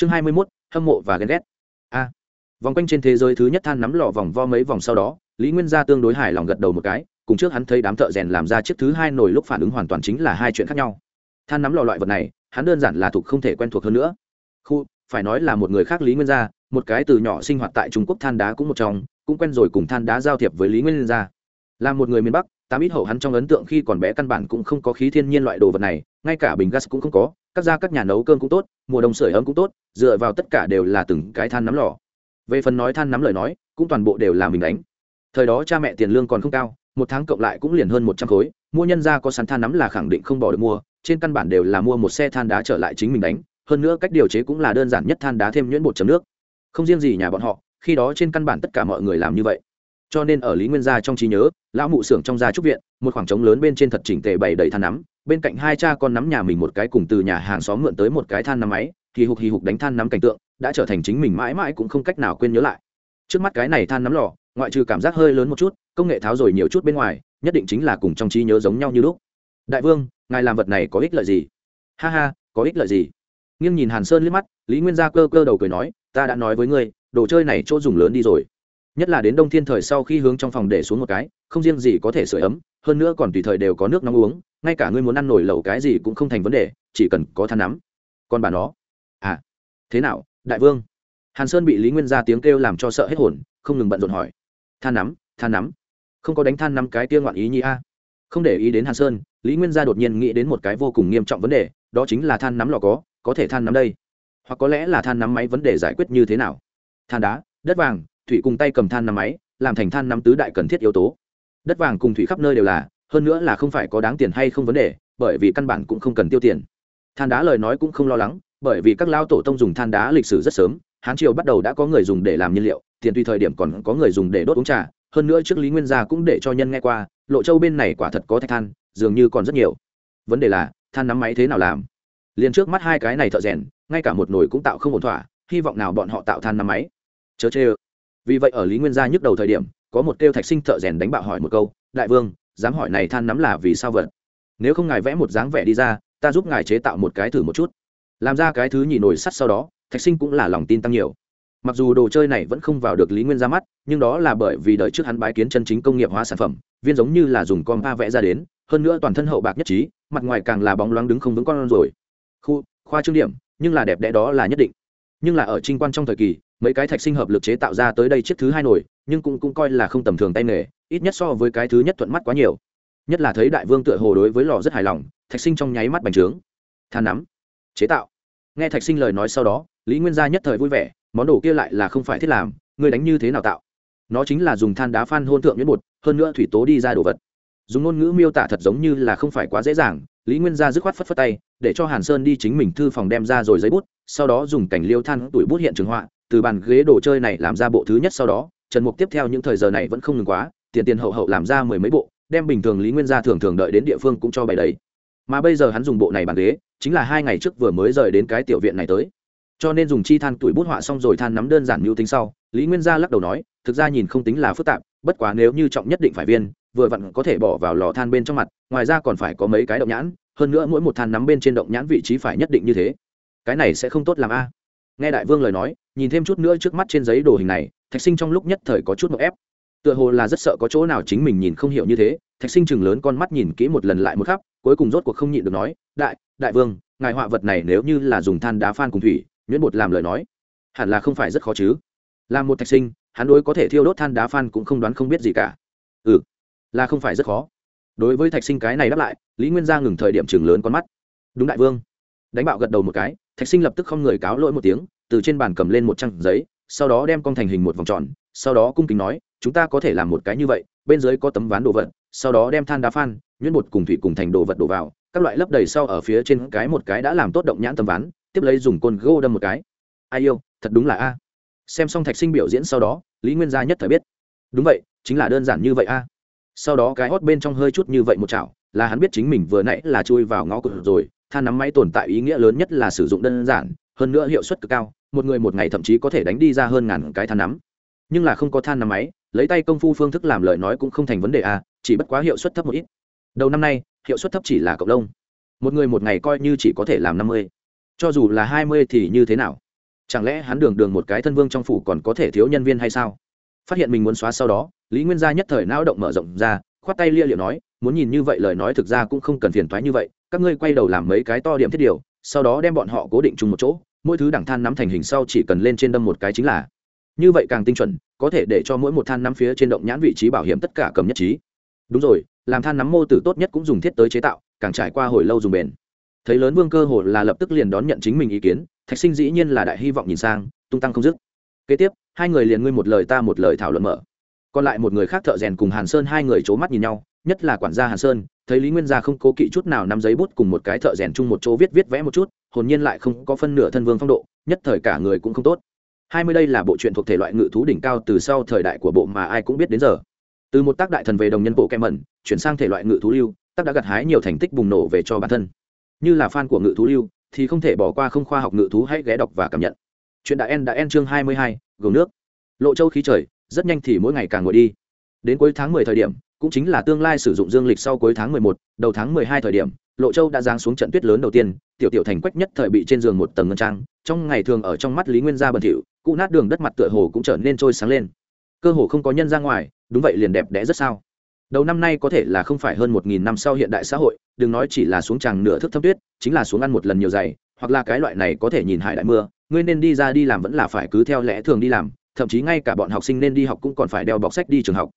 chương hai mươi mốt, hâm mộ và ghen ghét. A. Vòng quanh trên thế giới thứ nhất than nắm lò vòng vo mấy vòng sau đó, lý nguyên gia tương đối hài lòng gật đầu một cái, cùng trước hắn thấy đám thợ rèn làm ra chiếc thứ hai nổi lúc phản ứng hoàn toàn chính là hai chuyện khác nhau. Than nắm lò loại vật này, hắn đơn giản là thuộc không thể quen thuộc hơn nữa. Khu, phải nói là một người khác lý nguyên gia, một cái từ nhỏ sinh hoạt tại trung quốc than đá cũng một trong, cũng quen rồi cùng than đá giao thiệp với lý nguyên gia. Là một người miền bắc, tám ít hậu hắn trong ấn tượng khi còn bé căn bản cũng không có khí thiên nhiên loại đồ vật này, ngay cả bình gas cũng không có các gia các nhà nấu cơm cũng tốt, mùa đông sưởi ấm cũng tốt, dựa vào tất cả đều là từng cái than nắm lò. Về phần nói than nắm lời nói, cũng toàn bộ đều là mình đánh. Thời đó cha mẹ tiền lương còn không cao, một tháng cộng lại cũng liền hơn một trăm khối, mua nhân ra có sắn than nắm là khẳng định không bỏ được mua, trên căn bản đều là mua một xe than đá trở lại chính mình đánh, hơn nữa cách điều chế cũng là đơn giản nhất than đá thêm nhuyễn bột chấm nước. Không riêng gì nhà bọn họ, khi đó trên căn bản tất cả mọi người làm như vậy. Cho nên ở lý nguyên gia trong trí nhớ, lão mụ xưởng trong gia trúc viện, một khoảng trống lớn bên trên thật chỉnh tề bày đầy than nắm bên cạnh hai cha con nắm nhà mình một cái cùng từ nhà hàng xóm mượn tới một cái than nắm máy thì hục hì hục đánh than nắm cảnh tượng, đã trở thành chính mình mãi mãi cũng không cách nào quên nhớ lại. Trước mắt cái này than nắm lò, ngoại trừ cảm giác hơi lớn một chút, công nghệ tháo rồi nhiều chút bên ngoài, nhất định chính là cùng trong trí nhớ giống nhau như lúc. Đại vương, ngài làm vật này có ích lợi gì? Ha ha, có ích lợi gì? Nghiêng nhìn hàn sơn liếc mắt, lý nguyên gia cơ cơ đầu cười nói, ta đã nói với ngươi, đồ chơi này chỗ dùng lớn đi rồi nhất là đến đông thiên thời sau khi hướng trong phòng để xuống một cái, không riêng gì có thể sửa ấm, hơn nữa còn tùy thời đều có nước nóng uống, ngay cả ngươi muốn ăn nổi lẩu cái gì cũng không thành vấn đề, chỉ cần có than nắm. Còn bà nó. À thế nào, đại vương? Hàn sơn bị lý nguyên ra tiếng kêu làm cho sợ hết hồn, không ngừng bận rộn hỏi. Than nắm than nắm. Không có đánh than nắm cái tiêu ngoạn ý nhi a. Không để ý đến hàn sơn, lý nguyên gia đột nhiên nghĩ đến một cái vô cùng nghiêm trọng vấn đề, đó chính là than nắm lò có có thể than nắm đây? Hoặc có lẽ là than nắm máy vấn đề giải quyết như thế nào? Than đá, đất vàng thủy cùng tay cầm than nắm máy, làm thành than nắm tứ đại cần thiết yếu tố. Đất vàng cùng thủy khắp nơi đều là, hơn nữa là không phải có đáng tiền hay không vấn đề, bởi vì căn bản cũng không cần tiêu tiền. Than đá lời nói cũng không lo lắng, bởi vì các lao tổ tông dùng than đá lịch sử rất sớm, hán triều bắt đầu đã có người dùng để làm nhiên liệu, tiền tùy thời điểm còn có người dùng để đốt uống trà, hơn nữa trước lý nguyên gia cũng để cho nhân nghe qua, lộ châu bên này quả thật có thạch than, dường như còn rất nhiều. Vấn đề là, than nắm máy thế nào làm? Liền trước mắt hai cái này thợ rèn, ngay cả một nồi cũng tạo không ổn thỏa, hy vọng nào bọn họ tạo than nắm máy. Chớ chê vì vậy ở lý nguyên gia nhức đầu thời điểm, có một kêu thạch sinh thợ rèn đánh bạo hỏi một câu, đại vương, dám hỏi này than nắm là vì sao vật nếu không ngài vẽ một dáng vẻ đi ra, ta giúp ngài chế tạo một cái thử một chút. Làm ra cái thứ nhị nổi sắt sau đó, thạch sinh cũng là lòng tin tăng nhiều. Mặc dù đồ chơi này vẫn không vào được lý nguyên ra mắt, nhưng đó là bởi vì đợi trước hắn bái kiến chân chính công nghiệp hóa sản phẩm, viên giống như là dùng con ba vẽ ra đến, hơn nữa toàn thân hậu bạc nhất trí, mặt ngoài càng là bóng loáng đứng không vững con rồi. Khu, khoa trương điểm, nhưng là đẹp đẽ đó là nhất định. Nhưng là ở trinh quan trong thời kỳ mấy cái thạch sinh hợp lực chế tạo ra tới đây chiếc thứ hai nổi nhưng cũng cũng coi là không tầm thường tay nghề, ít nhất so với cái thứ nhất thuận mắt quá nhiều. Nhất là thấy đại vương tựa hồ đối với lò rất hài lòng, thạch sinh trong nháy mắt bành trướng. Than nắm. Chế tạo. Nghe thạch sinh lời nói sau đó, lý nguyên gia nhất thời vui vẻ, món đồ kia lại là không phải thiết làm người đánh như thế nào tạo? Nó chính là dùng than đá phan hôn thượng nhuyễn bột, hơn nữa thủy tố đi ra đồ vật. Dùng ngôn ngữ miêu tả thật giống như là không phải quá dễ dàng, lý nguyên gia dứt khoát phất phất tay, để cho hàn sơn đi chính mình thư phòng đem ra rồi giấy bút, sau đó dùng cảnh liêu than tuổi bút hiện trường họa từ bàn ghế đồ chơi này làm ra bộ thứ nhất sau đó, trần mục tiếp theo những thời giờ này vẫn không ngừng quá, tiền tiền hậu hậu làm ra mười mấy bộ, đem bình thường lý nguyên gia thường thường đợi đến địa phương cũng cho bày đấy mà bây giờ hắn dùng bộ này bàn ghế, chính là hai ngày trước vừa mới rời đến cái tiểu viện này tới. Cho nên dùng chi than tuổi bút họa xong rồi than nắm đơn giản mưu tính sau, lý nguyên gia lắc đầu nói, thực ra nhìn không tính là phức tạp, bất quá nếu như trọng nhất định phải viên, vừa vặn có thể bỏ vào lò than bên trong mặt, ngoài ra còn phải có mấy cái động nhãn, hơn nữa mỗi một than nắm bên trên động nhãn vị trí phải nhất định như thế. Cái này sẽ không tốt làm a nghe đại vương lời nói, nhìn thêm chút nữa trước mắt trên giấy đồ hình này, thạch sinh trong lúc nhất thời có chút một ép. Tựa hồ là rất sợ có chỗ nào chính mình nhìn không hiểu như thế, thạch sinh chừng lớn con mắt nhìn kỹ một lần lại một khắp, cuối cùng rốt cuộc không nhịn được nói, đại đại vương, ngài họa vật này nếu như là dùng than đá phan cùng thủy, nhuyễn bột làm lời nói, hẳn là không phải rất khó chứ. Làm một thạch sinh, hắn đối có thể thiêu đốt than đá phan cũng không đoán không biết gì cả. Ừ là không phải rất khó. Đối với thạch sinh cái này đáp lại, lý nguyên gia ngừng thời điểm chừng lớn con mắt. Đúng đại vương. Đánh bạo gật đầu một cái thạch sinh lập tức không người cáo lỗi một tiếng, từ trên bàn cầm lên một trang giấy, sau đó đem con thành hình một vòng tròn, sau đó cung kính nói, chúng ta có thể làm một cái như vậy, bên dưới có tấm ván đồ vật, sau đó đem than đá phan, nhuyễn bột cùng thủy cùng thành đồ vật đổ vào, các loại lấp đầy sau ở phía trên cái một cái đã làm tốt động nhãn tấm ván, tiếp lấy dùng côn gô đâm một cái. Ai yêu, thật đúng là a. Xem xong thạch sinh biểu diễn sau đó, lý nguyên gia nhất thời biết. Đúng vậy, chính là đơn giản như vậy a. Sau đó cái hót bên trong hơi chút như vậy một chảo, là hắn biết chính mình vừa nãy là chui vào ngõ cụt rồi than nắm máy tồn tại ý nghĩa lớn nhất là sử dụng đơn giản, hơn nữa hiệu suất cực cao, một người một ngày thậm chí có thể đánh đi ra hơn ngàn cái than nắm. Nhưng là không có than nắm máy, lấy tay công phu phương thức làm lời nói cũng không thành vấn đề à chỉ bất quá hiệu suất thấp một ít. Đầu năm nay, hiệu suất thấp chỉ là cộng đồng. Một người một ngày coi như chỉ có thể làm năm mươi. Cho dù là hai mươi thì như thế nào? Chẳng lẽ hắn đường đường một cái thân vương trong phủ còn có thể thiếu nhân viên hay sao? Phát hiện mình muốn xóa sau đó, lý nguyên gia nhất thời não động mở rộng ra, khoát tay lia liệu nói, muốn nhìn như vậy lời nói thực ra cũng không cần phiền thoái như vậy các ngươi quay đầu làm mấy cái to điểm thiết điều, sau đó đem bọn họ cố định chung một chỗ, mỗi thứ đẳng than nắm thành hình sau chỉ cần lên trên đâm một cái chính là. Như vậy càng tinh chuẩn, có thể để cho mỗi một than nắm phía trên động nhãn vị trí bảo hiểm tất cả cầm nhất trí. Đúng rồi, làm than nắm mô tử tốt nhất cũng dùng thiết tới chế tạo, càng trải qua hồi lâu dùng bền. Thấy lớn vương cơ hồ là lập tức liền đón nhận chính mình ý kiến, thạch sinh dĩ nhiên là đại hy vọng nhìn sang, tung tăng không dứt. Kế tiếp, hai người liền ngươi một lời ta một lời thảo luận mở. Còn lại một người khác thợ rèn cùng hàn sơn hai người c h ố mắt nhìn nhau nhất là quản gia hàn sơn, thấy lý nguyên gia không cố kỵ chút nào nắm giấy bút cùng một cái thợ rèn chung một chỗ viết viết vẽ một chút, hồn nhiên lại không có phân nửa thân vương phong độ, nhất thời cả người cũng không tốt. Hai mươi đây là bộ truyện thuộc thể loại ngự thú đỉnh cao từ sau thời đại của bộ mà ai cũng biết đến giờ. Từ một tác đại thần về đồng nhân bộ kem mẩn, chuyển sang thể loại ngự thú lưu, tác đã gặt hái nhiều thành tích bùng nổ về cho bản thân. Như là fan của ngự thú lưu, thì không thể bỏ qua không khoa học ngự thú hãy ghé đọc và cảm nhận. Chuyện đã en đã en chương hai mươi hai gồm nước. Lộ châu khí trời, rất nhanh thì mỗi ngày càng ngồi đi. Đến cuối tháng mười thời điểm cũng chính là tương lai sử dụng dương lịch sau cuối tháng mười một, đầu tháng mười hai thời điểm, lộ châu đã giáng xuống trận tuyết lớn đầu tiên, tiểu tiểu thành quách nhất thời bị trên giường một tầng ngân trang, trong ngày thường ở trong mắt lý nguyên gia bẩn thỉu, cụ nát đường đất mặt tựa hồ cũng trở nên trôi sáng lên. Cơ hồ không có nhân ra ngoài, đúng vậy liền đẹp đẽ rất sao. Đầu năm nay có thể là không phải hơn một nghìn năm sau hiện đại xã hội, đừng nói chỉ là xuống tràng nửa thước thâm tuyết, chính là xuống ăn một lần nhiều dày, hoặc là cái loại này có thể nhìn hải đại mưa, ngươi nên đi ra đi làm vẫn là phải cứ theo lẽ thường đi làm, thậm chí ngay cả bọn học sinh nên đi học cũng còn phải đeo bọc sách đi trường học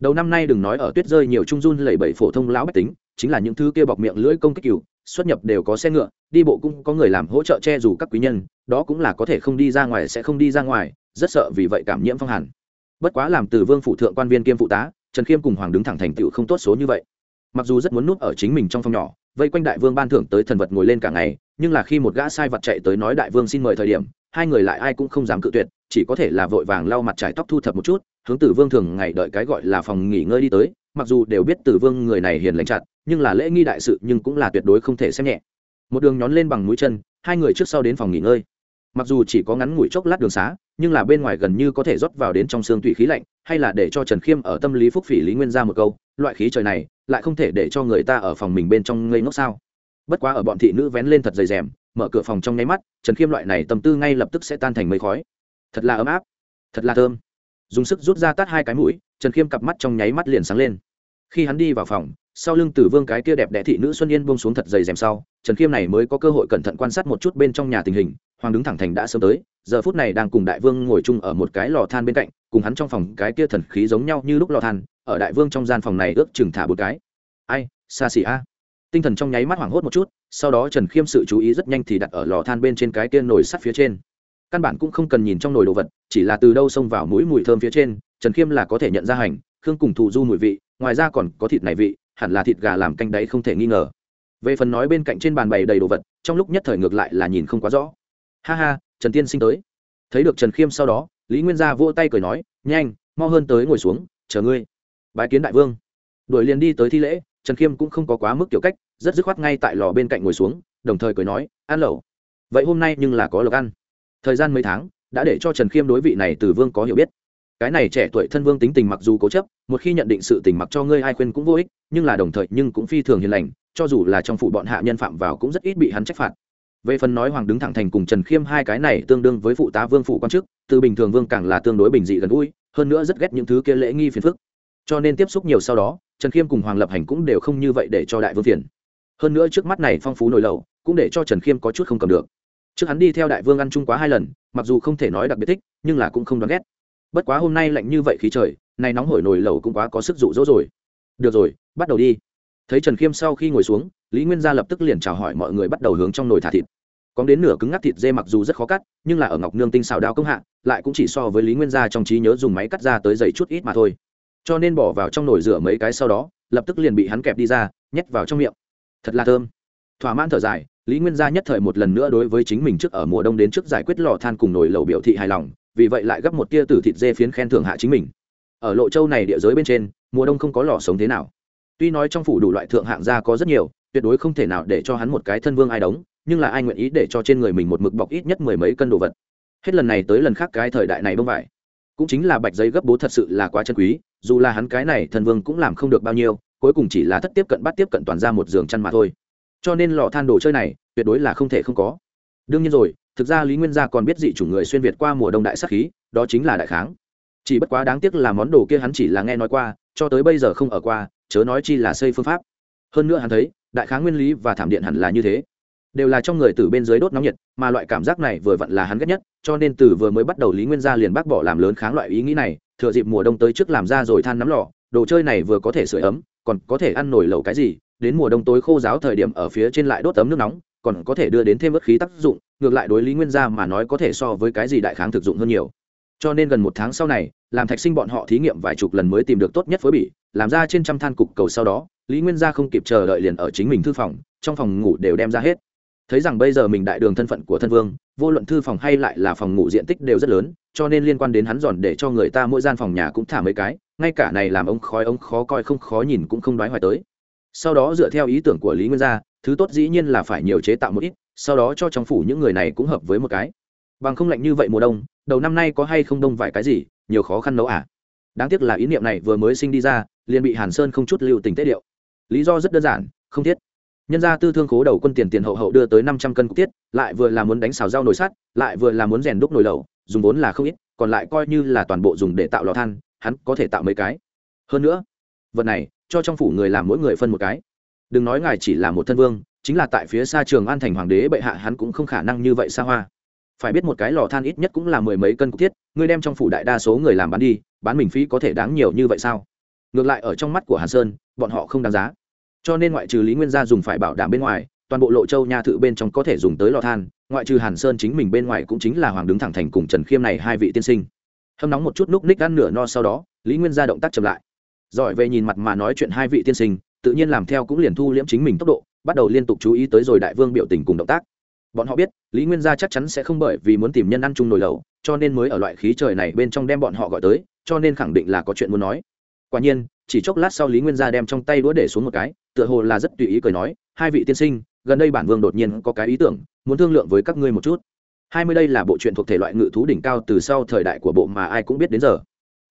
đầu năm nay đừng nói ở tuyết rơi nhiều trung run lẩy bẩy phổ thông lão bách tính, chính là những thứ kia bọc miệng lưỡi công kích cừu, xuất nhập đều có xe ngựa, đi bộ cũng có người làm hỗ trợ che dù các quý nhân, đó cũng là có thể không đi ra ngoài sẽ không đi ra ngoài, rất sợ vì vậy cảm nhiễm phong hàn. Bất quá làm từ vương phụ thượng quan viên kiêm phụ tá, trần khiêm cùng hoàng đứng thẳng thành tựu không tốt số như vậy. Mặc dù rất muốn núp ở chính mình trong phòng nhỏ, vây quanh đại vương ban thưởng tới thần vật ngồi lên cả ngày, nhưng là khi một gã sai vật chạy tới nói đại vương xin mời thời điểm, hai người lại ai cũng không dám cự tuyệt, chỉ có thể là vội vàng lau mặt trải tóc thu thập một chút hướng tử vương thường ngày đợi cái gọi là phòng nghỉ ngơi đi tới, mặc dù đều biết tử vương người này hiền lành chặt, nhưng là lễ nghi đại sự nhưng cũng là tuyệt đối không thể xem nhẹ. Một đường nhón lên bằng mũi chân, hai người trước sau đến phòng nghỉ ngơi. Mặc dù chỉ có ngắn ngủi chốc lát đường xá, nhưng là bên ngoài gần như có thể rót vào đến trong xương tủy khí lạnh, hay là để cho trần khiêm ở tâm lý phúc phỉ lý nguyên ra một câu, loại khí trời này, lại không thể để cho người ta ở phòng mình bên trong ngây ngốc sao? Bất quá ở bọn thị nữ vén lên thật dày rèm mở cửa phòng trong nháy mắt, trần khiêm loại này tâm tư ngay lập tức sẽ tan thành mây khói. Thật là ấm áp, thật là thơm dùng sức rút ra tát hai cái mũi, trần khiêm cặp mắt trong nháy mắt liền sáng lên. Khi hắn đi vào phòng, sau lưng tử vương cái kia đẹp đẽ thị nữ xuân yên buông xuống thật dày rèm sau, trần khiêm này mới có cơ hội cẩn thận quan sát một chút bên trong nhà tình hình, hoàng đứng thẳng thành đã sớm tới, giờ phút này đang cùng đại vương ngồi chung ở một cái lò than bên cạnh, cùng hắn trong phòng cái kia thần khí giống nhau như lúc lò than, ở đại vương trong gian phòng này ước chừng thả một cái. Ai, xa xỉ a. Tinh thần trong nháy mắt hoảng hốt một chút, sau đó trần khiêm sự chú ý rất nhanh thì đặt ở lò than bên trên cái kia nồi sắt phía trên căn bản cũng không cần nhìn trong nồi đồ vật, chỉ là từ đâu xông vào mũi mùi thơm phía trên, trần khiêm là có thể nhận ra hành, khương cùng thù du mùi vị, ngoài ra còn có thịt này vị, hẳn là thịt gà làm canh đấy không thể nghi ngờ. Về phần nói bên cạnh trên bàn bày đầy đồ vật, trong lúc nhất thời ngược lại là nhìn không quá rõ. Ha ha, trần tiên sinh tới. Thấy được trần khiêm sau đó, lý nguyên gia vỗ tay cười nói, nhanh, mau hơn tới ngồi xuống, chờ ngươi. Bái kiến đại vương. Đuổi liền đi tới thi lễ, trần khiêm cũng không có quá mức kiểu cách, rất dứt khoát ngay tại lò bên cạnh ngồi xuống, đồng thời cười nói, ăn lẩu. Vậy hôm nay nhưng là có lộc ăn thời gian mấy tháng, đã để cho trần khiêm đối vị này từ vương có hiểu biết. Cái này trẻ tuổi thân vương tính tình mặc dù cố chấp, một khi nhận định sự tình mặc cho ngươi ai khuyên cũng vô ích, nhưng là đồng thời nhưng cũng phi thường hiền lành, cho dù là trong phủ bọn hạ nhân phạm vào cũng rất ít bị hắn trách phạt. Về phần nói hoàng đứng thẳng thành cùng trần khiêm hai cái này tương đương với phụ tá vương phụ quan chức, từ bình thường vương càng là tương đối bình dị gần gũi, hơn nữa rất ghét những thứ kia lễ nghi phiền phức. Cho nên tiếp xúc nhiều sau đó, trần khiêm cùng hoàng lập hành cũng đều không như vậy để cho đại vương phiền. Hơn nữa trước mắt này phong phú nổi lầu, cũng để cho trần khiêm có chút không cầm được trước hắn đi theo đại vương ăn chung quá hai lần, mặc dù không thể nói đặc biệt thích, nhưng là cũng không đoán ghét. Bất quá hôm nay lạnh như vậy khí trời, này nóng hổi nồi lẩu cũng quá có sức dụ dỗ rồi. Được rồi, bắt đầu đi. Thấy trần khiêm sau khi ngồi xuống, lý nguyên gia lập tức liền chào hỏi mọi người bắt đầu hướng trong nồi thả thịt. Có đến nửa cứng ngắc thịt dê mặc dù rất khó cắt, nhưng là ở ngọc nương tinh xào đao công hạ, lại cũng chỉ so với lý nguyên gia trong trí nhớ dùng máy cắt ra tới dày chút ít mà thôi. Cho nên bỏ vào trong nồi rửa mấy cái sau đó, lập tức liền bị hắn kẹp đi ra, nhét vào trong miệng. Thật là thơm. Thỏa mãn thở dài lý nguyên gia nhất thời một lần nữa đối với chính mình trước ở mùa đông đến trước giải quyết lò than cùng nồi lầu biểu thị hài lòng, vì vậy lại gấp một tia tử thịt dê phiến khen thưởng hạ chính mình. Ở lộ châu này địa giới bên trên, mùa đông không có lò sống thế nào. Tuy nói trong phủ đủ loại thượng hạng gia có rất nhiều, tuyệt đối không thể nào để cho hắn một cái thân vương ai đóng, nhưng là ai nguyện ý để cho trên người mình một mực bọc ít nhất mười mấy cân đồ vật. Hết lần này tới lần khác cái thời đại này bông vải. Cũng chính là bạch giấy gấp bố thật sự là quá chân quý, dù là hắn cái này thần vương cũng làm không được bao nhiêu, cuối cùng chỉ là thất tiếp cận bắt tiếp cận toàn ra một giường chăn mà thôi cho nên lò than đồ chơi này tuyệt đối là không thể không có. Đương nhiên rồi, thực ra lý nguyên gia còn biết dị chủ người xuyên việt qua mùa đông đại sắc khí, đó chính là đại kháng. Chỉ bất quá đáng tiếc là món đồ kia hắn chỉ là nghe nói qua, cho tới bây giờ không ở qua, chớ nói chi là xây phương pháp. Hơn nữa hắn thấy, đại kháng nguyên lý và thảm điện hẳn là như thế. Đều là trong người từ bên dưới đốt nóng nhiệt, mà loại cảm giác này vừa vặn là hắn ghét nhất, cho nên từ vừa mới bắt đầu lý nguyên gia liền bác bỏ làm lớn kháng loại ý nghĩ này, thừa dịp mùa đông tới trước làm ra rồi than nắm lò, đồ chơi này vừa có thể sửa ấm, còn có thể ăn nổi lẩu cái gì đến mùa đông tối khô giáo thời điểm ở phía trên lại đốt ấm nước nóng, còn có thể đưa đến thêm bất khí tác dụng, ngược lại đối lý nguyên gia mà nói có thể so với cái gì đại kháng thực dụng hơn nhiều. Cho nên gần một tháng sau này, làm thạch sinh bọn họ thí nghiệm vài chục lần mới tìm được tốt nhất phối bỉ, làm ra trên trăm than cục cầu sau đó, lý nguyên gia không kịp chờ đợi liền ở chính mình thư phòng, trong phòng ngủ đều đem ra hết. Thấy rằng bây giờ mình đại đường thân phận của thân vương, vô luận thư phòng hay lại là phòng ngủ diện tích đều rất lớn, cho nên liên quan đến hắn giòn để cho người ta mỗi gian phòng nhà cũng thả mấy cái, ngay cả này làm ông khói ông khó coi không khó nhìn cũng không đoái hoài tới sau đó dựa theo ý tưởng của lý nguyên gia, thứ tốt dĩ nhiên là phải nhiều chế tạo một ít, sau đó cho trong phủ những người này cũng hợp với một cái. Bằng không lạnh như vậy mùa đông, đầu năm nay có hay không đông vài cái gì, nhiều khó khăn nấu à? Đáng tiếc là ý niệm này vừa mới sinh đi ra, liền bị hàn sơn không chút lưu tình tế điệu. Lý do rất đơn giản, không thiết. Nhân ra tư thương khố đầu quân tiền tiền hậu hậu đưa tới năm trăm cân cục tiết, lại vừa là muốn đánh xào rau nồi sắt, lại vừa là muốn rèn đúc nồi lẩu, dùng vốn là không ít, còn lại coi như là toàn bộ dùng để tạo lò than, hắn có thể tạo mấy cái. Hơn nữa, vật này cho trong phủ người làm mỗi người phân một cái. Đừng nói ngài chỉ là một thân vương, chính là tại phía xa trường an thành hoàng đế bệ hạ hắn cũng không khả năng như vậy xa hoa. Phải biết một cái lò than ít nhất cũng là mười mấy cân cục thiết, ngươi đem trong phủ đại đa số người làm bán đi, bán mình phí có thể đáng nhiều như vậy sao? Ngược lại ở trong mắt của hàn sơn, bọn họ không đáng giá. Cho nên ngoại trừ lý nguyên gia dùng phải bảo đảm bên ngoài, toàn bộ lộ châu nha thự bên trong có thể dùng tới lò than, ngoại trừ hàn sơn chính mình bên ngoài cũng chính là hoàng đứng thẳng thành cùng trần khiêm này hai vị tiên sinh. Hâm nóng một chút núc ních ăn nửa no sau đó, lý nguyên gia động tác chậm lại giỏi về nhìn mặt mà nói chuyện hai vị tiên sinh, tự nhiên làm theo cũng liền thu liễm chính mình tốc độ, bắt đầu liên tục chú ý tới rồi đại vương biểu tình cùng động tác. Bọn họ biết, lý nguyên gia chắc chắn sẽ không bởi vì muốn tìm nhân ăn chung nồi lẩu, cho nên mới ở loại khí trời này bên trong đem bọn họ gọi tới, cho nên khẳng định là có chuyện muốn nói. Quả nhiên, chỉ chốc lát sau lý nguyên gia đem trong tay đũa để xuống một cái, tựa hồ là rất tùy ý cười nói, hai vị tiên sinh, gần đây bản vương đột nhiên có cái ý tưởng, muốn thương lượng với các ngươi một chút. Hai mươi đây là bộ truyện thuộc thể loại ngự thú đỉnh cao từ sau thời đại của bộ mà ai cũng biết đến giờ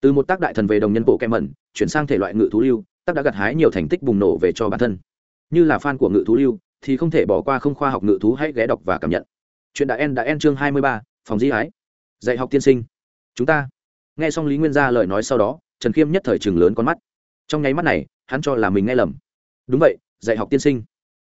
từ một tác đại thần về đồng nhân bộ kem mẩn, chuyển sang thể loại ngự thú lưu, tác đã gặt hái nhiều thành tích bùng nổ về cho bản thân. Như là fan của ngự thú lưu, thì không thể bỏ qua không khoa học ngự thú hãy ghé đọc và cảm nhận. Chuyện đã en đã en chương hai mươi ba, phòng di ái. Dạy học tiên sinh. Chúng ta. Nghe xong lý nguyên gia lời nói sau đó, trần khiêm nhất thời chừng lớn con mắt. Trong nháy mắt này, hắn cho là mình nghe lầm. Đúng vậy, dạy học tiên sinh.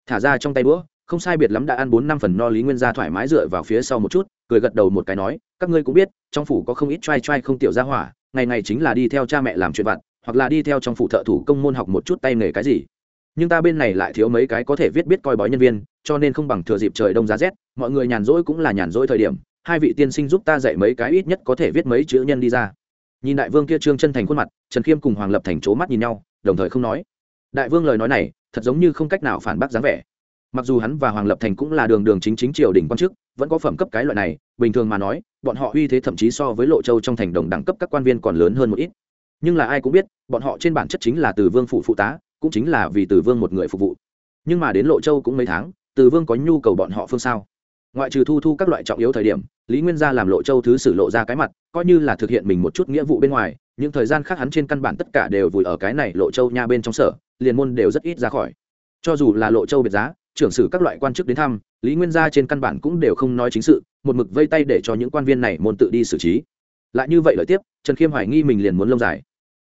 Thả ra trong tay đũa, không sai biệt lắm đã ăn bốn năm phần no lý nguyên gia thoải mái dựa vào phía sau một chút, cười gật đầu một cái nói, các ngươi cũng biết, trong phủ có không ít t r a i t r a i không tiểu gia hỏa ngày ngày chính là đi theo cha mẹ làm chuyện vặt, hoặc là đi theo trong phủ thợ thủ công môn học một chút tay nghề cái gì. Nhưng ta bên này lại thiếu mấy cái có thể viết biết coi bói nhân viên, cho nên không bằng thừa dịp trời đông giá rét, mọi người nhàn rỗi cũng là nhàn rỗi thời điểm, hai vị tiên sinh giúp ta dạy mấy cái ít nhất có thể viết mấy chữ nhân đi ra. Nhìn đại vương kia trương chân thành khuôn mặt, trần khiêm cùng hoàng lập thành c mắt nhìn nhau, đồng thời không nói. Đại vương lời nói này, thật giống như không cách nào phản bác dáng vẻ. Mặc dù hắn và hoàng lập thành cũng là đường đường chính chính triều đình quan chức, vẫn có phẩm cấp cái loại này, bình thường mà nói bọn họ uy thế thậm chí so với lộ châu trong thành đồng đẳng cấp các quan viên còn lớn hơn một ít. Nhưng là ai cũng biết, bọn họ trên bản chất chính là từ vương phụ phụ tá, cũng chính là vì từ vương một người phục vụ. Nhưng mà đến lộ châu cũng mấy tháng, từ vương có nhu cầu bọn họ phương sao? Ngoại trừ thu thu các loại trọng yếu thời điểm, lý nguyên gia làm lộ châu thứ sử lộ ra cái mặt, coi như là thực hiện mình một chút nghĩa vụ bên ngoài, những thời gian khác hắn trên căn bản tất cả đều vùi ở cái này lộ châu nha bên trong sở, liền môn đều rất ít ra khỏi. Cho dù là lộ châu biệt giá trưởng sử các loại quan chức đến thăm, lý nguyên gia trên căn bản cũng đều không nói chính sự, một mực vây tay để cho những quan viên này môn tự đi xử trí. Lại như vậy lợi tiếp, trần khiêm hoài nghi mình liền muốn lông dài.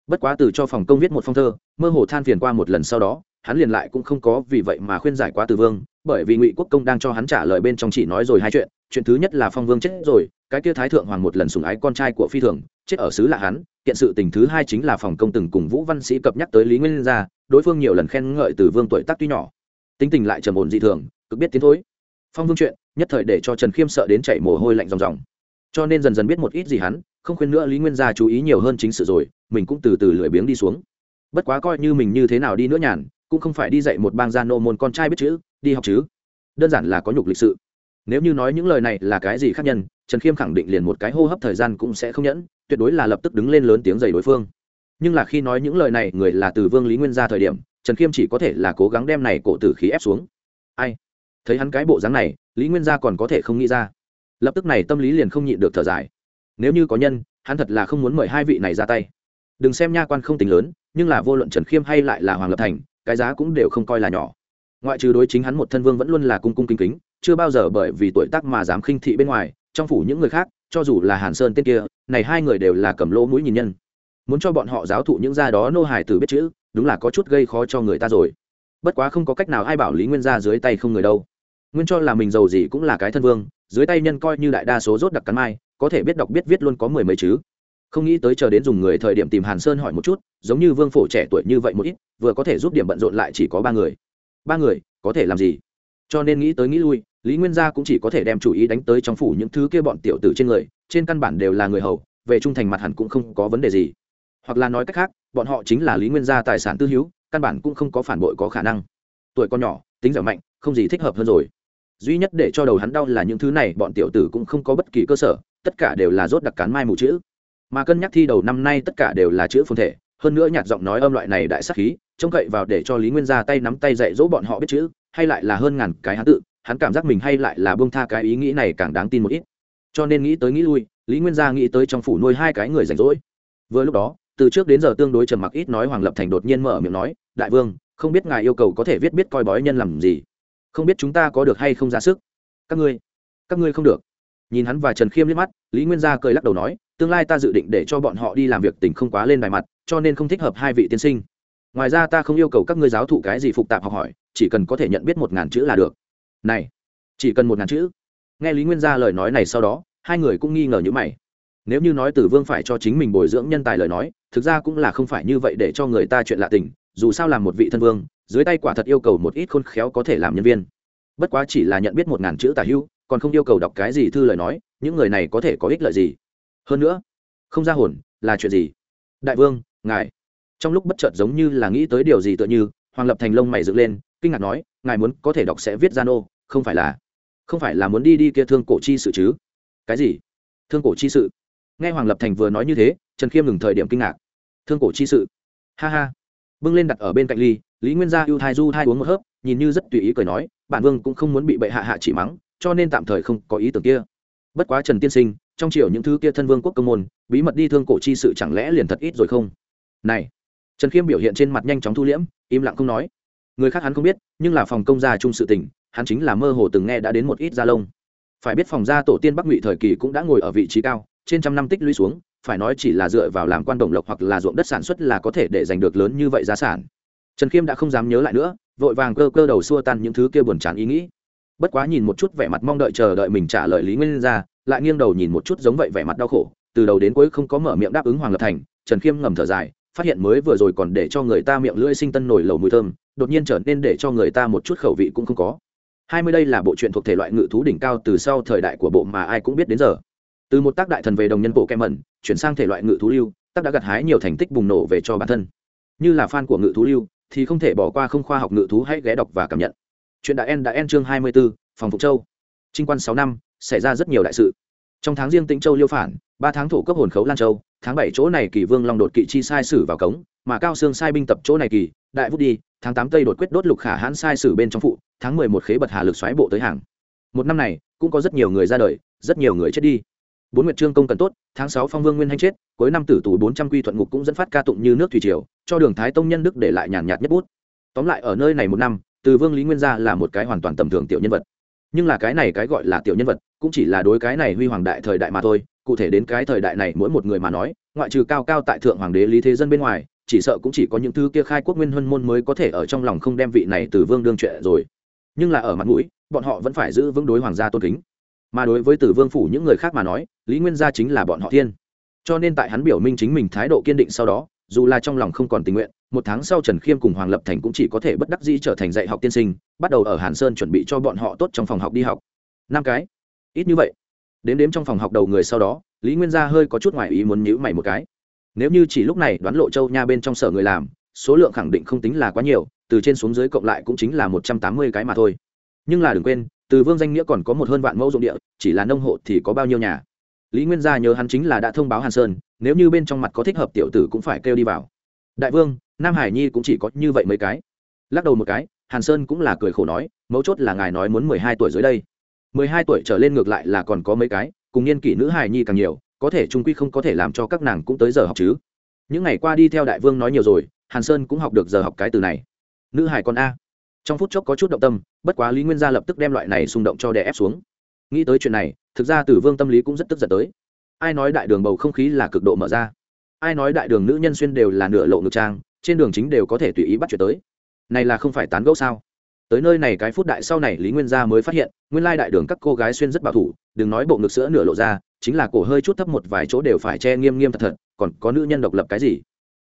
Bất quá từ cho phòng công viết một phong thơ, mơ hồ than phiền qua một lần sau đó, hắn liền lại cũng không có vì vậy mà khuyên giải quá từ vương, bởi vì ngụy quốc công đang cho hắn trả lời bên trong chỉ nói rồi hai chuyện chuyện thứ nhất là phong vương chết rồi, cái kia thái thượng hoàng một lần sùng ái con trai của phi thường, chết ở xứ là hắn hiện sự tình thứ hai chính là phòng công từng cùng vũ văn sĩ cập nhắc tới lý nguyên gia, đối phương nhiều lần khen ngợi từ vương tuổi tác tuy nhỏ tính tình lại trầm ổn dị thường, cực biết tiến thối. Phong vương chuyện, nhất thời để cho trần khiêm sợ đến chảy mồ hôi lạnh ròng ròng. Cho nên dần dần biết một ít gì hắn, không khuyên nữa lý nguyên gia chú ý nhiều hơn chính sự rồi, mình cũng từ từ lười biếng đi xuống. Bất quá coi như mình như thế nào đi nữa nhàn, cũng không phải đi dạy một bang gia nô môn con trai biết chữ, đi học chứ. Đơn giản là có nhục lịch sự. Nếu như nói những lời này là cái gì khác nhân, trần khiêm khẳng định liền một cái hô hấp thời gian cũng sẽ không nhẫn, tuyệt đối là lập tức đứng lên lớn tiếng dày đối phương. Nhưng là khi nói những lời này, người là từ vương lý nguyên Gia thời điểm trần khiêm chỉ có thể là cố gắng đem này cổ tử khí ép xuống. Ai? Thấy hắn cái bộ dáng này, lý nguyên gia còn có thể không nghĩ ra. Lập tức này tâm lý liền không nhịn được thở dài. Nếu như có nhân, hắn thật là không muốn mời hai vị này ra tay. Đừng xem nha quan không tính lớn, nhưng là vô luận trần khiêm hay lại là hoàng lập thành, cái giá cũng đều không coi là nhỏ. Ngoại trừ đối chính hắn một thân vương vẫn luôn là cung cung kính kính, chưa bao giờ bởi vì tuổi tác mà dám khinh thị bên ngoài, trong phủ những người khác, cho dù là hàn sơn tên kia, này hai người đều là cầm lỗ mũi nhìn nhân. Muốn cho bọn họ giáo thụ những gia đó nô hài từ biết chữ đúng là có chút gây khó cho người ta rồi. Bất quá không có cách nào ai bảo lý nguyên ra dưới tay không người đâu. Nguyên cho là mình giàu gì cũng là cái thân vương, dưới tay nhân coi như đại đa số rốt đặc cắn mai, có thể biết đọc biết viết luôn có mười mấy chứ. Không nghĩ tới chờ đến dùng người thời điểm tìm hàn sơn hỏi một chút, giống như vương phổ trẻ tuổi như vậy một ít, vừa có thể giúp điểm bận rộn lại chỉ có ba người. Ba người, có thể làm gì? Cho nên nghĩ tới nghĩ lui, lý nguyên gia cũng chỉ có thể đem chủ ý đánh tới trong phủ những thứ kia bọn tiểu tử trên người, trên căn bản đều là người hầu, về trung thành mặt hẳn cũng không có vấn đề gì. Hoặc là nói cách khác bọn họ chính là lý nguyên gia tài sản tư hữu, căn bản cũng không có phản bội có khả năng. Tuổi con nhỏ, tính dẻo mạnh, không gì thích hợp hơn rồi. Duy nhất để cho đầu hắn đau là những thứ này, bọn tiểu tử cũng không có bất kỳ cơ sở, tất cả đều là rốt đặc cán mai mù chữ. Mà cân nhắc thi đầu năm nay tất cả đều là chữ phương thể, hơn nữa nhạt giọng nói âm loại này đại sắc khí, trông cậy vào để cho lý nguyên ra tay nắm tay dạy dỗ bọn họ biết chữ, hay lại là hơn ngàn cái hắn tự, hắn cảm giác mình hay lại là bông tha cái ý nghĩ này càng đáng tin một ít. Cho nên nghĩ tới nghĩ lui, lý nguyên gia nghĩ tới trong phủ nuôi hai cái người rảnh rỗi. Vừa lúc đó từ trước đến giờ tương đối trầm mặc ít nói, hoàng lập thành đột nhiên mở miệng nói, đại vương, không biết ngài yêu cầu có thể viết biết coi bói nhân làm gì? Không biết chúng ta có được hay không ra sức? Các ngươi các ngươi không được. Nhìn hắn và trần khiêm liếc mắt, lý nguyên gia cười lắc đầu nói, tương lai ta dự định để cho bọn họ đi làm việc tỉnh không quá lên bài mặt, cho nên không thích hợp hai vị tiên sinh. Ngoài ra ta không yêu cầu các ngươi giáo thụ cái gì phục tạp học hỏi, chỉ cần có thể nhận biết một ngàn chữ là được. Này, chỉ cần một ngàn chữ? Nghe lý nguyên gia lời nói này sau đó, hai người cũng nghi ngờ như mày nếu như nói tử vương phải cho chính mình bồi dưỡng nhân tài lời nói, thực ra cũng là không phải như vậy để cho người ta chuyện lạ tình, dù sao làm một vị thân vương, dưới tay quả thật yêu cầu một ít khôn khéo có thể làm nhân viên. Bất quá chỉ là nhận biết một ngàn chữ tả hữu, còn không yêu cầu đọc cái gì thư lời nói, những người này có thể có ích lợi gì? Hơn nữa, không ra hồn là chuyện gì? Đại vương, ngài. Trong lúc bất chợt giống như là nghĩ tới điều gì tựa như, hoàng lập thành lông mày dựng lên, kinh ngạc nói, ngài muốn có thể đọc sẽ viết gian ô không phải là, không phải là muốn đi đi kia thương cổ chi sự chứ? Cái gì? Thương cổ chi sự? Nghe hoàng lập thành vừa nói như thế, trần khiêm ngừng thời điểm kinh ngạc. Thương cổ chi sự. Ha ha. Bưng lên đặt ở bên cạnh ly, lý nguyên gia ưu thai du thai uống một hớp, nhìn như rất tùy ý cười nói, bản vương cũng không muốn bị bệ hạ hạ chỉ mắng, cho nên tạm thời không có ý tưởng kia. Bất quá trần tiên sinh, trong triều những thứ kia thân vương quốc công môn, bí mật đi thương cổ chi sự chẳng lẽ liền thật ít rồi không? Này. Trần khiêm biểu hiện trên mặt nhanh chóng thu liễm, im lặng không nói. Người khác hắn không biết, nhưng là phòng công gia chung sự tình, hắn chính là mơ hồ từng nghe đã đến một ít gia lông. Phải biết phòng gia tổ tiên bắc ngụy thời kỳ cũng đã ngồi ở vị trí cao trên trăm năm tích lũy xuống, phải nói chỉ là dựa vào làm quan đồng lộc hoặc là ruộng đất sản xuất là có thể để giành được lớn như vậy giá sản. Trần khiêm đã không dám nhớ lại nữa, vội vàng cơ cơ đầu xua tan những thứ kia buồn chán ý nghĩ. Bất quá nhìn một chút vẻ mặt mong đợi chờ đợi mình trả lời lý nguyên ra, lại nghiêng đầu nhìn một chút giống vậy vẻ mặt đau khổ, từ đầu đến cuối không có mở miệng đáp ứng hoàng lập thành, trần khiêm ngầm thở dài, phát hiện mới vừa rồi còn để cho người ta miệng lưỡi sinh tân nổi lầu mùi thơm, đột nhiên trở nên để cho người ta một chút khẩu vị cũng không có. Hai mươi đây là bộ truyện thuộc thể loại ngự thú đỉnh cao từ sau thời đại của bộ mà ai cũng biết đến giờ từ một tác đại thần về đồng nhân bộ kem mẩn chuyển sang thể loại ngự thú lưu tác đã gặt hái nhiều thành tích bùng nổ về cho bản thân. Như là fan của ngự thú lưu thì không thể bỏ qua không khoa học ngự thú hãy ghé đọc và cảm nhận. Chuyện đã en đã en chương hai mươi 24, phòng phục châu. Trinh quan sáu năm xảy ra rất nhiều đại sự. Trong tháng riêng tĩnh châu liêu phản ba tháng thổ cấp hồn khấu lan châu tháng bảy chỗ này kỳ vương long đột kỵ chi sai sử vào cống mà cao xương sai binh tập chỗ này kỳ đại vút đi tháng tám tây đột quyết đốt lục khả hãn sai sử bên trong phụ tháng mười một khế bật hà lực xoáy bộ tới hàng. Một năm này cũng có rất nhiều người ra đời rất nhiều người chết đi bốn nguyệt trương công cần tốt, tháng sáu phong vương nguyên hanh chết, cuối năm tử tù bốn trăm quy thuận ngục cũng dẫn phát ca tụng như nước thủy triều, cho đường thái tông nhân đức để lại nhàn nhạt nhất bút. Tóm lại ở nơi này một năm, từ vương lý nguyên gia là một cái hoàn toàn tầm thường tiểu nhân vật. Nhưng là cái này cái gọi là tiểu nhân vật, cũng chỉ là đối cái này huy hoàng đại thời đại mà thôi, cụ thể đến cái thời đại này mỗi một người mà nói, ngoại trừ cao cao tại thượng hoàng đế lý thế dân bên ngoài, chỉ sợ cũng chỉ có những thứ kia khai quốc nguyên huân môn mới có thể ở trong lòng không đem vị này từ vương đương chuyện rồi. Nhưng là ở mặt mũi, bọn họ vẫn phải giữ vững đối hoàng gia tôn kính mà đối với tử vương phủ những người khác mà nói, lý nguyên gia chính là bọn họ thiên. Cho nên tại hắn biểu minh chính mình thái độ kiên định sau đó, dù là trong lòng không còn tình nguyện, một tháng sau trần khiêm cùng hoàng lập thành cũng chỉ có thể bất đắc dĩ trở thành dạy học tiên sinh, bắt đầu ở hàn sơn chuẩn bị cho bọn họ tốt trong phòng học đi học. Năm cái. Ít như vậy. Đến đếm trong phòng học đầu người sau đó, lý nguyên gia hơi có chút ngoài ý muốn nhữ mày một cái. Nếu như chỉ lúc này đoán lộ châu nha bên trong sở người làm, số lượng khẳng định không tính là quá nhiều, từ trên xuống dưới cộng lại cũng chính là một trăm tám mươi cái mà thôi. Nhưng là đừng quên từ vương danh nghĩa còn có một hơn vạn mẫu dụng địa, chỉ là nông hộ thì có bao nhiêu nhà? Lý nguyên gia nhớ hắn chính là đã thông báo hàn sơn, nếu như bên trong mặt có thích hợp tiểu tử cũng phải kêu đi vào. Đại vương, nam hải nhi cũng chỉ có như vậy mấy cái. Lắc đầu một cái, hàn sơn cũng là cười khổ nói, mấu chốt là ngài nói muốn mười hai tuổi dưới đây. mười hai tuổi trở lên ngược lại là còn có mấy cái, cùng niên kỷ nữ hải nhi càng nhiều, có thể trung quy không có thể làm cho các nàng cũng tới giờ học chứ. Những ngày qua đi theo đại vương nói nhiều rồi, hàn sơn cũng học được giờ học cái từ này. Nữ hải con a trong phút chốc có chút động tâm, bất quá lý nguyên gia lập tức đem loại này xung động cho đè ép xuống. Nghĩ tới chuyện này, thực ra tử vương tâm lý cũng rất tức giận tới. Ai nói đại đường bầu không khí là cực độ mở ra? Ai nói đại đường nữ nhân xuyên đều là nửa lộ ngực trang, trên đường chính đều có thể tùy ý bắt chuyện tới? Này là không phải tán gẫu sao? Tới nơi này cái phút đại sau này lý nguyên gia mới phát hiện, nguyên lai đại đường các cô gái xuyên rất bảo thủ, đừng nói bộ ngực sữa nửa lộ ra, chính là cổ hơi chút thấp một vài chỗ đều phải che nghiêm nghiêm thật thật, còn có nữ nhân độc lập cái gì?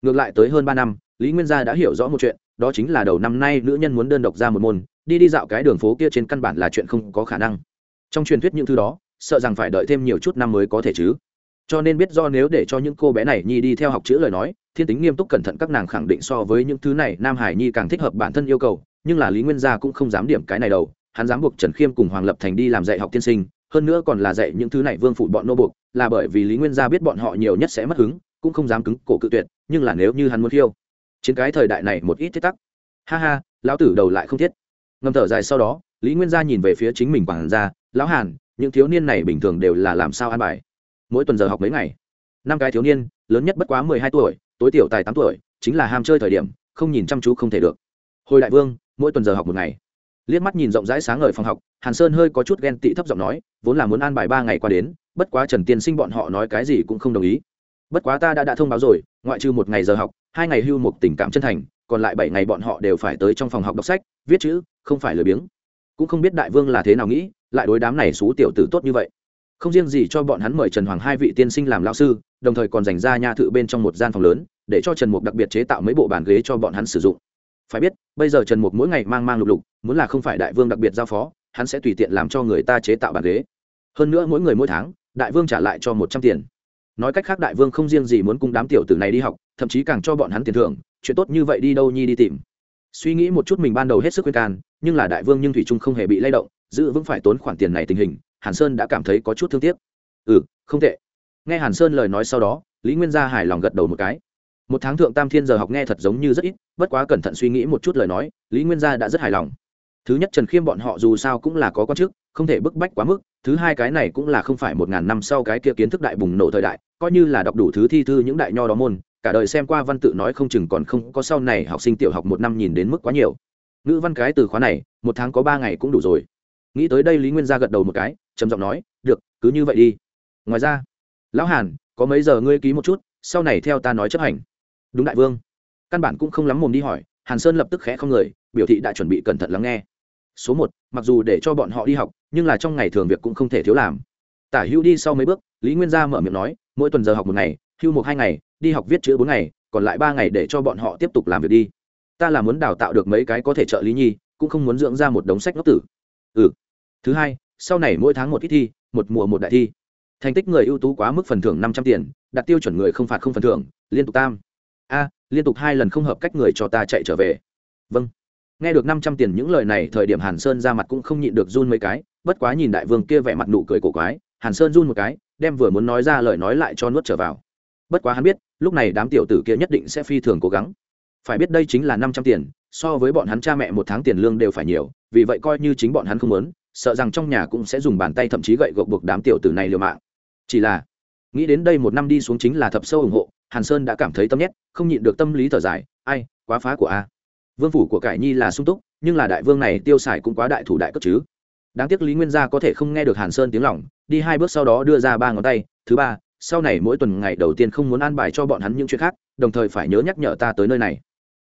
Ngược lại tới hơn ba năm lý nguyên gia đã hiểu rõ một chuyện, đó chính là đầu năm nay nữ nhân muốn đơn độc ra một môn, đi đi dạo cái đường phố kia trên căn bản là chuyện không có khả năng. Trong truyền thuyết những thứ đó, sợ rằng phải đợi thêm nhiều chút năm mới có thể chứ. Cho nên biết do nếu để cho những cô bé này nhi đi theo học chữ lời nói, thiên tính nghiêm túc cẩn thận các nàng khẳng định so với những thứ này nam hải nhi càng thích hợp bản thân yêu cầu, nhưng là lý nguyên gia cũng không dám điểm cái này đâu, hắn dám buộc trần khiêm cùng hoàng lập thành đi làm dạy học tiên sinh, hơn nữa còn là dạy những thứ này vương phụ bọn nô buộc, là bởi vì lý nguyên gia biết bọn họ nhiều nhất sẽ mất hứng, cũng không dám cứng cổ cự tuyệt, nhưng là nếu như hắn muốn khiêu chiến cái thời đại này một ít thiết tắc. Ha ha, lão tử đầu lại không thiết. Ngầm thở dài sau đó, lý nguyên gia nhìn về phía chính mình quản gia, lão hàn, những thiếu niên này bình thường đều là làm sao an bài? Mỗi tuần giờ học mấy ngày? Năm cái thiếu niên, lớn nhất bất quá mười hai tuổi, tối tiểu tài tám tuổi, chính là ham chơi thời điểm, không nhìn chăm chú không thể được. Hồi đại vương, mỗi tuần giờ học một ngày. Liếc mắt nhìn rộng rãi sáng ngời phòng học, hàn sơn hơi có chút ghen tị thấp giọng nói, vốn là muốn an bài ba ngày qua đến, bất quá trần tiên sinh bọn họ nói cái gì cũng không đồng ý bất quá ta đã đã thông báo rồi, ngoại trừ một ngày giờ học, hai ngày hưu một tình cảm chân thành, còn lại bảy ngày bọn họ đều phải tới trong phòng học đọc sách, viết chữ, không phải lười biếng. Cũng không biết đại vương là thế nào nghĩ, lại đối đám này xú tiểu tử tốt như vậy. Không riêng gì cho bọn hắn mời trần hoàng hai vị tiên sinh làm lao sư, đồng thời còn dành ra nha thự bên trong một gian phòng lớn, để cho trần mục đặc biệt chế tạo mấy bộ bàn ghế cho bọn hắn sử dụng. Phải biết, bây giờ trần mục mỗi ngày mang mang lục lục, muốn là không phải đại vương đặc biệt giao phó, hắn sẽ tùy tiện làm cho người ta chế tạo bàn ghế. Hơn nữa mỗi người mỗi tháng, đại vương trả lại cho một trăm tiền nói cách khác đại vương không riêng gì muốn cung đám tiểu tử này đi học, thậm chí càng cho bọn hắn tiền thưởng, chuyện tốt như vậy đi đâu nhi đi tìm. Suy nghĩ một chút mình ban đầu hết sức khuyên can, nhưng là đại vương nhưng thủy trung không hề bị lay động, giữ vững phải tốn khoản tiền này tình hình, hàn sơn đã cảm thấy có chút thương tiếc. Ừ không tệ. Nghe hàn sơn lời nói sau đó, lý nguyên gia hài lòng gật đầu một cái. Một tháng thượng tam thiên giờ học nghe thật giống như rất ít, bất quá cẩn thận suy nghĩ một chút lời nói, lý nguyên gia đã rất hài lòng thứ nhất trần khiêm bọn họ dù sao cũng là có quan chức, không thể bức bách quá mức, thứ hai cái này cũng là không phải một ngàn năm sau cái kia kiến thức đại bùng nổ thời đại, coi như là đọc đủ thứ thi thư những đại nho đó môn, cả đời xem qua văn tự nói không chừng còn không có sau này học sinh tiểu học một năm nhìn đến mức quá nhiều. Ngữ văn cái từ khóa này, một tháng có ba ngày cũng đủ rồi. Nghĩ tới đây lý nguyên gia gật đầu một cái, trầm giọng nói, được, cứ như vậy đi. Ngoài ra, lão hàn, có mấy giờ ngươi ký một chút, sau này theo ta nói chấp hành. Đúng đại vương. Căn bản cũng không lắm mồm đi hỏi, hàn sơn lập tức khẽ không người, biểu thị đã chuẩn bị cẩn thận lắng nghe số một, mặc dù để cho bọn họ đi học, nhưng là trong ngày thường việc cũng không thể thiếu làm. Tả hưu đi sau mấy bước, lý nguyên gia mở miệng nói, mỗi tuần giờ học một ngày, hưu một hai ngày, đi học viết chữ bốn ngày, còn lại ba ngày để cho bọn họ tiếp tục làm việc đi. Ta là muốn đào tạo được mấy cái có thể trợ lý nhi, cũng không muốn dưỡng ra một đống sách ngốc tử. Ừ. Thứ hai, sau này mỗi tháng một ít thi, một mùa một đại thi. Thành tích người ưu tú quá mức phần thưởng năm trăm tiền, đặt tiêu chuẩn người không phạt không phần thưởng, liên tục tam. A, liên tục hai lần không hợp cách người cho ta chạy trở về. Vâng nghe được năm trăm tiền những lời này, thời điểm hàn sơn ra mặt cũng không nhịn được run mấy cái, bất quá nhìn đại vương kia vẻ mặt nụ cười cổ quái, hàn sơn run một cái, đem vừa muốn nói ra lời nói lại cho nuốt trở vào. Bất quá hắn biết, lúc này đám tiểu tử kia nhất định sẽ phi thường cố gắng. Phải biết đây chính là năm trăm tiền, so với bọn hắn cha mẹ một tháng tiền lương đều phải nhiều, vì vậy coi như chính bọn hắn không muốn, sợ rằng trong nhà cũng sẽ dùng bàn tay thậm chí gậy gộc buộc đám tiểu tử này liều mạng. Chỉ là, nghĩ đến đây một năm đi xuống chính là thập sâu ủng hộ, hàn sơn đã cảm thấy tâm nhét, không nhịn được tâm lý thở dài, ai, quá phá của a vương phủ của cải nhi là sung túc, nhưng là đại vương này tiêu xài cũng quá đại thủ đại cấp chứ. Đáng tiếc lý nguyên gia có thể không nghe được hàn sơn tiếng lỏng đi hai bước sau đó đưa ra ba ngón tay, thứ ba, sau này mỗi tuần ngày đầu tiên không muốn an bài cho bọn hắn những chuyện khác, đồng thời phải nhớ nhắc nhở ta tới nơi này.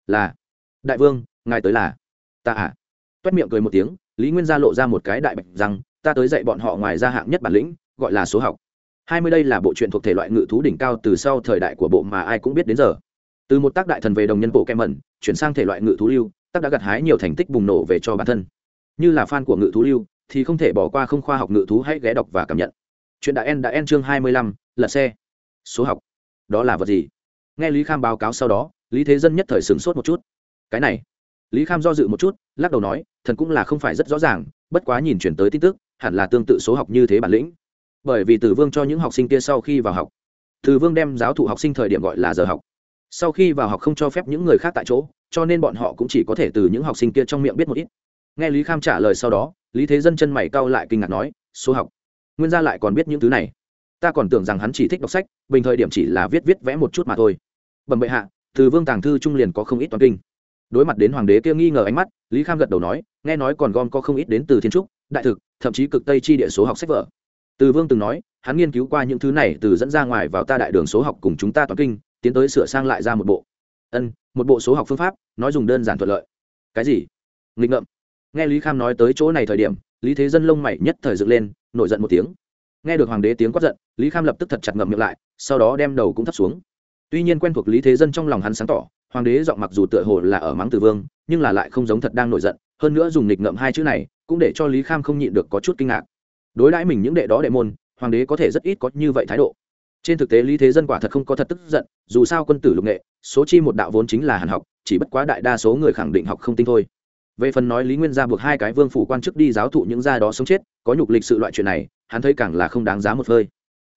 Là. Đại vương, ngài tới là. Ta à. Toét miệng cười một tiếng, lý nguyên gia lộ ra một cái đại bạch rằng ta tới dạy bọn họ ngoài ra hạng nhất bản lĩnh, gọi là số học. Hai mươi đây là bộ truyện thuộc thể loại ngự thú đỉnh cao từ sau thời đại của bộ mà ai cũng biết đến giờ từ một tác đại thần về đồng nhân bộ kem mẩn, chuyển sang thể loại ngự thú lưu, tác đã gặt hái nhiều thành tích bùng nổ về cho bản thân. Như là fan của ngự thú lưu, thì không thể bỏ qua không khoa học ngự thú hãy ghé đọc và cảm nhận. Chuyện đã en đã en chương hai mươi lăm, là xe. Số học. Đó là vật gì? Nghe lý kham báo cáo sau đó, lý thế dân nhất thời sửng sốt một chút. Cái này. Lý kham do dự một chút, lắc đầu nói thần cũng là không phải rất rõ ràng, bất quá nhìn chuyển tới tin tức, hẳn là tương tự số học như thế bản lĩnh. Bởi vì tử vương cho những học sinh kia sau khi vào học tử vương đem giáo thụ học sinh thời điểm gọi là giờ học sau khi vào học không cho phép những người khác tại chỗ, cho nên bọn họ cũng chỉ có thể từ những học sinh kia trong miệng biết một ít. Nghe lý kham trả lời sau đó, lý thế dân chân mày cau lại kinh ngạc nói, số học, nguyên gia lại còn biết những thứ này. Ta còn tưởng rằng hắn chỉ thích đọc sách, bình thời điểm chỉ là viết viết vẽ một chút mà thôi. Bẩm bệ hạ, từ vương tàng thư trung liền có không ít toàn kinh. Đối mặt đến hoàng đế kia nghi ngờ ánh mắt, lý kham gật đầu nói, nghe nói còn gom có không ít đến từ thiên trúc, đại thực, thậm chí cực tây chi địa số học sách vở. Từ vương từng nói, hắn nghiên cứu qua những thứ này từ dẫn ra ngoài vào ta đại đường số học cùng chúng ta toàn kinh tiến tới sửa sang lại ra một bộ. Ân, một bộ số học phương pháp, nói dùng đơn giản thuận lợi. Cái gì? Nghịch ngợm. Nghe lý kham nói tới chỗ này thời điểm, lý thế dân lông mày nhất thời dựng lên, nổi giận một tiếng. Nghe được hoàng đế tiếng quát giận, lý kham lập tức thật chặt ngậm miệng lại, sau đó đem đầu cũng thấp xuống. Tuy nhiên quen thuộc lý thế dân trong lòng hắn sáng tỏ, hoàng đế giọng mặc dù tựa hồ là ở mắng từ vương, nhưng là lại không giống thật đang nổi giận, hơn nữa dùng nghịch ngậm hai chữ này, cũng để cho lý kham không nhịn được có chút kinh ngạc. Đối đãi mình những đệ đó đệ môn, hoàng đế có thể rất ít có như vậy thái độ trên thực tế lý thế dân quả thật không có thật tức giận, dù sao quân tử lục nghệ, số chi một đạo vốn chính là hàn học, chỉ bất quá đại đa số người khẳng định học không tinh thôi. Về phần nói lý nguyên gia buộc hai cái vương phủ quan chức đi giáo thụ những gia đó sống chết, có nhục lịch sự loại chuyện này, hắn thấy càng là không đáng giá một hơi.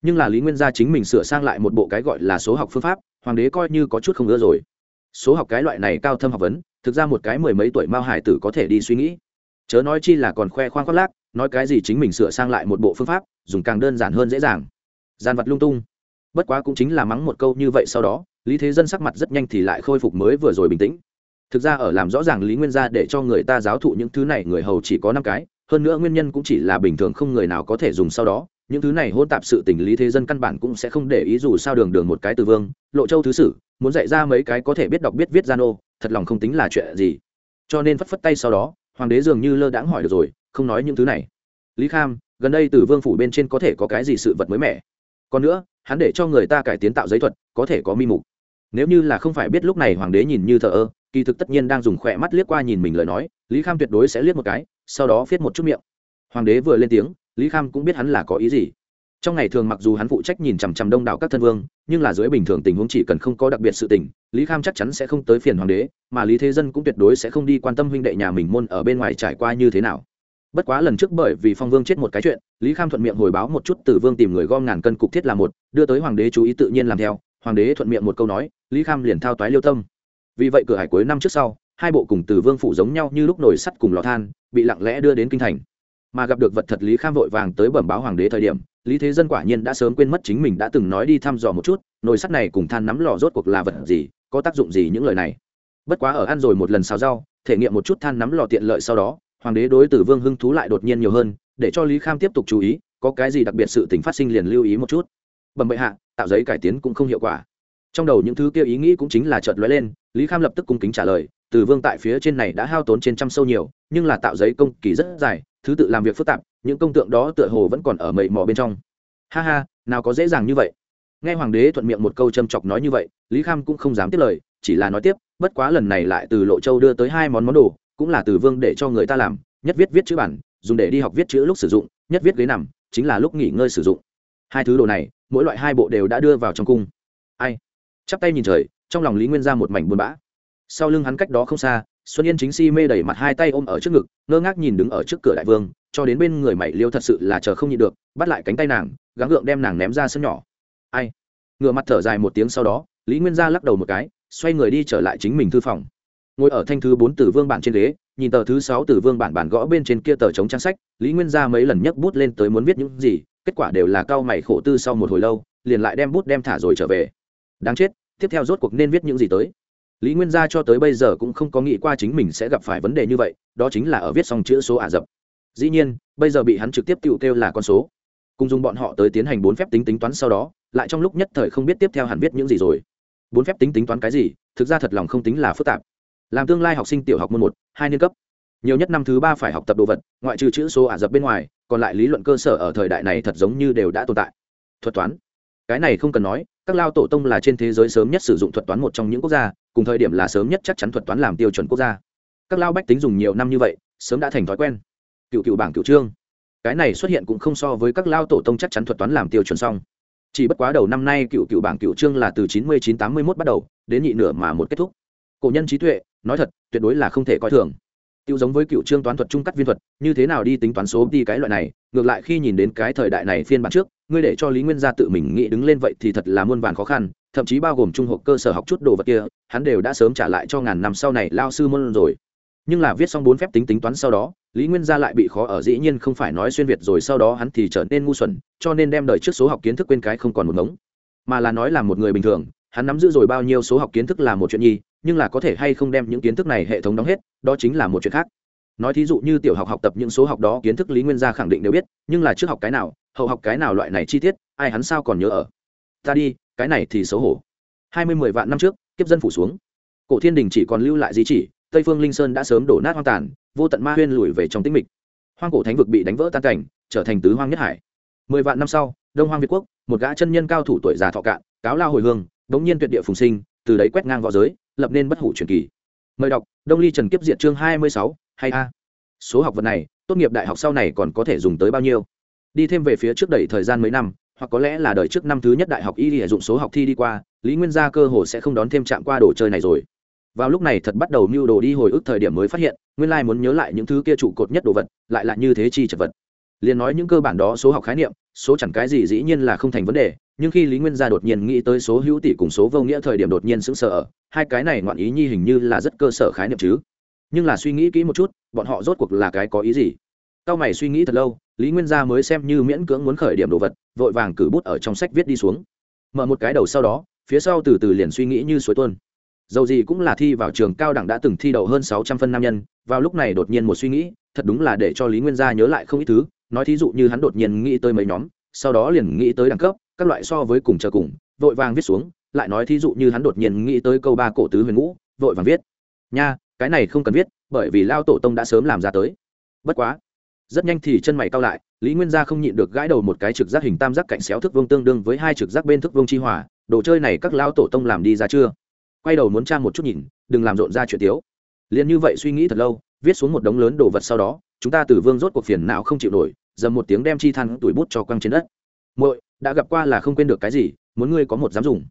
Nhưng là lý nguyên gia chính mình sửa sang lại một bộ cái gọi là số học phương pháp, hoàng đế coi như có chút không ưa rồi. Số học cái loại này cao thâm học vấn, thực ra một cái mười mấy tuổi mao hải tử có thể đi suy nghĩ. Chớ nói chi là còn khoe khoang khoác lác, nói cái gì chính mình sửa sang lại một bộ phương pháp, dùng càng đơn giản hơn dễ dàng. Gian vật lung tung bất quá cũng chính là mắng một câu như vậy sau đó, lý thế dân sắc mặt rất nhanh thì lại khôi phục mới vừa rồi bình tĩnh. Thực ra ở làm rõ ràng lý nguyên gia để cho người ta giáo thụ những thứ này, người hầu chỉ có năm cái, hơn nữa nguyên nhân cũng chỉ là bình thường không người nào có thể dùng sau đó. Những thứ này hôn tạp sự tình lý thế dân căn bản cũng sẽ không để ý dù sao đường đường một cái từ vương, lộ châu thứ sử, muốn dạy ra mấy cái có thể biết đọc biết viết gian ô thật lòng không tính là chuyện gì. Cho nên phất phất tay sau đó, hoàng đế dường như lơ đãng hỏi được rồi, không nói những thứ này. Lý kham, gần đây từ vương phủ bên trên có thể có cái gì sự vật mới mẻ? Còn nữa hắn để cho người ta cải tiến tạo giấy thuật, có thể có mi mục. Nếu như là không phải biết lúc này hoàng đế nhìn như thờ ơ, kỳ thực tất nhiên đang dùng khỏe mắt liếc qua nhìn mình lời nói, lý kham tuyệt đối sẽ liếc một cái, sau đó viết một chút miệng. Hoàng đế vừa lên tiếng, lý kham cũng biết hắn là có ý gì. Trong ngày thường mặc dù hắn phụ trách nhìn chằm chằm đông đảo các thân vương, nhưng là dưới bình thường tình huống chỉ cần không có đặc biệt sự tình, lý kham chắc chắn sẽ không tới phiền hoàng đế, mà lý thế dân cũng tuyệt đối sẽ không đi quan tâm huynh đệ nhà mình môn ở bên ngoài trải qua như thế nào bất quá lần trước bởi vì phong vương chết một cái chuyện, lý kham thuận miệng hồi báo một chút từ vương tìm người gom ngàn cân cục thiết là một, đưa tới hoàng đế chú ý tự nhiên làm theo, hoàng đế thuận miệng một câu nói, lý kham liền thao toái liêu tâm. Vì vậy cửa hải cuối năm trước sau, hai bộ cùng từ vương phụ giống nhau như lúc nồi sắt cùng lò than, bị lặng lẽ đưa đến kinh thành. Mà gặp được vật thật lý kham vội vàng tới bẩm báo hoàng đế thời điểm, lý thế dân quả nhiên đã sớm quên mất chính mình đã từng nói đi thăm dò một chút, nồi sắt này cùng than nắm lò rốt cuộc là vật gì, có tác dụng gì những lời này. Bất quá ở ăn rồi một lần xào rau, thể nghiệm một chút than nắm lò tiện lợi sau đó hoàng đế đối tử vương hưng thú lại đột nhiên nhiều hơn, để cho lý kham tiếp tục chú ý, có cái gì đặc biệt sự tình phát sinh liền lưu ý một chút. Bẩm bệ hạ, tạo giấy cải tiến cũng không hiệu quả. Trong đầu những thứ kia ý nghĩ cũng chính là chợt lóe lên, lý kham lập tức cung kính trả lời tử vương tại phía trên này đã hao tốn trên trăm sâu nhiều, nhưng là tạo giấy công kỳ rất dài, thứ tự làm việc phức tạp, những công tượng đó tựa hồ vẫn còn ở mầy mò bên trong. Ha ha, nào có dễ dàng như vậy. Nghe hoàng đế thuận miệng một câu châm chọc nói như vậy, lý kham cũng không dám tiếp lời, chỉ là nói tiếp, bất quá lần này lại từ lộ châu đưa tới hai món món đồ cũng là từ vương để cho người ta làm, nhất viết viết chữ bản, dùng để đi học viết chữ lúc sử dụng, nhất viết ghế nằm, chính là lúc nghỉ ngơi sử dụng. Hai thứ đồ này, mỗi loại hai bộ đều đã đưa vào trong cung. Ai? Chắp tay nhìn trời, trong lòng lý nguyên ra một mảnh buồn bã. Sau lưng hắn cách đó không xa, xuân yên chính si mê đẩy mặt hai tay ôm ở trước ngực, ngơ ngác nhìn đứng ở trước cửa đại vương, cho đến bên người mày liêu thật sự là chờ không nhịn được, bắt lại cánh tay nàng, gắng gượng đem nàng ném ra sân nhỏ. Ai? Ngựa mặt thở dài một tiếng sau đó, lý nguyên gia lắc đầu một cái, xoay người đi trở lại chính mình thư phòng ngồi ở thanh thứ bốn tử vương bản trên ghế, nhìn tờ thứ sáu tử vương bản bản gõ bên trên kia tờ chống trang sách, lý nguyên gia mấy lần nhấc bút lên tới muốn viết những gì, kết quả đều là cao mày khổ tư sau một hồi lâu, liền lại đem bút đem thả rồi trở về. Đáng chết, tiếp theo rốt cuộc nên viết những gì tới? Lý nguyên gia cho tới bây giờ cũng không có nghĩ qua chính mình sẽ gặp phải vấn đề như vậy, đó chính là ở viết xong chữ số ả rập. Dĩ nhiên, bây giờ bị hắn trực tiếp tự kêu là con số. Cùng dùng bọn họ tới tiến hành bốn phép tính tính toán sau đó, lại trong lúc nhất thời không biết tiếp theo hẳn viết những gì rồi. Bốn phép tính tính toán cái gì, thực ra thật lòng không tính là phức tạp làm tương lai học sinh tiểu học môn một, hai niên cấp. Nhiều nhất năm thứ ba phải học tập đồ vật, ngoại trừ chữ số ả rập bên ngoài, còn lại lý luận cơ sở ở thời đại này thật giống như đều đã tồn tại. Thuật toán. Cái này không cần nói, các lao tổ tông là trên thế giới sớm nhất sử dụng thuật toán một trong những quốc gia, cùng thời điểm là sớm nhất chắc chắn thuật toán làm tiêu chuẩn quốc gia. Các lao bách tính dùng nhiều năm như vậy, sớm đã thành thói quen. Cựu cựu bảng cựu trương. Cái này xuất hiện cũng không so với các lao tổ tông chắc chắn thuật toán làm tiêu chuẩn xong. Chỉ bất quá đầu năm nay cựu cựu bảng cựu trương là từ chín mươi chín tám mươi mốt bắt đầu, đến nhị nửa mà một kết thúc. Cổ nhân trí tuệ nói thật, tuyệt đối là không thể coi thường. Tiêu giống với cựu trương toán thuật trung cắt viên thuật, như thế nào đi tính toán số đi cái loại này, ngược lại khi nhìn đến cái thời đại này phiên bản trước, ngươi để cho lý nguyên gia tự mình nghĩ đứng lên vậy thì thật là muôn vàn khó khăn, thậm chí bao gồm trung học cơ sở học chút đồ vật kia, hắn đều đã sớm trả lại cho ngàn năm sau này lao sư môn rồi. Nhưng là viết xong bốn phép tính tính toán sau đó, lý nguyên gia lại bị khó ở dĩ nhiên không phải nói xuyên việt rồi sau đó hắn thì trở nên ngu xuẩn, cho nên đem đời trước số học kiến thức quên cái không còn một ngống. Mà là nói là một người bình thường, hắn nắm giữ rồi bao nhiêu số học kiến thức là một chuyện nhi nhưng là có thể hay không đem những kiến thức này hệ thống đóng hết, đó chính là một chuyện khác. Nói thí dụ như tiểu học học tập những số học đó, kiến thức lý nguyên gia khẳng định đều biết, nhưng là trước học cái nào, hậu học cái nào loại này chi tiết, ai hắn sao còn nhớ ở? Ta đi, cái này thì xấu hổ. Hai mươi mười vạn năm trước, kiếp dân phủ xuống. Cổ thiên đình chỉ còn lưu lại di chỉ, tây phương linh sơn đã sớm đổ nát hoang tàn, vô tận ma huyên lùi về trong tĩnh mịch. Hoang cổ thánh vực bị đánh vỡ tan cảnh, trở thành tứ hoang nhất hải. Mười vạn năm sau, đông hoang việt quốc, một gã chân nhân cao thủ tuổi già thọ cạn, cáo lao hồi hương, đống nhiên tuyệt địa phùng sinh, từ đấy quét ngang v õ giới lập nên bất hủ truyền kỳ. Mời đọc, đông ly trần kiếp diệt chương hai mươi sáu, hay a. Số học vật này, tốt nghiệp đại học sau này còn có thể dùng tới bao nhiêu? Đi thêm về phía trước đẩy thời gian mấy năm, hoặc có lẽ là đời trước năm thứ nhất đại học y sử dụng số học thi đi qua, lý nguyên gia cơ hồ sẽ không đón thêm chạm qua đồ chơi này rồi. Vào lúc này thật bắt đầu mưu đồ đi hồi ức thời điểm mới phát hiện, nguyên lai muốn nhớ lại những thứ kia trụ cột nhất đồ vật, lại là như thế chi chật vật. Liền nói những cơ bản đó số học khái niệm số chẳng cái gì dĩ nhiên là không thành vấn đề, nhưng khi lý nguyên gia đột nhiên nghĩ tới số hữu tỷ cùng số vô nghĩa thời điểm đột nhiên sững sờ ở, hai cái này ngoạn ý nhi hình như là rất cơ sở khái niệm chứ. Nhưng là suy nghĩ kỹ một chút, bọn họ rốt cuộc là cái có ý gì? Tao mày suy nghĩ thật lâu, lý nguyên gia mới xem như miễn cưỡng muốn khởi điểm đồ vật, vội vàng cử bút ở trong sách viết đi xuống. Mở một cái đầu sau đó, phía sau từ từ liền suy nghĩ như suối tuôn. Dầu gì cũng là thi vào trường cao đẳng đã từng thi đậu hơn sáu trăm phân nam nhân, vào lúc này đột nhiên một suy nghĩ, thật đúng là để cho lý nguyên gia nhớ lại không ít thứ nói thí dụ như hắn đột nhiên nghĩ tới mấy nhóm, sau đó liền nghĩ tới đẳng cấp, các loại so với cùng chờ cùng, vội vàng viết xuống, lại nói thí dụ như hắn đột nhiên nghĩ tới câu ba cổ tứ huyền ngũ, vội vàng viết. Nha, cái này không cần viết, bởi vì lao tổ tông đã sớm làm ra tới. Bất quá. Rất nhanh thì chân mày cao lại, lý nguyên gia không nhịn được gãi đầu một cái trực giác hình tam giác cạnh xéo thức vương tương đương với hai trực giác bên thức vương chi hòa, đồ chơi này các lao tổ tông làm đi ra chưa? Quay đầu muốn tra một chút nhìn, đừng làm rộn ra chuyện tiếu. Liền như vậy suy nghĩ thật lâu, viết xuống một đống lớn đồ vật sau đó, chúng ta từ vương rốt cuộc phiền não không chịu nổi dầm một tiếng đem chi than tuổi bút cho quăng trên đất. Muội, đã gặp qua là không quên được cái gì, muốn ngươi có một dám dùng.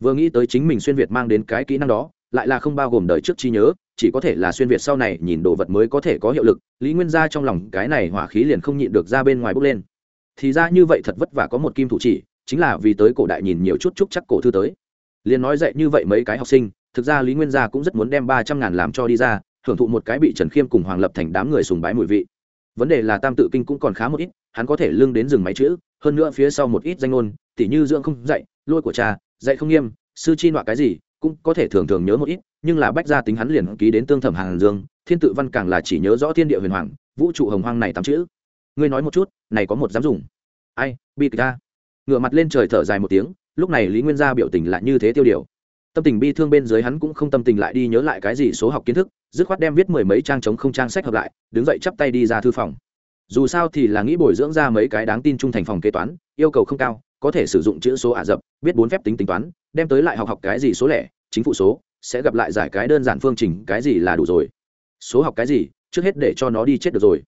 Vừa nghĩ tới chính mình xuyên việt mang đến cái kỹ năng đó, lại là không bao gồm đời trước chi nhớ, chỉ có thể là xuyên việt sau này nhìn đồ vật mới có thể có hiệu lực, lý nguyên gia trong lòng cái này hỏa khí liền không nhịn được ra bên ngoài bốc lên. Thì ra như vậy thật vất vả có một kim thủ chỉ, chính là vì tới cổ đại nhìn nhiều chút chúc chắc cổ thư tới. Liền nói dạy như vậy mấy cái học sinh, thực ra lý nguyên gia cũng rất muốn đem ba trăm ngàn làm cho đi ra hưởng thụ một cái bị trần khiêm cùng hoàng lập thành đám người sùng bái mùi vị vấn đề là tam tự kinh cũng còn khá một ít, hắn có thể lương đến rừng máy chữ, hơn nữa phía sau một ít danh ngôn, tỉ như dưỡng không dạy, lôi của cha, dạy không nghiêm, sư chi nọa cái gì, cũng có thể thường thường nhớ một ít, nhưng là bách gia tính hắn liền ký đến tương thẩm hàng dương, thiên tự văn càng là chỉ nhớ rõ thiên địa huyền hoàng, vũ trụ hồng hoang này tám chữ. Ngươi nói một chút, này có một dám dùng? Ai, bi kịch ta. Ngửa mặt lên trời thở dài một tiếng, lúc này lý nguyên gia biểu tình lại như thế tiêu điều tâm tình bi thương bên dưới hắn cũng không tâm tình lại đi nhớ lại cái gì số học kiến thức, dứt khoát đem viết mười mấy trang chống không trang sách hợp lại, đứng dậy chắp tay đi ra thư phòng. Dù sao thì là nghĩ bồi dưỡng ra mấy cái đáng tin trung thành phòng kế toán, yêu cầu không cao, có thể sử dụng chữ số ả rập biết bốn phép tính tính toán, đem tới lại học học cái gì số lẻ, chính phủ số, sẽ gặp lại giải cái đơn giản phương trình, cái gì là đủ rồi. Số học cái gì, trước hết để cho nó đi chết được rồi.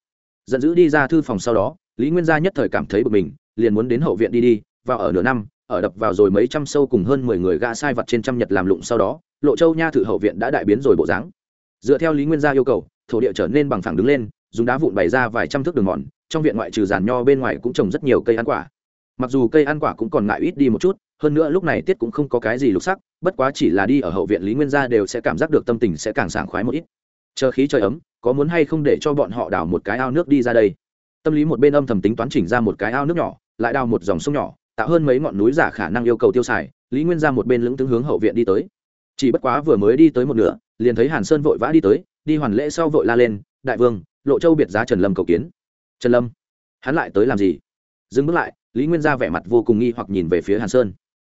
Giận dữ đi ra thư phòng sau đó, lý nguyên gia nhất thời cảm thấy bực mình, liền muốn đến hậu viện đi đi, vào ở nửa năm ở đập vào rồi mấy trăm sâu cùng hơn mười người gã sai vật trên trăm nhật làm lụng sau đó, lộ châu nha thử hậu viện đã đại biến rồi bộ dáng. Dựa theo lý nguyên gia yêu cầu, thổ địa trở nên bằng phẳng đứng lên, dùng đá vụn bày ra vài trăm thước đường mòn, trong viện ngoại trừ giàn nho bên ngoài cũng trồng rất nhiều cây ăn quả. Mặc dù cây ăn quả cũng còn ngại ít đi một chút, hơn nữa lúc này tiết cũng không có cái gì lục sắc, bất quá chỉ là đi ở hậu viện lý nguyên gia đều sẽ cảm giác được tâm tình sẽ càng sảng khoái một ít. Chờ khí trời ấm, có muốn hay không để cho bọn họ đào một cái ao nước đi ra đây? Tâm lý một bên âm thầm tính toán chỉnh ra một cái ao nước nhỏ, lại đào một dòng sông nhỏ tạo hơn mấy ngọn núi giả khả năng yêu cầu tiêu xài, lý nguyên ra một bên lững tướng hướng hậu viện đi tới. Chỉ bất quá vừa mới đi tới một nửa, liền thấy hàn sơn vội vã đi tới, đi hoàn lễ sau vội la lên, đại vương, lộ châu biệt giá trần lâm cầu kiến. Trần lâm? Hắn lại tới làm gì? Dừng bước lại, lý nguyên gia vẻ mặt vô cùng nghi hoặc nhìn về phía hàn sơn.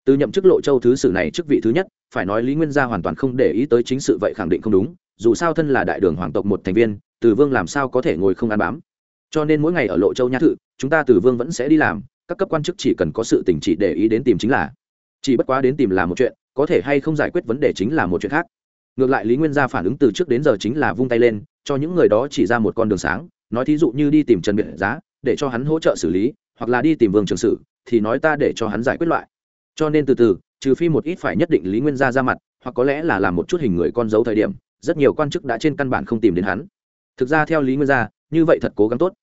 Từ nhậm chức lộ châu thứ sử này chức vị thứ nhất, phải nói lý nguyên gia hoàn toàn không để ý tới chính sự vậy khẳng định không đúng, dù sao thân là đại đường hoàng tộc một thành viên, từ vương làm sao có thể ngồi không ăn bám. Cho nên mỗi ngày ở lộ châu nhã thự, chúng ta từ vương vẫn sẽ đi làm các cấp quan chức chỉ cần có sự tỉnh chỉ để ý đến tìm chính là. Chỉ bất quá đến tìm là một chuyện, có thể hay không giải quyết vấn đề chính là một chuyện khác. Ngược lại lý nguyên gia phản ứng từ trước đến giờ chính là vung tay lên, cho những người đó chỉ ra một con đường sáng, nói thí dụ như đi tìm trần biệt giá, để cho hắn hỗ trợ xử lý, hoặc là đi tìm vương trường sử, thì nói ta để cho hắn giải quyết loại. Cho nên từ từ, trừ phi một ít phải nhất định lý nguyên gia ra mặt, hoặc có lẽ là làm một chút hình người con dấu thời điểm, rất nhiều quan chức đã trên căn bản không tìm đến hắn. Thực ra theo lý nguyên gia, như vậy thật cố gắng tốt.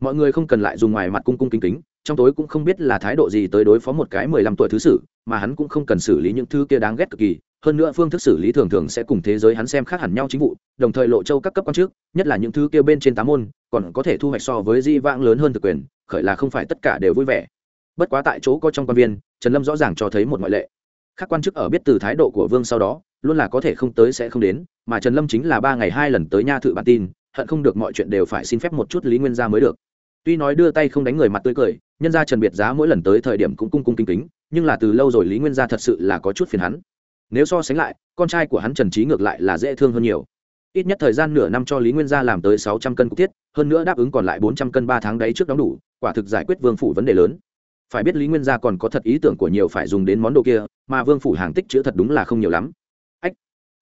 Mọi người không cần lại dùng ngoài mặt cung cung kính kính trong tối cũng không biết là thái độ gì tới đối phó một cái mười lăm tuổi thứ sử, mà hắn cũng không cần xử lý những thứ kia đáng ghét cực kỳ. Hơn nữa phương thức xử lý thường thường sẽ cùng thế giới hắn xem khác hẳn nhau chính vụ, đồng thời lộ châu các cấp quan chức nhất là những thứ kia bên trên tám môn, còn có thể thu hoạch so với di vãng lớn hơn thực quyền, khởi là không phải tất cả đều vui vẻ. Bất quá tại chỗ có trong quan viên, trần lâm rõ ràng cho thấy một ngoại lệ. Các quan chức ở biết từ thái độ của vương sau đó, luôn là có thể không tới sẽ không đến, mà trần lâm chính là ba ngày hai lần tới nha thự bản tin, hận không được mọi chuyện đều phải xin phép một chút lý nguyên gia mới được tuy nói đưa tay không đánh người mặt tươi cười, nhân gia trần biệt giá mỗi lần tới thời điểm cũng cung cung kính kính, nhưng là từ lâu rồi lý nguyên gia thật sự là có chút phiền hắn. Nếu so sánh lại, con trai của hắn trần trí ngược lại là dễ thương hơn nhiều. Ít nhất thời gian nửa năm cho lý nguyên gia làm tới sáu trăm cân cục tiết hơn nữa đáp ứng còn lại bốn trăm cân ba tháng đấy trước đóng đủ, quả thực giải quyết vương phủ vấn đề lớn. Phải biết lý nguyên gia còn có thật ý tưởng của nhiều phải dùng đến món đồ kia, mà vương phủ hàng tích chữ thật đúng là không nhiều lắm. Ách!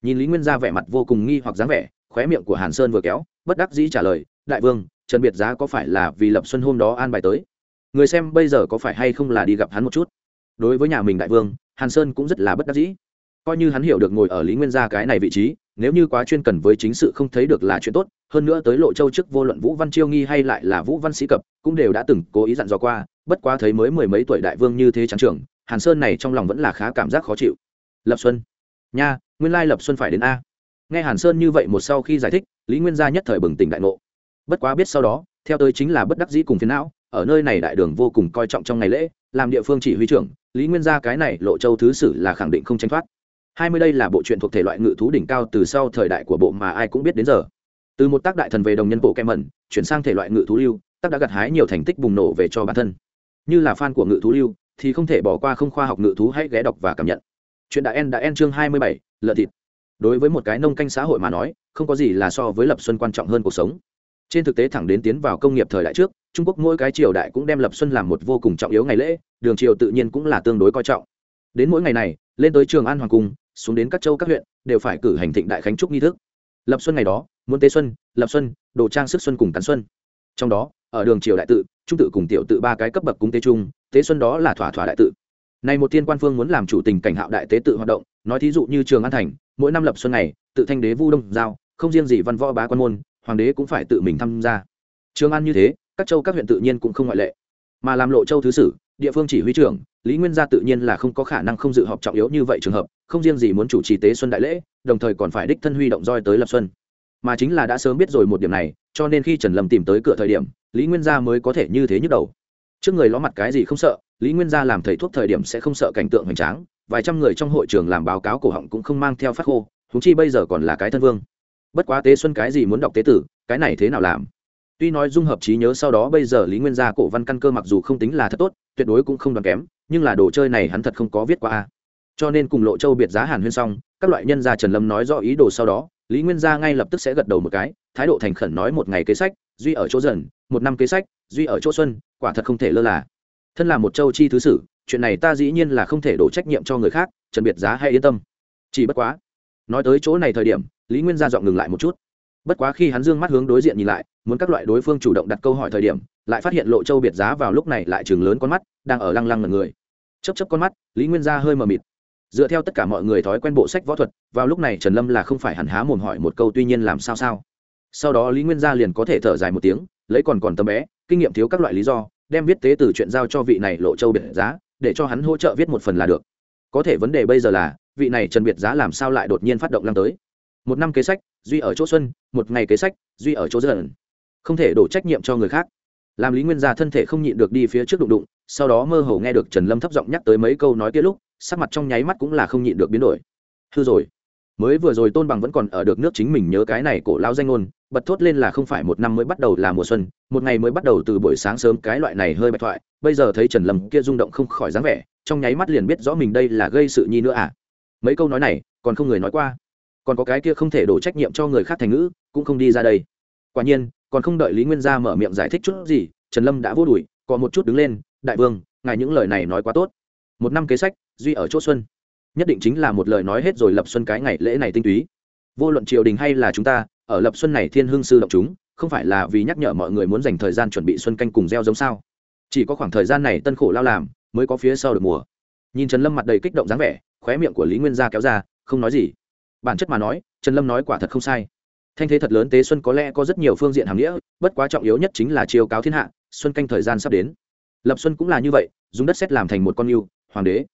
Nhìn lý nguyên gia vẻ mặt vô cùng nghi hoặc dáng vẻ, khóe miệng của hàn sơn vừa kéo, bất đắc dĩ trả lời, đại vương trần biệt giá có phải là vì lập xuân hôm đó an bài tới? Người xem bây giờ có phải hay không là đi gặp hắn một chút? Đối với nhà mình đại vương, hàn sơn cũng rất là bất đắc dĩ. Coi như hắn hiểu được ngồi ở lý nguyên gia cái này vị trí, nếu như quá chuyên cần với chính sự không thấy được là chuyện tốt, hơn nữa tới lộ châu trước vô luận vũ văn chiêu nghi hay lại là vũ văn sĩ cập, cũng đều đã từng cố ý dặn dò qua, bất quá thấy mới mười mấy tuổi đại vương như thế trắng trưởng hàn sơn này trong lòng vẫn là khá cảm giác khó chịu. Lập xuân. Nha, nguyên lai lập xuân phải đến a. Nghe hàn sơn như vậy một sau khi giải thích, lý nguyên gia nhất thời bừng tỉnh đại ngộ bất quá biết sau đó, theo tới chính là bất đắc dĩ cùng phiến não, ở nơi này đại đường vô cùng coi trọng trong ngày lễ, làm địa phương chỉ huy trưởng, lý nguyên gia cái này lộ châu thứ sử là khẳng định không tranh thoát. Hai mươi đây là bộ truyện thuộc thể loại ngự thú đỉnh cao từ sau thời đại của bộ mà ai cũng biết đến giờ. Từ một tác đại thần về đồng nhân bộ kem mẩn, chuyển sang thể loại ngự thú lưu, tác đã gặt hái nhiều thành tích bùng nổ về cho bản thân. Như là fan của ngự thú lưu, thì không thể bỏ qua không khoa học ngự thú hãy ghé đọc và cảm nhận. Chuyện đã en đã en chương hai mươi bảy, lợn thịt. Đối với một cái nông canh xã hội mà nói, không có gì là so với lập xuân quan trọng hơn cuộc sống trên thực tế thẳng đến tiến vào công nghiệp thời đại trước, trung quốc mỗi cái triều đại cũng đem lập xuân làm một vô cùng trọng yếu ngày lễ, đường triều tự nhiên cũng là tương đối coi trọng. Đến mỗi ngày này, lên tới trường an hoàng cung, xuống đến các châu các huyện, đều phải cử hành thịnh đại khánh trúc nghi thức. Lập xuân ngày đó, muốn tế xuân, lập xuân, đồ trang sức xuân cùng tán xuân. Trong đó, ở đường triều đại tự, trung tự cùng tiểu tự ba cái cấp bậc cung tế trung tế xuân đó là thỏa thỏa đại tự. Này một tiên quan phương muốn làm chủ tình cảnh hạo đại tế tự hoạt động, nói thí dụ như trường an thành, mỗi năm lập xuân này tự thanh đế vu đông giao, không riêng gì văn võ bá quan môn hoàng đế cũng phải tự mình tham gia. Trường an như thế, các châu các huyện tự nhiên cũng không ngoại lệ. Mà làm lộ châu thứ sử, địa phương chỉ huy trưởng, lý nguyên gia tự nhiên là không có khả năng không dự họp trọng yếu như vậy trường hợp, không riêng gì muốn chủ trì tế xuân đại lễ, đồng thời còn phải đích thân huy động roi tới lập xuân. Mà chính là đã sớm biết rồi một điểm này, cho nên khi trần lâm tìm tới cửa thời điểm, lý nguyên gia mới có thể như thế nhức đầu. Trước người ló mặt cái gì không sợ, lý nguyên gia làm thầy thuốc thời điểm sẽ không sợ cảnh tượng hoành tráng, vài trăm người trong hội trường làm báo cáo cổ họng cũng không mang theo phát khô thúng chi bây giờ còn là cái thân vương bất quá tế xuân cái gì muốn đọc tế tử, cái này thế nào làm? Tuy nói dung hợp trí nhớ sau đó bây giờ lý nguyên gia cổ văn căn cơ mặc dù không tính là thật tốt, tuyệt đối cũng không đoàn kém, nhưng là đồ chơi này hắn thật không có viết qua a. Cho nên cùng lộ châu biệt giá hàn huyên xong, các loại nhân gia trần lâm nói rõ ý đồ sau đó, lý nguyên gia ngay lập tức sẽ gật đầu một cái, thái độ thành khẩn nói một ngày kế sách, duy ở chỗ dần, một năm kế sách, duy ở chỗ xuân, quả thật không thể lơ là. Thân là một châu chi thứ sử, chuyện này ta dĩ nhiên là không thể đổ trách nhiệm cho người khác, trần biệt giá hay yên tâm. Chỉ bất quá, nói tới chỗ này thời điểm lý nguyên gia dọn ngừng lại một chút. Bất quá khi hắn dương mắt hướng đối diện nhìn lại, muốn các loại đối phương chủ động đặt câu hỏi thời điểm, lại phát hiện lộ châu biệt giá vào lúc này lại chừng lớn con mắt, đang ở lăng lăng ngần người. Chấp chấp con mắt, lý nguyên gia hơi mờ mịt. Dựa theo tất cả mọi người thói quen bộ sách võ thuật, vào lúc này trần lâm là không phải hẳn há mồm hỏi một câu tuy nhiên làm sao sao. Sau đó lý nguyên gia liền có thể thở dài một tiếng, lấy còn còn tấm bé, kinh nghiệm thiếu các loại lý do, đem viết tế từ chuyện giao cho vị này lộ châu biệt giá, để cho hắn hỗ trợ viết một phần là được. Có thể vấn đề bây giờ là, vị này trần biệt giá làm sao lại đột nhiên phát động lăng tới? Một năm kế sách, duy ở chỗ xuân, một ngày kế sách, duy ở chỗ dần. Không thể đổ trách nhiệm cho người khác. Làm lý nguyên gia thân thể không nhịn được đi phía trước đụng đụng, sau đó mơ hồ nghe được trần lâm thấp giọng nhắc tới mấy câu nói kia lúc, sắc mặt trong nháy mắt cũng là không nhịn được biến đổi. Hư rồi. Mới vừa rồi tôn bằng vẫn còn ở được nước chính mình nhớ cái này cổ lao danh ngôn, bật thốt lên là không phải một năm mới bắt đầu là mùa xuân, một ngày mới bắt đầu từ buổi sáng sớm cái loại này hơi bạch thoại, bây giờ thấy trần lâm kia rung động không khỏi dáng vẻ, trong nháy mắt liền biết rõ mình đây là gây sự nhi nữa à. Mấy câu nói này, còn không người nói qua còn có cái kia không thể đổ trách nhiệm cho người khác thành ngữ, cũng không đi ra đây. Quả nhiên, còn không đợi lý nguyên gia mở miệng giải thích chút gì, trần lâm đã vô đùi có một chút đứng lên, đại vương, ngài những lời này nói quá tốt. Một năm kế sách, duy ở chỗ xuân. Nhất định chính là một lời nói hết rồi lập xuân cái ngày lễ này tinh túy. Vô luận triều đình hay là chúng ta, ở lập xuân này thiên hương sư động chúng, không phải là vì nhắc nhở mọi người muốn dành thời gian chuẩn bị xuân canh cùng gieo giống sao? Chỉ có khoảng thời gian này tân khổ lao làm, mới có phía sau được mùa. Nhìn trần lâm mặt đầy kích động dáng vẻ, khóe miệng của lý nguyên gia kéo ra, không nói gì bản chất mà nói, trần lâm nói quả thật không sai. Thanh thế thật lớn tế xuân có lẽ có rất nhiều phương diện hàm nghĩa, bất quá trọng yếu nhất chính là chiêu cáo thiên hạ, xuân canh thời gian sắp đến. Lập xuân cũng là như vậy, dùng đất xét làm thành một con yêu, hoàng đế.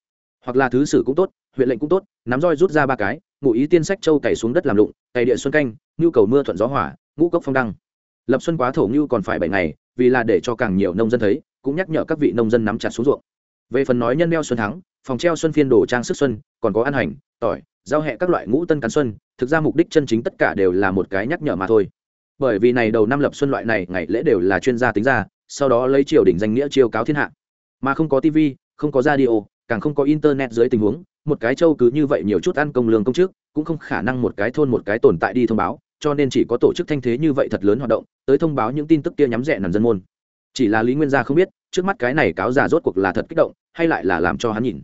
Hoặc là thứ sử cũng tốt, huyện lệnh cũng tốt, nắm roi rút ra ba cái, ngụ ý tiên sách châu cày xuống đất làm lụng, cày địa xuân canh, nhu cầu mưa thuận gió hỏa ngũ cốc phong đăng. Lập xuân quá thổ ngưu còn phải bảy ngày, vì là để cho càng nhiều nông dân thấy, cũng nhắc nhở các vị nông dân nắm chặt xuống ruộng. Về phần nói nhân đeo xuân thắng phòng treo xuân phiên đồ trang sức xuân, còn có ăn hành, tỏi, giao hẹ các loại ngũ tân cắn xuân, thực ra mục đích chân chính tất cả đều là một cái nhắc nhở mà thôi. Bởi vì này đầu năm lập xuân loại này, ngày lễ đều là chuyên gia tính ra, sau đó lấy triều đình danh nghĩa chiêu cáo thiên hạ. Mà không có tv không có radio, càng không có internet dưới tình huống, một cái châu cứ như vậy nhiều chút ăn công lương công chức, cũng không khả năng một cái thôn một cái tồn tại đi thông báo, cho nên chỉ có tổ chức thanh thế như vậy thật lớn hoạt động, tới thông báo những tin tức kia nhắm rẻ nằm dân môn. Chỉ là lý nguyên gia không biết, trước mắt cái này cáo già rốt cuộc là thật kích động, hay lại là làm cho hắn nhìn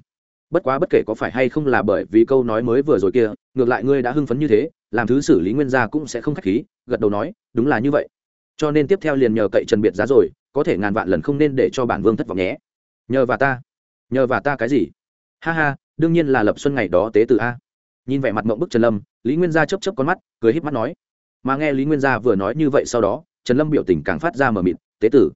bất quá bất kể có phải hay không là bởi vì câu nói mới vừa rồi kia, ngược lại ngươi đã hưng phấn như thế, làm thứ xử lý nguyên gia cũng sẽ không k h á c h khí, gật đầu nói, đúng là như vậy. Cho nên tiếp theo liền nhờ cậy trần biệt giá rồi, có thể ngàn vạn lần không nên để cho bản vương thất vọng nhé. Nhờ và ta. Nhờ và ta cái gì? Ha ha, đương nhiên là lập xuân ngày đó tế từ a. Nhìn vẻ mặt mộng bức trần lâm, lý nguyên gia chấp chấp con mắt, cười híp mắt nói. Mà nghe lý nguyên gia vừa nói như vậy sau đó, trần lâm biểu tình càng phát ra mờ mịt, tế tử,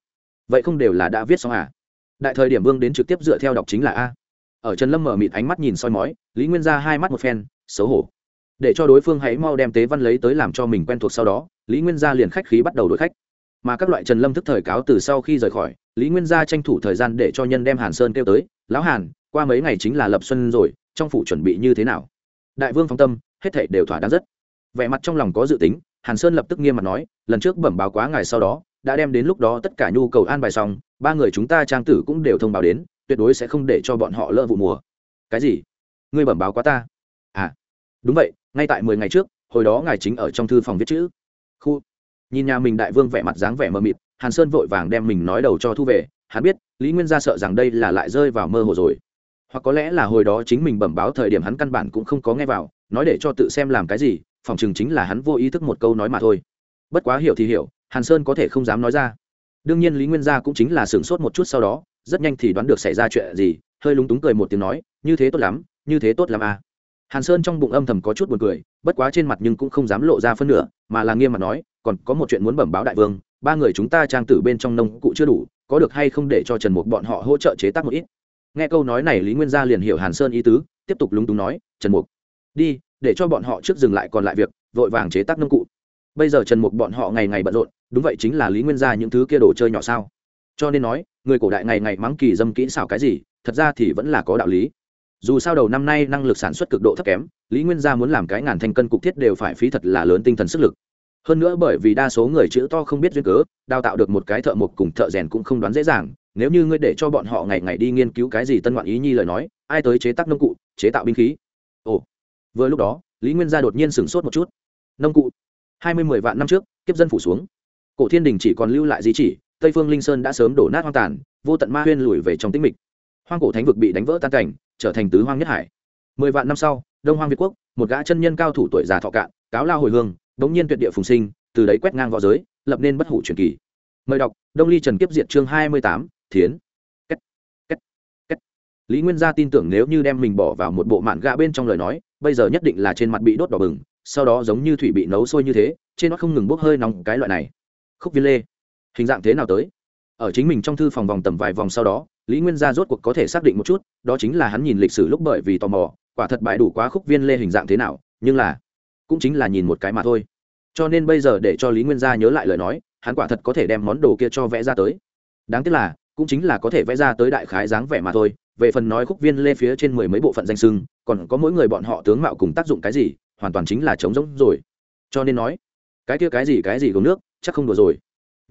vậy không đều là đã viết xong à? Đại thời điểm vương đến trực tiếp dựa theo đọc chính là a ở trần lâm mở mịt ánh mắt nhìn soi mói, lý nguyên ra hai mắt một phen, xấu hổ. Để cho đối phương hãy mau đem tế văn lấy tới làm cho mình quen thuộc sau đó, lý nguyên gia liền khách khí bắt đầu đổi khách. Mà các loại trần lâm thức thời cáo từ sau khi rời khỏi, lý nguyên gia tranh thủ thời gian để cho nhân đem hàn sơn kêu tới, lão hàn, qua mấy ngày chính là lập xuân rồi, trong phủ chuẩn bị như thế nào? Đại vương phong tâm, hết thảy đều thỏa đáng rất. Vẻ mặt trong lòng có dự tính, hàn sơn lập tức nghiêm mặt nói, lần trước bẩm báo quá ngày sau đó, đã đem đến lúc đó tất cả nhu cầu an bài xong, ba người chúng ta trang tử cũng đều thông báo đến tuyệt đối sẽ không để cho bọn họ lỡ vụ mùa. Cái gì? Ngươi bẩm báo quá ta. À đúng vậy, ngay tại mười ngày trước, hồi đó ngài chính ở trong thư phòng viết chữ. Khu. Nhìn nhà mình đại vương vẻ mặt dáng vẻ mờ mịt, hàn sơn vội vàng đem mình nói đầu cho thu về. Hắn biết, lý nguyên gia sợ rằng đây là lại rơi vào mơ hồ rồi. Hoặc có lẽ là hồi đó chính mình bẩm báo thời điểm hắn căn bản cũng không có nghe vào, nói để cho tự xem làm cái gì, phòng chừng chính là hắn vô ý thức một câu nói mà thôi. Bất quá hiểu thì hiểu, hàn sơn có thể không dám nói ra. Đương nhiên lý nguyên gia cũng chính là sửng sốt một chút sau đó rất nhanh thì đoán được xảy ra chuyện gì, hơi lúng túng cười một tiếng nói, như thế tốt lắm, như thế tốt lắm à. hàn sơn trong bụng âm thầm có chút buồn cười, bất quá trên mặt nhưng cũng không dám lộ ra phân nửa, mà là nghiêm mặt nói, còn có một chuyện muốn bẩm báo đại vương, ba người chúng ta trang tử bên trong nông cụ chưa đủ, có được hay không để cho trần mục bọn họ hỗ trợ chế tác một ít? Nghe câu nói này lý nguyên gia liền hiểu hàn sơn ý tứ, tiếp tục lúng túng nói, trần mục, đi, để cho bọn họ trước dừng lại còn lại việc, vội vàng chế tác nông cụ. Bây giờ trần mục bọn họ ngày ngày bận rộn, đúng vậy chính là lý nguyên gia những thứ kia đồ chơi nhỏ sao? Cho nên nói, người cổ đại ngày ngày mắng kỳ dâm kỹ xảo cái gì, thật ra thì vẫn là có đạo lý. Dù sao đầu năm nay năng lực sản xuất cực độ thấp kém, lý nguyên gia muốn làm cái ngàn thanh cân cục thiết đều phải phí thật là lớn tinh thần sức lực. Hơn nữa bởi vì đa số người chữ to không biết duyên cớ, đào tạo được một cái thợ mộc cùng thợ rèn cũng không đoán dễ dàng, nếu như ngươi để cho bọn họ ngày ngày đi nghiên cứu cái gì tân ngoạn ý nhi lời nói, ai tới chế tác nông cụ, chế tạo binh khí? Ồ. Vừa lúc đó, lý nguyên gia đột nhiên sửng sốt một chút. Nông cụ. Hai mươi mười vạn năm trước, kiếp dân phủ xuống. Cổ thiên đình chỉ còn lưu lại di chỉ tây phương linh sơn đã sớm đổ nát hoang tàn, vô tận ma huyên lùi về trong tĩnh mịch hoang cổ thánh vực bị đánh vỡ tan cảnh, trở thành tứ hoang nhất hải mười vạn năm sau, đông hoang việt quốc, một gã chân nhân cao thủ tuổi già thọ cạn, cáo lao hồi hương, đống nhiên tuyệt địa phùng sinh, từ đấy quét ngang v õ giới, lập nên bất hủ truyền kỳ mời đọc, đông ly trần kiếp diệt chương hai mươi tám, thiến Kết. Kết. Kết. lý nguyên gia tin tưởng nếu như đem mình bỏ vào một bộ mạn gạ bên trong lời nói, bây giờ nhất định là trên mặt bị đốt đỏ bừng, sau đó giống như thủy bị nấu sôi như thế, trên nó không ngừng bốc hơi nóng cái loại này khúc viên lê hình dạng thế nào tới? Ở chính mình trong thư phòng vòng tầm vài vòng sau đó, lý nguyên gia rốt cuộc có thể xác định một chút, đó chính là hắn nhìn lịch sử lúc bởi vì tò mò, quả thật bại đủ quá khúc viên lê hình dạng thế nào, nhưng là, cũng chính là nhìn một cái mà thôi. Cho nên bây giờ để cho lý nguyên gia nhớ lại lời nói, hắn quả thật có thể đem món đồ kia cho vẽ ra tới. Đáng tiếc là, cũng chính là có thể vẽ ra tới đại khái dáng vẻ mà thôi, về phần nói khúc viên lê phía trên mười mấy bộ phận danh sưng, còn có mỗi người bọn họ tướng mạo cùng tác dụng cái gì, hoàn toàn chính là trống rỗng rồi. Cho nên nói, cái kia cái gì cái gì gồm nước, chắc không đùa rồi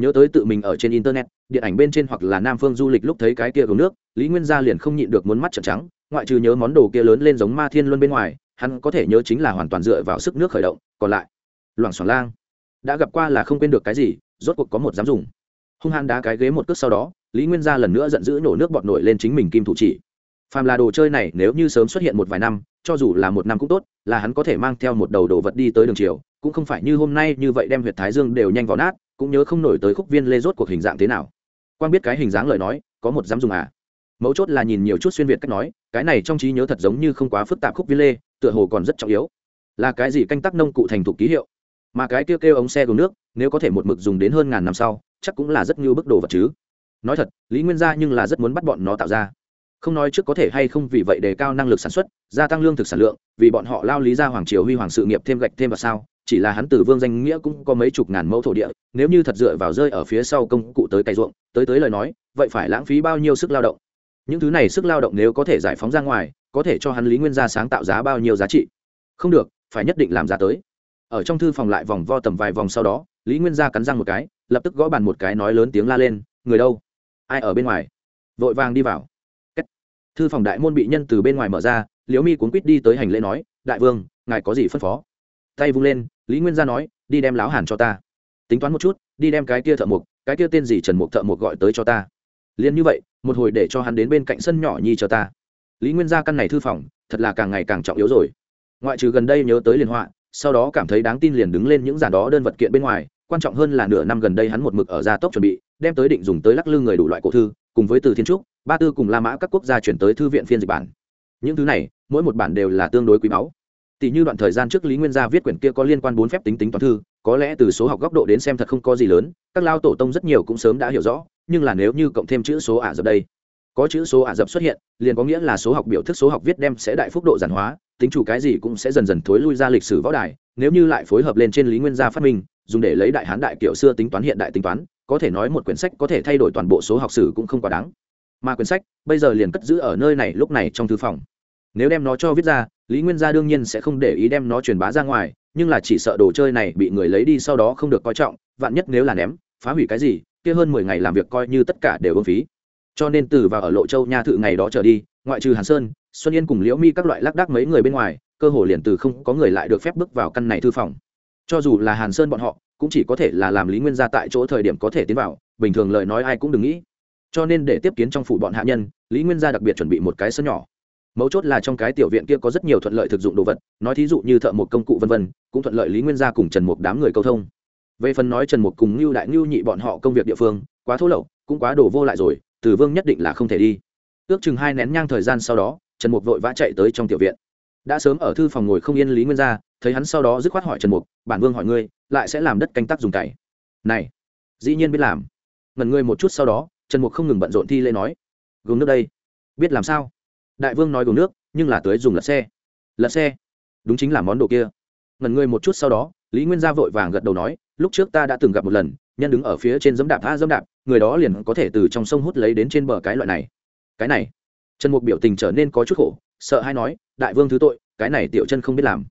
nhớ tới tự mình ở trên internet, điện ảnh bên trên hoặc là nam phương du lịch lúc thấy cái kia gồm nước, lý nguyên gia liền không nhịn được muốn mắt trợn trắng, ngoại trừ nhớ món đồ kia lớn lên giống ma thiên luân bên ngoài, hắn có thể nhớ chính là hoàn toàn dựa vào sức nước khởi động, còn lại, loảng xoảng lang. Đã gặp qua là không quên được cái gì, rốt cuộc có một dám dùng. Hung hăng đá cái ghế một cước sau đó, lý nguyên gia lần nữa giận dữ nổ nước bọt nổi lên chính mình kim thủ chỉ. Phàm là đồ chơi này nếu như sớm xuất hiện một vài năm, cho dù là một năm cũng tốt, là hắn có thể mang theo một đầu đồ vật đi tới đường chiều, cũng không phải như hôm nay như vậy đem huyệt thái dương đều nhanh vào nát cũng nhớ không nổi tới khúc viên lê rốt cuộc hình dạng thế nào. Quan biết cái hình dáng lời nói, có một dám dùng à? Mấu chốt là nhìn nhiều chút xuyên việt cách nói, cái này trong trí nhớ thật giống như không quá phức tạp khúc viên lê, tựa hồ còn rất trọng yếu. Là cái gì canh tác nông cụ thành thục ký hiệu? Mà cái kêu kêu ống xe gồm nước, nếu có thể một mực dùng đến hơn ngàn năm sau, chắc cũng là rất như bức đồ vật chứ. Nói thật, lý nguyên gia nhưng là rất muốn bắt bọn nó tạo ra. Không nói trước có thể hay không vì vậy đề cao năng lực sản xuất, gia tăng lương thực sản lượng, vì bọn họ lao lý ra hoàng triều huy hoàng sự nghiệp thêm gạch thêm vào sao chỉ là hắn từ vương danh nghĩa cũng có mấy chục ngàn mẫu thổ địa, nếu như thật dựa vào rơi ở phía sau công cụ tới cày ruộng, tới tới lời nói, vậy phải lãng phí bao nhiêu sức lao động? Những thứ này sức lao động nếu có thể giải phóng ra ngoài, có thể cho hắn lý nguyên gia sáng tạo giá bao nhiêu giá trị? Không được, phải nhất định làm giá tới. Ở trong thư phòng lại vòng vo tầm vài vòng sau đó, lý nguyên gia cắn răng một cái, lập tức gõ bàn một cái nói lớn tiếng la lên, người đâu? Ai ở bên ngoài? Vội vàng đi vào. Kết. thư phòng đại môn bị nhân từ bên ngoài mở ra, liễu mi cuốn quýt đi tới hành lễ nói, đại vương, ngài có gì phân phó? Tay vung lên lý nguyên gia nói đi đem láo hàn cho ta. Tính toán một chút đi đem cái kia thợ mộc, cái kia tên gì trần mộc thợ Mộc gọi tới cho ta. Liền như vậy một hồi để cho hắn đến bên cạnh sân nhỏ nhi cho ta. Lý nguyên gia căn này thư phòng thật là càng ngày càng trọng yếu rồi. Ngoại trừ gần đây nhớ tới liên họa sau đó cảm thấy đáng tin liền đứng lên những giản đó đơn vật kiện bên ngoài quan trọng hơn là nửa năm gần đây hắn một mực ở gia tốc chuẩn bị đem tới định dùng tới lắc lư người đủ loại cổ thư cùng với từ thiên trúc ba tư cùng la mã các quốc gia chuyển tới thư viện phiên dịch bản. Những thứ này mỗi một bản đều là tương đối quý báu tỷ như đoạn thời gian trước lý nguyên gia viết quyển kia có liên quan bốn phép tính tính toán thư, có lẽ từ số học góc độ đến xem thật không có gì lớn, các lao tổ tông rất nhiều cũng sớm đã hiểu rõ, nhưng là nếu như cộng thêm chữ số ả rập đây, có chữ số ả rập xuất hiện, liền có nghĩa là số học biểu thức số học viết đem sẽ đại phúc độ giản hóa, tính chủ cái gì cũng sẽ dần dần thối lui ra lịch sử võ đài, nếu như lại phối hợp lên trên lý nguyên gia phát minh, dùng để lấy đại hán đại kiểu xưa tính toán hiện đại tính toán, có thể nói một quyển sách có thể thay đổi toàn bộ số học sử cũng không quá đáng. Mà quyển sách bây giờ liền cất giữ ở nơi này lúc này trong thư phòng nếu đem nó cho viết ra, lý nguyên gia đương nhiên sẽ không để ý đem nó truyền bá ra ngoài, nhưng là chỉ sợ đồ chơi này bị người lấy đi sau đó không được coi trọng, vạn nhất nếu là ném, phá hủy cái gì, kia hơn mười ngày làm việc coi như tất cả đều ưng phí. Cho nên từ vào ở lộ châu nha thự ngày đó trở đi, ngoại trừ hàn sơn, xuân yên cùng liễu mi các loại lác đác mấy người bên ngoài, cơ hồ liền từ không có người lại được phép bước vào căn này thư phòng. Cho dù là hàn sơn bọn họ, cũng chỉ có thể là làm lý nguyên gia tại chỗ thời điểm có thể tiến vào, bình thường lời nói ai cũng đừng nghĩ. Cho nên để tiếp kiến trong phủ bọn hạ nhân, lý nguyên gia đặc biệt chuẩn bị một cái sân nhỏ mấu chốt là trong cái tiểu viện kia có rất nhiều thuận lợi thực dụng đồ vật, nói thí dụ như thợ một công cụ vân vân, cũng thuận lợi lý nguyên gia cùng trần mục đám người câu thông. Về phần nói trần mục cùng ngưu đại ngưu nhị bọn họ công việc địa phương, quá thô lậu, cũng quá đổ vô lại rồi tử vương nhất định là không thể đi. Ước chừng hai nén nhang thời gian sau đó, trần mục vội vã chạy tới trong tiểu viện. Đã sớm ở thư phòng ngồi không yên lý nguyên gia, thấy hắn sau đó dứt khoát hỏi trần mục bản vương hỏi ngươi, lại sẽ làm đất canh tác dùng cày? Này, dĩ nhiên biết làm. Ngần ngươi một chút sau đó, trần mục không ngừng bận rộn thi lê nói gồm nước đây, biết làm sao? Đại vương nói gồm nước, nhưng là tới dùng lật xe. Lật xe? Đúng chính là món đồ kia. Ngần ngươi một chút sau đó, lý nguyên gia vội vàng gật đầu nói, lúc trước ta đã từng gặp một lần, nhân đứng ở phía trên dẫm đạp tha dẫm đạp, người đó liền có thể từ trong sông hút lấy đến trên bờ cái loại này. Cái này? Trần mục biểu tình trở nên có chút khổ, sợ hay nói, đại vương thứ tội, cái này tiểu chân không biết làm.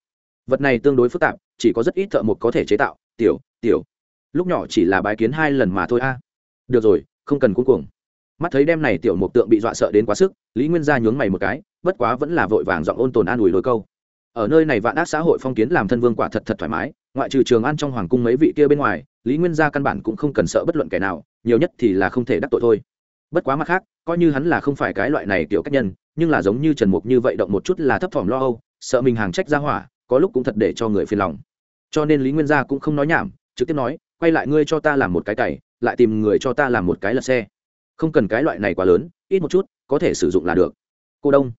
Vật này tương đối phức tạp, chỉ có rất ít thợ mộc có thể chế tạo. Tiểu tiểu. Lúc nhỏ chỉ là bái kiến hai lần mà thôi, a. Được rồi, không cần cuống cuồng mắt thấy đem này tiểu mục tượng bị dọa sợ đến quá sức, lý nguyên gia nhướng mày một cái, bất quá vẫn là vội vàng giọng ôn tồn an ủi đôi câu. Ở nơi này vạn ác xã hội phong kiến làm thân vương quả thật thật thoải mái, ngoại trừ trường ăn trong hoàng cung mấy vị kia bên ngoài, lý nguyên gia căn bản cũng không cần sợ bất luận kẻ nào, nhiều nhất thì là không thể đắc tội thôi. Bất quá mặt khác, coi như hắn là không phải cái loại này kiểu cách nhân, nhưng là giống như trần mục như vậy động một chút là thấp thỏm lo âu, sợ mình hàng trách ra hỏa, có lúc cũng thật để cho người phiền lòng. Cho nên lý nguyên gia cũng không nói nhảm, trực tiếp nói, quay lại ngươi cho ta làm một cái cày, lại tìm người cho ta làm một cái lật xe không cần cái loại này quá lớn, ít một chút, có thể sử dụng là được. Cô đông,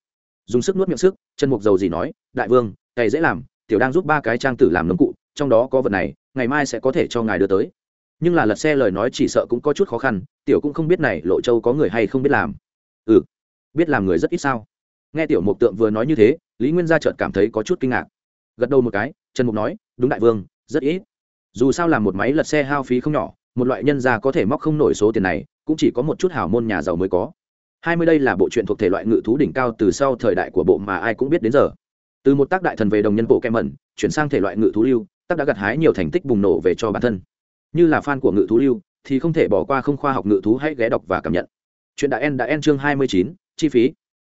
dùng sức nuốt miệng sức, chân mục dầu gì nói, đại vương, cày dễ làm, tiểu đang giúp ba cái trang tử làm nấm cụ, trong đó có vật này, ngày mai sẽ có thể cho ngài đưa tới. Nhưng là lật xe lời nói chỉ sợ cũng có chút khó khăn, tiểu cũng không biết này lộ châu có người hay không biết làm. Ừ biết làm người rất ít sao? Nghe tiểu mục tượng vừa nói như thế, lý nguyên gia trợt cảm thấy có chút kinh ngạc. Gật đầu một cái trần mục nói, đúng đại vương, rất ít. Dù sao làm một máy lật xe hao phí không nhỏ, một loại nhân gia có thể móc không nổi số tiền này cũng chỉ có một chút hào môn nhà giàu mới có. Hai mươi đây là bộ truyện thuộc thể loại ngự thú đỉnh cao từ sau thời đại của bộ mà ai cũng biết đến giờ. Từ một tác đại thần về đồng nhân bộ kem mẩn, chuyển sang thể loại ngự thú lưu, tác đã gặt hái nhiều thành tích bùng nổ về cho bản thân. Như là fan của ngự thú lưu, thì không thể bỏ qua không khoa học ngự thú hãy ghé đọc và cảm nhận. Chuyện đã en đã en chương hai mươi chín, chi phí.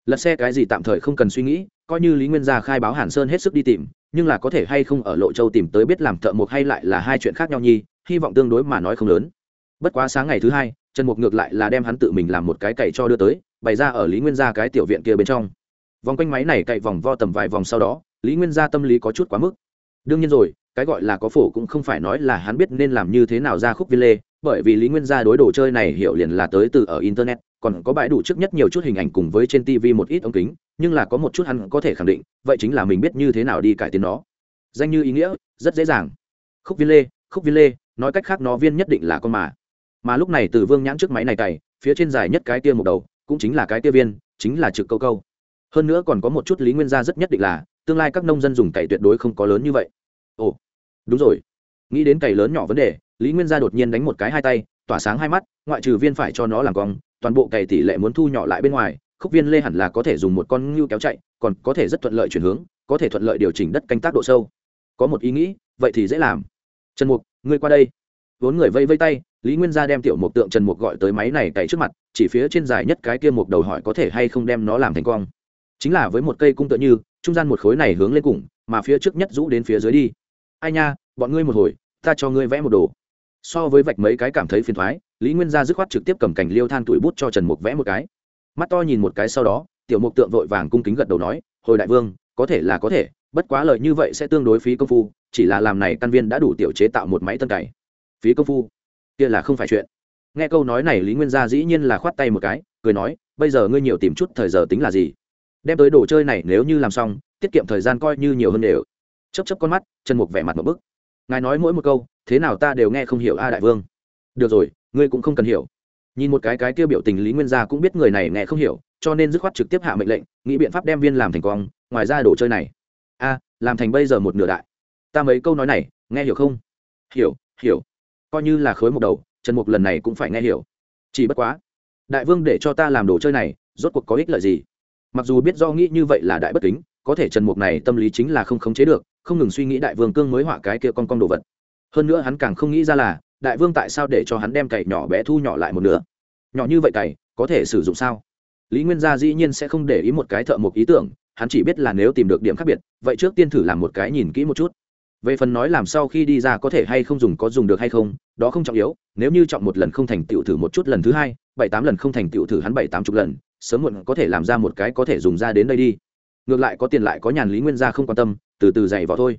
Lật xe cái gì tạm thời không cần suy nghĩ, coi như lý nguyên gia khai báo hàn sơn hết sức đi tìm, nhưng là có thể hay không ở lộ châu tìm tới biết làm thợ mộc hay lại là hai chuyện khác nhau nhi, hy vọng tương đối mà nói không lớn. Bất quá sáng ngày thứ hai trần mục ngược lại là đem hắn tự mình làm một cái cậy cho đưa tới, bày ra ở lý nguyên gia cái tiểu viện kia bên trong. Vòng quanh máy này cậy vòng vo tầm vài vòng sau đó, lý nguyên gia tâm lý có chút quá mức. Đương nhiên rồi, cái gọi là có phổ cũng không phải nói là hắn biết nên làm như thế nào ra khúc viên lê bởi vì lý nguyên gia đối đồ chơi này hiểu liền là tới từ ở internet, còn có bãi đủ trước nhất nhiều chút hình ảnh cùng với trên tv một ít ống kính, nhưng là có một chút hắn có thể khẳng định, vậy chính là mình biết như thế nào đi cải tiến nó. Danh như ý nghĩa, rất dễ dàng. Khúc viên lê khúc viên lê nói cách khác nó viên nhất định là con mà mà lúc này từ vương nhãn trước máy này cày, phía trên dài nhất cái tia một đầu, cũng chính là cái tia viên, chính là trực câu câu. Hơn nữa còn có một chút lý nguyên gia rất nhất định là, tương lai các nông dân dùng cày tuyệt đối không có lớn như vậy. Ồ, đúng rồi. Nghĩ đến cày lớn nhỏ vấn đề, lý nguyên gia đột nhiên đánh một cái hai tay, tỏa sáng hai mắt, ngoại trừ viên phải cho nó làm cong, toàn bộ cày tỷ lệ muốn thu nhỏ lại bên ngoài, khúc viên lê hẳn là có thể dùng một con ngưu kéo chạy, còn có thể rất thuận lợi chuyển hướng, có thể thuận lợi điều chỉnh đất canh tác độ sâu. Có một ý nghĩ, vậy thì dễ làm. Trần mục, ngươi qua đây. Vốn người vây vây tay lý nguyên gia đem tiểu mục tượng trần mục gọi tới máy này cày trước mặt, chỉ phía trên dài nhất cái kia mục đầu hỏi có thể hay không đem nó làm thành quang. Chính là với một cây cung tựa như, trung gian một khối này hướng lên cùng, mà phía trước nhất rũ đến phía dưới đi. Ai nha, bọn ngươi một hồi, ta cho ngươi vẽ một đồ. So với vạch mấy cái cảm thấy phiền thoái, lý nguyên gia dứt khoát trực tiếp cầm cảnh liêu than tuổi bút cho trần mục vẽ một cái. Mắt to nhìn một cái sau đó, tiểu mục tượng vội vàng cung kính gật đầu nói, hồi đại vương, có thể là có thể, bất quá lời như vậy sẽ tương đối phí công phu, chỉ là làm này căn viên đã đủ tiểu chế tạo một máy tân cày. Phí công phu? Kia là không phải chuyện. Nghe câu nói này, lý nguyên gia dĩ nhiên là khoát tay một cái, cười nói, bây giờ ngươi nhiều tìm chút thời giờ tính là gì? Đem tới đồ chơi này nếu như làm xong, tiết kiệm thời gian coi như nhiều hơn đều. Chấp chấp con mắt, chân mục vẻ mặt một bức. Ngài nói mỗi một câu, thế nào ta đều nghe không hiểu a đại vương. Được rồi, ngươi cũng không cần hiểu. Nhìn một cái cái kia biểu tình, lý nguyên gia cũng biết người này nghe không hiểu, cho nên dứt khoát trực tiếp hạ mệnh lệnh, nghĩ biện pháp đem viên làm thành quang, ngoài ra đồ chơi này. A, làm thành bây giờ một nửa đại. Ta mấy câu nói này, nghe hiểu không? Hiểu hiểu coi như là khối một đầu, trần mục lần này cũng phải nghe hiểu. Chỉ bất quá, đại vương để cho ta làm đồ chơi này, rốt cuộc có ích lợi gì? Mặc dù biết do nghĩ như vậy là đại bất kính, có thể trần mục này tâm lý chính là không khống chế được, không ngừng suy nghĩ đại vương cương mới họa cái kia con con đồ vật. Hơn nữa hắn càng không nghĩ ra là, đại vương tại sao để cho hắn đem cày nhỏ bé thu nhỏ lại một nửa? Nhỏ như vậy cày, có thể sử dụng sao? Lý nguyên gia dĩ nhiên sẽ không để ý một cái thợ một ý tưởng, hắn chỉ biết là nếu tìm được điểm khác biệt, vậy trước tiên thử làm một cái nhìn kỹ một chút về phần nói làm sau khi đi ra có thể hay không dùng có dùng được hay không, đó không trọng yếu, nếu như chọn một lần không thành tựu thử một chút lần thứ hai, bảy tám lần không thành tựu thử hắn bảy tám chục lần, sớm muộn có thể làm ra một cái có thể dùng ra đến đây đi. Ngược lại có tiền lại có nhàn lý nguyên gia không quan tâm, từ từ dày vào thôi.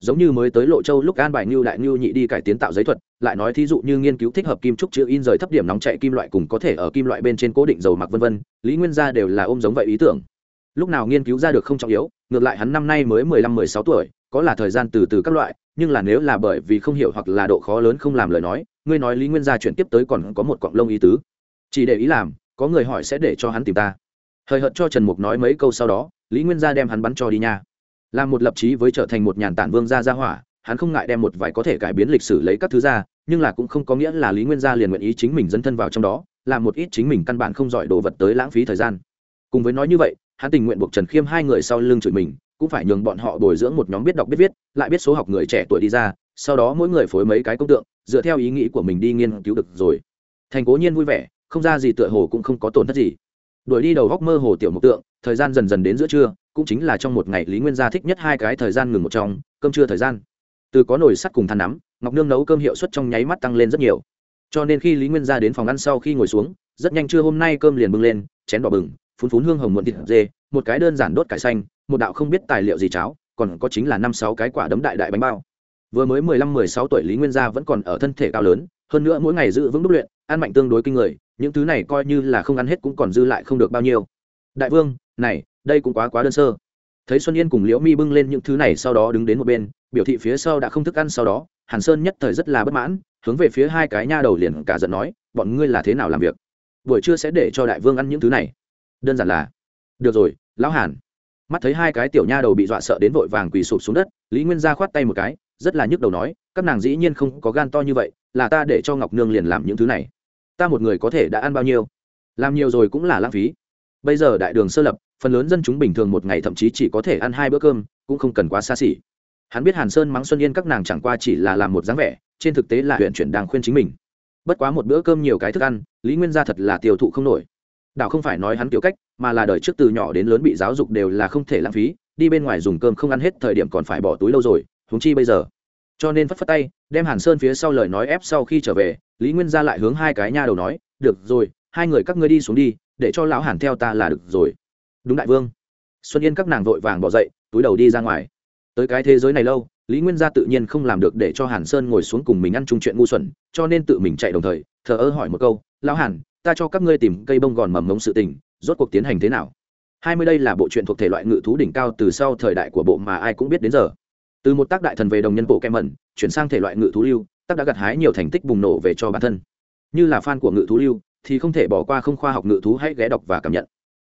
Giống như mới tới lộ châu lúc an bài ngưu đại ngưu nhị đi cải tiến tạo giấy thuật, lại nói thí dụ như nghiên cứu thích hợp kim trúc chữ in rời thấp điểm nóng chạy kim loại cùng có thể ở kim loại bên trên cố định dầu mặc vân vân, lý nguyên gia đều là ôm giống vậy ý tưởng lúc nào nghiên cứu ra được không trọng yếu, ngược lại hắn năm nay mới mười lăm, mười sáu tuổi, có là thời gian từ từ các loại, nhưng là nếu là bởi vì không hiểu hoặc là độ khó lớn không làm lời nói, ngươi nói lý nguyên gia chuyển tiếp tới còn có một cọng lông ý tứ. Chỉ để ý làm, có người hỏi sẽ để cho hắn tìm ta. Hời hợt cho trần mục nói mấy câu sau đó, lý nguyên gia đem hắn bắn cho đi nha. Làm một lập trí với trở thành một nhàn tản vương gia gia hỏa, hắn không ngại đem một vài có thể cải biến lịch sử lấy các thứ ra, nhưng là cũng không có nghĩa là lý nguyên gia liền nguyện ý chính mình dấn thân vào trong đó, làm một ít chính mình căn bản không giỏi đồ vật tới lãng phí thời gian. Cùng với nói như vậy hắn tình nguyện buộc trần khiêm hai người sau lưng chửi mình, cũng phải nhường bọn họ bồi dưỡng một nhóm biết đọc biết viết, lại biết số học người trẻ tuổi đi ra, sau đó mỗi người phối mấy cái công tượng, dựa theo ý nghĩ của mình đi nghiên cứu được rồi. Thành cố nhiên vui vẻ, không ra gì tựa hồ cũng không có tổn thất gì. Đuổi đi đầu góc mơ hồ tiểu mục tượng, thời gian dần dần đến giữa trưa, cũng chính là trong một ngày lý nguyên gia thích nhất hai cái thời gian ngừng một trong, cơm trưa thời gian. Từ có nồi sắt cùng than nắm, ngọc nương nấu cơm hiệu suất trong nháy mắt tăng lên rất nhiều. Cho nên khi lý nguyên gia đến phòng ăn sau khi ngồi xuống, rất nhanh trưa hôm nay cơm liền bưng lên, chén đỏ bừng phun phun hương hồng muộn thịt dê, một cái đơn giản đốt cải xanh, một đạo không biết tài liệu gì cháo, còn có chính là năm sáu cái quả đấm đại đại bánh bao. Vừa mới mười lăm, mười sáu tuổi lý nguyên gia vẫn còn ở thân thể cao lớn, hơn nữa mỗi ngày giữ vững đúc luyện, ăn mạnh tương đối kinh người, những thứ này coi như là không ăn hết cũng còn dư lại không được bao nhiêu. Đại vương, này, đây cũng quá quá đơn sơ. Thấy xuân yên cùng liễu mi bưng lên những thứ này sau đó đứng đến một bên, biểu thị phía sau đã không thức ăn sau đó, hàn sơn nhất thời rất là bất mãn, hướng về phía hai cái nha đầu liền cả giận nói, bọn ngươi là thế nào làm việc? Buổi trưa sẽ để cho đại vương ăn những thứ này đơn giản là, được rồi, lão hàn. Mắt thấy hai cái tiểu nha đầu bị dọa sợ đến vội vàng quỳ sụp xuống đất, lý nguyên gia khoát tay một cái, rất là nhức đầu nói, các nàng dĩ nhiên không có gan to như vậy, là ta để cho ngọc nương liền làm những thứ này. Ta một người có thể đã ăn bao nhiêu? Làm nhiều rồi cũng là lãng phí. Bây giờ đại đường sơ lập, phần lớn dân chúng bình thường một ngày thậm chí chỉ có thể ăn hai bữa cơm, cũng không cần quá xa xỉ. Hắn biết hàn sơn mắng xuân yên các nàng chẳng qua chỉ là làm một dáng vẻ, trên thực tế là huyện chuyển đang khuyên chính mình. Bất quá một bữa cơm nhiều cái thức ăn, lý nguyên gia thật là tiêu thụ không nổi đạo không phải nói hắn kiểu cách, mà là đời trước từ nhỏ đến lớn bị giáo dục đều là không thể lãng phí, đi bên ngoài dùng cơm không ăn hết thời điểm còn phải bỏ túi lâu rồi, huống chi bây giờ. Cho nên phất phất tay, đem hàn sơn phía sau lời nói ép sau khi trở về, lý nguyên gia lại hướng hai cái nha đầu nói, được rồi, hai người các ngươi đi xuống đi, để cho lão hàn theo ta là được rồi. Đúng đại vương. Xuân yên các nàng vội vàng bỏ dậy, túi đầu đi ra ngoài. Tới cái thế giới này lâu, lý nguyên gia tự nhiên không làm được để cho hàn sơn ngồi xuống cùng mình ăn chung chuyện ngu xuẩn, cho nên tự mình chạy đồng thời, thờ ơ hỏi một câu, lão hàn ta cho các ngươi tìm cây bông gòn mầm mống sự tình, rốt cuộc tiến hành thế nào? Hai mươi đây là bộ truyện thuộc thể loại ngự thú đỉnh cao từ sau thời đại của bộ mà ai cũng biết đến giờ. Từ một tác đại thần về đồng nhân bộ kem mẩn, chuyển sang thể loại ngự thú lưu, tác đã gặt hái nhiều thành tích bùng nổ về cho bản thân. Như là fan của ngự thú lưu, thì không thể bỏ qua không khoa học ngự thú hãy ghé đọc và cảm nhận.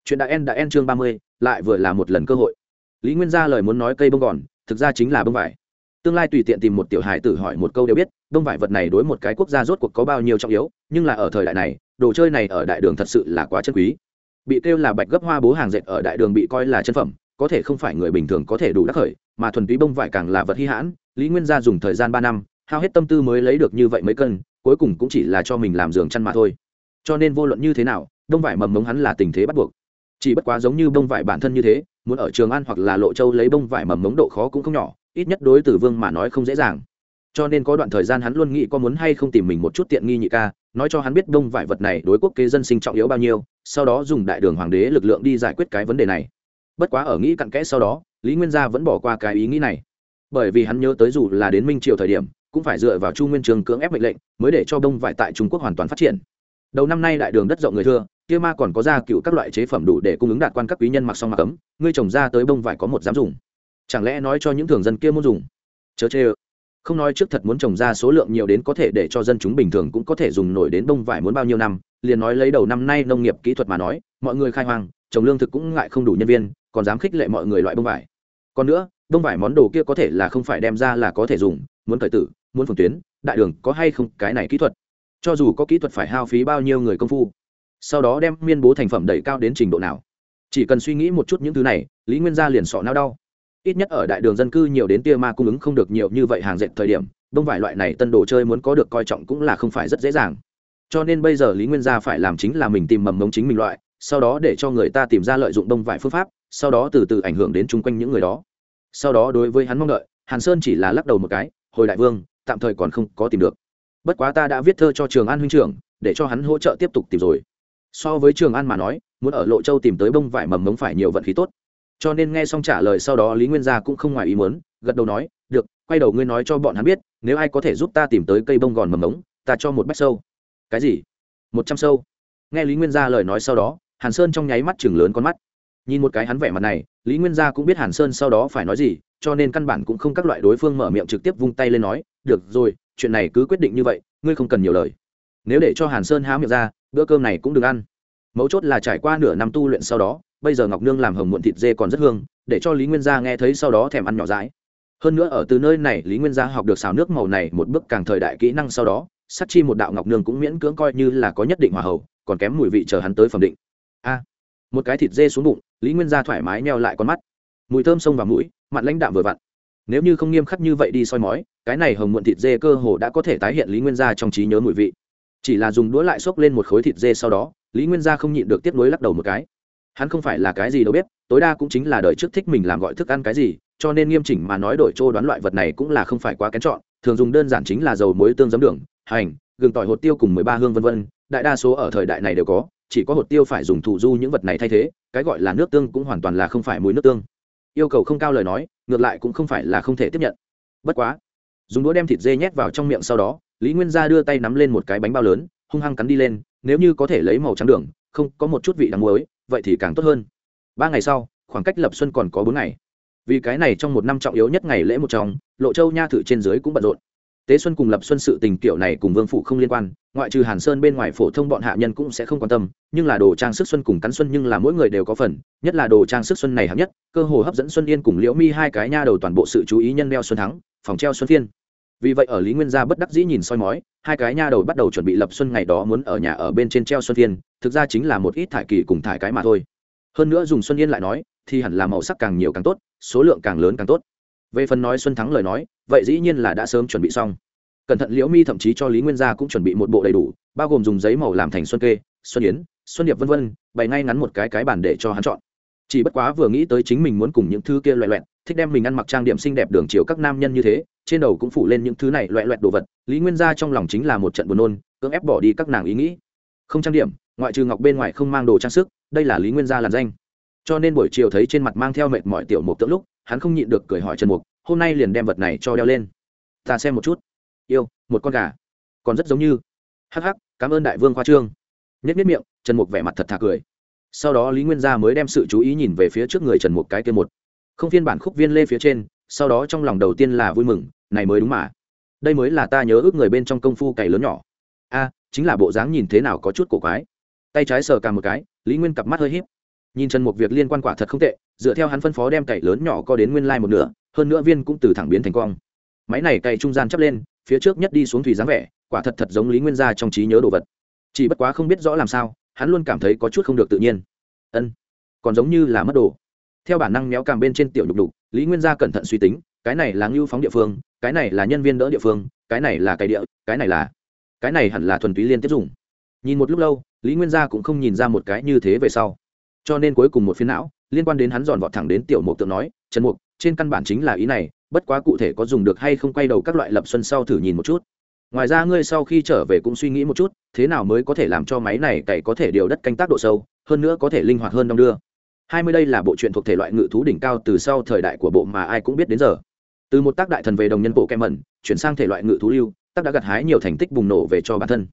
Chuyện đã en đã en chương ba mươi, lại vừa là một lần cơ hội. Lý nguyên gia lời muốn nói cây bông gòn, thực ra chính là bông vải. Tương lai tùy tiện tìm một tiểu hài tử hỏi một câu đều biết, bông vải vật này đối một cái quốc gia rốt cuộc có bao nhiêu trọng yếu, nhưng là ở thời đại này đồ chơi này ở đại đường thật sự là quá chân quý. Bị kêu là bạch gấp hoa bố hàng dệt ở đại đường bị coi là chân phẩm, có thể không phải người bình thường có thể đủ đắc khởi, mà thuần túy bông vải càng là vật hy hãn, lý nguyên gia dùng thời gian ba năm, hao hết tâm tư mới lấy được như vậy mấy cân, cuối cùng cũng chỉ là cho mình làm giường chăn mà thôi. Cho nên vô luận như thế nào đông vải mầm mống hắn là tình thế bắt buộc. Chỉ bất quá giống như bông vải bản thân như thế, muốn ở trường an hoặc là lộ châu lấy bông vải mầm mống độ khó cũng không nhỏ, ít nhất đối tử vương mà nói không dễ dàng cho nên có đoạn thời gian hắn luôn nghĩ có muốn hay không tìm mình một chút tiện nghi nhị ca, nói cho hắn biết đông vải vật này đối quốc kế dân sinh trọng yếu bao nhiêu, sau đó dùng đại đường hoàng đế lực lượng đi giải quyết cái vấn đề này. Bất quá ở nghĩ cặn kẽ sau đó, lý nguyên gia vẫn bỏ qua cái ý nghĩ này. Bởi vì hắn nhớ tới dù là đến minh triều thời điểm, cũng phải dựa vào chu nguyên trường cưỡng ép mệnh lệnh, mới để cho đông vải tại trung quốc hoàn toàn phát triển. Đầu năm nay đại đường đất rộng người thưa, kia ma còn có ra cựu các loại chế phẩm đủ để cung ứng đạt quan các quý nhân mặc xong mặc cấm ngươi trồng ra tới bông vải có một dám dùng. Chẳng lẽ nói cho những thường dân kia muốn dùng? Chớ chê không nói trước thật muốn trồng ra số lượng nhiều đến có thể để cho dân chúng bình thường cũng có thể dùng nổi đến bông vải muốn bao nhiêu năm, liền nói lấy đầu năm nay nông nghiệp kỹ thuật mà nói, mọi người khai hoang, trồng lương thực cũng ngại không đủ nhân viên, còn dám khích lệ mọi người loại bông vải. Còn nữa, bông vải món đồ kia có thể là không phải đem ra là có thể dùng, muốn khởi tử, muốn phường tuyến, đại đường có hay không, cái này kỹ thuật. Cho dù có kỹ thuật phải hao phí bao nhiêu người công phu, sau đó đem miên bố thành phẩm đẩy cao đến trình độ nào. Chỉ cần suy nghĩ một chút những thứ này, lý nguyên gia liền sọ nao đau ít nhất ở đại đường dân cư nhiều đến tia ma cung ứng không được nhiều như vậy hàng dệt thời điểm bông vải loại này tân đồ chơi muốn có được coi trọng cũng là không phải rất dễ dàng. Cho nên bây giờ lý nguyên gia phải làm chính là mình tìm mầm mống chính mình loại, sau đó để cho người ta tìm ra lợi dụng bông vải phương pháp, sau đó từ từ ảnh hưởng đến chung quanh những người đó. Sau đó đối với hắn mong đợi, hàn sơn chỉ là lắc đầu một cái, hồi đại vương, tạm thời còn không có tìm được. Bất quá ta đã viết thơ cho trường an huynh trưởng, để cho hắn hỗ trợ tiếp tục tìm rồi. So với trường an mà nói, muốn ở lộ châu tìm tới bông vải mầm mống phải nhiều vận khí tốt cho nên nghe xong trả lời sau đó lý nguyên gia cũng không ngoài ý muốn, gật đầu nói, được, quay đầu ngươi nói cho bọn hắn biết, nếu ai có thể giúp ta tìm tới cây bông gòn mầm mống ta cho một bách sâu. Cái gì? Một trăm sâu. Nghe lý nguyên gia lời nói sau đó, hàn sơn trong nháy mắt chừng lớn con mắt. Nhìn một cái hắn vẻ mặt này, lý nguyên gia cũng biết hàn sơn sau đó phải nói gì, cho nên căn bản cũng không các loại đối phương mở miệng trực tiếp vung tay lên nói, được rồi, chuyện này cứ quyết định như vậy, ngươi không cần nhiều lời. Nếu để cho hàn sơn há miệng ra, bữa cơm này cũng đừng ăn. Mấu chốt là trải qua nửa năm tu luyện sau đó bây giờ ngọc nương làm hồng muộn thịt dê còn rất hương, để cho lý nguyên gia nghe thấy sau đó thèm ăn nhỏ dãi. Hơn nữa ở từ nơi này, lý nguyên gia học được xào nước màu này một bước càng thời đại kỹ năng sau đó, sắc chi một đạo ngọc nương cũng miễn cưỡng coi như là có nhất định hòa hậu, còn kém mùi vị chờ hắn tới phẩm định. A! Một cái thịt dê xuống bụng, lý nguyên gia thoải mái neo lại con mắt. Mùi thơm sông vào mũi mặn lãnh đạm vừa vặn. Nếu như không nghiêm khắc như vậy đi soi mói, cái này hồng muộn thịt dê cơ hồ đã có thể tái hiện lý nguyên gia trong trí nhớ mùi vị. Chỉ là dùng đũa lại xốc lên một khối thịt dê sau đó, lý nguyên gia không nhịn được tiếp nối lắc đầu một cái hắn không phải là cái gì đâu biết, tối đa cũng chính là đời trước thích mình làm gọi thức ăn cái gì, cho nên nghiêm chỉnh mà nói đổi trô đoán loại vật này cũng là không phải quá kén chọn, thường dùng đơn giản chính là dầu muối tương giấm đường, hành, gừng tỏi hột tiêu cùng mười ba hương vân vân, đại đa số ở thời đại này đều có, chỉ có hột tiêu phải dùng thủ du những vật này thay thế, cái gọi là nước tương cũng hoàn toàn là không phải mùi nước tương. Yêu cầu không cao lời nói, ngược lại cũng không phải là không thể tiếp nhận. Bất quá, dùng đũa đem thịt dê nhét vào trong miệng sau đó, lý nguyên gia đưa tay nắm lên một cái bánh bao lớn, hung hăng cắn đi lên, nếu như có thể lấy màu trắng đường, không có một chút vị đắng muối vậy thì càng tốt hơn. Ba ngày sau, khoảng cách lập xuân còn có bốn ngày. Vì cái này trong một năm trọng yếu nhất ngày lễ một trong, lộ châu nha thử trên dưới cũng bận rộn. Tế xuân cùng lập xuân sự tình kiểu này cùng vương phủ không liên quan, ngoại trừ hàn sơn bên ngoài phổ thông bọn hạ nhân cũng sẽ không quan tâm, nhưng là đồ trang sức xuân cùng cắn xuân nhưng là mỗi người đều có phần, nhất là đồ trang sức xuân này hạng nhất, cơ hồ hấp dẫn xuân yên cùng liễu mi hai cái nha đầu toàn bộ sự chú ý nhân đeo xuân thắng, phòng treo xuân phiên. Vì vậy ở lý nguyên gia bất đắc dĩ nhìn soi mói hai cái nha đầu bắt đầu chuẩn bị lập xuân ngày đó muốn ở nhà ở bên trên treo xuân phiên thực ra chính là một ít thải kỳ cùng thải cái mà thôi. Hơn nữa dùng xuân yên lại nói, thì hẳn là màu sắc càng nhiều càng tốt, số lượng càng lớn càng tốt. Về phần nói xuân thắng lời nói, vậy dĩ nhiên là đã sớm chuẩn bị xong. Cẩn thận liễu mi thậm chí cho lý nguyên gia cũng chuẩn bị một bộ đầy đủ, bao gồm dùng giấy màu làm thành xuân kê, xuân yến, xuân điệp v v bày ngay ngắn một cái cái bản để cho hắn chọn. Chỉ bất quá vừa nghĩ tới chính mình muốn cùng những thứ kia loẹ loẹn thích đem mình ăn mặc trang điểm xinh đẹp đường chiều các nam nhân như thế, trên đầu cũng phủ lên những thứ này loẹ loẹt đồ vật, lý nguyên gia trong lòng chính là một trận buồn nôn, cưỡng ép bỏ đi các nàng ý nghĩ. Không trang điểm, ngoại trừ ngọc bên ngoài không mang đồ trang sức, đây là lý nguyên gia làm danh. Cho nên buổi chiều thấy trên mặt mang theo mệt mỏi tiểu mục tượng lúc, hắn không nhịn được cười hỏi trần mục, hôm nay liền đem vật này cho đeo lên. Ta xem một chút. Yêu, một con gà. Còn rất giống như. Hắc hắc, cảm ơn đại vương khoa trương. Nhất nhất miệng, trần mục vẻ mặt thật thà cười. Sau đó lý nguyên gia mới đem sự chú ý nhìn về phía trước người trần mục cái kia một không phiên bản khúc viên lê phía trên, sau đó trong lòng đầu tiên là vui mừng, này mới đúng mà. Đây mới là ta nhớ ước người bên trong công phu cày lớn nhỏ. A, chính là bộ dáng nhìn thế nào có chút cổ quái. Tay trái sờ cả một cái, lý nguyên cặp mắt hơi h í p nhìn trần một việc liên quan quả thật không tệ, dựa theo hắn phân phó đem cày lớn nhỏ co đến nguyên lai một nửa, hơn nữa viên cũng từ thẳng biến thành cong. Máy này cày trung gian chắp lên, phía trước nhất đi xuống thủy dáng vẻ, quả thật thật giống lý nguyên gia trong trí nhớ đồ vật. Chỉ bất quá không biết rõ làm sao, hắn luôn cảm thấy có chút không được tự nhiên. Ân, còn giống như là mất đồ theo bản năng méo càm bên trên tiểu nhục đục lý nguyên gia cẩn thận suy tính, cái này là ngưu phóng địa phương, cái này là nhân viên đỡ địa phương, cái này là cái địa, cái này là, cái này hẳn là thuần túy liên tiếp dùng. Nhìn một lúc lâu, lý nguyên gia cũng không nhìn ra một cái như thế về sau. Cho nên cuối cùng một phiến não, liên quan đến hắn dọn vọt thẳng đến tiểu mục tượng nói, trần mục, trên căn bản chính là ý này, bất quá cụ thể có dùng được hay không quay đầu các loại lập xuân sau thử nhìn một chút. Ngoài ra ngươi sau khi trở về cũng suy nghĩ một chút, thế nào mới có thể làm cho máy này cày có thể điều đất canh tác độ sâu, hơn nữa có thể linh hoạt hơn đong đưa? Hai mươi đây là bộ truyện thuộc thể loại ngự thú đỉnh cao từ sau thời đại của bộ mà ai cũng biết đến giờ. Từ một tác đại thần về đồng nhân bộ kem mẩn, chuyển sang thể loại ngự thú lưu, tác đã gặt hái nhiều thành tích bùng nổ về cho bản thân.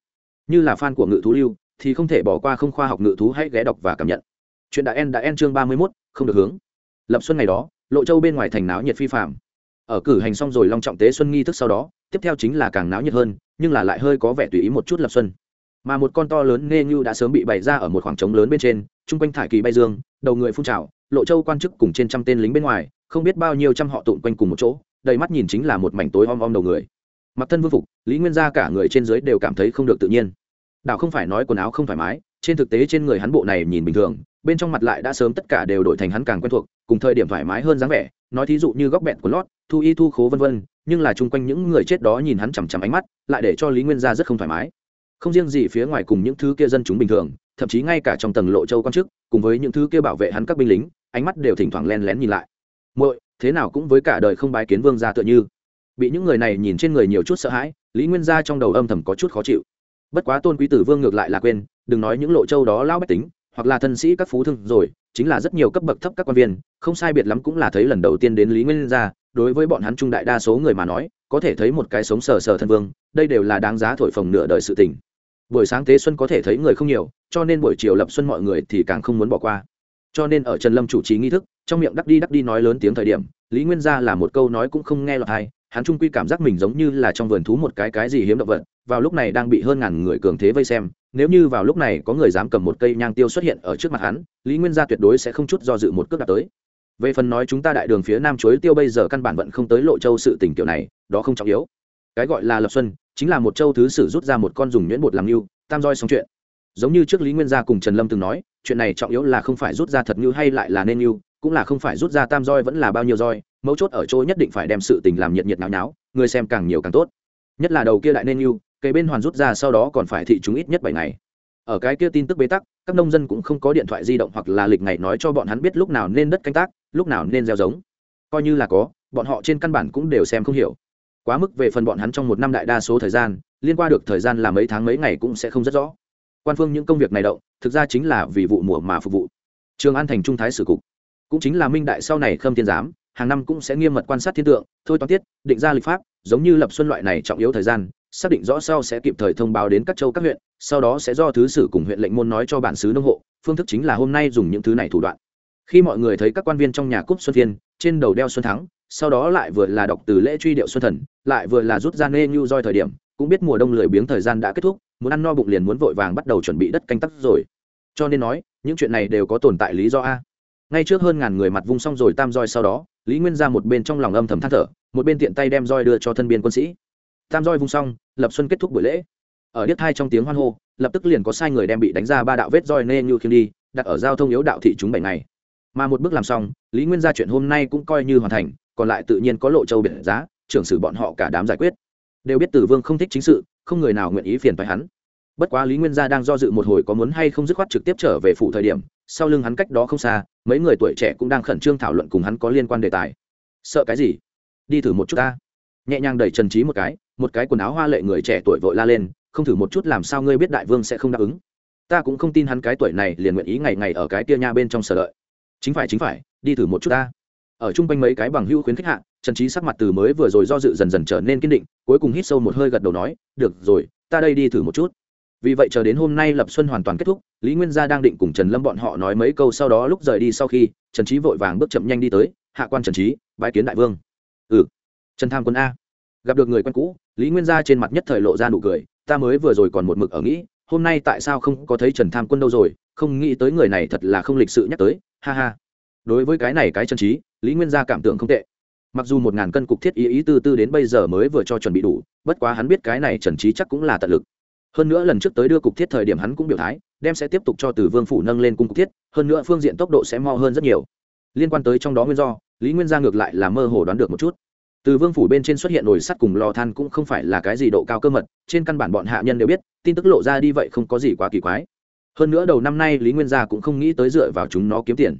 Như là fan của ngự thú lưu, thì không thể bỏ qua không khoa học ngự thú hãy ghé đọc và cảm nhận. Chuyện đã en đã en chương ba mươi mốt, không được hướng. Lập xuân ngày đó, lộ châu bên ngoài thành náo nhiệt phi phàm. Ở cử hành xong rồi long trọng tế xuân nghi thức sau đó, tiếp theo chính là càng náo nhiệt hơn, nhưng là lại hơi có vẻ tùy ý một chút lập xuân mà một con to lớn nghe như đã sớm bị bày ra ở một khoảng trống lớn bên trên, chung quanh thải kỳ bay dương, đầu người phun trào, lộ châu quan chức cùng trên trăm tên lính bên ngoài, không biết bao nhiêu trăm họ tụng quanh cùng một chỗ, đầy mắt nhìn chính là một mảnh tối om om đầu người. Mặc thân vương phục, lý nguyên gia cả người trên dưới đều cảm thấy không được tự nhiên. Đạo không phải nói quần áo không thoải mái, trên thực tế trên người hắn bộ này nhìn bình thường, bên trong mặt lại đã sớm tất cả đều đổi thành hắn càng quen thuộc, cùng thời điểm thoải mái hơn dáng vẻ, nói thí dụ như góc bẹn của lót, thu y thu khố vân vân, nhưng là chung quanh những người chết đó nhìn hắn chằm chằm ánh mắt, lại để cho lý nguyên gia rất không thoải mái không riêng gì phía ngoài cùng những thứ kia dân chúng bình thường, thậm chí ngay cả trong tầng lộ châu quan chức, cùng với những thứ kia bảo vệ hắn các binh lính, ánh mắt đều thỉnh thoảng len lén nhìn lại. Muội, thế nào cũng với cả đời không bái kiến vương gia tựa như. Bị những người này nhìn trên người nhiều chút sợ hãi, lý nguyên gia trong đầu âm thầm có chút khó chịu. Bất quá tôn quý tử vương ngược lại là quên, đừng nói những lộ châu đó lao bách tính, hoặc là thân sĩ các phú thương rồi, chính là rất nhiều cấp bậc thấp các quan viên, không sai biệt lắm cũng là thấy lần đầu tiên đến lý nguyên gia, đối với bọn hắn trung đại đa số người mà nói, có thể thấy một cái sống sờ sờ thân vương, đây đều là đáng giá thổi phồng nửa đời sự tình buổi sáng tế xuân có thể thấy người không nhiều, cho nên buổi chiều lập xuân mọi người thì càng không muốn bỏ qua. Cho nên ở trần lâm chủ trì nghi thức, trong miệng đắc đi đắc đi nói lớn tiếng thời điểm, lý nguyên gia là một câu nói cũng không nghe lọt hay hắn trung quy cảm giác mình giống như là trong vườn thú một cái cái gì hiếm động vật, vào lúc này đang bị hơn ngàn người cường thế vây xem, nếu như vào lúc này có người dám cầm một cây nhang tiêu xuất hiện ở trước mặt hắn, lý nguyên gia tuyệt đối sẽ không chút do dự một cước đạp tới. Về phần nói chúng ta đại đường phía nam chuối tiêu bây giờ căn bản vẫn không tới lộ châu sự tình kiểu này, đó không trọng yếu. Cái gọi là lập xuân chính là một châu thứ sử rút ra một con dùng nhuyễn bột làm mưu, tam roi xong chuyện. Giống như trước lý nguyên gia cùng trần lâm từng nói, chuyện này trọng yếu là không phải rút ra thật như hay lại là nên như cũng là không phải rút ra tam roi vẫn là bao nhiêu roi, mấu chốt ở chỗ nhất định phải đem sự tình làm nhiệt nhiệt náo náo người xem càng nhiều càng tốt. Nhất là đầu kia lại nên như cây bên hoàn rút ra sau đó còn phải thị chúng ít nhất bảy ngày. Ở cái kia tin tức bế tắc, các nông dân cũng không có điện thoại di động hoặc là lịch ngày nói cho bọn hắn biết lúc nào nên đất canh tác, lúc nào nên gieo giống. Coi như là có, bọn họ trên căn bản cũng đều xem không hiểu quá mức về phần bọn hắn trong một năm đại đa số thời gian, liên quan được thời gian là mấy tháng mấy ngày cũng sẽ không rất rõ. Quan phương những công việc này động, thực ra chính là vì vụ mùa mà phục vụ. Trường an thành trung thái sử cục, cũng chính là minh đại sau này khâm thiên giám, hàng năm cũng sẽ nghiêm mật quan sát thiên tượng, thôi toán tiết, định ra lịch pháp, giống như lập xuân loại này trọng yếu thời gian, xác định rõ sau sẽ kịp thời thông báo đến các châu các huyện, sau đó sẽ do thứ sử cùng huyện lệnh môn nói cho bản xứ nông hộ, phương thức chính là hôm nay dùng những thứ này thủ đoạn. Khi mọi người thấy các quan viên trong nhà cúp xuân thiên, trên đầu đeo xuân thắng sau đó lại vừa là đọc từ lễ truy điệu xuân thần, lại vừa là rút ra nê như roi thời điểm, cũng biết mùa đông lười biếng thời gian đã kết thúc, muốn ăn no bụng liền muốn vội vàng bắt đầu chuẩn bị đất canh tắc rồi. Cho nên nói, những chuyện này đều có tồn tại lý do a. Ngay trước hơn ngàn người mặt vung xong rồi tam roi sau đó, lý nguyên ra một bên trong lòng âm thầm than thở, một bên tiện tay đem roi đưa cho thân biên quân sĩ. Tam roi vung xong, lập xuân kết thúc buổi lễ. Ở điếc hai trong tiếng hoan hô, lập tức liền có sai người đem bị đánh ra ba đạo vết roi nê như khiêm đi, đặt ở giao thông yếu đạo thị chúng bảy ngày. Mà một bước làm xong, lý nguyên gia chuyện hôm nay cũng coi như hoàn thành còn lại tự nhiên có lộ châu biển giá, trưởng sử bọn họ cả đám giải quyết. Đều biết tử vương không thích chính sự, không người nào nguyện ý phiền phải hắn. Bất quá lý nguyên gia đang do dự một hồi có muốn hay không dứt khoát trực tiếp trở về phủ thời điểm, sau lưng hắn cách đó không xa, mấy người tuổi trẻ cũng đang khẩn trương thảo luận cùng hắn có liên quan đề tài. Sợ cái gì? Đi thử một chút ta. Nhẹ nhàng đẩy trần trí một cái một cái quần áo hoa lệ người trẻ tuổi vội la lên, không thử một chút làm sao ngươi biết đại vương sẽ không đáp ứng? Ta cũng không tin hắn cái tuổi này liền nguyện ý ngày ngày ở cái tia nha bên trong sở đợi. Chính phải chính phải, đi thử một chút ta ở chung quanh mấy cái bằng hữu khuyến khích hạ, trần trí sắc mặt từ mới vừa rồi do dự dần dần trở nên kiên định, cuối cùng hít sâu một hơi gật đầu nói, được rồi, ta đây đi thử một chút. Vì vậy chờ đến hôm nay lập xuân hoàn toàn kết thúc, lý nguyên gia đang định cùng trần lâm bọn họ nói mấy câu sau đó lúc rời đi sau khi, trần trí vội vàng bước chậm nhanh đi tới, hạ quan trần trí bãi kiến đại vương. Ừ. Trần tham quân a. Gặp được người quen cũ, lý nguyên gia trên mặt nhất thời lộ ra nụ cười, ta mới vừa rồi còn một mực ở nghĩ, hôm nay tại sao không có thấy trần tham quân đâu rồi, không nghĩ tới người này thật là không lịch sự nhắc tới, ha ha. Đối với cái này cái trần trí lý nguyên gia cảm tưởng không tệ. Mặc dù một ngàn cân cục thiết ý ý tư tư đến bây giờ mới vừa cho chuẩn bị đủ, bất quá hắn biết cái này trần trí chắc cũng là tận lực. Hơn nữa lần trước tới đưa cục thiết thời điểm hắn cũng biểu thái, đem sẽ tiếp tục cho từ vương phủ nâng lên cung cục thiết, hơn nữa phương diện tốc độ sẽ mo hơn rất nhiều. Liên quan tới trong đó nguyên do, lý nguyên gia ngược lại là mơ hồ đoán được một chút. Từ vương phủ bên trên xuất hiện nồi sắt cùng lò than cũng không phải là cái gì độ cao cơ mật, trên căn bản bọn hạ nhân đều biết, tin tức lộ ra đi vậy không có gì quá kỳ quái. Hơn nữa đầu năm nay lý nguyên gia cũng không nghĩ tới dựa vào chúng nó kiếm tiền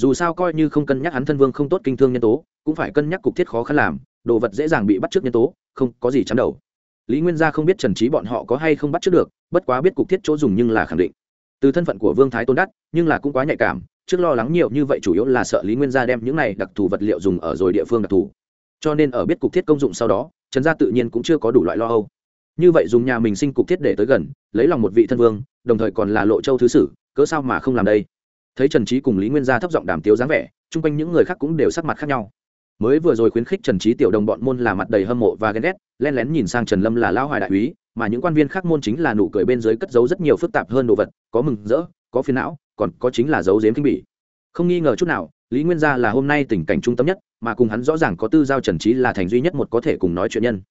dù sao coi như không cân nhắc hắn thân vương không tốt kinh thương nhân tố, cũng phải cân nhắc cục thiết khó khăn làm, đồ vật dễ dàng bị bắt trước nhân tố, không có gì chắn đầu. Lý nguyên gia không biết trần trí bọn họ có hay không bắt trước được, bất quá biết cục thiết chỗ dùng nhưng là khẳng định. Từ thân phận của vương thái tôn đắt nhưng là cũng quá nhạy cảm, trước lo lắng nhiều như vậy chủ yếu là sợ lý nguyên gia đem những này đặc thù vật liệu dùng ở rồi địa phương đặc thù. Cho nên ở biết cục thiết công dụng sau đó, trần gia tự nhiên cũng chưa có đủ loại lo âu. Như vậy dùng nhà mình sinh cục thiết để tới gần, lấy lòng một vị thân vương, đồng thời còn là lộ châu thứ sử, cớ sao mà không làm đây? Thấy trần trí cùng lý nguyên gia thấp giọng đàm tiếu dáng vẻ, chung quanh những người khác cũng đều sắc mặt khác nhau. Mới vừa rồi khuyến khích trần trí tiểu đồng bọn môn là mặt đầy hâm mộ và ghen ghét len lén nhìn sang trần lâm là lao hoài đại úy, mà những quan viên khác môn chính là nụ cười bên dưới cất giấu rất nhiều phức tạp hơn đồ vật, có mừng rỡ, có phiền não, còn có chính là dấu dếm kinh bỉ. Không nghi ngờ chút nào, lý nguyên gia là hôm nay tình cảnh trung tâm nhất, mà cùng hắn rõ ràng có tư giao trần trí là thành duy nhất một có thể cùng nói chuyện nhân.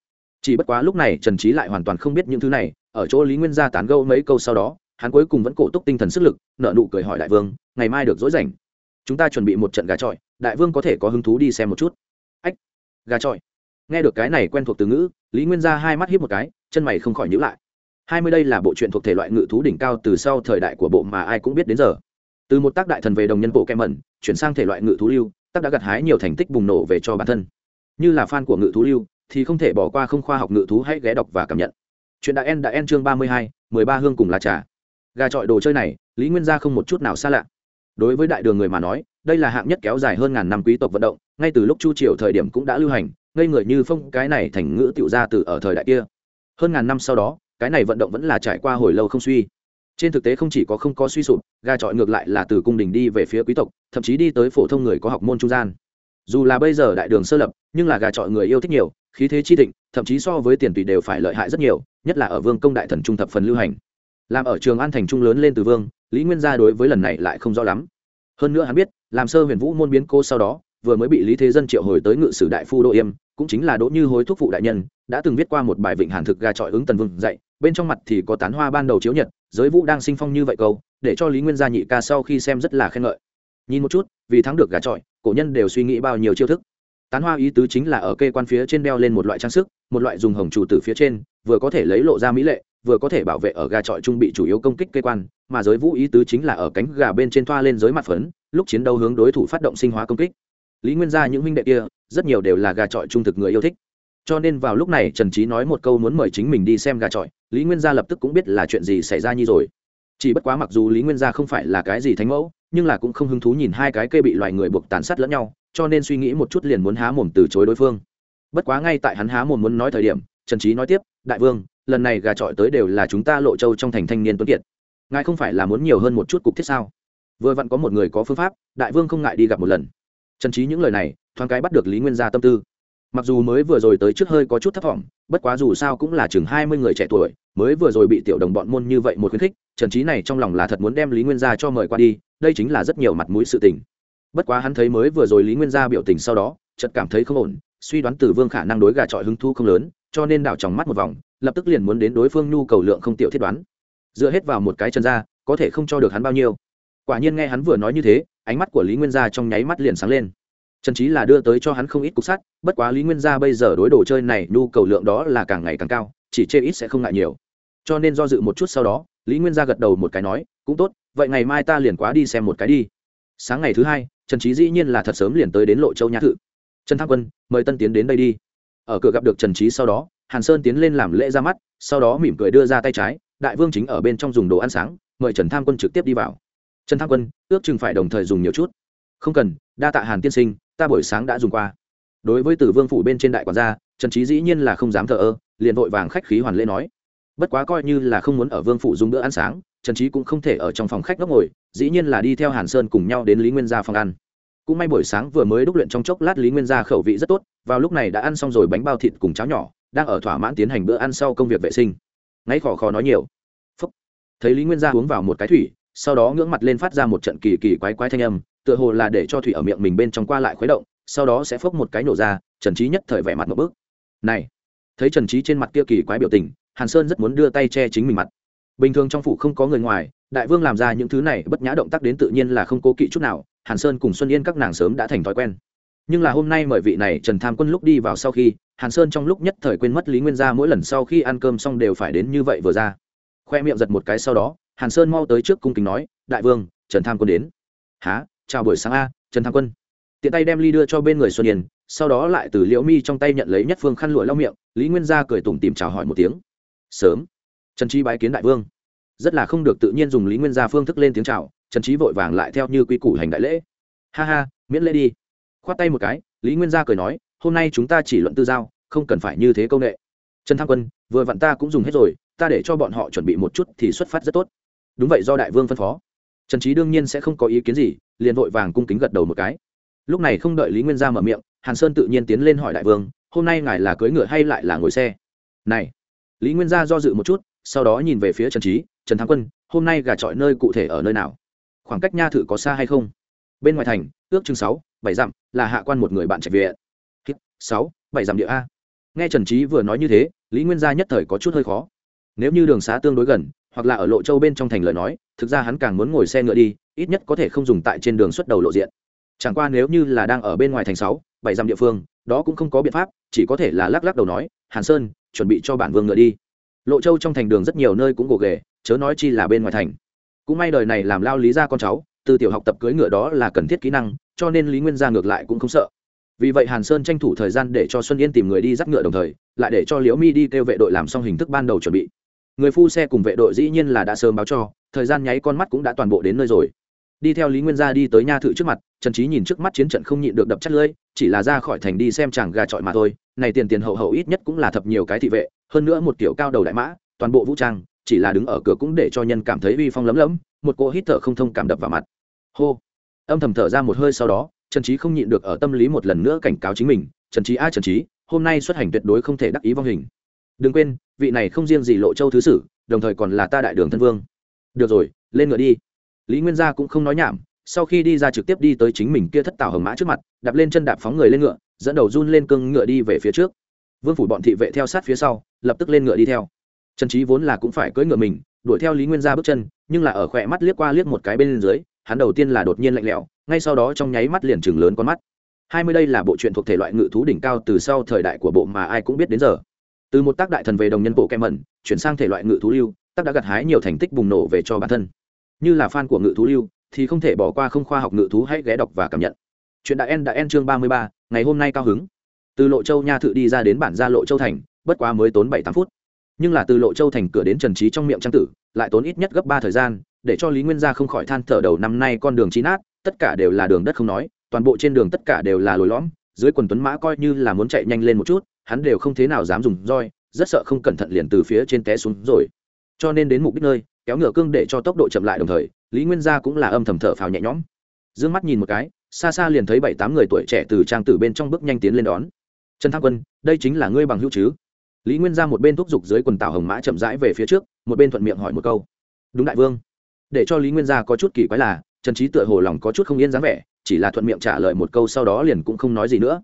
Chỉ bất quá lúc này trần trí lại hoàn toàn không biết những thứ này, ở chỗ lý nguyên gia tán gâu mấy câu sau đó hắn cuối cùng vẫn cổ túc tinh thần sức lực nợ nụ cười hỏi đại vương, ngày mai được dối rảnh chúng ta chuẩn bị một trận gà trọi đại vương có thể có hứng thú đi xem một chút. Ách, gà trọi nghe được cái này quen thuộc từ ngữ, lý nguyên gia hai mắt hiếp một cái, chân mày không khỏi nhữ lại. Hai mươi đây là bộ truyện thuộc thể loại ngự thú đỉnh cao từ sau thời đại của bộ mà ai cũng biết đến giờ. Từ một tác đại thần về đồng nhân bộ kem mẩn, chuyển sang thể loại ngự thú lưu, tác đã gặt hái nhiều thành tích bùng nổ về cho bản thân. Như là fan của ngự thú lưu, thì không thể bỏ qua không khoa học ngự thú hãy ghé đọc và cảm nhận. Chuyện đại en đã en chương ba mươi hai, mười ba hương cùng lá trà gà trọi đồ chơi này, lý nguyên gia không một chút nào xa lạ. Đối với đại đường người mà nói, đây là hạng nhất kéo dài hơn ngàn năm quý tộc vận động, ngay từ lúc chu triều thời điểm cũng đã lưu hành, ngây người như phong cái này thành ngữ tiểu ra từ ở thời đại kia. Hơn ngàn năm sau đó, cái này vận động vẫn là trải qua hồi lâu không suy. Trên thực tế không chỉ có không có suy sụp, gà trọi ngược lại là từ cung đình đi về phía quý tộc, thậm chí đi tới phổ thông người có học môn trung gian. Dù là bây giờ đại đường sơ lập, nhưng là gà trọi người yêu thích nhiều, khí thế chi thịnh, thậm chí so với tiền tùy đều phải lợi hại rất nhiều, nhất là ở vương công đại thần trung thập phần lưu hành làm ở trường an thành trung lớn lên từ vương, lý nguyên gia đối với lần này lại không rõ lắm. Hơn nữa hắn biết, làm sơ huyền vũ môn biến cô sau đó, vừa mới bị lý thế dân triệu hồi tới ngự sử đại phu đỗ yêm, cũng chính là đỗ như hối thúc phụ đại nhân, đã từng viết qua một bài vịnh hàn thực gà trọi ứng tần vương dạy, bên trong mặt thì có tán hoa ban đầu chiếu nhật, giới vũ đang sinh phong như vậy câu, để cho lý nguyên gia nhị ca sau khi xem rất là khen ngợi. Nhìn một chút, vì thắng được gà trọi, cổ nhân đều suy nghĩ bao nhiêu chiêu thức. Tán hoa ý tứ chính là ở cây quan phía trên đeo lên một loại trang sức, một loại dùng hồng chủ từ phía trên, vừa có thể lấy lộ ra mỹ lệ vừa có thể bảo vệ ở gà trọi trung bị chủ yếu công kích cây quan, mà giới vũ ý tứ chính là ở cánh gà bên trên thoa lên giới mặt phấn, lúc chiến đấu hướng đối thủ phát động sinh hóa công kích. Lý nguyên gia những huynh đệ kia, rất nhiều đều là gà trọi trung thực người yêu thích. Cho nên vào lúc này trần trí nói một câu muốn mời chính mình đi xem gà trọi, lý nguyên gia lập tức cũng biết là chuyện gì xảy ra như rồi. Chỉ bất quá mặc dù lý nguyên gia không phải là cái gì thánh mẫu, nhưng là cũng không hứng thú nhìn hai cái cây bị loài người buộc tàn sát lẫn nhau, cho nên suy nghĩ một chút liền muốn há mồm từ chối đối phương. Bất quá ngay tại hắn há mồm muốn nói thời điểm, trần trí nói tiếp, đại vương lần này gà trọi tới đều là chúng ta lộ châu trong thành thanh niên tuấn kiệt. Ngài không phải là muốn nhiều hơn một chút cục thiết sao? Vừa vặn có một người có phương pháp, đại vương không ngại đi gặp một lần. Trần trí những lời này, thoáng cái bắt được lý nguyên gia tâm tư. Mặc dù mới vừa rồi tới trước hơi có chút thấp t bất quá dù sao cũng là chừng hai mươi người trẻ tuổi, mới vừa rồi bị tiểu đồng bọn môn như vậy một khuyến khích, trần trí này trong lòng là thật muốn đem lý nguyên gia cho mời qua đi, đây chính là rất nhiều mặt mũi sự tình. Bất quá hắn thấy mới vừa rồi lý nguyên gia biểu tình sau đó, chợt cảm thấy không ổn, suy đoán từ vương khả năng đối gà trọi hứng thu không lớn cho nên đảo tròng mắt một vòng, lập tức liền muốn đến đối phương nhu cầu lượng không tiểu thiết đoán. Dựa hết vào một cái chân ra, có thể không cho được hắn bao nhiêu. Quả nhiên nghe hắn vừa nói như thế, ánh mắt của lý nguyên gia trong nháy mắt liền sáng lên. Trần trí là đưa tới cho hắn không ít cục sắt, bất quá lý nguyên gia bây giờ đối đồ chơi này nhu cầu lượng đó là càng ngày càng cao, chỉ chê ít sẽ không ngại nhiều. Cho nên do dự một chút sau đó, lý nguyên gia gật đầu một cái nói, cũng tốt, vậy ngày mai ta liền quá đi xem một cái đi. Sáng ngày thứ hai, trần trí dĩ nhiên là thật sớm liền tới đến lộ châu nhã thự. Trần tham quân, mời tân tiến đến đây đi ở cửa gặp được trần trí sau đó, hàn sơn tiến lên làm lễ ra mắt, sau đó mỉm cười đưa ra tay trái, đại vương chính ở bên trong dùng đồ ăn sáng, mời trần tham quân trực tiếp đi vào. Trần tham quân, ước chừng phải đồng thời dùng nhiều chút. Không cần, đa tạ hàn tiên sinh, ta buổi sáng đã dùng qua. Đối với tử vương phủ bên trên đại quản gia, trần trí dĩ nhiên là không dám thờ ơ, liền vội vàng khách khí hoàn lễ nói. Bất quá coi như là không muốn ở vương phủ dùng bữa ăn sáng, trần trí cũng không thể ở trong phòng khách ngốc ngồi, dĩ nhiên là đi theo hàn sơn cùng nhau đến lý nguyên gia phòng ăn cũng may buổi sáng vừa mới đúc luyện trong chốc lát lý nguyên gia khẩu vị rất tốt, vào lúc này đã ăn xong rồi bánh bao thịt cùng cháo nhỏ, đang ở thỏa mãn tiến hành bữa ăn sau công việc vệ sinh. Ngay khò khò nói nhiều. Phúc. thấy lý nguyên gia uống vào một cái thủy, sau đó ngưỡng mặt lên phát ra một trận kỳ kỳ quái quái thanh âm, tựa hồ là để cho thủy ở miệng mình bên trong qua lại khuấy động, sau đó sẽ phốc một cái nổ ra, trần trí nhất thời vẻ mặt một bước. Này. Thấy trần trí trên mặt kia kỳ quái biểu tình, hàn sơn rất muốn đưa tay che chính mình mặt. Bình thường trong phủ không có người ngoài, đại vương làm ra những thứ này bất nhã động tác đến tự nhiên là không cố kỵ chút nào hàn sơn cùng xuân yên các nàng sớm đã thành thói quen. Nhưng là hôm nay mời vị này trần tham quân lúc đi vào sau khi, hàn sơn trong lúc nhất thời quên mất lý nguyên gia mỗi lần sau khi ăn cơm xong đều phải đến như vậy vừa ra. Khoe miệng giật một cái sau đó, hàn sơn mau tới trước cung kính nói, đại vương, trần tham quân đến. Há chào buổi sáng a, trần tham quân. Tiện tay đem ly đưa cho bên người xuân yên, sau đó lại từ liễu mi trong tay nhận lấy nhất phương khăn lụa lau miệng, lý nguyên gia cười tủm tìm chào hỏi một tiếng. Sớm. Trần Chi bái kiến đại vương. Rất là không được tự nhiên dùng lý nguyên gia phương thức lên tiếng chào trần trí vội vàng lại theo như quy củ hành đại lễ. Ha ha, miễn lễ đi. Khoát tay một cái, lý nguyên gia cười nói, hôm nay chúng ta chỉ luận tư giao, không cần phải như thế công nghệ trần tham quân, vừa vặn ta cũng dùng hết rồi, ta để cho bọn họ chuẩn bị một chút thì xuất phát rất tốt. Đúng vậy do đại vương phân phó. Trần trí đương nhiên sẽ không có ý kiến gì, liền vội vàng cung kính gật đầu một cái. Lúc này không đợi lý nguyên gia mở miệng, hàn sơn tự nhiên tiến lên hỏi đại vương, hôm nay ngài là cưỡi ngựa hay lại là ngồi xe? Này. Lý nguyên gia do dự một chút, sau đó nhìn về phía trần trí trần thắng quân, hôm nay gà trọi nơi cụ thể ở nơi nào? Khoảng cách nha thự có xa hay không? Bên ngoài thành, ước chừng sáu, bảy dặm, là hạ quan một người bạn trạch viện sáu, bảy dặm địa a. Nghe trần trí vừa nói như thế, lý nguyên gia nhất thời có chút hơi khó. Nếu như đường xá tương đối gần, hoặc là ở lộ châu bên trong thành lời nói, thực ra hắn càng muốn ngồi xe ngựa đi, ít nhất có thể không dùng tại trên đường xuất đầu lộ diện. Chẳng qua nếu như là đang ở bên ngoài thành sáu, bảy dặm địa phương, đó cũng không có biện pháp, chỉ có thể là lắc lắc đầu nói, hàn sơn, chuẩn bị cho bản vương ngựa đi. Lộ châu trong thành đường rất nhiều nơi cũng gồ ghề, chớ nói chi là bên ngoài thành cũng may đời này làm lao lý ra con cháu, từ tiểu học tập cưới ngựa đó là cần thiết kỹ năng, cho nên lý nguyên gia ngược lại cũng không sợ. Vì vậy hàn sơn tranh thủ thời gian để cho xuân yên tìm người đi dắt ngựa đồng thời, lại để cho liễu mi đi kêu vệ đội làm xong hình thức ban đầu chuẩn bị. Người phu xe cùng vệ đội dĩ nhiên là đã sớm báo cho, thời gian nháy con mắt cũng đã toàn bộ đến nơi rồi. Đi theo lý nguyên gia đi tới nha thự trước mặt, trần trí nhìn trước mắt chiến trận không nhịn được đập chất lưỡi, chỉ là ra khỏi thành đi xem chàng gà trọi mà thôi, này tiền tiền hậu hậu ít nhất cũng là thập nhiều cái thị vệ, hơn nữa một kiểu cao đầu đại mã, toàn bộ vũ trang chỉ là đứng ở cửa cũng để cho nhân cảm thấy uy phong lấm lấm, một cô hít thở không thông cảm đập vào mặt. Hô. Âm thầm thở ra một hơi sau đó, trần trí không nhịn được ở tâm lý một lần nữa cảnh cáo chính mình, trần trí a, trần trí hôm nay xuất hành tuyệt đối không thể đắc ý vong hình. Đừng quên, vị này không riêng gì lộ châu thứ sử, đồng thời còn là ta đại đường thân vương. Được rồi, lên ngựa đi. Lý nguyên gia cũng không nói nhảm, sau khi đi ra trực tiếp đi tới chính mình kia thất tảo hồng mã trước mặt, đạp lên chân đạp phóng người lên ngựa, dẫn đầu run lên cưng ngựa đi về phía trước. Vương phủ bọn thị vệ theo sát phía sau, lập tức lên ngựa đi theo trần trí vốn là cũng phải cưỡi ngựa mình, đuổi theo lý nguyên gia bước chân, nhưng là ở khỏe mắt liếc qua liếc một cái bên dưới, hắn đầu tiên là đột nhiên lạnh lẽo, ngay sau đó trong nháy mắt liền chừng lớn con mắt. Hai mươi đây là bộ truyện thuộc thể loại ngự thú đỉnh cao từ sau thời đại của bộ mà ai cũng biết đến giờ. Từ một tác đại thần về đồng nhân bộ kem mẩn, chuyển sang thể loại ngự thú lưu, tác đã gặt hái nhiều thành tích bùng nổ về cho bản thân. Như là fan của ngự thú lưu, thì không thể bỏ qua không khoa học ngự thú hãy ghé đọc và cảm nhận. Chuyện đại en đã en chương ba mươi ba, ngày hôm nay cao hứng. Từ lộ châu nha thự đi ra đến bản gia lộ châu thành, bất quá mới tốn bảy tám phút nhưng là từ lộ châu thành cửa đến trần trí trong miệng trang tử, lại tốn ít nhất gấp ba thời gian, để cho lý nguyên gia không khỏi than thở đầu năm nay con đường trí nát, tất cả đều là đường đất không nói, toàn bộ trên đường tất cả đều là lồi lõm, dưới quần tuấn mã coi như là muốn chạy nhanh lên một chút, hắn đều không thế nào dám dùng roi, rất sợ không cẩn thận liền từ phía trên té xuống rồi. Cho nên đến mục đích nơi, kéo ngựa cương để cho tốc độ chậm lại đồng thời, lý nguyên gia cũng là âm thầm thở phào nhẹ nhõm. D ư ơ n g mắt nhìn một cái, xa xa liền thấy bảy tám người tuổi trẻ từ trang tử bên trong bước nhanh tiến lên đón. Trần thăng quân, đây chính là ngươi bằng hữu chứ? Lý nguyên ra một bên thúc giục dưới quần tảo hồng mã chậm rãi về phía trước, một bên thuận miệng hỏi một câu. Đúng đại vương. Để cho lý nguyên gia có chút kỳ quái là, trần trí tựa hồ lòng có chút không yên dáng vẻ, chỉ là thuận miệng trả lời một câu sau đó liền cũng không nói gì nữa.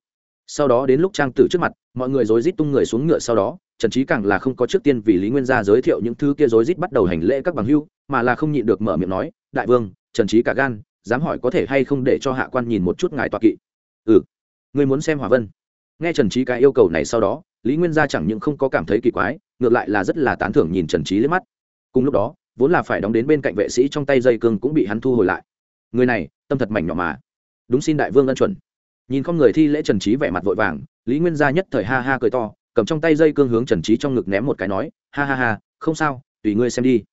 Sau đó đến lúc trang tử trước mặt, mọi người rối rít tung người xuống ngựa sau đó, trần trí càng là không có trước tiên vì lý nguyên gia giới thiệu những thứ kia rối rít bắt đầu hành lễ các bằng hưu, mà là không nhịn được mở miệng nói, đại vương, trần trí cả gan, dám hỏi có thể hay không để cho hạ quan nhìn một chút ngài toa kỵ? Ừ người muốn xem hòa vân. Nghe trần trí cái yêu cầu này sau đó lý nguyên gia chẳng những không có cảm thấy kỳ quái, ngược lại là rất là tán thưởng nhìn trần trí lên mắt. Cùng lúc đó, vốn là phải đóng đến bên cạnh vệ sĩ trong tay dây cương cũng bị hắn thu hồi lại. Người này, tâm thật mảnh nhỏ mà. Đúng xin đại vương ân chuẩn. Nhìn con người thi lễ trần trí vẻ mặt vội vàng, lý nguyên gia nhất thời ha ha cười to, cầm trong tay dây cương hướng trần trí trong ngực ném một cái nói, ha ha ha, không sao, tùy ngươi xem đi.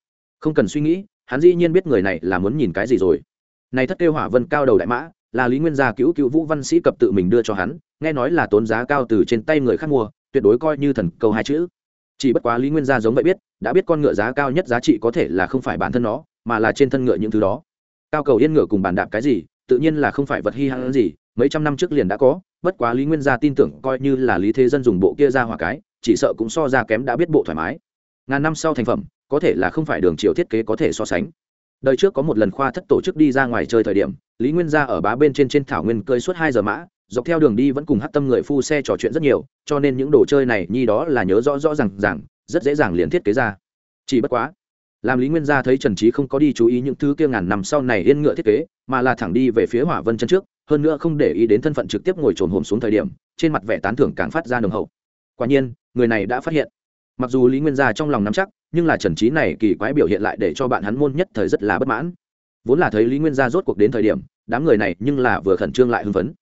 Không cần suy nghĩ, hắn dĩ nhiên biết người này là muốn nhìn cái gì rồi. Này thất kêu hỏa vân cao đầu đại mã, là lý nguyên gia cứu cứu vũ văn sĩ cập tự mình đưa cho hắn, nghe nói là tốn giá cao từ trên tay người khác mua tuyệt đối coi như thần câu hai chữ. Chỉ bất quá lý nguyên gia giống vậy biết, đã biết con ngựa giá cao nhất giá trị có thể là không phải bản thân nó, mà là trên thân ngựa những thứ đó. Cao cầu yên ngựa cùng bàn đạp cái gì, tự nhiên là không phải vật hy hãn gì, mấy trăm năm trước liền đã có, bất quá lý nguyên gia tin tưởng coi như là lý thế dân dùng bộ kia ra hỏa cái, chỉ sợ cũng so ra kém đã biết bộ thoải mái. Ngàn năm sau thành phẩm, có thể là không phải đường chiều thiết kế có thể so sánh. Đời trước có một lần khoa thất tổ chức đi ra ngoài chơi thời điểm, lý nguyên gia ở bá bên trên trên thảo nguyên cơi suốt hai giờ mã dọc theo đường đi vẫn cùng hát tâm người phu xe trò chuyện rất nhiều, cho nên những đồ chơi này nhi đó là nhớ rõ rõ r à n g rằng rất dễ dàng liền thiết kế ra. Chỉ bất quá, làm lý nguyên gia thấy trần trí không có đi chú ý những thứ kia ngàn năm sau này yên ngựa thiết kế, mà là thẳng đi về phía hỏa vân chân trước, hơn nữa không để ý đến thân phận trực tiếp ngồi trồn hồm xuống thời điểm, trên mặt vẻ tán thưởng càng phát ra nồng hậu. Quả nhiên, người này đã phát hiện. Mặc dù lý nguyên gia trong lòng nắm chắc, nhưng là trần trí này kỳ quái biểu hiện lại để cho bạn hắn môn nhất thời rất là bất mãn. Vốn là thấy lý nguyên gia rốt cuộc đến thời điểm, đám người này nhưng là vừa khẩn trương lại hưng phấn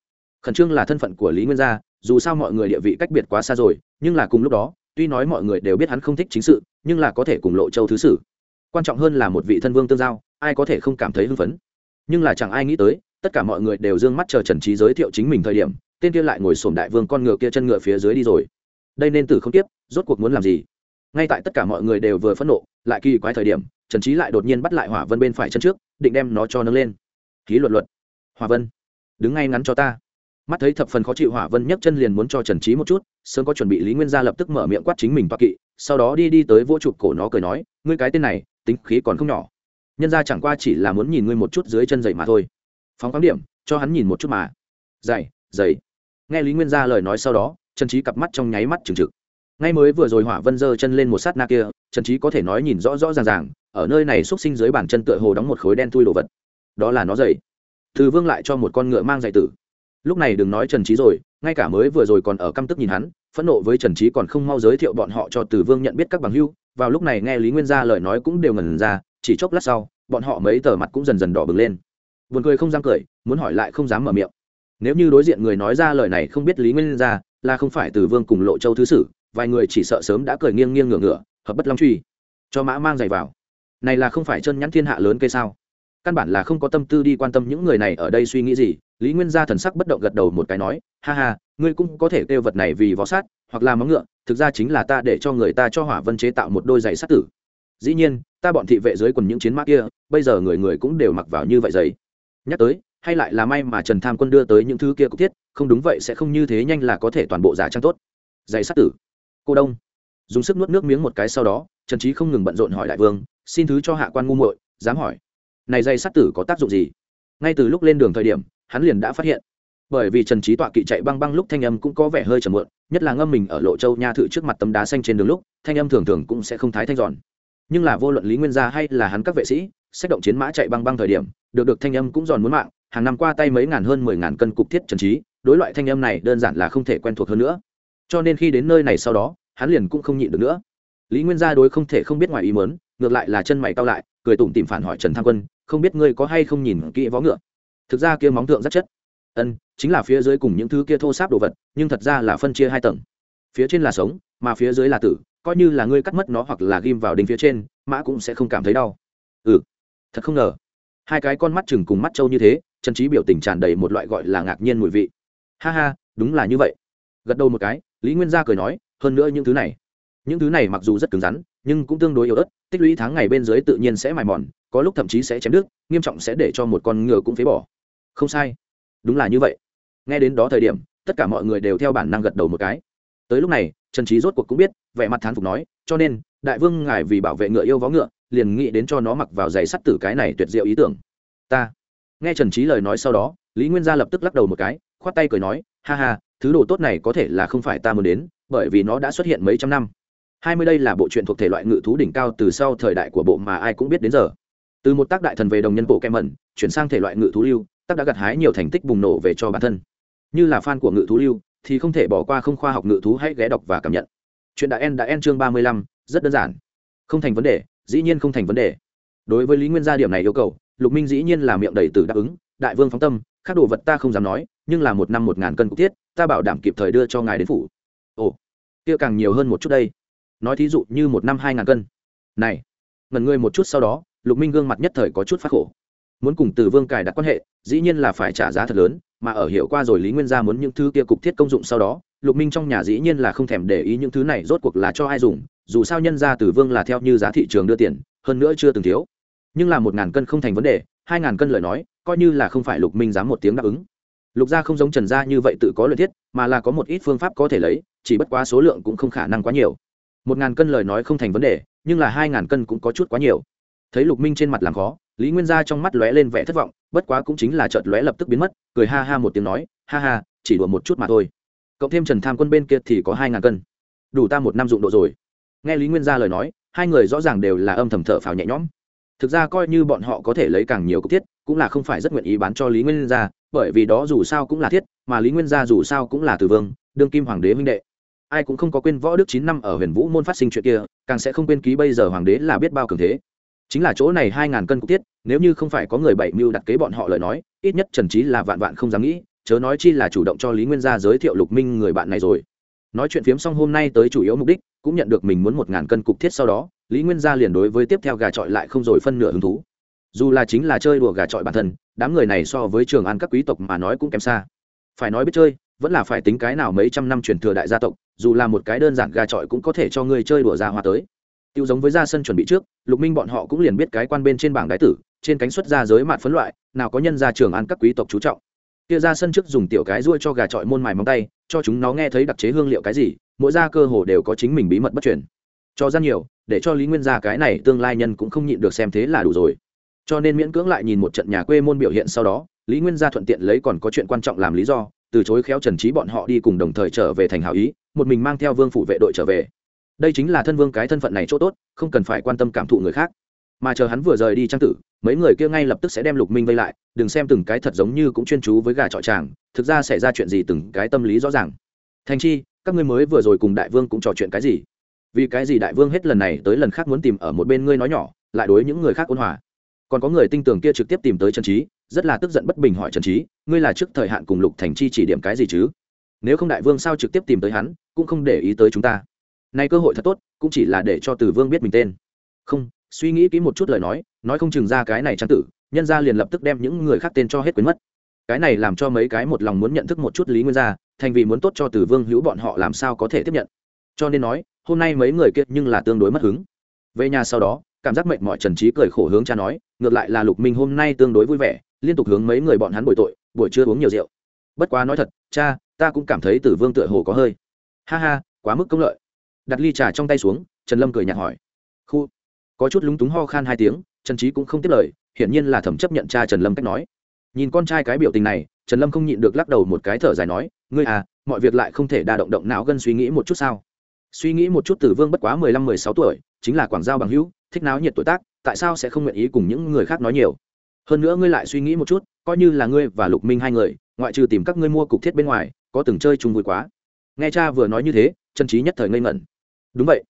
khẩn trương là thân phận của lý nguyên gia, dù sao mọi người địa vị cách biệt quá xa rồi, nhưng là cùng lúc đó, tuy nói mọi người đều biết hắn không thích chính sự, nhưng là có thể cùng lộ châu thứ sử quan trọng hơn là một vị thân vương tương giao, ai có thể không cảm thấy hưng phấn. Nhưng là chẳng ai nghĩ tới, tất cả mọi người đều d ư ơ n g mắt chờ trần trí giới thiệu chính mình thời điểm, tên kia lại ngồi sổm đại vương con ngựa kia chân ngựa phía dưới đi rồi. Đây nên tử không tiếp, rốt cuộc muốn làm gì? Ngay tại tất cả mọi người đều vừa phẫn nộ, lại kỳ quái thời điểm, trần trí lại đột nhiên bắt lại hỏa vân bên phải chân trước, định đem nó cho nâng lên. Ký luật luật. Hòa vân, đứng ngay ngắn cho ta mắt thấy thập phần khó chịu hỏa vân nhấc chân liền muốn cho trần trí một chút, sớm có chuẩn bị lý nguyên gia lập tức mở miệng quát chính mình toa kỵ, sau đó đi đi tới vô chụp cổ nó cười nói, ngươi cái tên này, tính khí còn không nhỏ. Nhân ra chẳng qua chỉ là muốn nhìn ngươi một chút dưới chân dậy mà thôi. Phóng khoáng điểm, cho hắn nhìn một chút mà. Dày dày nghe lý nguyên gia lời nói sau đó, trần trí cặp mắt trong nháy mắt trừng trực. Ngay mới vừa rồi hỏa vân giơ chân lên một sát na kia, trần trí có thể nói nhìn rõ rõ ràng ràng, ở nơi này xúc sinh dưới bàn chân tựa hồ đóng một khối đen thui đồ vật. Đó là nó dày từ vương lại cho một con ngựa mang dạy tử lúc này đừng nói trần trí rồi, ngay cả mới vừa rồi còn ở căm tức nhìn hắn, phẫn nộ với trần trí còn không mau giới thiệu bọn họ cho từ vương nhận biết các bằng hưu vào lúc này nghe lý nguyên gia lời nói cũng đều ngần ra, chỉ chốc lát sau, bọn họ mấy tờ mặt cũng dần dần đỏ bừng lên. Buồn cười không dám cười, muốn hỏi lại không dám mở miệng. Nếu như đối diện người nói ra lời này không biết lý nguyên gia, là không phải từ vương cùng lộ châu thứ sử, vài người chỉ sợ sớm đã cười nghiêng nghiêng ngửa ngửa, hợp bất long truy. Cho mã mang giày vào. Này là không phải chân nhắn thiên hạ lớn cây sao? Căn bản là không có tâm tư đi quan tâm những người này ở đây suy nghĩ gì lý nguyên gia thần sắc bất động gật đầu một cái nói, ha ha, ngươi cũng có thể kêu vật này vì vó sát, hoặc là móng ngựa, thực ra chính là ta để cho người ta cho hỏa vân chế tạo một đôi giày sát tử. Dĩ nhiên, ta bọn thị vệ dưới quần những chiến mã kia, bây giờ người người cũng đều mặc vào như vậy giày. Nhắc tới, hay lại là may mà trần tham quân đưa tới những thứ kia cũng thiết, không đúng vậy sẽ không như thế nhanh là có thể toàn bộ giả trang tốt. Giày sát tử. Cô đông. Dùng sức nuốt nước miếng một cái sau đó, trần trí không ngừng bận rộn hỏi đại vương, xin thứ cho hạ quan ngu muội. Dám hỏi. Này dây sát tử có tác dụng gì? Ngay từ lúc lên đường thời điểm hắn liền đã phát hiện. Bởi vì trần trí tọa kỵ chạy băng băng lúc thanh âm cũng có vẻ hơi trầm muộn, nhất là ngâm mình ở lộ châu nha thự trước mặt tấm đá xanh trên đường lúc, thanh âm thường thường cũng sẽ không thái thanh giòn. Nhưng là vô luận lý nguyên gia hay là hắn các vệ sĩ sách động chiến mã chạy băng băng thời điểm, được được thanh âm cũng giòn muốn mạng, hàng năm qua tay mấy ngàn hơn mười ngàn cân cục thiết trần trí đối loại thanh âm này đơn giản là không thể quen thuộc hơn nữa. Cho nên khi đến nơi này sau đó, hắn liền cũng không nhịn được nữa. Lý nguyên gia đối không thể không biết ngoài ý mớn ngược lại là chân mày cao lại, cười tủm tìm phản hỏi trần tham quân, không biết ngươi có hay không nhìn kỹ võ ngựa? Thực ra kia móng thượng rất chất. Ân, chính là phía dưới cùng những thứ kia thô sáp đồ vật, nhưng thật ra là phân chia hai tầng. Phía trên là sống, mà phía dưới là tử, coi như là ngươi cắt mất nó hoặc là ghim vào đinh phía trên, mã cũng sẽ không cảm thấy đau. Ừ thật không ngờ. Hai cái con mắt chừng cùng mắt trâu như thế trần trí biểu tình tràn đầy một loại gọi là ngạc nhiên mùi vị. Ha ha, đúng là như vậy. Gật đầu một cái, lý nguyên gia cười nói, hơn nữa những thứ này. Những thứ này mặc dù rất cứng rắn, nhưng cũng tương đối yếu ớt, tích lũy tháng ngày bên dưới tự nhiên sẽ mài mòn, có lúc thậm chí sẽ chém đứt, nghiêm trọng sẽ để cho một con ngựa cũng phế bỏ không sai. Đúng là như vậy. Nghe đến đó thời điểm, tất cả mọi người đều theo bản năng gật đầu một cái. Tới lúc này, trần trí rốt cuộc cũng biết, vẻ mặt thán phục nói, cho nên, đại vương ngài vì bảo vệ ngựa yêu vó ngựa, liền nghĩ đến cho nó mặc vào giày sắt tử cái này tuyệt diệu ý tưởng. Ta. Nghe trần trí lời nói sau đó, lý nguyên gia lập tức lắc đầu một cái, khoát tay cười nói, ha ha, thứ đồ tốt này có thể là không phải ta muốn đến, bởi vì nó đã xuất hiện mấy trăm năm. Hai mươi đây là bộ truyện thuộc thể loại ngự thú đỉnh cao từ sau thời đại của bộ mà ai cũng biết đến giờ. Từ một tác đại thần về đồng nhân bộ kem mẩn, chuyển sang thể loại ngự thú lưu tác đã gặt hái nhiều thành tích bùng nổ về cho bản thân. Như là fan của ngự thú lưu, thì không thể bỏ qua không khoa học ngự thú hãy ghé đọc và cảm nhận. Chuyện đã en đã en chương ba mươi lăm, rất đơn giản. Không thành vấn đề, dĩ nhiên không thành vấn đề. Đối với lý nguyên gia điểm này yêu cầu, lục minh dĩ nhiên là miệng đầy từ đáp ứng, đại vương phóng tâm các đồ vật ta không dám nói, nhưng là một năm một ngàn cân cục tiết ta bảo đảm kịp thời đưa cho ngài đến phủ. Ồ, kia càng nhiều hơn một chút đây. Nói thí dụ như một năm hai ngàn cân. Này ngần ngươi một chút sau đó, lục minh gương mặt nhất thời có chút phát khổ muốn cùng từ vương cài đặt quan hệ, dĩ nhiên là phải trả giá thật lớn, mà ở hiệu qua rồi lý nguyên gia muốn những thứ kia cục thiết công dụng sau đó, lục minh trong nhà dĩ nhiên là không thèm để ý những thứ này rốt cuộc là cho ai dùng, dù sao nhân gia từ vương là theo như giá thị trường đưa tiền, hơn nữa chưa từng thiếu. Nhưng là một ngàn cân không thành vấn đề, hai ngàn cân lời nói, coi như là không phải lục minh dám một tiếng đáp ứng. Lục gia không giống trần gia như vậy tự có lợi thiết, mà là có một ít phương pháp có thể lấy, chỉ bất quá số lượng cũng không khả năng quá nhiều. Một ngàn cân lời nói không thành vấn đề, nhưng là hai ngàn cân cũng có chút quá nhiều. Thấy lục minh trên mặt làm khó lý nguyên gia trong mắt lóe lên vẻ thất vọng, bất quá cũng chính là chợt lóe lập tức biến mất, cười ha ha một tiếng nói, ha ha, chỉ đùa một chút mà thôi. Cộng thêm trần tham quân bên kia thì có hai ngàn cân. Đủ ta một năm dụng độ rồi. Nghe lý nguyên gia lời nói, hai người rõ ràng đều là âm thầm thở phào nhẹ nhõm. Thực ra coi như bọn họ có thể lấy càng nhiều cốc thiết, cũng là không phải rất nguyện ý bán cho lý nguyên gia, bởi vì đó dù sao cũng là thiết, mà lý nguyên gia dù sao cũng là từ vương, đương kim hoàng đế minh đệ. Ai cũng không có quên võ đức chín năm ở huyền vũ môn phát sinh chuyện kia, càng sẽ không quên ký bây giờ hoàng đế là biết bao cường thế chính là chỗ này hai ngàn cân cục tiết, nếu như không phải có người bảy mưu đặt kế bọn họ lời nói, ít nhất trần trí là vạn vạn không dám nghĩ, chớ nói chi là chủ động cho lý nguyên gia giới thiệu lục minh người bạn này rồi. Nói chuyện phiếm xong hôm nay tới chủ yếu mục đích, cũng nhận được mình muốn một ngàn cân cục thiết sau đó, lý nguyên gia liền đối với tiếp theo gà trọi lại không rồi phân nửa hứng thú. Dù là chính là chơi đùa gà trọi bản thân, đám người này so với trường an các quý tộc mà nói cũng kém xa. Phải nói biết chơi, vẫn là phải tính cái nào mấy trăm năm truyền thừa đại gia tộc, dù là một cái đơn giản gà trọi cũng có thể cho ngươi chơi đùa ra hoa tới tiêu giống với ra sân chuẩn bị trước, lục minh bọn họ cũng liền biết cái quan bên trên bảng đái tử, trên cánh xuất ra giới mạn phấn loại, nào có nhân ra trường ăn các quý tộc chú trọng. Kia ra sân trước dùng tiểu cái ruôi cho gà trọi môn mài móng tay, cho chúng nó nghe thấy đặc chế hương liệu cái gì, mỗi ra cơ hồ đều có chính mình bí mật bất truyền. Cho ra nhiều, để cho lý nguyên gia cái này tương lai nhân cũng không nhịn được xem thế là đủ rồi. Cho nên miễn cưỡng lại nhìn một trận nhà quê môn biểu hiện sau đó, lý nguyên gia thuận tiện lấy còn có chuyện quan trọng làm lý do, từ chối khéo trần trí bọn họ đi cùng đồng thời trở về thành hảo ý, một mình mang theo vương phủ vệ đội trở về đây chính là thân vương cái thân phận này chỗ tốt, không cần phải quan tâm cảm thụ người khác. Mà chờ hắn vừa rời đi trang tử, mấy người kia ngay lập tức sẽ đem lục minh vây lại, đừng xem từng cái thật giống như cũng chuyên chú với gà trọi tràng, thực ra xảy ra chuyện gì từng cái tâm lý rõ ràng. Thành chi, các ngươi mới vừa rồi cùng đại vương cũng trò chuyện cái gì? Vì cái gì đại vương hết lần này tới lần khác muốn tìm ở một bên ngươi nói nhỏ, lại đối những người khác ôn hòa? Còn có người tinh tường kia trực tiếp tìm tới trần trí rất là tức giận bất bình hỏi trần trí ngươi là trước thời hạn cùng lục thành chi chỉ điểm cái gì chứ? Nếu không đại vương sao trực tiếp tìm tới hắn, cũng không để ý tới chúng ta nay cơ hội thật tốt, cũng chỉ là để cho tử vương biết mình tên. Không, suy nghĩ kỹ một chút lời nói nói không chừng ra cái này trang tử, nhân ra liền lập tức đem những người khác tên cho hết quyến mất. Cái này làm cho mấy cái một lòng muốn nhận thức một chút lý nguyên gia, thành vì muốn tốt cho tử vương hữu bọn họ làm sao có thể tiếp nhận. Cho nên nói, hôm nay mấy người kia nhưng là tương đối mất hứng. Về nhà sau đó, cảm giác mệnh mọi trần trí cười khổ hướng cha nói, ngược lại là lục minh hôm nay tương đối vui vẻ, liên tục hướng mấy người bọn hắn bồi tội, buổi trưa uống nhiều rượu. Bất quá nói thật, cha, ta cũng cảm thấy tử vương tựa hồ có hơi. Ha ha, quá mức công lợi đặt ly trà trong tay xuống, trần lâm cười nhạt hỏi. Khu. Có chút lúng túng ho khan hai tiếng, trần trí cũng không tiếp lời, hiển nhiên là thẩm chấp nhận cha trần lâm cách nói. Nhìn con trai cái biểu tình này, trần lâm không nhịn được lắc đầu một cái thở dài nói, ngươi à mọi việc lại không thể đa động động não gân suy nghĩ một chút sao? Suy nghĩ một chút tử vương bất quá mười lăm, mười sáu tuổi, chính là quảng giao bằng hữu, thích náo nhiệt tuổi tác, tại sao sẽ không nguyện ý cùng những người khác nói nhiều? Hơn nữa ngươi lại suy nghĩ một chút, coi như là ngươi và lục minh hai người, ngoại trừ tìm các ngươi mua cục thiết bên ngoài, có từng chơi chung vui quá. Nghe cha vừa nói như thế, trần trí nhất thời ngây ngẩn đúng vậy.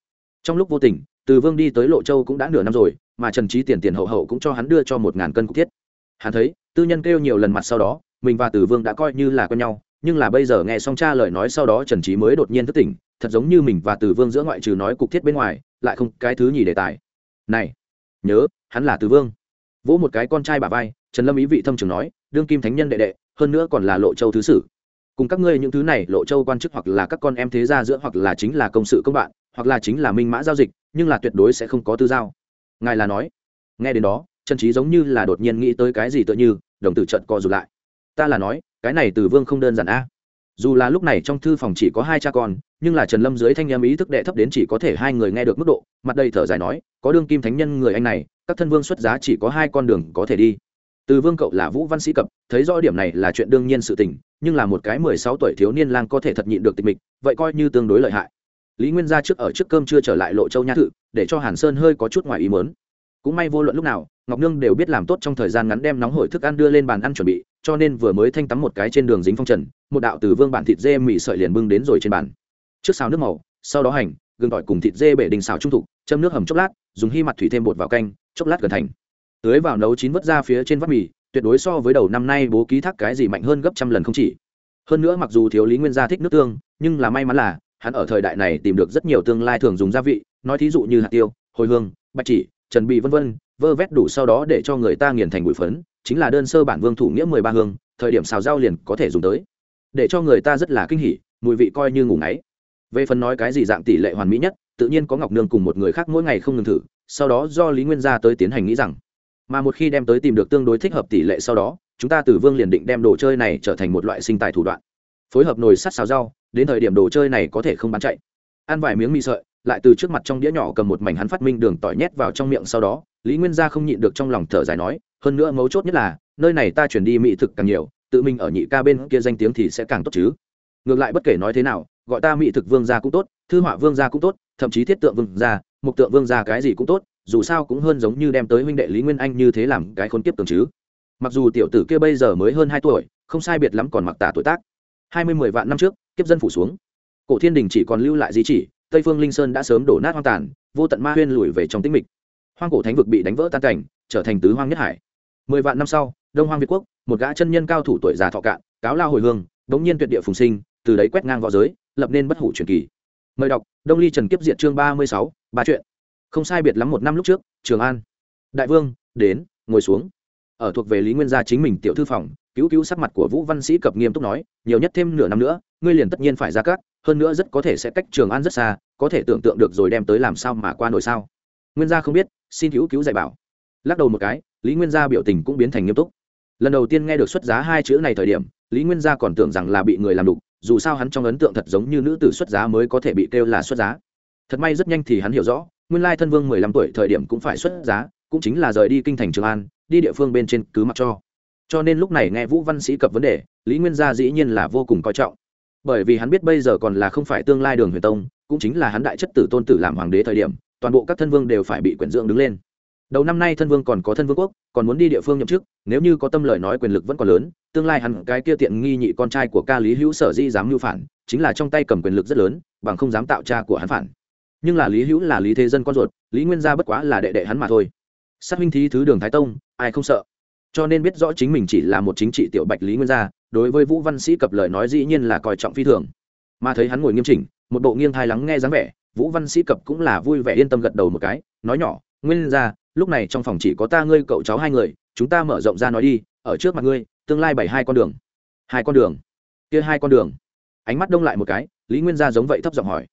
Trong lúc vô tình, từ vương đi tới lộ châu cũng đã nửa năm rồi, mà trần trí tiền tiền hậu hậu cũng cho hắn đưa cho một ngàn cân cục thiết. Hắn thấy, tư nhân kêu nhiều lần mặt sau đó, mình và từ vương đã coi như là quen nhau, nhưng là bây giờ nghe xong cha lời nói sau đó trần trí mới đột nhiên thức tỉnh, thật giống như mình và từ vương giữa ngoại trừ nói cục thiết bên ngoài, lại không cái thứ nhì đề tài. Này, nhớ, hắn là từ vương. Vỗ một cái con trai bà vai, trần lâm ý vị thâm trường nói, đương kim thánh nhân đệ đệ, hơn nữa còn là lộ châu thứ sử cùng các ngươi những thứ này, lộ châu quan chức hoặc là các con em thế gia giữa hoặc là chính là công sự công bạn, hoặc là chính là minh mã giao dịch, nhưng là tuyệt đối sẽ không có tư giao. Ngài là nói. Nghe đến đó, trần trí giống như là đột nhiên nghĩ tới cái gì tựa như, đồng tử trận co rụt lại. Ta là nói, cái này từ vương không đơn giản a. Dù là lúc này trong thư phòng chỉ có hai cha con, nhưng là trần lâm dưới thanh em ý thức đệ thấp đến chỉ có thể hai người nghe được mức độ, mặt đây thở dài nói, có đương kim thánh nhân người anh này, các thân vương xuất giá chỉ có hai con đường có thể đi từ vương cậu là vũ văn sĩ cập, thấy rõ điểm này là chuyện đương nhiên sự tình, nhưng là một cái mười sáu tuổi thiếu niên lang có thể thật nhịn được tịch mịch, vậy coi như tương đối lợi hại. Lý nguyên gia trước ở trước cơm chưa trở lại lộ châu nha thự, để cho hàn sơn hơi có chút ngoài ý mớn cũng may vô luận lúc nào, ngọc nương đều biết làm tốt trong thời gian ngắn đem nóng hổi thức ăn đưa lên bàn ăn chuẩn bị, cho nên vừa mới thanh tắm một cái trên đường dính phong trần, một đạo từ vương bản thịt dê mì sợi liền bưng đến rồi trên bàn. Trước xào nước màu, sau đó hành, gừng tỏi cùng thịt dê bể đình xào trung thục, châm nước hầm chốc lát, dùng hy mặt thủy thêm bột vào canh, chốc lát gần thành tưới vào nấu chín vớt ra phía trên vắt mì, tuyệt đối so với đầu năm nay bố ký thác cái gì mạnh hơn gấp trăm lần không chỉ. Hơn nữa mặc dù thiếu lý nguyên gia thích nước tương, nhưng là may mắn là, hắn ở thời đại này tìm được rất nhiều tương lai thường dùng gia vị, nói thí dụ như hạt tiêu, hồi hương, bạch chỉ, trần bị vân vân, vơ vét đủ sau đó để cho người ta nghiền thành bụi phấn, chính là đơn sơ bản vương thủ nghĩa mười ba hương, thời điểm xào rau liền có thể dùng tới. Để cho người ta rất là kinh hỉ, mùi vị coi như ngủ ngáy. Về phần nói cái gì dạng tỷ lệ hoàn mỹ nhất, tự nhiên có ngọc nương cùng một người khác mỗi ngày không ngừng thử, sau đó do lý nguyên gia tới tiến hành nghĩ rằng mà một khi đem tới tìm được tương đối thích hợp tỷ lệ sau đó, chúng ta từ vương liền định đem đồ chơi này trở thành một loại sinh tài thủ đoạn. Phối hợp nồi sắt xào rau, đến thời điểm đồ chơi này có thể không bán chạy. Ăn vài miếng mì sợi, lại từ trước mặt trong đĩa nhỏ cầm một mảnh hắn phát minh đường tỏi nhét vào trong miệng sau đó, lý nguyên gia không nhịn được trong lòng thở dài nói, hơn nữa mấu chốt nhất là, nơi này ta chuyển đi mỹ thực càng nhiều, tự mình ở nhị ca bên kia danh tiếng thì sẽ càng tốt chứ. Ngược lại bất kể nói thế nào, gọi ta mỹ thực vương gia cũng tốt, thư họa vương gia cũng tốt, thậm chí thiết tượng vương gia, mục tượng vương gia cái gì cũng tốt dù sao cũng hơn giống như đem tới huynh đệ lý nguyên anh như thế làm cái khốn kiếp tưởng chứ. Mặc dù tiểu tử kia bây giờ mới hơn hai tuổi, không sai biệt lắm còn mặc tả tuổi tác. Hai mươi mười vạn năm trước, kiếp dân phủ xuống. Cổ thiên đình chỉ còn lưu lại di chỉ, tây phương linh sơn đã sớm đổ nát hoang tàn, vô tận ma huyên lùi về trong tĩnh mịch. Hoang cổ thánh vực bị đánh vỡ tan cảnh, trở thành tứ hoang nhất hải. Mười vạn năm sau, đông hoang việt quốc, một gã chân nhân cao thủ tuổi già thọ cạn, cáo lao hồi hương, đống nhiên tuyệt địa phùng sinh, từ đấy quét ngang v õ giới, lập nên bất hủ truyền kỳ. Mời đọc, đông ly trần kiếp diện chương ba mươi sáu, ba chuyện không sai biệt lắm một năm lúc trước, trường an. Đại vương, đến, ngồi xuống. Ở thuộc về lý nguyên gia chính mình tiểu thư phòng, cứu cứu sắc mặt của vũ văn sĩ cập nghiêm túc nói, nhiều nhất thêm nửa năm nữa, ngươi liền tất nhiên phải ra cát hơn nữa rất có thể sẽ cách trường an rất xa, có thể tưởng tượng được rồi đem tới làm sao mà qua nổi sao. Nguyên gia không biết, xin cứu cứu dạy bảo. Lắc đầu một cái, lý nguyên gia biểu tình cũng biến thành nghiêm túc. Lần đầu tiên nghe được xuất giá hai chữ này thời điểm, lý nguyên gia còn tưởng rằng là bị người làm đục, dù sao hắn trong ấn tượng thật giống như nữ tử xuất giá mới có thể bị kêu là xuất giá. Thật may rất nhanh thì hắn hiểu rõ nguyên lai thân vương mười lăm tuổi thời điểm cũng phải xuất giá, cũng chính là rời đi kinh thành trường an, đi địa phương bên trên cứ mặc cho. Cho nên lúc này nghe vũ văn sĩ cập vấn đề, lý nguyên gia dĩ nhiên là vô cùng coi trọng. Bởi vì hắn biết bây giờ còn là không phải tương lai đường huyền tông, cũng chính là hắn đại chất tử tôn tử làm hoàng đế thời điểm, toàn bộ các thân vương đều phải bị quyển dưỡng đứng lên. Đầu năm nay thân vương còn có thân vương quốc, còn muốn đi địa phương nhậm chức, nếu như có tâm lời nói quyền lực vẫn còn lớn, tương lai hắn cái kia tiện nghi nhị con trai của ca lý hữu sở di dám mưu phản, chính là trong tay cầm quyền lực rất lớn, bằng không dám tạo cha của hắn phản nhưng là lý hữu là lý thế dân con ruột, lý nguyên gia bất quá là đệ đệ hắn mà thôi. Sát minh thí thứ đường thái tông, ai không sợ? Cho nên biết rõ chính mình chỉ là một chính trị tiểu bạch lý nguyên gia, đối với vũ văn sĩ cập lời nói dĩ nhiên là coi trọng phi thường. Mà thấy hắn ngồi nghiêm chỉnh, một bộ nghiêng thai lắng nghe dáng vẻ, vũ văn sĩ cập cũng là vui vẻ yên tâm gật đầu một cái, nói nhỏ, nguyên ra lúc này trong phòng chỉ có ta ngươi cậu cháu hai người, chúng ta mở rộng ra nói đi, ở trước mặt ngươi, tương lai bảy hai con đường. Hai con đường? Kia hai con đường? Ánh mắt đông lại một cái, lý nguyên gia giống vậy thấp giọng hỏi.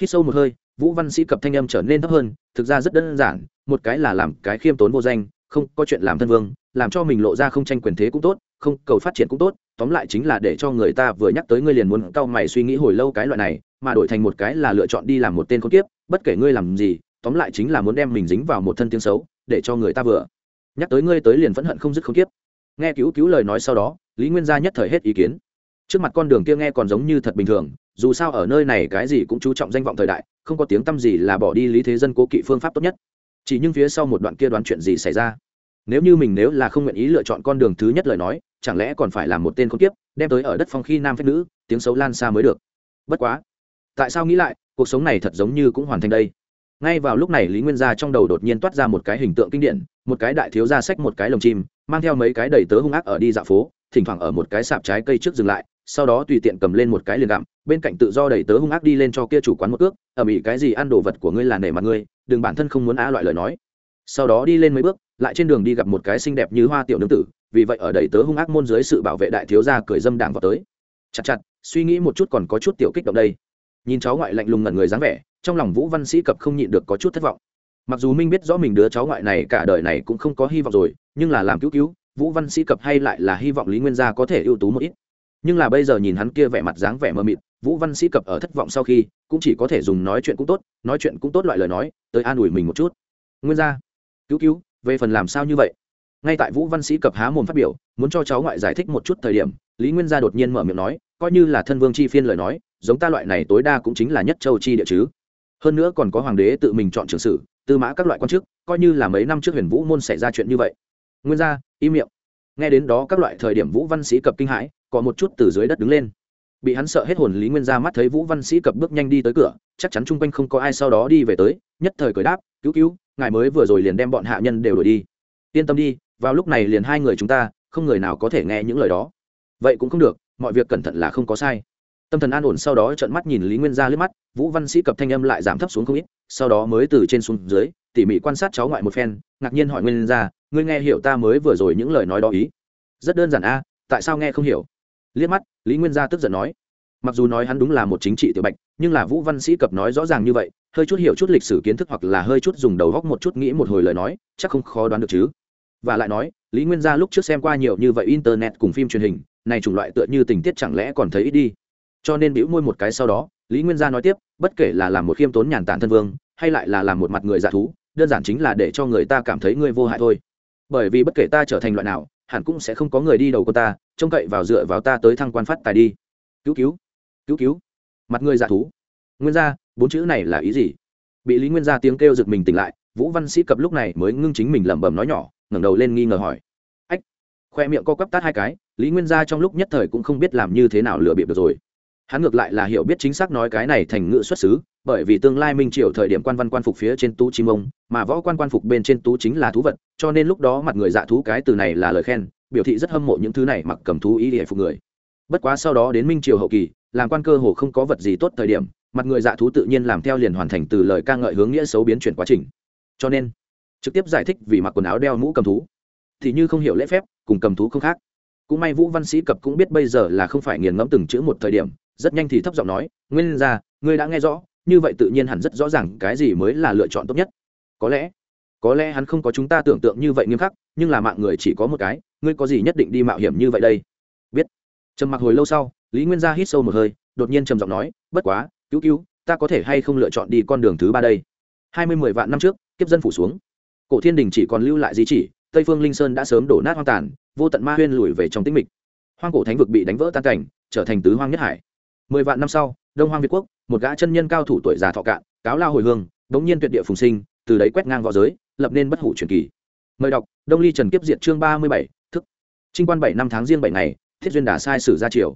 Hít sâu một hơi vũ văn sĩ cập thanh âm trở nên thấp hơn, thực ra rất đơn giản, một cái là làm cái khiêm tốn vô danh, không có chuyện làm thân vương, làm cho mình lộ ra không tranh quyền thế cũng tốt, không, cầu phát triển cũng tốt, tóm lại chính là để cho người ta vừa nhắc tới ngươi liền muốn cau mày suy nghĩ hồi lâu cái loại này, mà đổi thành một cái là lựa chọn đi làm một tên con kiếp, bất kể ngươi làm gì, tóm lại chính là muốn đem mình dính vào một thân tiếng xấu, để cho người ta vừa nhắc tới ngươi tới liền phẫn hận không dứt không kiếp. Nghe cứu cứu lời nói sau đó, lý nguyên gia nhất thời hết ý kiến. Trước mặt con đường kia nghe còn giống như thật bình thường, dù sao ở nơi này cái gì cũng chú trọng danh vọng thời đại không có tiếng tăm gì là bỏ đi lý thế dân cố kỵ phương pháp tốt nhất. Chỉ nhưng phía sau một đoạn kia đoán chuyện gì xảy ra? Nếu như mình nếu là không nguyện ý lựa chọn con đường thứ nhất lời nói, chẳng lẽ còn phải là một tên con kiếp, đem tới ở đất phong khi nam phép nữ, tiếng xấu lan xa mới được. Bất quá, tại sao nghĩ lại, cuộc sống này thật giống như cũng hoàn thành đây. Ngay vào lúc này lý nguyên gia trong đầu đột nhiên toát ra một cái hình tượng kinh điển, một cái đại thiếu gia sách một cái lồng chim, mang theo mấy cái đầy tớ hung ác ở đi dạo phố, thỉnh thoảng ở một cái sạp trái cây trước dừng lại sau đó tùy tiện cầm lên một cái liền gặm, bên cạnh tự do đầy tớ hung ác đi lên cho kia chủ quán một ước, ở bị cái gì ăn đồ vật của ngươi là nể mặt ngươi, đừng bản thân không muốn á loại lời nói. Sau đó đi lên mấy bước, lại trên đường đi gặp một cái xinh đẹp như hoa tiểu nương tử, vì vậy ở đầy tớ hung ác môn dưới sự bảo vệ đại thiếu gia cười dâm đảng vào tới. Chặt chặt, suy nghĩ một chút còn có chút tiểu kích động đây. Nhìn cháu ngoại lạnh lùng ngẩn người dáng vẻ, trong lòng vũ văn sĩ cập không nhịn được có chút thất vọng. Mặc dù minh biết rõ mình đứa cháu ngoại này cả đời này cũng không có hy vọng rồi, nhưng là làm cứu cứu, vũ văn sĩ cập hay lại là hy vọng lý nguyên gia có thể ưu tú một ít nhưng là bây giờ nhìn hắn kia vẻ mặt dáng vẻ mơ mịt, vũ văn sĩ cập ở thất vọng sau khi, cũng chỉ có thể dùng nói chuyện cũng tốt, nói chuyện cũng tốt loại lời nói, tới an ủi mình một chút. Nguyên gia, cứu cứu, về phần làm sao như vậy? Ngay tại vũ văn sĩ cập há mồm phát biểu, muốn cho cháu ngoại giải thích một chút thời điểm, lý nguyên gia đột nhiên mở miệng nói, coi như là thân vương chi phiên lời nói, giống ta loại này tối đa cũng chính là nhất châu chi địa chứ. Hơn nữa còn có hoàng đế tự mình chọn trường sử, tư mã các loại quan chức, coi như là mấy năm trước huyền vũ môn xảy ra chuyện như vậy. Nguyên gia, im miệng. Nghe đến đó các loại thời điểm vũ văn sĩ cập kinh hãi có một chút từ dưới đất đứng lên. Bị hắn sợ hết hồn lý nguyên gia mắt thấy vũ văn sĩ cập bước nhanh đi tới cửa, chắc chắn chung quanh không có ai sau đó đi về tới, nhất thời cười đáp, cứu cứu, ngài mới vừa rồi liền đem bọn hạ nhân đều đổi đi. Yên tâm đi, vào lúc này liền hai người chúng ta, không người nào có thể nghe những lời đó. Vậy cũng không được, mọi việc cẩn thận là không có sai. Tâm thần an ổn sau đó trợn mắt nhìn lý nguyên gia liếc mắt, vũ văn sĩ cập thanh âm lại giảm thấp xuống không ít, sau đó mới từ trên xuống dưới, tỉ mỉ quan sát cháu ngoại một phen, ngạc nhiên hỏi nguyên gia ngươi nghe hiểu ta mới vừa rồi những lời nói đó ý? Rất đơn giản a, tại sao nghe không hiểu? Liếc mắt, lý nguyên gia tức giận nói. Mặc dù nói hắn đúng là một chính trị tiểu bạch, nhưng là vũ văn sĩ cập nói rõ ràng như vậy, hơi chút hiểu chút lịch sử kiến thức hoặc là hơi chút dùng đầu góc một chút nghĩ một hồi lời nói, chắc không khó đoán được chứ. Và lại nói, lý nguyên gia lúc trước xem qua nhiều như vậy internet cùng phim truyền hình, này chủng loại tựa như tình tiết chẳng lẽ còn thấy ít đi. Cho nên bĩu môi một cái sau đó, lý nguyên gia nói tiếp, bất kể là làm một khiêm tốn nhàn tản thân vương, hay lại là làm một mặt người giả thú, đơn giản chính là để cho người ta cảm thấy ngươi vô hại thôi. Bởi vì bất kể ta trở thành loại nào, hẳn cũng sẽ không có người đi đầu của ta trông cậy vào dựa vào ta tới thăng quan phát tài đi. Cứu cứu cứu cứu. Mặt người dạ thú. Nguyên gia, bốn chữ này là ý gì? Bị lý nguyên gia tiếng kêu giật mình tỉnh lại, vũ văn sĩ cập lúc này mới ngưng chính mình lẩm bẩm nói nhỏ, ngẩng đầu lên nghi ngờ hỏi. Ách, khoe miệng co quắp tát hai cái, lý nguyên gia trong lúc nhất thời cũng không biết làm như thế nào lựa bịp được rồi. Hắn ngược lại là hiểu biết chính xác nói cái này thành ngữ xuất xứ, bởi vì tương lai minh triều thời điểm quan văn quan phục phía trên tú chim ông, mà võ quan quan phục bên trên tú chính là thú vật, cho nên lúc đó mặt người dạ thú cái từ này là lời khen biểu thị rất hâm mộ những thứ này mặc cầm thú ý để phục người. Bất quá sau đó đến minh triều hậu kỳ, làm quan cơ hồ không có vật gì tốt thời điểm, mặt người dạ thú tự nhiên làm theo liền hoàn thành từ lời ca ngợi hướng nghĩa xấu biến chuyển quá trình. Cho nên, trực tiếp giải thích vì mặc quần áo đeo mũ cầm thú. Thì như không hiểu lễ phép, cùng cầm thú không khác. Cũng may vũ văn sĩ cập cũng biết bây giờ là không phải nghiền ngẫm từng chữ một thời điểm, rất nhanh thì thấp giọng nói, nguyên ra ngươi đã nghe rõ, như vậy tự nhiên hẳn rất rõ ràng cái gì mới là lựa chọn tốt nhất. Có lẽ có lẽ hắn không có chúng ta tưởng tượng như vậy nghiêm khắc nhưng là mạng người chỉ có một cái, ngươi có gì nhất định đi mạo hiểm như vậy đây? Biết. Trầm mặc hồi lâu sau, lý nguyên gia hít sâu một hơi, đột nhiên trầm giọng nói, bất quá, cứu cứu, ta có thể hay không lựa chọn đi con đường thứ ba đây? Hai mươi mười vạn năm trước, kiếp dân phủ xuống. Cổ thiên đình chỉ còn lưu lại di chỉ, tây phương linh sơn đã sớm đổ nát hoang tàn, vô tận ma huyên lùi về trong tĩnh mịch. Hoang cổ thánh vực bị đánh vỡ tan cảnh, trở thành tứ hoang nhất hải. Mười vạn năm sau, đông hoang việt quốc, một gã chân nhân cao thủ tuổi già thọ cạn, cáo lao hồi hương bỗng nhiên tuyệt địa phùng sinh, từ đấy quét ngang v õ giới, lập nên bất hủ truyền kỳ mời đọc, đông ly trần kiếp diệt chương ba mươi bảy, thức. Trinh quan bảy năm tháng riêng bảy ngày, thiết duyên đà sai sử ra triều.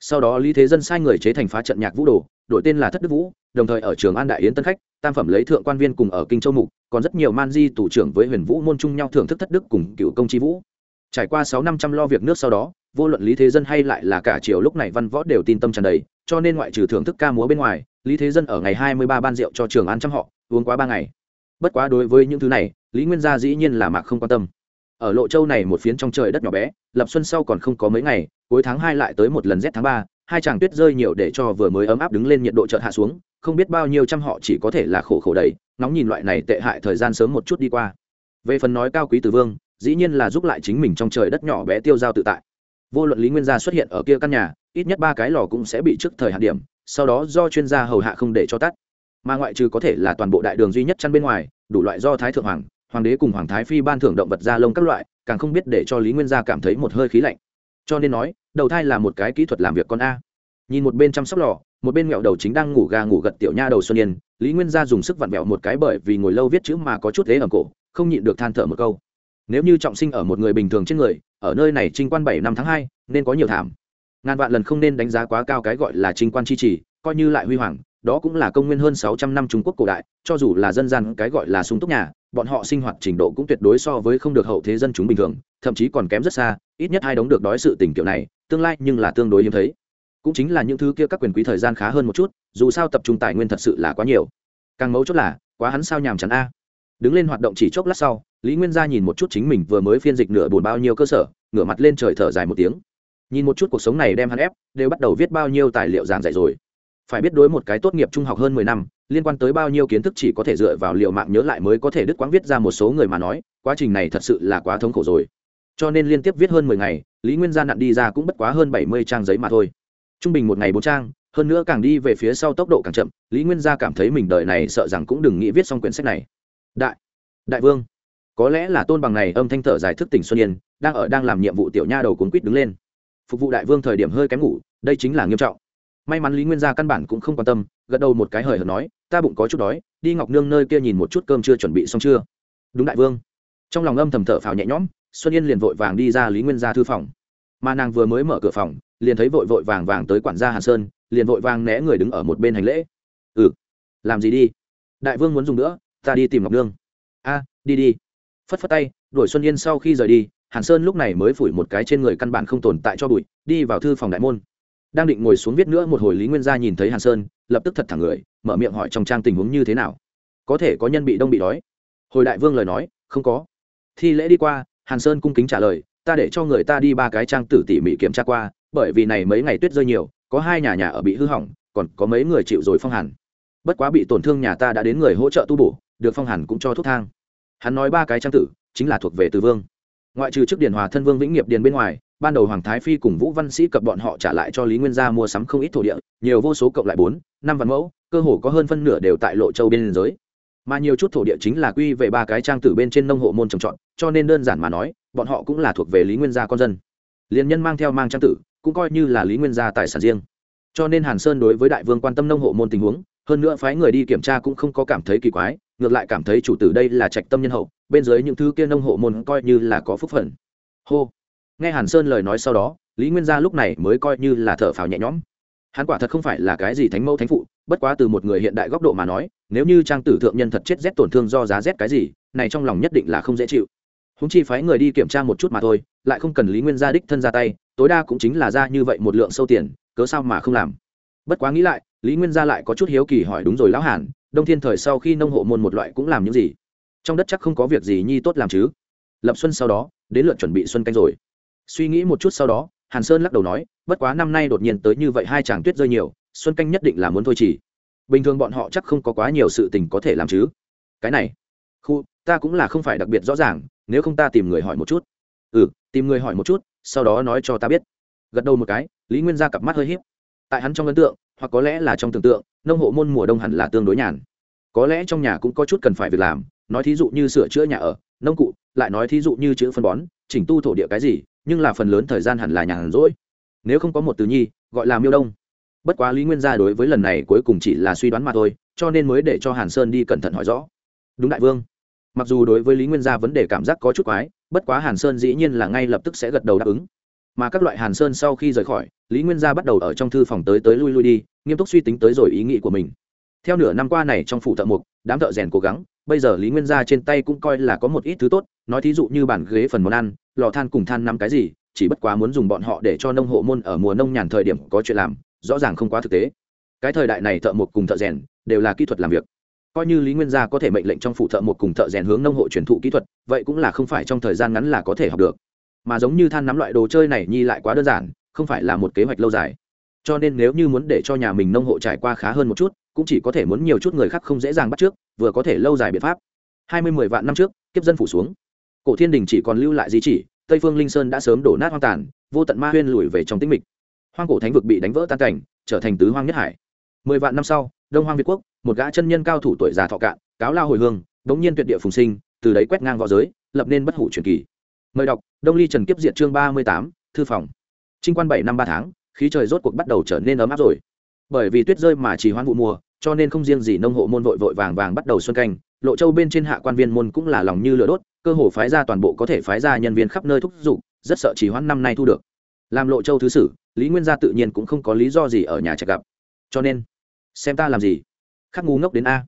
Sau đó lý thế dân sai người chế thành phá trận nhạc vũ đồ, đổi tên là thất đức vũ, đồng thời ở trường an đại yến tân khách, tam phẩm lấy thượng quan viên cùng ở kinh châu mục, còn rất nhiều man di tủ trưởng với huyền vũ môn chung nhau thưởng thức thất đức cùng cựu công chi vũ. Trải qua sáu năm trăm lo việc nước sau đó, vô luận lý thế dân hay lại là cả triều lúc này văn võ đều tin tâm tràn đầy, cho nên ngoại trừ thưởng thức ca múa bên ngoài, lý thế dân ở ngày hai mươi ba ban rượu cho trường an trăm họ, uống quá ba ngày. Bất quá đối với những thứ này lý nguyên gia dĩ nhiên là mạc không quan tâm. Ở lộ châu này một phiến trong trời đất nhỏ bé, lập xuân sau còn không có mấy ngày, cuối tháng hai lại tới một lần rét tháng ba, hai chàng tuyết rơi nhiều để cho vừa mới ấm áp đứng lên nhiệt độ chợt hạ xuống, không biết bao nhiêu trăm họ chỉ có thể là khổ khổ đầy nóng nhìn loại này tệ hại thời gian sớm một chút đi qua. Về phần nói cao quý từ vương, dĩ nhiên là giúp lại chính mình trong trời đất nhỏ bé tiêu dao tự tại. Vô luận lý nguyên gia xuất hiện ở kia căn nhà, ít nhất ba cái lò cũng sẽ bị trước thời hạn điểm, sau đó do chuyên gia hầu hạ không để cho tắt. Mà ngoại trừ có thể là toàn bộ đại đường duy nhất chăn bên ngoài, đủ loại do thái thượng hoàng hoàng đế cùng hoàng thái phi ban thưởng động vật da lông các loại, càng không biết để cho lý nguyên gia cảm thấy một hơi khí lạnh. Cho nên nói, đầu thai là một cái kỹ thuật làm việc con a. Nhìn một bên chăm sóc lò, một bên mẹo đầu chính đang ngủ gà ngủ gật tiểu nha đầu xuân yên, lý nguyên gia dùng sức vặn vẹo một cái bởi vì ngồi lâu viết chữ mà có chút thế ở cổ, không nhịn được than thở một câu. Nếu như trọng sinh ở một người bình thường trên người, ở nơi này trinh quan bảy năm tháng hai, nên có nhiều thảm. Ngàn vạn lần không nên đánh giá quá cao cái gọi là trinh quan chi trì, coi như lại huy hoàng đó cũng là công nguyên hơn sáu trăm năm trung quốc cổ đại, cho dù là dân gian cái gọi là sung túc nhà, bọn họ sinh hoạt trình độ cũng tuyệt đối so với không được hậu thế dân chúng bình thường, thậm chí còn kém rất xa, ít nhất hai đống được đói sự tình kiểu này, tương lai nhưng là tương đối hiếm thấy. Cũng chính là những thứ kia các quyền quý thời gian khá hơn một chút, dù sao tập trung tài nguyên thật sự là quá nhiều. Càng mấu chốt là, quá hắn sao nhàm chán a. Đứng lên hoạt động chỉ chốc lát sau, lý nguyên gia nhìn một chút chính mình vừa mới phiên dịch nửa buồn bao nhiêu cơ sở, ngửa mặt lên trời thở dài một tiếng. Nhìn một chút cuộc sống này đem hắn ép, đều bắt đầu viết bao nhiêu tài liệu giảng dạy rồi phải biết đối một cái tốt nghiệp trung học hơn mười năm, liên quan tới bao nhiêu kiến thức chỉ có thể dựa vào liệu mạng nhớ lại mới có thể đứt quãng viết ra một số người mà nói, quá trình này thật sự là quá thống khổ rồi. Cho nên liên tiếp viết hơn mười ngày, lý nguyên gia nặn đi ra cũng bất quá hơn bảy mươi trang giấy mà thôi. Trung bình một ngày bốn trang, hơn nữa càng đi về phía sau tốc độ càng chậm, lý nguyên gia cảm thấy mình đời này sợ rằng cũng đừng nghĩ viết xong quyển sách này. Đại đại vương, có lẽ là tôn bằng này âm thanh thở dài thức tỉnh xuân yên, đang ở đang làm nhiệm vụ tiểu nha đầu cuốn quýt đứng lên. Phục vụ đại vương thời điểm hơi kém ngủ, đây chính là nghiêm trọng may mắn lý nguyên gia căn bản cũng không quan tâm, gật đầu một cái hời hợt nói, ta bụng có chút đói, đi ngọc nương nơi kia nhìn một chút cơm chưa chuẩn bị xong chưa? Đúng đại vương. Trong lòng âm thầm thở phào nhẹ nhõm, xuân yên liền vội vàng đi ra lý nguyên gia thư phòng. Mà nàng vừa mới mở cửa phòng, liền thấy vội vội vàng vàng tới quản gia hàn sơn, liền vội vàng né người đứng ở một bên hành lễ. Ừ làm gì đi? Đại vương muốn dùng nữa, ta đi tìm ngọc nương. A, đi đi. Phất phất tay, đuổi xuân yên sau khi rời đi, hàn sơn lúc này mới phủi một cái trên người căn bản không tồn tại cho bụi, đi vào thư phòng đại môn đang định ngồi xuống viết nữa một hồi lý nguyên gia nhìn thấy hàn sơn, lập tức thật thẳng người, mở miệng hỏi trong trang tình huống như thế nào. Có thể có nhân bị đông bị đói. Hồi đại vương lời nói, không có. Thi lễ đi qua, hàn sơn cung kính trả lời, ta để cho người ta đi ba cái trang tử tỉ mỉ kiểm tra qua, bởi vì này mấy ngày tuyết rơi nhiều, có hai nhà nhà ở bị hư hỏng, còn có mấy người chịu rồi phong hàn. Bất quá bị tổn thương nhà ta đã đến người hỗ trợ tu bổ, được phong hàn cũng cho thuốc thang. Hắn nói ba cái trang tử, chính là thuộc về từ vương. Ngoại trừ trước điền hòa thân vương vĩnh nghiệp điền bên ngoài ban đầu hoàng thái phi cùng vũ văn sĩ cập bọn họ trả lại cho lý nguyên gia mua sắm không ít thổ địa, nhiều vô số cộng lại bốn, năm vạn mẫu, cơ hồ có hơn phân nửa đều tại lộ châu bên giới. Mà nhiều chút thổ địa chính là quy về ba cái trang tử bên trên nông hộ môn trồng trọt, cho nên đơn giản mà nói, bọn họ cũng là thuộc về lý nguyên gia con dân. Liên nhân mang theo mang trang tử, cũng coi như là lý nguyên gia tài sản riêng. Cho nên hàn sơn đối với đại vương quan tâm nông hộ môn tình huống, hơn nữa phái người đi kiểm tra cũng không có cảm thấy kỳ quái, ngược lại cảm thấy chủ tử đây là trạch tâm nhân hậu, bên dưới những thứ kia nông hộ môn coi như là có phúc phận. Hô nghe hàn sơn lời nói sau đó, lý nguyên gia lúc này mới coi như là thở phào nhẹ nhõm. Hắn quả thật không phải là cái gì thánh mẫu thánh phụ, bất quá từ một người hiện đại góc độ mà nói, nếu như trang tử thượng nhân thật chết rét tổn thương do giá rét cái gì, này trong lòng nhất định là không dễ chịu. Húng chi phái người đi kiểm tra một chút mà thôi, lại không cần lý nguyên gia đích thân ra tay, tối đa cũng chính là ra như vậy một lượng sâu tiền, cớ sao mà không làm. Bất quá nghĩ lại, lý nguyên gia lại có chút hiếu kỳ hỏi đúng rồi lão hàn, đông thiên thời sau khi nông hộ môn một loại cũng làm những gì? Trong đất chắc không có việc gì nhi tốt làm chứ? Lập xuân sau đó, đến lượt chuẩn bị xuân canh rồi suy nghĩ một chút sau đó, hàn sơn lắc đầu nói, bất quá năm nay đột nhiên tới như vậy hai chàng tuyết rơi nhiều, xuân canh nhất định là muốn thôi chỉ. Bình thường bọn họ chắc không có quá nhiều sự tình có thể làm chứ. Cái này, khu, ta cũng là không phải đặc biệt rõ ràng, nếu không ta tìm người hỏi một chút. Ừ tìm người hỏi một chút, sau đó nói cho ta biết. Gật đầu một cái, lý nguyên ra cặp mắt hơi h í p tại hắn trong ấn tượng, hoặc có lẽ là trong tưởng tượng, nông hộ môn mùa đông hẳn là tương đối nhàn. Có lẽ trong nhà cũng có chút cần phải việc làm, nói thí dụ như sửa chữa nhà ở, nông cụ, lại nói thí dụ như chữ phân bón, chỉnh tu thổ địa cái gì nhưng là phần lớn thời gian hẳn là nhàn rỗi. Nếu không có một từ nhi, gọi là miêu đông. Bất quá lý nguyên gia đối với lần này cuối cùng chỉ là suy đoán mà thôi, cho nên mới để cho hàn sơn đi cẩn thận hỏi rõ. Đúng đại vương. Mặc dù đối với lý nguyên gia vấn đề cảm giác có chút quái, bất quá hàn sơn dĩ nhiên là ngay lập tức sẽ gật đầu đáp ứng. Mà các loại hàn sơn sau khi rời khỏi, lý nguyên gia bắt đầu ở trong thư phòng tới tới lui lui đi, nghiêm túc suy tính tới rồi ý nghĩ của mình. Theo nửa năm qua này trong phủ thợ mục đám thợ rèn cố gắng bây giờ lý nguyên gia trên tay cũng coi là có một ít thứ tốt, nói thí dụ như bản ghế phần món ăn, lò than cùng than năm cái gì, chỉ bất quá muốn dùng bọn họ để cho nông hộ môn ở mùa nông nhàn thời điểm có chuyện làm, rõ ràng không quá thực tế. Cái thời đại này thợ một cùng thợ rèn đều là kỹ thuật làm việc. Coi như lý nguyên gia có thể mệnh lệnh trong phụ thợ một cùng thợ rèn hướng nông hộ truyền thụ kỹ thuật, vậy cũng là không phải trong thời gian ngắn là có thể học được. Mà giống như than nắm loại đồ chơi này nhi lại quá đơn giản, không phải là một kế hoạch lâu dài. Cho nên nếu như muốn để cho nhà mình nông hộ trải qua khá hơn một chút, cũng chỉ có thể muốn nhiều chút người khác không dễ dàng bắt trước vừa có thể lâu dài biện pháp. Hai mươi mười vạn năm trước, kiếp dân phủ xuống. Cổ thiên đình chỉ còn lưu lại di chỉ, tây phương linh sơn đã sớm đổ nát hoang tàn, vô tận ma huyên lùi về trong tĩnh mịch. Hoang cổ thánh vực bị đánh vỡ tan cảnh, trở thành tứ hoang nhất hải. Mười vạn năm sau, đông hoang việt quốc, một gã chân nhân cao thủ tuổi già thọ cạn, cáo lao hồi hương, đống nhiên tuyệt địa phùng sinh, từ đấy quét ngang v õ giới, lập nên bất hủ truyền kỳ. Mời đọc, đông ly trần kiếp diện chương ba mươi tám, thư phòng. Trinh quan bảy năm ba tháng, khí trời rốt cuộc bắt đầu trở nên ấm áp rồi. Bởi vì tuyết rơi mà chỉ hoãn vụ mùa cho nên không riêng gì nông hộ môn vội vội vàng vàng bắt đầu xuân canh, lộ châu bên trên hạ quan viên môn cũng là lòng như lửa đốt, cơ hồ phái ra toàn bộ có thể phái ra nhân viên khắp nơi thúc giục, rất sợ chỉ hoãn năm nay thu được. Làm lộ châu thứ sử, lý nguyên gia tự nhiên cũng không có lý do gì ở nhà trạch gặp. Cho nên, xem ta làm gì? Khắc ngu ngốc đến a.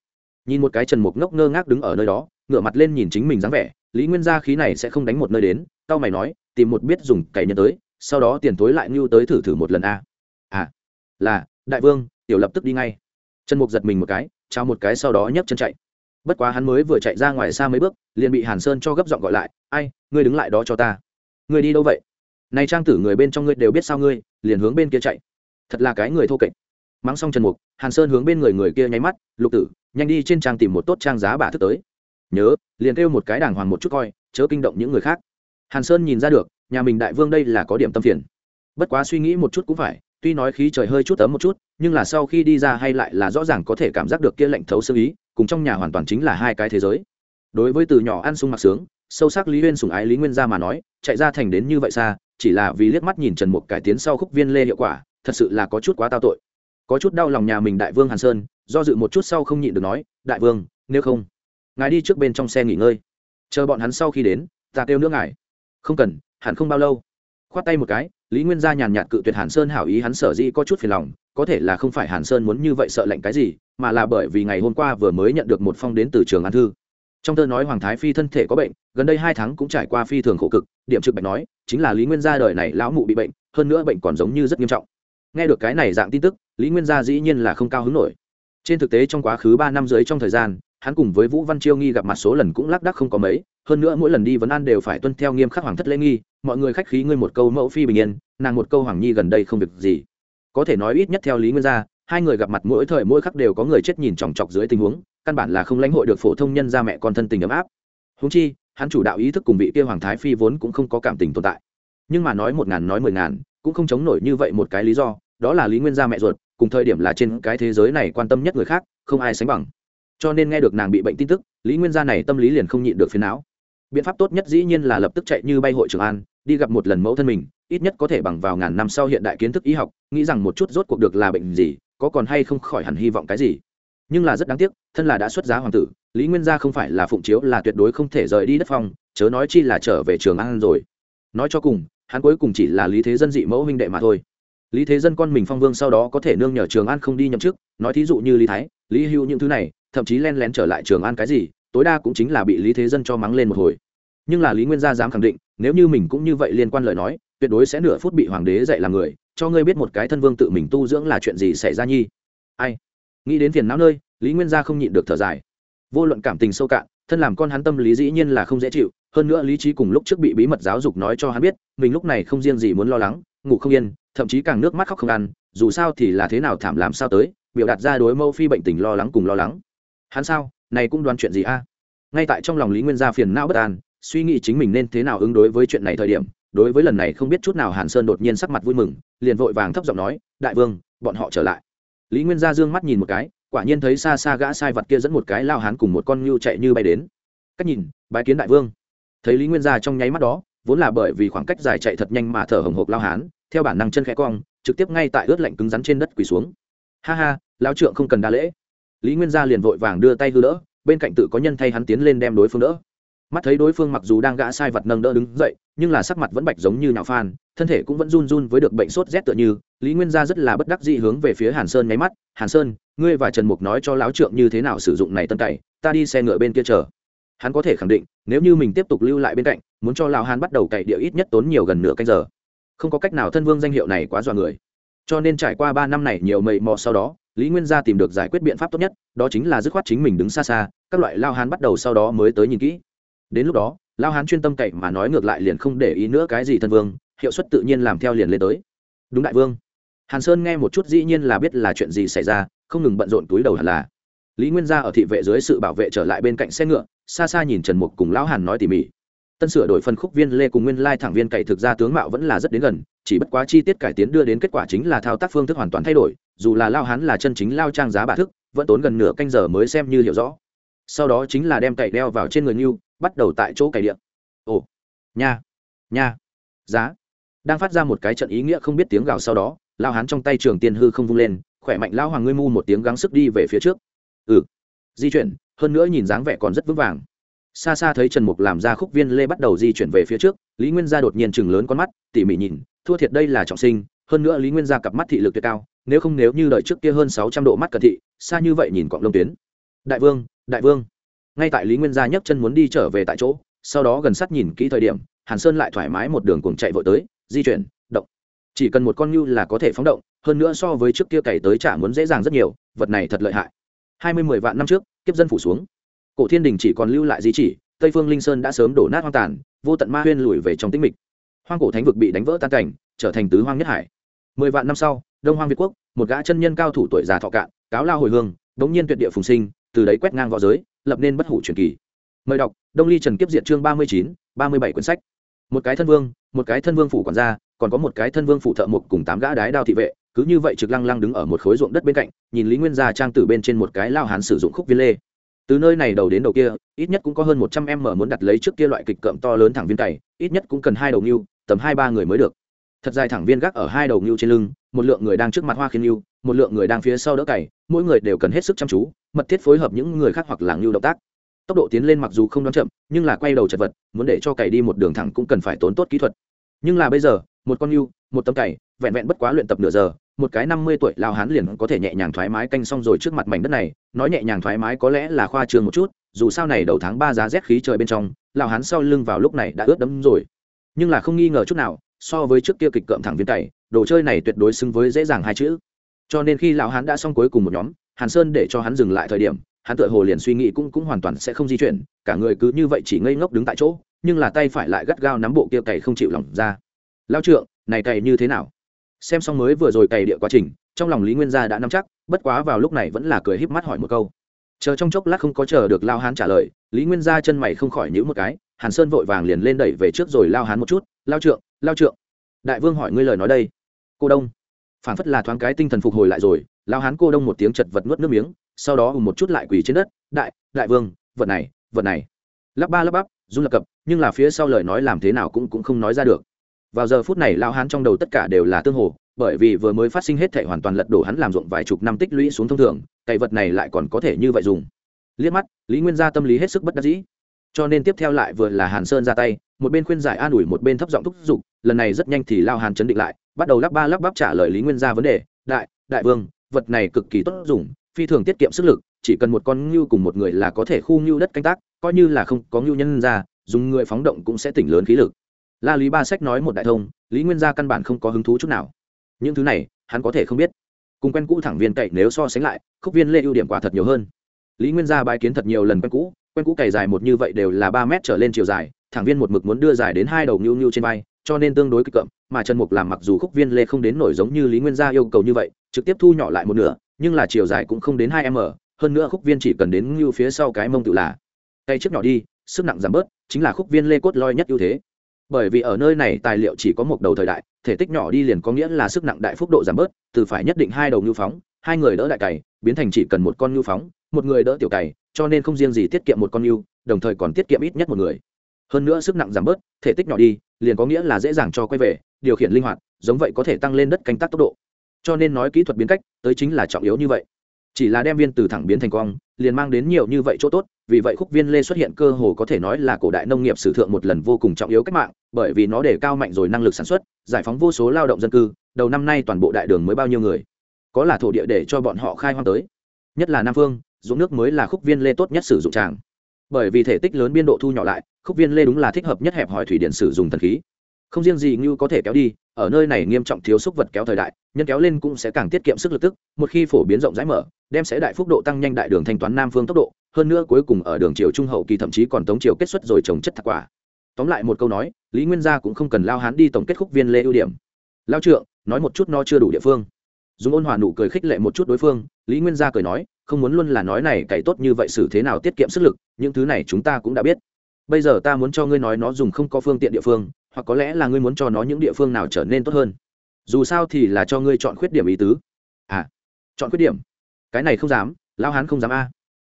Nhìn một cái trần mục ngốc ngơ ngác đứng ở nơi đó, ngửa mặt lên nhìn chính mình dáng vẻ, lý nguyên gia khí này sẽ không đánh một nơi đến tao mày nói, tìm một biết dùng cày nhân tới, sau đó tiền tối lại ngưu tới thử thử một lần a. À là, đại vương, tiểu lập tức đi ngay trần mục giật mình một cái trao một cái sau đó nhấc chân chạy. Bất quá hắn mới vừa chạy ra ngoài xa mấy bước, liền bị hàn sơn cho gấp giọng gọi lại, ai, ngươi đứng lại đó cho ta. Ngươi đi đâu vậy? Này trang tử người bên trong ngươi đều biết sao ngươi, liền hướng bên kia chạy. Thật là cái người thô kệch. Mắng xong trần mục, hàn sơn hướng bên người người kia nháy mắt, lục tử, nhanh đi trên trang tìm một tốt trang giá bà thức tới. Nhớ, liền kêu một cái đàng hoàng một chút coi, chớ kinh động những người khác. Hàn sơn nhìn ra được, nhà mình đại vương đây là có điểm tâm phiền. Bất quá suy nghĩ một chút cũng phải tuy nói khí trời hơi chút ấm một chút, nhưng là sau khi đi ra hay lại là rõ ràng có thể cảm giác được kia lạnh thấu sơ ý, cùng trong nhà hoàn toàn chính là hai cái thế giới. Đối với từ nhỏ ăn sung mặc sướng, sâu sắc lý huyên sùng ái lý nguyên gia mà nói, chạy ra thành đến như vậy xa, chỉ là vì liếc mắt nhìn trần mục cải tiến sau khúc viên lê hiệu quả, thật sự là có chút quá tao tội. Có chút đau lòng nhà mình đại vương hàn sơn, do dự một chút sau không nhịn được nói, đại vương, nếu không, ngài đi trước bên trong xe nghỉ ngơi. Chờ bọn hắn sau khi đến, ta kêu nước ngài. Không cần, hẳn không bao lâu. Khoát tay một cái lý nguyên gia nhàn nhạt cự tuyệt hàn sơn hảo ý, hắn sở dĩ có chút phiền lòng, có thể là không phải hàn sơn muốn như vậy sợ lạnh cái gì, mà là bởi vì ngày hôm qua vừa mới nhận được một phong đến từ trường an thư. Trong thơ nói hoàng thái phi thân thể có bệnh, gần đây hai tháng cũng trải qua phi thường khổ cực, điểm trực bạch nói, chính là lý nguyên gia đời này lão mụ bị bệnh, hơn nữa bệnh còn giống như rất nghiêm trọng. Nghe được cái này dạng tin tức, lý nguyên gia dĩ nhiên là không cao hứng nổi. Trên thực tế trong quá khứ ba năm dưới trong thời gian, hắn cùng với vũ văn chiêu nghi gặp mặt số lần cũng lác đắc không có mấy, hơn nữa mỗi lần đi vấn an đều phải tuân theo nghiêm khắc hoàng thất lễ nghi, mọi người khách khí ngươi một câu mẫu phi bình yên nàng một câu hoàng nhi gần đây không việc gì. Có thể nói ít nhất theo lý nguyên gia, hai người gặp mặt mỗi thời mỗi khắc đều có người chết nhìn chòng chọc dưới tình huống, căn bản là không lãnh hội được phổ thông nhân ra mẹ con thân tình ấm áp. Húng chi, hắn chủ đạo ý thức cùng vị kia hoàng thái phi vốn cũng không có cảm tình tồn tại. Nhưng mà nói một ngàn nói mười ngàn, cũng không chống nổi như vậy một cái lý do, đó là lý nguyên gia mẹ ruột, cùng thời điểm là trên cái thế giới này quan tâm nhất người khác, không ai sánh bằng. Cho nên nghe được nàng bị bệnh tin tức, lý nguyên gia này tâm lý liền không nhịn được phiền não. Biện pháp tốt nhất dĩ nhiên là lập tức chạy như bay hội trường an đi gặp một lần mẫu thân mình, ít nhất có thể bằng vào ngàn năm sau hiện đại kiến thức y học, nghĩ rằng một chút rốt cuộc được là bệnh gì, có còn hay không khỏi hẳn hy vọng cái gì. Nhưng là rất đáng tiếc, thân là đã xuất giá hoàng tử, lý nguyên gia không phải là phụng chiếu là tuyệt đối không thể rời đi đất phong, chớ nói chi là trở về trường an rồi. Nói cho cùng, hắn cuối cùng chỉ là lý thế dân dị mẫu huynh đệ mà thôi. Lý thế dân con mình phong vương sau đó có thể nương nhờ trường an không đi nhậm chức, nói thí dụ như lý thái, lý hưu những thứ này, thậm chí len lén trở lại trường an cái gì, tối đa cũng chính là bị lý thế dân cho mắng lên một hồi. Nhưng là lý nguyên gia dám khẳng định nếu như mình cũng như vậy liên quan lời nói, tuyệt đối sẽ nửa phút bị hoàng đế dạy làm người, cho ngươi biết một cái thân vương tự mình tu dưỡng là chuyện gì xảy ra nhi. Ai? Nghĩ đến phiền não nơi, lý nguyên gia không nhịn được thở dài. Vô luận cảm tình sâu cạn, thân làm con hắn tâm lý dĩ nhiên là không dễ chịu, hơn nữa lý trí cùng lúc trước bị bí mật giáo dục nói cho hắn biết, mình lúc này không riêng gì muốn lo lắng, ngủ không yên, thậm chí càng nước mắt khóc không ăn, dù sao thì là thế nào thảm làm sao tới, biểu đạt ra đối mâu phi bệnh tình lo lắng cùng lo lắng. Hắn sao? Này cũng đoán chuyện gì a? Ngay tại trong lòng lý nguyên gia phiền não bất an suy nghĩ chính mình nên thế nào ứng đối với chuyện này thời điểm, đối với lần này không biết chút nào hàn sơn đột nhiên sắc mặt vui mừng, liền vội vàng thấp giọng nói, đại vương, bọn họ trở lại. Lý nguyên gia dương mắt nhìn một cái, quả nhiên thấy xa xa gã sai vật kia dẫn một cái lao hán cùng một con ngưu chạy như bay đến. Cách nhìn, bái kiến đại vương. Thấy lý nguyên gia trong nháy mắt đó, vốn là bởi vì khoảng cách dài chạy thật nhanh mà thở hồng hộc lao hán, theo bản năng chân khẽ cong, trực tiếp ngay tại ướt lạnh cứng rắn trên đất quỳ xuống. Ha ha, lao trượng không cần đa lễ. Lý nguyên gia liền vội vàng đưa tay hư đỡ, bên cạnh tự có nhân thay hắn tiến lên đem đối phương đỡ mắt thấy đối phương mặc dù đang gã sai vật nâng đỡ đứng dậy, nhưng là sắc mặt vẫn bạch giống như nhạo phan, thân thể cũng vẫn run run với được bệnh sốt rét tựa như, lý nguyên gia rất là bất đắc dị hướng về phía hàn sơn nháy mắt, hàn sơn, ngươi và trần mục nói cho lão trượng như thế nào sử dụng này tân cày, ta đi xe ngựa bên kia chờ. Hắn có thể khẳng định, nếu như mình tiếp tục lưu lại bên cạnh, muốn cho lão hàn bắt đầu cày địa ít nhất tốn nhiều gần nửa canh giờ. Không có cách nào thân vương danh hiệu này quá dọa người. Cho nên trải qua ba năm này nhiều mầy mò sau đó, lý nguyên gia tìm được giải quyết biện pháp tốt nhất, đó chính là dứt khoát chính mình đứng xa xa, các loại lao hán bắt đầu sau đó mới tới nhìn kỹ đến lúc đó, lao hán chuyên tâm cậy mà nói ngược lại liền không để ý nữa cái gì thân vương, hiệu suất tự nhiên làm theo liền lên tới. Đúng đại vương. Hàn sơn nghe một chút dĩ nhiên là biết là chuyện gì xảy ra, không ngừng bận rộn túi đầu hẳn là. Lý nguyên gia ở thị vệ dưới sự bảo vệ trở lại bên cạnh xe ngựa, xa xa nhìn trần mục cùng lão hàn nói tỉ mỉ. Tân sửa đổi phân khúc viên lê cùng nguyên lai thẳng viên cậy thực ra tướng mạo vẫn là rất đến gần, chỉ bất quá chi tiết cải tiến đưa đến kết quả chính là thao tác phương thức hoàn toàn thay đổi, dù là lao hán là chân chính lao trang giá bà thức, vẫn tốn gần nửa canh giờ mới xem như hiểu rõ sau đó chính là đem cậy đeo vào trên người ngưu, bắt đầu tại chỗ cày điện. Ồ, nha nha, giá. Đang phát ra một cái trận ý nghĩa không biết tiếng gào sau đó lao hán trong tay trường tiên hư không vung lên, khỏe mạnh lao hoàng ngươi mu một tiếng gắng sức đi về phía trước. Ừ di chuyển, hơn nữa nhìn dáng vẻ còn rất vững vàng. Xa xa thấy trần mục làm ra khúc viên lê bắt đầu di chuyển về phía trước, lý nguyên gia đột nhiên chừng lớn con mắt, tỉ mỉ nhìn, thua thiệt đây là trọng sinh, hơn nữa lý nguyên gia cặp mắt thị lực tuyệt cao, nếu không nếu như đợi trước kia hơn sáu trăm độ mắt cận thị, xa như vậy nhìn cọng lông tuyến. Đại vương đại vương. Ngay tại lý nguyên gia nhấc chân muốn đi trở về tại chỗ, sau đó gần sát nhìn kỹ thời điểm, hàn sơn lại thoải mái một đường cùng chạy vội tới, di chuyển, động. Chỉ cần một con ngưu là có thể phóng động, hơn nữa so với trước kia cày tới trả muốn dễ dàng rất nhiều, vật này thật lợi hại. Hai mươi mười vạn năm trước, kiếp dân phủ xuống. Cổ thiên đình chỉ còn lưu lại di chỉ, tây phương linh sơn đã sớm đổ nát hoang tàn, vô tận ma huyên lùi về trong tĩnh mịch. Hoang cổ thánh vực bị đánh vỡ tan cảnh, trở thành tứ hoang nhất hải. Mười vạn năm sau, đông hoang việt quốc, một gã chân nhân cao thủ tuổi già thọ cạn, cáo lao hồi hương, đống nhiên tuyệt địa phùng sinh từ đấy quét ngang võ giới, lập nên bất hủ truyền kỳ. Mời đọc, đông ly trần kiếp diện chương ba mươi chín, ba mươi bảy quyển sách. Một cái thân vương, một cái thân vương phủ quản gia, còn có một cái thân vương phủ thợ mộc cùng tám gã đái đao thị vệ, cứ như vậy trực lăng lăng đứng ở một khối ruộng đất bên cạnh, nhìn lý nguyên gia trang tử bên trên một cái lao hán sử dụng khúc viên lê. Từ nơi này đầu đến đầu kia, ít nhất cũng có hơn một trăm em mở muốn đặt lấy trước kia loại kịch cợm to lớn thẳng viên cày, ít nhất cũng cần hai đầu ngưu, tầm hai ba người mới được. Thật dài thẳng viên gác ở hai đầu ngưu trên lưng, một lượng người đang trước mặt hoa khiên ngưu, một lượng người đang phía sau đỡ cày, mỗi người đều cần hết sức chăm chú mật thiết phối hợp những người khác hoặc là ngưu động tác. Tốc độ tiến lên mặc dù không đoán chậm, nhưng là quay đầu chật vật, muốn để cho cày đi một đường thẳng cũng cần phải tốn tốt kỹ thuật. Nhưng là bây giờ, một con ngưu một tấm cày, vẹn vẹn bất quá luyện tập nửa giờ, một cái năm mươi tuổi lao hán liền có thể nhẹ nhàng thoải mái canh xong rồi trước mặt mảnh đất này. Nói nhẹ nhàng thoải mái có lẽ là khoa trương một chút, dù sao này đầu tháng ba giá rét khí trời bên trong, lao hán sau lưng vào lúc này đã ướt đẫm rồi. Nhưng là không nghi ngờ chút nào, so với trước kia kịch cợm thẳng viên cày, đồ chơi này tuyệt đối xứng với dễ dàng hai chữ. Cho nên khi lão hán đã xong cuối cùng một nhóm hàn sơn để cho hắn dừng lại thời điểm, hắn tựa hồ liền suy nghĩ cũng cũng hoàn toàn sẽ không di chuyển, cả người cứ như vậy chỉ ngây ngốc đứng tại chỗ, nhưng là tay phải lại gắt gao nắm bộ kia cày không chịu lỏng ra. Lao trượng, này cày như thế nào? Xem xong mới vừa rồi cày địa quá trình, trong lòng lý nguyên gia đã nắm chắc, bất quá vào lúc này vẫn là cười híp mắt hỏi một câu. Chờ trong chốc lát không có chờ được lao hán trả lời, lý nguyên gia chân mày không khỏi nhữ một cái, hàn sơn vội vàng liền lên đẩy về trước rồi lao hán một chút, lao trượng lao trượng. Đại vương hỏi ngươi lời nói đây. Cô đông. Phản phất là thoáng cái tinh thần phục hồi lại rồi lao hán cô đông một tiếng chật vật nuốt nước miếng, sau đó hùng một chút lại quỳ trên đất, đại đại vương, vật này vật này. Lắp ba lắp bắp, run lập cập, nhưng là phía sau lời nói làm thế nào cũng cũng không nói ra được. Vào giờ phút này lao hán trong đầu tất cả đều là tương hồ, bởi vì vừa mới phát sinh hết thể hoàn toàn lật đổ hắn làm ruộng vài chục năm tích lũy xuống thông thường cày vật này lại còn có thể như vậy dùng. Liếc mắt, lý nguyên gia tâm lý hết sức bất đắc dĩ. Cho nên tiếp theo lại vừa là hàn sơn ra tay, một bên khuyên giải an ủi, một bên thấp giọng thúc giục, lần này rất nhanh thì lao hàn chấn định lại, bắt đầu lắp ba lắp bắp trả lời lý nguyên gia vấn đề. Đại đại vương vật này cực kỳ tốt dùng, phi thường tiết kiệm sức lực, chỉ cần một con ngưu cùng một người là có thể khu ngưu đất canh tác, coi như là không có ngưu nhân ra, dùng người phóng động cũng sẽ tỉnh lớn khí lực. La lý ba sách nói một đại thông, lý nguyên gia căn bản không có hứng thú chút nào. Những thứ này, hắn có thể không biết. Cùng quen cũ thẳng viên cậy nếu so sánh lại, khúc viên lê ưu điểm quả thật nhiều hơn. Lý nguyên gia bãi kiến thật nhiều lần quen cũ quen cũ cày dài một như vậy đều là ba mét trở lên chiều dài, thẳng viên một mực muốn đưa dài đến hai đầu ngưu ngưu trên vai, cho nên tương đối kịch cậm, mà trần mục làm mặc dù khúc viên lê không đến nổi giống như lý nguyên gia yêu cầu như vậy trực tiếp thu nhỏ lại một nửa, nhưng là chiều dài cũng không đến hai m, hơn nữa khúc viên chỉ cần đến ngưu phía sau cái mông tự là. Tay trước nhỏ đi, sức nặng giảm bớt, chính là khúc viên lê cốt loi nhất ưu thế. Bởi vì ở nơi này tài liệu chỉ có một đầu thời đại, thể tích nhỏ đi liền có nghĩa là sức nặng đại phúc độ giảm bớt, từ phải nhất định hai đầu ngưu phóng, hai người đỡ đại cày, biến thành chỉ cần một con ngưu phóng, một người đỡ tiểu cày, cho nên không riêng gì tiết kiệm một con ngưu, đồng thời còn tiết kiệm ít nhất một người. Hơn nữa sức nặng giảm bớt, thể tích nhỏ đi, liền có nghĩa là dễ dàng cho quay về, điều khiển linh hoạt, giống vậy có thể tăng lên đất canh tác tốc độ cho nên nói kỹ thuật biến cách tới chính là trọng yếu như vậy. Chỉ là đem viên từ thẳng biến thành cong, liền mang đến nhiều như vậy chỗ tốt, vì vậy khúc viên lê xuất hiện cơ hồ có thể nói là cổ đại nông nghiệp sử thượng một lần vô cùng trọng yếu cách mạng, bởi vì nó để cao mạnh rồi năng lực sản xuất, giải phóng vô số lao động dân cư, đầu năm nay toàn bộ đại đường mới bao nhiêu người. Có là thổ địa để cho bọn họ khai hoang tới. Nhất là nam phương dụng nước mới là khúc viên lê tốt nhất sử dụng tràng. Bởi vì thể tích lớn biên độ thu nhỏ lại, khúc viên lê đúng là thích hợp nhất hẹp hỏi thủy điện sử dụng thần khí không riêng gì như có thể kéo đi, ở nơi này nghiêm trọng thiếu xúc vật kéo thời đại, nhân kéo lên cũng sẽ càng tiết kiệm sức lực tức, một khi phổ biến rộng rãi mở, đem sẽ đại phúc độ tăng nhanh đại đường thanh toán nam phương tốc độ, hơn nữa cuối cùng ở đường triều trung hậu kỳ thậm chí còn tống triều kết xuất rồi trồng chất thạc quả. Tóm lại một câu nói, lý nguyên gia cũng không cần lao hán đi tổng kết khúc viên lê ưu điểm. Lao trượng, nói một chút nó chưa đủ địa phương. Dùng ôn hòa nụ cười khích lệ một chút đối phương, lý nguyên gia cười nói, không muốn luôn là nói này cày tốt như vậy xử thế nào tiết kiệm sức lực, những thứ này chúng ta cũng đã biết. Bây giờ ta muốn cho ngươi nói nó dùng không có phương tiện địa phương hoặc có lẽ là ngươi muốn cho nó những địa phương nào trở nên tốt hơn. Dù sao thì là cho ngươi chọn khuyết điểm ý tứ. À chọn khuyết điểm? Cái này không dám lao hán không dám a.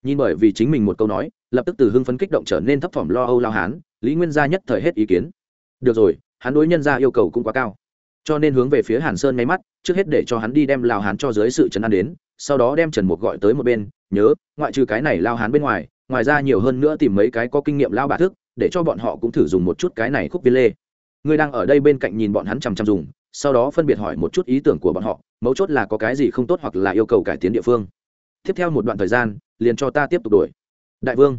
Nhìn bởi vì chính mình một câu nói, lập tức từ hưng phấn kích động trở nên thấp thỏm lo âu lao hán, lý nguyên gia nhất thời hết ý kiến. Được rồi, hắn đối nhân gia yêu cầu cũng quá cao. Cho nên hướng về phía hàn sơn nháy mắt, trước hết để cho hắn đi đem lao hán cho dưới sự chấn an đến, sau đó đem trần mục gọi tới một bên, nhớ, ngoại trừ cái này lao hán bên ngoài ngoài ra nhiều hơn nữa tìm mấy cái có kinh nghiệm lao bà thức, để cho bọn họ cũng thử dùng một chút cái này khúc viên lê ngươi đang ở đây bên cạnh nhìn bọn hắn chằm chằm dùng, sau đó phân biệt hỏi một chút ý tưởng của bọn họ, mấu chốt là có cái gì không tốt hoặc là yêu cầu cải tiến địa phương. Tiếp theo một đoạn thời gian, liền cho ta tiếp tục đổi. Đại vương,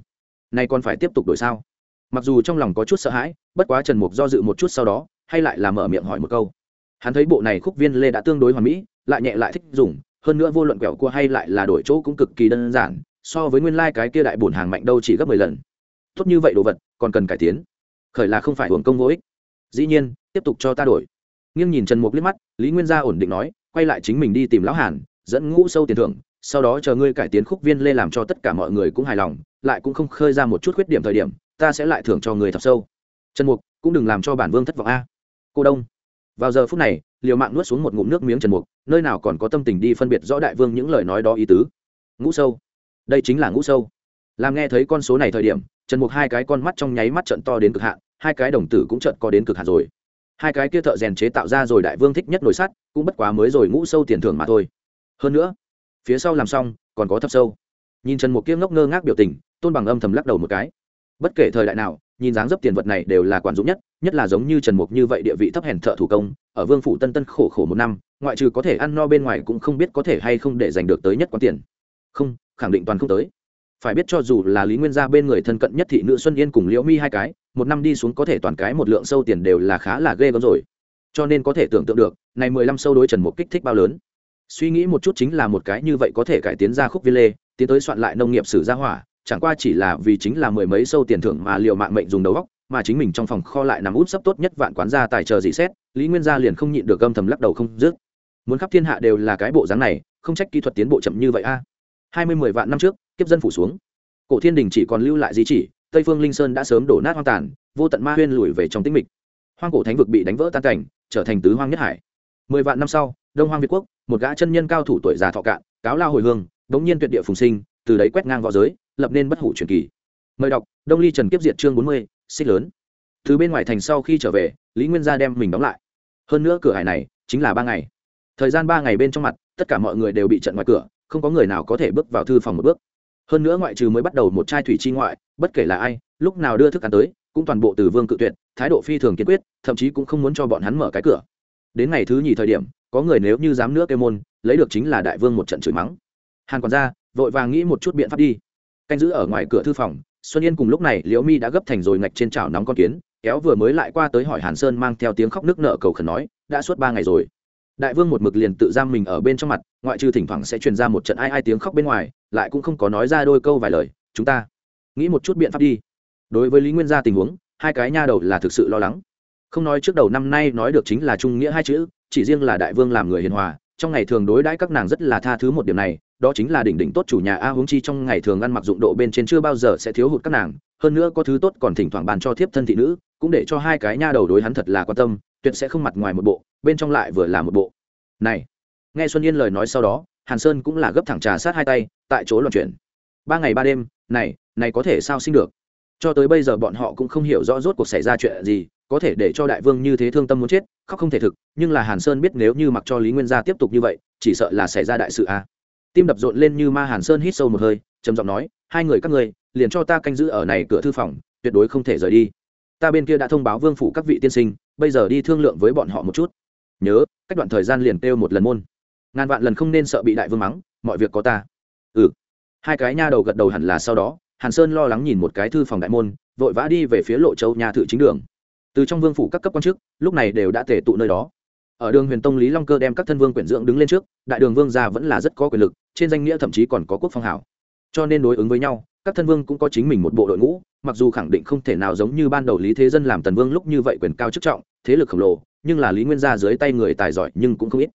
nay còn phải tiếp tục đổi sao? Mặc dù trong lòng có chút sợ hãi, bất quá trần mục do dự một chút sau đó, hay lại là mở miệng hỏi một câu. Hắn thấy bộ này khúc viên lê đã tương đối hoàn mỹ, lại nhẹ lại thích dùng, hơn nữa vô luận quẹo cua hay lại là đổi chỗ cũng cực kỳ đơn giản, so với nguyên lai、like、cái kia đại bổn hàng mạnh đâu chỉ gấp mười lần. Tốt như vậy đồ vật, còn cần cải tiến. Khởi là không phải hưởng công vô ích dĩ nhiên, tiếp tục cho ta đổi. Nghiêng nhìn trần mục liếc mắt, lý nguyên gia ổn định nói, quay lại chính mình đi tìm lão hàn, dẫn ngũ sâu tiền thưởng, sau đó chờ ngươi cải tiến khúc viên lê làm cho tất cả mọi người cũng hài lòng, lại cũng không khơi ra một chút khuyết điểm thời điểm, ta sẽ lại thưởng cho người thập sâu. Trần mục, cũng đừng làm cho bản vương thất vọng a. Cô đông. Vào giờ phút này, liều mạng nuốt xuống một ngụm nước miếng trần mục, nơi nào còn có tâm tình đi phân biệt rõ đại vương những lời nói đó ý tứ. Ngũ sâu. Đây chính là ngũ sâu. Làm nghe thấy con số này thời điểm, trần mục hai cái con mắt trong nháy mắt trận to đến cực hạn hai cái đồng tử cũng chợt có đến cực hạn rồi. Hai cái kia thợ rèn chế tạo ra rồi đại vương thích nhất nồi sắt, cũng bất quá mới rồi ngũ sâu tiền thưởng mà thôi. Hơn nữa, phía sau làm xong, còn có thấp sâu. Nhìn trần mục kia ngốc ngơ ngác biểu tình, tôn bằng âm thầm lắc đầu một cái. Bất kể thời đại nào, nhìn dáng dấp tiền vật này đều là quản dụng nhất nhất là giống như trần mục như vậy địa vị thấp hèn thợ thủ công, ở vương phủ tân tân khổ khổ một năm, ngoại trừ có thể ăn no bên ngoài cũng không biết có thể hay không để giành được tới nhất quán tiền. Không, khẳng định toàn không tới. Phải biết cho dù là lý nguyên gia bên người thân cận nhất thị nữ xuân yên cùng liễu mi hai cái một năm đi xuống có thể toàn cái một lượng sâu tiền đều là khá là ghê gớm rồi. Cho nên có thể tưởng tượng được, này mười lăm sâu đối trần mục kích thích bao lớn. Suy nghĩ một chút chính là một cái như vậy có thể cải tiến ra khúc viên lê, tiến tới soạn lại nông nghiệp sử gia hỏa, chẳng qua chỉ là vì chính là mười mấy sâu tiền thưởng mà liệu mạng mệnh dùng đầu góc mà chính mình trong phòng kho lại nằm út sấp tốt nhất vạn quán gia tài chờ dị xét, lý nguyên gia liền không nhịn được gâm thầm lắc đầu không dứt. Muốn khắp thiên hạ đều là cái bộ dáng này, không trách kỹ thuật tiến bộ chậm như vậy a. Hai mươi mười vạn năm trước, kiếp dân phủ xuống. Cổ thiên đình chỉ còn lưu lại di chỉ tây phương linh sơn đã sớm đổ nát hoang tàn, vô tận ma huyên lùi về trong tĩnh mịch. Hoang cổ thánh vực bị đánh vỡ tan cảnh, trở thành tứ hoang nhất hải. Mười vạn năm sau, đông hoang việt quốc, một gã chân nhân cao thủ tuổi già thọ cạn, cáo lao hồi hương đống nhiên tuyệt địa phùng sinh, từ đấy quét ngang v õ giới, lập nên bất hủ truyền kỳ. Mời đọc, đông ly trần kiếp diệt chương bốn mươi, xích lớn. Từ bên ngoài thành sau khi trở về, lý nguyên gia đem mình đóng lại. Hơn nữa cửa hải này chính là ba ngày. Thời gian ba ngày bên trong mặt, tất cả mọi người đều bị trận ngoài cửa, không có người nào có thể bước vào thư phòng một bước hơn nữa ngoại trừ mới bắt đầu một chai thủy chi ngoại, bất kể là ai, lúc nào đưa thức ăn tới, cũng toàn bộ từ vương cự tuyệt, thái độ phi thường kiên quyết, thậm chí cũng không muốn cho bọn hắn mở cái cửa. Đến ngày thứ nhì thời điểm, có người nếu như dám nữa kêu môn, lấy được chính là đại vương một trận chửi mắng. Hàn còn ra vội vàng nghĩ một chút biện pháp đi. Canh giữ ở ngoài cửa thư phòng, xuân yên cùng lúc này liễu mi đã gấp thành rồi ngạch trên chảo nóng con kiến, kéo vừa mới lại qua tới hỏi hàn sơn mang theo tiếng khóc nước nợ cầu khẩn nói, đã suốt ba ngày rồi đại vương một mực liền tự giam mình ở bên trong mặt, ngoại trừ thỉnh thoảng sẽ truyền ra một trận ai ai tiếng khóc bên ngoài, lại cũng không có nói ra đôi câu vài lời. Chúng ta nghĩ một chút biện pháp đi. Đối với lý nguyên gia tình huống, hai cái nha đầu là thực sự lo lắng. Không nói trước đầu năm nay nói được chính là trung nghĩa hai chữ, chỉ riêng là đại vương làm người hiền hòa, trong ngày thường đối đãi các nàng rất là tha thứ một điểm này, đó chính là đỉnh đỉnh tốt chủ nhà a huống chi trong ngày thường ăn mặc dụng độ bên trên chưa bao giờ sẽ thiếu hụt các nàng, hơn nữa có thứ tốt còn thỉnh thoảng bàn cho thiếp thân thị nữ, cũng để cho hai cái nha đầu đối hắn thật là quan tâm, tuyệt sẽ không mặt ngoài một bộ bên trong lại vừa là một bộ. Này, nghe xuân yên lời nói sau đó, hàn sơn cũng là gấp thẳng trà sát hai tay, tại chỗ loạn chuyển ba ngày ba đêm, này này có thể sao sinh được? Cho tới bây giờ bọn họ cũng không hiểu rõ rốt cuộc xảy ra chuyện gì, có thể để cho đại vương như thế thương tâm muốn chết, khóc không thể thực, nhưng là hàn sơn biết nếu như mặc cho lý nguyên gia tiếp tục như vậy, chỉ sợ là xảy ra đại sự a tim đập rộn lên như ma hàn sơn hít sâu một hơi, trầm giọng nói, hai người các ngươi, liền cho ta canh giữ ở này cửa thư phòng, tuyệt đối không thể rời đi. Ta bên kia đã thông báo vương phủ các vị tiên sinh, bây giờ đi thương lượng với bọn họ một chút nhớ, cách đoạn thời gian liền kêu một lần môn. Ngàn vạn lần không nên sợ bị đại vương mắng, mọi việc có ta. Ừ. Hai cái nha đầu gật đầu hẳn là sau đó, hàn sơn lo lắng nhìn một cái thư phòng đại môn, vội vã đi về phía lộ châu nhà thự chính đường. Từ trong vương phủ các cấp quan chức, lúc này đều đã tề tụ nơi đó. Ở đường huyền tông lý long cơ đem các thân vương quyển dưỡng đứng lên trước, đại đường vương gia vẫn là rất có quyền lực, trên danh nghĩa thậm chí còn có quốc phong hảo. Cho nên đối ứng với nhau, các thân vương cũng có chính mình một bộ đội ngũ, mặc dù khẳng định không thể nào giống như ban đầu lý thế dân làm tần vương lúc như vậy quyền cao chức trọng, thế lực khổng lồ nhưng là lý nguyên gia dưới tay người tài giỏi nhưng cũng không ít.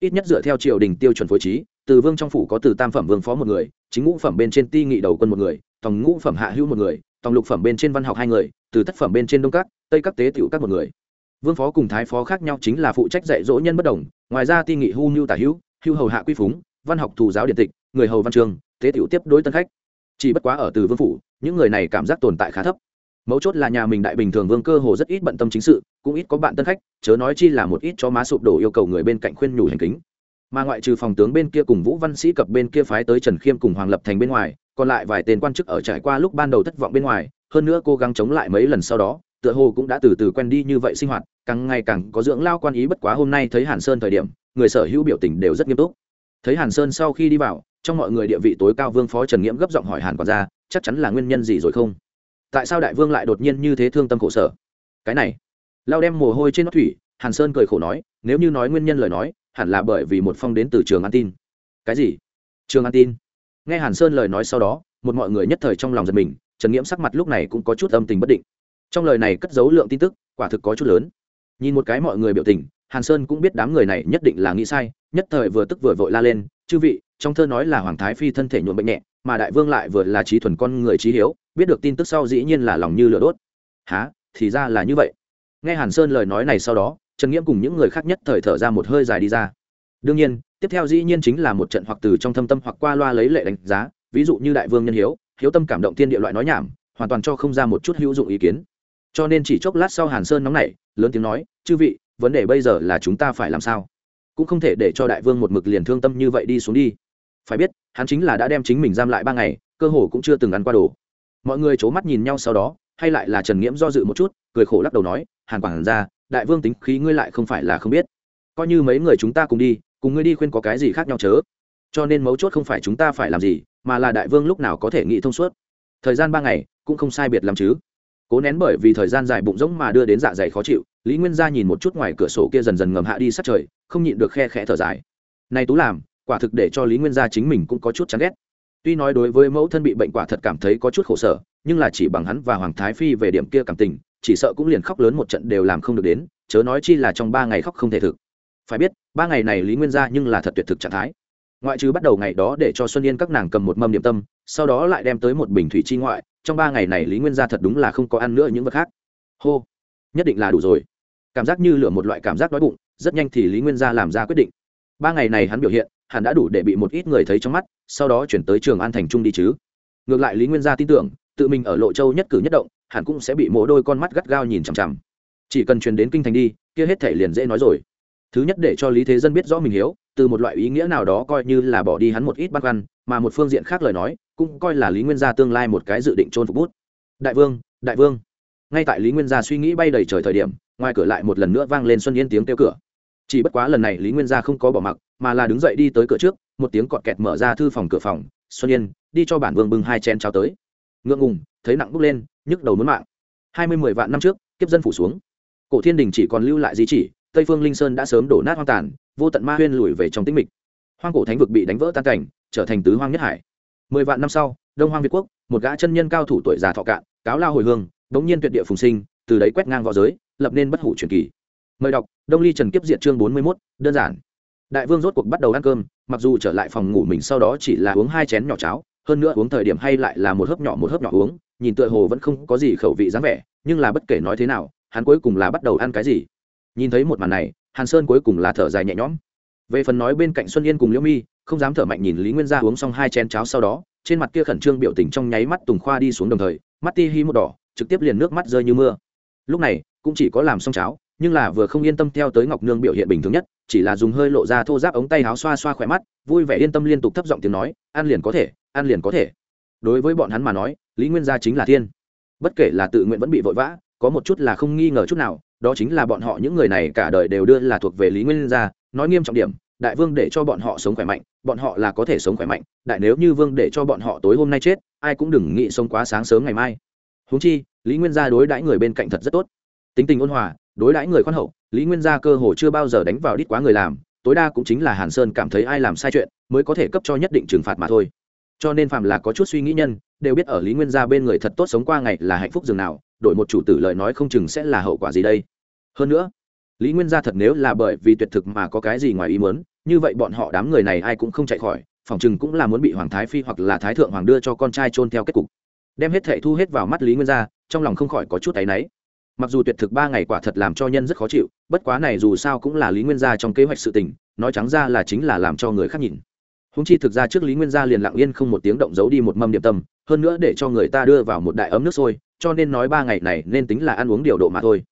Ít nhất dựa theo triều đình tiêu chuẩn phối trí, từ vương trong phủ có từ tam phẩm vương phó một người, chính ngũ phẩm bên trên ti nghị đầu quân một người, tòng ngũ phẩm hạ hữu một người, tòng lục phẩm bên trên văn học hai người, từ thất phẩm bên trên đông các, tây các tế tiểu các một người. Vương phó cùng thái phó khác nhau chính là phụ trách dạy dỗ nhân bất đồng, ngoài ra ti nghị hưu mưu tả hữu hưu hầu hạ quy phúng, văn học thù giáo điện tịch, người hầu văn trường, tế tiểu tiếp đối tân khách. Chỉ bất quá ở từ vương phủ, những người này cảm giác tồn tại khá thấp. Mấu chốt là nhà mình đại bình thường vương cơ hồ rất ít bận tâm chính sự cũng ít có bạn tân khách, chớ nói chi là một ít cho má sụp đổ yêu cầu người bên cạnh khuyên nhủ hành kính. Mà ngoại trừ phòng tướng bên kia cùng vũ văn sĩ cập bên kia phái tới trần khiêm cùng hoàng lập thành bên ngoài, còn lại vài tên quan chức ở trải qua lúc ban đầu thất vọng bên ngoài, hơn nữa cố gắng chống lại mấy lần sau đó, tựa hồ cũng đã từ từ quen đi như vậy sinh hoạt, càng ngày càng có dưỡng lao quan ý bất quá hôm nay thấy hàn sơn thời điểm, người sở hữu biểu tình đều rất nghiêm túc. Thấy hàn sơn sau khi đi vào, trong mọi người địa vị tối cao vương phó trần nghiễm gấp giọng hỏi hàn quản gia, chắc chắn là nguyên nhân gì rồi không? Tại sao đại vương lại đột nhiên như thế thương tâm khổ sở? Cái này lao đem mồ hôi trên nót thủy, hàn sơn cười khổ nói, nếu như nói nguyên nhân lời nói, hẳn là bởi vì một phong đến từ trường an tin. Cái gì? Trường an tin. Nghe hàn sơn lời nói sau đó, một mọi người nhất thời trong lòng giật mình, trần nghiễm sắc mặt lúc này cũng có chút âm tình bất định. Trong lời này cất dấu lượng tin tức, quả thực có chút lớn. Nhìn một cái mọi người biểu tình, hàn sơn cũng biết đám người này nhất định là nghĩ sai, nhất thời vừa tức vừa vội la lên, chư vị, trong thơ nói là hoàng thái phi thân thể nhuộm bệnh nhẹ, mà đại vương lại vừa là trí thuần con người trí hiếu, biết được tin tức sau dĩ nhiên là lòng như lửa đốt. Há thì ra là như vậy nghe hàn sơn lời nói này sau đó, trần nghiễm cùng những người khác nhất thời thở ra một hơi dài đi ra. Đương nhiên, tiếp theo dĩ nhiên chính là một trận hoặc từ trong thâm tâm hoặc qua loa lấy lệ đánh giá, ví dụ như đại vương nhân hiếu hiếu tâm cảm động thiên địa loại nói nhảm, hoàn toàn cho không ra một chút hữu dụng ý kiến. Cho nên chỉ chốc lát sau hàn sơn nóng nảy, lớn tiếng nói, chư vị, vấn đề bây giờ là chúng ta phải làm sao? Cũng không thể để cho đại vương một mực liền thương tâm như vậy đi xuống đi. Phải biết, hắn chính là đã đem chính mình giam lại ba ngày, cơ hồ cũng chưa từng ăn qua đồ. Mọi người c h ố mắt nhìn nhau sau đó, hay lại là trần nghiễm do dự một chút, cười khổ lắc đầu nói hàn quản ra, đại vương tính khí ngươi lại không phải là không biết. Coi như mấy người chúng ta cùng đi, cùng ngươi đi khuyên có cái gì khác nhau chớ? Cho nên mấu chốt không phải chúng ta phải làm gì, mà là đại vương lúc nào có thể nghĩ thông suốt. Thời gian ba ngày, cũng không sai biệt lắm chứ. Cố nén bởi vì thời gian dài bụng rỗng mà đưa đến dạ dày khó chịu, lý nguyên gia nhìn một chút ngoài cửa sổ kia dần dần ngầm hạ đi sát trời, không nhịn được khe khẽ thở dài. Này tú làm, quả thực để cho lý nguyên gia chính mình cũng có chút chán ghét. Tuy nói đối với mẫu thân bị bệnh quả thật cảm thấy có chút khổ sở, nhưng là chỉ bằng hắn và hoàng thái phi về điểm kia cảm tình chỉ sợ cũng liền khóc lớn một trận đều làm không được đến, chớ nói chi là trong ba ngày khóc không thể thực. Phải biết, ba ngày này lý nguyên gia nhưng là thật tuyệt thực trạng thái. Ngoại trừ bắt đầu ngày đó để cho xuân yên các nàng cầm một mâm điểm tâm, sau đó lại đem tới một bình thủy chi ngoại, trong ba ngày này lý nguyên gia thật đúng là không có ăn nữa những vật khác. Hô, nhất định là đủ rồi. Cảm giác như lửa một loại cảm giác đói bụng, rất nhanh thì lý nguyên gia làm ra quyết định. Ba ngày này hắn biểu hiện hắn đã đủ để bị một ít người thấy trong mắt, sau đó chuyển tới trường an thành trung đi chứ. Ngược lại lý nguyên gia tin tưởng, tự mình ở lộ châu nhất cử nhất động hẳn cũng sẽ bị mỗ đôi con mắt gắt gao nhìn chằm chằm. Chỉ cần truyền đến kinh thành đi, kia hết thể liền dễ nói rồi. Thứ nhất để cho lý thế dân biết rõ mình hiếu, từ một loại ý nghĩa nào đó coi như là bỏ đi hắn một ít băn khoăn, mà một phương diện khác lời nói, cũng coi là lý nguyên gia tương lai một cái dự định trôn phục bút. Đại vương đại vương. Ngay tại lý nguyên gia suy nghĩ bay đầy trời thời điểm, ngoài cửa lại một lần nữa vang lên xuân yên tiếng kêu cửa. Chỉ bất quá lần này lý nguyên gia không có bỏ mặc, mà là đứng dậy đi tới cửa trước, một tiếng cọt kẹt mở ra thư phòng cửa phòng. Xuân yên, đi cho bản vương bưng hai chén trao tới. Ngượng ngùng, thấy nặng bốc lên nhức đầu muốn mạng. Hai mươi mười vạn năm trước, kiếp dân phủ xuống. Cổ thiên đình chỉ còn lưu lại di chỉ, tây phương linh sơn đã sớm đổ nát hoang tàn, vô tận ma huyên lùi về trong tĩnh mịch. Hoang cổ thánh vực bị đánh vỡ tan cảnh, trở thành tứ hoang nhất hải. Mười vạn năm sau, đông hoang việt quốc, một gã chân nhân cao thủ tuổi già thọ cạn, cáo lao hồi hương, bỗng nhiên tuyệt địa phùng sinh, từ đấy quét ngang v õ giới, lập nên bất hủ truyền kỳ. Mời đọc, đông ly trần kiếp diện chương bốn mươi mốt, đơn giản. Đại vương rốt cuộc bắt đầu ăn cơm, mặc dù trở lại phòng ngủ mình sau đó chỉ là uống hai chén nhỏ cháo hơn nữa uống thời điểm hay lại là một hớp nhỏ một hớp nhỏ uống, nhìn tựa hồ vẫn không có gì khẩu vị dáng vẻ, nhưng là bất kể nói thế nào, hắn cuối cùng là bắt đầu ăn cái gì? Nhìn thấy một màn này, hàn sơn cuối cùng là thở dài nhẹ nhõm. Về phần nói bên cạnh xuân yên cùng liễu mi, không dám thở mạnh nhìn lý nguyên gia uống xong hai chén cháo sau đó, trên mặt kia khẩn trương biểu tình trong nháy mắt tùng khoa đi xuống đồng thời, mắt ti hi một đỏ, trực tiếp liền nước mắt rơi như mưa. Lúc này, cũng chỉ có làm xong cháo, nhưng là vừa không yên tâm theo tới ngọc nương biểu hiện bình thường nhất, chỉ là dùng hơi lộ ra thô giáp ống tay áo xoa xoa khỏe mắt, vui vẻ yên tâm liên tục thấp giọng tiếng nói, ăn liền có thể ăn liền có thể. Đối với bọn hắn mà nói, lý nguyên gia chính là thiên. Bất kể là tự nguyện vẫn bị vội vã, có một chút là không nghi ngờ chút nào, đó chính là bọn họ những người này cả đời đều đưa là thuộc về lý nguyên gia, nói nghiêm trọng điểm, đại vương để cho bọn họ sống khỏe mạnh, bọn họ là có thể sống khỏe mạnh, đại nếu như vương để cho bọn họ tối hôm nay chết, ai cũng đừng nghĩ sống quá sáng sớm ngày mai. Húng chi, lý nguyên gia đối đãi người bên cạnh thật rất tốt. Tính tình ôn hòa, đối đãi người khoan hậu, lý nguyên gia cơ hồ chưa bao giờ đánh vào đít quá người làm, tối đa cũng chính là hàn sơn cảm thấy ai làm sai chuyện, mới có thể cấp cho nhất định trừng phạt mà thôi cho nên phàm là có chút suy nghĩ nhân, đều biết ở lý nguyên gia bên người thật tốt sống qua ngày là hạnh phúc dường nào, đổi một chủ tử lời nói không chừng sẽ là hậu quả gì đây. Hơn nữa, lý nguyên gia thật nếu là bởi vì tuyệt thực mà có cái gì ngoài ý muốn, như vậy bọn họ đám người này ai cũng không chạy khỏi, phòng chừng cũng là muốn bị hoàng thái phi hoặc là thái thượng hoàng đưa cho con trai trôn theo kết cục. Đem hết thệ thu hết vào mắt lý nguyên gia, trong lòng không khỏi có chút áy náy. Mặc dù tuyệt thực ba ngày quả thật làm cho nhân rất khó chịu, bất quá này dù sao cũng là lý nguyên gia trong kế hoạch sự tình, nói trắng ra là chính là làm cho người khác nhìn húng chi thực ra trước lý nguyên gia liền lặng yên không một tiếng động giấu đi một mâm điểm tâm, hơn nữa để cho người ta đưa vào một đại ấm nước sôi, cho nên nói ba ngày này nên tính là ăn uống điều độ mà thôi.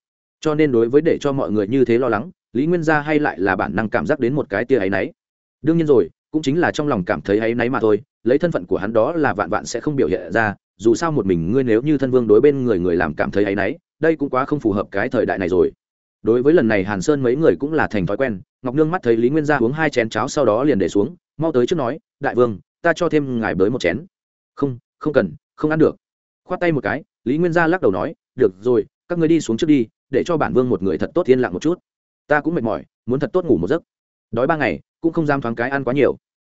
Cho nên đối với để cho mọi người như thế lo lắng, lý nguyên gia hay lại là bản năng cảm giác đến một cái tia áy náy. Đương nhiên rồi, cũng chính là trong lòng cảm thấy áy náy mà thôi, lấy thân phận của hắn đó là vạn vạn sẽ không biểu hiện ra, dù sao một mình ngươi nếu như thân vương đối bên người người làm cảm thấy áy náy, đây cũng quá không phù hợp cái thời đại này rồi. Đối với lần này hàn sơn mấy người cũng là thành thói quen, ngọc nương mắt thấy lý nguyên gia uống hai chén cháo sau đó liền để xuống mau tới trước nói, đại vương, ta cho thêm ngài bới một chén. Không không cần, không ăn được. Khoát tay một cái, lý nguyên gia lắc đầu nói, được rồi, các ngươi đi xuống trước đi, để cho bản vương một người thật tốt yên lặng một chút. Ta cũng mệt mỏi, muốn thật tốt ngủ một giấc. Đói ba ngày, cũng không dám thoáng cái ăn quá nhiều.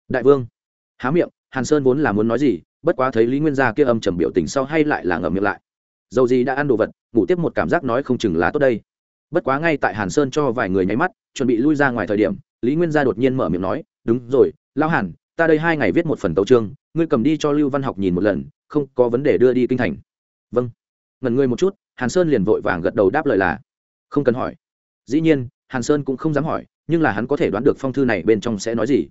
Đại vương. Há miệng, hàn sơn vốn là muốn nói gì, bất quá thấy lý nguyên gia kia âm trầm biểu tình sau hay lại là ngậm miệng lại. Dầu gì đã ăn đồ vật, ngủ tiếp một cảm giác nói không chừng lá tốt đây. Bất quá ngay tại hàn sơn cho vài người nháy mắt, chuẩn bị lui ra ngoài thời điểm, lý nguyên gia đột nhiên mở miệng nói, đúng rồi Lão hàn, ta đây hai ngày viết một phần tấu trương ngươi cầm đi cho lưu văn học nhìn một lần, không có vấn đề đưa đi kinh thành. Vâng. Ngần ngươi một chút, hàn sơn liền vội vàng gật đầu đáp lời là, không cần hỏi. Dĩ nhiên, hàn sơn cũng không dám hỏi, nhưng là hắn có thể đoán được phong thư này bên trong sẽ nói gì.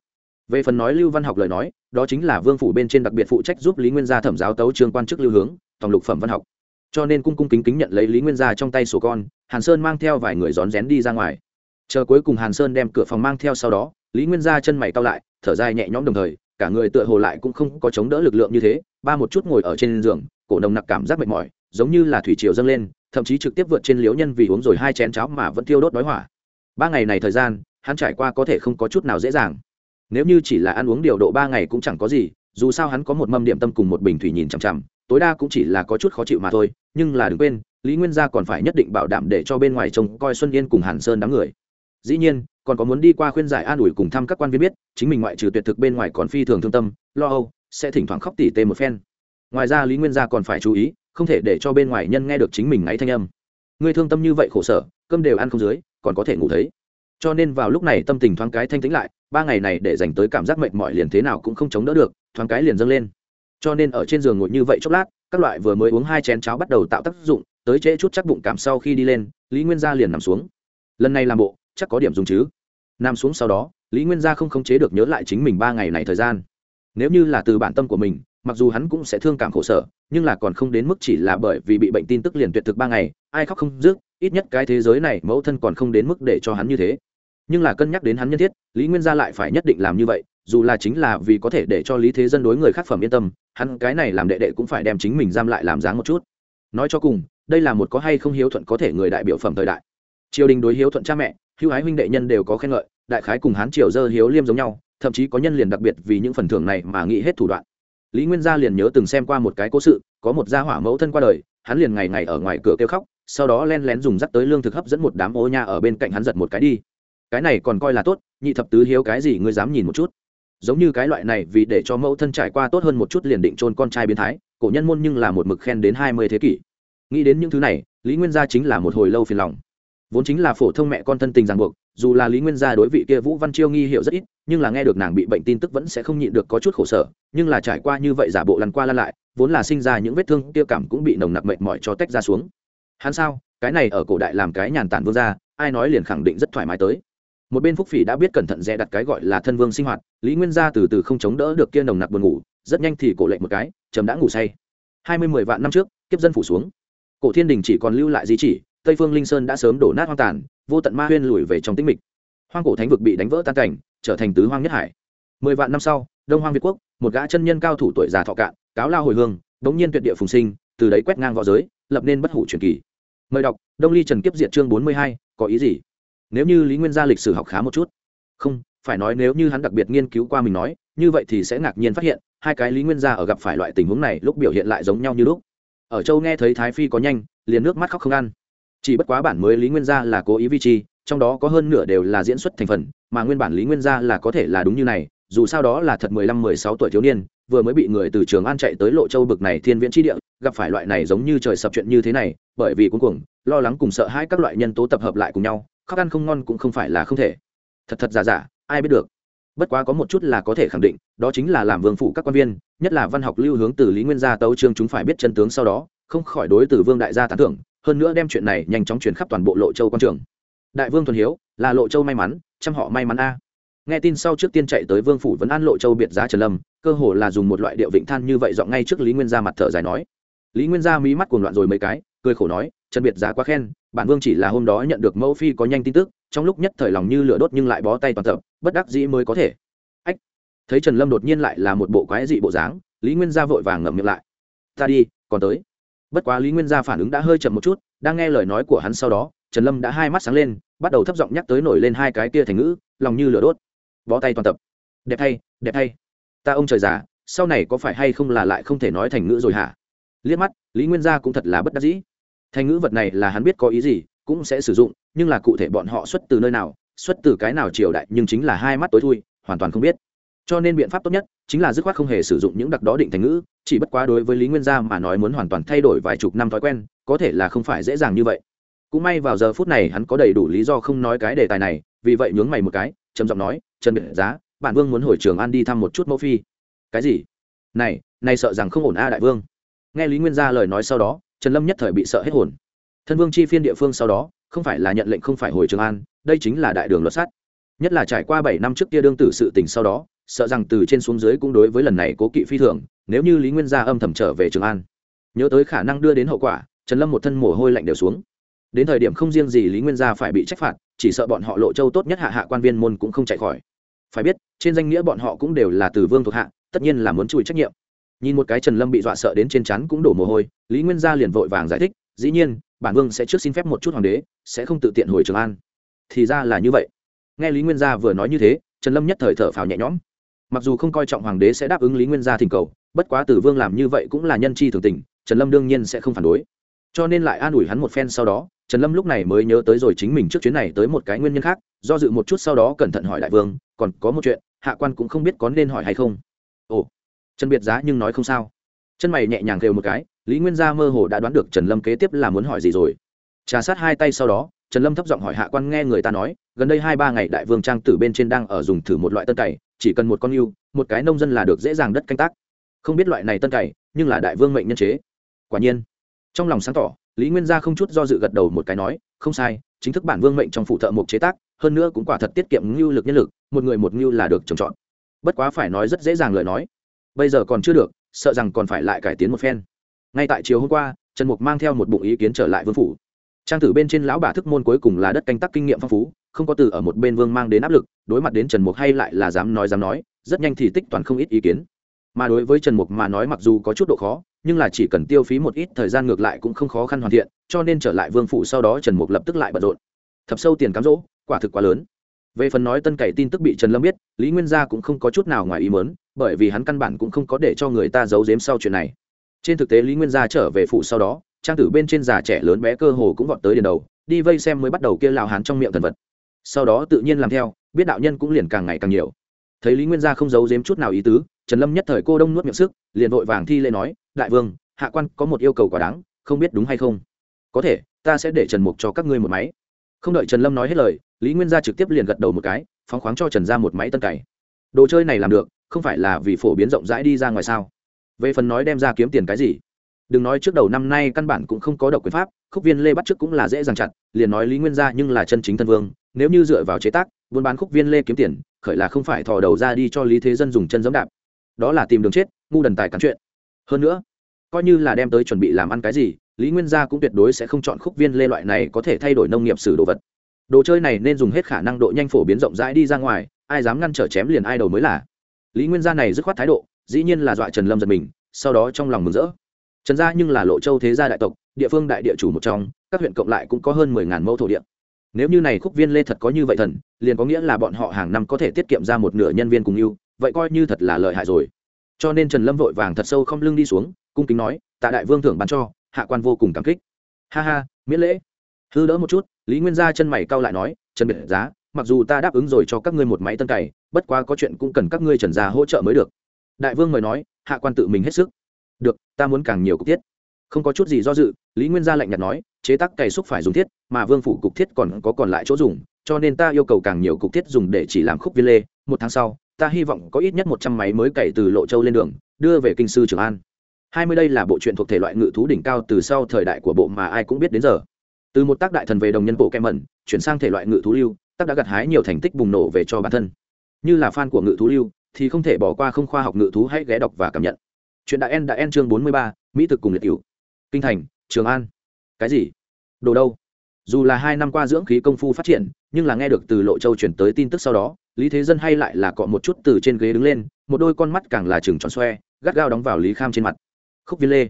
Về phần nói lưu văn học lời nói, đó chính là vương phủ bên trên đặc biệt phụ trách giúp lý nguyên gia thẩm giáo tấu trương quan chức lưu hướng, tổng lục phẩm văn học. Cho nên cung cung kính kính nhận lấy lý nguyên gia trong tay sổ con, hàn sơn mang theo vài người rón rén đi ra ngoài. Chờ cuối cùng hàn sơn đem cửa phòng mang theo sau đó lý nguyên gia chân mày cao lại, thở dài nhẹ nhõm đồng thời, cả người tựa hồ lại cũng không có chống đỡ lực lượng như thế, ba một chút ngồi ở trên giường, cổ nồng nặc cảm giác mệt mỏi, giống như là thủy triều dâng lên, thậm chí trực tiếp vượt trên liếu nhân vì uống rồi hai chén cháo mà vẫn tiêu đốt đói hỏa. Ba ngày này thời gian, hắn trải qua có thể không có chút nào dễ dàng. Nếu như chỉ là ăn uống điều độ ba ngày cũng chẳng có gì, dù sao hắn có một mâm điểm tâm cùng một bình thủy nhìn chằm chằm, tối đa cũng chỉ là có chút khó chịu mà thôi, nhưng là đừng quên, lý nguyên gia còn phải nhất định bảo đảm để cho bên ngoài trông coi xuân yên cùng hàn sơn đám người. Dĩ nhiên còn có muốn đi qua khuyên giải an ủi cùng thăm các quan viên biết, chính mình ngoại trừ tuyệt thực bên ngoài còn phi thường thương tâm, lo âu, sẽ thỉnh thoảng khóc tỉ tê một phen. Ngoài ra lý nguyên gia còn phải chú ý, không thể để cho bên ngoài nhân nghe được chính mình ngáy thanh âm. Người thương tâm như vậy khổ sở, cơm đều ăn không dưới, còn có thể ngủ thấy. Cho nên vào lúc này tâm tình thoáng cái thanh tĩnh lại, ba ngày này để dành tới cảm giác mệt mỏi liền thế nào cũng không chống đỡ được, thoáng cái liền dâng lên. Cho nên ở trên giường ngồi như vậy chốc lát, các loại vừa mới uống hai chén cháo bắt đầu tạo tác dụng, tới trễ chút chắc bụng cảm sau khi đi lên, lý nguyên gia liền nằm xuống. Lần này làm bộ, chắc có điểm dùng chứ nằm xuống sau đó, lý nguyên gia không khống chế được nhớ lại chính mình ba ngày này thời gian. Nếu như là từ bản tâm của mình, mặc dù hắn cũng sẽ thương cảm khổ sở, nhưng là còn không đến mức chỉ là bởi vì bị bệnh tin tức liền tuyệt thực ba ngày, ai khóc không dứt, ít nhất cái thế giới này mẫu thân còn không đến mức để cho hắn như thế. Nhưng là cân nhắc đến hắn nhân thiết, lý nguyên gia lại phải nhất định làm như vậy, dù là chính là vì có thể để cho lý thế dân đối người khác phẩm yên tâm, hắn cái này làm đệ đệ cũng phải đem chính mình giam lại làm dáng một chút. Nói cho cùng, đây là một có hay không hiếu thuận có thể người đại biểu phẩm thời đại. Triều đình đối hiếu thuận cha mẹ hữu ái huynh đệ nhân đều có khen ngợi, đại khái cùng hán triều dơ hiếu liêm giống nhau, thậm chí có nhân liền đặc biệt vì những phần thưởng này mà nghĩ hết thủ đoạn. Lý nguyên gia liền nhớ từng xem qua một cái cố sự, có một gia hỏa mẫu thân qua đời, hắn liền ngày ngày ở ngoài cửa kêu khóc, sau đó len lén dùng dắt tới lương thực hấp dẫn một đám ô nha ở bên cạnh hắn giật một cái đi. Cái này còn coi là tốt, nhị thập tứ hiếu cái gì ngươi dám nhìn một chút. Giống như cái loại này vì để cho mẫu thân trải qua tốt hơn một chút liền định trôn con trai biến thái, cổ nhân môn nhưng là một mực khen đến hai mươi thế kỷ. Nghĩ đến những thứ này, lý nguyên gia chính là một hồi lâu phiền lòng vốn chính là phổ thông mẹ con thân tình ràng buộc, dù là lý nguyên gia đối vị kia vũ văn chiêu nghi hiệu rất ít, nhưng là nghe được nàng bị bệnh tin tức vẫn sẽ không nhịn được có chút khổ sở, nhưng là trải qua như vậy giả bộ lăn qua lăn lại, vốn là sinh ra những vết thương kia cảm cũng bị nồng nặc mệt mỏi cho tách ra xuống. Hắn sao? Cái này ở cổ đại làm cái nhàn tản vương gia, ai nói liền khẳng định rất thoải mái tới. Một bên phúc phỉ đã biết cẩn thận dè đặt cái gọi là thân vương sinh hoạt, lý nguyên gia từ từ không chống đỡ được kia nồng nặc buồn ngủ, rất nhanh thì cổ lệnh một cái, chấm đã ngủ say. Hai mươi mười vạn năm trước, kiếp dân phủ xuống. Cổ thiên đình chỉ còn lưu lại di chỉ tây phương linh sơn đã sớm đổ nát hoang tàn, vô tận ma huyên lùi về trong tĩnh mịch. Hoang cổ thánh vực bị đánh vỡ tan cảnh, trở thành tứ hoang nhất hải. Mười vạn năm sau, đông hoang việt quốc, một gã chân nhân cao thủ tuổi già thọ cạn, cáo lao hồi hương bỗng nhiên tuyệt địa phùng sinh, từ đấy quét ngang v õ giới, lập nên bất hủ truyền kỳ. Mời đọc, đông ly trần kiếp diệt chương bốn mươi hai, có ý gì? Nếu như lý nguyên gia lịch sử học khá một chút. Không, phải nói nếu như hắn đặc biệt nghiên cứu qua mình nói, như vậy thì sẽ ngạc nhiên phát hiện, hai cái lý nguyên gia ở gặp phải loại tình huống này lúc biểu hiện lại giống nhau như lúc. Ở châu nghe thấy thái phi có nhanh, liền nước mắt khóc không ăn chỉ bất quá bản mới lý nguyên gia là cố ý vi chi, trong đó có hơn nửa đều là diễn xuất thành phần, mà nguyên bản lý nguyên gia là có thể là đúng như này, dù sao đó là thật mười lăm, mười sáu tuổi thiếu niên, vừa mới bị người từ trường an chạy tới lộ châu bực này thiên viễn tri địa, gặp phải loại này giống như trời sập chuyện như thế này, bởi vì cuối cùng lo lắng cùng sợ hãi các loại nhân tố tập hợp lại cùng nhau, khóc ăn không ngon cũng không phải là không thể. Thật thật giả giả, ai biết được. Bất quá có một chút là có thể khẳng định, đó chính là làm vương phủ các quan viên, nhất là văn học lưu hướng từ lý nguyên gia tấu trương chúng phải biết chân tướng sau đó, không khỏi đối từ vương đại gia tán thưởng hơn nữa đem chuyện này nhanh chóng truyền khắp toàn bộ lộ châu quan trường. Đại vương thuần hiếu, là lộ châu may mắn, chăm họ may mắn a. Nghe tin sau trước tiên chạy tới vương phủ vấn an lộ châu biệt giá trần lâm, cơ hồ là dùng một loại điệu vịnh than như vậy dọn ngay trước lý nguyên gia mặt thở dài nói. Lý nguyên gia mí mắt cuồng loạn rồi mấy cái, cười khổ nói, trần biệt giá quá khen, bản vương chỉ là hôm đó nhận được mẫu phi có nhanh tin tức, trong lúc nhất thời lòng như lửa đốt nhưng lại bó tay toàn tập, bất đắc dĩ mới có thể. Ách, thấy trần lâm đột nhiên lại là một bộ quái dị bộ dáng, lý nguyên gia vội vàng ngậm miệng lại. Ta đi, còn tới bất quá lý nguyên gia phản ứng đã hơi chậm một chút, đang nghe lời nói của hắn sau đó, trần lâm đã hai mắt sáng lên, bắt đầu thấp giọng nhắc tới nổi lên hai cái kia thành ngữ, lòng như lửa đốt. Bó tay toàn tập. Đẹp thay đẹp thay ta ông trời già, sau này có phải hay không là lại không thể nói thành ngữ rồi hả? Liếc mắt, lý nguyên gia cũng thật là bất đắc dĩ. Thành ngữ vật này là hắn biết có ý gì, cũng sẽ sử dụng, nhưng là cụ thể bọn họ xuất từ nơi nào, xuất từ cái nào triều đại, nhưng chính là hai mắt tối thui, hoàn toàn không biết cho nên biện pháp tốt nhất chính là dứt khoát không hề sử dụng những đặc đó định thành ngữ, chỉ bất quá đối với lý nguyên gia mà nói muốn hoàn toàn thay đổi vài chục năm thói quen, có thể là không phải dễ dàng như vậy. Cũng may vào giờ phút này hắn có đầy đủ lý do không nói cái đề tài này, vì vậy nhướng mày một cái, trầm giọng nói, trần biệt giá bản vương muốn hồi trường an đi thăm một chút mẫu phi. Cái gì? Này này sợ rằng không ổn a đại vương. Nghe lý nguyên gia lời nói sau đó, trần lâm nhất thời bị sợ hết hồn. Thân vương chi phiên địa phương sau đó, không phải là nhận lệnh không phải hồi trường an, đây chính là đại đường luật sát. Nhất là trải qua bảy năm trước kia đương tử sự tình sau đó sợ rằng từ trên xuống dưới cũng đối với lần này cố kỵ phi thường, nếu như lý nguyên gia âm thầm trở về trường an. Nhớ tới khả năng đưa đến hậu quả, trần lâm một thân mồ hôi lạnh đều xuống. Đến thời điểm không riêng gì lý nguyên gia phải bị trách phạt, chỉ sợ bọn họ lộ châu tốt nhất hạ hạ quan viên môn cũng không chạy khỏi. Phải biết, trên danh nghĩa bọn họ cũng đều là từ vương thuộc hạ, tất nhiên là muốn chùi trách nhiệm. Nhìn một cái trần lâm bị dọa sợ đến trên chắn cũng đổ mồ hôi, lý nguyên gia liền vội vàng giải thích, dĩ nhiên, bản vương sẽ trước xin phép một chút hoàng đế, sẽ không tự tiện hồi trường an. Thì ra là như vậy. Nghe lý nguyên gia vừa nói như thế, trần lâm nhất thời thở phào nhẹ nhõm mặc dù không coi trọng hoàng đế sẽ đáp ứng lý nguyên gia thỉnh cầu, bất quá tử vương làm như vậy cũng là nhân chi thường tình, trần lâm đương nhiên sẽ không phản đối. Cho nên lại an ủi hắn một phen sau đó, trần lâm lúc này mới nhớ tới rồi chính mình trước chuyến này tới một cái nguyên nhân khác, do dự một chút sau đó cẩn thận hỏi đại vương, còn có một chuyện, hạ quan cũng không biết có nên hỏi hay không. Ồ, trần biệt giá nhưng nói không sao. Chân mày nhẹ nhàng kêu một cái, lý nguyên gia mơ hồ đã đoán được trần lâm kế tiếp là muốn hỏi gì rồi. Trà sát hai tay sau đó, trần lâm thấp giọng hỏi hạ quan nghe người ta nói, gần đây hai ba ngày đại vương trang tử bên trên đang ở dùng thử một loại tân cày chỉ cần một con yêu, một cái nông dân là được dễ dàng đất canh tác. Không biết loại này tân cày, nhưng là đại vương mệnh nhân chế. Quả nhiên, trong lòng sáng tỏ, lý nguyên gia không chút do dự gật đầu một cái nói, không sai, chính thức bản vương mệnh trong phụ thợ mục chế tác, hơn nữa cũng quả thật tiết kiệm ngưu lực nhân lực, một người một ngưu là được trồng trọt. Bất quá phải nói rất dễ dàng lời nói. Bây giờ còn chưa được, sợ rằng còn phải lại cải tiến một phen. Ngay tại chiều hôm qua, trần mục mang theo một bụng ý kiến trở lại vương phủ trang tử bên trên lão bà thức môn cuối cùng là đất canh tác kinh nghiệm phong phú, không có từ ở một bên vương mang đến áp lực, đối mặt đến trần mục hay lại là dám nói dám nói, rất nhanh thì tích toàn không ít ý kiến. Mà đối với trần mục mà nói mặc dù có chút độ khó, nhưng là chỉ cần tiêu phí một ít thời gian ngược lại cũng không khó khăn hoàn thiện, cho nên trở lại vương phủ sau đó trần mục lập tức lại bận rộn. Thập sâu tiền cám dỗ, quả thực quá lớn. Về phần nói tân cày tin tức bị trần lâm biết, lý nguyên gia cũng không có chút nào ngoài ý mớn bởi vì hắn căn bản cũng không có để cho người ta giấu giếm sau chuyện này. Trên thực tế lý nguyên gia trở về phủ sau đó trang tử bên trên già trẻ lớn bé cơ hồ cũng vọt tới đền đầu, đi vây xem mới bắt đầu kia lao hán trong miệng thần vật. Sau đó tự nhiên làm theo, biết đạo nhân cũng liền càng ngày càng nhiều. Thấy lý nguyên gia không giấu giếm chút nào ý tứ, trần lâm nhất thời cô đông nuốt miệng sức, liền vội vàng thi lễ nói, đại vương, hạ quan có một yêu cầu quả đáng, không biết đúng hay không? Có thể, ta sẽ để trần mục cho các ngươi một máy. Không đợi trần lâm nói hết lời, lý nguyên gia trực tiếp liền gật đầu một cái, phóng khoáng cho trần ra một máy tân cày. Đồ chơi này làm được, không phải là vì phổ biến rộng rãi đi ra ngoài sao? Về phần nói đem ra kiếm tiền cái gì đừng nói trước đầu năm nay căn bản cũng không có độc quyền pháp, khúc viên lê bắt trước cũng là dễ dàng chặt, liền nói lý nguyên gia nhưng là chân chính thân vương, nếu như dựa vào chế tác, buôn bán khúc viên lê kiếm tiền, khởi là không phải thò đầu ra đi cho lý thế dân dùng chân giống đạp. Đó là tìm đường chết, ngu đần tài cắn chuyện. Hơn nữa, coi như là đem tới chuẩn bị làm ăn cái gì, lý nguyên gia cũng tuyệt đối sẽ không chọn khúc viên lê loại này có thể thay đổi nông nghiệp sử đồ vật. Đồ chơi này nên dùng hết khả năng độ nhanh phổ biến rộng rãi đi ra ngoài, ai dám ngăn trở chém liền ai đầu mới là. Lý nguyên gia này dứt khoát thái độ, dĩ nhiên là dọa trần lâm giật mình, sau đó trong lòng mừng rỡ trần gia nhưng là lộ châu thế gia đại tộc, địa phương đại địa chủ một trong, các huyện cộng lại cũng có hơn mười ngàn mẫu thổ địa. Nếu như này khúc viên lê thật có như vậy thần, liền có nghĩa là bọn họ hàng năm có thể tiết kiệm ra một nửa nhân viên cùng yêu vậy coi như thật là lợi hại rồi. Cho nên trần lâm vội vàng thật sâu không lưng đi xuống, cung kính nói, tạ đại vương thưởng bắn cho, hạ quan vô cùng cảm kích. Ha ha, miễn lễ. Hư đỡ một chút, lý nguyên gia chân mày cau lại nói, trần biệt giá, mặc dù ta đáp ứng rồi cho các ngươi một máy tân cày, bất quá có chuyện cũng cần các ngươi trần gia hỗ trợ mới được. Đại vương mời nói, hạ quan tự mình hết sức được, ta muốn càng nhiều cục thiết. Không có chút gì do dự, lý nguyên gia lạnh nhạt nói, chế tác cày xúc phải dùng thiết, mà vương phủ cục thiết còn có còn lại chỗ dùng, cho nên ta yêu cầu càng nhiều cục thiết dùng để chỉ làm khúc viên lê. Một tháng sau, ta hy vọng có ít nhất một trăm máy mới cày từ lộ châu lên đường, đưa về kinh sư trường an. Hai mươi đây là bộ truyện thuộc thể loại ngự thú đỉnh cao từ sau thời đại của bộ mà ai cũng biết đến giờ. Từ một tác đại thần về đồng nhân bộ kem mẩn, chuyển sang thể loại ngự thú lưu, tác đã gặt hái nhiều thành tích bùng nổ về cho bản thân. Như là fan của ngự thú lưu, thì không thể bỏ qua không khoa học ngự thú hãy ghé đọc và cảm nhận chuyện đại en đã en chương bốn mươi ba, mỹ thực cùng liệt cửu. Kinh thành, trường an. Cái gì? Đồ đâu? Dù là hai năm qua dưỡng khí công phu phát triển, nhưng là nghe được từ lộ châu chuyển tới tin tức sau đó, lý thế dân hay lại là cọ một chút từ trên ghế đứng lên, một đôi con mắt càng là chừng tròn xoe, gắt gao đóng vào lý kham trên mặt. Khúc viên lê.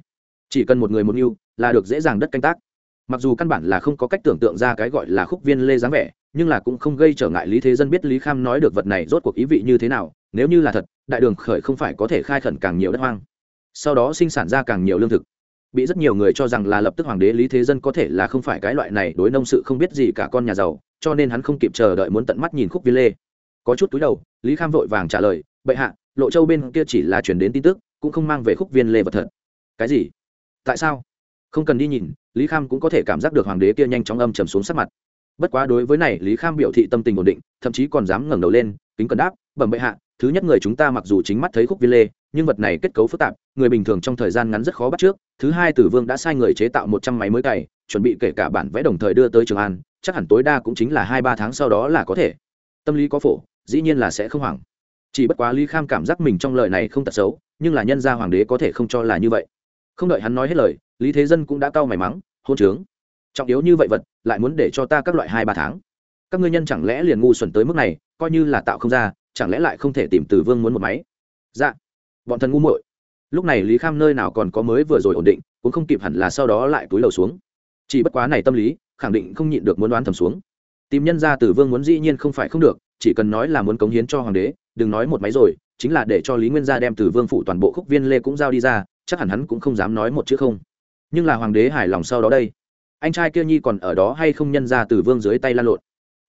Chỉ cần một người một mưu là được dễ dàng đất canh tác. Mặc dù căn bản là không có cách tưởng tượng ra cái gọi là khúc viên lê dáng vẻ, nhưng là cũng không gây trở ngại lý thế dân biết lý kham nói được vật này rốt cuộc ý vị như thế nào, nếu như là thật, đại đường khởi không phải có thể khai khẩn càng nhiều đất hoang sau đó sinh sản ra càng nhiều lương thực. Bị rất nhiều người cho rằng là lập tức hoàng đế lý thế dân có thể là không phải cái loại này đối nông sự không biết gì cả con nhà giàu, cho nên hắn không kịp chờ đợi muốn tận mắt nhìn khúc viên lê. Có chút túi đầu, lý kham vội vàng trả lời, bệ hạ, lộ châu bên kia chỉ là chuyển đến tin tức, cũng không mang về khúc viên lê vật thật. Cái gì? Tại sao? Không cần đi nhìn, lý kham cũng có thể cảm giác được hoàng đế kia nhanh chóng âm trầm xuống sắc mặt. Bất quá đối với này, lý kham biểu thị tâm tình ổn định, thậm chí còn dám ngẩng đầu lên, kính cần đáp, bẩm bệ hạ, thứ nhất người chúng ta mặc dù chính mắt thấy khúc viên lê nhưng vật này kết cấu phức tạp, người bình thường trong thời gian ngắn rất khó bắt trước. Thứ hai, tử vương đã sai người chế tạo một trăm máy mới cày, chuẩn bị kể cả bản vẽ đồng thời đưa tới trường an, chắc hẳn tối đa cũng chính là hai ba tháng sau đó là có thể. Tâm lý có phổ, dĩ nhiên là sẽ không hoảng. Chỉ bất quá lý kham cảm giác mình trong lời này không tật xấu, nhưng là nhân gia hoàng đế có thể không cho là như vậy. Không đợi hắn nói hết lời, lý thế dân cũng đã cau mày mắng, hôn trướng. Trọng yếu như vậy vật, lại muốn để cho ta các loại hai ba tháng. Các ngươi nhân chẳng lẽ liền ngu xuẩn tới mức này, coi như là tạo không ra, chẳng lẽ lại không thể tìm từ vương muốn một máy? Dạ bọn thần ngu muội. Lúc này lý kham nơi nào còn có mới vừa rồi ổn định, cũng không kịp hẳn là sau đó lại túi đầu xuống. Chỉ bất quá này tâm lý, khẳng định không nhịn được muốn đoán thầm xuống. Tìm nhân ra từ vương muốn dĩ nhiên không phải không được, chỉ cần nói là muốn cống hiến cho hoàng đế, đừng nói một máy rồi, chính là để cho lý nguyên gia đem từ vương phủ toàn bộ khúc viên lê cũng giao đi ra, chắc hẳn hắn cũng không dám nói một chữ không. Nhưng là hoàng đế hài lòng sau đó đây. Anh trai kia nhi còn ở đó hay không nhân ra từ vương dưới tay lan lộn?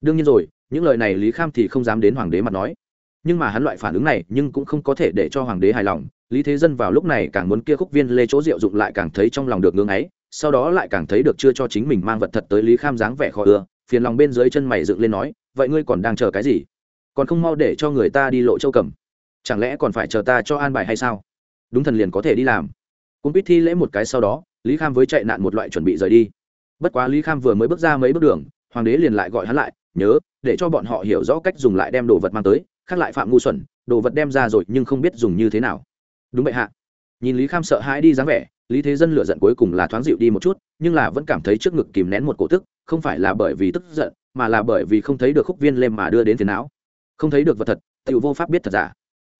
Đương nhiên rồi, những lời này lý kham thì không dám đến hoàng đế mặt nói nhưng mà hắn loại phản ứng này nhưng cũng không có thể để cho hoàng đế hài lòng, lý thế dân vào lúc này càng muốn kia khúc viên lê chỗ rượu dụng lại càng thấy trong lòng được ngưng ấy, sau đó lại càng thấy được chưa cho chính mình mang vật thật tới lý kham dáng vẻ khó ưa, phiền lòng bên dưới chân mày dựng lên nói, vậy ngươi còn đang chờ cái gì? Còn không mau để cho người ta đi lộ châu cầm. Chẳng lẽ còn phải chờ ta cho an bài hay sao? Đúng thần liền có thể đi làm. Cũng biết thi lễ một cái sau đó, lý kham với chạy nạn một loại chuẩn bị rời đi. Bất quá lý kham vừa mới bước ra mấy bước đường, hoàng đế liền lại gọi hắn lại, nhớ, để cho bọn họ hiểu rõ cách dùng lại đem đồ vật mang tới khác lại phạm ngu xuẩn, đồ vật đem ra rồi nhưng không biết dùng như thế nào. Đúng vậy hạ. Nhìn lý kham sợ hãi đi dáng vẻ, lý thế dân lựa giận cuối cùng là thoáng dịu đi một chút, nhưng là vẫn cảm thấy trước ngực kìm nén một cổ tức, không phải là bởi vì tức giận, mà là bởi vì không thấy được khúc viên lên mà đưa đến phiền não. Không thấy được vật thật tự vô pháp biết thật giả.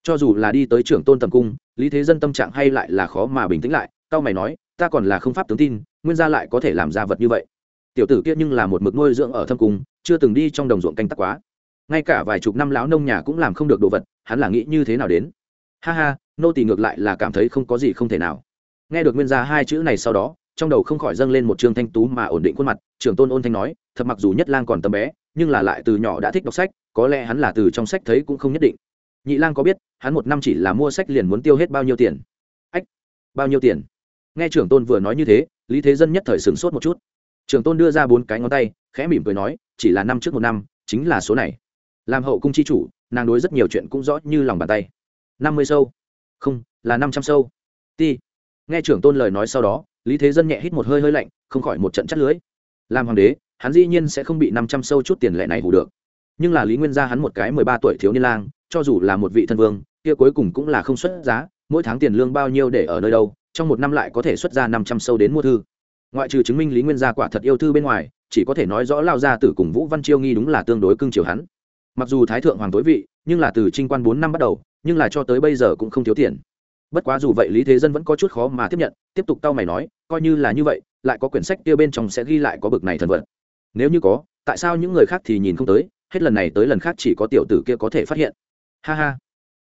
Cho dù là đi tới trưởng tôn tầm cung, lý thế dân tâm trạng hay lại là khó mà bình tĩnh lại tao mày nói, ta còn là không pháp tướng tin, nguyên gia lại có thể làm ra vật như vậy. Tiểu tử kia nhưng là một mực nuôi dưỡng ở thâm cung, chưa từng đi trong đồng ruộng canh tắc quá ngay cả vài chục năm lão nông nhà cũng làm không được đồ vật, hắn là nghĩ như thế nào đến? Ha ha, nô tỳ ngược lại là cảm thấy không có gì không thể nào. Nghe được nguyên gia hai chữ này sau đó, trong đầu không khỏi dâng lên một trương thanh tú mà ổn định khuôn mặt, trưởng tôn ôn thanh nói, thật mặc dù nhất lang còn tầm bé, nhưng là lại từ nhỏ đã thích đọc sách, có lẽ hắn là từ trong sách thấy cũng không nhất định. Nhị lang có biết, hắn một năm chỉ là mua sách liền muốn tiêu hết bao nhiêu tiền? Ách, bao nhiêu tiền? Nghe trưởng tôn vừa nói như thế, lý thế dân nhất thời sửng sốt một chút. Trưởng tôn đưa ra bốn cái ngón tay, khẽ mỉm cười nói, chỉ là năm trước một năm, chính là số này làm hậu cung chi chủ, nàng đối rất nhiều chuyện cũng rõ như lòng bàn tay. Năm mươi sâu. Không, là năm trăm sâu. Ti. Nghe trưởng tôn lời nói sau đó, lý thế dân nhẹ hít một hơi hơi lạnh, không khỏi một trận chắt lưới. Làm hoàng đế, hắn dĩ nhiên sẽ không bị năm trăm sâu chút tiền lệ này hủ được. Nhưng là lý nguyên gia hắn một cái mười ba tuổi thiếu niên lang, cho dù là một vị thân vương, kia cuối cùng cũng là không xuất giá, mỗi tháng tiền lương bao nhiêu để ở nơi đâu, trong một năm lại có thể xuất ra năm trăm sâu đến mua thư. Ngoại trừ chứng minh lý nguyên gia quả thật yêu thư bên ngoài, chỉ có thể nói rõ lao gia tử cùng vũ văn chiêu nghi đúng là tương đối cưng chiều hắn mặc dù thái thượng hoàng tối vị, nhưng là từ trinh quan bốn năm bắt đầu, nhưng là cho tới bây giờ cũng không thiếu tiền. Bất quá dù vậy lý thế dân vẫn có chút khó mà tiếp nhận, tiếp tục tao mày nói, coi như là như vậy, lại có quyển sách kia bên trong sẽ ghi lại có bực này thần vật. Nếu như có, tại sao những người khác thì nhìn không tới, hết lần này tới lần khác chỉ có tiểu tử kia có thể phát hiện. Ha ha.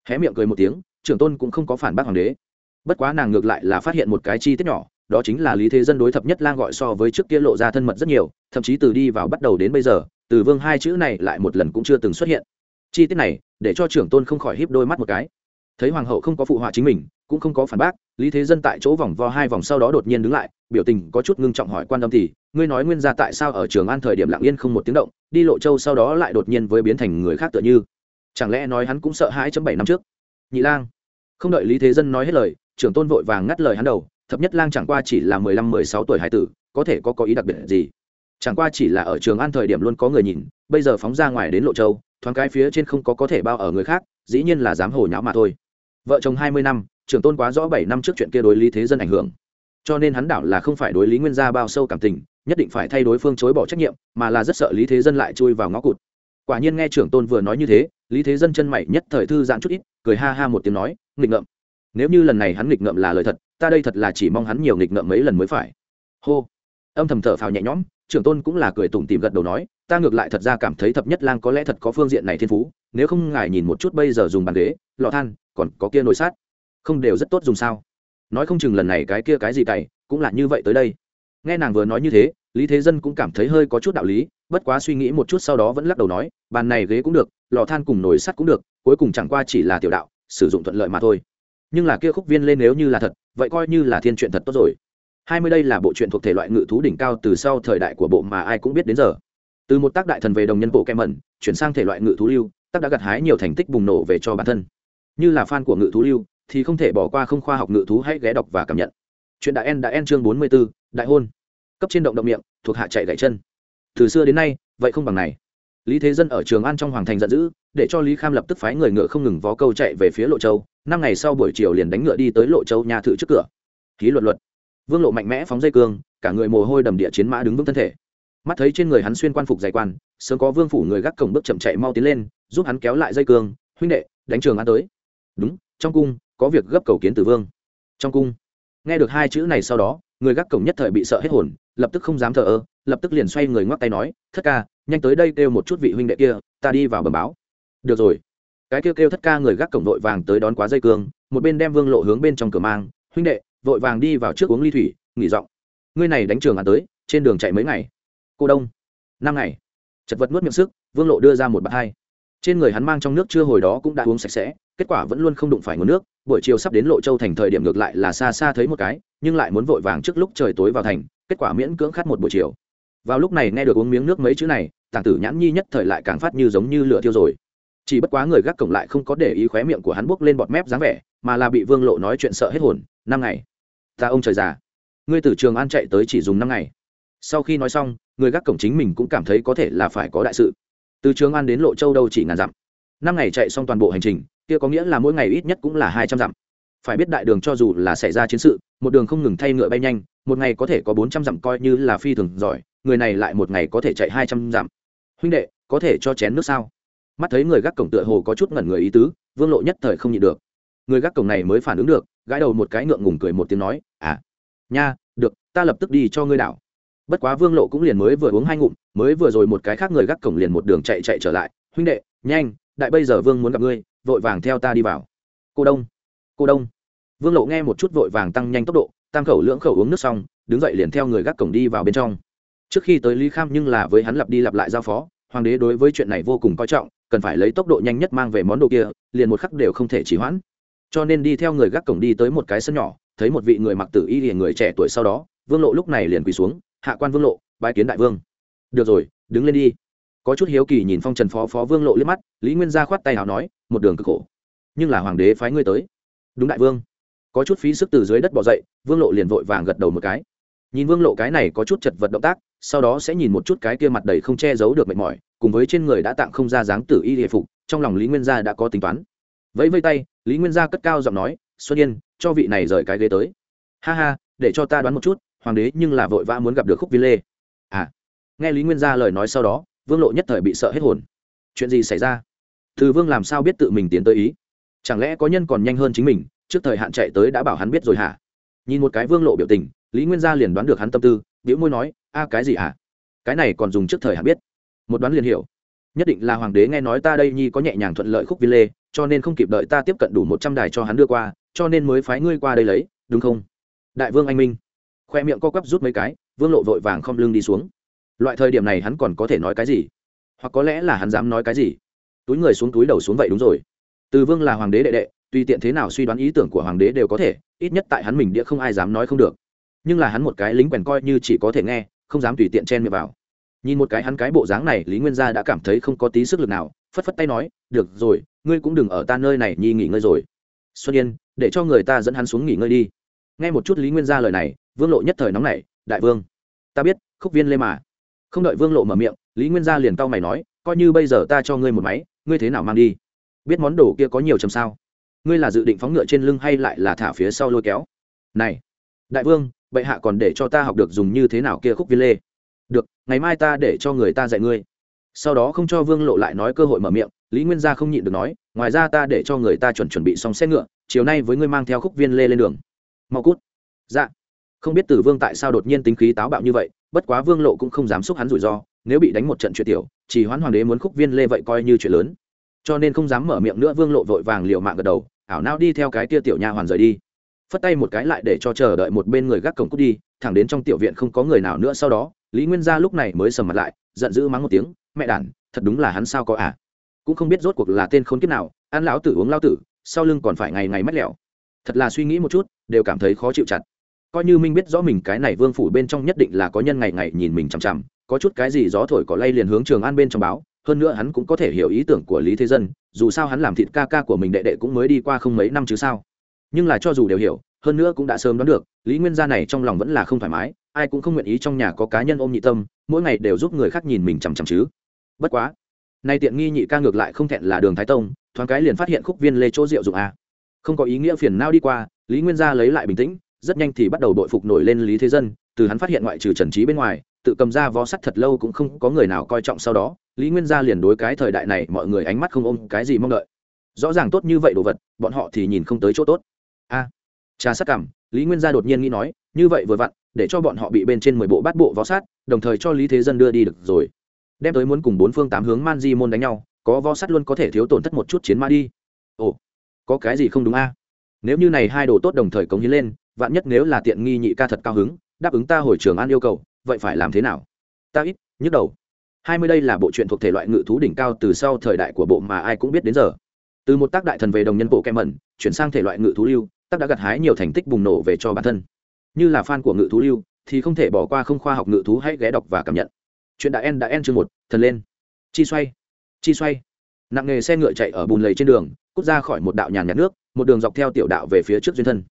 Hé miệng cười một tiếng, trưởng tôn cũng không có phản bác hoàng đế. Bất quá nàng ngược lại là phát hiện một cái chi tiết nhỏ, đó chính là lý thế dân đối thập nhất lang gọi so với trước kia lộ ra thân mật rất nhiều, thậm chí từ đi vào bắt đầu đến bây giờ từ vương hai chữ này lại một lần cũng chưa từng xuất hiện. Chi tiết này, để cho trưởng tôn không khỏi híp đôi mắt một cái. Thấy hoàng hậu không có phụ họa chính mình, cũng không có phản bác, lý thế dân tại chỗ vòng vo hai vòng sau đó đột nhiên đứng lại, biểu tình có chút ngưng trọng hỏi quan tâm thì, ngươi nói nguyên ra tại sao ở trường an thời điểm lặng yên không một tiếng động, đi lộ châu sau đó lại đột nhiên với biến thành người khác tựa như? Chẳng lẽ nói hắn cũng sợ hãi chấm bảy năm trước? Nhị lang. Không đợi lý thế dân nói hết lời, trưởng tôn vội vàng ngắt lời hắn đầu, thập nhất lang chẳng qua chỉ là mười lăm, mười sáu tuổi hải tử, có thể có có ý đặc biệt gì? Chẳng qua chỉ là ở trường an thời điểm luôn có người nhìn, bây giờ phóng ra ngoài đến lộ châu, thoáng cái phía trên không có có thể bao ở người khác, dĩ nhiên là dám hồ nháo mà thôi. Vợ chồng hai mươi năm, trưởng tôn quá rõ bảy năm trước chuyện kia đối lý thế dân ảnh hưởng. Cho nên hắn đảo là không phải đối lý nguyên gia bao sâu cảm tình, nhất định phải thay đối phương chối bỏ trách nhiệm, mà là rất sợ lý thế dân lại chui vào ngõ cụt. Quả nhiên nghe trưởng tôn vừa nói như thế, lý thế dân chân mày nhất thời thư giãn chút ít, cười ha ha một tiếng nói, nghịch ngợm. Nếu như lần này hắn nghịch ngợm là lời thật, ta đây thật là chỉ mong hắn nhiều nghịch ngợm mấy lần mới phải. Hô. Âm thầm thở phào nhẹ nhõm trưởng tôn cũng là cười tủm tỉm gật đầu nói, ta ngược lại thật ra cảm thấy thập nhất lang có lẽ thật có phương diện này thiên phú, nếu không ngài nhìn một chút bây giờ dùng bàn ghế, lọ than, còn có kia nồi sát không đều rất tốt dùng sao? Nói không chừng lần này cái kia cái gì cày, cũng là như vậy tới đây. Nghe nàng vừa nói như thế, lý thế dân cũng cảm thấy hơi có chút đạo lý, bất quá suy nghĩ một chút sau đó vẫn lắc đầu nói, bàn này ghế cũng được lò than cùng nồi sắt cũng được, cuối cùng chẳng qua chỉ là tiểu đạo, sử dụng thuận lợi mà thôi. Nhưng là kia khúc viên lên nếu như là thật, vậy coi như là thiên chuyện thật tốt rồi hai mươi đây là bộ truyện thuộc thể loại ngự thú đỉnh cao từ sau thời đại của bộ mà ai cũng biết đến giờ. Từ một tác đại thần về đồng nhân bộ kem mẩn chuyển sang thể loại ngự thú lưu tác đã gặt hái nhiều thành tích bùng nổ về cho bản thân. Như là fan của ngự thú lưu thì không thể bỏ qua không khoa học ngự thú hãy ghé đọc và cảm nhận. Chuyện đại en đã en chương bốn mươi 44, đại hôn. Cấp trên động động miệng thuộc hạ chạy gãy chân. Từ xưa đến nay vậy không bằng này. Lý thế dân ở trường an trong hoàng thành giận dữ để cho lý kham lập tức phái người ngựa không ngừng vó câu chạy về phía lộ châu. Năm ngày sau buổi chiều liền đánh ngựa đi tới lộ châu nhà thự trước cửa. Ký luật luật vương lộ mạnh mẽ phóng dây cương, cả người mồ hôi đầm địa chiến mã đứng vững thân thể. Mắt thấy trên người hắn xuyên quan phục dày quan, sớm có vương phủ người gác cổng bước chậm chạy mau tiến lên, giúp hắn kéo lại dây cương, huynh đệ, đánh trường an tới. Đúng, trong cung, có việc gấp cầu kiến tử vương. Trong cung? Nghe được hai chữ này sau đó, người gác cổng nhất thời bị sợ hết hồn, lập tức không dám thờ ơ, lập tức liền xoay người ngoắc tay nói, thất ca, nhanh tới đây kêu một chút vị huynh đệ kia, ta đi vào bờ báo. Được rồi. Cái kêu kêu thất ca người gác cổng đội vàng tới đón quá dây cương, một bên đem vương lộ hướng bên trong cửa mang, huynh đệ vội vàng đi vào trước uống ly thủy, nghỉ giọng. Ngươi này đánh trường ăn tới, trên đường chạy mấy ngày? Cô đông. Năm ngày. Chật vật nuốt miệng sức, vương lộ đưa ra một bát hai. Trên người hắn mang trong nước chưa hồi đó cũng đã uống sạch sẽ, kết quả vẫn luôn không đụng phải nguồn nước. Buổi chiều sắp đến lộ châu thành thời điểm ngược lại là xa xa thấy một cái, nhưng lại muốn vội vàng trước lúc trời tối vào thành, kết quả miễn cưỡng khát một buổi chiều. Vào lúc này nghe được uống miếng nước mấy chữ này, tàng tử nhãn nhi nhất thời lại càng phát như giống như lửa thiêu rồi. Chỉ bất quá người gác cổng lại không có để ý khóe miệng của hắn buốc lên bọt mép dáng vẻ, mà là bị vương lộ nói chuyện sợ hết hồn. Năm ngày ta ông trời già. Ngươi từ trường an chạy tới chỉ dùng năm ngày. Sau khi nói xong, người gác cổng chính mình cũng cảm thấy có thể là phải có đại sự. Từ trường an đến lộ châu đâu chỉ ngàn dặm. Năm ngày chạy xong toàn bộ hành trình, kia có nghĩa là mỗi ngày ít nhất cũng là hai trăm dặm. Phải biết đại đường cho dù là xảy ra chiến sự, một đường không ngừng thay ngựa bay nhanh, một ngày có thể có bốn trăm dặm coi như là phi thường giỏi, người này lại một ngày có thể chạy hai trăm dặm. Huynh đệ, có thể cho chén nước sao? Mắt thấy người gác cổng tựa hồ có chút ngẩn người ý tứ, vương lộ nhất thời không nhịn được người gác cổng này mới phản ứng được, gãi đầu một cái ngượng ngùng cười một tiếng nói à nha, được, ta lập tức đi cho ngươi đảo. Bất quá vương lộ cũng liền mới vừa uống hai ngụm, mới vừa rồi một cái khác người gác cổng liền một đường chạy chạy trở lại, huynh đệ, nhanh, đại bây giờ vương muốn gặp ngươi, vội vàng theo ta đi vào. Cô đông cô đông. Vương lộ nghe một chút vội vàng tăng nhanh tốc độ, tam khẩu lưỡng khẩu uống nước xong, đứng dậy liền theo người gác cổng đi vào bên trong. Trước khi tới lý kham nhưng là với hắn lặp đi lặp lại giao phó, hoàng đế đối với chuyện này vô cùng coi trọng, cần phải lấy tốc độ nhanh nhất mang về món đồ kia, liền một khắc đều không thể chỉ hoãn cho nên đi theo người gác cổng đi tới một cái sân nhỏ, thấy một vị người mặc tử y liền người trẻ tuổi sau đó, vương lộ lúc này liền quỳ xuống, hạ quan vương lộ, bái kiến đại vương. Được rồi, đứng lên đi. Có chút hiếu kỳ nhìn phong trần phó phó vương lộ liếc mắt, lý nguyên gia khoát tay hào nói, một đường cực khổ, nhưng là hoàng đế phái ngươi tới. Đúng đại vương. Có chút phí sức từ dưới đất bỏ dậy, vương lộ liền vội vàng gật đầu một cái. Nhìn vương lộ cái này có chút chật vật động tác, sau đó sẽ nhìn một chút cái kia mặt đầy không che giấu được mệt mỏi, cùng với trên người đã tặng không ra dáng tử y hệ phục, trong lòng lý nguyên gia đã có tính toán. Vẫy vây tay lý nguyên gia cất cao giọng nói, xuân yên, cho vị này rời cái ghế tới. Ha ha, để cho ta đoán một chút, hoàng đế nhưng là vội vã muốn gặp được khúc viên lê. À. Nghe lý nguyên gia lời nói sau đó, vương lộ nhất thời bị sợ hết hồn. Chuyện gì xảy ra? Từ vương làm sao biết tự mình tiến tới ý? Chẳng lẽ có nhân còn nhanh hơn chính mình, trước thời hạn chạy tới đã bảo hắn biết rồi hả? Nhìn một cái vương lộ biểu tình, lý nguyên gia liền đoán được hắn tâm tư biểu môi nói, a, cái gì hả? Cái này còn dùng trước thời hạn biết. Một đoán liền hiểu. Nhất định là hoàng đế nghe nói ta đây nhi có nhẹ nhàng thuận lợi khúc viên lê cho nên không kịp đợi ta tiếp cận đủ một trăm đài cho hắn đưa qua, cho nên mới phái ngươi qua đây lấy, đúng không? Đại vương anh minh. Khoe miệng co quắp rút mấy cái, vương lộ vội vàng không lưng đi xuống. Loại thời điểm này hắn còn có thể nói cái gì? Hoặc có lẽ là hắn dám nói cái gì? Túi người xuống túi đầu xuống vậy đúng rồi. Từ vương là hoàng đế đệ đệ, tùy tiện thế nào suy đoán ý tưởng của hoàng đế đều có thể, ít nhất tại hắn mình địa không ai dám nói không được. Nhưng là hắn một cái lính quèn coi như chỉ có thể nghe, không dám tùy tiện chen miệng vào. Nhìn một cái hắn cái bộ dáng này, lý nguyên gia đã cảm thấy không có tí sức lực nào, phất phất tay nói, được rồi ngươi cũng đừng ở ta nơi này nhi nghỉ ngơi rồi. Xuân yên, để cho người ta dẫn hắn xuống nghỉ ngơi đi. Nghe một chút lý nguyên gia lời này, vương lộ nhất thời nóng nảy, đại vương, ta biết, khúc viên lê mà. Không đợi vương lộ mở miệng, lý nguyên gia liền cau mày nói, coi như bây giờ ta cho ngươi một máy, ngươi thế nào mang đi? Biết món đồ kia có nhiều chầm sao? Ngươi là dự định phóng ngựa trên lưng hay lại là thả phía sau lôi kéo? Này, đại vương, bệ hạ còn để cho ta học được dùng như thế nào kia khúc viên lê? Được, ngày mai ta để cho người ta dạy ngươi. Sau đó không cho vương lộ lại nói cơ hội mở miệng lý nguyên gia không nhịn được nói, ngoài ra ta để cho người ta chuẩn chuẩn bị xong xe ngựa, chiều nay với ngươi mang theo khúc viên lê lên đường. Mau cút. Dạ. Không biết tử vương tại sao đột nhiên tính khí táo bạo như vậy, bất quá vương lộ cũng không dám xúc hắn rủi ro, nếu bị đánh một trận chuyện tiểu, chỉ hoãn hoàng đế muốn khúc viên lê vậy coi như chuyện lớn. Cho nên không dám mở miệng nữa, vương lộ vội vàng liều mạng gật đầu, ảo nao đi theo cái tia tiểu nha hoàn rời đi. Phất tay một cái lại để cho chờ đợi một bên người gác cổng cút đi, thẳng đến trong tiểu viện không có người nào nữa sau đó, lý nguyên gia lúc này mới sầm mặt lại, giận dữ mắng một tiếng, mẹ đản thật đúng là hắn sao có à? Cũng không biết rốt cuộc là tên khốn kiếp nào, ăn lão tử uống lao tử, sau lưng còn phải ngày ngày mách lẹo thật là suy nghĩ một chút, đều cảm thấy khó chịu chặt. Coi như minh biết rõ mình cái này vương phủ bên trong nhất định là có nhân ngày ngày nhìn mình chằm chằm, có chút cái gì gió thổi có lay liền hướng trường an bên trong báo, hơn nữa hắn cũng có thể hiểu ý tưởng của lý thế dân, dù sao hắn làm thịt ca ca của mình đệ đệ cũng mới đi qua không mấy năm chứ sao. Nhưng là cho dù đều hiểu, hơn nữa cũng đã sớm đoán được, lý nguyên gia này trong lòng vẫn là không thoải mái, ai cũng không nguyện ý trong nhà có cá nhân ôm nhị tâm, mỗi ngày đều giúp người khác nhìn mình chằm chằm chứ. Bất quá nay tiện nghi nhị ca ngược lại không thẹn là đường thái tông, thoáng cái liền phát hiện khúc viên lê chỗ rượu dụng a. Không có ý nghĩa phiền nao đi qua, lý nguyên gia lấy lại bình tĩnh, rất nhanh thì bắt đầu đội phục nổi lên lý thế dân, từ hắn phát hiện ngoại trừ trần trí bên ngoài, tự cầm ra vó sắt thật lâu cũng không có người nào coi trọng sau đó, lý nguyên gia liền đối cái thời đại này mọi người ánh mắt không ôm cái gì mong đợi. Rõ ràng tốt như vậy đồ vật, bọn họ thì nhìn không tới chỗ tốt. A trà sắc cảm, lý nguyên gia đột nhiên nghĩ nói, như vậy vừa vặn, để cho bọn họ bị bên trên mười bộ bát bộ vó sát đồng thời cho lý thế dân đưa đi được rồi đem tới muốn cùng bốn phương tám hướng man di môn đánh nhau, có vo sắt luôn có thể thiếu tổn thất một chút chiến ma đi. Ồ, có cái gì không đúng a? Nếu như này hai đồ tốt đồng thời cống hiến lên, vạn nhất nếu là tiện nghi nhị ca thật cao hứng, đáp ứng ta hồi trường an yêu cầu, vậy phải làm thế nào? Ta ít, nhức đầu. Hai mươi đây là bộ truyện thuộc thể loại ngự thú đỉnh cao từ sau thời đại của bộ mà ai cũng biết đến giờ. Từ một tác đại thần về đồng nhân bộ kem mẩn, chuyển sang thể loại ngự thú lưu, tác đã gặt hái nhiều thành tích bùng nổ về cho bản thân. Như là fan của ngự thú lưu, thì không thể bỏ qua không khoa học ngự thú hãy ghé đọc và cảm nhận chuyện đã en đã en chương một, thần lên. Chi xoay. Chi xoay. Nặng nghề xe ngựa chạy ở bùn lầy trên đường, cút ra khỏi một đạo nhàn nhạt nước, một đường dọc theo tiểu đạo về phía trước duyên thân.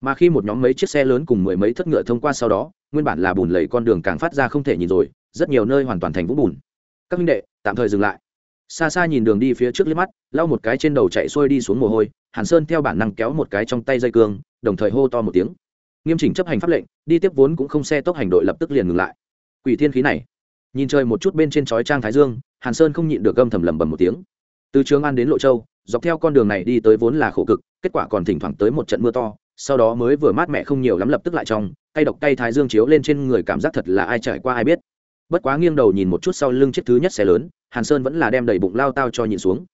Mà khi một nhóm mấy chiếc xe lớn cùng mười mấy thất ngựa thông qua sau đó, nguyên bản là bùn lầy con đường càng phát ra không thể nhìn rồi, rất nhiều nơi hoàn toàn thành vũng bùn. Các minh đệ, tạm thời dừng lại. Xa xa nhìn đường đi phía trước liếc mắt, lau một cái trên đầu chạy xuôi đi xuống mồ hôi, hàn sơn theo bản năng kéo một cái trong tay dây cương, đồng thời hô to một tiếng. Nghiêm chỉnh chấp hành pháp lệnh, đi tiếp vốn cũng không xe tốc hành đội lập tức liền ngừng lại. Quỷ thiên khí này nhìn trời một chút bên trên chói trang thái dương, hàn sơn không nhịn được gâm thầm lầm bầm một tiếng. Từ trường an đến lộ châu, dọc theo con đường này đi tới vốn là khổ cực, kết quả còn thỉnh thoảng tới một trận mưa to, sau đó mới vừa mát mẻ không nhiều lắm lập tức lại trong tay độc tay thái dương chiếu lên trên người cảm giác thật là ai trải qua ai biết. Bất quá nghiêng đầu nhìn một chút sau lưng chiếc thứ nhất xe lớn, hàn sơn vẫn là đem đầy bụng lao tao cho nhìn xuống.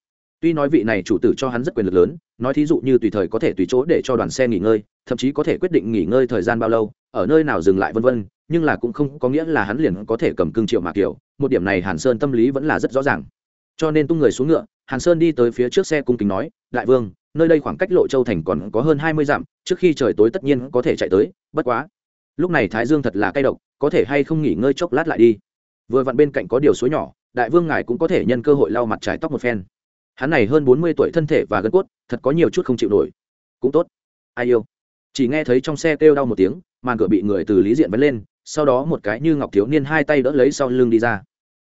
Tuy nói vị này chủ tử cho hắn rất quyền lực lớn, nói thí dụ như tùy thời có thể tùy chỗ để cho đoàn xe nghỉ ngơi, thậm chí có thể quyết định nghỉ ngơi thời gian bao lâu, ở nơi nào dừng lại vân vân nhưng là cũng không có nghĩa là hắn liền có thể cầm cương triệu mà kiểu, một điểm này hàn sơn tâm lý vẫn là rất rõ ràng. Cho nên tung người xuống ngựa, hàn sơn đi tới phía trước xe cung kính nói, đại vương, nơi đây khoảng cách lộ châu thành còn có hơn hai mươi dặm, trước khi trời tối tất nhiên có thể chạy tới, bất quá. Lúc này thái dương thật là cay độc, có thể hay không nghỉ ngơi chốc lát lại đi? Vừa vặn bên cạnh có điều suối nhỏ, đại vương ngài cũng có thể nhân cơ hội lau mặt trái tóc một phen. Hắn này hơn bốn mươi tuổi thân thể và gân cốt, thật có nhiều chút không chịu nổi. Cũng tốt. Ai yêu? Chỉ nghe thấy trong xe kêu đau một tiếng, màn cửa bị người từ lý diện vấn lên sau đó một cái như ngọc thiếu niên hai tay đỡ lấy sau lưng đi ra.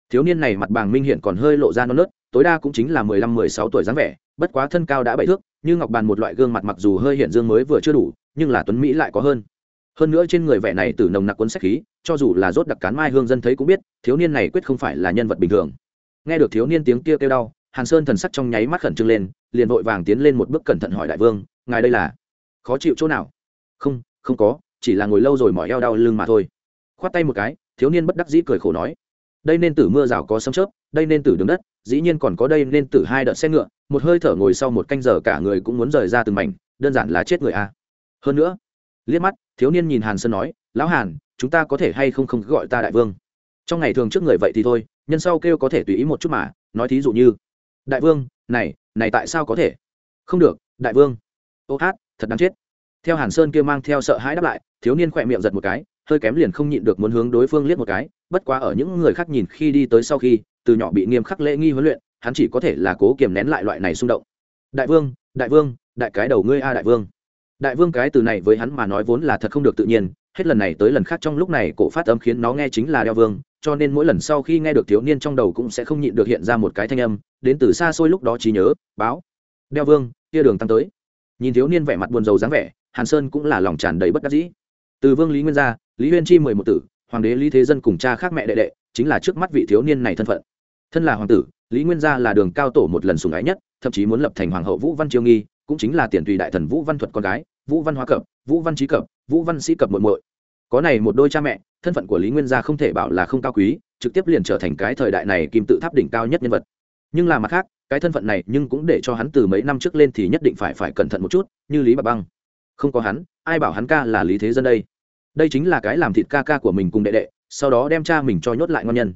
Thiếu niên này mặt bàng minh hiện còn hơi lộ ra non nớt, tối đa cũng chính là mười lăm, mười sáu tuổi dáng vẻ, bất quá thân cao đã bảy thước, như ngọc bàn một loại gương mặt mặc dù hơi hiện dương mới vừa chưa đủ, nhưng là tuấn mỹ lại có hơn. Hơn nữa trên người vẻ này từ nồng nặc cuốn sách khí, cho dù là rốt đặc cán mai hương dân thấy cũng biết, thiếu niên này quyết không phải là nhân vật bình thường. Nghe được thiếu niên tiếng kia kêu đau, hàn sơn thần sắc trong nháy mắt khẩn trương lên, liền vội vàng tiến lên một bước cẩn thận hỏi đại vương, ngài đây là khó chịu chỗ nào? Không không có, chỉ là ngồi lâu rồi mỏi eo đau lưng mà thôi khoát tay một cái, thiếu niên bất đắc dĩ cười khổ nói, đây nên tử mưa rào có sấm chớp, đây nên tử đường đất, dĩ nhiên còn có đây nên tử hai đợt xe ngựa, một hơi thở ngồi sau một canh giờ cả người cũng muốn rời ra từng mảnh, đơn giản là chết người a. Hơn nữa, liếc mắt, thiếu niên nhìn hàn sơn nói, lão hàn, chúng ta có thể hay không không gọi ta đại vương? Trong ngày thường trước người vậy thì thôi, nhân sau kêu có thể tùy ý một chút mà, nói thí dụ như, đại vương, này này tại sao có thể? Không được, đại vương. Ô hát, thật đáng chết. Theo hàn sơn kia mang theo sợ hãi đáp lại, thiếu niên khỏe miệng giật một cái hơi kém liền không nhịn được muốn hướng đối phương liếc một cái, bất quá ở những người khác nhìn khi đi tới sau khi, từ nhỏ bị nghiêm khắc lễ nghi huấn luyện, hắn chỉ có thể là cố kiềm nén lại loại này xung động. Đại vương đại vương, đại cái đầu ngươi a đại vương. Đại vương cái từ này với hắn mà nói vốn là thật không được tự nhiên, hết lần này tới lần khác trong lúc này cổ phát âm khiến nó nghe chính là đeo vương, cho nên mỗi lần sau khi nghe được thiếu niên trong đầu cũng sẽ không nhịn được hiện ra một cái thanh âm, đến từ xa xôi lúc đó trí nhớ, báo. Đeo vương, kia đường tăng tới. Nhìn thiếu niên vẻ mặt buồn rầu dáng vẻ, hàn sơn cũng là lòng tràn đầy bất đắc dĩ. Từ vương lý nguyên gia lý huyên chi mười một tử, hoàng đế lý thế dân cùng cha khác mẹ đệ đệ, chính là trước mắt vị thiếu niên này thân phận. Thân là hoàng tử, lý nguyên gia là đường cao tổ một lần sùng ái nhất, thậm chí muốn lập thành hoàng hậu vũ văn chiêu nghi, cũng chính là tiền tùy đại thần vũ văn thuật con gái, vũ văn hóa cập, vũ văn trí cập, vũ văn sĩ cập muội muội. Có này một đôi cha mẹ, thân phận của lý nguyên gia không thể bảo là không cao quý, trực tiếp liền trở thành cái thời đại này kim tự tháp đỉnh cao nhất nhân vật. Nhưng là mặt khác, cái thân phận này nhưng cũng để cho hắn từ mấy năm trước lên thì nhất định phải phải cẩn thận một chút, như lý bà băng. Không có hắn, ai bảo hắn ca là lý thế dân đây? Đây chính là cái làm thịt ca ca của mình cùng đệ đệ, sau đó đem cha mình cho nhốt lại ngon nhân.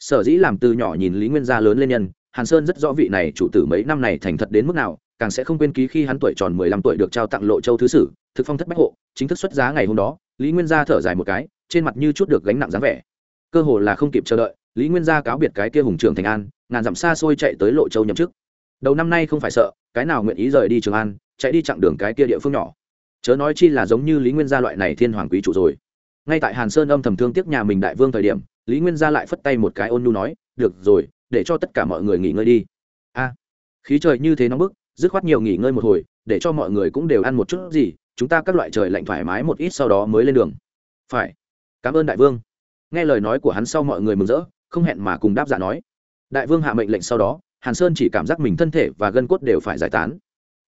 Sở dĩ làm từ nhỏ nhìn lý nguyên gia lớn lên nhân, hàn sơn rất rõ vị này chủ tử mấy năm này thành thật đến mức nào, càng sẽ không quên ký khi hắn tuổi tròn mười lăm tuổi được trao tặng lộ châu thứ sử, thực phong thất bách hộ, chính thức xuất giá ngày hôm đó, lý nguyên gia thở dài một cái, trên mặt như chút được gánh nặng dáng vẻ. Cơ hồ là không kịp chờ đợi, lý nguyên gia cáo biệt cái kia hùng trưởng thành an, ngàn dặm xa xôi chạy tới lộ châu nhậm chức. Đầu năm nay không phải sợ, cái nào nguyện ý rời đi trường an, chạy đi chặng đường cái kia địa phương nhỏ chớ nói chi là giống như lý nguyên gia loại này thiên hoàng quý chủ rồi. Ngay tại hàn sơn âm thầm thương tiếc nhà mình đại vương thời điểm, lý nguyên gia lại phất tay một cái ôn nhu nói, được rồi, để cho tất cả mọi người nghỉ ngơi đi. A, khí trời như thế nóng bức, dứt khoát nhiều nghỉ ngơi một hồi, để cho mọi người cũng đều ăn một chút gì, chúng ta các loại trời lạnh thoải mái một ít sau đó mới lên đường. Phải, cảm ơn đại vương. Nghe lời nói của hắn sau mọi người mừng rỡ, không hẹn mà cùng đáp giả nói. Đại vương hạ mệnh lệnh sau đó, hàn sơn chỉ cảm giác mình thân thể và gân cốt đều phải giải tán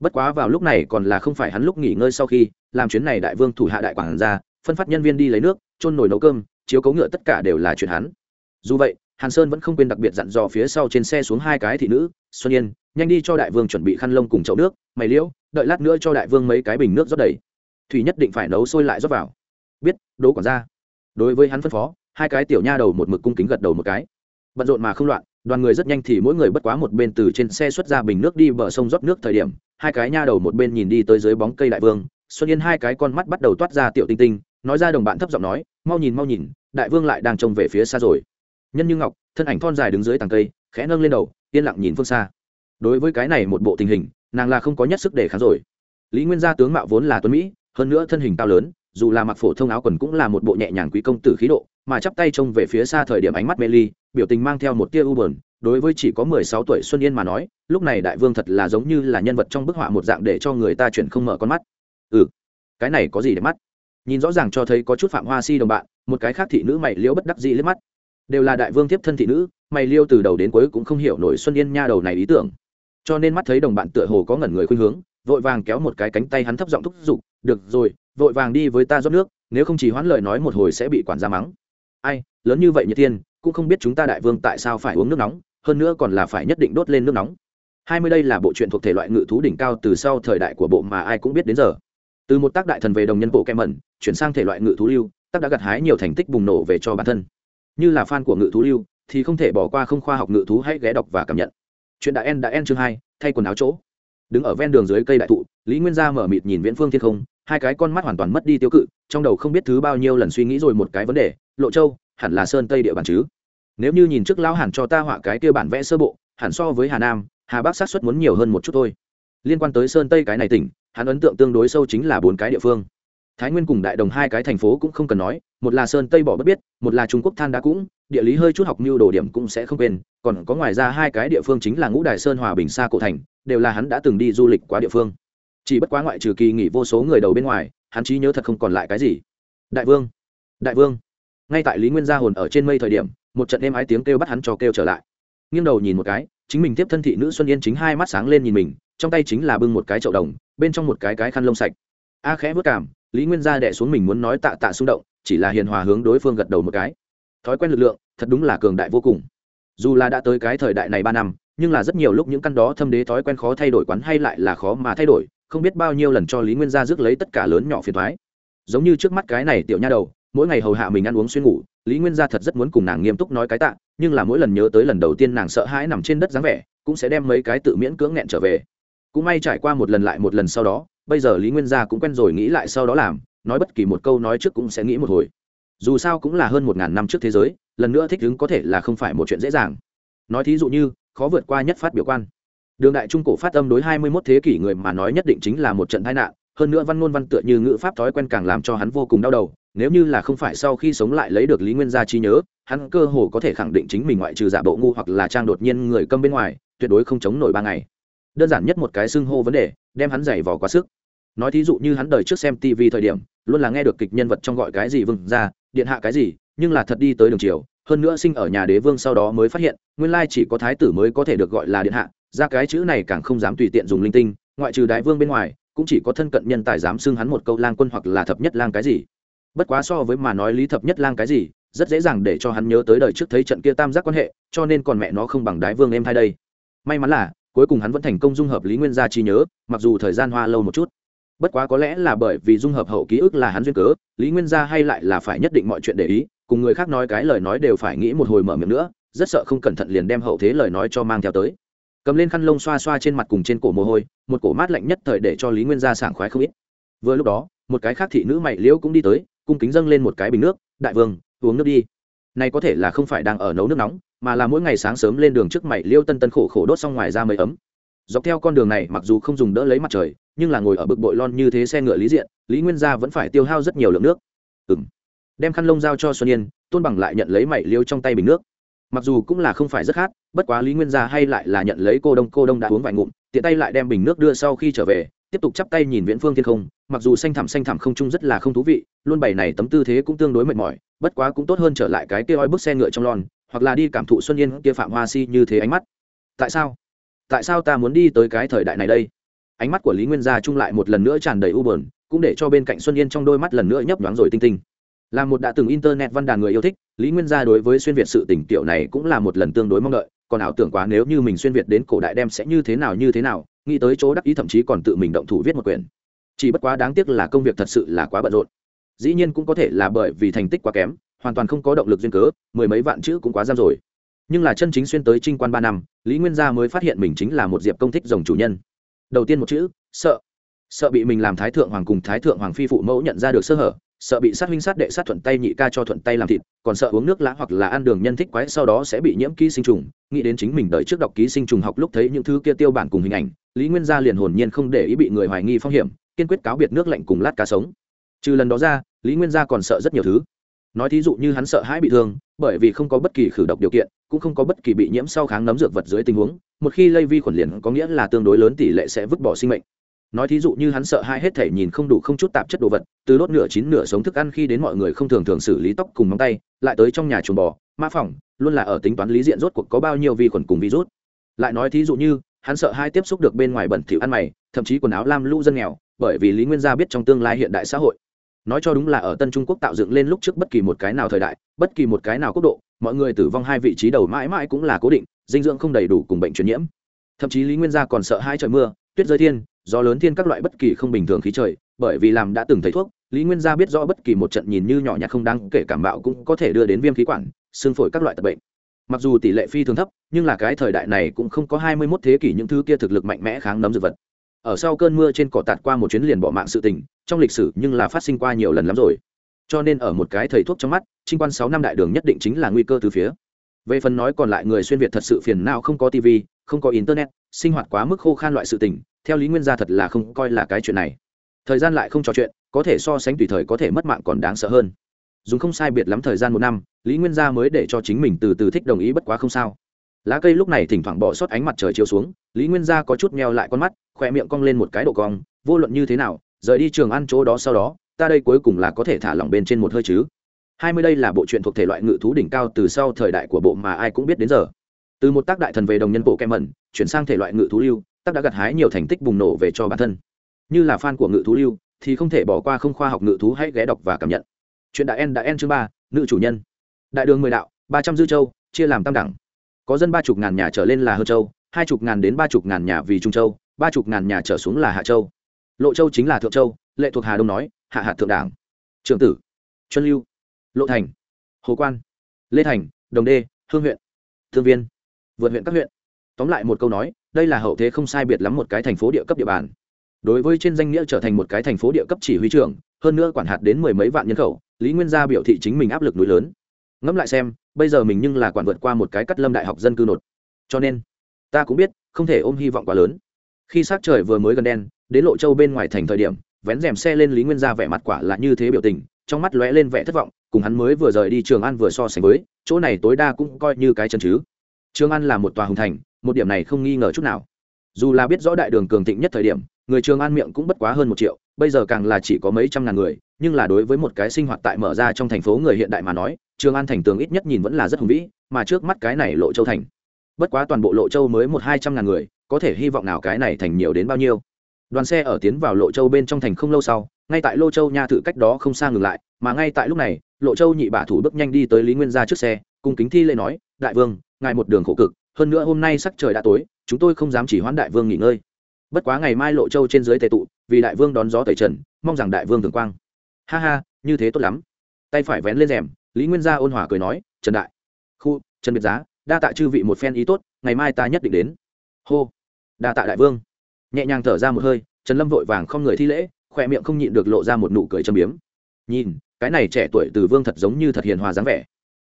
bất quá vào lúc này còn là không phải hắn lúc nghỉ ngơi sau khi, làm chuyến này đại vương thủ hạ đại quản ra phân phát nhân viên đi lấy nước trôn nồi nấu cơm, chiếu cấu ngựa tất cả đều là chuyện hắn. Dù vậy, hàn sơn vẫn không quên đặc biệt dặn dò phía sau trên xe xuống hai cái thị nữ, xuân yên, nhanh đi cho đại vương chuẩn bị khăn lông cùng chậu nước, mày liễu, đợi lát nữa cho đại vương mấy cái bình nước rót đầy. Thủy nhất định phải nấu sôi lại rót vào. Biết, đố quản gia. Đối với hắn phân phó, hai cái tiểu nha đầu một mực cung kính gật đầu một cái. Bận rộn mà không loạn đoàn người rất nhanh thì mỗi người bất quá một bên từ trên xe xuất ra bình nước đi bờ sông rót nước thời điểm, hai cái nha đầu một bên nhìn đi tới dưới bóng cây đại vương, xuân yên hai cái con mắt bắt đầu toát ra tiểu tinh tinh, nói ra đồng bạn thấp giọng nói, mau nhìn mau nhìn, đại vương lại đang trông về phía xa rồi. Nhân như ngọc, thân ảnh thon dài đứng dưới tàng cây, khẽ nâng lên đầu, yên lặng nhìn phương xa. Đối với cái này một bộ tình hình, nàng là không có nhất sức để kháng rồi. Lý nguyên gia tướng mạo vốn là tuấn mỹ, hơn nữa thân hình cao lớn, dù là mặc phổ thông áo quần cũng là một bộ nhẹ nhàng quý công tử khí độ, mà chắp tay trông về phía xa thời điểm ánh mắt mê ly biểu tình mang theo một tia u buồn, đối với chỉ có mười sáu tuổi xuân yên mà nói, lúc này đại vương thật là giống như là nhân vật trong bức họa một dạng để cho người ta chuyển không mở con mắt. Ừ cái này có gì để mắt? Nhìn rõ ràng cho thấy có chút phạm hoa si đồng bạn, một cái khác thị nữ mày liễu bất đắc dĩ liếc mắt. Đều là đại vương tiếp thân thị nữ, mày liêu từ đầu đến cuối cũng không hiểu nổi xuân yên nha đầu này ý tưởng. Cho nên mắt thấy đồng bạn tựa hồ có ngẩn người khuynh hướng, vội vàng kéo một cái cánh tay hắn thấp giọng thúc giục, được rồi, vội vàng đi với ta rót nước, nếu không chỉ hoãn lời nói một hồi sẽ bị quản gia mắng ai, lớn như vậy như tiên, cũng không biết chúng ta đại vương tại sao phải uống nước nóng, hơn nữa còn là phải nhất định đốt lên nước nóng. Hai mươi đây là bộ truyện thuộc thể loại ngự thú đỉnh cao từ sau thời đại của bộ mà ai cũng biết đến giờ. Từ một tác đại thần về đồng nhân bộ kem mẩn, chuyển sang thể loại ngự thú lưu, tác đã gặt hái nhiều thành tích bùng nổ về cho bản thân. Như là fan của ngự thú lưu, thì không thể bỏ qua không khoa học ngự thú hãy ghé đọc và cảm nhận. Chuyện đã en đã en chương hai, thay quần áo chỗ. Đứng ở ven đường dưới cây đại thụ, lý nguyên gia mở mịt nhìn viễn phương thiên không, hai cái con mắt hoàn toàn mất đi tiêu cự, trong đầu không biết thứ bao nhiêu lần suy nghĩ rồi một cái vấn đề lộ châu, hẳn là sơn tây địa bàn chứ? Nếu như nhìn trước lão hẳn cho ta họa cái kia bản vẽ sơ bộ, hẳn so với hà nam, hà bắc sát xuất muốn nhiều hơn một chút thôi. Liên quan tới sơn tây cái này tỉnh, hắn ấn tượng tương đối sâu chính là bốn cái địa phương. Thái nguyên cùng đại đồng hai cái thành phố cũng không cần nói, một là sơn tây bỏ bất biết, một là trung quốc than đá cũng, địa lý hơi chút học mưu đồ điểm cũng sẽ không quên, còn có ngoài ra hai cái địa phương chính là ngũ đài sơn, hòa bình, sa cổ thành, đều là hắn đã từng đi du lịch quá địa phương. Chỉ bất quá ngoại trừ kỳ nghỉ vô số người đầu bên ngoài, hắn trí nhớ thật không còn lại cái gì. Đại vương đại vương ngay tại lý nguyên gia hồn ở trên mây thời điểm, một trận êm ái tiếng kêu bắt hắn cho kêu trở lại. Nghiêng đầu nhìn một cái, chính mình tiếp thân thị nữ xuân yên chính hai mắt sáng lên nhìn mình, trong tay chính là bưng một cái chậu đồng, bên trong một cái cái khăn lông sạch. A khẽ vất cảm, lý nguyên gia đẻ xuống mình muốn nói tạ tạ xung động, chỉ là hiền hòa hướng đối phương gật đầu một cái. Thói quen lực lượng, thật đúng là cường đại vô cùng. Dù là đã tới cái thời đại này ba năm, nhưng là rất nhiều lúc những căn đó thâm đế thói quen khó thay đổi quán hay lại là khó mà thay đổi, không biết bao nhiêu lần cho lý nguyên gia rước lấy tất cả lớn nhỏ phiền thoái. Giống như trước mắt cái này tiểu nha đầu mỗi ngày hầu hạ mình ăn uống xuyên ngủ, lý nguyên gia thật rất muốn cùng nàng nghiêm túc nói cái tạ, nhưng là mỗi lần nhớ tới lần đầu tiên nàng sợ hãi nằm trên đất dáng vẻ, cũng sẽ đem mấy cái tự miễn cưỡng nghẹn trở về. Cũng may trải qua một lần lại một lần sau đó, bây giờ lý nguyên gia cũng quen rồi nghĩ lại sau đó làm, nói bất kỳ một câu nói trước cũng sẽ nghĩ một hồi. Dù sao cũng là hơn một ngàn năm trước thế giới, lần nữa thích ứng có thể là không phải một chuyện dễ dàng. Nói thí dụ như, khó vượt qua nhất phát biểu quan. Đường đại trung cổ phát âm đối hai mươi 21 thế kỷ người mà nói nhất định chính là một trận tai nạn hơn nữa văn ngôn văn tựa như ngữ pháp thói quen càng làm cho hắn vô cùng đau đầu, nếu như là không phải sau khi sống lại lấy được lý nguyên gia trí nhớ, hắn cơ hồ có thể khẳng định chính mình ngoại trừ giả bộ ngu hoặc là trang đột nhiên người câm bên ngoài, tuyệt đối không chống nổi ba ngày. Đơn giản nhất một cái xưng hô vấn đề, đem hắn giày vò quá sức. Nói thí dụ như hắn đời trước xem tv thời điểm, luôn là nghe được kịch nhân vật trong gọi cái gì vừng ra, điện hạ cái gì, nhưng là thật đi tới đường chiều hơn nữa sinh ở nhà đế vương sau đó mới phát hiện, nguyên lai chỉ có thái tử mới có thể được gọi là điện hạ, ra cái chữ này càng không dám tùy tiện dùng linh tinh, ngoại trừ đại vương bên ngoài cũng chỉ có thân cận nhân tài dám xưng hắn một câu lang quân hoặc là thập nhất lang cái gì. Bất quá so với mà nói lý thập nhất lang cái gì, rất dễ dàng để cho hắn nhớ tới đời trước thấy trận kia tam giác quan hệ, cho nên còn mẹ nó không bằng đái vương em thay đây. May mắn là, cuối cùng hắn vẫn thành công dung hợp lý nguyên gia trí nhớ, mặc dù thời gian hoa lâu một chút. Bất quá có lẽ là bởi vì dung hợp hậu ký ức là hắn duyên cớ, lý nguyên gia hay lại là phải nhất định mọi chuyện để ý, cùng người khác nói cái lời nói đều phải nghĩ một hồi mở miệng nữa, rất sợ không cẩn thận liền đem hậu thế lời nói cho mang theo tới cầm lên khăn lông xoa xoa trên mặt cùng trên cổ mồ hôi, một cổ mát lạnh nhất thời để cho lý nguyên gia sảng khoái không ít. Vừa lúc đó, một cái khác thị nữ mày liễu cũng đi tới, cung kính dâng lên một cái bình nước, đại vương, uống nước đi. Này có thể là không phải đang ở nấu nước nóng, mà là mỗi ngày sáng sớm lên đường trước mày liêu tân tân khổ khổ đốt xong ngoài ra mấy ấm. Dọc theo con đường này, mặc dù không dùng đỡ lấy mặt trời, nhưng là ngồi ở bực bội lon như thế xe ngựa lý diện, lý nguyên gia vẫn phải tiêu hao rất nhiều lượng nước. Ừ m đem khăn lông giao cho xuân yên, tôn bằng lại nhận lấy mày liêu trong tay bình nước mặc dù cũng là không phải rất khát, bất quá lý nguyên gia hay lại là nhận lấy cô đông cô đông đã uống vài ngụm, tiện tay lại đem bình nước đưa sau khi trở về, tiếp tục chắp tay nhìn viễn phương thiên không. Mặc dù xanh thẳm xanh thẳm không trung rất là không thú vị, luôn bày này tấm tư thế cũng tương đối mệt mỏi, bất quá cũng tốt hơn trở lại cái kia oi bức xe ngựa trong lon, hoặc là đi cảm thụ xuân yên kia phạm hoa si như thế ánh mắt. Tại sao? Tại sao ta muốn đi tới cái thời đại này đây? Ánh mắt của lý nguyên gia chung lại một lần nữa tràn đầy u bờn cũng để cho bên cạnh xuân yên trong đôi mắt lần nữa nhấp nhoáng rồi tinh tinh là một đã từng internet văn đàn người yêu thích, lý nguyên gia đối với xuyên việt sự tỉnh tiểu này cũng là một lần tương đối mong đợi, còn ảo tưởng quá nếu như mình xuyên việt đến cổ đại đem sẽ như thế nào như thế nào, nghĩ tới chỗ đắc ý thậm chí còn tự mình động thủ viết một quyển. Chỉ bất quá đáng tiếc là công việc thật sự là quá bận rộn. Dĩ nhiên cũng có thể là bởi vì thành tích quá kém, hoàn toàn không có động lực duyên cớ, mười mấy vạn chữ cũng quá giam rồi. Nhưng là chân chính xuyên tới trinh quan ba năm, lý nguyên gia mới phát hiện mình chính là một diệp công thích rồng chủ nhân. Đầu tiên một chữ, sợ. Sợ bị mình làm thái thượng hoàng cùng thái thượng hoàng phi phụ mẫu nhận ra được sơ hở sợ bị sát huynh sát đệ sát thuận tay nhị ca cho thuận tay làm thịt, còn sợ uống nước lã hoặc là ăn đường nhân thích quái sau đó sẽ bị nhiễm ký sinh trùng. Nghĩ đến chính mình đợi trước đọc ký sinh trùng học lúc thấy những thứ kia tiêu bản cùng hình ảnh, lý nguyên gia liền hồn nhiên không để ý bị người hoài nghi phong hiểm, kiên quyết cáo biệt nước lạnh cùng lát cá sống. Trừ lần đó ra, lý nguyên gia còn sợ rất nhiều thứ. Nói thí dụ như hắn sợ hãi bị thương, bởi vì không có bất kỳ khử độc điều kiện, cũng không có bất kỳ bị nhiễm sau kháng nấm dược vật dưới tình huống, một khi lây vi khuẩn liền có nghĩa là tương đối lớn tỷ lệ sẽ vứt bỏ sinh mệnh nói thí dụ như hắn sợ hai hết thể nhìn không đủ không chút tạp chất đồ vật, từ đốt nửa chín nửa sống thức ăn khi đến mọi người không thường thường xử lý tóc cùng móng tay, lại tới trong nhà chuồng bò ma phỏng, luôn là ở tính toán lý diện rốt cuộc có bao nhiêu vi khuẩn cùng virus. Lại nói thí dụ như, hắn sợ hai tiếp xúc được bên ngoài bẩn thỉu ăn mày, thậm chí quần áo lam lũ dân nghèo, bởi vì lý nguyên gia biết trong tương lai hiện đại xã hội. Nói cho đúng là ở tân trung quốc tạo dựng lên lúc trước bất kỳ một cái nào thời đại, bất kỳ một cái nào quốc độ, mọi người tử vong hai vị trí đầu mãi mãi cũng là cố định, dinh dưỡng không đầy đủ cùng bệnh truyền nhiễm. Thậm chí lý nguyên gia còn sợ hai trời mưa, tuyết rơi thiên do lớn thiên các loại bất kỳ không bình thường khí trời, bởi vì làm đã từng thấy thuốc, lý nguyên gia biết rõ bất kỳ một trận nhìn như nhỏ nhặt không đáng kể cảm bạo cũng có thể đưa đến viêm khí quản, xương phổi các loại tật bệnh. Mặc dù tỷ lệ phi thường thấp, nhưng là cái thời đại này cũng không có hai mươi 21 thế kỷ những thứ kia thực lực mạnh mẽ kháng nấm dược vật. Ở sau cơn mưa trên cỏ tạt qua một chuyến liền bỏ mạng sự tình, trong lịch sử nhưng là phát sinh qua nhiều lần lắm rồi. Cho nên ở một cái thầy thuốc trong mắt, trinh quan sáu năm đại đường nhất định chính là nguy cơ từ phía. Về phần nói còn lại người xuyên việt thật sự phiền nào không có tv không có internet sinh hoạt quá mức khô khan loại sự tình, theo lý nguyên gia thật là không coi là cái chuyện này. Thời gian lại không trò chuyện, có thể so sánh tùy thời có thể mất mạng còn đáng sợ hơn. Dùng không sai biệt lắm thời gian một năm, lý nguyên gia mới để cho chính mình từ từ thích đồng ý bất quá không sao. Lá cây lúc này thỉnh thoảng bỏ sót ánh mặt trời chiếu xuống, lý nguyên gia có chút meo lại con mắt, khỏe miệng cong lên một cái độ cong, vô luận như thế nào, rời đi trường ăn chỗ đó sau đó, ta đây cuối cùng là có thể thả lỏng bên trên một hơi chứ. Hai mươi đây là bộ truyện thuộc thể loại ngự thú đỉnh cao từ sau thời đại của bộ mà ai cũng biết đến giờ. Từ một tác đại thần về đồng nhân bộ kem mẩn chuyển sang thể loại ngự thú lưu, tác đã gặt hái nhiều thành tích bùng nổ về cho bản thân. Như là fan của ngự thú lưu, thì không thể bỏ qua không khoa học ngự thú hãy ghé đọc và cảm nhận. Chuyện đại en đã en chương ba, nữ chủ nhân. Đại đường mười đạo, ba trăm dư châu, chia làm tam đẳng. Có dân ba chục ngàn nhà trở lên là hơ châu, hai chục ngàn đến ba chục ngàn nhà vì trung châu, ba chục ngàn nhà trở xuống là hạ châu. Lộ châu chính là thượng châu, lệ thuộc hà đông nói, hạ hạ thượng đảng. Trường tử, chuân lưu. Lộ thành, hồ quan. Lê thành, đồng đê, hương huyện. Thương viên, vượt huyện các huyện tóm lại một câu nói, đây là hậu thế không sai biệt lắm một cái thành phố địa cấp địa bàn. Đối với trên danh nghĩa trở thành một cái thành phố địa cấp chỉ huy trưởng, hơn nữa quản hạt đến mười mấy vạn nhân khẩu, lý nguyên gia biểu thị chính mình áp lực núi lớn. Ngẫm lại xem, bây giờ mình nhưng là quản vượt qua một cái cắt lâm đại học dân cư nột. Cho nên, ta cũng biết, không thể ôm hy vọng quá lớn. Khi s trời vừa mới gần đen, đến lộ châu bên ngoài thành thời điểm, vén rèm xe lên lý nguyên gia vẻ mặt quả là như thế biểu tình, trong mắt lóe lên vẻ thất vọng, cùng hắn mới vừa rời đi trường ăn vừa so sánh với, chỗ này tối đa cũng coi như cái chân chứ. Trường ăn là một tòa hùng thành một điểm này không nghi ngờ chút nào. Dù là biết rõ đại đường cường thịnh nhất thời điểm, người trường an miệng cũng bất quá hơn một triệu, bây giờ càng là chỉ có mấy trăm ngàn người, nhưng là đối với một cái sinh hoạt tại mở ra trong thành phố người hiện đại mà nói, trường an thành tường ít nhất nhìn vẫn là rất hùng vĩ, mà trước mắt cái này lộ châu thành. Bất quá toàn bộ lộ châu mới một hai trăm ngàn người, có thể hy vọng nào cái này thành nhiều đến bao nhiêu. Đoàn xe ở tiến vào lộ châu bên trong thành không lâu sau, ngay tại lô châu nha thự cách đó không xa ngừng lại, mà ngay tại lúc này, lộ châu nhị bả thủ bước nhanh đi tới lý nguyên gia trước xe, cung kính thi lễ nói, đại vương, ngài một đường khổ cực hơn nữa hôm nay sắc trời đã tối, chúng tôi không dám chỉ hoãn đại vương nghỉ ngơi. Bất quá ngày mai lộ châu trên dưới tề tụ, vì đại vương đón gió tẩy trần, mong rằng đại vương thường quang. Ha ha, như thế tốt lắm. Tay phải vén lên rèm, lý nguyên gia ôn hòa cười nói, trần đại, khu, trần biệt giá, đa tạ chư vị một phen ý tốt, ngày mai ta nhất định đến. Hô, đa tạ đại vương. Nhẹ nhàng thở ra một hơi, trần lâm vội vàng không người thi lễ khỏe miệng không nhịn được lộ ra một nụ cười châm biếm. Nhìn, cái này trẻ tuổi từ vương thật giống như thật hiền hòa dáng vẻ.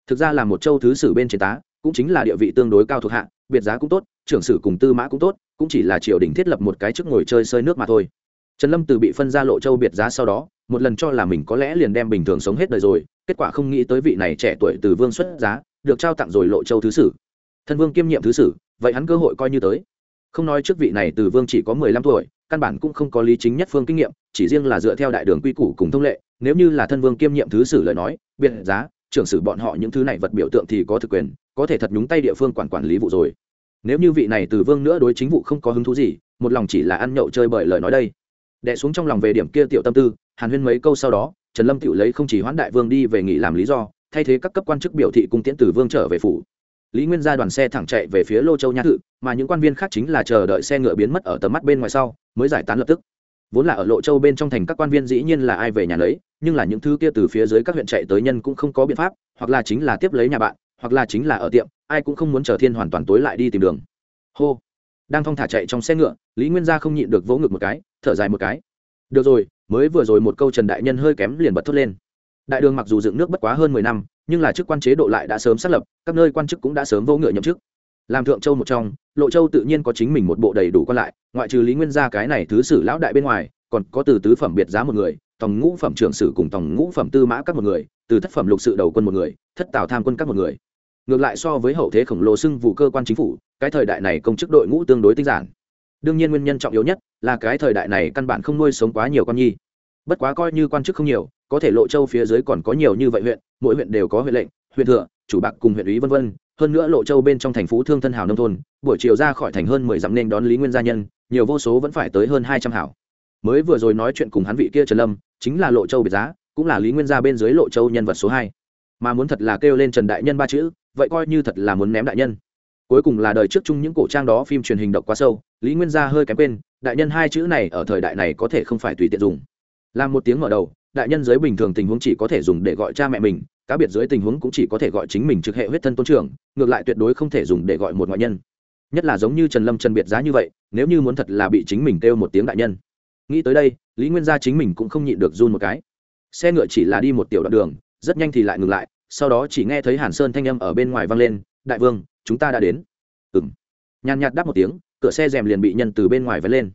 Thực ra là một châu thứ sử bên trên tá cũng chính là địa vị tương đối cao thuộc hạ, biệt giá cũng tốt, trưởng sử cùng tư mã cũng tốt, cũng chỉ là triều đình thiết lập một cái chức ngồi chơi sơi nước mà thôi. Trần lâm từ bị phân ra lộ châu biệt giá sau đó, một lần cho là mình có lẽ liền đem bình thường sống hết đời rồi, kết quả không nghĩ tới vị này trẻ tuổi từ vương xuất giá, được trao tặng rồi lộ châu thứ sử. Thân vương kiêm nhiệm thứ sử, vậy hắn cơ hội coi như tới. Không nói trước vị này từ vương chỉ có mười lăm tuổi, căn bản cũng không có lý chính nhất phương kinh nghiệm, chỉ riêng là dựa theo đại đường quy củ cùng thông lệ, nếu như là thân vương kiêm nhiệm thứ sử lời nói, biệt giá trưởng sử bọn họ những thứ này vật biểu tượng thì có thực quyền, có thể thật nhúng tay địa phương quản quản lý vụ rồi. Nếu như vị này từ vương nữa đối chính vụ không có hứng thú gì, một lòng chỉ là ăn nhậu chơi bởi lời nói đây. Đẻ xuống trong lòng về điểm kia tiểu tâm tư, hàn huyên mấy câu sau đó, trần lâm tự lấy không chỉ hoãn đại vương đi về nghỉ làm lý do, thay thế các cấp quan chức biểu thị cung tiễn từ vương trở về phủ. Lý nguyên ra đoàn xe thẳng chạy về phía lô châu nhã thự mà những quan viên khác chính là chờ đợi xe ngựa biến mất ở tầm mắt bên ngoài sau, mới giải tán lập tức vốn là ở lộ châu bên trong thành các quan viên dĩ nhiên là ai về nhà lấy, nhưng là những thứ kia từ phía dưới các huyện chạy tới nhân cũng không có biện pháp, hoặc là chính là tiếp lấy nhà bạn, hoặc là chính là ở tiệm, ai cũng không muốn chờ thiên hoàn toàn tối lại đi tìm đường. Hô. Đang thong thả chạy trong xe ngựa, lý nguyên gia không nhịn được vỗ ngực một cái, thở dài một cái. Được rồi, mới vừa rồi một câu trần đại nhân hơi kém liền bật thốt lên. Đại đường mặc dù dựng nước bất quá hơn mười năm, nhưng là chức quan chế độ lại đã sớm xác lập, các nơi quan chức cũng đã sớm vô ngựa nhậm chức. Làm thượng châu một trong, lộ châu tự nhiên có chính mình một bộ đầy đủ quan lại ngoại trừ lý nguyên gia cái này thứ sử lão đại bên ngoài, còn có từ tứ phẩm biệt giá một người, tòng ngũ phẩm trưởng sử cùng tòng ngũ phẩm tư mã các một người, từ thất phẩm lục sự đầu quân một người, thất tào tham quân các một người. Ngược lại so với hậu thế khổng lồ xưng vụ cơ quan chính phủ, cái thời đại này công chức đội ngũ tương đối tinh giản. Đương nhiên nguyên nhân trọng yếu nhất là cái thời đại này căn bản không nuôi sống quá nhiều con nhi. Bất quá coi như quan chức không nhiều, có thể lộ châu phía dưới còn có nhiều như vậy huyện, mỗi huyện đều có huyện lệnh, huyện thừa, chủ bạc cùng huyện ủy vân vân. Hơn nữa lộ châu bên trong thành phố thương thân hào nông thôn, buổi chiều ra khỏi thành hơn mười dặm nên đón lý nguyên gia nhân nhiều vô số vẫn phải tới hơn hai trăm hảo. Mới vừa rồi nói chuyện cùng hắn vị kia trần lâm, chính là lộ châu biệt giá, cũng là lý nguyên gia bên dưới lộ châu nhân vật số hai. Mà muốn thật là kêu lên trần đại nhân ba chữ, vậy coi như thật là muốn ném đại nhân. Cuối cùng là đời trước chung những cổ trang đó phim truyền hình độc quá sâu, lý nguyên gia hơi kém quên, đại nhân hai chữ này ở thời đại này có thể không phải tùy tiện dùng. Làm một tiếng mở đầu, đại nhân giới bình thường tình huống chỉ có thể dùng để gọi cha mẹ mình, cá biệt dưới tình huống cũng chỉ có thể gọi chính mình trực hệ huyết thân tôn trưởng, ngược lại tuyệt đối không thể dùng để gọi một ngoại nhân nhất là giống như trần lâm trần biệt giá như vậy, nếu như muốn thật là bị chính mình kêu một tiếng đại nhân. Nghĩ tới đây, lý nguyên gia chính mình cũng không nhịn được run một cái. Xe ngựa chỉ là đi một tiểu đoạn đường, rất nhanh thì lại ngừng lại, sau đó chỉ nghe thấy hàn sơn thanh âm ở bên ngoài vang lên, đại vương, chúng ta đã đến. Ừng nhàn nhạt đáp một tiếng, cửa xe rèm liền bị nhân từ bên ngoài vén lên.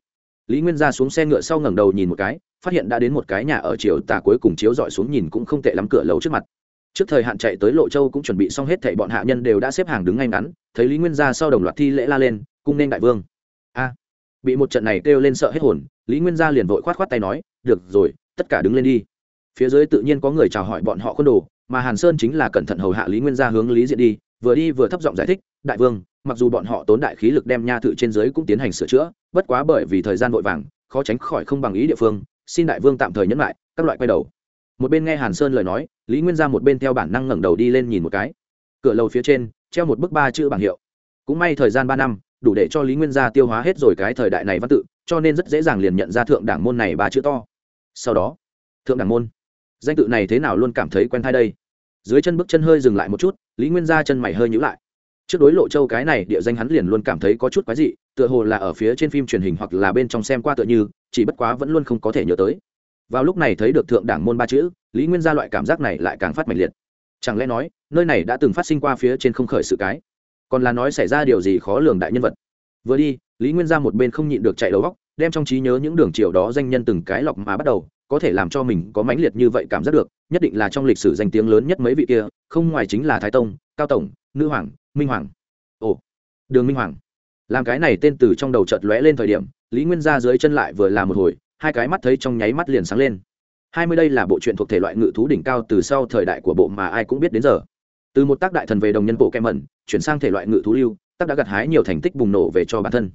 Lý nguyên Gia xuống xe ngựa sau ngẩng đầu nhìn một cái, phát hiện đã đến một cái nhà ở chiều tà cuối cùng chiếu dọi xuống nhìn cũng không tệ lắm, cửa lầu trước mặt trước thời hạn chạy tới lộ châu cũng chuẩn bị xong hết thảy bọn hạ nhân đều đã xếp hàng đứng ngay ngắn, thấy lý nguyên gia sau đồng loạt thi lễ la lên, cung nên đại vương. A. Bị một trận này kêu lên sợ hết hồn, lý nguyên gia liền vội khoát khoát tay nói, được rồi, tất cả đứng lên đi. Phía dưới tự nhiên có người chào hỏi bọn họ khuôn đồ, mà hàn sơn chính là cẩn thận hầu hạ lý nguyên gia hướng lý diện đi, vừa đi vừa thấp giọng giải thích, đại vương, mặc dù bọn họ tốn đại khí lực đem nha thự trên dưới cũng tiến hành sửa chữa, bất quá bởi vì thời gian vội vàng, khó tránh khỏi không bằng ý địa phương, xin đại vương tạm thời nhẫn lại, các loại quay đầu. Một bên nghe hàn sơn lời nói lý nguyên ra một bên theo bản năng ngẩng đầu đi lên nhìn một cái. Cửa lầu phía trên, treo một bức ba chữ bảng hiệu. Cũng may thời gian ba năm, đủ để cho lý nguyên gia tiêu hóa hết rồi cái thời đại này văn tự, cho nên rất dễ dàng liền nhận ra thượng đảng môn này ba chữ to. Sau đó, thượng đảng môn. Danh tự này thế nào luôn cảm thấy quen thai đây? Dưới chân bước chân hơi dừng lại một chút, lý nguyên gia chân mày hơi nhữ lại. Trước đối lộ châu cái này địa danh hắn liền luôn cảm thấy có chút quái dị, tựa hồ là ở phía trên phim truyền hình hoặc là bên trong xem qua tựa như, chỉ bất quá vẫn luôn không có thể nhớ tới vào lúc này thấy được thượng đảng môn ba chữ, lý nguyên gia loại cảm giác này lại càng phát mạnh liệt. Chẳng lẽ nói, nơi này đã từng phát sinh qua phía trên không khởi sự cái? Còn là nói xảy ra điều gì khó lường đại nhân vật? Vừa đi, lý nguyên gia một bên không nhịn được chạy đầu góc, đem trong trí nhớ những đường chiều đó danh nhân từng cái lọc mà bắt đầu, có thể làm cho mình có mãnh liệt như vậy cảm giác được, nhất định là trong lịch sử danh tiếng lớn nhất mấy vị kia, không ngoài chính là thái tông, cao tổng, nữ hoàng, minh hoàng. Ồ, đường minh hoàng. Làm cái này tên từ trong đầu chợt lóe lên thời điểm, lý nguyên ra dưới chân lại vừa là một hồi hai cái mắt thấy trong nháy mắt liền sáng lên. Hai mươi đây là bộ truyện thuộc thể loại ngự thú đỉnh cao từ sau thời đại của bộ mà ai cũng biết đến giờ. Từ một tác đại thần về đồng nhân bộ kem mẩn, chuyển sang thể loại ngự thú lưu, tác đã gặt hái nhiều thành tích bùng nổ về cho bản thân.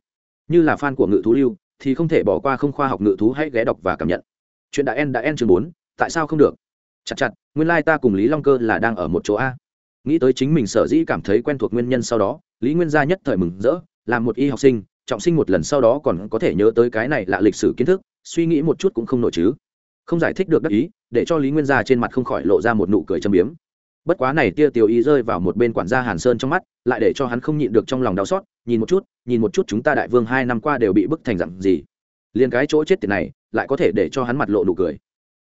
Như là fan của ngự thú lưu, thì không thể bỏ qua không khoa học ngự thú hãy ghé đọc và cảm nhận. Chuyện đã en đã en chương bốn, tại sao không được? Chặt chặt, nguyên lai、like、ta cùng lý long cơ là đang ở một chỗ a. Nghĩ tới chính mình sở dĩ cảm thấy quen thuộc nguyên nhân sau đó, lý nguyên gia nhất thời mừng rỡ làm một y học sinh, trọng sinh một lần sau đó còn có thể nhớ tới cái này là lịch sử kiến thức suy nghĩ một chút cũng không nổi chứ. Không giải thích được đắc ý, để cho lý nguyên gia trên mặt không khỏi lộ ra một nụ cười châm biếm. Bất quá này tia Tiểu ý rơi vào một bên quản gia hàn sơn trong mắt, lại để cho hắn không nhịn được trong lòng đau xót, nhìn một chút, nhìn một chút chúng ta đại vương hai năm qua đều bị bức thành dặn gì. Liền cái chỗ chết tiền này, lại có thể để cho hắn mặt lộ nụ cười.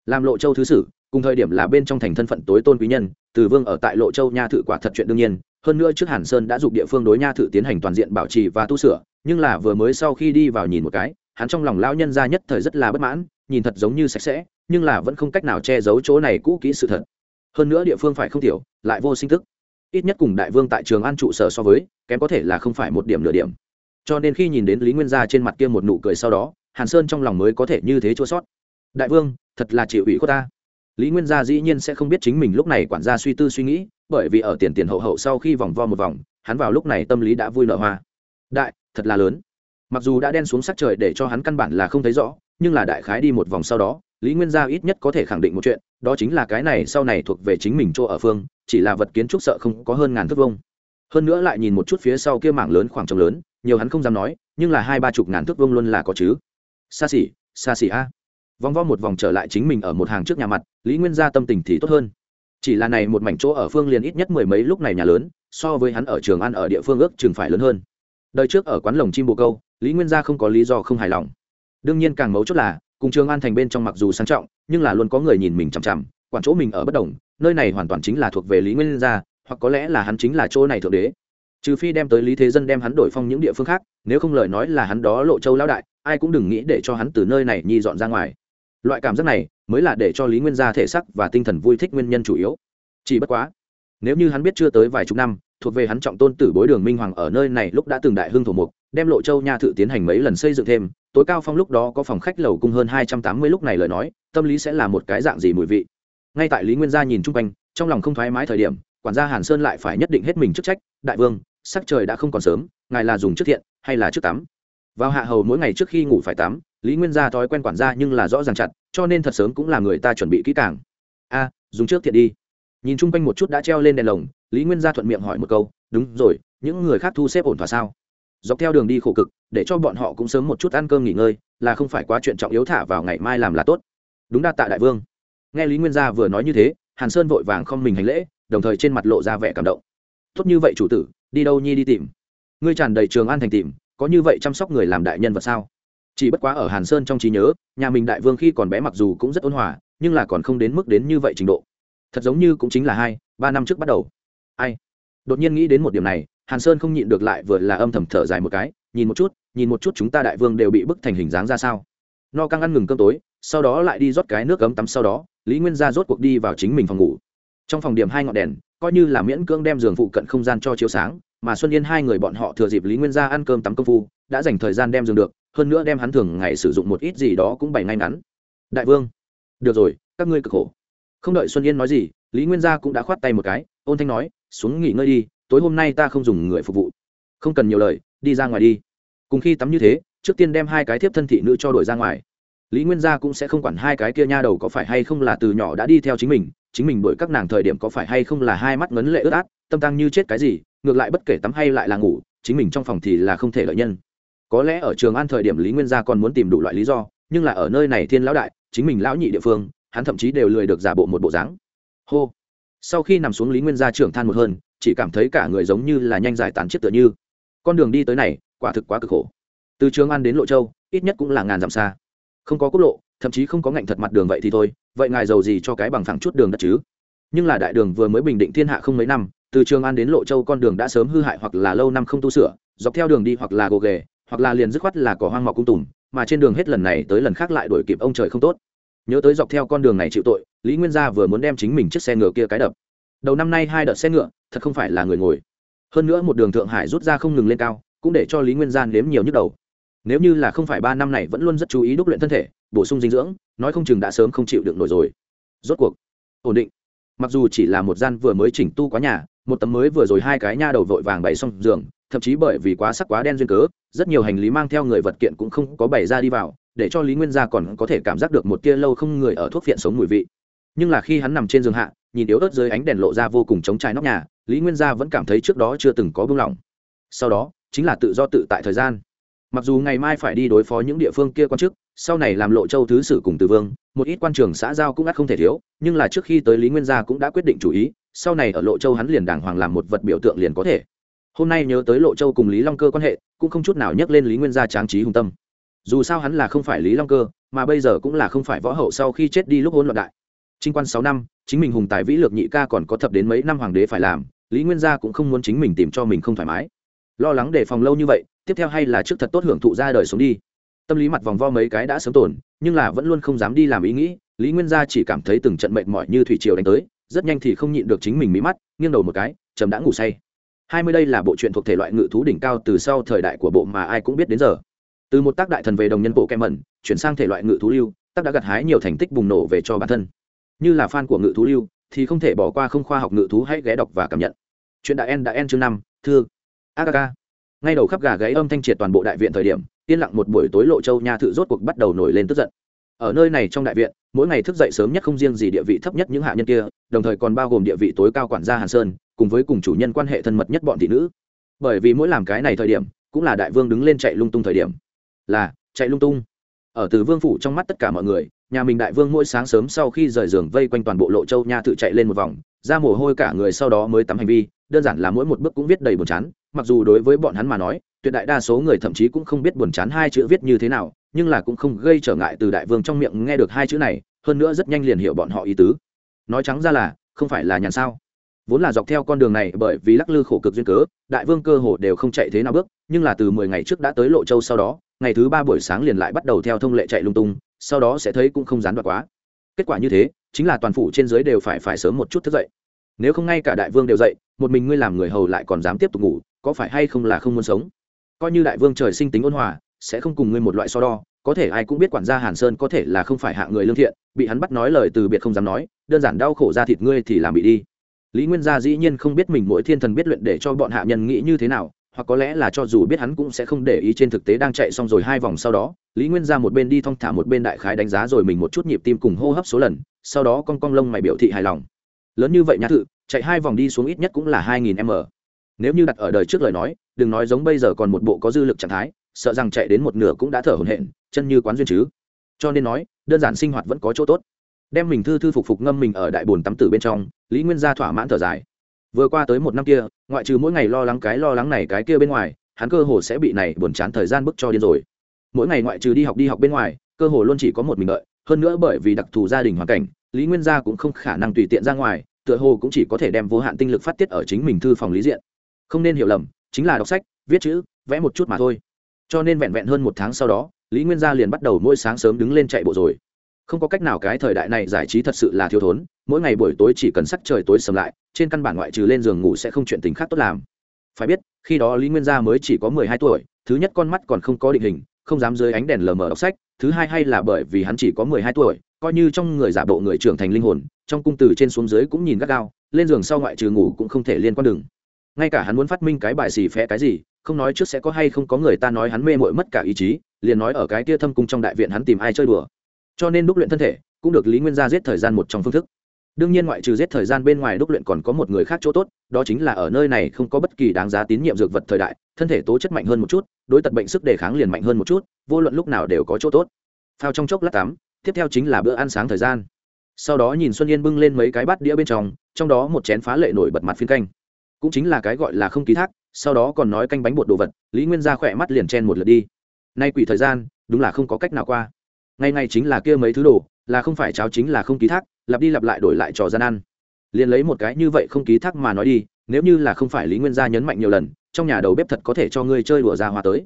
Làm lộ châu thứ sử, cùng thời điểm là bên trong thành thân phận tối tôn quý nhân, từ vương ở tại lộ châu nha thự quả thật chuyện đương nhiên, hơn nữa trước hàn sơn đã dục địa phương đối nha thự tiến hành toàn diện bảo trì và tu sửa, nhưng là vừa mới sau khi đi vào nhìn một cái hắn trong lòng lão nhân ra nhất thời rất là bất mãn, nhìn thật giống như sạch sẽ, nhưng là vẫn không cách nào che giấu chỗ này cũ kỹ sự thật. Hơn nữa địa phương phải không tiểu, lại vô sinh thức ít nhất cùng đại vương tại trường an trụ sở so với, kém có thể là không phải một điểm nửa điểm. Cho nên khi nhìn đến lý nguyên gia trên mặt kia một nụ cười sau đó, hàn sơn trong lòng mới có thể như thế chua sót. Đại vương, thật là chịu ủy của ta. Lý nguyên gia dĩ nhiên sẽ không biết chính mình lúc này quản gia suy tư suy nghĩ, bởi vì ở tiền tiền hậu hậu sau khi vòng vo một vòng, hắn vào lúc này tâm lý đã vui nở hoa. Đại, thật là lớn mặc dù đã đen xuống sắc trời để cho hắn căn bản là không thấy rõ, nhưng là đại khái đi một vòng sau đó, lý nguyên gia ít nhất có thể khẳng định một chuyện, đó chính là cái này sau này thuộc về chính mình chỗ ở phương, chỉ là vật kiến trúc sợ không có hơn ngàn thước vông hơn nữa lại nhìn một chút phía sau kia mảng lớn khoảng trống lớn, nhiều hắn không dám nói, nhưng là hai ba chục ngàn thước vông luôn là có chứ. Xa xỉ xa xỉ a. Vòng vo một vòng trở lại chính mình ở một hàng trước nhà mặt, lý nguyên gia tâm tình thì tốt hơn. Chỉ là này một mảnh chỗ ở phương liền ít nhất mười mấy lúc này nhà lớn, so với hắn ở trường ăn ở địa phương ước chừng phải lớn hơn. Đời trước ở quán lồng chim bồ câu lý nguyên gia không có lý do không hài lòng. đương nhiên càng mấu chốt là, cùng trường an thành bên trong mặc dù sang trọng, nhưng là luôn có người nhìn mình chằm chằm, quản chỗ mình ở bất đồng, nơi này hoàn toàn chính là thuộc về lý nguyên gia, hoặc có lẽ là hắn chính là chỗ này thượng đế. trừ phi đem tới lý thế dân đem hắn đổi phong những địa phương khác, nếu không lời nói là hắn đó lộ châu lão đại, ai cũng đừng nghĩ để cho hắn từ nơi này nhi dọn ra ngoài. loại cảm giác này, mới là để cho lý nguyên gia thể sắc và tinh thần vui thích nguyên nhân chủ yếu. chỉ bất quá, nếu như hắn biết chưa tới vài chục năm, thuộc về hắn trọng tôn tử bối đường minh hoàng ở nơi này lúc đã từng đại hưng thổ mục đem lộ châu nha thự tiến hành mấy lần xây dựng thêm, tối cao phong lúc đó có phòng khách lầu cung hơn hai trăm tám mươi, lúc này lời nói, tâm lý sẽ là một cái dạng gì mùi vị. Ngay tại lý nguyên gia nhìn chung quanh, trong lòng không thoải mái thời điểm, quản gia hàn sơn lại phải nhất định hết mình chức trách, đại vương, sắc trời đã không còn sớm, ngài là dùng trước thiện hay là trước tắm? Vào hạ hầu mỗi ngày trước khi ngủ phải tắm, lý nguyên gia thói quen quản gia nhưng là rõ ràng chặt, cho nên thật sớm cũng là người ta chuẩn bị kỹ càng. A, dùng trước thiện đi. Nhìn chung quanh một chút đã treo lên đèn lồng, lý nguyên gia thuận miệng hỏi một câu, đúng rồi, những người khác thu xếp ổn thỏa sao? Dọc theo đường đi khổ cực, để cho bọn họ cũng sớm một chút ăn cơm nghỉ ngơi, là không phải quá chuyện trọng yếu thả vào ngày mai làm là tốt. Đúng đa tạ đại vương. Nghe lý nguyên gia vừa nói như thế, hàn sơn vội vàng không mình hành lễ, đồng thời trên mặt lộ ra vẻ cảm động. Tốt như vậy chủ tử, đi đâu nhi đi tìm? Ngươi tràn đầy trường an thành tìm, có như vậy chăm sóc người làm đại nhân vật sao? Chỉ bất quá ở hàn sơn trong trí nhớ, nhà mình đại vương khi còn bé mặc dù cũng rất ôn hòa, nhưng là còn không đến mức đến như vậy trình độ. Thật giống như cũng chính là hai, ba năm trước bắt đầu. Ai? Đột nhiên nghĩ đến một điểm này hàn sơn không nhịn được lại vừa là âm thầm thở dài một cái, nhìn một chút, nhìn một chút chúng ta đại vương đều bị bức thành hình dáng ra sao? No căng ăn ngừng cơm tối, sau đó lại đi rót cái nước cấm tắm sau đó, lý nguyên gia rốt cuộc đi vào chính mình phòng ngủ. Trong phòng điểm hai ngọn đèn, coi như là miễn cưỡng đem giường phụ cận không gian cho chiếu sáng, mà xuân yên hai người bọn họ thừa dịp lý nguyên gia ăn cơm tắm công phu, đã dành thời gian đem giường được, hơn nữa đem hắn thường ngày sử dụng một ít gì đó cũng bày ngay ngắn. Đại vương. Được rồi, các ngươi cực khổ. Không đợi xuân yên nói gì, lý nguyên gia cũng đã khoát tay một cái, ôn thanh nói, xuống nghỉ ngơi đi tối hôm nay ta không dùng người phục vụ. Không cần nhiều lời, đi ra ngoài đi. Cùng khi tắm như thế, trước tiên đem hai cái thiếp thân thị nữ cho đổi ra ngoài. Lý nguyên gia cũng sẽ không quản hai cái kia nha đầu có phải hay không là từ nhỏ đã đi theo chính mình chính mình đuổi các nàng thời điểm có phải hay không là hai mắt ngấn lệ ướt át, tâm tăng như chết cái gì, ngược lại bất kể tắm hay lại là ngủ, chính mình trong phòng thì là không thể lợi nhân. Có lẽ ở trường an thời điểm lý nguyên gia còn muốn tìm đủ loại lý do, nhưng là ở nơi này thiên lão đại, chính mình lão nhị địa phương, hắn thậm chí đều lười được giả bộ một bộ dáng. Hô. Sau khi nằm xuống lý nguyên gia trưởng than một hơn chỉ cảm thấy cả người giống như là nhanh giải tán chiếc tựa như. Con đường đi tới này, quả thực quá cực khổ. Từ trường an đến lộ châu, ít nhất cũng là ngàn dặm xa. Không có quốc lộ, thậm chí không có ngạnh thật mặt đường vậy thì thôi, vậy ngài giàu gì cho cái bằng phẳng chút đường đất chứ? Nhưng là đại đường vừa mới bình định thiên hạ không mấy năm, từ trường an đến lộ châu con đường đã sớm hư hại hoặc là lâu năm không tu sửa, dọc theo đường đi hoặc là gồ ghề, hoặc là liền dứt khoát là cỏ hoang mọc cung tùm, mà trên đường hết lần này tới lần khác lại đổi kịp ông trời không tốt. Nhớ tới dọc theo con đường này chịu tội, lý nguyên gia vừa muốn đem chính mình chiếc xe ngựa kia cái đập. Đầu năm nay hai đợt xe ngựa thật không phải là người ngồi. Hơn nữa một đường thượng hải rút ra không ngừng lên cao, cũng để cho lý nguyên gia nếm nhiều nhức đầu. Nếu như là không phải ba năm này vẫn luôn rất chú ý đúc luyện thân thể, bổ sung dinh dưỡng, nói không chừng đã sớm không chịu được nổi rồi. Rốt cuộc, ổn định. Mặc dù chỉ là một gian vừa mới chỉnh tu quá nhà, một tấm mới vừa rồi hai cái nha đầu vội vàng bày xong giường, thậm chí bởi vì quá sắc quá đen duyên cớ, rất nhiều hành lý mang theo người vật kiện cũng không có bày ra đi vào, để cho lý nguyên gia còn có thể cảm giác được một tia lâu không người ở thuốc viện sống mùi vị. Nhưng là khi hắn nằm trên giường hạ, nhìn yếu ớt dưới ánh đèn lộ ra vô cùng chống trải nóc nhà lý nguyên gia vẫn cảm thấy trước đó chưa từng có buông lỏng. Sau đó, chính là tự do tự tại thời gian. Mặc dù ngày mai phải đi đối phó những địa phương kia quan chức, sau này làm lộ châu thứ sử cùng từ vương, một ít quan trường xã giao cũng ắt không thể thiếu, nhưng là trước khi tới lý nguyên gia cũng đã quyết định chủ ý, sau này ở lộ châu hắn liền đàng hoàng làm một vật biểu tượng liền có thể. Hôm nay nhớ tới lộ châu cùng lý long cơ quan hệ, cũng không chút nào nhắc lên lý nguyên gia tráng trí hùng tâm. Dù sao hắn là không phải lý long cơ, mà bây giờ cũng là không phải võ hậu sau khi chết đi lúc hôn loạn đại. Trinh quan sáu năm chính mình hùng tài vĩ lược nhị ca còn có thập đến mấy năm hoàng đế phải làm, lý nguyên gia cũng không muốn chính mình tìm cho mình không thoải mái. Lo lắng đề phòng lâu như vậy, tiếp theo hay là trước thật tốt hưởng thụ ra đời sống đi. Tâm lý mặt vòng vo mấy cái đã sớm tổn nhưng là vẫn luôn không dám đi làm ý nghĩ, lý nguyên gia chỉ cảm thấy từng trận mệnh mỏi như thủy triều đánh tới, rất nhanh thì không nhịn được chính mình mí mắt, nghiêng đầu một cái trầm đã ngủ say. Hai mươi đây là bộ truyện thuộc thể loại ngự thú đỉnh cao từ sau thời đại của bộ mà ai cũng biết đến giờ. Từ một tác đại thần về đồng nhân bộ kem mẩn chuyển sang thể loại ngự thú lưu, tác đã gặt hái nhiều thành tích bùng nổ về cho bản thân như là fan của ngự thú lưu, thì không thể bỏ qua không khoa học ngự thú hãy ghé đọc và cảm nhận. Chuyện đã en đã en chương năm, thư. Aga ngay đầu khắp gà gáy âm thanh triệt toàn bộ đại viện thời điểm, yên lặng một buổi tối lộ châu nha thự rốt cuộc bắt đầu nổi lên tức giận. Ở nơi này trong đại viện, mỗi ngày thức dậy sớm nhất không riêng gì địa vị thấp nhất những hạ nhân kia, đồng thời còn bao gồm địa vị tối cao quản gia hàn sơn, cùng với cùng chủ nhân quan hệ thân mật nhất bọn thị nữ. Bởi vì mỗi làm cái này thời điểm, cũng là đại vương đứng lên chạy lung tung thời điểm. Là, chạy lung tung. Ở từ vương phủ trong mắt tất cả mọi người nhà mình đại vương mỗi sáng sớm sau khi rời giường vây quanh toàn bộ lộ châu nha tự chạy lên một vòng, ra mồ hôi cả người sau đó mới tắm hành vi, đơn giản là mỗi một bước cũng viết đầy buồn chán, mặc dù đối với bọn hắn mà nói, tuyệt đại đa số người thậm chí cũng không biết buồn chán hai chữ viết như thế nào, nhưng là cũng không gây trở ngại từ đại vương trong miệng nghe được hai chữ này, hơn nữa rất nhanh liền hiểu bọn họ ý tứ. Nói trắng ra là, không phải là nhàn sao. Vốn là dọc theo con đường này, bởi vì lắc lư khổ cực duyên cớ, đại vương cơ hồ đều không chạy thế nào bước, nhưng là từ mười ngày trước đã tới lộ châu sau đó ngày thứ ba buổi sáng liền lại bắt đầu theo thông lệ chạy lung tung, sau đó sẽ thấy cũng không gián đoạn quá. Kết quả như thế, chính là toàn phủ trên dưới đều phải phải sớm một chút thức dậy. Nếu không ngay cả đại vương đều dậy, một mình ngươi làm người hầu lại còn dám tiếp tục ngủ, có phải hay không là không muốn sống? Coi như đại vương trời sinh tính ôn hòa, sẽ không cùng ngươi một loại so đo, có thể ai cũng biết quản gia hàn sơn có thể là không phải hạ người lương thiện, bị hắn bắt nói lời từ biệt không dám nói, đơn giản đau khổ ra thịt ngươi thì làm bị đi. Lý nguyên gia dĩ nhiên không biết mình mỗi thiên thần biết luyện để cho bọn hạ nhân nghĩ như thế nào hoặc có lẽ là cho dù biết hắn cũng sẽ không để ý trên thực tế đang chạy xong rồi hai vòng sau đó, lý nguyên ra một bên đi thong thả một bên đại khái đánh giá rồi mình một chút nhịp tim cùng hô hấp số lần, sau đó con cong lông mày biểu thị hài lòng. Lớn như vậy nhã thự, chạy hai vòng đi xuống ít nhất cũng là hai nghìn m. Nếu như đặt ở đời trước lời nói, đừng nói giống bây giờ còn một bộ có dư lực trạng thái, sợ rằng chạy đến một nửa cũng đã thở hổn hển, chân như quán duyên chứ. Cho nên nói, đơn giản sinh hoạt vẫn có chỗ tốt. Đem mình thư thư phục phục ngâm mình ở đại bồn tắm tử bên trong, lý nguyên gia thỏa mãn thở dài vừa qua tới một năm kia, ngoại trừ mỗi ngày lo lắng cái lo lắng này cái kia bên ngoài, hắn cơ hồ sẽ bị này buồn chán thời gian bức cho điên rồi. Mỗi ngày ngoại trừ đi học đi học bên ngoài, cơ hồ luôn chỉ có một mình đợi, hơn nữa bởi vì đặc thù gia đình hoàn cảnh, lý nguyên gia cũng không khả năng tùy tiện ra ngoài, tựa hồ cũng chỉ có thể đem vô hạn tinh lực phát tiết ở chính mình thư phòng lý diện. Không nên hiểu lầm, chính là đọc sách, viết chữ, vẽ một chút mà thôi. Cho nên vẹn vẹn hơn một tháng sau đó, lý nguyên gia liền bắt đầu mỗi sáng sớm đứng lên chạy bộ rồi không có cách nào cái thời đại này giải trí thật sự là thiếu thốn, mỗi ngày buổi tối chỉ cần sắc trời tối sầm lại, trên căn bản ngoại trừ lên giường ngủ sẽ không chuyện tình khác tốt làm. Phải biết, khi đó lý nguyên gia mới chỉ có mười hai tuổi, thứ nhất con mắt còn không có định hình, không dám dưới ánh đèn lờ mờ đọc sách, thứ hai hay là bởi vì hắn chỉ có mười hai tuổi, coi như trong người giả bộ người trưởng thành linh hồn, trong cung từ trên xuống dưới cũng nhìn gắt gao, lên giường sau ngoại trừ ngủ cũng không thể liên quan đường. Ngay cả hắn muốn phát minh cái bài xì phé cái gì, không nói trước sẽ có hay không có người ta nói hắn mê mội mất cả ý chí, liền nói ở cái tia thâm cung trong đại viện hắn tìm ai chơi đùa cho nên đúc luyện thân thể cũng được lý nguyên gia giết thời gian một trong phương thức đương nhiên ngoại trừ giết thời gian bên ngoài đúc luyện còn có một người khác chỗ tốt đó chính là ở nơi này không có bất kỳ đáng giá tín nhiệm dược vật thời đại thân thể tố chất mạnh hơn một chút đối tật bệnh sức đề kháng liền mạnh hơn một chút vô luận lúc nào đều có chỗ tốt phao trong chốc lát tắm tiếp theo chính là bữa ăn sáng thời gian sau đó nhìn xuân yên bưng lên mấy cái bát đĩa bên trong trong đó một chén phá lệ nổi bật mặt phiên canh cũng chính là cái gọi là không ký thác sau đó còn nói canh bánh bột đồ vật lý nguyên ra khỏe mắt liền chen một lượt đi nay quỷ thời gian đúng là không có cách nào qua ngày ngày chính là kia mấy thứ đồ, là không phải cháo chính là không ký thác, lặp đi lặp lại đổi lại trò gian ăn. Liền lấy một cái như vậy không ký thác mà nói đi, nếu như là không phải lý nguyên gia nhấn mạnh nhiều lần, trong nhà đầu bếp thật có thể cho ngươi chơi đùa ra hoa tới.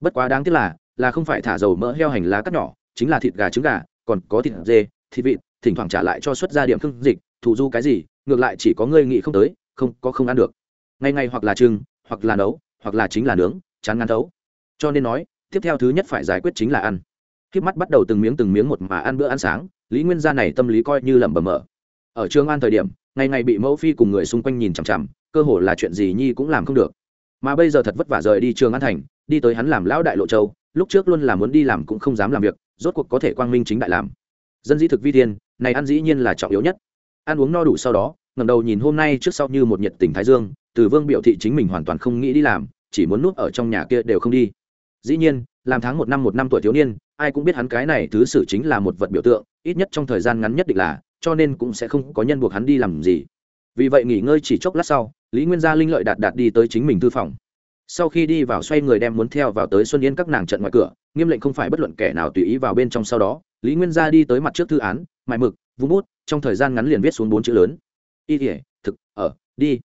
Bất quá đáng tiếc là là không phải thả dầu mỡ heo hành lá cắt nhỏ, chính là thịt gà trứng gà, còn có thịt dê, thịt vịt, thỉnh thoảng trả lại cho xuất ra điểm khương dịch thủ du cái gì, ngược lại chỉ có ngươi nghĩ không tới, không, có không ăn được. Ngay ngay hoặc là trưng, hoặc là nấu, hoặc là chính là nướng, chán ngán thấu. Cho nên nói, tiếp theo thứ nhất phải giải quyết chính là ăn khiếp mắt bắt đầu từng miếng từng miếng một mà ăn bữa ăn sáng, lý nguyên gia này tâm lý coi như lẩm bẩm mở. Ở trường an thời điểm, ngày ngày bị mẫu phi cùng người xung quanh nhìn chằm chằm, cơ hồ là chuyện gì nhi cũng làm không được. Mà bây giờ thật vất vả rời đi trường an thành, đi tới hắn làm lão đại lộ châu, lúc trước luôn là muốn đi làm cũng không dám làm việc, rốt cuộc có thể quang minh chính đại làm. Dân dĩ thực vi thiên, này ăn dĩ nhiên là trọng yếu nhất. Ăn uống no đủ sau đó ngầm đầu nhìn hôm nay trước sau như một nhiệt tình thái dương, từ vương biểu thị chính mình hoàn toàn không nghĩ đi làm, chỉ muốn nuốt ở trong nhà kia đều không đi. Dĩ nhiên, làm tháng một năm một năm tuổi thiếu niên ai cũng biết hắn cái này thứ sử chính là một vật biểu tượng, ít nhất trong thời gian ngắn nhất định là, cho nên cũng sẽ không có nhân buộc hắn đi làm gì. Vì vậy nghỉ ngơi chỉ chốc lát sau, lý nguyên gia linh lợi đạt đạt đi tới chính mình thư phòng. Sau khi đi vào xoay người đem muốn theo vào tới xuân yên các nàng trận ngoài cửa, nghiêm lệnh không phải bất luận kẻ nào tùy ý vào bên trong sau đó, lý nguyên gia đi tới mặt trước thư án, mài mực, vung bút, trong thời gian ngắn liền viết xuống bốn chữ lớn. Y thể thực, ở, đi.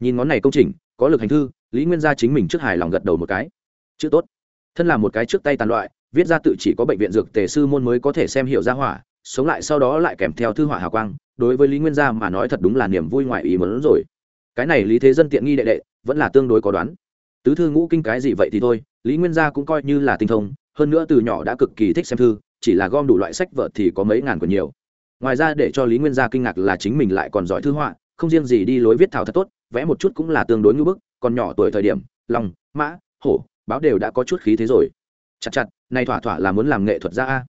Nhìn ngón này công trình, có lực hành thư, lý nguyên gia chính mình trước hài lòng gật đầu một cái. Chữ tốt. Thân là một cái trước tay tàn loại viết ra tự chỉ có bệnh viện dược tề sư môn mới có thể xem hiểu ra hỏa, sống lại sau đó lại kèm theo thư hỏa hào quang, đối với lý nguyên gia mà nói thật đúng là niềm vui ngoài ý mớn rồi. Cái này lý thế dân tiện nghi đệ đệ, vẫn là tương đối có đoán. Tứ thư ngũ kinh cái gì vậy thì thôi, lý nguyên gia cũng coi như là tinh thông, hơn nữa từ nhỏ đã cực kỳ thích xem thư, chỉ là gom đủ loại sách vợ thì có mấy ngàn còn nhiều. Ngoài ra để cho lý nguyên gia kinh ngạc là chính mình lại còn giỏi thư họa, không riêng gì đi lối viết thảo thật tốt, vẽ một chút cũng là tương đối ngưỡng bức, còn nhỏ tuổi thời điểm, lòng, mã, hổ, báo đều đã có chút khí thế rồi. Chặt chặt này thỏa thỏa là muốn làm nghệ thuật ra a.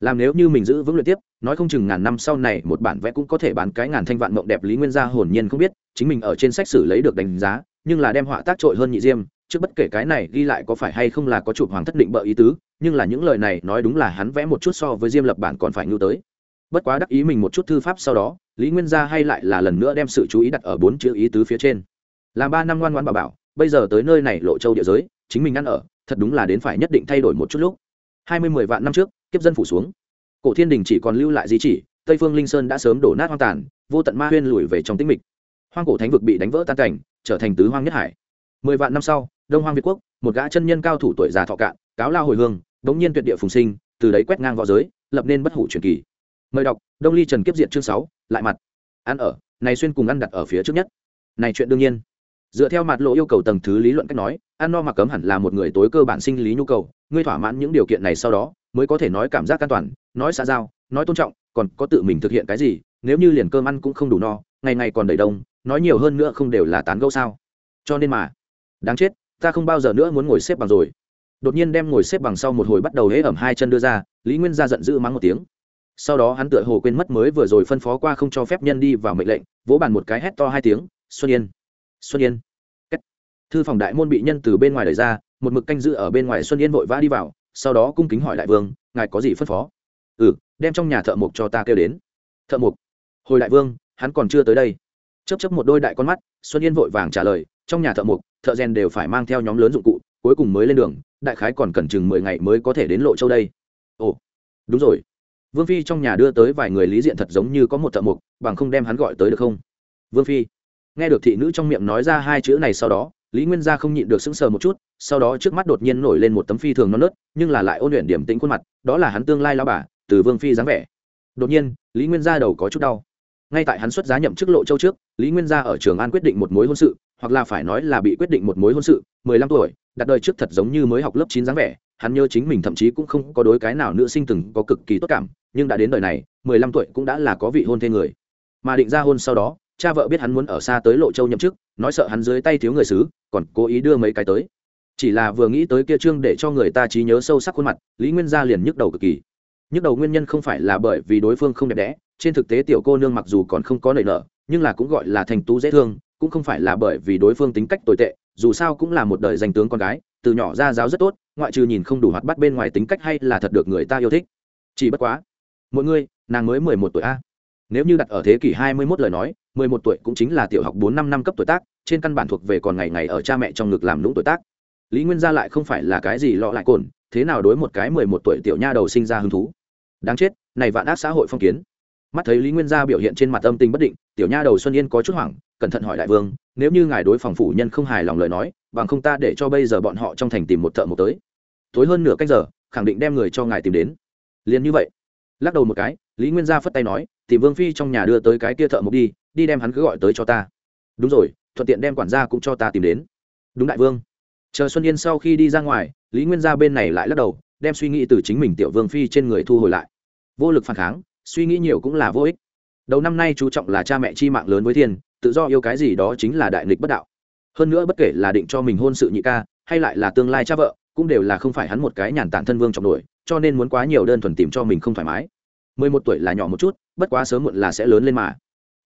Làm nếu như mình giữ vững luyện tiếp, nói không chừng ngàn năm sau này một bản vẽ cũng có thể bán cái ngàn thanh vạn mộng đẹp lý nguyên gia hồn nhiên không biết, chính mình ở trên sách sử lấy được đánh giá, nhưng là đem họa tác trội hơn nhị diêm, trước bất kể cái này ghi lại có phải hay không là có chụp hoàng thất định bợ ý tứ, nhưng là những lời này nói đúng là hắn vẽ một chút so với diêm lập bản còn phải ngưu tới. Bất quá đắc ý mình một chút thư pháp sau đó, lý nguyên gia hay lại là lần nữa đem sự chú ý đặt ở bốn chữ ý tứ phía trên. Làm ba năm ngoan ngoan bà bảo, bây giờ tới nơi này lộ châu địa giới, chính mình ăn ở, thật đúng là đến phải nhất định thay đổi một chút lúc hai mươi mười vạn năm trước, kiếp dân phủ xuống. Cổ thiên đình chỉ còn lưu lại di chỉ, tây phương linh sơn đã sớm đổ nát hoang tàn, vô tận ma huyên lùi về trong tĩnh mịch. Hoang cổ thánh vực bị đánh vỡ tan cảnh, trở thành tứ hoang nhất hải. Mười vạn năm sau, đông hoang việt quốc, một gã chân nhân cao thủ tuổi già thọ cạn, cáo lao hồi hương, đống nhiên tuyệt địa phùng sinh, từ đấy quét ngang v õ giới, lập nên bất hủ truyền kỳ. Mời đọc, đông ly trần kiếp diện chương sáu, lại mặt. Ăn ở, này xuyên cùng ăn đặt ở phía trước nhất. Này chuyện đương nhiên dựa theo mặt lộ yêu cầu tầng thứ lý luận cách nói, ăn no mặc cấm hẳn là một người tối cơ bản sinh lý nhu cầu, ngươi thỏa mãn những điều kiện này sau đó, mới có thể nói cảm giác an toàn, nói xã giao, nói tôn trọng, còn có tự mình thực hiện cái gì, nếu như liền cơm ăn cũng không đủ no, ngày ngày còn đầy đông, nói nhiều hơn nữa không đều là tán gẫu sao? Cho nên mà, đáng chết, ta không bao giờ nữa muốn ngồi xếp bằng rồi. Đột nhiên đem ngồi xếp bằng sau một hồi bắt đầu hễ ẩm hai chân đưa ra, lý nguyên ra giận dữ mắng một tiếng. Sau đó hắn tựa hồ quên mất mới vừa rồi phân phó qua không cho phép nhân đi vào mệnh lệnh, vỗ bàn một cái hét to hai tiếng, xuân yên xuân yên. Thư phòng đại môn bị nhân từ bên ngoài đẩy ra, một mực canh giữ ở bên ngoài xuân yên vội vã đi vào, sau đó cung kính hỏi đại vương, ngài có gì phân phó? Ừ đem trong nhà thợ mộc cho ta kêu đến. Thợ mộc? Hồi đại vương, hắn còn chưa tới đây. Chấp chấp một đôi đại con mắt, xuân yên vội vàng trả lời, trong nhà thợ mộc, thợ rèn đều phải mang theo nhóm lớn dụng cụ, cuối cùng mới lên đường, đại khái còn cần chừng mười ngày mới có thể đến lộ châu đây. Ồ, đúng rồi. Vương phi trong nhà đưa tới vài người lý diện thật giống như có một thợ mộc, bằng không đem hắn gọi tới được không? Vương phi nghe được thị nữ trong miệng nói ra hai chữ này sau đó, lý nguyên gia không nhịn được sững sờ một chút, sau đó trước mắt đột nhiên nổi lên một tấm phi thường non nớt, nhưng là lại ôn luyện điểm tĩnh khuôn mặt, đó là hắn tương lai lao bà, từ vương phi dáng vẻ. Đột nhiên, lý nguyên gia đầu có chút đau. Ngay tại hắn xuất giá nhậm chức lộ châu trước, lý nguyên gia ở trường an quyết định một mối hôn sự, hoặc là phải nói là bị quyết định một mối hôn sự, mười lăm tuổi, đặt đời trước thật giống như mới học lớp chín dáng vẻ, hắn nhớ chính mình thậm chí cũng không có đối cái nào nữ sinh từng có cực kỳ tốt cảm, nhưng đã đến đời này, mười lăm tuổi cũng đã là có vị hôn thê người. Mà định ra hôn sau đó cha vợ biết hắn muốn ở xa tới lộ châu nhậm chức, nói sợ hắn dưới tay thiếu người xứ, còn cố ý đưa mấy cái tới. Chỉ là vừa nghĩ tới kia trương để cho người ta trí nhớ sâu sắc khuôn mặt, lý nguyên gia liền nhức đầu cực kỳ. Nhức đầu nguyên nhân không phải là bởi vì đối phương không đẹp đẽ, trên thực tế tiểu cô nương mặc dù còn không có nảy nở, nhưng là cũng gọi là thành tú dễ thương, cũng không phải là bởi vì đối phương tính cách tồi tệ, dù sao cũng là một đời danh tướng con gái, từ nhỏ ra giáo rất tốt, ngoại trừ nhìn không đủ hoạt bắt bên ngoài tính cách hay là thật được người ta yêu thích. Chỉ bất quá, mỗi người, nàng mới mười một tuổi a. Nếu như đặt ở thế kỷ hai mươi mốt lời nói mười một tuổi cũng chính là tiểu học bốn năm năm cấp tuổi tác, trên căn bản thuộc về còn ngày ngày ở cha mẹ trong ngực làm lũng tuổi tác. Lý nguyên gia lại không phải là cái gì lọ lại cồn, thế nào đối một cái mười một tuổi tiểu nha đầu sinh ra hứng thú? Đáng chết, này vạn ác xã hội phong kiến. Mắt thấy lý nguyên gia biểu hiện trên mặt âm tình bất định, tiểu nha đầu xuân yên có chút hoảng, cẩn thận hỏi đại vương, nếu như ngài đối phòng phủ nhân không hài lòng lời nói, bằng không ta để cho bây giờ bọn họ trong thành tìm một thợ một tới. Tối hơn nửa cách giờ, khẳng định đem người cho ngài tìm đến. Liền như vậy, lắc đầu một cái, lý nguyên gia phất tay nói thì vương phi trong nhà đưa tới cái kia thợ mộc đi đi đem hắn cứ gọi tới cho ta. Đúng rồi, thuận tiện đem quản gia cũng cho ta tìm đến. Đúng đại vương. Chờ xuân yên sau khi đi ra ngoài, lý nguyên gia bên này lại lắc đầu, đem suy nghĩ từ chính mình tiểu vương phi trên người thu hồi lại. Vô lực phản kháng, suy nghĩ nhiều cũng là vô ích. Đầu năm nay chú trọng là cha mẹ chi mạng lớn với thiên, tự do yêu cái gì đó chính là đại nghịch bất đạo. Hơn nữa bất kể là định cho mình hôn sự nhị ca, hay lại là tương lai cha vợ, cũng đều là không phải hắn một cái nhàn tản thân vương trọng nổi cho nên muốn quá nhiều đơn thuần tìm cho mình không thoải mái mười một tuổi là nhỏ một chút, bất quá sớm muộn là sẽ lớn lên mà.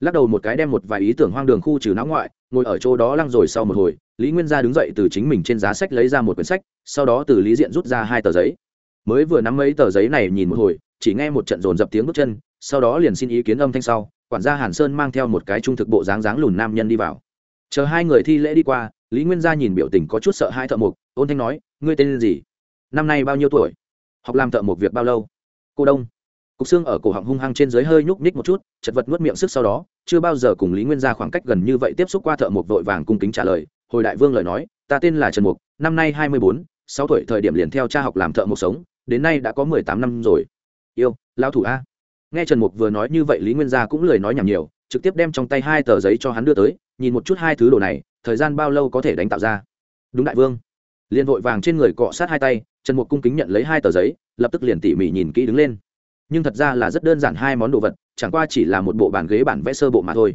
Lắc đầu một cái đem một vài ý tưởng hoang đường khu trừ não ngoại, ngồi ở chỗ đó lăng rồi sau một hồi, lý nguyên gia đứng dậy từ chính mình trên giá sách lấy ra một quyển sách, sau đó từ lý diện rút ra hai tờ giấy. Mới vừa nắm mấy tờ giấy này nhìn một hồi, chỉ nghe một trận dồn dập tiếng bước chân, sau đó liền xin ý kiến âm thanh sau, quản gia hàn sơn mang theo một cái trung thực bộ dáng dáng lùn nam nhân đi vào. Chờ hai người thi lễ đi qua, lý nguyên gia nhìn biểu tình có chút sợ hai thợ mộc, ôn thanh nói, ngươi tên gì? Năm nay bao nhiêu tuổi? Học làm thợ mộc việc bao lâu? Cô đông cục xương ở cổ họng hung hăng trên dưới hơi nhúc nhích một chút, chật vật nuốt miệng sức sau đó, chưa bao giờ cùng lý nguyên gia khoảng cách gần như vậy tiếp xúc qua thợ mộc vội vàng cung kính trả lời, hồi đại vương lời nói, ta tên là trần mục, năm nay hai mươi bốn, sáu tuổi thời điểm liền theo cha học làm thợ mộc sống, đến nay đã có mười tám năm rồi. Yêu lao thủ a. Nghe trần mục vừa nói như vậy, lý nguyên gia cũng lười nói nhảm nhiều, trực tiếp đem trong tay hai tờ giấy cho hắn đưa tới, nhìn một chút hai thứ đồ này, thời gian bao lâu có thể đánh tạo ra? Đúng đại vương. Liền vội vàng trên người cọ sát hai tay, trần mục cung kính nhận lấy hai tờ giấy, lập tức liền tỉ mỉ nhìn kỹ đứng lên nhưng thật ra là rất đơn giản hai món đồ vật, chẳng qua chỉ là một bộ bàn ghế bản vẽ sơ bộ mà thôi.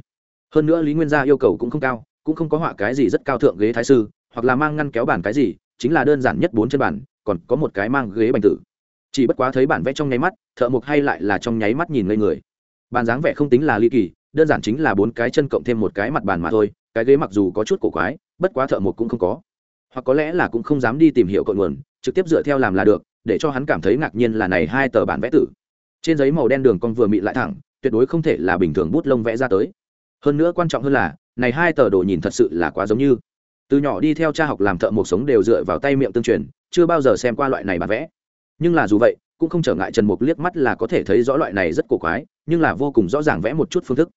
Hơn nữa lý nguyên gia yêu cầu cũng không cao, cũng không có họa cái gì rất cao thượng ghế thái sư, hoặc là mang ngăn kéo bản cái gì, chính là đơn giản nhất bốn chân bản còn có một cái mang ghế bành tử. Chỉ bất quá thấy bản vẽ trong nháy mắt, thợ mộc hay lại là trong nháy mắt nhìn ngây người. Bàn dáng vẽ không tính là ly kỳ, đơn giản chính là bốn cái chân cộng thêm một cái mặt bàn mà thôi, cái ghế mặc dù có chút cổ quái, bất quá thợ mộc cũng không có. Hoặc có lẽ là cũng không dám đi tìm hiểu cội nguồn, trực tiếp dựa theo làm là được, để cho hắn cảm thấy ngạc nhiên là này hai tờ bản vẽ tử trên giấy màu đen đường con vừa mị lại thẳng, tuyệt đối không thể là bình thường bút lông vẽ ra tới. Hơn nữa quan trọng hơn là, này hai tờ đồ nhìn thật sự là quá giống như. Từ nhỏ đi theo cha học làm thợ một sống đều dựa vào tay miệng tương truyền, chưa bao giờ xem qua loại này bản vẽ. Nhưng là dù vậy, cũng không trở ngại trần mục liếc mắt là có thể thấy rõ loại này rất cổ quái, nhưng là vô cùng rõ ràng vẽ một chút phương thức.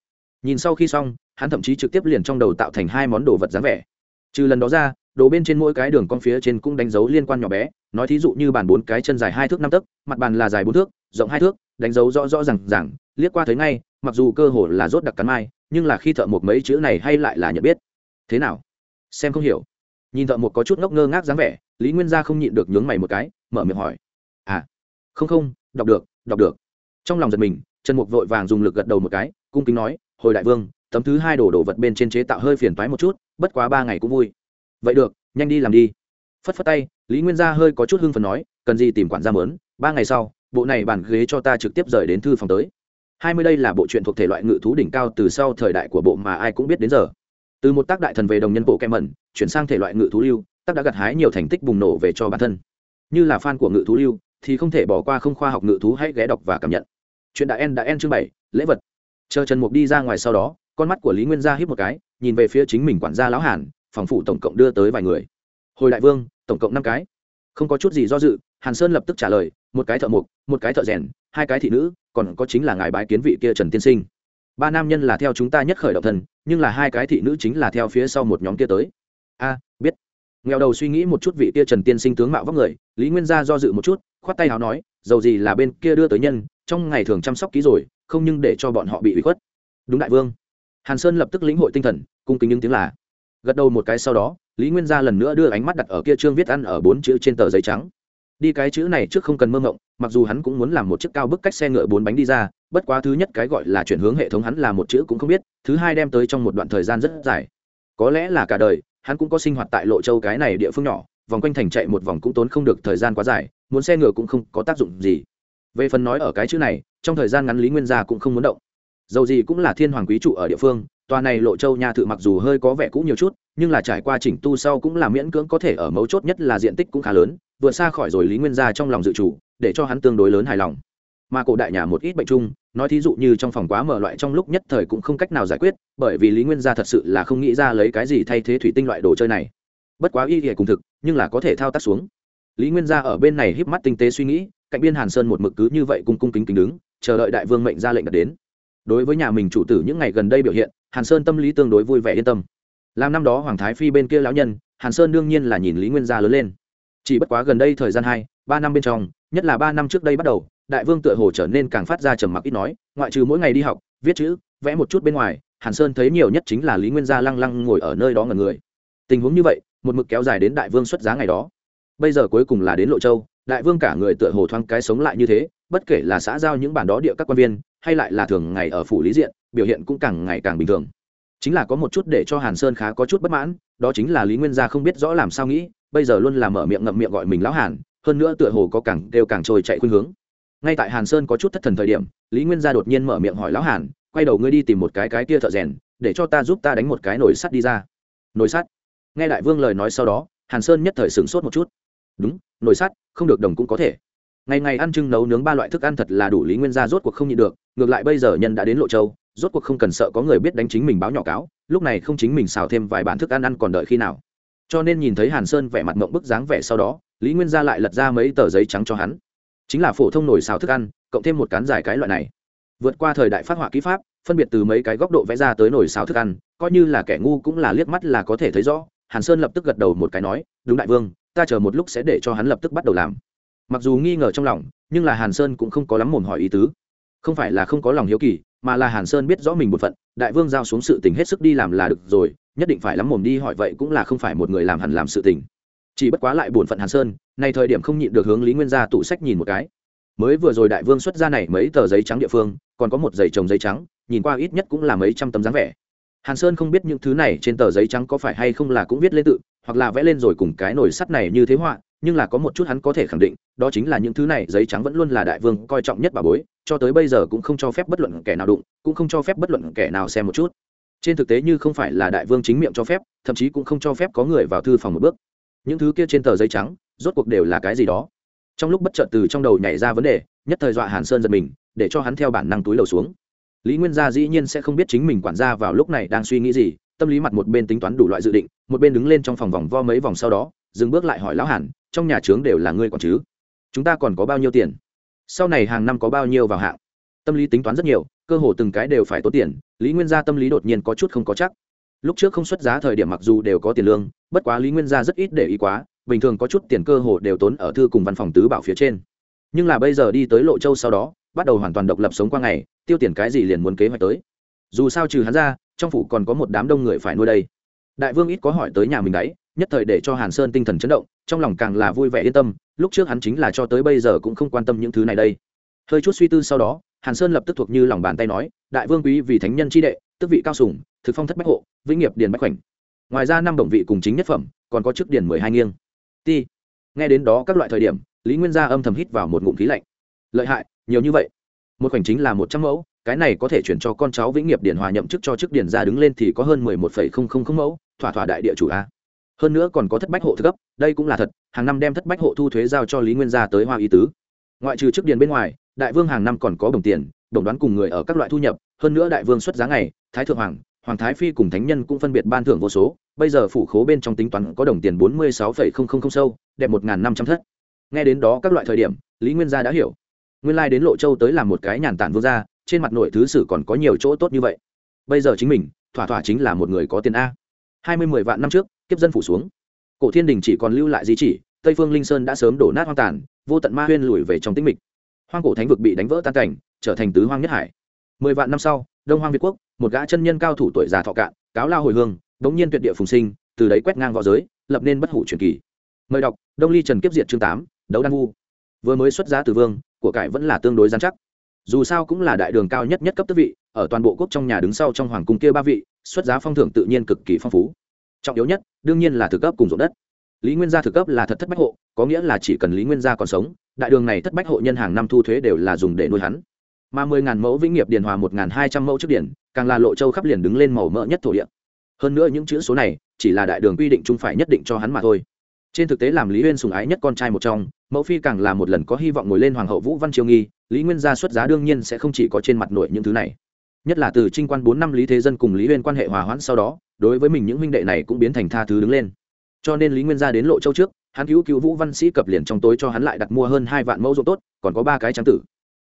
Nhìn sau khi xong, hắn thậm chí trực tiếp liền trong đầu tạo thành hai món đồ vật dáng vẻ. Trừ lần đó ra, đồ bên trên mỗi cái đường con phía trên cũng đánh dấu liên quan nhỏ bé, nói thí dụ như bàn bốn cái chân dài hai thước năm tấc, mặt bàn là dài bốn thước, rộng hai thước đánh dấu rõ rõ rằng rằng liếc qua thấy ngay, mặc dù cơ hồ là rốt đặc cắn mai, nhưng là khi thợ một mấy chữ này hay lại là nhận biết. Thế nào? Xem không hiểu. Nhìn thợ một có chút ngốc ngơ ngác dáng vẻ, lý nguyên gia không nhịn được nhướng mày một cái, mở miệng hỏi. À không không, đọc được đọc được. Trong lòng giật mình, trần mục vội vàng dùng lực gật đầu một cái, cung kính nói, hồi đại vương, tấm thứ hai đổ đồ vật bên trên chế tạo hơi phiền toái một chút, bất quá ba ngày cũng vui. Vậy được, nhanh đi làm đi. Phất phất tay, lý nguyên gia hơi có chút hưng phần nói, cần gì tìm quản gia mớn, ba ngày sau bộ này bàn ghế cho ta trực tiếp rời đến thư phòng tới. Hai mươi đây là bộ truyện thuộc thể loại ngự thú đỉnh cao từ sau thời đại của bộ mà ai cũng biết đến giờ. Từ một tác đại thần về đồng nhân bộ kem mẩn, chuyển sang thể loại ngự thú lưu, tác đã gặt hái nhiều thành tích bùng nổ về cho bản thân. Như là fan của ngự thú lưu, thì không thể bỏ qua không khoa học ngự thú hãy ghé đọc và cảm nhận. Chuyện đã en đã en chương bảy, lễ vật. Chờ trần mục đi ra ngoài sau đó, con mắt của lý nguyên gia hít một cái, nhìn về phía chính mình quản gia lão hàn, phòng phủ tổng cộng đưa tới vài người. Hồi đại vương, tổng cộng năm cái. Không có chút gì do dự hàn sơn lập tức trả lời một cái thợ mộc một cái thợ rèn hai cái thị nữ còn có chính là ngài bái kiến vị kia trần tiên sinh. Ba nam nhân là theo chúng ta nhất khởi động thần, nhưng là hai cái thị nữ chính là theo phía sau một nhóm kia tới. A biết. Nghèo đầu suy nghĩ một chút vị kia trần tiên sinh tướng mạo vóc người lý nguyên gia do dự một chút khoát tay h à o nói dầu gì là bên kia đưa tới nhân trong ngày thường chăm sóc ký rồi không nhưng để cho bọn họ bị ủy khuất. Đúng đại vương. Hàn sơn lập tức lĩnh hội tinh thần cung kính những tiếng là gật đầu một cái sau đó lý nguyên gia lần nữa đưa ánh mắt đặt ở kia trương viết ăn ở bốn chữ trên tờ giấy trắng đi cái chữ này trước không cần mơ ngộng mặc dù hắn cũng muốn làm một chiếc cao bức cách xe ngựa bốn bánh đi ra, bất quá thứ nhất cái gọi là chuyển hướng hệ thống hắn là một chữ cũng không biết, thứ hai đem tới trong một đoạn thời gian rất dài. Có lẽ là cả đời, hắn cũng có sinh hoạt tại lộ châu cái này địa phương nhỏ, vòng quanh thành chạy một vòng cũng tốn không được thời gian quá dài, muốn xe ngựa cũng không có tác dụng gì. Về phần nói ở cái chữ này, trong thời gian ngắn lý nguyên gia cũng không muốn động. Dầu gì cũng là thiên hoàng quý trụ ở địa phương, tòa này lộ châu nhà thự mặc dù hơi có vẻ cũ nhiều chút, nhưng là trải qua chỉnh tu sau cũng là miễn cưỡng có thể ở mấu chốt nhất là diện tích cũng khá lớn vượt xa khỏi rồi lý nguyên gia trong lòng dự chủ, để cho hắn tương đối lớn hài lòng. Mà cổ đại nhà một ít bệnh chung nói thí dụ như trong phòng quá mở loại trong lúc nhất thời cũng không cách nào giải quyết, bởi vì lý nguyên gia thật sự là không nghĩ ra lấy cái gì thay thế thủy tinh loại đồ chơi này. Bất quá y hệ cùng thực, nhưng là có thể thao tác xuống. Lý nguyên gia ở bên này híp mắt tinh tế suy nghĩ, cạnh biên hàn sơn một mực cứ như vậy cung cung kính kính đứng, chờ đợi đại vương mệnh ra lệnh đặt đến. Đối với nhà mình chủ tử những ngày gần đây biểu hiện, hàn sơn tâm lý tương đối vui vẻ yên tâm. Làm năm đó hoàng thái phi bên kia lão nhân, hàn sơn đương nhiên là nhìn lý nguyên gia lớn lên chỉ bất quá gần đây thời gian hai, ba năm bên trong, nhất là ba năm trước đây bắt đầu, đại vương tựa hồ trở nên càng phát ra trầm mặc ít nói, ngoại trừ mỗi ngày đi học, viết chữ, vẽ một chút bên ngoài, hàn sơn thấy nhiều nhất chính là lý nguyên gia lăng lăng ngồi ở nơi đó ngần người. Tình huống như vậy, một mực kéo dài đến đại vương xuất giá ngày đó. Bây giờ cuối cùng là đến lộ châu, đại vương cả người tựa hồ thoáng cái sống lại như thế, bất kể là xã giao những bản đó địa các quan viên, hay lại là thường ngày ở phủ lý diện, biểu hiện cũng càng ngày càng bình thường. Chính là có một chút để cho hàn sơn khá có chút bất mãn, đó chính là lý nguyên gia không biết rõ làm sao nghĩ bây giờ luôn là mở miệng ngậm miệng gọi mình lão hàn, hơn nữa tựa hồ có càng đều càng trôi chạy khuynh hướng. Ngay tại hàn sơn có chút thất thần thời điểm, lý nguyên gia đột nhiên mở miệng hỏi lão hàn, quay đầu ngươi đi tìm một cái cái kia thợ rèn, để cho ta giúp ta đánh một cái nồi sắt đi ra. Nồi sắt? Nghe đại vương lời nói sau đó, hàn sơn nhất thời sửng sốt một chút. Đúng, nồi sắt, không được đồng cũng có thể. Ngày ngày ăn trưng nấu nướng ba loại thức ăn thật là đủ lý nguyên gia rốt cuộc không nhịn được, ngược lại bây giờ nhân đã đến lộ châu, rốt cuộc không cần sợ có người biết đánh chính mình báo nhỏ cáo, lúc này không chính mình xào thêm vài bản thức ăn ăn còn đợi khi nào cho nên nhìn thấy hàn sơn vẻ mặt mộng bức dáng vẻ sau đó, lý nguyên gia lại lật ra mấy tờ giấy trắng cho hắn. Chính là phổ thông nổi xào thức ăn, cộng thêm một cán dài cái loại này. Vượt qua thời đại phát họa kỹ pháp, phân biệt từ mấy cái góc độ vẽ ra tới nổi xào thức ăn, coi như là kẻ ngu cũng là liếc mắt là có thể thấy rõ. Hàn sơn lập tức gật đầu một cái nói, đúng đại vương, ta chờ một lúc sẽ để cho hắn lập tức bắt đầu làm. Mặc dù nghi ngờ trong lòng, nhưng là hàn sơn cũng không có lắm mồm hỏi ý tứ. Không phải là không có lòng hiếu kỳ, mà là hàn sơn biết rõ mình một phận, đại vương giao xuống sự tình hết sức đi làm là được rồi nhất định phải lắm mồm đi hỏi vậy cũng là không phải một người làm hẳn làm sự tình. Chỉ bất quá lại bổn phận hàn sơn, nay thời điểm không nhịn được hướng lý nguyên gia tủ sách nhìn một cái. Mới vừa rồi đại vương xuất ra này mấy tờ giấy trắng địa phương, còn có một giấy trồng giấy trắng, nhìn qua ít nhất cũng là mấy trăm tấm dáng vẻ. Hàn sơn không biết những thứ này trên tờ giấy trắng có phải hay không là cũng viết lên tự, hoặc là vẽ lên rồi cùng cái nồi sắt này như thế họa, nhưng là có một chút hắn có thể khẳng định, đó chính là những thứ này giấy trắng vẫn luôn là đại vương coi trọng nhất bà bối, cho tới bây giờ cũng không cho phép bất luận kẻ nào đụng, cũng không cho phép bất luận kẻ nào xem một chút trên thực tế như không phải là đại vương chính miệng cho phép, thậm chí cũng không cho phép có người vào thư phòng một bước. Những thứ kia trên tờ giấy trắng, rốt cuộc đều là cái gì đó. Trong lúc bất chợt từ trong đầu nhảy ra vấn đề, nhất thời dọa hàn sơn giật mình, để cho hắn theo bản năng túi đầu xuống. Lý nguyên gia dĩ nhiên sẽ không biết chính mình quản gia vào lúc này đang suy nghĩ gì, tâm lý mặt một bên tính toán đủ loại dự định, một bên đứng lên trong phòng vòng vo mấy vòng sau đó, dừng bước lại hỏi lão hàn, trong nhà trướng đều là ngươi còn chứ? Chúng ta còn có bao nhiêu tiền? Sau này hàng năm có bao nhiêu vào hạng? Tâm lý tính toán rất nhiều, cơ hồ từng cái đều phải tốn tiền, lý nguyên gia tâm lý đột nhiên có chút không có chắc. Lúc trước không xuất giá thời điểm mặc dù đều có tiền lương, bất quá lý nguyên gia rất ít để ý quá, bình thường có chút tiền cơ hồ đều tốn ở thư cùng văn phòng tứ bảo phía trên. Nhưng là bây giờ đi tới lộ châu sau đó, bắt đầu hoàn toàn độc lập sống qua ngày, tiêu tiền cái gì liền muốn kế hoạch tới. Dù sao trừ hắn ra, trong phủ còn có một đám đông người phải nuôi đây. Đại vương ít có hỏi tới nhà mình đấy, nhất thời để cho hàn sơn tinh thần chấn động, trong lòng càng là vui vẻ yên tâm, lúc trước hắn chính là cho tới bây giờ cũng không quan tâm những thứ này đây. Hơi chút suy tư sau đó hàn sơn lập tức thuộc như lòng bàn tay nói, đại vương quý vì thánh nhân tri đệ tức vị cao sùng, thực phong thất bách hộ, vĩnh nghiệp điền bách khoảnh. Ngoài ra năm đồng vị cùng chính nhất phẩm, còn có chức điền mười hai nghiêng. Ti. Nghe đến đó các loại thời điểm, lý nguyên gia âm thầm hít vào một ngụm khí lạnh. Lợi hại, nhiều như vậy. Một khoảnh chính là một trăm mẫu, cái này có thể chuyển cho con cháu vĩnh nghiệp điển hòa nhậm chức cho chức điển ra đứng lên thì có hơn mười một phẩy không không không mẫu, thỏa thỏa đại địa chủ a. Hơn nữa còn có thất bách hộ thực cấp đây cũng là thật, hàng năm đem thất bách hộ thu thuế giao cho lý nguyên gia tới hoa ý tứ. Ngoại trừ chức điển bên ngoài đại vương hàng năm còn có đồng tiền, đồng đoán cùng người ở các loại thu nhập, hơn nữa đại vương xuất giá ngày, thái thượng hoàng hoàng thái phi cùng thánh nhân cũng phân biệt ban thưởng vô số, bây giờ phủ khố bên trong tính toán có đồng tiền bốn mươi sáu phẩy không không không sâu, đẹp một năm trăm thất. Nghe đến đó các loại thời điểm, lý nguyên gia đã hiểu. Nguyên lai đến lộ châu tới làm một cái nhàn tản vương gia, trên mặt nội thứ sử còn có nhiều chỗ tốt như vậy. Bây giờ chính mình, thỏa thỏa chính là một người có tiền a. Hai mươi mười vạn năm trước, kiếp dân phủ xuống. Cổ thiên đình chỉ còn lưu lại di chỉ, tây phương linh sơn đã sớm đổ nát hoang tàn, vô tận ma huyên lùi về trong tĩnh mịch hoang cổ thánh vực bị đánh vỡ tan cảnh, trở thành tứ hoang nhất hải. Mười vạn năm sau, đông hoang việt quốc, một gã chân nhân cao thủ tuổi già thọ cạn, cáo lao hồi hương, đống nhiên tuyệt địa phùng sinh, từ đấy quét ngang v õ giới, lập nên bất hủ truyền kỳ. Mời đọc, đông ly trần kiếp diệt chương tám, đấu đan vu. Vừa mới xuất giá từ vương, của cải vẫn là tương đối gian chắc. Dù sao cũng là đại đường cao nhất nhất cấp tước vị, ở toàn bộ quốc trong nhà đứng sau trong hoàng cung kia ba vị, xuất giá phong thưởng tự nhiên cực kỳ phong phú. Trọng yếu nhất, đương nhiên là thực cấp cùng ruộng đất lý nguyên gia thực cấp là thật thất bách hộ, có nghĩa là chỉ cần lý nguyên gia còn sống, đại đường này thất bách hộ nhân hàng năm thu thuế đều là dùng để nuôi hắn. Mà mười ngàn mẫu vĩnh nghiệp điền hòa một ngàn hai trăm mẫu trước điển càng là lộ châu khắp liền đứng lên màu mỡ nhất thổ địa. Hơn nữa những chữ số này, chỉ là đại đường quy định chung phải nhất định cho hắn mà thôi. Trên thực tế làm lý huyên sùng ái nhất con trai một trong, mẫu phi càng là một lần có hy vọng ngồi lên hoàng hậu vũ văn triều nghi, lý nguyên gia xuất giá đương nhiên sẽ không chỉ có trên mặt nội những thứ này. Nhất là từ trinh quan bốn năm lý thế dân cùng lý huyên quan hệ hòa hoãn sau đó, đối với mình những huynh đệ này cũng biến thành tha thứ đứng lên cho nên lý nguyên gia đến lộ châu trước hắn cứu cứu vũ văn sĩ cập liền trong tối cho hắn lại đặt mua hơn hai vạn mẫu ruộng tốt còn có ba cái tráng tử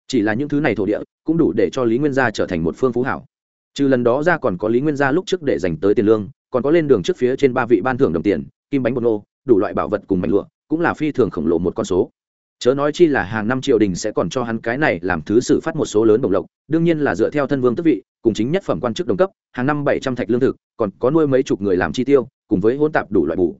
chỉ là những thứ này thổ địa cũng đủ để cho lý nguyên gia trở thành một phương phú hảo trừ lần đó ra còn có lý nguyên gia lúc trước để dành tới tiền lương còn có lên đường trước phía trên ba vị ban thưởng đồng tiền kim bánh bột nô đủ loại bảo vật cùng mảnh lụa cũng là phi thường khổng lồ một con số chớ nói chi là hàng năm triều đình sẽ còn cho hắn cái này làm thứ sử phát một số lớn đồng lộc đương nhiên là dựa theo thân vương tức vị cùng chính nhất phẩm quan chức đồng cấp hàng năm bảy trăm thạch lương thực còn có nuôi mấy chục người làm chi tiêu cùng với hôn tạp đủ loại bù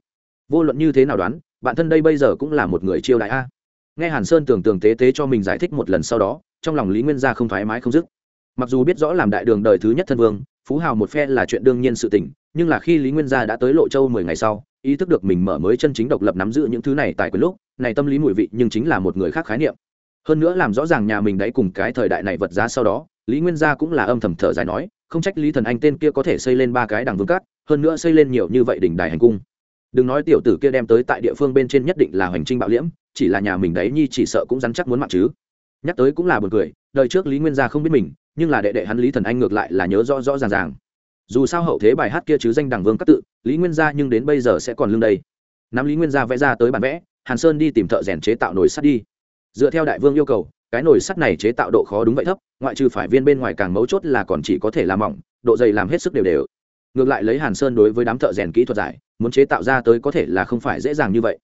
vô luận như thế nào đoán bạn thân đây bây giờ cũng là một người chiêu đại a. Nghe hàn sơn tưởng tưởng tế tế cho mình giải thích một lần sau đó, trong lòng lý nguyên gia không thoải mái không dứt. Mặc dù biết rõ làm đại đường đời thứ nhất thân vương, phú hào một phe là chuyện đương nhiên sự tình, nhưng là khi lý nguyên gia đã tới lộ châu mười ngày sau, ý thức được mình mở mới chân chính độc lập nắm giữ những thứ này tại quyền lúc, này tâm lý mùi vị nhưng chính là một người khác khái niệm. Hơn nữa làm rõ ràng nhà mình đấy cùng cái thời đại này vật giá sau đó, lý nguyên gia cũng là âm thầm thở dài nói, không trách lý thần anh tên kia có thể xây lên ba cái đằng vương cát, hơn nữa xây lên nhiều như vậy đỉnh đài hành cung đừng nói tiểu tử kia đem tới tại địa phương bên trên nhất định là hành trinh bạo liễm, chỉ là nhà mình đấy nhi chỉ sợ cũng rắn chắc muốn mạng chứ. Nhắc tới cũng là b u ồ n cười, đời trước lý nguyên gia không biết mình, nhưng là đệ đệ hắn lý thần anh ngược lại là nhớ rõ rõ ràng ràng. Dù sao hậu thế bài hát kia chứ danh đằng vương các tự, lý nguyên gia nhưng đến bây giờ sẽ còn lương đây. Nắm lý nguyên gia vẽ ra tới bản vẽ, hàn sơn đi tìm thợ rèn chế tạo nồi sắt đi. Dựa theo đại vương yêu cầu, cái nồi sắt này chế tạo độ khó đúng vậy thấp, ngoại trừ phải viên bên ngoài càng mấu chốt là còn chỉ có thể làm mỏng, độ dày làm hết sức đều đều ngược lại lấy hàn sơn đối với đám thợ rèn kỹ thuật giải, muốn chế tạo ra tới có thể là không phải dễ dàng như vậy.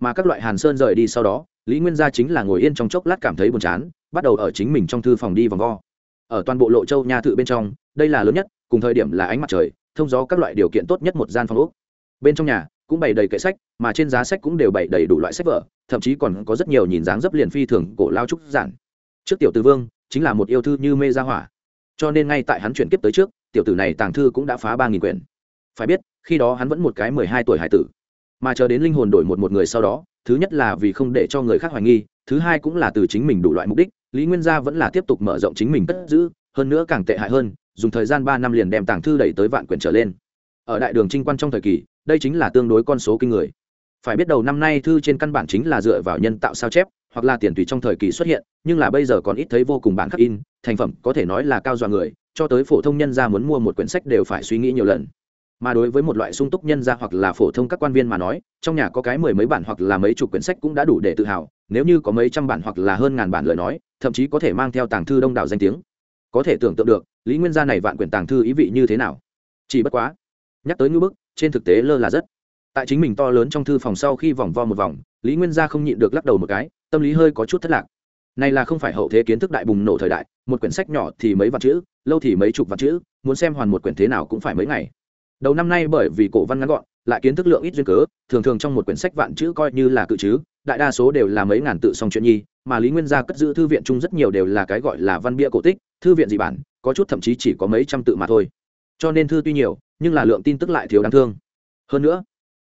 Mà các loại hàn sơn rời đi sau đó, lý nguyên gia chính là ngồi yên trong chốc lát cảm thấy buồn chán, bắt đầu ở chính mình trong thư phòng đi vòng vo. Ở toàn bộ lộ châu nha thự bên trong, đây là lớn nhất, cùng thời điểm là ánh mặt trời, thông gió các loại điều kiện tốt nhất một gian phòng úc bên trong nhà cũng bày đầy kệ sách, mà trên giá sách cũng đều bày đầy đủ loại sách vở, thậm chí còn có rất nhiều nhìn dáng dấp liền phi thường cổ lao trúc giản. Trước tiểu tư vương chính là một yêu thư như mê gia hỏa. Cho nên ngay tại hắn chuyển kiếp tới trước tiểu tử này tàng thư cũng đã phá ba nghìn quyển. Phải biết, khi đó hắn vẫn một cái mười hai tuổi hải tử. Mà chờ đến linh hồn đổi một một người sau đó, thứ nhất là vì không để cho người khác hoài nghi, thứ hai cũng là từ chính mình đủ loại mục đích, lý nguyên gia vẫn là tiếp tục mở rộng chính mình cất giữ, hơn nữa càng tệ hại hơn, dùng thời gian ba năm liền đem tàng thư đẩy tới vạn quyển trở lên. Ở đại đường trinh quan trong thời kỳ, đây chính là tương đối con số kinh người. Phải biết đầu năm nay thư trên căn bản chính là dựa vào nhân tạo sao chép, hoặc là tiền tùy trong thời kỳ xuất hiện, nhưng là bây giờ còn ít thấy vô cùng bản khắc in, thành phẩm có thể nói là cao dọa người cho tới phổ thông nhân gia muốn mua một quyển sách đều phải suy nghĩ nhiều lần. Mà đối với một loại sung túc nhân gia hoặc là phổ thông các quan viên mà nói, trong nhà có cái mười mấy bản hoặc là mấy chục quyển sách cũng đã đủ để tự hào, nếu như có mấy trăm bản hoặc là hơn ngàn bản lời nói, thậm chí có thể mang theo tàng thư đông đảo danh tiếng. Có thể tưởng tượng được, lý nguyên gia này vạn quyển tàng thư ý vị như thế nào. Chỉ bất quá, nhắc tới ngữ bức, trên thực tế lơ là rất. Tại chính mình to lớn trong thư phòng sau khi vòng vo một vòng, lý nguyên gia không nhịn được lắc đầu một cái, tâm lý hơi có chút thất lạc này là không phải hậu thế kiến thức đại bùng nổ thời đại, một quyển sách nhỏ thì mấy vạn chữ, lâu thì mấy chục vạn chữ, muốn xem hoàn một quyển thế nào cũng phải mấy ngày. Đầu năm nay bởi vì cổ văn ngắn gọn, lại kiến thức lượng ít duyên cớ, thường thường trong một quyển sách vạn chữ coi như là cự chứ, đại đa số đều là mấy ngàn tự song chuyện nhi, mà lý nguyên gia cất giữ thư viện chung rất nhiều đều là cái gọi là văn bia cổ tích, thư viện dị bản, có chút thậm chí chỉ có mấy trăm tự mà thôi. Cho nên thư tuy nhiều, nhưng là lượng tin tức lại thiếu đáng thương. Hơn nữa,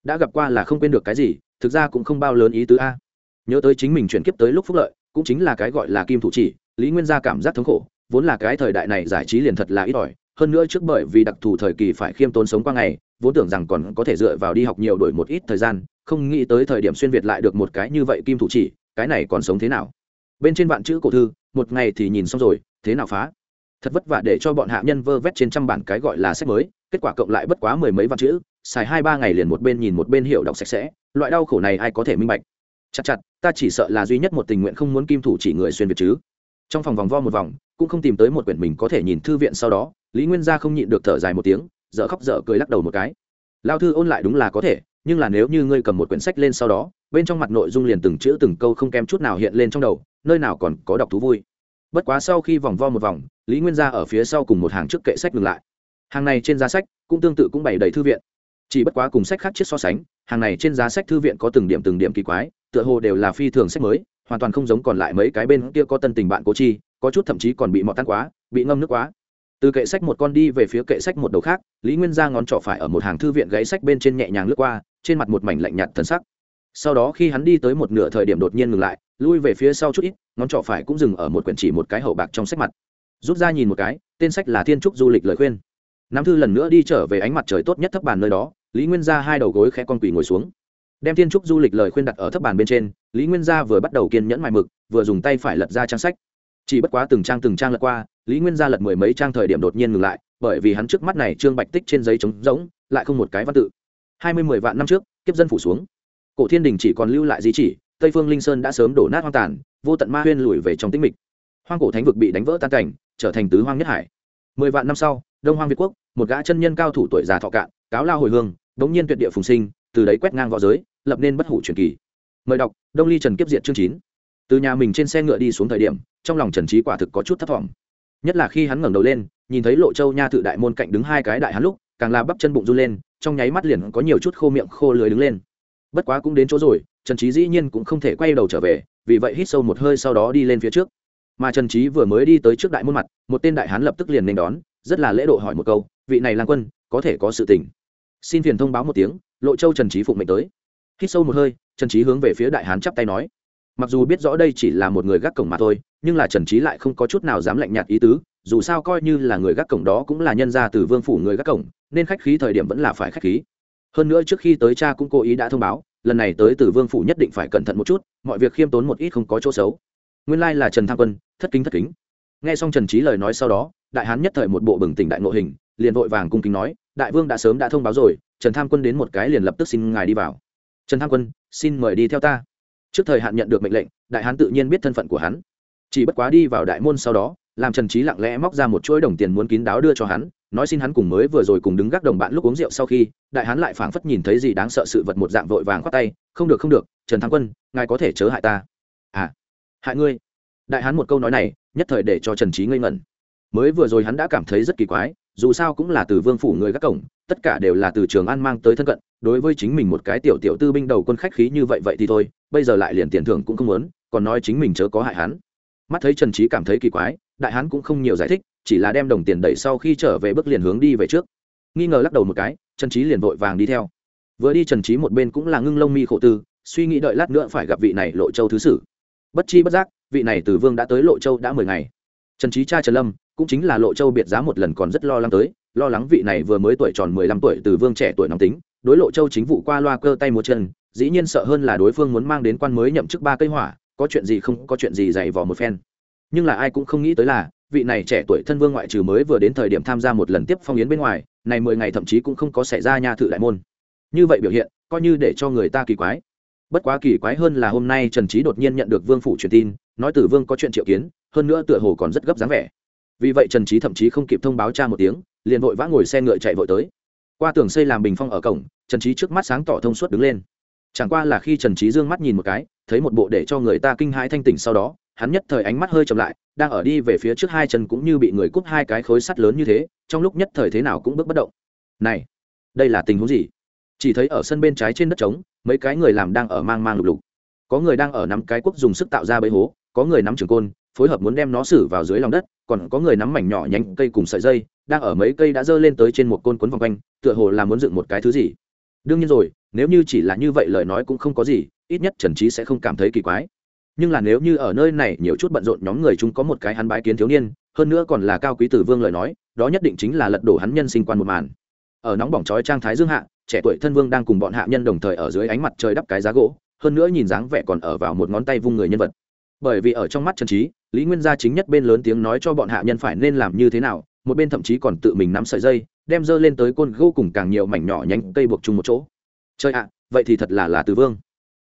đã gặp qua là không quên được cái gì, thực ra cũng không bao lớn ý tứ a. Nhớ tới chính mình chuyển kiếp tới lúc phúc lợi cũng chính là cái gọi là kim thủ chỉ, lý nguyên gia cảm giác thống khổ, vốn là cái thời đại này giải trí liền thật là ít ỏi, hơn nữa trước bởi vì đặc thù thời kỳ phải khiêm tốn sống qua ngày, vốn tưởng rằng còn có thể dựa vào đi học nhiều đổi một ít thời gian, không nghĩ tới thời điểm xuyên việt lại được một cái như vậy kim thủ chỉ, cái này còn sống thế nào? Bên trên vạn chữ cổ thư, một ngày thì nhìn xong rồi, thế nào phá? Thật vất vả để cho bọn hạ nhân vơ vét trên trăm bản cái gọi là sách mới, kết quả cộng lại bất quá mười mấy vạn chữ, xài hai ba ngày liền một bên nhìn một bên hiểu đọc sạch sẽ, loại đau khổ này ai có thể minh bạch? Chặt chặt ta chỉ sợ là duy nhất một tình nguyện không muốn kim thủ chỉ người xuyên việt chứ. Trong phòng vòng vo một vòng, cũng không tìm tới một quyển mình có thể nhìn thư viện sau đó, lý nguyên gia không nhịn được thở dài một tiếng, dở khóc dở cười lắc đầu một cái. Lao thư ôn lại đúng là có thể, nhưng là nếu như ngươi cầm một quyển sách lên sau đó, bên trong mặt nội dung liền từng chữ từng câu không kém chút nào hiện lên trong đầu, nơi nào còn có đọc thú vui. Bất quá sau khi vòng vo một vòng, lý nguyên gia ở phía sau cùng một hàng trước kệ sách ngừng lại. Hàng này trên giá sách cũng tương tự cũng bày đầy thư viện. Chỉ bất quá cùng sách khác chiết so sánh hàng này trên giá sách thư viện có từng điểm từng điểm kỳ quái, tựa hồ đều là phi thường sách mới, hoàn toàn không giống còn lại mấy cái bên kia có tân tình bạn cố chi, có chút thậm chí còn bị mọt tan quá, bị ngâm nước quá. Từ kệ sách một con đi về phía kệ sách một đầu khác, lý nguyên ra ngón trỏ phải ở một hàng thư viện gãy sách bên trên nhẹ nhàng lướt qua, trên mặt một mảnh lạnh nhạt thần sắc. Sau đó khi hắn đi tới một nửa thời điểm đột nhiên ngừng lại, lui về phía sau chút ít, ngón trỏ phải cũng dừng ở một quyển chỉ một cái hậu bạc trong sách mặt. Rút ra nhìn một cái, tên sách là thiên trúc du lịch lời khuyên. Nắm thư lần nữa đi trở về ánh mặt trời tốt nhất thấp bàn nơi đó lý nguyên Gia hai đầu gối khẽ con quỳ ngồi xuống. Đem thiên trúc du lịch lời khuyên đặt ở thấp bàn bên trên, lý nguyên gia vừa bắt đầu kiên nhẫn mài mực, vừa dùng tay phải lật ra trang sách. Chỉ bất quá từng trang từng trang lật qua, lý nguyên gia lật mười mấy trang thời điểm đột nhiên ngừng lại, bởi vì hắn trước mắt này trương bạch tích trên giấy trống rỗng, lại không một cái văn tự. Hai mươi mười vạn năm trước, kiếp dân phủ xuống. Cổ thiên đình chỉ còn lưu lại di chỉ, tây phương linh sơn đã sớm đổ nát hoang tàn, vô tận ma huyên lùi về trong tĩnh mịch. Hoang cổ thánh vực bị đánh vỡ tan cảnh, trở thành tứ hoang nhất hải. Mười vạn năm sau, đông hoang việt quốc, một gã chân nhân cao thủ tuổi già thọ cạn, cáo lao hồi hương đống nhiên tuyệt địa phùng sinh, từ đấy quét ngang võ giới, lập nên bất hủ truyền kỳ. Mời đọc, đông ly trần kiếp diện chương chín. Từ nhà mình trên xe ngựa đi xuống thời điểm, trong lòng trần trí quả thực có chút thất vọng nhất là khi hắn ngẩng đầu lên, nhìn thấy lộ châu nha tự đại môn cạnh đứng hai cái đại hắn lúc, càng là bắp chân bụng run lên, trong nháy mắt liền có nhiều chút khô miệng khô lưới đứng lên. Bất quá cũng đến chỗ rồi, trần trí dĩ nhiên cũng không thể quay đầu trở về, vì vậy hít sâu một hơi sau đó đi lên phía trước. Mà trần trí vừa mới đi tới trước đại môn mặt, một tên đại hán lập tức liền nên đón, rất là lễ độ hỏi một câu, vị này lan quân, có thể có sự tình? Xin phiền thông báo một tiếng, lộ châu trần trí phụng mệnh tới. Hít sâu một hơi, trần trí hướng về phía đại hán chắp tay nói. Mặc dù biết rõ đây chỉ là một người gác cổng mà thôi, nhưng là trần trí lại không có chút nào dám lạnh nhạt ý tứ, dù sao coi như là người gác cổng đó cũng là nhân gia từ vương phủ người gác cổng, nên khách khí thời điểm vẫn là phải khách khí. Hơn nữa trước khi tới cha cũng cố ý đã thông báo, lần này tới từ vương phủ nhất định phải cẩn thận một chút, mọi việc khiêm tốn một ít không có chỗ xấu. Nguyên lai là trần tham quân, thất kính thất kính. Nghe xong trần trí lời nói sau đó, đại hán nhất thời một bộ bừng tỉnh đại ngộ hình liền vội vàng cung kính nói, đại vương đã sớm đã thông báo rồi, trần tham quân đến một cái liền lập tức xin ngài đi vào. Trần tham quân, xin mời đi theo ta. Trước thời hạn nhận được mệnh lệnh, đại hán tự nhiên biết thân phận của hắn. Chỉ bất quá đi vào đại môn sau đó, làm trần trí lặng lẽ móc ra một chuỗi đồng tiền muốn kín đáo đưa cho hắn, nói xin hắn cùng mới vừa rồi cùng đứng gác đồng bạn lúc uống rượu sau khi, đại hán lại phảng phất nhìn thấy gì đáng sợ sự vật một dạng vội vàng khoát tay, không được không được, trần thắng quân, ngài có thể chớ hại ta. À hại ngươi? Đại hán một câu nói này, nhất thời để cho trần trí ngây ngẩn. Mới vừa rồi hắn đã cảm thấy rất kỳ quái dù sao cũng là từ vương phủ người gác cổng, tất cả đều là từ trường an mang tới thân cận, đối với chính mình một cái tiểu tiểu tư binh đầu quân khách khí như vậy vậy thì thôi, bây giờ lại liền tiền thưởng cũng không muốn, còn nói chính mình chớ có hại hắn. Mắt thấy trần trí cảm thấy kỳ quái, đại hán cũng không nhiều giải thích, chỉ là đem đồng tiền đẩy sau khi trở về bước liền hướng đi về trước. Nghi ngờ lắc đầu một cái, trần trí liền vội vàng đi theo. Vừa đi trần trí một bên cũng là ngưng lông mi khổ tư, suy nghĩ đợi lát nữa phải gặp vị này lộ châu thứ sử. Bất chi bất giác, vị này từ vương đã tới lộ châu đã mười ngày. Trần trí cha trần lâm cũng chính là lộ châu biệt giá một lần còn rất lo lắng tới, lo lắng vị này vừa mới tuổi tròn mười lăm tuổi từ vương trẻ tuổi nóng tính, đối lộ châu chính vụ qua loa cơ tay múa chân, dĩ nhiên sợ hơn là đối phương muốn mang đến quan mới nhậm chức ba cây hỏa, có chuyện gì không, có chuyện gì dày vò một phen. Nhưng là ai cũng không nghĩ tới là, vị này trẻ tuổi thân vương ngoại trừ mới vừa đến thời điểm tham gia một lần tiếp phong yến bên ngoài, này mười ngày thậm chí cũng không có xảy ra nha thự đại môn. Như vậy biểu hiện, coi như để cho người ta kỳ quái. Bất quá kỳ quái hơn là hôm nay trần trí đột nhiên nhận được vương phủ truyền tin, nói tử vương có chuyện triệu kiến, hơn nữa tựa hồ còn rất gấp dáng vẻ vì vậy trần trí thậm chí không kịp thông báo cha một tiếng, liền vội vã ngồi xe ngựa chạy vội tới. Qua tường xây làm bình phong ở cổng, trần trí trước mắt sáng tỏ thông suốt đứng lên. Chẳng qua là khi trần trí dương mắt nhìn một cái, thấy một bộ để cho người ta kinh hãi thanh tỉnh sau đó, hắn nhất thời ánh mắt hơi chậm lại, đang ở đi về phía trước hai chân cũng như bị người cúp hai cái khối sắt lớn như thế, trong lúc nhất thời thế nào cũng bước bất động. Này, đây là tình huống gì? Chỉ thấy ở sân bên trái trên đất trống, mấy cái người làm đang ở mang mang lục lục. Có người đang ở nắm cái quốc dùng sức tạo ra bẫy hố, có người nắm trường côn, phối hợp muốn đem nó xử vào dưới lòng đất còn có người nắm mảnh nhỏ nhánh cây cùng sợi dây, đang ở mấy cây đã dơ lên tới trên một côn cuốn vòng quanh, tựa hồ là muốn dựng một cái thứ gì. Đương nhiên rồi, nếu như chỉ là như vậy lời nói cũng không có gì, ít nhất trần trí sẽ không cảm thấy kỳ quái. Nhưng là nếu như ở nơi này nhiều chút bận rộn nhóm người chúng có một cái hắn bái kiến thiếu niên, hơn nữa còn là cao quý tử vương lời nói, đó nhất định chính là lật đổ hắn nhân sinh quan một màn. Ở nóng bỏng chói trang thái dương hạ, trẻ tuổi thân vương đang cùng bọn hạ nhân đồng thời ở dưới ánh mặt trời đắp cái giá gỗ, hơn nữa nhìn dáng vẻ còn ở vào một ngón tay vung người nhân vật bởi vì ở trong mắt trần trí lý nguyên gia chính nhất bên lớn tiếng nói cho bọn hạ nhân phải nên làm như thế nào, một bên thậm chí còn tự mình nắm sợi dây, đem dơ lên tới côn gỗ cùng càng nhiều mảnh nhỏ nhánh cây buộc chung một chỗ. Chơi ạ, vậy thì thật là là từ vương.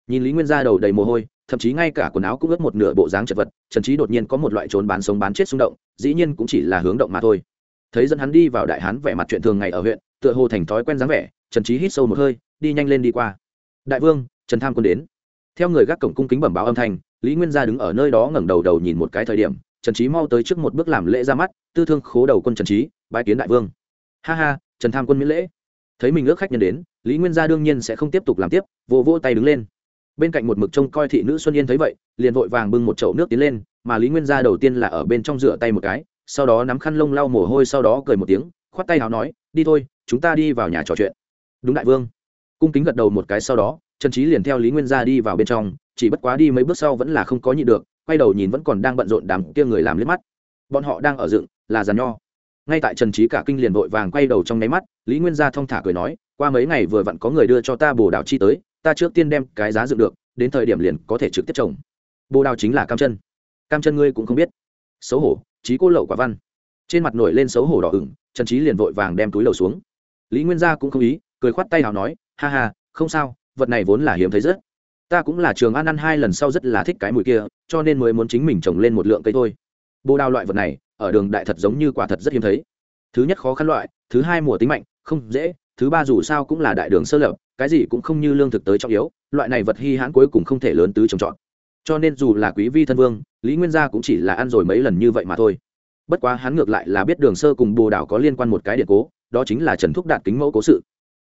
Nhìn lý nguyên gia đầu đầy mồ hôi, thậm chí ngay cả quần áo cũng ướt một nửa bộ dáng chật vật, trần trí đột nhiên có một loại trốn bán sống bán chết xung động, dĩ nhiên cũng chỉ là hướng động mà thôi. Thấy dẫn hắn đi vào đại hán vẻ mặt chuyện thường ngày ở huyện, tựa hồ thành thói quen dáng vẻ, trần trí hít sâu một hơi, đi nhanh lên đi qua. Đại vương, trần tham quân đến. Theo người gác cổng cung kính bẩm báo âm thanh lý nguyên gia đứng ở nơi đó ngẩng đầu đầu nhìn một cái thời điểm, trần trí mau tới trước một bước làm lễ ra mắt, tư thương khố đầu quân trần trí bái kiến đại vương. Ha ha, trần tham quân miễn lễ. Thấy mình ước khách nhân đến, lý nguyên gia đương nhiên sẽ không tiếp tục làm tiếp vỗ vô tay đứng lên. Bên cạnh một mực trông coi thị nữ xuân yên thấy vậy, liền vội vàng bưng một chậu nước tiến lên, mà lý nguyên gia đầu tiên là ở bên trong rửa tay một cái, sau đó nắm khăn lông lau mồ hôi sau đó cười một tiếng, khoát tay áo nói, đi thôi, chúng ta đi vào nhà trò chuyện. Đúng đại vương. Cung kính gật đầu một cái sau đó, trần trí liền theo lý nguyên gia đi vào bên trong chỉ bất quá đi mấy bước sau vẫn là không có nhịn được, quay đầu nhìn vẫn còn đang bận rộn đám kia người làm liếc mắt. Bọn họ đang ở dựng, là giàn nho. Ngay tại trần trí cả kinh liền vội vàng quay đầu trong nháy mắt, lý nguyên gia thong thả cười nói, qua mấy ngày vừa vặn có người đưa cho ta bồ đào chi tới, ta trước tiên đem cái giá dựng được, đến thời điểm liền có thể trực tiếp trồng. Bồ đào chính là cam chân. Cam chân ngươi cũng không biết. Xấu hổ trí cô lậu quả văn. Trên mặt nổi lên xấu hổ đỏ ửng, trần trí liền vội vàng đem túi lầu xuống. Lý nguyên gia cũng không ý, cười khoát tay nào nói, ha ha, không sao, vật này vốn là hiếm thấy rất ta cũng là trường ăn ăn hai lần sau rất là thích cái mùi kia, cho nên mới muốn chính mình trồng lên một lượng cây thôi. Bồ đào loại vật này, ở đường đại thật giống như quả thật rất hiếm thấy. Thứ nhất khó khăn loại, thứ hai mùa tính mạnh, không dễ, thứ ba dù sao cũng là đại đường sơ lập, cái gì cũng không như lương thực tới trọng yếu, loại này vật hy hãn cuối cùng không thể lớn tứ trồng trọt. Cho nên dù là quý vi thân vương, lý nguyên gia cũng chỉ là ăn rồi mấy lần như vậy mà thôi. Bất quá hắn ngược lại là biết đường sơ cùng bồ đào có liên quan một cái điện cố, đó chính là trần thúc đạt kính mẫu cố sự.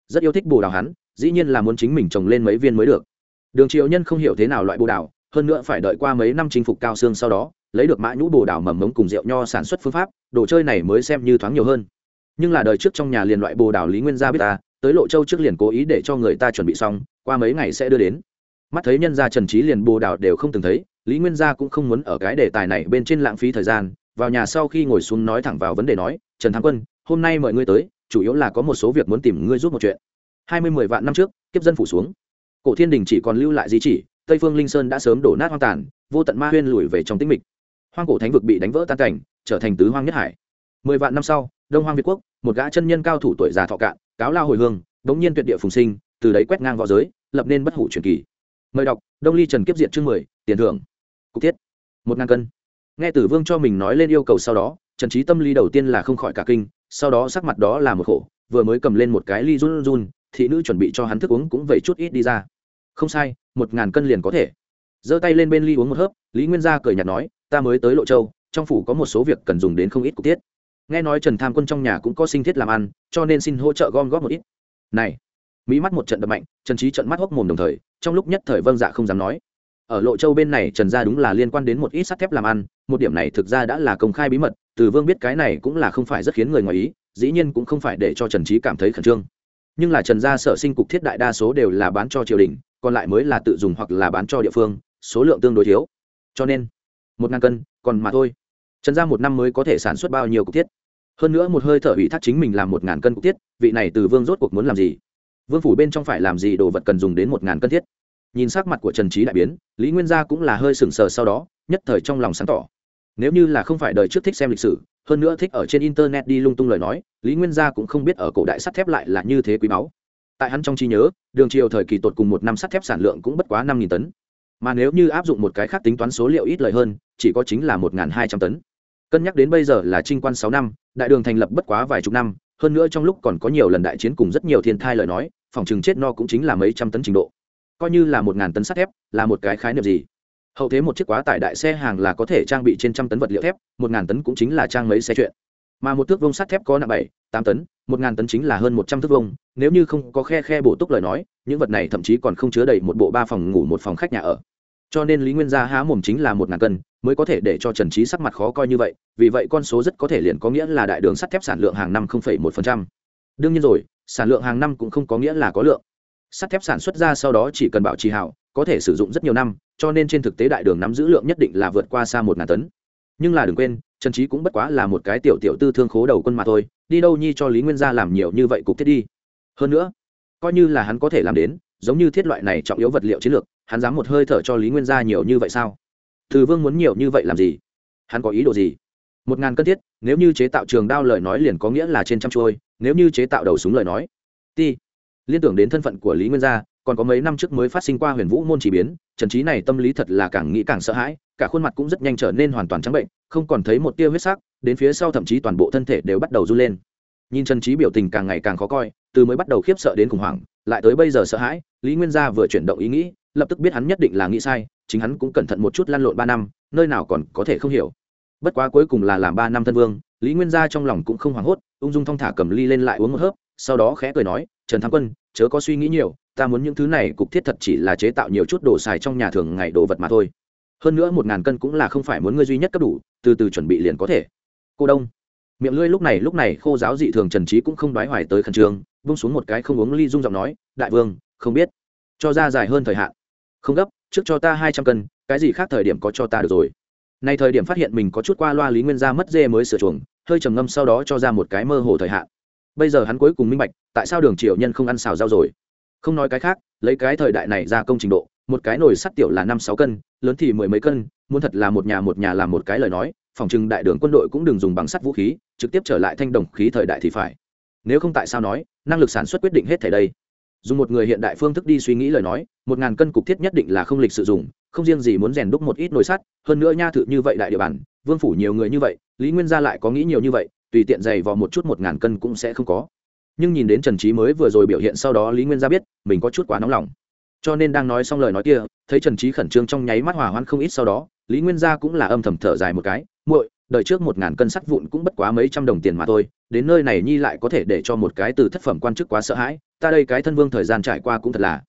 Rất yêu thích bồ đào hắn, dĩ nhiên là muốn chính mình trồng lên mấy viên mới được đường triệu nhân không hiểu thế nào loại bồ đào, hơn nữa phải đợi qua mấy năm chinh phục cao xương sau đó, lấy được mã nhũ bồ đào mầm mống cùng rượu nho sản xuất phương pháp, đồ chơi này mới xem như thoáng nhiều hơn. Nhưng là đời trước trong nhà liền loại bồ đào lý nguyên gia biết ta, tới lộ châu trước liền cố ý để cho người ta chuẩn bị xong, qua mấy ngày sẽ đưa đến. Mắt thấy nhân gia trần trí liền bồ đào đều không từng thấy, lý nguyên gia cũng không muốn ở cái đề tài này bên trên lãng phí thời gian, vào nhà sau khi ngồi xuống nói thẳng vào vấn đề nói, trần thắng quân, hôm nay mời ngươi tới, chủ yếu là có một số việc muốn tìm ngươi giúp một chuyện. Hai mươi mười vạn năm trước, kiếp dân phủ xuống cổ thiên đình chỉ còn lưu lại di chỉ, tây phương linh sơn đã sớm đổ nát hoang tàn, vô tận ma huyên lùi về trong tĩnh mịch. Hoang cổ thánh vực bị đánh vỡ tan cảnh, trở thành tứ hoang nhất hải. Mười vạn năm sau, đông hoang việt quốc, một gã chân nhân cao thủ tuổi già thọ cạn, cáo lao hồi hương bỗng nhiên tuyệt địa phùng sinh, từ đấy quét ngang v õ giới, lập nên bất hủ truyền kỳ. Mời đọc, đông ly trần kiếp diện chương mười, tiền thưởng. Cục thiết. Một ngàn cân. Nghe tử vương cho mình nói lên yêu cầu sau đó, trần trí tâm lý đầu tiên là không khỏi cả kinh, sau đó sắc mặt đó là một khổ, vừa mới cầm lên một cái ly run run thị nữ chuẩn bị cho hắn thức uống cũng vậy chút ít đi ra. Không sai, một ngàn cân liền có thể. Giơ tay lên bên ly uống một hớp, lý nguyên gia cười nhạt nói, ta mới tới lộ châu, trong phủ có một số việc cần dùng đến không ít cục tiết. Nghe nói trần tham quân trong nhà cũng có sinh thiết làm ăn, cho nên xin hỗ trợ gom góp một ít. Này mỹ mắt một trận đập mạnh, trần trí trận mắt hốc mồm đồng thời, trong lúc nhất thời vâng dạ không dám nói. Ở lộ châu bên này trần gia đúng là liên quan đến một ít sắt thép làm ăn, một điểm này thực ra đã là công khai bí mật, từ vương biết cái này cũng là không phải rất khiến người ngoài ý, dĩ nhiên cũng không phải để cho trần trí cảm thấy khẩn trương nhưng là trần gia sở sinh cục thiết đại đa số đều là bán cho triều đình, còn lại mới là tự dùng hoặc là bán cho địa phương, số lượng tương đối thiếu. Cho nên, một ngàn cân, còn mà thôi. Trần gia một năm mới có thể sản xuất bao nhiêu cục thiết? Hơn nữa một hơi thở ủy thác chính mình làm một ngàn cân cục thiết, vị này từ vương rốt cuộc muốn làm gì? Vương phủ bên trong phải làm gì đồ vật cần dùng đến một ngàn cân thiết? Nhìn sắc mặt của trần trí đại biến, lý nguyên gia cũng là hơi sừng sờ sau đó, nhất thời trong lòng sáng tỏ. Nếu như là không phải đời trước thích xem lịch sử hơn nữa thích ở trên internet đi lung tung lời nói, lý nguyên gia cũng không biết ở cổ đại sắt thép lại là như thế quý báu. Tại hắn trong trí nhớ, đường triều thời kỳ tột cùng một năm sắt thép sản lượng cũng bất quá năm tấn. Mà nếu như áp dụng một cái khác tính toán số liệu ít lời hơn, chỉ có chính là một hai trăm tấn. Cân nhắc đến bây giờ là trinh quan sáu năm, đại đường thành lập bất quá vài chục năm, hơn nữa trong lúc còn có nhiều lần đại chiến cùng rất nhiều thiên thai lời nói, phòng chừng chết no cũng chính là mấy trăm tấn trình độ. Coi như là một ngàn tấn sắt thép, là một cái khái niệm gì? Hậu thế một chiếc quá tải đại xe hàng là có thể trang bị trên trăm tấn vật liệu thép, một ngàn tấn cũng chính là trang mấy xe chuyện. Mà một thước vông sắt thép có nặng bảy, tám tấn, một ngàn tấn chính là hơn một trăm thước vông nếu như không có khe khe bổ túc lời nói, những vật này thậm chí còn không chứa đầy một bộ ba phòng ngủ, một phòng khách nhà ở. Cho nên lý nguyên gia há mồm chính là một ngàn cân, mới có thể để cho trần trí sắc mặt khó coi như vậy, vì vậy con số rất có thể liền có nghĩa là đại đường sắt thép sản lượng hàng năm một đương nhiên rồi, sản lượng hàng năm cũng không có nghĩa là có lượng sắt thép sản xuất ra sau đó chỉ cần bảo trì hảo, có thể sử dụng rất nhiều năm, cho nên trên thực tế đại đường nắm giữ lượng nhất định là vượt qua xa một ngàn tấn. Nhưng là đừng quên, trần trí cũng bất quá là một cái tiểu tiểu tư thương khố đầu quân mà thôi, đi đâu nhi cho lý nguyên gia làm nhiều như vậy cục thiết đi. Hơn nữa, coi như là hắn có thể làm đến, giống như thiết loại này trọng yếu vật liệu chiến lược, hắn dám một hơi thở cho lý nguyên gia nhiều như vậy sao? Từ vương muốn nhiều như vậy làm gì? Hắn có ý đồ gì? Một ngàn cân thiết, nếu như chế tạo trường đao lời nói liền có nghĩa là trên trăm trôi, nếu như chế tạo đầu súng lời nói. Ti liên tưởng đến thân phận của lý nguyên gia, còn có mấy năm trước mới phát sinh qua huyền vũ môn chỉ biến, trần trí này tâm lý thật là càng nghĩ càng sợ hãi, cả khuôn mặt cũng rất nhanh trở nên hoàn toàn trắng bệnh, không còn thấy một tia huyết sắc, đến phía sau thậm chí toàn bộ thân thể đều bắt đầu run lên. Nhìn trần trí biểu tình càng ngày càng khó coi, từ mới bắt đầu khiếp sợ đến khủng hoảng, lại tới bây giờ sợ hãi, lý nguyên gia vừa chuyển động ý nghĩ, lập tức biết hắn nhất định là nghĩ sai, chính hắn cũng cẩn thận một chút lăn lộn ba năm, nơi nào còn có thể không hiểu. Bất quá cuối cùng là làm ba năm thân vương, lý nguyên gia trong lòng cũng không hoảng hốt, ung dung thong thả cầm ly lên lại uống một hớp sau đó khẽ cười nói, trần thắng quân, chớ có suy nghĩ nhiều, ta muốn những thứ này cục thiết thật chỉ là chế tạo nhiều chút đồ xài trong nhà thường ngày đồ vật mà thôi. Hơn nữa một ngàn cân cũng là không phải muốn ngươi duy nhất cấp đủ, từ từ chuẩn bị liền có thể. Cô đông. Miệng lưỡi lúc này lúc này khô giáo dị thường trần trí cũng không đoái hoài tới khẩn trương bung xuống một cái không uống ly dung giọng nói, đại vương, không biết. Cho ra dài hơn thời hạn. Không gấp, trước cho ta hai trăm cân, cái gì khác thời điểm có cho ta được rồi. Nay thời điểm phát hiện mình có chút qua loa lý nguyên gia mất dê mới sửa chuồng, hơi trầm ngâm sau đó cho ra một cái mơ hồ thời hạn bây giờ hắn cuối cùng minh bạch, tại sao đường triệu nhân không ăn xào rau rồi? Không nói cái khác, lấy cái thời đại này ra công trình độ, một cái nồi sắt tiểu là năm sáu cân, lớn thì mười mấy cân, muốn thật là một nhà một nhà làm một cái lời nói, phòng trừng đại đường quân đội cũng đừng dùng bằng sắt vũ khí, trực tiếp trở lại thanh đồng khí thời đại thì phải. Nếu không tại sao nói, năng lực sản xuất quyết định hết thể đây. Dùng một người hiện đại phương thức đi suy nghĩ lời nói, một ngàn cân cục thiết nhất định là không lịch sử dụng không riêng gì muốn rèn đúc một ít nồi sắt, hơn nữa nha thự như vậy đại địa bàn, vương phủ nhiều người như vậy, lý nguyên gia lại có nghĩ nhiều như vậy tùy tiện dày vò một chút một ngàn cân cũng sẽ không có. Nhưng nhìn đến trần trí mới vừa rồi biểu hiện sau đó, lý nguyên gia biết, mình có chút quá nóng lòng. Cho nên đang nói xong lời nói kia, thấy trần trí khẩn trương trong nháy mắt hỏa hoãn không ít sau đó, lý nguyên gia cũng là âm thầm thở dài một cái, muội đợi trước một ngàn cân sắt vụn cũng bất quá mấy trăm đồng tiền mà thôi, đến nơi này nhi lại có thể để cho một cái từ thất phẩm quan chức quá sợ hãi, ta đây cái thân vương thời gian trải qua cũng thật là.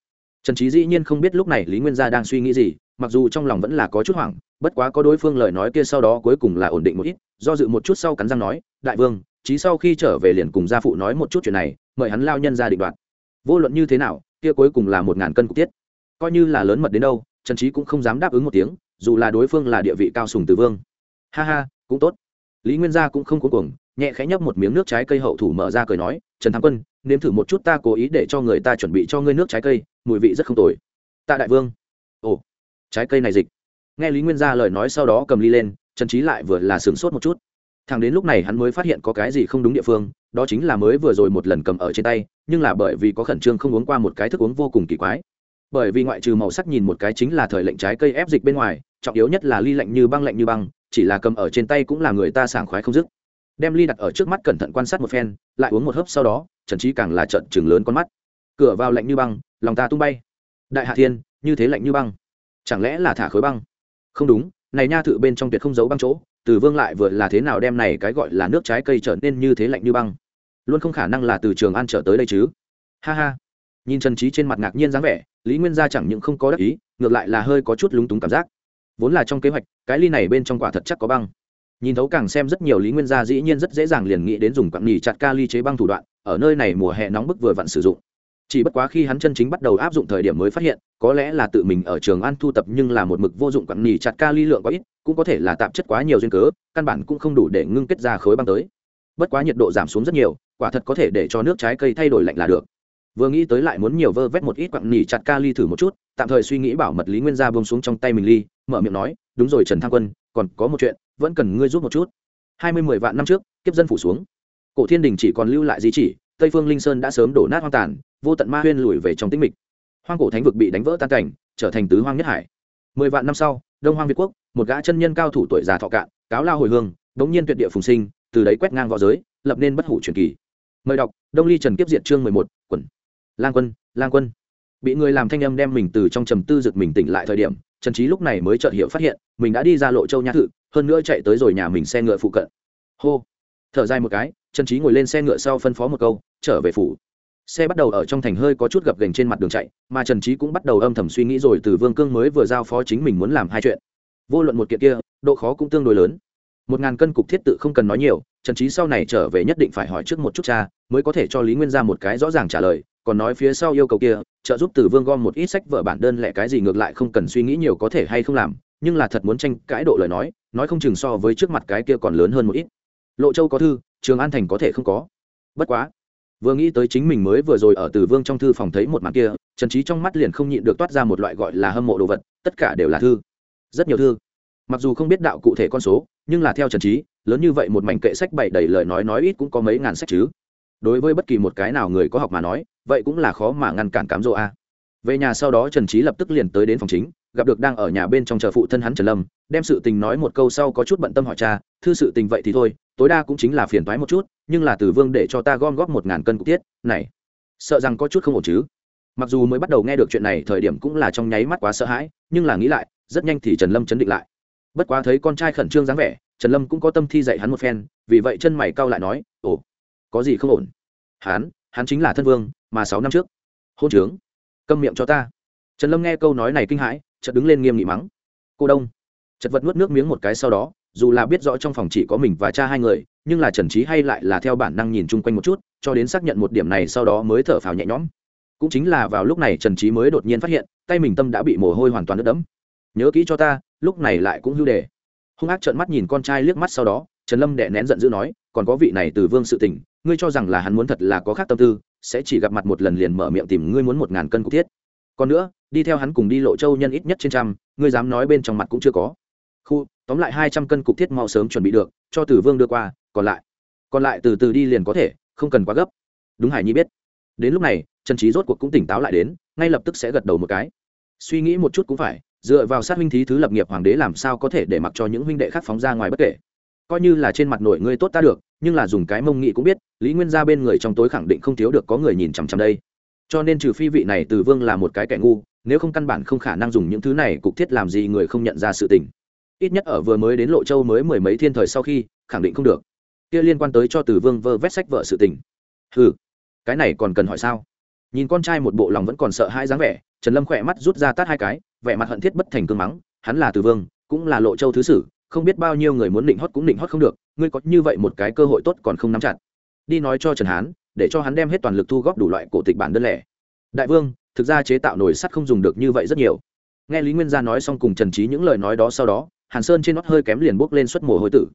Trần trí dĩ nhiên không biết lúc này lý nguyên gia đang suy nghĩ gì mặc dù trong lòng vẫn là có chút hoảng, bất quá có đối phương lời nói kia sau đó cuối cùng là ổn định một ít, do dự một chút sau cắn răng nói, đại vương trí sau khi trở về liền cùng gia phụ nói một chút chuyện này, mời hắn lao nhân ra định đoạt. Vô luận như thế nào, kia cuối cùng là một ngàn cân cục tiết. Coi như là lớn mật đến đâu, trần trí cũng không dám đáp ứng một tiếng, dù là đối phương là địa vị cao sùng từ vương. Ha ha, cũng tốt. Lý nguyên gia cũng không cuối cùng nhẹ khẽ nhấp một miếng nước trái cây hậu thủ mở ra cười nói, trần thắng quân, nếm thử một chút ta cố ý để cho người ta chuẩn bị cho ngươi nước trái cây, mùi vị rất không tồi. Tạ đại vương. Ồ trái cây này dịch. Nghe lý nguyên gia lời nói sau đó cầm ly lên, trần trí lại vừa là sửng sốt một chút. Thằng đến lúc này hắn mới phát hiện có cái gì không đúng địa phương, đó chính là mới vừa rồi một lần cầm ở trên tay, nhưng là bởi vì có khẩn trương không uống qua một cái thức uống vô cùng kỳ quái. Bởi vì ngoại trừ màu sắc nhìn một cái chính là thời lệnh trái cây ép dịch bên ngoài, trọng yếu nhất là ly lạnh như băng lạnh như băng, chỉ là cầm ở trên tay cũng là người ta sảng khoái không dứt. Đem ly đặt ở trước mắt cẩn thận quan sát một phen, lại uống một hớp sau đó, trần trí càng là trận chừng lớn con mắt. Cửa vào lạnh như băng, lòng ta tung bay. Đại hạ thiên, như thế lạnh như băng chẳng lẽ là thả khối băng? Không đúng, này nha thự bên trong tuyệt không giấu băng chỗ, từ vương lại vừa là thế nào đem này cái gọi là nước trái cây trở nên như thế lạnh như băng? Luôn không khả năng là từ trường an trở tới đây chứ. Ha ha. Nhìn trần trí trên mặt ngạc nhiên dáng vẻ, lý nguyên gia chẳng những không có đắc ý, ngược lại là hơi có chút lúng túng cảm giác. Vốn là trong kế hoạch, cái ly này bên trong quả thật chắc có băng. Nhìn thấu càng xem rất nhiều lý nguyên gia dĩ nhiên rất dễ dàng liền nghĩ đến dùng quặng nhì chặt ca ly chế băng thủ đoạn, ở nơi này mùa hè nóng bức vừa vặn sử dụng chỉ bất quá khi hắn chân chính bắt đầu áp dụng thời điểm mới phát hiện, có lẽ là tự mình ở trường ăn thu tập nhưng là một mực vô dụng quặng nhì chặt ca ly lượng có ít, cũng có thể là tạp chất quá nhiều duyên cớ, căn bản cũng không đủ để ngưng kết ra khối băng tới. Bất quá nhiệt độ giảm xuống rất nhiều, quả thật có thể để cho nước trái cây thay đổi lạnh là được. Vừa nghĩ tới lại muốn nhiều vơ vét một ít quặng nỉ chặt ca ly thử một chút, tạm thời suy nghĩ bảo mật lý nguyên gia bông xuống trong tay mình ly, mở miệng nói, đúng rồi trần thăng quân, còn có một chuyện, vẫn cần ngươi giúp một chút. Hai mươi mười vạn năm trước, kiếp dân phủ xuống. Cổ thiên đình chỉ còn lưu lại di chỉ tây phương linh sơn đã sớm đổ nát hoang tàn, vô tận ma huyên lùi về trong tĩnh mịch. Hoang cổ thánh vực bị đánh vỡ tan cảnh, trở thành tứ hoang nhất hải. Mười vạn năm sau, đông hoang việt quốc, một gã chân nhân cao thủ tuổi già thọ cạn, cáo lao hồi hương đ ố n g nhiên tuyệt địa phùng sinh, từ đấy quét ngang v õ giới, lập nên bất hủ truyền kỳ. Mời đọc, đông ly trần kiếp diệt chương mười một, quần. Lang quân lang quân. Bị người làm thanh âm đem mình từ trong trầm tư giật mình tỉnh lại thời điểm, trần trí lúc này mới chợt hiểu phát hiện, mình đã đi ra lộ châu nhã thự, hơn nữa chạy tới rồi nhà mình xe ngựa phụ cận. Hô. Thở dài một cái trần trí ngồi lên xe ngựa sau phân phó một câu, trở về phủ. Xe bắt đầu ở trong thành hơi có chút gập gành trên mặt đường chạy, mà trần trí cũng bắt đầu âm thầm suy nghĩ rồi từ vương cương mới vừa giao phó chính mình muốn làm hai chuyện. Vô luận một kiện kia, độ khó cũng tương đối lớn. Một ngàn cân cục thiết tự không cần nói nhiều, trần trí sau này trở về nhất định phải hỏi trước một chút cha, mới có thể cho lý nguyên ra một cái rõ ràng trả lời, còn nói phía sau yêu cầu kia, trợ giúp từ vương gom một ít sách vở bản đơn lẻ cái gì ngược lại không cần suy nghĩ nhiều có thể hay không làm, nhưng là thật muốn tranh cãi độ lời nói nói không chừng so với trước mặt cái kia còn lớn hơn một ít. Lộ châu có thư trường an thành có thể không có. Bất quá, vừa nghĩ tới chính mình mới vừa rồi ở từ vương trong thư phòng thấy một màn kia, trần trí trong mắt liền không nhịn được toát ra một loại gọi là hâm mộ đồ vật, tất cả đều là thư. Rất nhiều thư. Mặc dù không biết đạo cụ thể con số, nhưng là theo trần trí lớn như vậy một mảnh kệ sách bày đầy lời nói nói ít cũng có mấy ngàn sách chứ. Đối với bất kỳ một cái nào người có học mà nói, vậy cũng là khó mà ngăn cản cám dỗ a. Về nhà sau đó trần trí lập tức liền tới đến phòng chính, gặp được đang ở nhà bên trong chờ phụ thân hắn trần lâm, đem sự tình nói một câu sau có chút bận tâm hỏi cha, thư sự tình vậy thì thôi tối đa cũng chính là phiền toái một chút, nhưng là từ vương để cho ta gom góp một ngàn cân cục tiết, này, sợ rằng có chút không ổn chứ. Mặc dù mới bắt đầu nghe được chuyện này, thời điểm cũng là trong nháy mắt quá sợ hãi, nhưng là nghĩ lại, rất nhanh thì trần lâm chấn định lại. Bất quá thấy con trai khẩn trương dáng vẻ, trần lâm cũng có tâm thi dạy hắn một phen, vì vậy chân mày cau lại nói, ồ, có gì không ổn? Hắn hắn chính là thân vương, mà sáu năm trước, hôn trướng, câm miệng cho ta. Trần lâm nghe câu nói này kinh hãi, chợt đứng lên nghiêm nghị mắng, cô đông. Chật vật nuốt nước miếng một cái sau đó dù là biết rõ trong phòng chỉ có mình và cha hai người, nhưng là trần trí hay lại là theo bản năng nhìn chung quanh một chút, cho đến xác nhận một điểm này sau đó mới thở phào nhẹ nhõm. Cũng chính là vào lúc này trần trí mới đột nhiên phát hiện, tay mình tâm đã bị mồ hôi hoàn toàn ướt đẫm. Nhớ kỹ cho ta, lúc này lại cũng hưu đề. Hung ác trợn mắt nhìn con trai liếc mắt sau đó, trần lâm đệ nén giận dữ nói, còn có vị này từ vương sự tình, ngươi cho rằng là hắn muốn thật là có khác tâm tư, sẽ chỉ gặp mặt một lần liền mở miệng tìm ngươi muốn một ngàn cân cục thiết. Còn nữa, đi theo hắn cùng đi lộ châu nhân ít nhất trên trăm, ngươi dám nói bên trong mặt cũng chưa có khu, tóm lại hai trăm cân cục thiết mau sớm chuẩn bị được, cho tử vương đưa qua, còn lại. Còn lại từ từ đi liền có thể, không cần quá gấp. Đúng hải nhi biết. Đến lúc này, trần trí rốt cuộc cũng tỉnh táo lại đến, ngay lập tức sẽ gật đầu một cái. Suy nghĩ một chút cũng phải, dựa vào sát huynh thí thứ lập nghiệp hoàng đế làm sao có thể để mặc cho những huynh đệ khác phóng ra ngoài bất kể. Coi như là trên mặt nội ngươi tốt ta được, nhưng là dùng cái mông nghị cũng biết, lý nguyên ra bên người trong tối khẳng định không thiếu được có người nhìn chằm chằm đây. Cho nên trừ phi vị này từ vương là một cái kẻ ngu, nếu không căn bản không khả năng dùng những thứ này cục thiết làm gì người không nhận ra sự tình ít nhất ở vừa mới đến lộ châu mới mười mấy thiên thời sau khi, khẳng định không được. Kia liên quan tới cho từ vương vơ vét sách vợ sự tình. Ừ cái này còn cần hỏi sao? Nhìn con trai một bộ lòng vẫn còn sợ hai dáng vẻ, trần lâm khỏe mắt rút ra tát hai cái, vẻ mặt hận thiết bất thành cương mắng, hắn là từ vương, cũng là lộ châu thứ sử, không biết bao nhiêu người muốn định hót cũng định hót không được, ngươi có như vậy một cái cơ hội tốt còn không nắm chặt. Đi nói cho trần hán, để cho hắn đem hết toàn lực thu góp đủ loại cổ tịch bản đơn lẻ. Đại vương, thực ra chế tạo nồi sắt không dùng được như vậy rất nhiều. Nghe lý nguyên gia nói xong cùng trần trí những lời nói đó sau đó hàn sơn trên nót hơi kém liền bốc lên suất mồ hôi tử.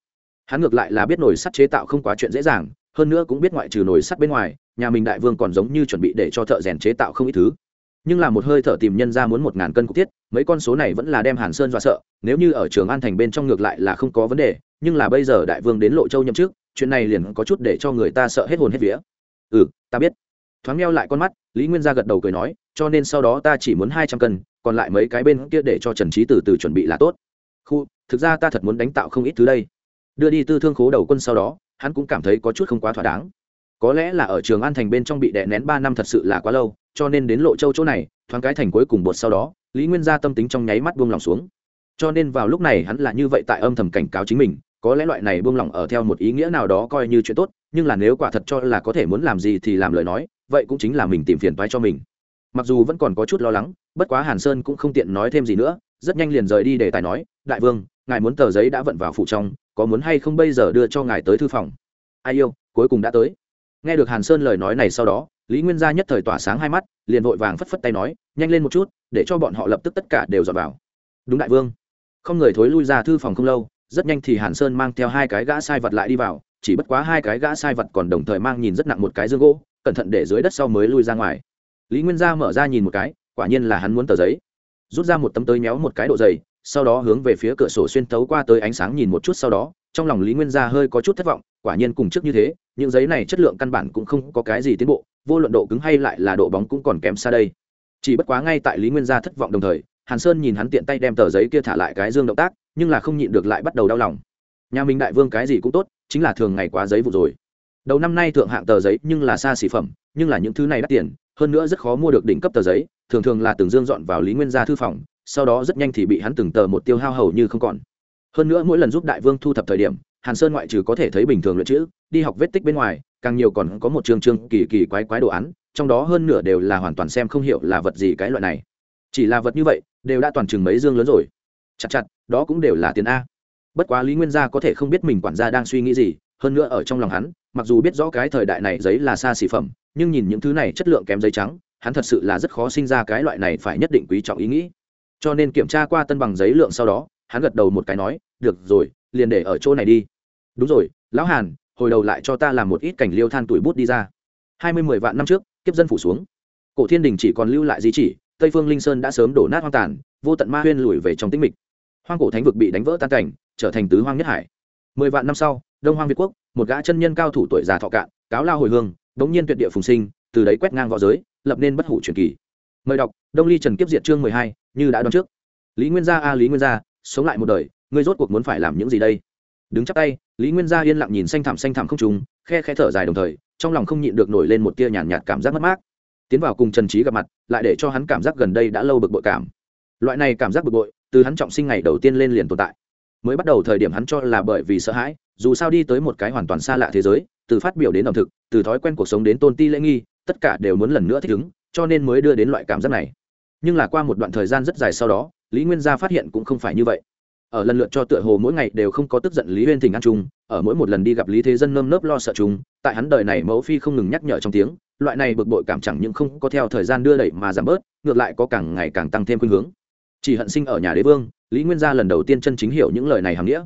Hắn ngược lại là biết nồi sắt chế tạo không quá chuyện dễ dàng, hơn nữa cũng biết ngoại trừ nồi sắt bên ngoài, nhà mình đại vương còn giống như chuẩn bị để cho thợ rèn chế tạo không ít thứ. Nhưng là một hơi thở tìm nhân ra muốn một ngàn cân cục thiết, mấy con số này vẫn là đem hàn sơn dọa sợ, nếu như ở trường an thành bên trong ngược lại là không có vấn đề, nhưng là bây giờ đại vương đến lộ châu nhậm chức, chuyện này liền có chút để cho người ta sợ hết hồn hết vía. Ừ ta biết. Thoáng meo lại con mắt, lý nguyên gia gật đầu cười nói, cho nên sau đó ta chỉ muốn hai trăm cân, còn lại mấy cái bên kia để cho trần trí từ từ chuẩn bị là tốt khu, thực ra ta thật muốn đánh tạo không ít thứ đây. Đưa đi tư thương khố đầu quân sau đó, hắn cũng cảm thấy có chút không quá thỏa đáng. Có lẽ là ở trường an thành bên trong bị đè nén ba năm thật sự là quá lâu, cho nên đến lộ châu chỗ này, thoáng cái thành cuối cùng bột sau đó, lý nguyên gia tâm tính trong nháy mắt buông lòng xuống. Cho nên vào lúc này hắn là như vậy tại âm thầm cảnh cáo chính mình, có lẽ loại này buông lỏng ở theo một ý nghĩa nào đó coi như chuyện tốt, nhưng là nếu quả thật cho là có thể muốn làm gì thì làm lời nói, vậy cũng chính là mình tìm phiền toái cho mình. Mặc dù vẫn còn có chút lo lắng, bất quá hàn sơn cũng không tiện nói thêm gì nữa rất nhanh liền rời đi để tài nói, đại vương, ngài muốn tờ giấy đã vận vào phủ trong, có muốn hay không bây giờ đưa cho ngài tới thư phòng? Ai yêu, cuối cùng đã tới. Nghe được hàn sơn lời nói này sau đó, lý nguyên gia nhất thời tỏa sáng hai mắt, liền vội vàng phất phất tay nói, nhanh lên một chút, để cho bọn họ lập tức tất cả đều dọn vào. Đúng đại vương. Không người thối lui ra thư phòng không lâu, rất nhanh thì hàn sơn mang theo hai cái gã sai vật lại đi vào, chỉ bất quá hai cái gã sai vật còn đồng thời mang nhìn rất nặng một cái dương gỗ, cẩn thận để dưới đất sau mới lui ra ngoài. Lý nguyên gia mở ra nhìn một cái, quả nhiên là hắn muốn tờ giấy rút ra một tấm tới méo một cái độ dày, sau đó hướng về phía cửa sổ xuyên tấu qua tới ánh sáng nhìn một chút sau đó, trong lòng lý nguyên gia hơi có chút thất vọng, quả nhiên cùng trước như thế, những giấy này chất lượng căn bản cũng không có cái gì tiến bộ, vô luận độ cứng hay lại là độ bóng cũng còn kém xa đây. Chỉ bất quá ngay tại lý nguyên gia thất vọng đồng thời, hàn sơn nhìn hắn tiện tay đem tờ giấy kia thả lại cái dương động tác, nhưng là không nhịn được lại bắt đầu đau lòng. Nhà mình đại vương cái gì cũng tốt, chính là thường ngày quá giấy vụ rồi. Đầu năm nay thượng hạng tờ giấy nhưng là xa xỉ phẩm, nhưng là những thứ này đắt tiền, hơn nữa rất khó mua được đỉnh cấp tờ giấy thường thường là từng dương dọn vào lý nguyên gia thư phòng, sau đó rất nhanh thì bị hắn từng tờ một tiêu hao hầu như không còn. Hơn nữa mỗi lần giúp đại vương thu thập thời điểm, hàn sơn ngoại trừ có thể thấy bình thường luyện chữ, đi học vết tích bên ngoài, càng nhiều còn có một chương chương kỳ kỳ quái quái đồ án, trong đó hơn nửa đều là hoàn toàn xem không hiểu là vật gì cái loại này. Chỉ là vật như vậy, đều đã toàn chừng mấy dương lớn rồi. Chặt chặt, đó cũng đều là tiền a. Bất quá lý nguyên gia có thể không biết mình quản gia đang suy nghĩ gì, hơn nữa ở trong lòng hắn, mặc dù biết rõ cái thời đại này giấy là xa xỉ phẩm, nhưng nhìn những thứ này chất lượng kém giấy trắng hắn thật sự là rất khó sinh ra cái loại này phải nhất định quý trọng ý nghĩ. Cho nên kiểm tra qua tân bằng giấy lượng sau đó, hắn gật đầu một cái nói, được rồi, liền để ở chỗ này đi. Đúng rồi, lão hàn, hồi đầu lại cho ta làm một ít cảnh liêu than tuổi bút đi ra. Hai mươi mười vạn năm trước, kiếp dân phủ xuống. Cổ thiên đình chỉ còn lưu lại di chỉ, tây phương linh sơn đã sớm đổ nát hoang tàn, vô tận ma huyên lùi về trong tĩnh mịch. Hoang cổ thánh vực bị đánh vỡ tan cảnh, trở thành tứ hoang nhất hải. Mười vạn năm sau, đông hoang việt quốc, một gã chân nhân cao thủ tuổi già thọ cạn, cáo lao hồi hương, đống nhiên tuyệt địa phùng sinh, từ đấy quét ngang v õ giới lập nên bất hủ truyền kỳ. Mời đọc đông ly trần kiếp diệt chương mười hai như đã đoán trước. Lý nguyên gia a lý nguyên gia sống lại một đời ngươi rốt cuộc muốn phải làm những gì đây? Đứng chắp tay lý nguyên gia yên lặng nhìn xanh thảm xanh thảm không trùng khe khe thở dài đồng thời trong lòng không nhịn được nổi lên một tia nhàn nhạt, nhạt cảm giác mất mát. Tiến vào cùng trần trí gặp mặt lại để cho hắn cảm giác gần đây đã lâu bực bội cảm. Loại này cảm giác bực bội từ hắn trọng sinh ngày đầu tiên lên liền tồn tại. Mới bắt đầu thời điểm hắn cho là bởi vì sợ hãi dù sao đi tới một cái hoàn toàn xa lạ thế giới từ phát biểu đến ẩm thực từ thói quen cuộc sống đến tôn ti lễ nghi tất cả đều muốn lần nữa thích ứng, cho nên mới đưa đến loại cảm giác này. Nhưng là qua một đoạn thời gian rất dài sau đó, lý nguyên gia phát hiện cũng không phải như vậy. Ở lần lượt cho tựa hồ mỗi ngày đều không có tức giận lý huyên thỉnh ăn chung, ở mỗi một lần đi gặp lý thế dân nơm nớp lo sợ chúng tại hắn đời này mẫu phi không ngừng nhắc nhở trong tiếng, loại này bực bội cảm chẳng những không có theo thời gian đưa đẩy mà giảm bớt, ngược lại có càng ngày càng tăng thêm khuynh hướng. Chỉ hận sinh ở nhà đế vương, lý nguyên gia lần đầu tiên chân chính hiểu những lời này hàm nghĩa.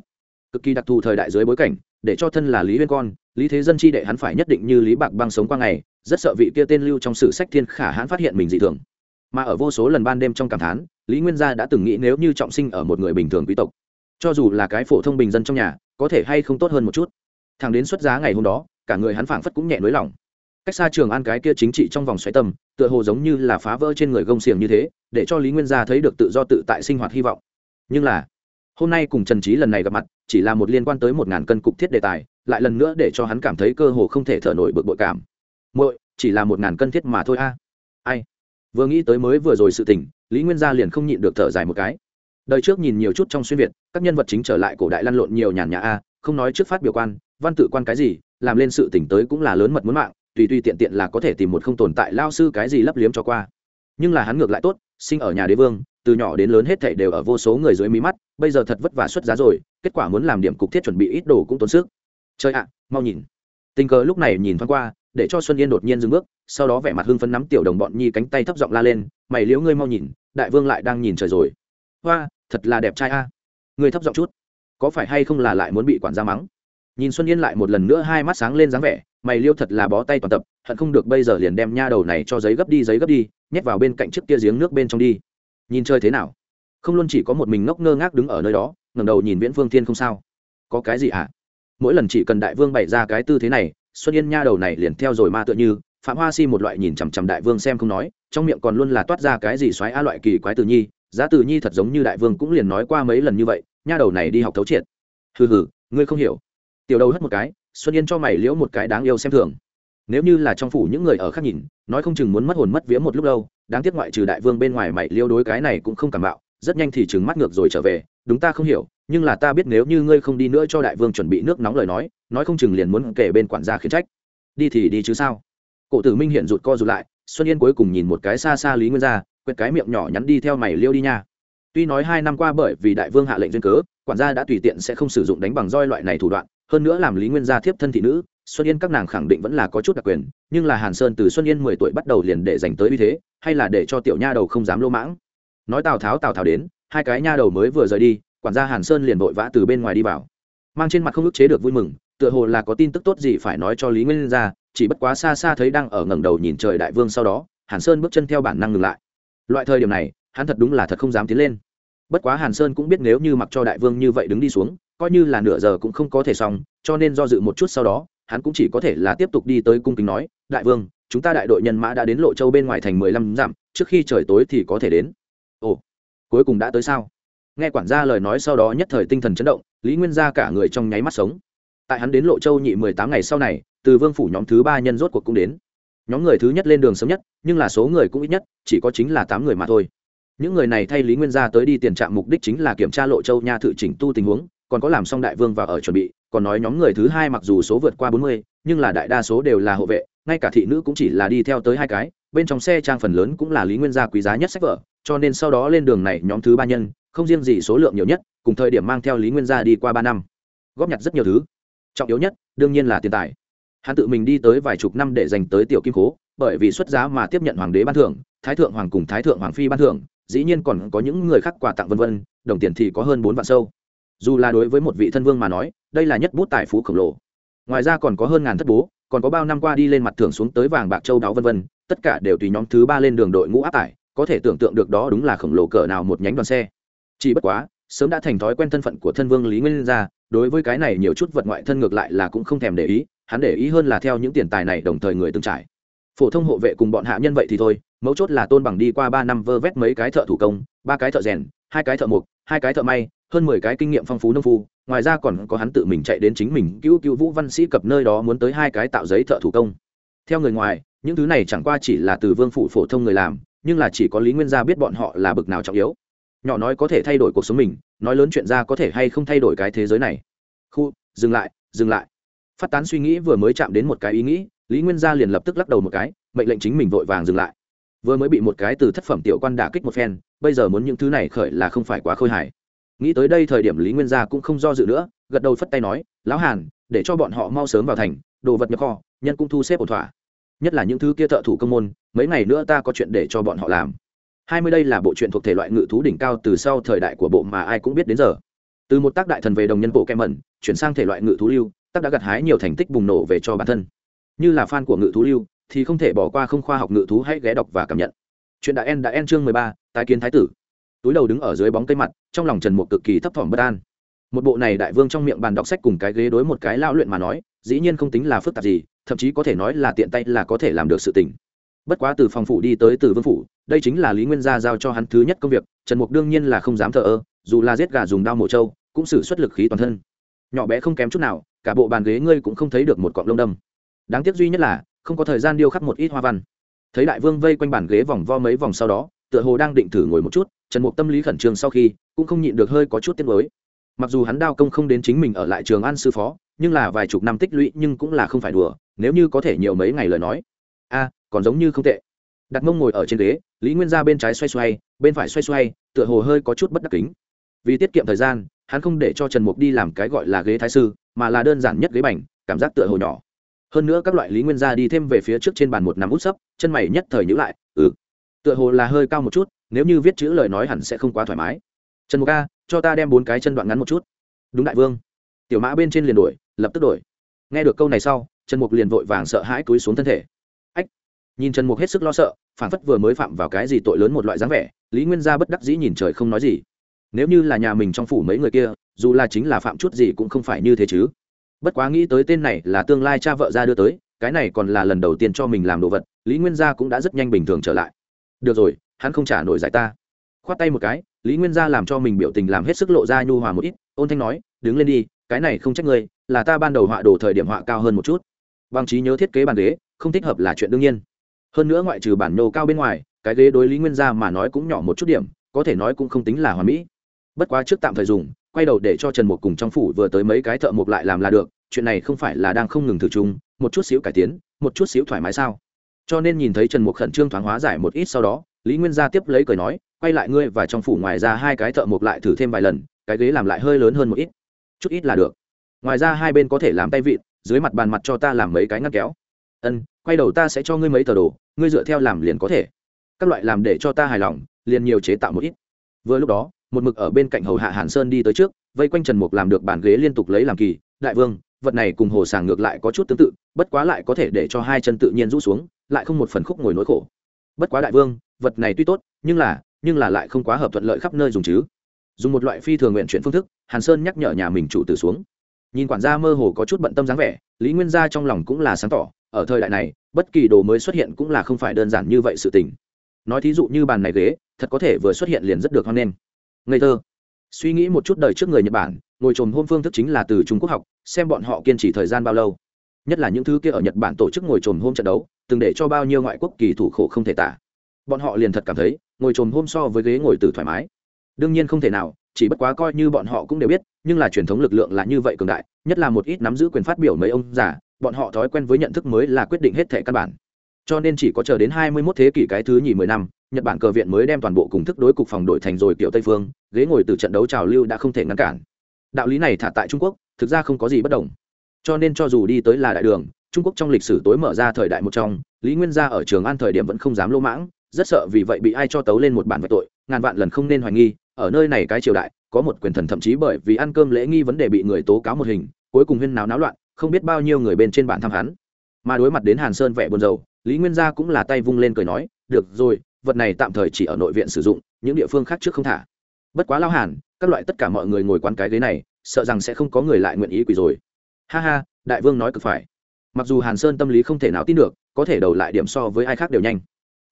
Cực kỳ đặc thù thời đại dưới bối cảnh để cho thân là lý huyên con, lý thế dân chi đệ hắn phải nhất định như lý bạc băng sống qua ngày, rất sợ vị kia tên lưu trong sử sách thiên khả hãn phát hiện mình dị thường. Mà ở vô số lần ban đêm trong cảm thán, lý nguyên gia đã từng nghĩ nếu như trọng sinh ở một người bình thường quý tộc, cho dù là cái phổ thông bình dân trong nhà, có thể hay không tốt hơn một chút. Thằng đến xuất giá ngày hôm đó, cả người hắn phảng phất cũng nhẹ nới lỏng. Cách xa trường an cái kia chính trị trong vòng xoáy tâm tựa hồ giống như là phá vỡ trên người gông xiềng như thế, để cho lý nguyên gia thấy được tự do tự tại sinh hoạt hy vọng. Nhưng là, hôm nay cùng trần trí lần này gặp mặt chỉ là một liên quan tới một ngàn cân cục thiết đề tài, lại lần nữa để cho hắn cảm thấy cơ hồ không thể thở nổi bực bội cảm. Muội, chỉ là một ngàn cân thiết mà thôi a. Ai? Vừa nghĩ tới mới vừa rồi sự tình, lý nguyên gia liền không nhịn được thở dài một cái. Đời trước nhìn nhiều chút trong xuyên việt, các nhân vật chính trở lại cổ đại lăn lộn nhiều nhàn nhà a, không nói trước phát biểu quan, văn tự quan cái gì, làm lên sự tỉnh tới cũng là lớn mật muốn mạng, tùy tùy tiện tiện là có thể tìm một không tồn tại lao sư cái gì lấp liếm cho qua. Nhưng là hắn ngược lại tốt, sinh ở nhà đế vương từ nhỏ đến lớn hết thảy đều ở vô số người dưới mí mắt, bây giờ thật vất vả xuất giá rồi, kết quả muốn làm điểm cục thiết chuẩn bị ít đồ cũng tốn sức. Chơi ạ, mau nhìn. Tình cờ lúc này nhìn thoáng qua, để cho xuân yên đột nhiên dừng bước, sau đó vẻ mặt hưng phấn nắm tiểu đồng bọn nhi cánh tay thấp giọng la lên, mày liếu ngươi mau nhìn, đại vương lại đang nhìn trời rồi. Hoa, thật là đẹp trai a. À. ngươi thấp giọng chút. Có phải hay không là lại muốn bị quản gia mắng? Nhìn xuân yên lại một lần nữa hai mắt sáng lên dáng vẻ, mày liêu thật là bó tay toàn tập, hận không được bây giờ liền đem nha đầu này cho giấy gấp đi, giấy gấp đi, nhét vào bên cạnh chiếc kia giếng nước bên trong đi nhìn chơi thế nào? Không luôn chỉ có một mình ngốc ngơ ngác đứng ở nơi đó, ngẩng đầu nhìn viễn phương thiên không sao. Có cái gì ạ à? mỗi lần chỉ cần đại vương bày ra cái tư thế này, xuân yên nha đầu này liền theo rồi ma tựa như, phạm hoa si một loại nhìn chằm chằm đại vương xem không nói, trong miệng còn luôn là toát ra cái gì xoáy a loại kỳ quái tử nhi, giá tử nhi thật giống như đại vương cũng liền nói qua mấy lần như vậy, nha đầu này đi học thấu triệt. Hừ hừ, ngươi không hiểu. Tiểu đầu hất một cái, xuân yên cho mày liễu một cái đáng yêu xem thường. Nếu như là trong phủ những người ở khác nhìn, nói không chừng muốn mất hồn mất vía một lúc lâu đáng tiếc ngoại trừ đại vương bên ngoài mày liêu đối cái này cũng không cảm bạo rất nhanh thì chừng mắt ngược rồi trở về, đúng ta không hiểu, nhưng là ta biết nếu như ngươi không đi nữa cho đại vương chuẩn bị nước nóng lời nói nói không chừng liền muốn kể bên quản gia khiến trách. Đi thì đi chứ sao? Cổ tử minh hiện rụt co rụt lại, xuân yên cuối cùng nhìn một cái xa xa lý nguyên gia quẹt cái miệng nhỏ nhắn đi theo mày liêu đi nha. Tuy nói hai năm qua bởi vì đại vương hạ lệnh duyên cớ, quản gia đã tùy tiện sẽ không sử dụng đánh bằng roi loại này thủ đoạn, hơn nữa làm lý nguyên gia thiếp thân thị nữ xuân yên các nàng khẳng định vẫn là có chút đặc quyền, nhưng là hàn sơn từ xuân yên mười tuổi bắt đầu liền để dành tới uy thế, hay là để cho tiểu nha đầu không dám lô mãng. Nói tào tháo tào tháo đến, hai cái nha đầu mới vừa rời đi, quản gia hàn sơn liền vội vã từ bên ngoài đi vào. Mang trên mặt không ức chế được vui mừng, tựa hồ là có tin tức tốt gì phải nói cho lý nguyên gia chỉ bất quá xa xa thấy đang ở ngẩng đầu nhìn trời đại vương sau đó, hàn sơn bước chân theo bản năng ngừng lại. Loại thời điểm này, hắn thật đúng là thật không dám tiến lên. Bất quá hàn sơn cũng biết nếu như mặc cho đại vương như vậy đứng đi xuống, coi như là nửa giờ cũng không có thể xong, cho nên do dự một chút sau đó hắn cũng chỉ có thể là tiếp tục đi tới cung kính nói, đại vương, chúng ta đại đội nhân mã đã đến lộ châu bên ngoài thành mười lăm dặm, trước khi trời tối thì có thể đến. Ồ, cuối cùng đã tới sao? Nghe quản gia lời nói sau đó nhất thời tinh thần chấn động, lý nguyên gia cả người trong nháy mắt sống. Tại hắn đến lộ châu nhị mười tám ngày sau này, từ vương phủ nhóm thứ ba nhân rốt cuộc cũng đến. Nhóm người thứ nhất lên đường sớm nhất, nhưng là số người cũng ít nhất, chỉ có chính là tám người mà thôi. Những người này thay lý nguyên gia tới đi tiền trạm mục đích chính là kiểm tra lộ châu nha thự chỉnh tu tình huống, còn có làm xong đại vương và ở chuẩn bị còn nói nhóm người thứ hai mặc dù số vượt qua bốn mươi, nhưng là đại đa số đều là hộ vệ, ngay cả thị nữ cũng chỉ là đi theo tới hai cái, bên trong xe trang phần lớn cũng là lý nguyên gia quý giá nhất sách vở, cho nên sau đó lên đường này nhóm thứ ba nhân, không riêng gì số lượng nhiều nhất, cùng thời điểm mang theo lý nguyên gia đi qua ba năm. Góp nhặt rất nhiều thứ. Trọng yếu nhất, đương nhiên là tiền tài. Hắn tự mình đi tới vài chục năm để dành tới tiểu kim cố, bởi vì xuất giá mà tiếp nhận hoàng đế ban thưởng, thái thượng hoàng cùng thái thượng hoàng phi ban thưởng, dĩ nhiên còn có những người khác quà tặng vân vân, đồng tiền thì có hơn bốn vạn sâu. Dù là đối với một vị thân vương mà nói đây là nhất bút tài phú khổng lồ. Ngoài ra còn có hơn ngàn thất bố, còn có bao năm qua đi lên mặt thưởng xuống tới vàng bạc châu đáo vân vân, tất cả đều tùy nhóm thứ ba lên đường đội ngũ áp tải, có thể tưởng tượng được đó đúng là khổng lồ cỡ nào một nhánh đoàn xe. Chỉ bất quá, sớm đã thành thói quen thân phận của thân vương lý nguyên gia đối với cái này nhiều chút vật ngoại thân ngược lại là cũng không thèm để ý, hắn để ý hơn là theo những tiền tài này đồng thời người từng trải. Phổ thông hộ vệ cùng bọn hạ nhân vậy thì thôi, mấu chốt là tôn bằng đi qua ba năm vơ vét mấy cái thợ thủ công, ba cái thợ rèn, hai cái thợ mộc, hai cái thợ may hơn mười cái kinh nghiệm phong phú nông phu, ngoài ra còn có hắn tự mình chạy đến chính mình cứu cứu vũ văn sĩ cập nơi đó muốn tới hai cái tạo giấy thợ thủ công. Theo người ngoài, những thứ này chẳng qua chỉ là từ vương phủ phổ thông người làm, nhưng là chỉ có lý nguyên gia biết bọn họ là bực nào trọng yếu. Nhỏ nói có thể thay đổi cuộc sống mình, nói lớn chuyện ra có thể hay không thay đổi cái thế giới này. Khu, dừng lại dừng lại. Phát tán suy nghĩ vừa mới chạm đến một cái ý nghĩ, lý nguyên gia liền lập tức lắc đầu một cái, mệnh lệnh chính mình vội vàng dừng lại. Vừa mới bị một cái từ thất phẩm tiểu quan đả kích một phen, bây giờ muốn những thứ này khởi là không phải quá khôi hài nghĩ tới đây thời điểm lý nguyên gia cũng không do dự nữa, gật đầu phất tay nói, lão hàn, để cho bọn họ mau sớm vào thành, đồ vật nhập kho, nhân cũng thu xếp ổn thỏa. Nhất là những thứ kia thợ thủ công môn, mấy ngày nữa ta có chuyện để cho bọn họ làm. Hai mươi đây là bộ truyện thuộc thể loại ngự thú đỉnh cao từ sau thời đại của bộ mà ai cũng biết đến giờ. Từ một tác đại thần về đồng nhân bộ kem mẩn, chuyển sang thể loại ngự thú lưu, tác đã gặt hái nhiều thành tích bùng nổ về cho bản thân. Như là fan của ngự thú lưu, thì không thể bỏ qua không khoa học ngự thú hãy ghé đọc và cảm nhận. Chuyện đã en đã en chương mười ba, tái kiến thái tử. Túi đầu đứng ở dưới bóng cây mặt trong lòng trần mục cực kỳ thấp thỏm bất an. Một bộ này đại vương trong miệng bàn đọc sách cùng cái ghế đối một cái lao luyện mà nói, dĩ nhiên không tính là phức tạp gì, thậm chí có thể nói là tiện tay là có thể làm được sự tình. Bất quá từ phòng phủ đi tới từ vương phủ, đây chính là lý nguyên gia giao cho hắn thứ nhất công việc, trần mục đương nhiên là không dám thờ ơ, dù là giết gà dùng đao mổ trâu, cũng xử xuất lực khí toàn thân. Nhỏ bé không kém chút nào, cả bộ bàn ghế ngươi cũng không thấy được một cọng lông đâm. Đáng tiếc duy nhất là, không có thời gian điêu khắc một ít hoa văn. Thấy đại vương vây quanh bàn ghế vòng vo mấy vòng sau đó, tựa hồ đang định thử ngồi một chút trần mục tâm lý khẩn trương sau khi, cũng không nhịn được hơi có chút tiếc mới mặc dù hắn đao công không đến chính mình ở lại trường an sư phó, nhưng là vài chục năm tích lũy nhưng cũng là không phải đùa, nếu như có thể nhiều mấy ngày lời nói. A, còn giống như không tệ. Đặt mông ngồi ở trên ghế, lý nguyên ra bên trái xoay xoay, bên phải xoay xoay, tựa hồ hơi có chút bất đắc kính. Vì tiết kiệm thời gian, hắn không để cho trần mục đi làm cái gọi là ghế thái sư, mà là đơn giản nhất ghế bành, cảm giác tựa hồ nhỏ. Hơn nữa các loại lý nguyên gia đi thêm về phía trước trên bàn một nắm út sấp, chân mày nhất thời nhữ lại ừ. Tựa hồ là hơi cao một chút nếu như viết chữ lời nói hẳn sẽ không quá thoải mái. Trần mục a, cho ta đem bốn cái chân đoạn ngắn một chút. Đúng đại vương. Tiểu mã bên trên liền đổi, lập tức đổi. Nghe được câu này sau, trần mục liền vội vàng sợ hãi túi xuống thân thể. Ách! Nhìn trần mục hết sức lo sợ, phản phất vừa mới phạm vào cái gì tội lớn một loại dáng vẻ, lý nguyên gia bất đắc dĩ nhìn trời không nói gì. Nếu như là nhà mình trong phủ mấy người kia, dù là chính là phạm chút gì cũng không phải như thế chứ. Bất quá nghĩ tới tên này là tương lai cha vợ ra đưa tới, cái này còn là lần đầu tiên cho mình làm đồ vật, lý nguyên gia cũng đã rất nhanh bình thường trở lại. Được rồi hắn không trả nổi giải ta. Khoát tay một cái, lý nguyên gia làm cho mình biểu tình làm hết sức lộ ra nhu hòa một ít, ôn thanh nói, đứng lên đi, cái này không trách ngươi, là ta ban đầu họa đồ thời điểm họa cao hơn một chút. Bằng trí nhớ thiết kế bàn ghế, không thích hợp là chuyện đương nhiên. Hơn nữa ngoại trừ bản nô cao bên ngoài, cái ghế đối lý nguyên gia mà nói cũng nhỏ một chút điểm, có thể nói cũng không tính là hoàn mỹ. Bất quá trước tạm thời dùng, quay đầu để cho trần mục cùng trong phủ vừa tới mấy cái thợ mộc lại làm là được, chuyện này không phải là đang không ngừng thử chung, một chút xíu cải tiến, một chút xíu thoải mái sao. Cho nên nhìn thấy trần mục khẩn trương thoáng hóa giải một ít sau đó lý nguyên gia tiếp lấy cười nói, quay lại ngươi và trong phủ ngoài ra hai cái thợ mộc lại thử thêm vài lần, cái ghế làm lại hơi lớn hơn một ít. Chút ít là được. Ngoài ra hai bên có thể làm tay vịn, dưới mặt bàn mặt cho ta làm mấy cái ngăn kéo. Ân, quay đầu ta sẽ cho ngươi mấy tờ đồ, ngươi dựa theo làm liền có thể. Các loại làm để cho ta hài lòng, liền nhiều chế tạo một ít. Vừa lúc đó, một mực ở bên cạnh hầu hạ hàn sơn đi tới trước, vây quanh trần mục làm được bàn ghế liên tục lấy làm kỳ, đại vương, vật này cùng hồ sàng ngược lại có chút tương tự, bất quá lại có thể để cho hai chân tự nhiên rũ xuống, lại không một phần khúc ngồi nỗi khổ bất quá đại vương, vật này tuy tốt, nhưng là nhưng là lại không quá hợp thuận lợi khắp nơi dùng chứ. Dùng một loại phi thường nguyện chuyển phương thức, hàn sơn nhắc nhở nhà mình chủ tử xuống. Nhìn quản gia mơ hồ có chút bận tâm dáng vẻ, lý nguyên gia trong lòng cũng là sáng tỏ, ở thời đại này, bất kỳ đồ mới xuất hiện cũng là không phải đơn giản như vậy sự tình. Nói thí dụ như bàn này ghế, thật có thể vừa xuất hiện liền rất được hoan nghênh. Ngây thơ. Suy nghĩ một chút đời trước người nhật bản, ngồi trồm hôm phương thức chính là từ trung quốc học, xem bọn họ kiên trì thời gian bao lâu nhất là những thứ kia ở nhật bản tổ chức ngồi trồm hôm trận đấu, từng để cho bao nhiêu ngoại quốc kỳ thủ khổ không thể tả. Bọn họ liền thật cảm thấy, ngồi trồm hôm so với ghế ngồi từ thoải mái. Đương nhiên không thể nào, chỉ bất quá coi như bọn họ cũng đều biết, nhưng là truyền thống lực lượng là như vậy cường đại, nhất là một ít nắm giữ quyền phát biểu mấy ông già, bọn họ thói quen với nhận thức mới là quyết định hết thể căn bản. Cho nên chỉ có chờ đến 21 thế kỷ cái thứ nhì 10 năm, nhật bản cờ viện mới đem toàn bộ cùng thức đối cục phòng đội thành rồi kiểu tây phương, ghế ngồi từ trận đấu trào lưu đã không thể ngăn cản. Đạo lý này thả tại trung quốc, thực ra không có gì bất đồng cho nên cho dù đi tới là đại đường, trung quốc trong lịch sử tối mở ra thời đại một trong, lý nguyên gia ở trường an thời điểm vẫn không dám lỗ mãng, rất sợ vì vậy bị ai cho tấu lên một bản vạch tội, ngàn vạn lần không nên hoài nghi, ở nơi này cái triều đại, có một quyền thần thậm chí bởi vì ăn cơm lễ nghi vấn đề bị người tố cáo một hình, cuối cùng huyên náo náo loạn, không biết bao nhiêu người bên trên bản thăm hắn. Mà đối mặt đến hàn sơn vẻ buồn rầu, lý nguyên gia cũng là tay vung lên cười nói, được rồi, vật này tạm thời chỉ ở nội viện sử dụng, những địa phương khác trước không thả. Bất quá lao hàn, các loại tất cả mọi người ngồi quán cái ghế này, sợ rằng sẽ không có người lại nguyện ý quỳ rồi ha ha, đại vương nói cực phải. Mặc dù hàn sơn tâm lý không thể nào tin được, có thể đầu lại điểm so với ai khác đều nhanh.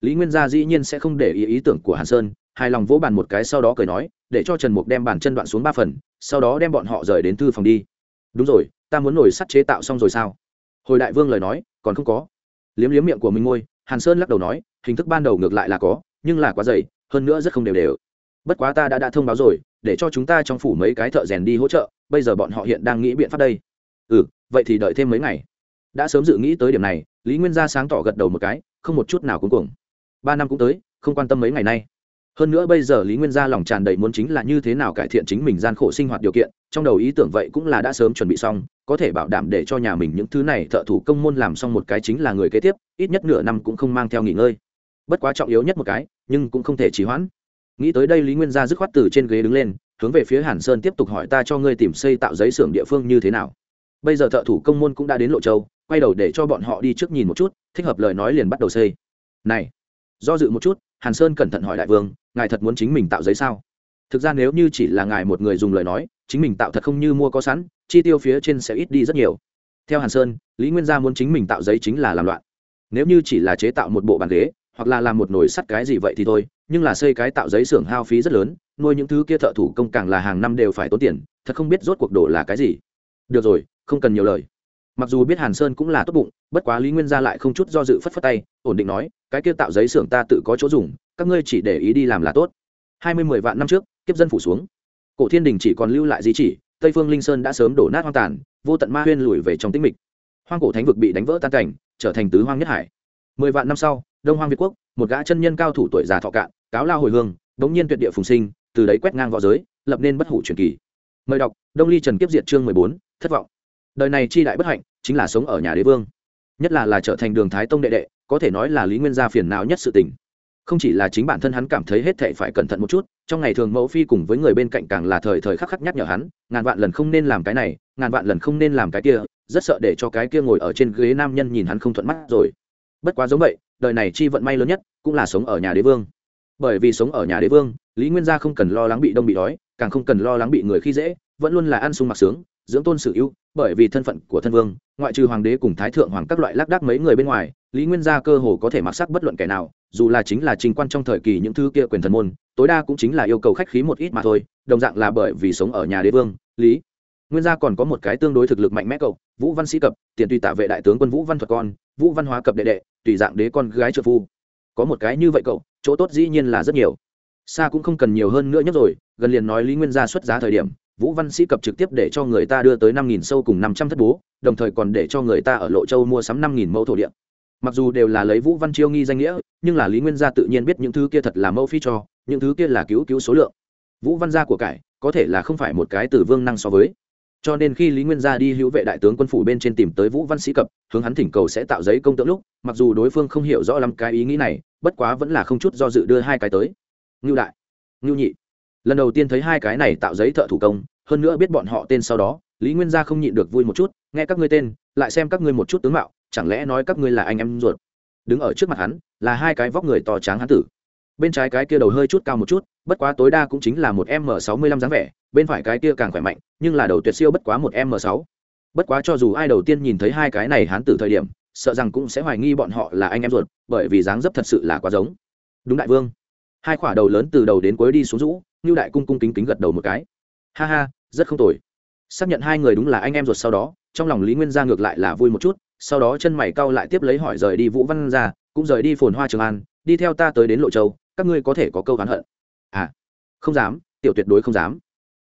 Lý nguyên gia dĩ nhiên sẽ không để ý ý tưởng của hàn sơn, hài lòng vỗ bàn một cái sau đó cười nói, để cho trần mục đem bàn chân đoạn xuống ba phần, sau đó đem bọn họ rời đến thư phòng đi. Đúng rồi, ta muốn nổi sắt chế tạo xong rồi sao? Hồi đại vương lời nói, còn không có. Liếm liếm miệng của mình ngôi, hàn sơn lắc đầu nói, hình thức ban đầu ngược lại là có, nhưng là quá dày, hơn nữa rất không đều đều. Bất quá ta đã đã thông báo rồi, để cho chúng ta trong phủ mấy cái thợ rèn đi hỗ trợ, bây giờ bọn họ hiện đang nghĩ biện pháp đây ừ vậy thì đợi thêm mấy ngày. Đã sớm dự nghĩ tới điểm này, lý nguyên gia sáng tỏ gật đầu một cái, không một chút nào cuối cùng ba năm cũng tới, không quan tâm mấy ngày nay. Hơn nữa bây giờ lý nguyên gia lòng tràn đầy muốn chính là như thế nào cải thiện chính mình gian khổ sinh hoạt điều kiện, trong đầu ý tưởng vậy cũng là đã sớm chuẩn bị xong, có thể bảo đảm để cho nhà mình những thứ này thợ thủ công môn làm xong một cái chính là người kế tiếp, ít nhất nửa năm cũng không mang theo nghỉ ngơi. Bất quá trọng yếu nhất một cái, nhưng cũng không thể trì hoãn. Nghĩ tới đây lý nguyên gia dứt khoát từ trên ghế đứng lên, hướng về phía hàn sơn tiếp tục hỏi ta cho ngươi tìm xây tạo giấy xưởng địa phương như thế nào bây giờ thợ thủ công môn cũng đã đến lộ châu, quay đầu để cho bọn họ đi trước nhìn một chút, thích hợp lời nói liền bắt đầu xây. Này, do dự một chút, hàn sơn cẩn thận hỏi đại vương, ngài thật muốn chính mình tạo giấy sao? Thực ra nếu như chỉ là ngài một người dùng lời nói, chính mình tạo thật không như mua có sẵn, chi tiêu phía trên sẽ ít đi rất nhiều. Theo hàn sơn, lý nguyên gia muốn chính mình tạo giấy chính là làm loạn. Nếu như chỉ là chế tạo một bộ bàn ghế, hoặc là làm một nồi sắt cái gì vậy thì thôi, nhưng là xây cái tạo giấy xưởng hao phí rất lớn, nuôi những thứ kia thợ thủ công càng là hàng năm đều phải tốn tiền, thật không biết rốt cuộc đồ là cái gì được rồi, không cần nhiều lời. Mặc dù biết hàn sơn cũng là tốt bụng, bất quá lý nguyên gia lại không chút do dự phất phất tay, ổn định nói, cái kia tạo giấy xưởng ta tự có chỗ dùng, các ngươi chỉ để ý đi làm là tốt. Hai mươi mười vạn năm trước, kiếp dân phủ xuống. Cổ thiên đình chỉ còn lưu lại di chỉ, tây phương linh sơn đã sớm đổ nát hoang tàn, vô tận ma huyên lùi về trong tĩnh mịch. Hoang cổ thánh vực bị đánh vỡ tan cảnh, trở thành tứ hoang nhất hải. Mười vạn năm sau, đông hoang việt quốc, một gã chân nhân cao thủ tuổi già thọ cạn, cáo lao hồi hương bỗng nhiên tuyệt địa phùng sinh, từ đấy quét ngang v õ giới, lập nên bất hủ truyền kỳ. Mời đọc, đông ly trần kiếp diệt chương mười bốn thất vọng. Đời này chi đại bất hạnh chính là sống ở nhà đế vương. Nhất là là trở thành đường thái tông đệ đệ, có thể nói là lý nguyên gia phiền não nhất sự tình. Không chỉ là chính bản thân hắn cảm thấy hết thệ phải cẩn thận một chút, trong ngày thường mẫu phi cùng với người bên cạnh càng là thời thời khắc khắc nhắc nhở hắn, ngàn vạn lần không nên làm cái này, ngàn vạn lần không nên làm cái kia, rất sợ để cho cái kia ngồi ở trên ghế nam nhân nhìn hắn không thuận mắt rồi. Bất quá giống vậy, đời này chi vận may lớn nhất cũng là sống ở nhà đế vương. Bởi vì sống ở nhà đế vương, lý nguyên gia không cần lo lắng bị đông bị đói, càng không cần lo lắng bị người khi dễ, vẫn luôn là ăn sung mặc sướng dưỡng tôn sự ưu, bởi vì thân phận của thân vương, ngoại trừ hoàng đế cùng thái thượng hoàng các loại lác đác mấy người bên ngoài, lý nguyên gia cơ hồ có thể mặc sắc bất luận kẻ nào, dù là chính là trình quan trong thời kỳ những thứ kia quyền thần môn, tối đa cũng chính là yêu cầu khách khí một ít mà thôi, đồng dạng là bởi vì sống ở nhà đế vương, lý nguyên gia còn có một cái tương đối thực lực mạnh mẽ cậu, vũ văn sĩ cập, tiền tùy tạ vệ đại tướng quân vũ văn thuật con, vũ văn hóa cập đệ đệ, tùy dạng đế con gái trợ phu. Có một cái như vậy cậu, chỗ tốt dĩ nhiên là rất nhiều. Xa cũng không cần nhiều hơn nữa nhất rồi, gần liền nói lý nguyên gia xuất giá thời điểm vũ văn sĩ cập trực tiếp để cho người ta đưa tới năm nghìn sâu cùng năm trăm thất bố, đồng thời còn để cho người ta ở lộ châu mua sắm năm nghìn mẫu thổ địa. Mặc dù đều là lấy vũ văn chiêu nghi danh nghĩa, nhưng là lý nguyên gia tự nhiên biết những thứ kia thật là mẫu phi cho, những thứ kia là cứu cứu số lượng. Vũ văn gia của cải, có thể là không phải một cái từ vương năng so với. Cho nên khi lý nguyên gia đi hữu vệ đại tướng quân phủ bên trên tìm tới vũ văn sĩ cập, hướng hắn thỉnh cầu sẽ tạo giấy công tượng lúc, mặc dù đối phương không hiểu rõ lắm cái ý nghĩ này, bất quá vẫn là không chút do dự đưa hai cái tới. Ngưu đại, ngưu nhị lần đầu tiên thấy hai cái này tạo giấy thợ thủ công, hơn nữa biết bọn họ tên sau đó, lý nguyên gia không nhịn được vui một chút, nghe các ngươi tên, lại xem các ngươi một chút tướng mạo, chẳng lẽ nói các ngươi là anh em ruột? Đứng ở trước mặt hắn, là hai cái vóc người to tráng hắn tử. Bên trái cái kia đầu hơi chút cao một chút, bất quá tối đa cũng chính là một m sáu mươi lăm dáng vẻ, bên phải cái kia càng khỏe mạnh, nhưng là đầu tuyệt siêu bất quá một m sáu. Bất quá cho dù ai đầu tiên nhìn thấy hai cái này hắn tử thời điểm, sợ rằng cũng sẽ hoài nghi bọn họ là anh em ruột, bởi vì dáng dấp thật sự là quá giống. Đúng đại vương. Hai khỏa đầu lớn từ đầu đến cuối đi xuống rũ như đại cung cung kính kính gật đầu một cái. Ha ha, rất không tồi. Xác nhận hai người đúng là anh em ruột sau đó, trong lòng lý nguyên gia ngược lại là vui một chút, sau đó chân mày cau lại tiếp lấy hỏi rời đi vũ văn ra cũng rời đi phồn hoa trường an, đi theo ta tới đến lộ châu, các ngươi có thể có câu oán hận. À không dám, tiểu tuyệt đối không dám.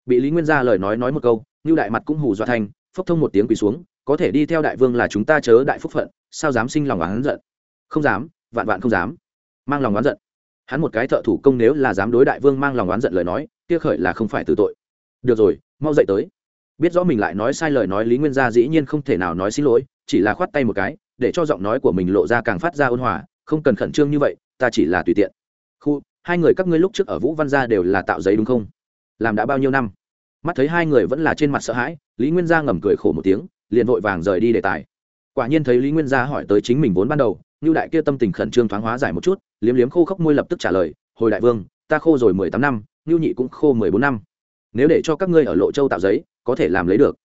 Bị lý nguyên gia lời nói nói một câu như đại mặt cũng hù dọa thanh phốc thông một tiếng quỳ xuống, có thể đi theo đại vương là chúng ta chớ đại phúc phận, sao dám sinh lòng oán giận? Không dám, vạn vạn không dám. Mang lòng oán giận hắn một cái thợ thủ công nếu là dám đối đại vương mang lòng oán giận lời nói, kia khởi là không phải từ tội. Được rồi, mau dậy tới. Biết rõ mình lại nói sai lời nói lý nguyên gia dĩ nhiên không thể nào nói xin lỗi, chỉ là khoát tay một cái, để cho giọng nói của mình lộ ra càng phát ra ôn hòa, không cần khẩn trương như vậy, ta chỉ là tùy tiện. Khu, hai người các ngươi lúc trước ở vũ văn gia đều là tạo giấy đúng không? Làm đã bao nhiêu năm? Mắt thấy hai người vẫn là trên mặt sợ hãi, lý nguyên gia ngầm cười khổ một tiếng, liền vội vàng rời đi đề tài. Quả nhiên thấy lý nguyên gia hỏi tới chính mình vốn ban đầu như đại kia tâm tình khẩn trương thoáng hóa giải một chút, liếm liếm khô khốc môi lập tức trả lời, hồi đại vương, ta khô rồi mười tám năm như nhị cũng khô mười bốn năm. Nếu để cho các ngươi ở lộ châu tạo giấy, có thể làm lấy được.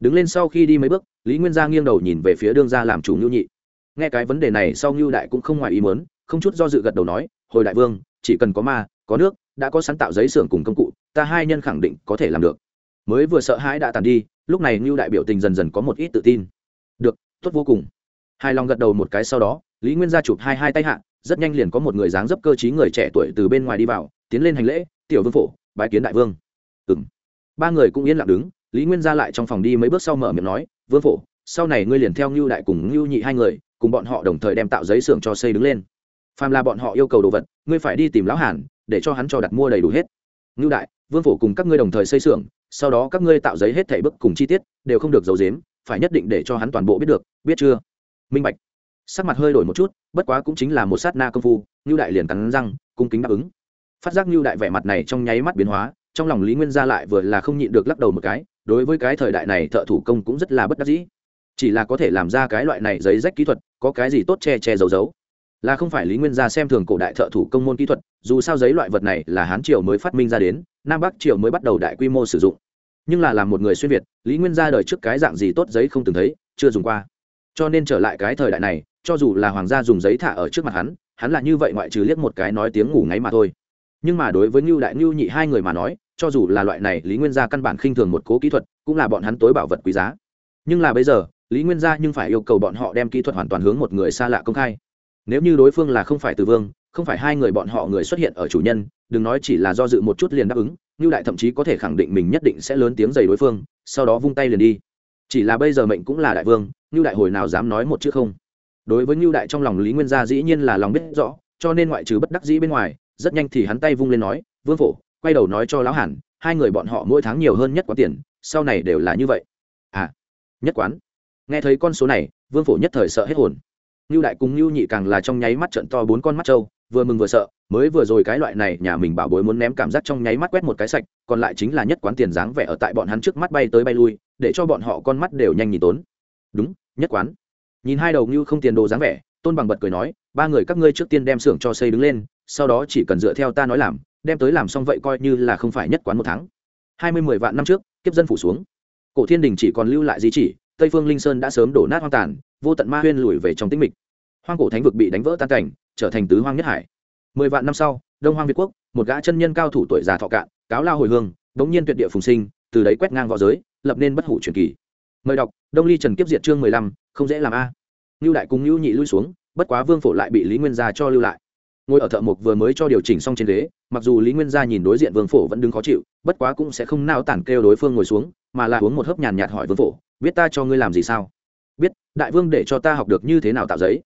Đứng lên sau khi đi mấy bước, lý nguyên gia nghiêng đầu nhìn về phía đương gia làm chủ ngưu nhị. Nghe cái vấn đề này sau ngưu đại cũng không ngoài ý muốn, không chút do dự gật đầu nói, hồi đại vương, chỉ cần có ma, có nước, đã có sáng tạo giấy xưởng cùng công cụ, ta hai nhân khẳng định có thể làm được. Mới vừa sợ hãi đã tàn đi, lúc này ngưu đại biểu tình dần dần có một ít tự tin. Được, tốt vô cùng. Hai lòng gật đầu một cái sau đó lý nguyên gia chụp hai hai tay hạ, rất nhanh liền có một người dáng dấp cơ t người trẻ tuổi từ bên ngoài đi vào, tiến lên hành lễ, tiểu vương phổ, bái kiến đại vương. Ừ m ba người cũng yên lặng đứng, lý nguyên gia lại trong phòng đi mấy bước sau mở miệng nói, vương phổ, sau này ngươi liền theo ngưu đại cùng ngưu nhị hai người, cùng bọn họ đồng thời đem tạo giấy xưởng cho xây đứng lên. Phàm là bọn họ yêu cầu đồ vật, ngươi phải đi tìm lão hàn, để cho hắn cho đặt mua đầy đủ hết. Ngưu đại, vương phổ cùng các ngươi đồng thời xây xưởng, sau đó các ngươi tạo giấy hết thảy bức cùng chi tiết, đều không được giấu giếm, phải nhất định để cho hắn toàn bộ biết được, biết chưa? Minh bạch sắc mặt hơi đổi một chút, bất quá cũng chính là một sát na công phu ngưu đại liền cắn răng, cung kính đáp ứng. Phát giác ngưu đại vẻ mặt này trong nháy mắt biến hóa, trong lòng lý nguyên gia lại vừa là không nhịn được lắc đầu một cái, đối với cái thời đại này thợ thủ công cũng rất là bất đắc dĩ. Chỉ là có thể làm ra cái loại này giấy rách kỹ thuật, có cái gì tốt che che giấu giấu. Là không phải lý nguyên gia xem thường cổ đại thợ thủ công môn kỹ thuật, dù sao giấy loại vật này là hán triều mới phát minh ra đến, nam bắc triều mới bắt đầu đại quy mô sử dụng. Nhưng là làm một người xuyên việt, lý nguyên gia đời trước cái dạng gì tốt giấy không từng thấy, chưa dùng qua. Cho nên trở lại cái thời đại này cho dù là hoàng gia dùng giấy thả ở trước mặt hắn hắn là như vậy ngoại trừ liếc một cái nói tiếng ngủ ngáy mà thôi. Nhưng mà đối với ngưu đại ngưu nhị hai người mà nói, cho dù là loại này, lý nguyên gia căn bản khinh thường một cố kỹ thuật, cũng là bọn hắn tối bảo vật quý giá. Nhưng là bây giờ, lý nguyên gia nhưng phải yêu cầu bọn họ đem kỹ thuật hoàn toàn hướng một người xa lạ công khai. Nếu như đối phương là không phải từ vương, không phải hai người bọn họ người xuất hiện ở chủ nhân, đừng nói chỉ là do dự một chút liền đáp ứng, ngưu đại thậm chí có thể khẳng định mình nhất định sẽ lớn tiếng dày đối phương, sau đó vung tay liền đi. Chỉ là bây giờ mệnh cũng là đại vương, ngưu đại hồi nào dám nói một chữ không? Đối với ngưu đại trong lòng lý nguyên gia dĩ nhiên là lòng biết rõ cho nên ngoại trừ bất đắc dĩ bên ngoài rất nhanh thì hắn tay vung lên nói vương phổ quay đầu nói cho lão Hàn, hai người bọn họ mỗi tháng nhiều hơn nhất quán tiền sau này đều là như vậy. À nhất quán? Nghe thấy con số này vương phổ nhất thời sợ hết hồn. Ngưu đại cùng ngưu nhị càng là trong nháy mắt trận to bốn con mắt trâu vừa mừng vừa sợ mới vừa rồi cái loại này nhà mình bảo bối muốn ném cảm giác trong nháy mắt quét một cái sạch còn lại chính là nhất quán tiền dáng vẻ ở tại bọn hắn trước mắt bay tới bay lui để cho bọn họ con mắt đều nhanh nhìn tốn. Đúng nhất quán nhìn hai đầu như không tiền đồ dáng vẻ, tôn bằng bật cười nói, ba người các ngươi trước tiên đem xưởng cho xây đứng lên, sau đó chỉ cần dựa theo ta nói làm, đem tới làm xong vậy coi như là không phải nhất quán một tháng. Hai mươi mười vạn năm trước, kiếp dân phủ xuống. Cổ thiên đình chỉ còn lưu lại di chỉ, tây phương linh sơn đã sớm đổ nát hoang tàn, vô tận ma huyên lùi về trong tĩnh mịch. Hoang cổ thánh vực bị đánh vỡ tan cảnh, trở thành tứ hoang nhất hải. Mười vạn năm sau, đông hoang việt quốc, một gã chân nhân cao thủ tuổi già thọ cạn, cáo lao hồi hương, bỗng nhiên tuyệt địa phùng sinh, từ đấy quét ngang v õ giới, lập nên bất hủ truyền kỳ mời đọc, đông ly trần kiếp diệt chương mười lăm, không dễ làm a. Lưu đại cùng lưu nhị lui xuống, bất quá vương phổ lại bị lý nguyên gia cho lưu lại. Ngồi ở thợ mộc vừa mới cho điều chỉnh xong trên ghế, mặc dù lý nguyên gia nhìn đối diện vương phổ vẫn đứng khó chịu, bất quá cũng sẽ không nao tản kêu đối phương ngồi xuống, mà là uống một hớp nhàn nhạt hỏi vương phổ, biết ta cho ngươi làm gì sao? Biết, đại vương để cho ta học được như thế nào tạo giấy.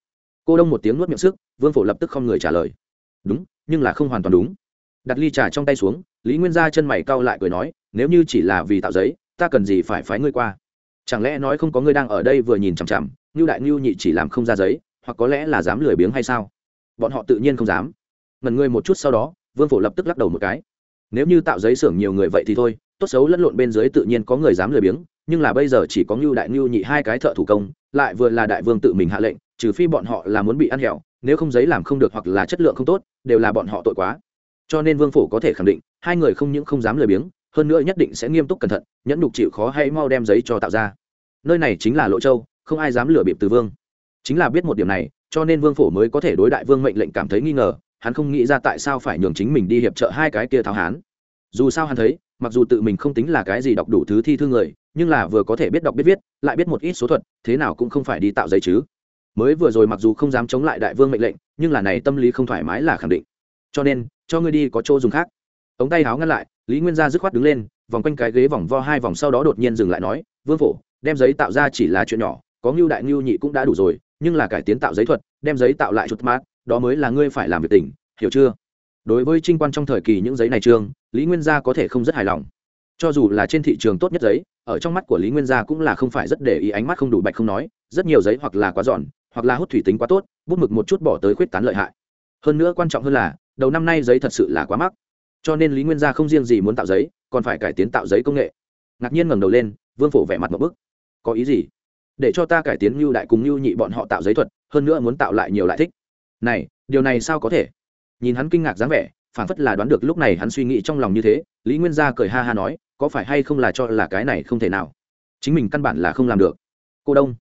Cô đông một tiếng nuốt miệng sức, vương phổ lập tức không người trả lời. Đúng, nhưng là không hoàn toàn đúng. Đặt ly trà trong tay xuống, lý nguyên gia chân mày cau lại cười nói, nếu như chỉ là vì tạo giấy, ta cần gì phải phái ngươi qua? Chẳng lẽ nói không có ngươi đang ở đây vừa nhìn chằm chằm như đại ngưu nhị chỉ làm không ra giấy, hoặc có lẽ là dám lười biếng hay sao? Bọn họ tự nhiên không dám. Ngần ngươi một chút sau đó, vương phổ lập tức lắc đầu một cái. Nếu như tạo giấy xưởng nhiều người vậy thì thôi, tốt xấu lẫn lộn bên dưới tự nhiên có người dám lười biếng, nhưng là bây giờ chỉ có ngưu đại ngưu nhị hai cái thợ thủ công, lại vừa là đại vương tự mình hạ lệnh, trừ phi bọn họ là muốn bị ăn hẹo, nếu không giấy làm không được hoặc là chất lượng không tốt, đều là bọn họ tội quá. Cho nên vương phổ có thể khẳng định, hai người không những không dám lười biếng hơn nữa nhất định sẽ nghiêm túc cẩn thận, nhẫn nhục chịu khó hay mau đem giấy cho tạo ra. Nơi này chính là lộ châu, không ai dám lừa bịp từ vương. Chính là biết một điểm này, cho nên vương phổ mới có thể đối đại vương mệnh lệnh cảm thấy nghi ngờ, hắn không nghĩ ra tại sao phải nhường chính mình đi hiệp trợ hai cái kia tháo hán. Dù sao hắn thấy, mặc dù tự mình không tính là cái gì đọc đủ thứ thi thư người, nhưng là vừa có thể biết đọc biết viết, lại biết một ít số thuật, thế nào cũng không phải đi tạo giấy chứ. Mới vừa rồi mặc dù không dám chống lại đại vương mệnh lệnh, nhưng là này tâm lý không thoải mái là khẳng định. Cho nên, cho ngươi đi có chỗ dùng khác. Ống tay háo ngăn lại lý nguyên gia dứt khoát đứng lên, vòng quanh cái ghế vòng vo hai vòng sau đó đột nhiên dừng lại nói, vương phổ, đem giấy tạo ra chỉ là chuyện nhỏ, có ngưu đại ngưu nhị cũng đã đủ rồi, nhưng là cải tiến tạo giấy thuật, đem giấy tạo lại chút mát, đó mới là ngươi phải làm việc tỉnh hiểu chưa? Đối với trinh quan trong thời kỳ những giấy này trương, lý nguyên gia có thể không rất hài lòng. Cho dù là trên thị trường tốt nhất giấy, ở trong mắt của lý nguyên gia cũng là không phải rất để ý ánh mắt không đủ bạch không nói, rất nhiều giấy hoặc là quá giòn, hoặc là hút thủy tính quá tốt, bút mực một chút bỏ tới khuyết tán lợi hại. Hơn nữa quan trọng hơn là, đầu năm nay giấy thật sự là quá mắc cho nên lý nguyên gia không riêng gì muốn tạo giấy, còn phải cải tiến tạo giấy công nghệ. Ngạc nhiên ngẩng đầu lên, vương phổ vẻ mặt một bức. Có ý gì? Để cho ta cải tiến lưu đại cùng lưu nhị bọn họ tạo giấy thuật, hơn nữa muốn tạo lại nhiều lại thích. Này, điều này sao có thể? Nhìn hắn kinh ngạc dáng vẻ phản phất là đoán được lúc này hắn suy nghĩ trong lòng như thế, lý nguyên gia cười ha ha nói, có phải hay không là cho là cái này không thể nào? Chính mình căn bản là không làm được. Cô đông,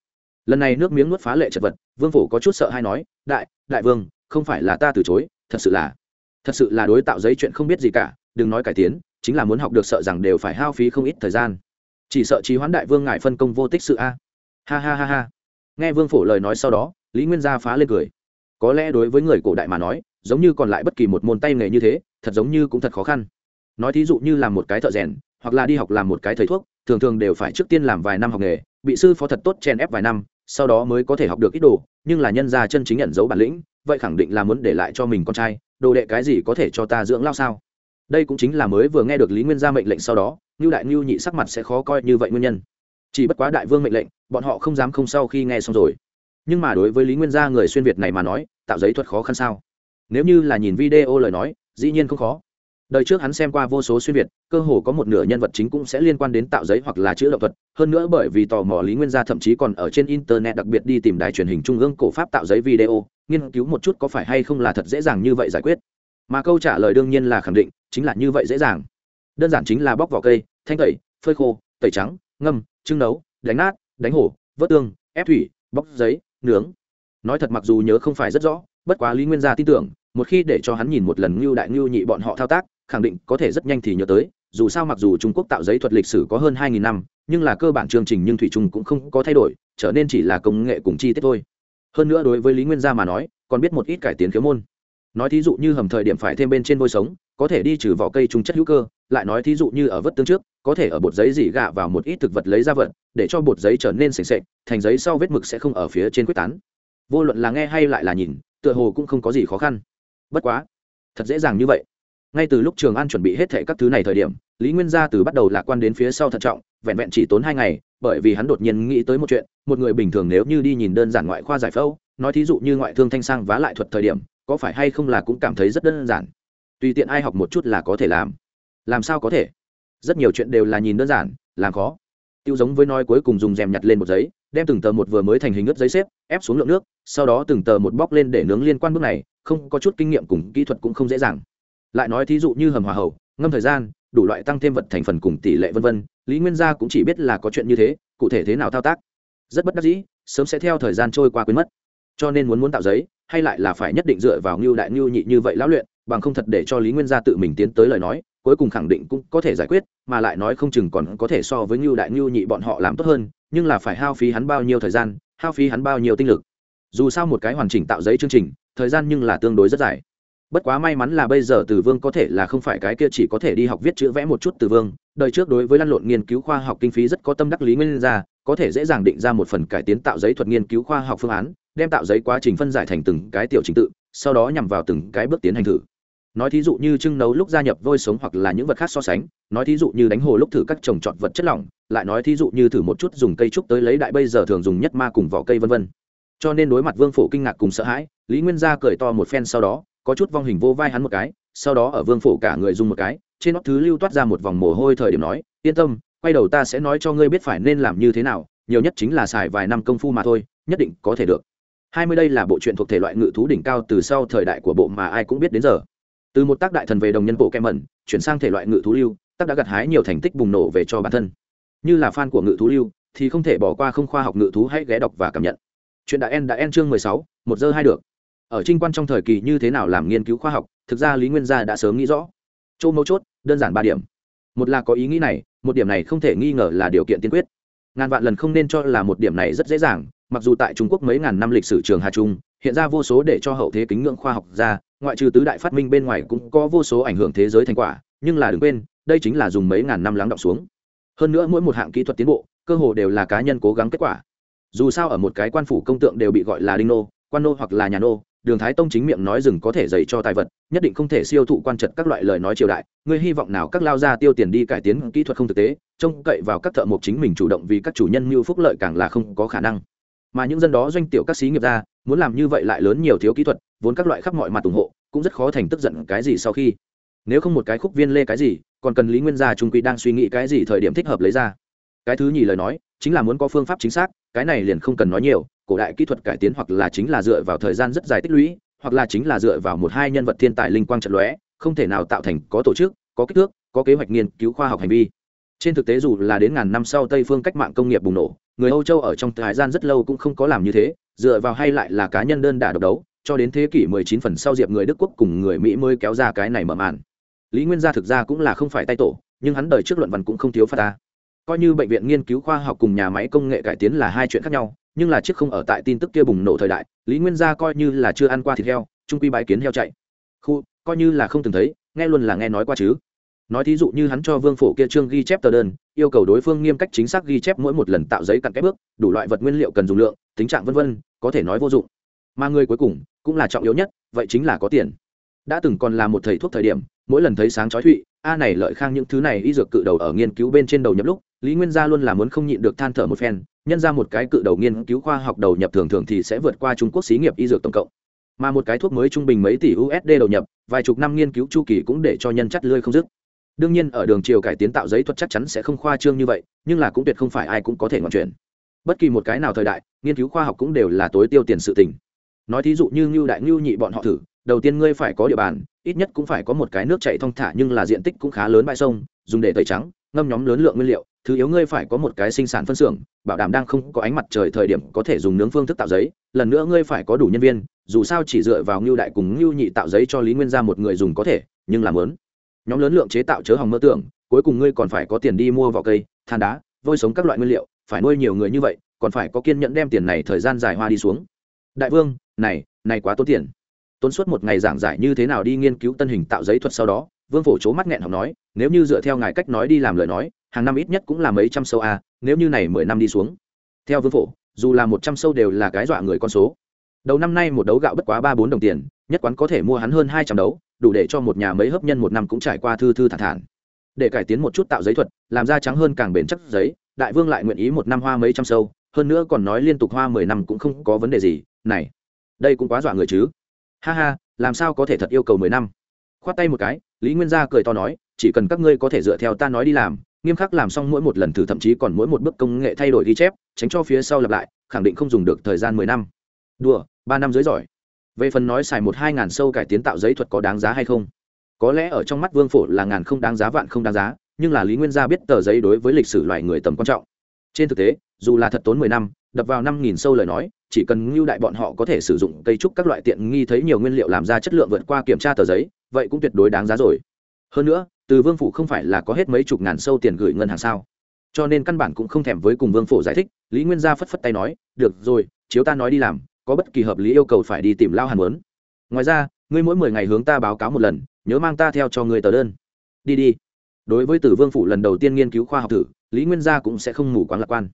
lần này nước miếng nuốt phá lệ chật vật, vương phổ có chút sợ hay nói, đại đại vương, không phải là ta từ chối, thật sự là thật sự là đối tạo giấy chuyện không biết gì cả, đừng nói cải tiến, chính là muốn học được sợ rằng đều phải hao phí không ít thời gian. Chỉ sợ trí hoán đại vương ngại phân công vô tích sự a. Ha ha ha ha. Nghe vương phổ lời nói sau đó, lý nguyên gia phá lên cười. Có lẽ đối với người cổ đại mà nói, giống như còn lại bất kỳ một môn tay nghề như thế, thật giống như cũng thật khó khăn. Nói thí dụ như làm một cái thợ rèn, hoặc là đi học làm một cái thầy thuốc, thường thường đều phải trước tiên làm vài năm học nghề, bị sư phó thật tốt chen ép vài năm, sau đó mới có thể học được ít đồ, nhưng là nhân gia chân chính nhận dấu bản lĩnh, vậy khẳng định là muốn để lại cho mình con trai đồ đệ cái gì có thể cho ta dưỡng lao sao? Đây cũng chính là mới vừa nghe được lý nguyên gia mệnh lệnh sau đó như đại ngưu nhị sắc mặt sẽ khó coi như vậy nguyên nhân. Chỉ bất quá đại vương mệnh lệnh, bọn họ không dám không sau khi nghe xong rồi. Nhưng mà đối với lý nguyên gia người xuyên việt này mà nói, tạo giấy thuật khó khăn sao? Nếu như là nhìn video lời nói, dĩ nhiên không khó đời trước hắn xem qua vô số xuyên việt, cơ hồ có một nửa nhân vật chính cũng sẽ liên quan đến tạo giấy hoặc là chữ động thuật. Hơn nữa bởi vì tò mò lý nguyên gia thậm chí còn ở trên internet đặc biệt đi tìm đài truyền hình trung ương cổ pháp tạo giấy video, nghiên cứu một chút có phải hay không là thật dễ dàng như vậy giải quyết. Mà câu trả lời đương nhiên là khẳng định, chính là như vậy dễ dàng. Đơn giản chính là bóc vỏ cây, thanh tẩy, phơi khô, tẩy trắng, ngâm, trưng nấu, đánh nát, đánh hổ, vớt tương, ép thủy, bóc giấy, nướng. Nói thật mặc dù nhớ không phải rất rõ, bất quá lý nguyên gia tin tưởng, một khi để cho hắn nhìn một lần ngưu đại ngưu nhị bọn họ thao tác khẳng định có thể rất nhanh thì nhớ tới, dù sao mặc dù trung quốc tạo giấy thuật lịch sử có hơn hai nghìn năm, nhưng là cơ bản chương trình nhưng thủy trung cũng không có thay đổi, trở nên chỉ là công nghệ cùng chi tiết thôi. Hơn nữa đối với lý nguyên gia mà nói, còn biết một ít cải tiến khiếu môn. Nói thí dụ như hầm thời điểm phải thêm bên trên vôi sống, có thể đi trừ vỏ cây trùng chất hữu cơ, lại nói thí dụ như ở vớt tương trước, có thể ở bột giấy dỉ gạ vào một ít thực vật lấy ra vật để cho bột giấy trở nên sềnh sệch thành giấy sau vết mực sẽ không ở phía trên quyết tán. Vô luận là nghe hay lại là nhìn, tựa hồ cũng không có gì khó khăn. Bất quá, thật dễ dàng như vậy ngay từ lúc trường an chuẩn bị hết thệ các thứ này thời điểm, lý nguyên gia từ bắt đầu lạc quan đến phía sau thận trọng, vẹn vẹn chỉ tốn hai ngày, bởi vì hắn đột nhiên nghĩ tới một chuyện, một người bình thường nếu như đi nhìn đơn giản ngoại khoa giải phẫu, nói thí dụ như ngoại thương thanh sang vá lại thuật thời điểm, có phải hay không là cũng cảm thấy rất đơn giản. Tùy tiện ai học một chút là có thể làm. Làm sao có thể? Rất nhiều chuyện đều là nhìn đơn giản, làm khó. Tiêu giống với nói cuối cùng dùng rèm nhặt lên một giấy, đem từng tờ một vừa mới thành hình ướt giấy xếp, ép xuống lượng nước, sau đó từng tờ một bóc lên để nướng liên quan bước này, không có chút kinh nghiệm cùng kỹ thuật cũng không dễ dàng lại nói thí dụ như hầm hòa hậu, ngâm thời gian, đủ loại tăng thêm vật thành phần cùng tỷ lệ vân vân, lý nguyên gia cũng chỉ biết là có chuyện như thế, cụ thể thế nào thao tác. Rất bất đắc dĩ, sớm sẽ theo thời gian trôi qua quên mất. Cho nên muốn muốn tạo giấy, hay lại là phải nhất định dựa vào ngưu đại ngưu nhị như vậy lão luyện, bằng không thật để cho lý nguyên gia tự mình tiến tới lời nói, cuối cùng khẳng định cũng có thể giải quyết, mà lại nói không chừng còn có thể so với ngưu đại ngưu nhị bọn họ làm tốt hơn, nhưng là phải hao phí hắn bao nhiêu thời gian, hao phí hắn bao nhiêu tinh lực. Dù sao một cái hoàn chỉnh tạo giấy chương trình, thời gian nhưng là tương đối rất dài bất quá may mắn là bây giờ từ vương có thể là không phải cái kia chỉ có thể đi học viết chữ vẽ một chút từ vương, đời trước đối với lăn lộn nghiên cứu khoa học kinh phí rất có tâm đắc lý nguyên ra, có thể dễ dàng định ra một phần cải tiến tạo giấy thuật nghiên cứu khoa học phương án, đem tạo giấy quá trình phân giải thành từng cái tiểu trình tự, sau đó nhằm vào từng cái bước tiến hành thử. Nói thí dụ như trưng nấu lúc gia nhập vôi sống hoặc là những vật khác so sánh, nói thí dụ như đánh hồ lúc thử các trồng trọt vật chất lỏng, lại nói thí dụ như thử một chút dùng cây trúc tới lấy đại bây giờ thường dùng nhất ma cùng vỏ cây vân vân. Cho nên đối mặt vương phổ kinh ngạc cùng sợ hãi, lý nguyên gia cười to một phen sau đó có chút vong hình vô vai hắn một cái, sau đó ở vương phổ cả người dùng một cái, trên nót thứ lưu toát ra một vòng mồ hôi thời điểm nói, yên tâm, quay đầu ta sẽ nói cho ngươi biết phải nên làm như thế nào, nhiều nhất chính là xài vài năm công phu mà thôi, nhất định có thể được. Hai mươi đây là bộ truyện thuộc thể loại ngự thú đỉnh cao từ sau thời đại của bộ mà ai cũng biết đến giờ. Từ một tác đại thần về đồng nhân bộ kem mẩn, chuyển sang thể loại ngự thú lưu, tác đã gặt hái nhiều thành tích bùng nổ về cho bản thân. Như là fan của ngự thú lưu, thì không thể bỏ qua không khoa học ngự thú hãy ghé đọc và cảm nhận. Chuyện đã en đã en chương mười sáu, một giờ hai được ở trinh quan trong thời kỳ như thế nào làm nghiên cứu khoa học, thực ra lý nguyên gia đã sớm nghĩ rõ. Chỗ mấu chốt, đơn giản ba điểm. Một là có ý nghĩ này, một điểm này không thể nghi ngờ là điều kiện tiên quyết. Ngàn vạn lần không nên cho là một điểm này rất dễ dàng, mặc dù tại trung quốc mấy ngàn năm lịch sử trường hà trung, hiện ra vô số để cho hậu thế kính ngưỡng khoa học ra, ngoại trừ tứ đại phát minh bên ngoài cũng có vô số ảnh hưởng thế giới thành quả, nhưng là đừng quên, đây chính là dùng mấy ngàn năm lắng động xuống. Hơn nữa mỗi một hạng kỹ thuật tiến bộ, cơ hồ đều là cá nhân cố gắng kết quả. Dù sao ở một cái quan phủ công tượng đều bị gọi là đinh nô, quan nô hoặc là nhà nô đường thái tông chính miệng nói rừng có thể dạy cho tài vật, nhất định không thể siêu thụ quan trật các loại lời nói triều đại. Ngươi hy vọng nào các lao gia tiêu tiền đi cải tiến kỹ thuật không thực tế, trông cậy vào các thợ mộc chính mình chủ động vì các chủ nhân mưu phúc lợi càng là không có khả năng. Mà những dân đó doanh tiểu các sĩ nghiệp ra, muốn làm như vậy lại lớn nhiều thiếu kỹ thuật, vốn các loại khắp mọi mặt ủng hộ, cũng rất khó thành tức giận cái gì sau khi. Nếu không một cái khúc viên lê cái gì, còn cần lý nguyên gia trung quy đang suy nghĩ cái gì thời điểm thích hợp lấy ra. Cái thứ nhì lời nói, chính là muốn có phương pháp chính xác, cái này liền không cần nói nhiều cổ đại kỹ thuật cải tiến hoặc là chính là dựa vào thời gian rất dài tích lũy, hoặc là chính là dựa vào một hai nhân vật thiên tài linh quang trận lóe, không thể nào tạo thành có tổ chức, có kích thước, có kế hoạch nghiên cứu khoa học hành vi. Trên thực tế dù là đến ngàn năm sau tây phương cách mạng công nghiệp bùng nổ, người âu châu ở trong thời gian rất lâu cũng không có làm như thế, dựa vào hay lại là cá nhân đơn đả độc đấu, cho đến thế kỷ 19 phần sau diệp người đức quốc cùng người mỹ mới kéo ra cái này mở màn. Lý nguyên gia thực ra cũng là không phải tay tổ, nhưng hắn đời trước luận văn cũng không thiếu phát ta coi như bệnh viện nghiên cứu khoa học cùng nhà máy công nghệ cải tiến là hai chuyện khác nhau nhưng là chiếc không ở tại tin tức kia bùng nổ thời đại, lý nguyên gia coi như là chưa ăn qua thịt heo, trung quy bái kiến heo chạy. Khu, coi như là không từng thấy, nghe luôn là nghe nói qua chứ. Nói thí dụ như hắn cho vương phổ kia trương ghi chép tờ đơn, yêu cầu đối phương nghiêm cách chính xác ghi chép mỗi một lần tạo giấy cặn kép bước, đủ loại vật nguyên liệu cần dùng lượng, tính trạng vân vân, có thể nói vô dụng. Mà người cuối cùng, cũng là trọng yếu nhất, vậy chính là có tiền. Đã từng còn là một thầy thuốc thời điểm, mỗi lần thấy sáng chói thụy, a này lợi khang những thứ này y dược cự đầu ở nghiên cứu bên trên đầu nhập lúc lý nguyên gia luôn là muốn không nhịn được than thở một phen, nhân ra một cái cự đầu nghiên cứu khoa học đầu nhập thường thường thì sẽ vượt qua trung quốc xí nghiệp y dược tổng cộng. Mà một cái thuốc mới trung bình mấy tỷ usd đầu nhập, vài chục năm nghiên cứu chu kỳ cũng để cho nhân chắt lươi không dứt. Đương nhiên, ở đường chiều cải tiến tạo giấy thuật chắc chắn sẽ không khoa trương như vậy, nhưng là cũng tuyệt không phải ai cũng có thể ngọn chuyển bất kỳ một cái nào thời đại, nghiên cứu khoa học cũng đều là tối tiêu tiền sự tình. Nói thí dụ như ngưu đại ngưu nhị bọn họ thử, đầu tiên ngươi phải có địa bàn, ít nhất cũng phải có một cái nước chạy thong thả nhưng là diện tích cũng khá lớn bãi sông, dùng để tẩy trắng, ngâm nhóm lớn lượng nguyên liệu thứ yếu ngươi phải có một cái sinh sản phân xưởng, bảo đảm đang không có ánh mặt trời thời điểm có thể dùng nướng phương thức tạo giấy. Lần nữa ngươi phải có đủ nhân viên, dù sao chỉ dựa vào ngưu đại cùng ngưu nhị tạo giấy cho lý nguyên ra một người dùng có thể, nhưng làm lớn. Nhóm lớn lượng chế tạo chớ hỏng mơ tưởng, cuối cùng ngươi còn phải có tiền đi mua vỏ cây, than đá, vôi sống các loại nguyên liệu, phải nuôi nhiều người như vậy, còn phải có kiên nhẫn đem tiền này thời gian dài hoa đi xuống. Đại vương, này này quá tốn tiền. Tốn suốt một ngày giảng giải như thế nào đi nghiên cứu tân hình tạo giấy thuật sau đó, vương phổ c mắt nghẹn học nói, nếu như dựa theo ngài cách nói đi làm lời nói hàng năm ít nhất cũng là mấy trăm sâu a, nếu như này mười năm đi xuống. Theo vương phổ, dù là một trăm sâu đều là cái dọa người con số. Đầu năm nay một đấu gạo bất quá ba bốn đồng tiền, nhất quán có thể mua hắn hơn hai trăm đấu, đủ để cho một nhà mấy hấp nhân một năm cũng trải qua thư thư thản thản. Để cải tiến một chút tạo giấy thuật, làm da trắng hơn càng bền chắc giấy, đại vương lại nguyện ý một năm hoa mấy trăm sâu, hơn nữa còn nói liên tục hoa mười năm cũng không có vấn đề gì, này, đây cũng quá dọa người chứ. Ha ha, làm sao có thể thật yêu cầu mười năm? Khoát tay một cái, lý nguyên gia cười to nói, chỉ cần các ngươi có thể dựa theo ta nói đi làm nghiêm khắc làm xong mỗi một lần thử thậm chí còn mỗi một bước công nghệ thay đổi ghi chép, tránh cho phía sau lặp lại, khẳng định không dùng được thời gian mười năm. Đùa, ba năm dưới giỏi. Về phần nói xài một hai ngàn sâu cải tiến tạo giấy thuật có đáng giá hay không? Có lẽ ở trong mắt vương phổ là ngàn không đáng giá, vạn không đáng giá, nhưng là lý nguyên gia biết tờ giấy đối với lịch sử loài người tầm quan trọng. Trên thực tế, dù là thật tốn mười năm, đập vào năm nghìn sâu lời nói, chỉ cần ngưu đại bọn họ có thể sử dụng cây trúc các loại tiện nghi thấy nhiều nguyên liệu làm ra chất lượng vượt qua kiểm tra tờ giấy, vậy cũng tuyệt đối đáng giá rồi. Hơn nữa từ vương phủ không phải là có hết mấy chục ngàn sâu tiền gửi ngân hàng sao? Cho nên căn bản cũng không thèm với cùng vương phủ giải thích, lý nguyên gia phất phất tay nói, được rồi, chiếu ta nói đi làm, có bất kỳ hợp lý yêu cầu phải đi tìm lao hàn muốn. Ngoài ra, ngươi mỗi mười ngày hướng ta báo cáo một lần, nhớ mang ta theo cho người tờ đơn. Đi đi. Đối với tử vương phủ lần đầu tiên nghiên cứu khoa học thử, lý nguyên gia cũng sẽ không mù quáng lạc quan.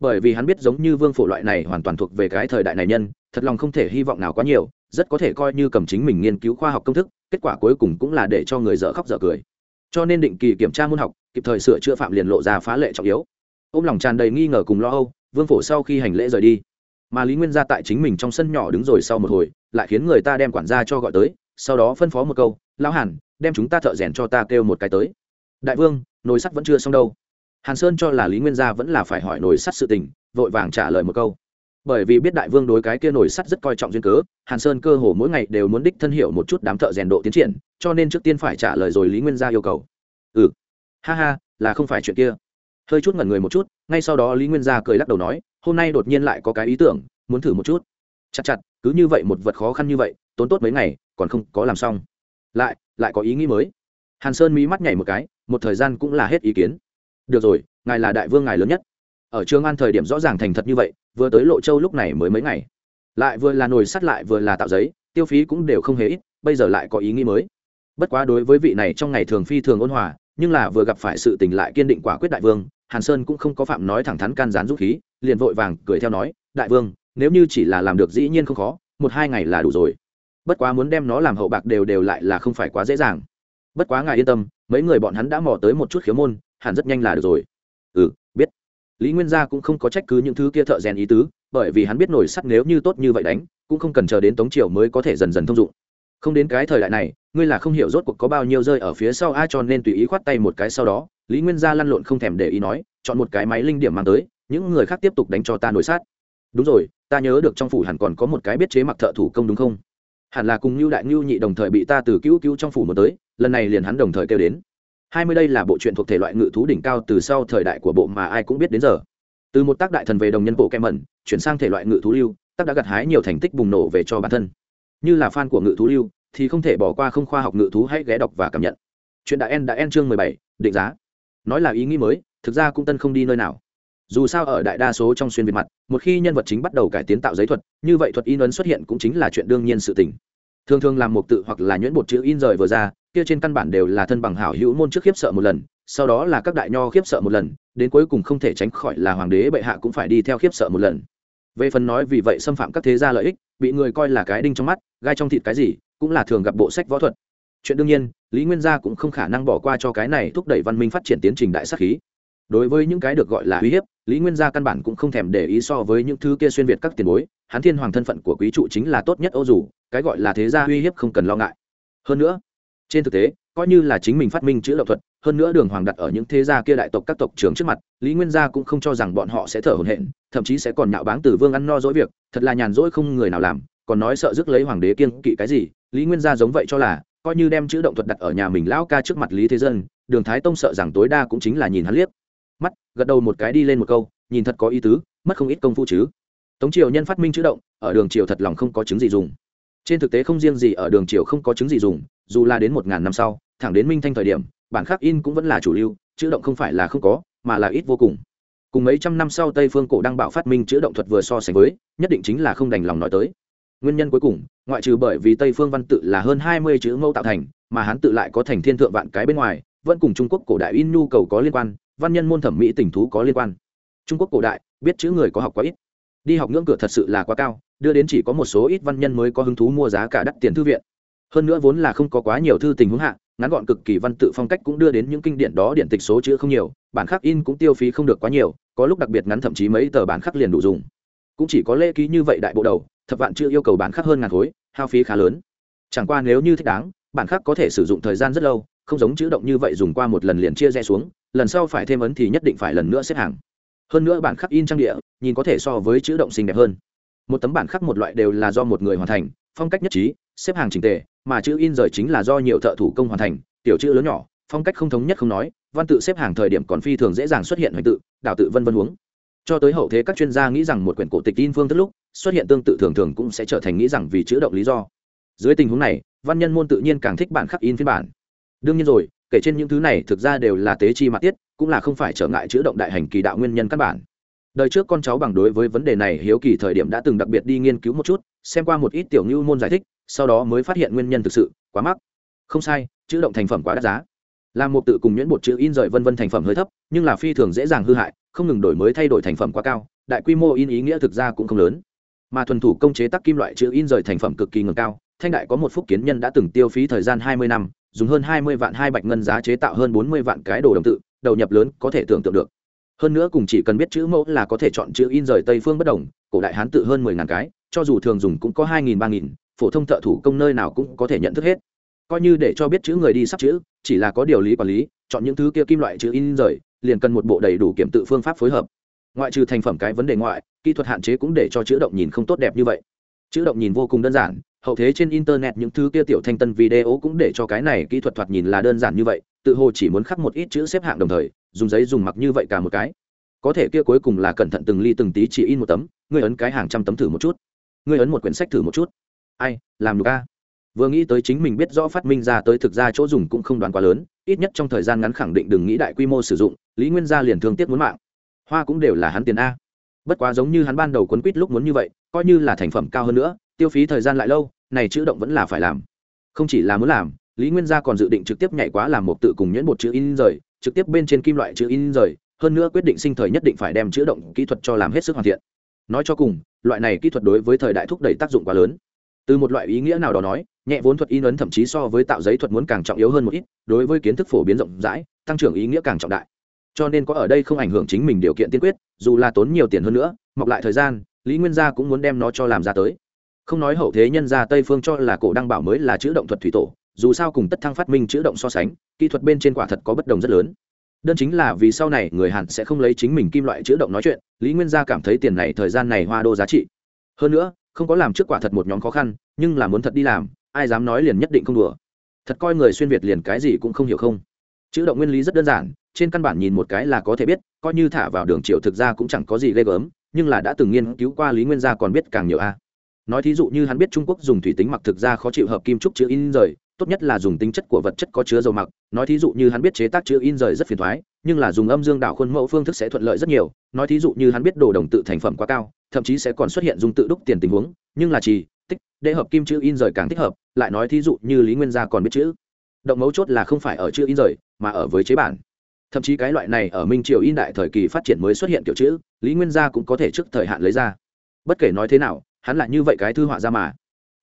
Bởi vì hắn biết giống như vương phổ loại này hoàn toàn thuộc về cái thời đại này nhân, thật lòng không thể hy vọng nào quá nhiều, rất có thể coi như cầm chính mình nghiên cứu khoa học công thức, kết quả cuối cùng cũng là để cho người dở khóc dở cười cho nên định kỳ kiểm tra môn học, kịp thời sửa chữa phạm liền lộ ra phá lệ trọng yếu. Ô m lòng tràn đầy nghi ngờ cùng lo âu, vương phổ sau khi hành lễ rời đi. Mà lý nguyên ra tại chính mình trong sân nhỏ đứng rồi sau một hồi, lại khiến người ta đem quản gia cho gọi tới, sau đó phân phó một câu, lão hàn, đem chúng ta thợ rèn cho ta kêu một cái tới. Đại vương, nồi sắt vẫn chưa xong đâu. Hàn sơn cho là lý nguyên gia vẫn là phải hỏi nồi sắt sự tình, vội vàng trả lời một câu bởi vì biết đại vương đối cái kia nổi sắt rất coi trọng duyên cớ, hàn sơn cơ hồ mỗi ngày đều muốn đích thân hiểu một chút đám thợ rèn độ tiến triển, cho nên trước tiên phải trả lời rồi lý nguyên gia yêu cầu. Ừ. Ha ha, là không phải chuyện kia. Hơi chút ngẩn người một chút, ngay sau đó lý nguyên gia cười lắc đầu nói, hôm nay đột nhiên lại có cái ý tưởng, muốn thử một chút. Chặt chặt, cứ như vậy một vật khó khăn như vậy, tốn tốt mấy ngày, còn không có làm xong. Lại lại có ý nghĩ mới. Hàn sơn mí mắt nhảy một cái, một thời gian cũng là hết ý kiến. Được rồi, ngài là đại vương ngài lớn nhất. Ở trường an thời điểm rõ ràng thành thật như vậy vừa tới lộ châu lúc này mới mấy ngày. Lại vừa là nồi sắt lại vừa là tạo giấy, tiêu phí cũng đều không hề ít, bây giờ lại có ý nghĩ mới. Bất quá đối với vị này trong ngày thường phi thường ôn hòa, nhưng là vừa gặp phải sự tình lại kiên định quả quyết đại vương, hàn sơn cũng không có phạm nói thẳng thắn can gián dũng khí, liền vội vàng cười theo nói, đại vương, nếu như chỉ là làm được dĩ nhiên không khó, một hai ngày là đủ rồi. Bất quá muốn đem nó làm hậu bạc đều đều lại là không phải quá dễ dàng. Bất quá ngài yên tâm, mấy người bọn hắn đã mò tới một chút khiếu môn, hẳn rất nhanh là được rồi. Ừ lý nguyên gia cũng không có trách cứ những thứ kia thợ rèn ý tứ, bởi vì hắn biết nổi sắt nếu như tốt như vậy đánh, cũng không cần chờ đến tống triều mới có thể dần dần thông dụng. Không đến cái thời đại này, ngươi là không hiểu rốt cuộc có bao nhiêu rơi ở phía sau ai cho nên tùy ý khoát tay một cái sau đó, lý nguyên gia lăn lộn không thèm để ý nói, chọn một cái máy linh điểm mang tới, những người khác tiếp tục đánh cho ta nổi sát đúng rồi, ta nhớ được trong phủ hẳn còn có một cái biết chế mặc thợ thủ công đúng không? Hẳn là cùng Lưu đại ngưu nhị đồng thời bị ta từ cứu cứu trong phủ một tới, lần này liền hắn đồng thời kêu đến hai mươi đây là bộ truyện thuộc thể loại ngự thú đỉnh cao từ sau thời đại của bộ mà ai cũng biết đến giờ. Từ một tác đại thần về đồng nhân bộ kem mẩn chuyển sang thể loại ngự thú lưu, tác đã gặt hái nhiều thành tích bùng nổ về cho bản thân. Như là fan của ngự thú lưu, thì không thể bỏ qua không khoa học ngự thú hãy ghé đọc và cảm nhận. Chuyện đã en đã en chương mười bảy, định giá. Nói là ý nghĩ mới, thực ra cũng tân không đi nơi nào. Dù sao ở đại đa số trong xuyên việt mặt, một khi nhân vật chính bắt đầu cải tiến tạo giấy thuật, như vậy thuật in ấn xuất hiện cũng chính là chuyện đương nhiên sự tình. Thường thường làm một tự hoặc là nhuyễn bột chữ in rời vừa ra kia trên căn bản đều là thân bằng hảo hữu môn trước khiếp sợ một lần, sau đó là các đại nho khiếp sợ một lần, đến cuối cùng không thể tránh khỏi là hoàng đế bệ hạ cũng phải đi theo khiếp sợ một lần. Về phần nói vì vậy xâm phạm các thế gia lợi ích, bị người coi là cái đinh trong mắt, gai trong thịt cái gì, cũng là thường gặp bộ sách võ thuật. Chuyện đương nhiên, lý nguyên gia cũng không khả năng bỏ qua cho cái này thúc đẩy văn minh phát triển tiến trình đại sắc khí. Đối với những cái được gọi là uy hiếp, lý nguyên gia căn bản cũng không thèm để ý so với những thứ kia xuyên việt các tiền bối, hắn thiên hoàng thân phận của quý trụ chính là tốt nhất ô dù, cái gọi là thế gia uy hiếp không cần lo ngại. Hơn nữa trên thực tế, coi như là chính mình phát minh chữ lậu thuật, hơn nữa đường hoàng đặt ở những thế gia kia đại tộc các tộc trưởng trước mặt, lý nguyên gia cũng không cho rằng bọn họ sẽ thở hổn hển, thậm chí sẽ còn nhạo báng từ vương ăn no dỗi việc, thật là nhàn rỗi không người nào làm, còn nói sợ rước lấy hoàng đế kiên kỵ cái gì, lý nguyên gia giống vậy cho là, coi như đem chữ động thuật đặt ở nhà mình lão ca trước mặt lý thế dân, đường thái tông sợ rằng tối đa cũng chính là nhìn hắn liếc. Mắt, gật đầu một cái đi lên một câu, nhìn thật có ý tứ, mất không ít công phu chứ. Tống triều nhân phát minh chữ động, ở đường triều thật lòng không có chứng gì dùng trên thực tế không riêng gì ở đường triều không có chứng gì dùng, dù là đến một ngàn năm sau, thẳng đến minh thanh thời điểm, bản khắc in cũng vẫn là chủ lưu, chữ động không phải là không có, mà là ít vô cùng. Cùng mấy trăm năm sau tây phương cổ đăng bảo phát minh chữ động thuật vừa so sánh với, nhất định chính là không đành lòng nói tới. Nguyên nhân cuối cùng, ngoại trừ bởi vì tây phương văn tự là hơn hai mươi chữ mẫu tạo thành, mà hắn tự lại có thành thiên thượng vạn cái bên ngoài, vẫn cùng trung quốc cổ đại in nhu cầu có liên quan, văn nhân môn thẩm mỹ tình thú có liên quan. Trung quốc cổ đại, biết chữ người có học quá ít. Đi học ngưỡng cửa thật sự là quá cao đưa đến chỉ có một số ít văn nhân mới có hứng thú mua giá cả đắt tiền thư viện. Hơn nữa vốn là không có quá nhiều thư tình huống hạ, ngắn gọn cực kỳ văn tự phong cách cũng đưa đến những kinh điển đó điện tịch số chữ không nhiều, bản khắc in cũng tiêu phí không được quá nhiều, có lúc đặc biệt ngắn thậm chí mấy tờ bản khắc liền đủ dùng. Cũng chỉ có lễ ký như vậy đại bộ đầu, thập vạn chưa yêu cầu bản khắc hơn ngàn khối, hao phí khá lớn. Chẳng qua nếu như thích đáng, bản khắc có thể sử dụng thời gian rất lâu, không giống chữ động như vậy dùng qua một lần liền chia rẽ xuống, lần sau phải thêm ấn thì nhất định phải lần nữa xếp hàng. Hơn nữa bản khắc in trang địa, nhìn có thể so với chữ động xinh đẹp hơn một tấm bản khắc một loại đều là do một người hoàn thành, phong cách nhất trí, xếp hàng trình tề, mà chữ in rời chính là do nhiều thợ thủ công hoàn thành, tiểu chữ lớn nhỏ, phong cách không thống nhất không nói, văn tự xếp hàng thời điểm còn phi thường dễ dàng xuất hiện hoành tự, đảo tự vân vân huống cho tới hậu thế các chuyên gia nghĩ rằng một quyển cổ tịch in phương tức lúc, xuất hiện tương tự thường thường cũng sẽ trở thành nghĩ rằng vì chữ động lý do. Dưới tình huống này, văn nhân môn tự nhiên càng thích bản khắc in phiên bản. Đương nhiên rồi, kể trên những thứ này thực ra đều là tế chi mặt tiết, cũng là không phải trở ngại chữ động đại hành kỳ đạo nguyên nhân căn bản đời trước con cháu bằng đối với vấn đề này hiếu kỳ thời điểm đã từng đặc biệt đi nghiên cứu một chút, xem qua một ít tiểu ngưu môn giải thích, sau đó mới phát hiện nguyên nhân thực sự, quá mắc. Không sai, chữ động thành phẩm quá đắt giá. Làm một tự cùng nhuyễn bột chữ in rời vân vân thành phẩm hơi thấp, nhưng là phi thường dễ dàng hư hại, không ngừng đổi mới thay đổi thành phẩm quá cao, đại quy mô in ý nghĩa thực ra cũng không lớn. Mà thuần thủ công chế tác kim loại chữ in rời thành phẩm cực kỳ ngừng cao, thanh đại có một phúc kiến nhân đã từng tiêu phí thời gian hai mươi năm, dùng hơn hai mươi vạn hai bạch ngân giá chế tạo hơn bốn mươi vạn cái đồ đồng tự, đầu nhập lớn có thể tưởng tượng được hơn nữa cùng chỉ cần biết chữ mẫu là có thể chọn chữ in rời tây phương bất đồng, cổ đại hán tự hơn mười ngàn cái, cho dù thường dùng cũng có hai nghìn, ba nghìn, phổ thông thợ thủ công nơi nào cũng có thể nhận thức hết. Coi như để cho biết chữ người đi sắp chữ, chỉ là có điều lý quản lý, chọn những thứ kia kim loại chữ in rời, liền cần một bộ đầy đủ kiểm tự phương pháp phối hợp. Ngoại trừ thành phẩm cái vấn đề ngoại, kỹ thuật hạn chế cũng để cho chữ động nhìn không tốt đẹp như vậy. Chữ động nhìn vô cùng đơn giản, hậu thế trên internet những thứ kia tiểu thanh tân video cũng để cho cái này kỹ thuật thoạt nhìn là đơn giản như vậy, tự hồ chỉ muốn khắc một ít chữ xếp hạng đồng thời dùng giấy dùng mặc như vậy cả một cái. Có thể kia cuối cùng là cẩn thận từng ly từng tí chỉ in một tấm, ngươi ấn cái hàng trăm tấm thử một chút. Ngươi ấn một quyển sách thử một chút. Ai, làm được a. Vừa nghĩ tới chính mình biết rõ phát minh ra tới thực ra chỗ dùng cũng không đoán quá lớn, ít nhất trong thời gian ngắn khẳng định đừng nghĩ đại quy mô sử dụng, lý nguyên gia liền thương tiếc muốn mạng. Hoa cũng đều là hắn tiền a. Bất quá giống như hắn ban đầu quấn quýt lúc muốn như vậy, coi như là thành phẩm cao hơn nữa, tiêu phí thời gian lại lâu, này chữ động vẫn là phải làm. Không chỉ là muốn làm, lý nguyên gia còn dự định trực tiếp nhảy quá làm một tự cùng nhuyễn một chữ in rời trực tiếp bên trên kim loại chữ in rời, hơn nữa quyết định sinh thời nhất định phải đem chữ động kỹ thuật cho làm hết sức hoàn thiện. Nói cho cùng, loại này kỹ thuật đối với thời đại thúc đẩy tác dụng quá lớn. Từ một loại ý nghĩa nào đó nói, nhẹ vốn thuật in ấn thậm chí so với tạo giấy thuật muốn càng trọng yếu hơn một ít, đối với kiến thức phổ biến rộng rãi, tăng trưởng ý nghĩa càng trọng đại. Cho nên có ở đây không ảnh hưởng chính mình điều kiện tiên quyết, dù là tốn nhiều tiền hơn nữa, mọc lại thời gian, lý nguyên gia cũng muốn đem nó cho làm ra tới. Không nói hậu thế nhân gia tây phương cho là cổ đăng bảo mới là chữ động thuật thủy tổ dù sao cùng tất thăng phát minh chữ động so sánh, kỹ thuật bên trên quả thật có bất đồng rất lớn. Đơn chính là vì sau này người hàn sẽ không lấy chính mình kim loại chữ động nói chuyện, lý nguyên gia cảm thấy tiền này thời gian này hoa đô giá trị. Hơn nữa, không có làm trước quả thật một nhóm khó khăn, nhưng là muốn thật đi làm, ai dám nói liền nhất định không đùa. Thật coi người xuyên việt liền cái gì cũng không hiểu không? Chữ động nguyên lý rất đơn giản, trên căn bản nhìn một cái là có thể biết, coi như thả vào đường triệu thực ra cũng chẳng có gì ghê gớm, nhưng là đã từng nghiên cứu qua lý nguyên gia còn biết càng nhiều a. Nói thí dụ như hắn biết trung quốc dùng thủy tính mặc thực ra khó chịu hợp kim trúc chữ in rời tốt nhất là dùng tính chất của vật chất có chứa dầu mặc. Nói thí dụ như hắn biết chế tác chữ in rời rất phiền thoái, nhưng là dùng âm dương đảo khuôn mẫu phương thức sẽ thuận lợi rất nhiều. Nói thí dụ như hắn biết đồ đồng tự thành phẩm quá cao, thậm chí sẽ còn xuất hiện dùng tự đúc tiền tình huống, nhưng là chỉ tích, để hợp kim chữ in rời càng thích hợp, lại nói thí dụ như lý nguyên gia còn biết chữ. Động mấu chốt là không phải ở chữ in rời, mà ở với chế bản. Thậm chí cái loại này ở minh triều in đại thời kỳ phát triển mới xuất hiện kiểu chữ, lý nguyên gia cũng có thể trước thời hạn lấy ra. Bất kể nói thế nào, hắn là như vậy cái thư họa ra mà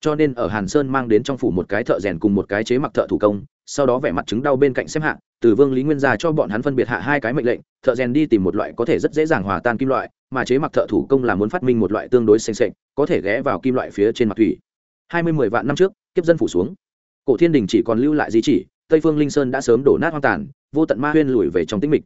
cho nên ở hàn sơn mang đến trong phủ một cái thợ rèn cùng một cái chế mặc thợ thủ công, sau đó vẻ mặt chứng đau bên cạnh xếp hạng từ vương lý nguyên ra cho bọn hắn phân biệt hạ hai cái mệnh lệnh, thợ rèn đi tìm một loại có thể rất dễ dàng hòa tan kim loại, mà chế mặc thợ thủ công là muốn phát minh một loại tương đối xanh xệch có thể ghé vào kim loại phía trên mặt thủy. Hai mươi mười vạn năm trước, kiếp dân phủ xuống. Cổ thiên đình chỉ còn lưu lại di chỉ, tây phương linh sơn đã sớm đổ nát hoang tàn, vô tận ma huyên lùi về trong tĩnh mịch.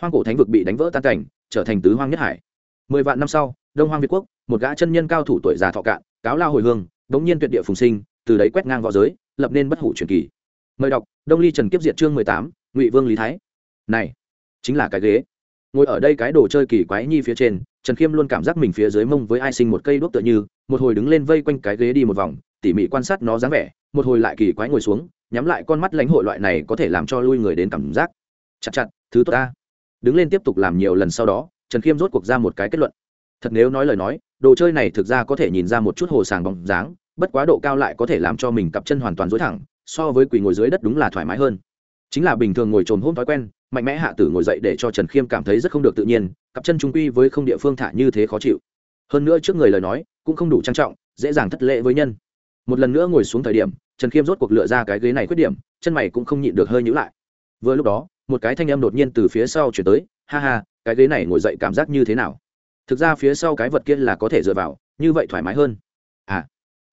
Hoang cổ thánh vực bị đánh vỡ tan cảnh, trở thành tứ hoang nhất hải. Mười vạn năm sau, đông hoang việt quốc, một gã chân nhân cao thủ tuổi già thọ cạn, cáo lao hồi hương bỗng nhiên tuyệt địa phùng sinh, từ đấy quét ngang v õ giới, lập nên bất hủ truyền kỳ. Mời đọc, đông ly trần kiếp diệt chương mười tám, ngụy vương lý thái. Này, chính là cái ghế. Ngồi ở đây cái đồ chơi kỳ quái nhi phía trên, trần khiêm luôn cảm giác mình phía dưới mông với ai sinh một cây đuốc tựa như, một hồi đứng lên vây quanh cái ghế đi một vòng, tỉ mỉ quan sát nó dáng vẻ, một hồi lại kỳ quái ngồi xuống, nhắm lại con mắt lãnh hội loại này có thể làm cho lui người đến cảm giác. Chặt chặt, thứ tốt ta. Đứng lên tiếp tục làm nhiều lần sau đó, trần khiêm rốt cuộc ra một cái kết luận. Thật nếu nói lời nói, đồ chơi này thực ra có thể nhìn ra một chút hồ sàng bóng dáng bất quá độ cao lại có thể làm cho mình cặp chân hoàn toàn dối thẳng, so với quỳ ngồi dưới đất đúng là thoải mái hơn. Chính là bình thường ngồi trồn hôm thói quen, mạnh mẽ hạ tử ngồi dậy để cho trần khiêm cảm thấy rất không được tự nhiên, cặp chân trung quy với không địa phương thả như thế khó chịu. Hơn nữa trước người lời nói, cũng không đủ trang trọng, dễ dàng thất lễ với nhân. Một lần nữa ngồi xuống thời điểm, trần khiêm rốt cuộc lựa ra cái ghế này khuyết điểm, chân mày cũng không nhịn được hơi nhữ lại. Vừa lúc đó, một cái thanh âm đột nhiên từ phía sau chuyển tới, ha ha, cái ghế này ngồi dậy cảm giác như thế nào? Thực ra phía sau cái vật kia là có thể dựa vào, như vậy thoải mái hơn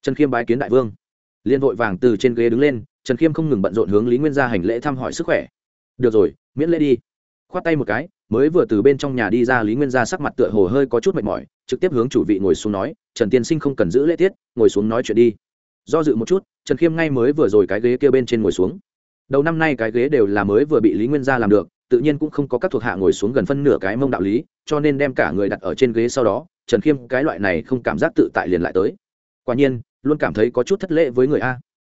trần khiêm bái kiến đại vương. Liên vội vàng từ trên ghế đứng lên, trần khiêm không ngừng bận rộn hướng lý nguyên gia hành lễ thăm hỏi sức khỏe. Được rồi, miễn lễ đi. Khoát tay một cái, mới vừa từ bên trong nhà đi ra, lý nguyên gia sắc mặt tựa hồ hơi có chút mệt mỏi, trực tiếp hướng chủ vị ngồi xuống nói, trần tiên sinh không cần giữ lễ tiết, ngồi xuống nói chuyện đi. Do dự một chút, trần khiêm ngay mới vừa rồi cái ghế kia bên trên ngồi xuống. Đầu năm nay cái ghế đều là mới vừa bị lý nguyên gia làm được, tự nhiên cũng không có các thuộc hạ ngồi xuống gần phân nửa cái mông đạo lý, cho nên đem cả người đặt ở trên ghế sau đó, trần khiêm cái loại này không cảm giác tự tại liền lại tới. Quả nhiên luôn cảm thấy có chút thất lễ với người a.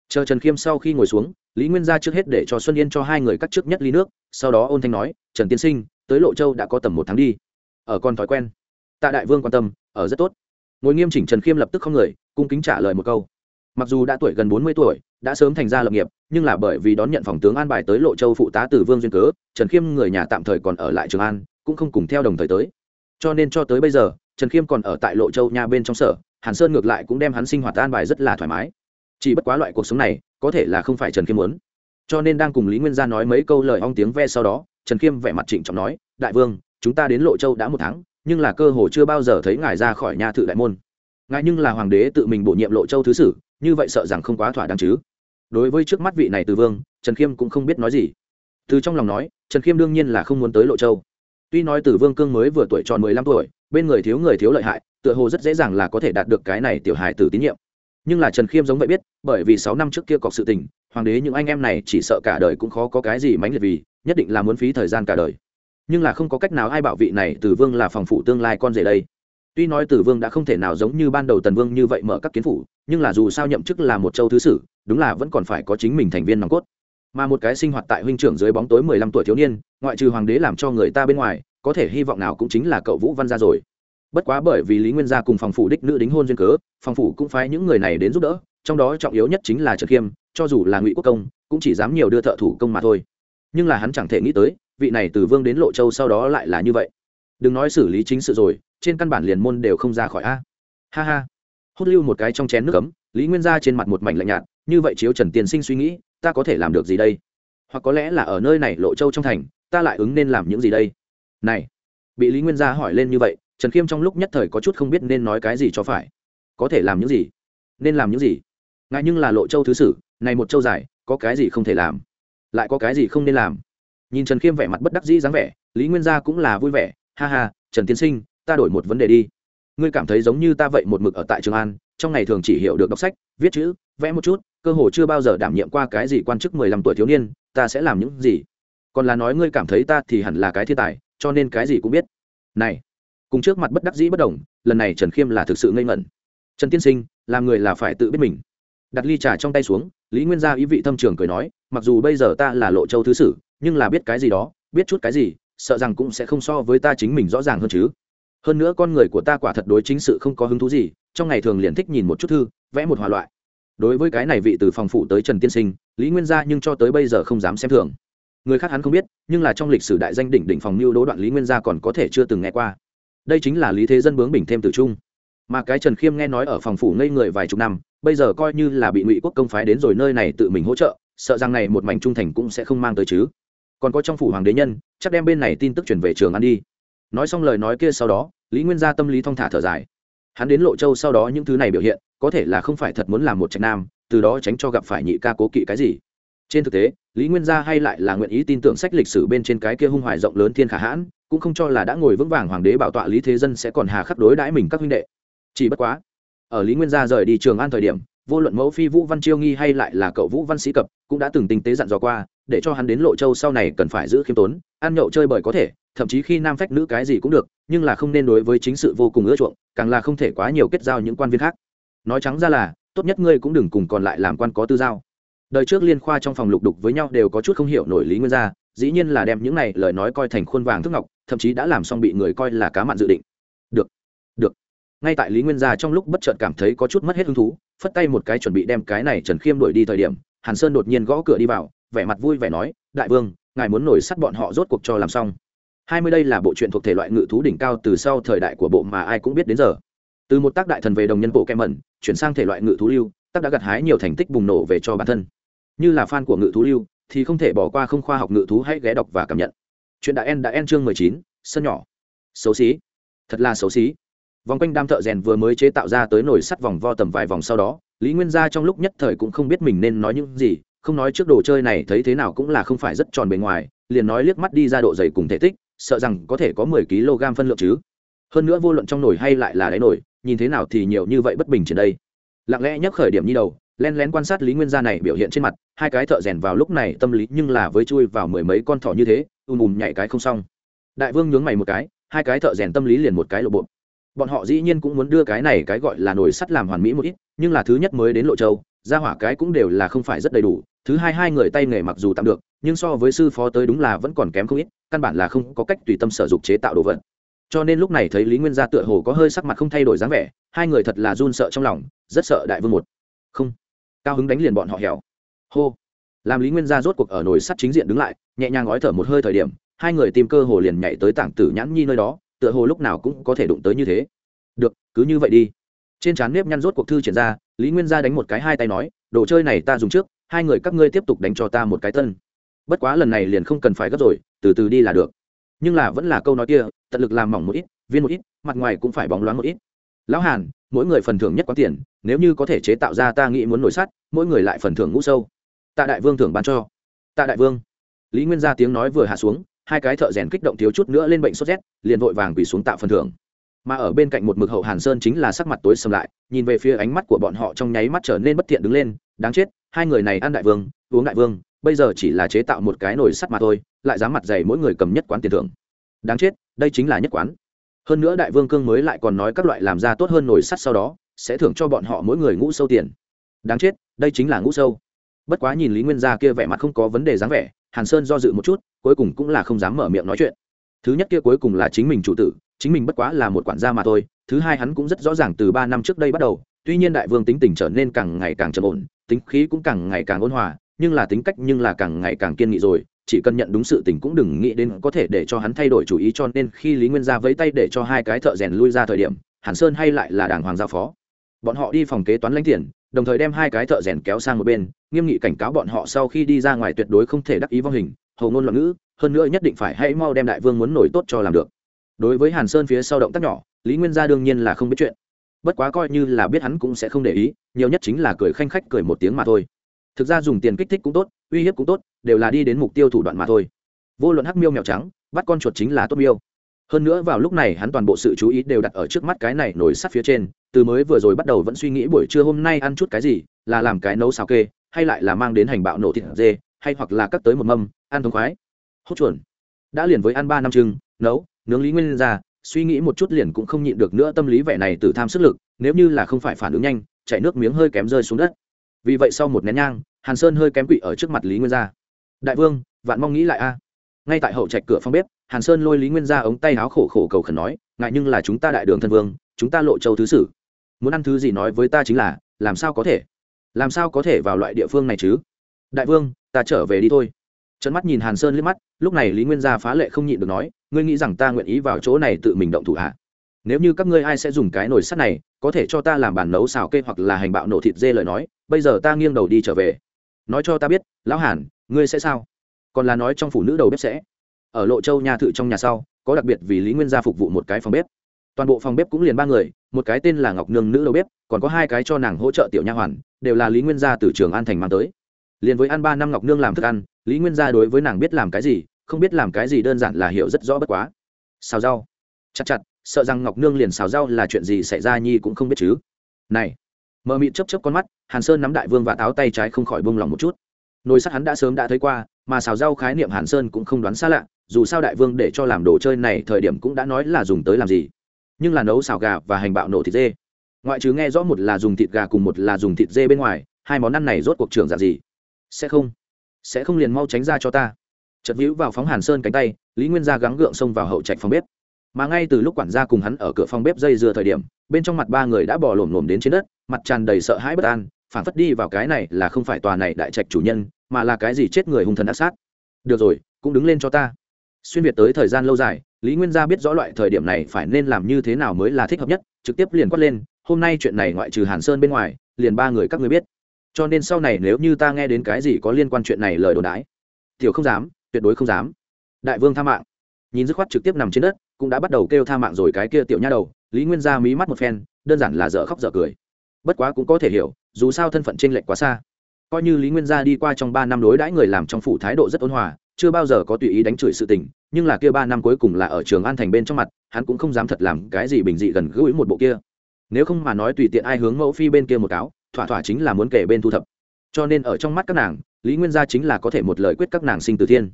Chờ trần khiêm sau khi ngồi xuống, lý nguyên gia trước hết để cho xuân yên cho hai người cắt trước nhất ly nước, sau đó ôn thanh nói, trần tiên sinh, tới lộ châu đã có tầm một tháng đi. Ở con thói quen. Tạ đại vương quan tâm, ở rất tốt. Ngồi nghiêm chỉnh trần khiêm lập tức không người, cung kính trả lời một câu. Mặc dù đã tuổi gần bốn mươi tuổi, đã sớm thành ra lập nghiệp, nhưng là bởi vì đón nhận phòng tướng an bài tới lộ châu phụ tá từ vương duyên cớ, trần khiêm người nhà tạm thời còn ở lại trường an, cũng không cùng theo đồng thời tới. Cho nên cho tới bây giờ, trần khiêm còn ở tại lộ châu nhà bên trong sở hàn sơn ngược lại cũng đem hắn sinh hoạt an bài rất là thoải mái. Chỉ bất quá loại cuộc sống này, có thể là không phải trần khiêm muốn. Cho nên đang cùng lý nguyên gia nói mấy câu lời ong tiếng ve sau đó, trần khiêm vẻ mặt trịnh trọng nói, đại vương, chúng ta đến lộ châu đã một tháng, nhưng là cơ hồ chưa bao giờ thấy ngài ra khỏi nhà thự đại môn. Ngài nhưng là hoàng đế tự mình bổ nhiệm lộ châu thứ sử, như vậy sợ rằng không quá thỏa đáng chứ. Đối với trước mắt vị này từ vương, trần khiêm cũng không biết nói gì. Từ trong lòng nói, trần khiêm đương nhiên là không muốn tới lộ châu. Tuy nói từ vương cương mới vừa tuổi tròn mười lăm tuổi bên người thiếu người thiếu lợi hại, tựa hồ rất dễ dàng là có thể đạt được cái này tiểu hài tử tín nhiệm. Nhưng là trần khiêm giống vậy biết, bởi vì sáu năm trước kia cọc sự tình, hoàng đế những anh em này chỉ sợ cả đời cũng khó có cái gì mãnh liệt vì, nhất định là muốn phí thời gian cả đời. Nhưng là không có cách nào ai bảo vị này tử vương là phòng phủ tương lai con rể đây. Tuy nói tử vương đã không thể nào giống như ban đầu tần vương như vậy mở các kiến phủ, nhưng là dù sao nhậm chức là một châu thứ sử, đúng là vẫn còn phải có chính mình thành viên nòng cốt. Mà một cái sinh hoạt tại huynh trưởng dưới bóng tối mười lăm tuổi thiếu niên, ngoại trừ hoàng đế làm cho người ta bên ngoài có thể hy vọng nào cũng chính là cậu vũ văn gia rồi. Bất quá bởi vì lý nguyên gia cùng phòng phủ đích nữ đính hôn duyên cớ, phòng phủ cũng phái những người này đến giúp đỡ, trong đó trọng yếu nhất chính là trợ khiêm, cho dù là ngụy quốc công, cũng chỉ dám nhiều đưa thợ thủ công mà thôi. Nhưng là hắn chẳng thể nghĩ tới, vị này từ vương đến lộ châu sau đó lại là như vậy. Đừng nói xử lý chính sự rồi, trên căn bản liền môn đều không ra khỏi a. Ha ha. Hốt lưu một cái trong chén nước cấm lý nguyên gia trên mặt một mảnh lạnh nhạt, như vậy chiếu trần tiên sinh suy nghĩ, ta có thể làm được gì đây? Hoặc có lẽ là ở nơi này lộ châu trong thành, ta lại ứng nên làm những gì đây? Này, bị lý nguyên gia hỏi lên như vậy, trần khiêm trong lúc nhất thời có chút không biết nên nói cái gì cho phải. Có thể làm những gì? Nên làm những gì? Ngại nhưng là lộ châu thứ sử, này một châu dài, có cái gì không thể làm? Lại có cái gì không nên làm? Nhìn trần khiêm vẻ mặt bất đắc dĩ dáng vẻ, lý nguyên gia cũng là vui vẻ, ha ha, trần tiên sinh, ta đổi một vấn đề đi. Ngươi cảm thấy giống như ta vậy một mực ở tại trường an, trong ngày thường chỉ hiểu được đọc sách, viết chữ, vẽ một chút, cơ hồ chưa bao giờ đảm nhiệm qua cái gì quan chức mười lăm tuổi thiếu niên, ta sẽ làm những gì? Còn là nói ngươi cảm thấy ta thì hẳn là cái thiên tài cho nên cái gì cũng biết. Này, cùng trước mặt bất đắc dĩ bất đồng, lần này trần khiêm là thực sự ngây ngẩn. Trần tiên sinh, làm người là phải tự biết mình. Đặt ly trà trong tay xuống, lý nguyên gia ý vị thâm trường cười nói, mặc dù bây giờ ta là lộ châu thứ sử, nhưng là biết cái gì đó, biết chút cái gì, sợ rằng cũng sẽ không so với ta chính mình rõ ràng hơn chứ. Hơn nữa con người của ta quả thật đối chính sự không có hứng thú gì, trong ngày thường liền thích nhìn một chút thư, vẽ một hòa loại. Đối với cái này vị từ phòng phụ tới trần tiên sinh, lý nguyên gia nhưng cho tới bây giờ không dám xem thường người khác hắn không biết, nhưng là trong lịch sử đại danh đỉnh đỉnh phòng mưu đố đoạn lý nguyên gia còn có thể chưa từng nghe qua. Đây chính là lý thế dân bướng bình thêm tử trung. Mà cái trần khiêm nghe nói ở phòng phủ ngây người vài chục năm, bây giờ coi như là bị ngụy quốc công phái đến rồi nơi này tự mình hỗ trợ, sợ rằng này một mảnh trung thành cũng sẽ không mang tới chứ. Còn có trong phủ hoàng đế nhân, chắc đem bên này tin tức chuyển về trường ăn đi. Nói xong lời nói kia sau đó, lý nguyên gia tâm lý thong thả thở dài. Hắn đến lộ châu sau đó những thứ này biểu hiện, có thể là không phải thật muốn làm một trạch nam, từ đó tránh cho gặp phải nhị ca cố kỵ cái gì trên thực tế, lý nguyên gia hay lại là nguyện ý tin tưởng sách lịch sử bên trên cái kia hung hoài rộng lớn thiên khả hãn, cũng không cho là đã ngồi vững vàng hoàng đế bảo tọa lý thế dân sẽ còn hà khắc đối đãi mình các huynh đệ. Chỉ bất quá, ở lý nguyên gia rời đi trường an thời điểm, vô luận mẫu phi vũ văn chiêu nghi hay lại là cậu vũ văn sĩ cập cũng đã từng tinh tế dặn dò qua, để cho hắn đến lộ châu sau này cần phải giữ khiêm tốn, ăn nhậu chơi bời có thể, thậm chí khi nam phách nữ cái gì cũng được, nhưng là không nên đối với chính sự vô cùng ưa chuộng, càng là không thể quá nhiều kết giao những quan viên khác. Nói trắng ra là, tốt nhất ngươi cũng đừng cùng còn lại làm quan có tư giao đời trước liên khoa trong phòng lục đục với nhau đều có chút không hiểu nổi lý nguyên gia, dĩ nhiên là đem những này lời nói coi thành khuôn vàng thức ngọc, thậm chí đã làm xong bị người coi là cá mặn dự định. Được được. Ngay tại lý nguyên gia trong lúc bất chợt cảm thấy có chút mất hết hứng thú, phất tay một cái chuẩn bị đem cái này trần khiêm đuổi đi thời điểm, hàn sơn đột nhiên gõ cửa đi vào, vẻ mặt vui vẻ nói, đại vương, ngài muốn nổi sắt bọn họ rốt cuộc cho làm xong. Hai mươi đây là bộ truyện thuộc thể loại ngự thú đỉnh cao từ sau thời đại của bộ mà ai cũng biết đến giờ. Từ một tác đại thần về đồng nhân bộ kem mẩn, chuyển sang thể loại ngự thú lưu tác đã gặt hái nhiều thành tích bùng nổ về cho bản thân. Như là fan của ngự thú lưu, thì không thể bỏ qua không khoa học ngự thú hãy ghé đọc và cảm nhận. Chuyện đã en đã en chương mười chín, sân nhỏ. Xấu xí. Thật là xấu xí. Vòng quanh đam thợ rèn vừa mới chế tạo ra tới nồi sắt vòng vo tầm vài vòng sau đó, lý nguyên gia trong lúc nhất thời cũng không biết mình nên nói những gì, không nói trước đồ chơi này thấy thế nào cũng là không phải rất tròn bề ngoài, liền nói liếc mắt đi ra độ dày cùng thể tích, sợ rằng có thể có mười kg phân lượng chứ. Hơn nữa vô luận trong nồi hay lại là đáy nồi, nhìn thế nào thì nhiều như vậy bất bình trên đây lặng lẽ nhắc khởi điểm như đầu, len lén quan sát lý nguyên gia này biểu hiện trên mặt, hai cái thợ rèn vào lúc này tâm lý nhưng là với chui vào mười mấy con thỏ như thế ùm ùm nhảy cái không xong. Đại vương nhướng mày một cái, hai cái thợ rèn tâm lý liền một cái lộ bộ. Bọn họ dĩ nhiên cũng muốn đưa cái này cái gọi là nồi sắt làm hoàn mỹ một ít, nhưng là thứ nhất mới đến lộ châu ra hỏa cái cũng đều là không phải rất đầy đủ, thứ hai hai người tay nghề mặc dù tạm được, nhưng so với sư phó tới đúng là vẫn còn kém không ít, căn bản là không có cách tùy tâm sở dục chế tạo đồ vật cho nên lúc này thấy lý nguyên gia tựa hồ có hơi sắc mặt không thay đổi dáng vẻ, hai người thật là run sợ trong lòng, rất sợ đại vương một. Không. Cao hứng đánh liền bọn họ hẻo. Hô. Làm lý nguyên gia rốt cuộc ở nồi sắt chính diện đứng lại, nhẹ nhàng gói thở một hơi thời điểm, hai người tìm cơ hồ liền nhảy tới tảng tử nhãn nhi nơi đó, tựa hồ lúc nào cũng có thể đụng tới như thế. Được, cứ như vậy đi. Trên trán nếp nhăn rốt cuộc thư triển ra, lý nguyên gia đánh một cái hai tay nói, đồ chơi này ta dùng trước, hai người các ngươi tiếp tục đánh cho ta một cái tân. Bất quá lần này liền không cần phải gấp rồi, từ từ đi là được nhưng là vẫn là câu nói kia, tận lực làm mỏng một ít, viên một ít, mặt ngoài cũng phải bóng loáng một ít. Lão hàn, mỗi người phần thưởng nhất quán tiền, nếu như có thể chế tạo ra ta nghĩ muốn nổi sắt, mỗi người lại phần thưởng ngũ sâu. Tạ đại vương thưởng ban cho. Tạ đại vương. Lý nguyên gia tiếng nói vừa hạ xuống, hai cái thợ rèn kích động thiếu chút nữa lên bệnh sốt rét, liền vội vàng quỳ xuống tạo phần thưởng. Mà ở bên cạnh một mực hậu hàn sơn chính là sắc mặt tối sầm lại, nhìn về phía ánh mắt của bọn họ trong nháy mắt trở nên bất thiện đứng lên, đáng chết, hai người này ăn đại vương, uống đại vương bây giờ chỉ là chế tạo một cái nồi sắt mà thôi, lại dám mặt dày mỗi người cầm nhất quán tiền thưởng. Đáng chết, đây chính là nhất quán. Hơn nữa đại vương cương mới lại còn nói các loại làm ra tốt hơn nồi sắt sau đó, sẽ thưởng cho bọn họ mỗi người ngũ sâu tiền. Đáng chết, đây chính là ngũ sâu. Bất quá nhìn lý nguyên gia kia vẻ mặt không có vấn đề dáng vẻ, hàn sơn do dự một chút, cuối cùng cũng là không dám mở miệng nói chuyện. Thứ nhất kia cuối cùng là chính mình chủ tử, chính mình bất quá là một quản gia mà thôi, thứ hai hắn cũng rất rõ ràng từ ba năm trước đây bắt đầu, tuy nhiên đại vương tính tình trở nên càng ngày càng trầm ổn, tính khí cũng càng ngày càng ôn hòa nhưng là tính cách nhưng là càng ngày càng kiên nghị rồi, chỉ cần nhận đúng sự tình cũng đừng nghĩ đến có thể để cho hắn thay đổi chủ ý cho nên khi lý nguyên gia vẫy tay để cho hai cái thợ rèn lui ra thời điểm, hàn sơn hay lại là đàng hoàng giao phó. Bọn họ đi phòng kế toán lãnh tiền, đồng thời đem hai cái thợ rèn kéo sang một bên, nghiêm nghị cảnh cáo bọn họ sau khi đi ra ngoài tuyệt đối không thể đắc ý vong hình, hầu ngôn loạn ngữ, hơn nữa nhất định phải hãy mau đem đại vương muốn nổi tốt cho làm được. Đối với hàn sơn phía sau động tác nhỏ, lý nguyên gia đương nhiên là không biết chuyện. Bất quá coi như là biết hắn cũng sẽ không để ý, nhiều nhất chính là cười khanh khách cười một tiếng mà thôi thực ra dùng tiền kích thích cũng tốt, uy hiếp cũng tốt, đều là đi đến mục tiêu thủ đoạn mà thôi. Vô luận hắc miêu mèo trắng, bắt con chuột chính là tốt miêu. Hơn nữa vào lúc này hắn toàn bộ sự chú ý đều đặt ở trước mắt cái này nổi sắt phía trên, từ mới vừa rồi bắt đầu vẫn suy nghĩ buổi trưa hôm nay ăn chút cái gì, là làm cái nấu xào kê, hay lại là mang đến hành bạo nổ thịt dê, hay hoặc là cắt tới một mâm, ăn thống khoái. Hốt chuẩn đã liền với ăn ba năm trưng, nấu, nướng lý nguyên ra, suy nghĩ một chút liền cũng không nhịn được nữa tâm lý vẻ này từ tham sức lực, nếu như là không phải phản ứng nhanh chạy nước miếng hơi kém rơi xuống đất. Vì vậy sau một nén nhang hàn sơn hơi kém quỵ ở trước mặt lý nguyên gia. Đại vương, vạn mong nghĩ lại a. Ngay tại hậu trạch cửa phòng bếp, hàn sơn lôi lý nguyên gia ống tay áo khổ khổ cầu khẩn nói, ngại nhưng là chúng ta đại đường thân vương, chúng ta lộ châu thứ sử. Muốn ăn thứ gì nói với ta chính là, làm sao có thể? Làm sao có thể vào loại địa phương này chứ? Đại vương, ta trở về đi thôi. Trận mắt nhìn hàn sơn liếc mắt, lúc này lý nguyên gia phá lệ không nhịn được nói, ngươi nghĩ rằng ta nguyện ý vào chỗ này tự mình động thủ hạ nếu như các ngươi ai sẽ dùng cái nồi sắt này, có thể cho ta làm bàn nấu xào kê hoặc là hành bạo nổ thịt dê lời nói, bây giờ ta nghiêng đầu đi trở về nói cho ta biết, lão hàn, ngươi sẽ sao? Còn là nói trong phụ nữ đầu bếp sẽ. Ở lộ châu nhà thự trong nhà sau, có đặc biệt vì lý nguyên gia phục vụ một cái phòng bếp. Toàn bộ phòng bếp cũng liền ba người, một cái tên là ngọc nương nữ đầu bếp, còn có hai cái cho nàng hỗ trợ tiểu nha hoàn, đều là lý nguyên gia từ trường an thành mang tới. Liền với ăn ba năm ngọc nương làm thức ăn, lý nguyên gia đối với nàng biết làm cái gì, không biết làm cái gì đơn giản là hiểu rất rõ bất quá. Xào rau. Chặt chặt, sợ rằng ngọc nương liền xào rau là chuyện gì xảy ra nhi cũng không biết chứ. Này mờ mịt chấp chấp con mắt, hàn sơn nắm đại vương và táo tay trái không khỏi bông lòng một chút. Nồi sắt hắn đã sớm đã thấy qua, mà xào rau khái niệm hàn sơn cũng không đoán xa lạ, dù sao đại vương để cho làm đồ chơi này thời điểm cũng đã nói là dùng tới làm gì. Nhưng là nấu xào gà và hành bạo nổ thịt dê. Ngoại trừ nghe rõ một là dùng thịt gà cùng một là dùng thịt dê bên ngoài, hai món ăn này rốt cuộc trường giả gì? Sẽ không. Sẽ không liền mau tránh ra cho ta. Chật vĩu vào phóng hàn sơn cánh tay, lý nguyên gia gắng gượng xông vào hậu trạch phòng bếp mà ngay từ lúc quản gia cùng hắn ở cửa phòng bếp dây dưa thời điểm, bên trong mặt ba người đã bỏ lổm lổm đến trên đất, mặt tràn đầy sợ hãi bất an phản phất đi vào cái này là không phải tòa này đại trạch chủ nhân, mà là cái gì chết người hung thần ác sát. Được rồi, cũng đứng lên cho ta. Xuyên việt tới thời gian lâu dài, lý nguyên gia biết rõ loại thời điểm này phải nên làm như thế nào mới là thích hợp nhất, trực tiếp liền quát lên, hôm nay chuyện này ngoại trừ hàn sơn bên ngoài, liền ba người các ngươi biết. Cho nên sau này nếu như ta nghe đến cái gì có liên quan chuyện này lời đồn đái tiểu không dám, tuyệt đối không dám. Đại vương tha mạng. Nhìn dứt khoát trực tiếp nằm trên đất cũng đã bắt đầu kêu tha mạng rồi cái kia tiểu nha đầu, lý nguyên gia mí mắt một phen, đơn giản là dở khóc dở cười. Bất quá cũng có thể hiểu, dù sao thân phận t r ê n lệch quá xa. Coi như lý nguyên gia đi qua trong ba năm đối đãi người làm trong phủ thái độ rất ôn hòa, chưa bao giờ có tùy ý đánh chửi sự tình, nhưng là kia ba năm cuối cùng là ở trường an thành bên trong mặt, hắn cũng không dám thật làm cái gì bình dị gần gũi một bộ kia. Nếu không mà nói tùy tiện ai hướng mẫu phi bên kia một cáo, thỏa thỏa chính là muốn kể bên thu thập. Cho nên ở trong mắt các nàng, lý nguyên gia chính là có thể một lời quyết các nàng sinh từ thiên.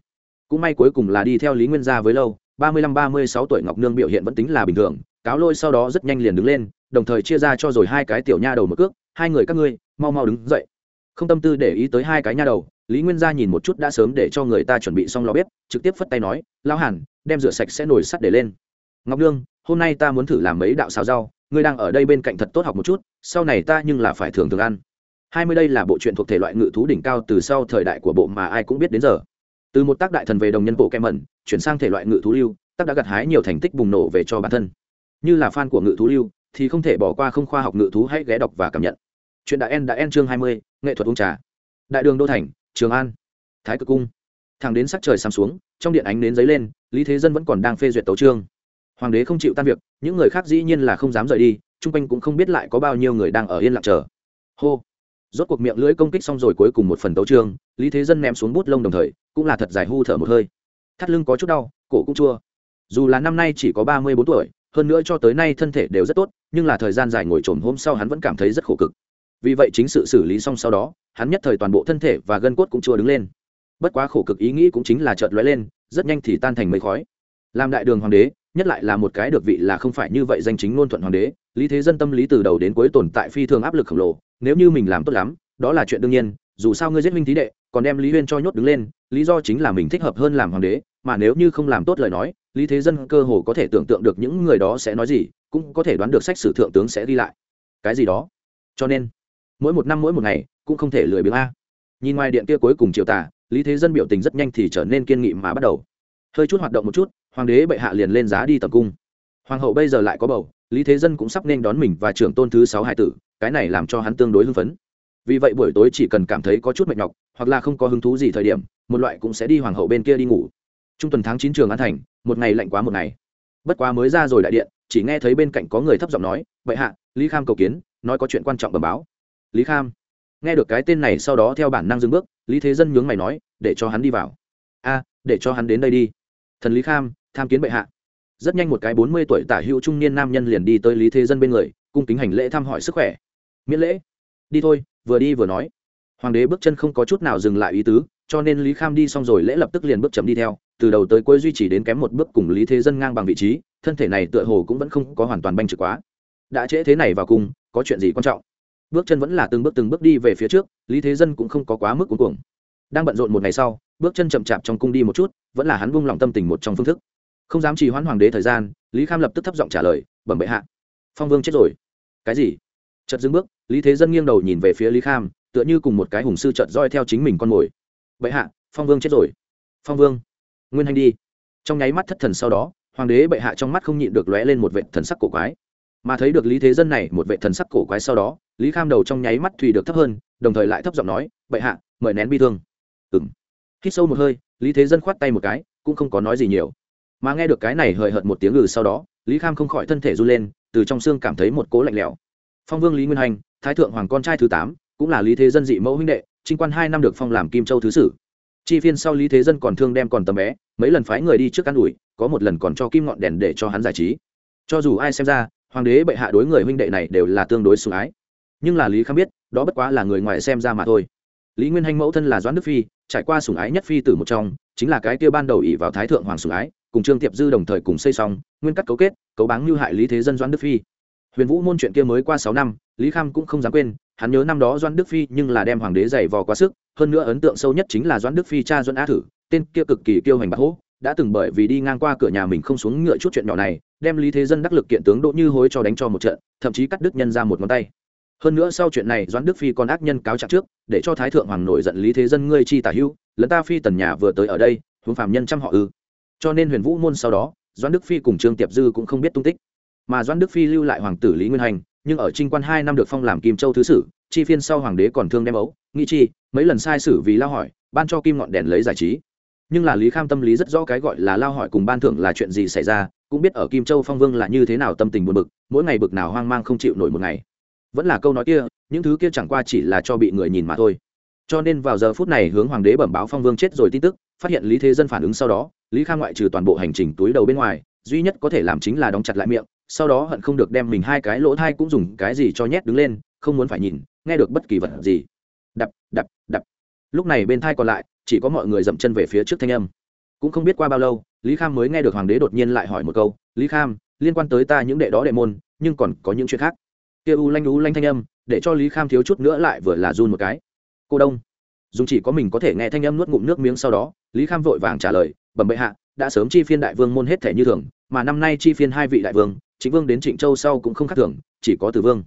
Cũng may cuối cùng là đi theo lý nguyên gia với lâu ba mươi lăm, ba mươi sáu tuổi ngọc nương biểu hiện vẫn tính là bình thường, cáo lôi sau đó rất nhanh liền đứng lên, đồng thời chia ra cho rồi hai cái tiểu nha đầu một cước, hai người các ngươi, mau mau đứng dậy. Không tâm tư để ý tới hai cái nha đầu, lý nguyên gia nhìn một chút đã sớm để cho người ta chuẩn bị xong lò bếp, trực tiếp phất tay nói lao hẳn đem rửa sạch sẽ nổi sắt để lên. Ngọc nương, hôm nay ta muốn thử làm mấy đạo xào rau, ngươi đang ở đây bên cạnh thật tốt học một chút, sau này ta nhưng là phải thường thường ăn. Hai mươi đây là bộ truyện thuộc thể loại ngự thú đỉnh cao từ sau thời đại của bộ mà ai cũng biết đến giờ. Từ một tác đại thần về đồng nhân bộ kem mẩn chuyển sang thể loại ngự thú lưu, tác đã gặt hái nhiều thành tích bùng nổ về cho bản thân. Như là fan của ngự thú lưu, thì không thể bỏ qua không khoa học ngự thú hãy ghé đọc và cảm nhận. Chuyện đã en đã en chương hai mươi, nghệ thuật uống trà. Đại đường đô thành, trường an. Thái cực cung. Thằng đến sắc trời sáng xuống, trong điện ánh đến giấy lên, lý thế dân vẫn còn đang phê duyệt tấu trương hoàng đế không chịu tan việc, những người khác dĩ nhiên là không dám rời đi, chung quanh cũng không biết lại có bao nhiêu người đang ở yên lặng chờ. Hô. Rốt cuộc miệng lưỡi công kích xong rồi cuối cùng một phần tấu trương lý thế dân ném xuống bút lông đồng thời, cũng là thật dài hu thở một hơi thắt lưng có chút đau, cổ cũng chua. Dù là năm nay chỉ có ba mươi bốn tuổi, hơn nữa cho tới nay thân thể đều rất tốt, nhưng là thời gian dài ngồi trồm hôm sau hắn vẫn cảm thấy rất khổ cực. Vì vậy chính sự xử lý xong sau đó, hắn nhất thời toàn bộ thân thể và gân cốt cũng chua đứng lên. Bất quá khổ cực ý nghĩ cũng chính là chợt lóe lên, rất nhanh thì tan thành mây khói. Làm đại đường hoàng đế, nhất lại là một cái được vị là không phải như vậy danh chính ngôn thuận hoàng đế, lý thế dân tâm lý từ đầu đến cuối tồn tại phi thường áp lực khổng lồ, nếu như mình làm tốt lắm, đó là chuyện đương nhiên dù sao ngươi giết minh thí đệ, còn đem lý huyên cho nhốt đứng lên, lý do chính là mình thích hợp hơn làm hoàng đế, mà nếu như không làm tốt lời nói, lý thế dân cơ hồ có thể tưởng tượng được những người đó sẽ nói gì, cũng có thể đoán được sách sử thượng tướng sẽ ghi lại. Cái gì đó? Cho nên, mỗi một năm mỗi một ngày, cũng không thể lười biếng a. Nhìn ngoài điện kia cuối cùng triều tả lý thế dân biểu tình rất nhanh thì trở nên kiên nghị mà bắt đầu. Hơi chút hoạt động một chút, hoàng đế bệ hạ liền lên giá đi tập cung. Hoàng hậu bây giờ lại có bầu, lý thế dân cũng sắp nên đón mình và trưởng tôn thứ sáu hải tử, cái này làm cho hắn tương đối hưng phấn vì vậy buổi tối chỉ cần cảm thấy có chút mệt nhọc, hoặc là không có hứng thú gì thời điểm, một loại cũng sẽ đi hoàng hậu bên kia đi ngủ. Trung tuần tháng chín trường an thành, một ngày lạnh quá một ngày. Bất quá mới ra rồi đại điện, chỉ nghe thấy bên cạnh có người thấp giọng nói, vậy hạ, lý kham cầu kiến, nói có chuyện quan trọng bẩm báo. Lý kham? Nghe được cái tên này sau đó theo bản năng dừng bước, lý thế dân nhướng mày nói, để cho hắn đi vào. A, để cho hắn đến đây đi. Thần lý kham, tham kiến bệ hạ. Rất nhanh một cái bốn mươi tuổi tả hữu trung niên nam nhân liền đi tới lý thế dân bên người, cung kính hành lễ thăm hỏi sức khỏe. Miễn lễ đi thôi, vừa đi vừa nói. Hoàng đế bước chân không có chút nào dừng lại ý tứ, cho nên lý kham đi xong rồi lễ lập tức liền bước chậm đi theo, từ đầu tới cuối duy trì đến kém một bước cùng lý thế dân ngang bằng vị trí, thân thể này tựa hồ cũng vẫn không có hoàn toàn banh trực quá. Đã trễ thế này vào cùng, có chuyện gì quan trọng? Bước chân vẫn là từng bước từng bước đi về phía trước, lý thế dân cũng không có quá mức cuống cuồng. Đang bận rộn một ngày sau, bước chân chậm chạp trong cung đi một chút, vẫn là hắn buông lòng tâm tình một trong phương thức. Không dám trì hoãn hoàng đế thời gian, lý kham lập tức thấp giọng trả lời, bẩm bệ hạ. Phong vương chết rồi. Cái gì? Chật dưng bước lý thế dân nghiêng đầu nhìn về phía lý kham, tựa như cùng một cái hùng sư chợt roi theo chính mình con mồi. Bệ hạ, phong vương chết rồi. Phong vương, nguyên hành đi. Trong nháy mắt thất thần sau đó, hoàng đế bệ hạ trong mắt không nhịn được lóe lên một vệ thần sắc cổ quái. Mà thấy được lý thế dân này một vệ thần sắc cổ quái sau đó, lý kham đầu trong nháy mắt thùy được thấp hơn, đồng thời lại thấp giọng nói, bệ hạ, mời nén bi thương. Ừng hít sâu một hơi, lý thế dân khoát tay một cái, cũng không có nói gì nhiều. Mà nghe được cái này hời hợt một tiếng ngừ sau đó, lý kham không khỏi thân thể run lên, từ trong xương cảm thấy một cố lạnh lẽo. Phong vương lý nguyên hành thái thượng hoàng con trai thứ tám, cũng là lý thế dân dị mẫu huynh đệ trinh quan hai năm được phong làm kim châu thứ sử. Chi phiên sau lý thế dân còn thương đem còn tầm bé, mấy lần phái người đi trước căn ủi, có một lần còn cho kim ngọn đèn để cho hắn giải trí. Cho dù ai xem ra, hoàng đế bệ hạ đối người huynh đệ này đều là tương đối sủng ái. Nhưng là lý Khang biết, đó bất quá là người ngoài xem ra mà thôi. Lý nguyên hanh mẫu thân là doãn đức phi, trải qua sủng ái nhất phi từ một trong, chính là cái kia ban đầu ỷ vào thái thượng hoàng sủng ái, cùng trương tiệp dư đồng thời cùng xây xong, nguyên cắt cấu kết, cấu báng như hại lý thế dân doãn đức phi huyền vũ môn chuyện kia mới qua sáu năm, lý kham cũng không dám quên, hắn nhớ năm đó doãn đức phi nhưng là đem hoàng đế giày vò quá sức, hơn nữa ấn tượng sâu nhất chính là doãn đức phi cha doãn á thử, tên kia cực kỳ kiêu hành bạc hố, đã từng bởi vì đi ngang qua cửa nhà mình không xuống ngựa chút chuyện nhỏ này, đem lý thế dân đắc lực kiện tướng đỗ như hối cho đánh cho một trận, thậm chí cắt đứt nhân ra một ngón tay. Hơn nữa sau chuyện này doãn đức phi còn ác nhân cáo trạng trước, để cho thái thượng hoàng nổi giận lý thế dân ngươi chi tả hữu lẫn ta phi tần nhà vừa tới ở đây hướng phạm nhân chăm họ ư. Cho nên huyền vũ môn sau đó, doãn đức phi cùng trương tiệp dư cũng không biết tung tích mà doãn đức phi lưu lại hoàng tử lý nguyên hành, nhưng ở trinh quan hai năm được phong làm kim châu thứ sử, chi phiên sau hoàng đế còn thương đem ấu nghĩ chi, mấy lần sai sử vì lao hỏi, ban cho kim ngọn đèn lấy giải trí. Nhưng là lý kham tâm lý rất rõ cái gọi là lao hỏi cùng ban thưởng là chuyện gì xảy ra, cũng biết ở kim châu phong vương là như thế nào tâm tình buồn bực, mỗi ngày bực nào hoang mang không chịu nổi một ngày. Vẫn là câu nói kia, những thứ kia chẳng qua chỉ là cho bị người nhìn mà thôi. Cho nên vào giờ phút này hướng hoàng đế bẩm báo phong vương chết rồi tin tức, phát hiện lý thế dân phản ứng sau đó, lý kham ngoại trừ toàn bộ hành trình túi đầu bên ngoài, duy nhất có thể làm chính là đóng chặt lại miệng sau đó hận không được đem mình hai cái lỗ thai cũng dùng cái gì cho nhét đứng lên, không muốn phải nhìn, nghe được bất kỳ vật gì. Đập đập đập. Lúc này bên thai còn lại, chỉ có mọi người dậm chân về phía trước thanh âm. Cũng không biết qua bao lâu, lý kham mới nghe được hoàng đế đột nhiên lại hỏi một câu, lý kham, liên quan tới ta những đệ đó đệ môn, nhưng còn có những chuyện khác? Kia u lanh u lanh thanh âm, để cho lý kham thiếu chút nữa lại vừa là run một cái. Cô đông. Dùng chỉ có mình có thể nghe thanh âm nuốt ngụm nước miếng sau đó, lý kham vội vàng trả lời, bẩm bệ hạ, đã sớm chi phiên đại vương môn hết thể như thường, mà năm nay chi phiên hai vị đại vương chính vương đến trịnh châu sau cũng không khác thường, chỉ có từ vương.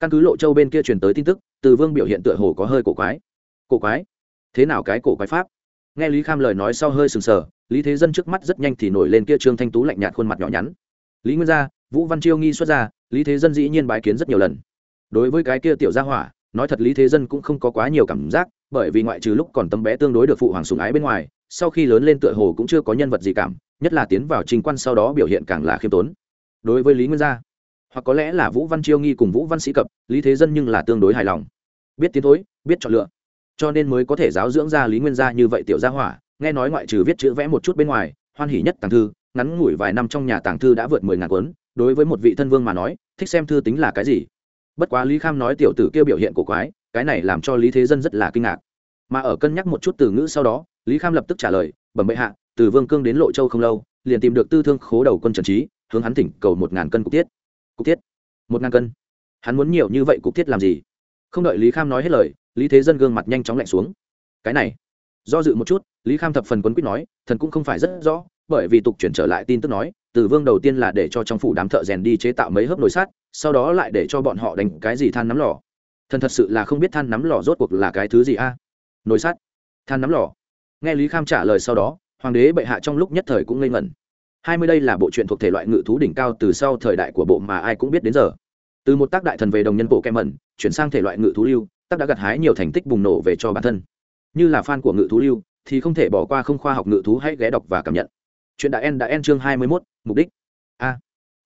Căn cứ lộ châu bên kia truyền tới tin tức, từ vương biểu hiện tựa hồ có hơi cổ quái. Cổ quái? Thế nào cái cổ quái pháp? Nghe lý kham lời nói sau hơi sừng sờ, lý thế dân trước mắt rất nhanh thì nổi lên kia trương thanh tú lạnh nhạt khuôn mặt nhỏ nhắn. Lý nguyên gia, vũ văn chiêu nghi xuất ra, lý thế dân dĩ nhiên bái kiến rất nhiều lần. Đối với cái kia tiểu gia hỏa, nói thật lý thế dân cũng không có quá nhiều cảm giác, bởi vì ngoại trừ lúc còn tâm bé tương đối được phụ hoàng sùng ái bên ngoài, sau khi lớn lên tựa hồ cũng chưa có nhân vật gì cảm, nhất là tiến vào trình quan sau đó biểu hiện càng là khiêm tốn đối với lý nguyên gia. Hoặc có lẽ là vũ văn chiêu nghi cùng vũ văn sĩ cập, lý thế dân nhưng là tương đối hài lòng. Biết tiến thối, biết chọn lựa. Cho nên mới có thể giáo dưỡng ra lý nguyên gia như vậy tiểu gia hỏa, nghe nói ngoại trừ viết chữ vẽ một chút bên ngoài, hoan hỉ nhất tàng thư, ngắn ngủi vài năm trong nhà tàng thư đã vượt mười ngàn cuốn, đối với một vị thân vương mà nói, thích xem thư tính là cái gì? Bất quá lý kham nói tiểu tử kêu biểu hiện của quái, cái này làm cho lý thế dân rất là kinh ngạc. Mà ở cân nhắc một chút từ ngữ sau đó, lý kham lập tức trả lời, bẩm bệ hạ, từ vương cương đến lộ châu không lâu, liền tìm được tư thương khố đầu quân trần trí hướng hắn thỉnh cầu một ngàn cân cục tiết cục tiết một ngàn cân? Hắn muốn nhiều như vậy cục tiết làm gì? Không đợi lý kham nói hết lời, lý thế dân gương mặt nhanh chóng lạnh xuống. Cái này, do dự một chút, lý kham thập phần quấn quýt nói, thần cũng không phải rất rõ, bởi vì tục chuyển trở lại tin tức nói, từ vương đầu tiên là để cho trong phủ đám thợ rèn đi chế tạo mấy hớp nồi sắt, sau đó lại để cho bọn họ đánh cái gì than nắm lò. Thần thật sự là không biết than nắm lò rốt cuộc là cái thứ gì a? À? nồi sắt? Than nắm lò? Nghe lý kham trả lời sau đó, hoàng đế bệ hạ trong lúc nhất thời cũng ngây ngẩn hai mươi đây là bộ truyện thuộc thể loại ngự thú đỉnh cao từ sau thời đại của bộ mà ai cũng biết đến giờ. Từ một tác đại thần về đồng nhân bộ kem mẩn chuyển sang thể loại ngự thú lưu tác đã gặt hái nhiều thành tích bùng nổ về cho bản thân. Như là fan của ngự thú lưu thì không thể bỏ qua không khoa học ngự thú hãy ghé đọc và cảm nhận. Chuyện đã en đã en chương hai mươi 21, mục đích. A.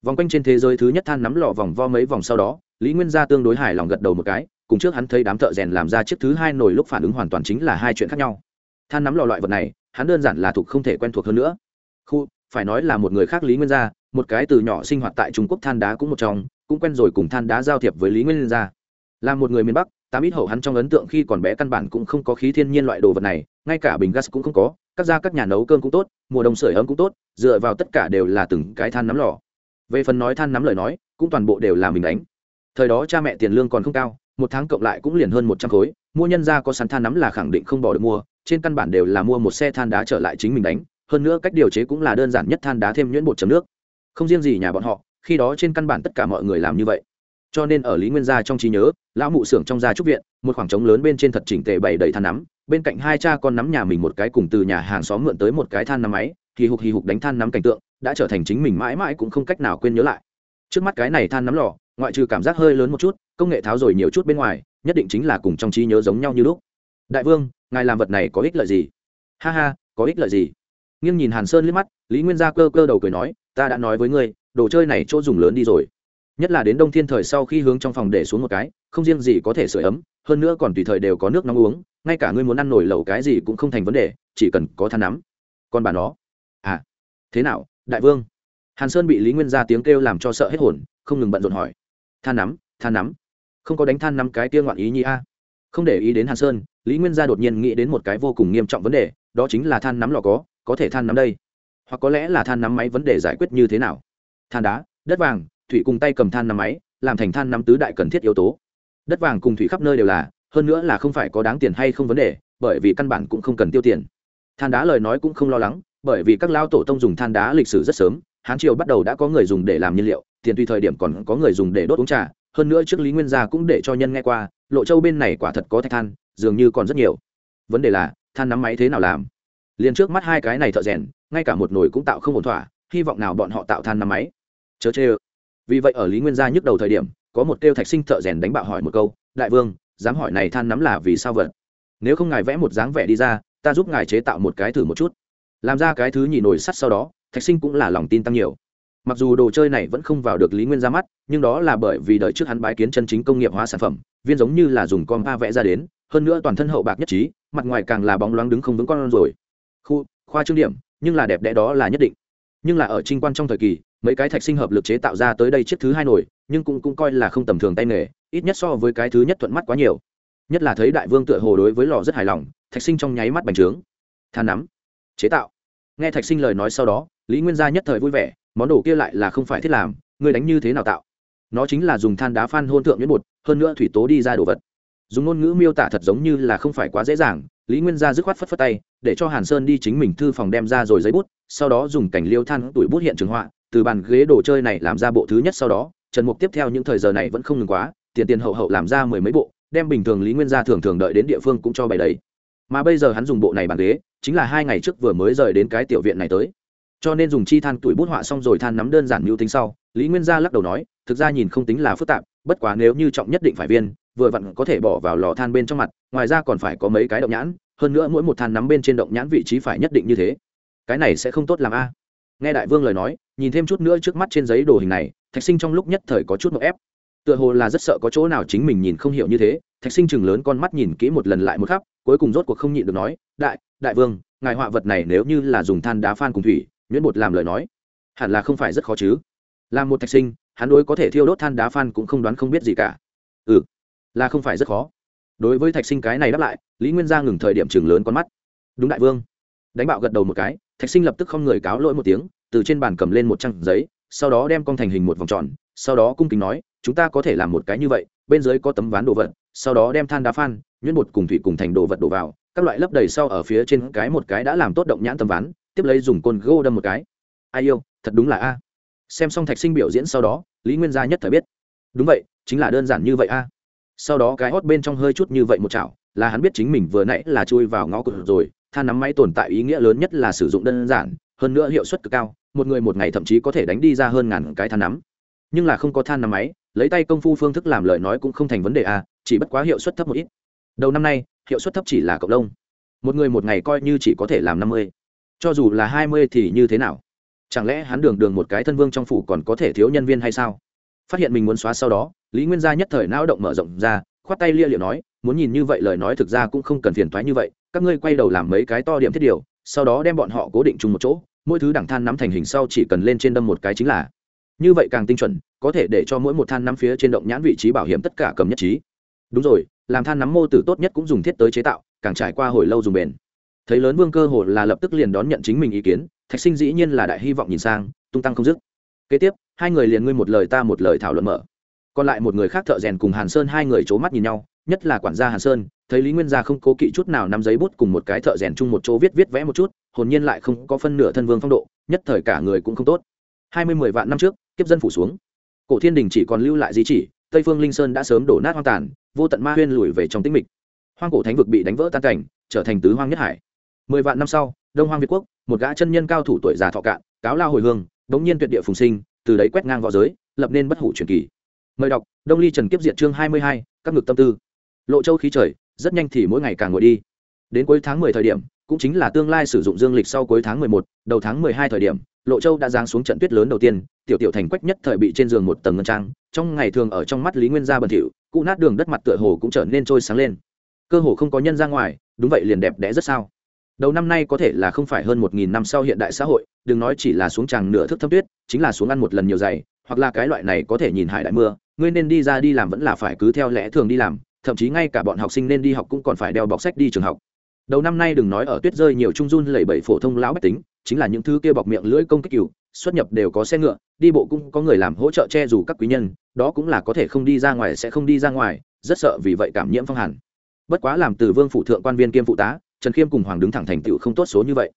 Vòng quanh trên thế giới thứ nhất than nắm lò vòng vo mấy vòng sau đó lý nguyên gia tương đối hài lòng gật đầu một cái cùng trước hắn thấy đám thợ rèn làm ra chiếc thứ hai nổi lúc phản ứng hoàn toàn chính là hai chuyện khác nhau. Than nắm lò loại vật này hắn đơn giản là thuộc không thể quen thuộc hơn nữa. Khu phải nói là một người khác lý nguyên gia, một cái từ nhỏ sinh hoạt tại trung quốc than đá cũng một trong, cũng quen rồi cùng than đá giao thiệp với lý nguyên gia. Là một người miền bắc, tám ít hậu hắn trong ấn tượng khi còn bé căn bản cũng không có khí thiên nhiên loại đồ vật này, ngay cả bình gas cũng không có, các gia các nhà nấu cơm cũng tốt, mùa đông sưởi ấm cũng tốt, dựa vào tất cả đều là từng cái than nắm lò. Về phần nói than nắm lời nói, cũng toàn bộ đều là mình đánh. Thời đó cha mẹ tiền lương còn không cao, một tháng cộng lại cũng liền hơn một trăm khối, mua nhân ra có sắn than nắm là khẳng định không bỏ được mua, trên căn bản đều là mua một xe than đá trở lại chính mình đánh hơn nữa cách điều chế cũng là đơn giản nhất than đá thêm nhuyễn bột chấm nước. Không riêng gì nhà bọn họ, khi đó trên căn bản tất cả mọi người làm như vậy. Cho nên ở lý nguyên gia trong trí nhớ, lão mụ xưởng trong gia trúc viện, một khoảng trống lớn bên trên thật chỉnh tề bày đầy than nắm, bên cạnh hai cha con nắm nhà mình một cái cùng từ nhà hàng xóm mượn tới một cái than nắm máy thì hục hì hục đánh than nắm cảnh tượng, đã trở thành chính mình mãi mãi cũng không cách nào quên nhớ lại. Trước mắt cái này than nắm lò, ngoại trừ cảm giác hơi lớn một chút, công nghệ tháo rồi nhiều chút bên ngoài, nhất định chính là cùng trong trí nhớ giống nhau như lúc. Đại vương, ngài làm vật này có ích lợi gì? Ha ha, có ích lợi gì? Nghiêng nhìn hàn sơn liếc mắt, lý nguyên gia cơ cơ đầu cười nói, ta đã nói với ngươi, đồ chơi này chỗ dùng lớn đi rồi. Nhất là đến đông thiên thời sau khi hướng trong phòng để xuống một cái, không riêng gì có thể sửa ấm, hơn nữa còn tùy thời đều có nước nóng uống, ngay cả ngươi muốn ăn nổi lẩu cái gì cũng không thành vấn đề, chỉ cần có than nắm. Còn bà nó. À thế nào, đại vương? Hàn sơn bị lý nguyên Gia tiếng kêu làm cho sợ hết hồn, không ngừng bận rộn hỏi. Than nắm than nắm. Không có đánh than nắm cái tiên ngoạn ý nhi a. Không để ý đến hàn sơn, lý nguyên gia đột nhiên nghĩ đến một cái vô cùng nghiêm trọng vấn đề, đó chính là than nắm lò có có thể than nắm đây. Hoặc có lẽ là than nắm máy vấn đề giải quyết như thế nào. Than đá, đất vàng, thủy cùng tay cầm than nắm máy, làm thành than nắm tứ đại cần thiết yếu tố. Đất vàng cùng thủy khắp nơi đều là, hơn nữa là không phải có đáng tiền hay không vấn đề, bởi vì căn bản cũng không cần tiêu tiền. Than đá lời nói cũng không lo lắng, bởi vì các lao tổ tông dùng than đá lịch sử rất sớm, hán triều bắt đầu đã có người dùng để làm nhiên liệu, tiền tùy thời điểm còn có người dùng để đốt uống trà, hơn nữa trước lý nguyên gia cũng để cho nhân nghe qua, lộ châu bên này quả thật có thạch than, dường như còn rất nhiều. Vấn đề là, than nắm máy thế nào làm? Liền trước mắt hai cái này thợ rèn, ngay cả một nồi cũng tạo không ổn thỏa, hy vọng nào bọn họ tạo than năm máy. Chớ chê ơ. Vì vậy ở lý nguyên gia nhức đầu thời điểm, có một kêu thạch sinh thợ rèn đánh bạo hỏi một câu, đại vương, dám hỏi này than nắm là vì sao vật nếu không ngài vẽ một dáng vẻ đi ra, ta giúp ngài chế tạo một cái thử một chút. Làm ra cái thứ nhị nổi sắt sau đó, thạch sinh cũng là lòng tin tăng nhiều. Mặc dù đồ chơi này vẫn không vào được lý nguyên ra mắt, nhưng đó là bởi vì đợi trước hắn bái kiến chân chính công nghiệp hóa sản phẩm, viên giống như là dùng con pa vẽ ra đến, hơn nữa toàn thân hậu bạc nhất trí, mặt ngoài càng là bóng loáng đứng không vững con rồi khu, khoa trương điểm, nhưng là đẹp đẽ đó là nhất định. Nhưng là ở trinh quan trong thời kỳ, mấy cái thạch sinh hợp lực chế tạo ra tới đây chiếc thứ hai nổi, nhưng cũng cũng coi là không tầm thường tay nghề, ít nhất so với cái thứ nhất thuận mắt quá nhiều. Nhất là thấy đại vương tựa hồ đối với lò rất hài lòng, thạch sinh trong nháy mắt bành trướng. Than nắm. Chế tạo. Nghe thạch sinh lời nói sau đó, lý nguyên gia nhất thời vui vẻ, món đồ kia lại là không phải thiết làm, người đánh như thế nào tạo? Nó chính là dùng than đá phan hôn thượng nhuyễn bột, hơn nữa thủy tố đi ra đồ vật. Dùng ngôn ngữ miêu tả thật giống như là không phải quá dễ dàng lý nguyên gia dứt khoát phất phất tay, để cho hàn sơn đi chính mình thư phòng đem ra rồi giấy bút, sau đó dùng cảnh liêu than tuổi bút hiện trường họa, từ bàn ghế đồ chơi này làm ra bộ thứ nhất sau đó, trần mục tiếp theo những thời giờ này vẫn không ngừng quá, tiền tiền hậu hậu làm ra mười mấy bộ, đem bình thường lý nguyên gia thường thường đợi đến địa phương cũng cho bày đấy mà bây giờ hắn dùng bộ này bàn ghế, chính là hai ngày trước vừa mới rời đến cái tiểu viện này tới. Cho nên dùng chi than tuổi bút họa xong rồi than nắm đơn giản mưu tính sau, lý nguyên gia lắc đầu nói, thực ra nhìn không tính là phức tạp, bất quá nếu như trọng nhất định phải viên vừa vặn có thể bỏ vào lò than bên trong mặt, ngoài ra còn phải có mấy cái động nhãn, hơn nữa mỗi một than nắm bên trên động nhãn vị trí phải nhất định như thế. Cái này sẽ không tốt làm a. Nghe đại vương lời nói, nhìn thêm chút nữa trước mắt trên giấy đồ hình này, thạch sinh trong lúc nhất thời có chút mậu ép. Tựa hồ là rất sợ có chỗ nào chính mình nhìn không hiểu như thế, thạch sinh chừng lớn con mắt nhìn kỹ một lần lại một khắp, cuối cùng rốt cuộc không nhịn được nói, đại đại vương, ngài họa vật này nếu như là dùng than đá phan cùng thủy, nhuyễn bột làm lời nói, hẳn là không phải rất khó chứ. Làm một thạch sinh, hắn đối có thể thiêu đốt than đá phan cũng không đoán không biết gì cả. Ừ là không phải rất khó. Đối với thạch sinh cái này đáp lại, lý nguyên gia ngừng thời điểm chừng lớn con mắt. Đúng đại vương. Đánh bạo gật đầu một cái, thạch sinh lập tức không người cáo lỗi một tiếng, từ trên bàn cầm lên một trang giấy, sau đó đem con thành hình một vòng tròn, sau đó cung kính nói, chúng ta có thể làm một cái như vậy, bên dưới có tấm ván đồ vật, sau đó đem than đá phan, nhuyễn bột cùng thủy cùng thành đồ vật đổ vào, các loại lấp đầy sau ở phía trên cái một cái đã làm tốt động nhãn tấm ván, tiếp lấy dùng côn gô đâm một cái. Ai yêu, thật đúng là a. Xem xong thạch sinh biểu diễn sau đó, lý nguyên gia nhất thời biết. Đúng vậy, chính là đơn giản như vậy a sau đó cái hót bên trong hơi chút như vậy một chảo, là hắn biết chính mình vừa nãy là chui vào ngõ cụt rồi, than nắm máy tồn tại ý nghĩa lớn nhất là sử dụng đơn giản, hơn nữa hiệu suất cực cao, một người một ngày thậm chí có thể đánh đi ra hơn ngàn cái than nắm. Nhưng là không có than nắm máy, lấy tay công phu phương thức làm lời nói cũng không thành vấn đề a chỉ bất quá hiệu suất thấp một ít. Đầu năm nay, hiệu suất thấp chỉ là cộng đồng một người một ngày coi như chỉ có thể làm năm mươi. Cho dù là hai mươi thì như thế nào? Chẳng lẽ hắn đường đường một cái thân vương trong phủ còn có thể thiếu nhân viên hay sao? Phát hiện mình muốn xóa sau đó, lý nguyên gia nhất thời não động mở rộng ra, khoát tay lia liệu nói, muốn nhìn như vậy lời nói thực ra cũng không cần phiền thoái như vậy, các ngươi quay đầu làm mấy cái to điểm thiết điều, sau đó đem bọn họ cố định chung một chỗ, mỗi thứ đẳng than nắm thành hình sau chỉ cần lên trên đâm một cái chính là. Như vậy càng tinh chuẩn, có thể để cho mỗi một than nắm phía trên động nhãn vị trí bảo hiểm tất cả cầm nhất trí. Đúng rồi, làm than nắm mô tử tốt nhất cũng dùng thiết tới chế tạo, càng trải qua hồi lâu dùng bền. Thấy lớn vương cơ hồ là lập tức liền đón nhận chính mình ý kiến, thạch sinh dĩ nhiên là đại hy vọng nhìn sang, tung tăng không dứt. Kế tiếp hai người liền ngươi một lời ta một lời thảo luận mở. Còn lại một người khác thợ rèn cùng hàn sơn hai người c h ố mắt nhìn nhau, nhất là quản gia hàn sơn, thấy lý nguyên gia không cố kỵ chút nào nắm giấy bút cùng một cái thợ rèn chung một chỗ viết viết vẽ một chút, hồn nhiên lại không có phân nửa thân vương phong độ, nhất thời cả người cũng không tốt. Hai mươi mười vạn năm trước, kiếp dân phủ xuống. Cổ thiên đình chỉ còn lưu lại di chỉ, tây phương linh sơn đã sớm đổ nát hoang tàn, vô tận ma huyên lùi về trong tĩnh mịch. Hoang cổ thánh vực bị đánh vỡ tan cảnh, trở thành tứ hoang nhất hải. Mười vạn năm sau, đông hoang việt quốc, một gã chân nhân cao thủ tuổi già thọ cạn, cáo lao hồi hương bỗng nhiên tuyệt địa phùng sinh từ đấy quét ngang võ giới, lập nên bất hủ truyền kỳ. Mời đọc, đông ly trần kiếp diệt chương hai mươi hai, các ngực tâm tư. Lộ châu khí trời, rất nhanh thì mỗi ngày càng ngồi đi. Đến cuối tháng mười thời điểm, cũng chính là tương lai sử dụng dương lịch sau cuối tháng mười một, đầu tháng mười hai thời điểm, lộ châu đã giáng xuống trận tuyết lớn đầu tiên, tiểu tiểu thành quách nhất thời bị trên giường một tầng ngân trang, trong ngày thường ở trong mắt lý nguyên gia bẩn thỉu cụ nát đường đất mặt tựa hồ cũng trở nên trôi sáng lên. Cơ hồ không có nhân ra ngoài, đúng vậy liền đẹp đẽ rất sao. Đầu năm nay có thể là không phải hơn một nghìn năm sau hiện đại xã hội, đừng nói chỉ là xuống tràng nửa thước thâm tuyết chính là xuống ăn một lần nhiều dày, hoặc là cái loại này có thể nhìn hải đại mưa, ngươi nên đi ra đi làm vẫn là phải cứ theo lẽ thường đi làm, thậm chí ngay cả bọn học sinh nên đi học cũng còn phải đeo bọc sách đi trường học. Đầu năm nay đừng nói ở tuyết rơi nhiều trung run lẩy bẩy phổ thông lão bách tính, chính là những thứ kia bọc miệng lưỡi công kích cừu, xuất nhập đều có xe ngựa, đi bộ cũng có người làm hỗ trợ che dù các quý nhân, đó cũng là có thể không đi ra ngoài sẽ không đi ra ngoài, rất sợ vì vậy cảm nhiễm phong hàn. Bất quá làm từ vương phụ thượng quan viên kiêm phụ tá, trần khiêm cùng hoàng đứng thẳng thành tựu không tốt số như vậy.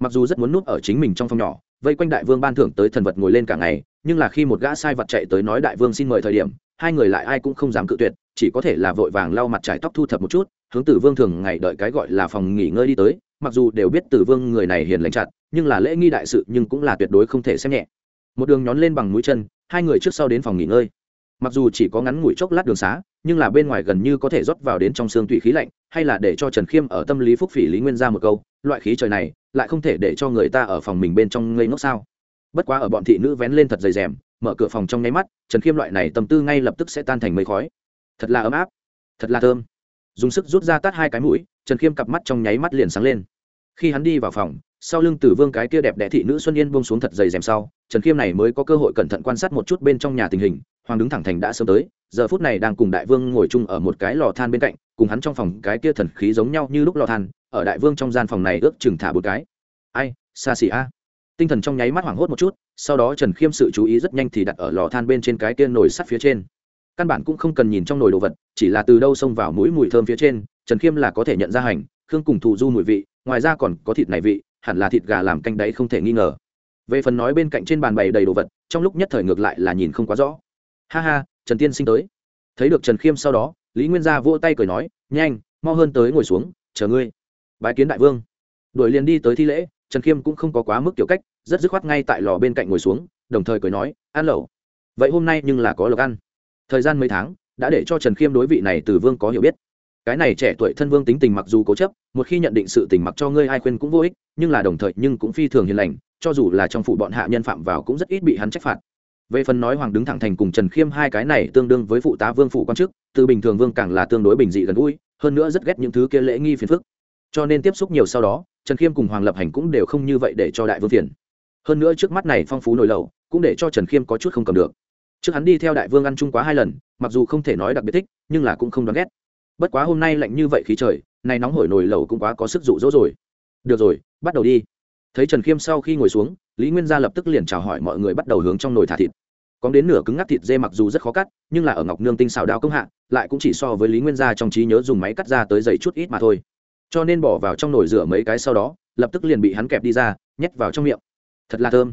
Mặc dù rất muốn núp ở chính mình trong phòng nhỏ vây quanh đại vương ban thưởng tới thần vật ngồi lên cả ngày, nhưng là khi một gã sai vật chạy tới nói đại vương xin mời thời điểm, hai người lại ai cũng không dám cự tuyệt, chỉ có thể là vội vàng lau mặt trải tóc thu thập một chút, hướng tử vương thường ngày đợi cái gọi là phòng nghỉ ngơi đi tới, mặc dù đều biết tử vương người này hiền lành chặt, nhưng là lễ nghi đại sự nhưng cũng là tuyệt đối không thể xem nhẹ. Một đường nhón lên bằng mũi chân, hai người trước sau đến phòng nghỉ ngơi mặc dù chỉ có ngắn ngủi chốc lát đường xá, nhưng là bên ngoài gần như có thể rót vào đến trong xương tụy khí lạnh, hay là để cho trần khiêm ở tâm lý phúc phỉ lý nguyên ra một câu, loại khí trời này, lại không thể để cho người ta ở phòng mình bên trong ngây ngốc sao? Bất quá ở bọn thị nữ vén lên thật dày rèm mở cửa phòng trong nháy mắt, trần khiêm loại này tâm tư ngay lập tức sẽ tan thành mây khói. Thật là ấm áp, thật là thơm. Dùng sức rút ra tát hai cái mũi, trần khiêm cặp mắt trong nháy mắt liền sáng lên. Khi hắn đi vào phòng sau lưng tử vương cái kia đẹp đẽ thị nữ xuân yên buông xuống thật dày rèm sau, trần khiêm này mới có cơ hội cẩn thận quan sát một chút bên trong nhà tình hình, hoàng đứng thẳng thành đã sớm tới, giờ phút này đang cùng đại vương ngồi chung ở một cái lò than bên cạnh, cùng hắn trong phòng cái kia thần khí giống nhau như lúc lò than, ở đại vương trong gian phòng này ước chừng thả một cái. Ai, xa xỉ a. Tinh thần trong nháy mắt hoảng hốt một chút, sau đó trần khiêm sự chú ý rất nhanh thì đặt ở lò than bên trên cái kia nồi sắt phía trên. Căn bản cũng không cần nhìn trong nồi đồ vật, chỉ là từ đâu xông vào mũi mùi thơm phía trên, trần khiêm là có thể nhận ra hành, khương cùng thù du mùi vị, ngoài ra còn có thịt này vị hẳn là thịt gà làm canh đấy không thể nghi ngờ. Về phần nói bên cạnh trên bàn bày đầy đồ vật, trong lúc nhất thời ngược lại là nhìn không quá rõ. Ha ha, trần tiên sinh tới. Thấy được trần khiêm sau đó, lý nguyên gia vỗ tay cười nói, nhanh, mau hơn tới ngồi xuống, chờ ngươi. Bái kiến đại vương. Đuổi liền đi tới thi lễ, trần khiêm cũng không có quá mức kiểu cách, rất dứt khoát ngay tại lò bên cạnh ngồi xuống, đồng thời cười nói, ăn lẩu. Vậy hôm nay nhưng là có lộc ăn. Thời gian mấy tháng, đã để cho trần khiêm đối vị này từ vương có hiểu biết cái này trẻ tuổi thân vương tính tình mặc dù cố chấp, một khi nhận định sự tình mặc cho ngươi ai khuyên cũng vô ích, nhưng là đồng thời nhưng cũng phi thường hiền lành, cho dù là trong phủ bọn hạ nhân phạm vào cũng rất ít bị hắn trách phạt. Về phần nói hoàng đứng thẳng thành cùng trần khiêm hai cái này tương đương với phụ tá vương phụ quan chức, từ bình thường vương càng là tương đối bình dị gần gũi, hơn nữa rất ghét những thứ kia lễ nghi phiền phức. Cho nên tiếp xúc nhiều sau đó, trần khiêm cùng hoàng lập hành cũng đều không như vậy để cho đại vương phiền. Hơn nữa trước mắt này phong phú nổi lầu, cũng để cho trần khiêm có chút không cầm được. Trước hắn đi theo đại vương ăn chung quá hai lần, mặc dù không thể nói đặc biệt thích, nhưng là cũng không đoán ghét bất quá hôm nay lạnh như vậy khí trời, nay nóng hổi nồi lầu cũng quá có sức dụ dỗ rồi. Được rồi, bắt đầu đi. Thấy trần khiêm sau khi ngồi xuống, lý nguyên gia lập tức liền chào hỏi mọi người bắt đầu hướng trong nồi thả thịt. Có đến nửa cứng ngắc thịt dê mặc dù rất khó cắt, nhưng là ở ngọc nương tinh xào đao công hạ, lại cũng chỉ so với lý nguyên gia trong trí nhớ dùng máy cắt ra tới dày chút ít mà thôi. Cho nên bỏ vào trong nồi rửa mấy cái sau đó, lập tức liền bị hắn kẹp đi ra, nhét vào trong miệng. Thật là thơm.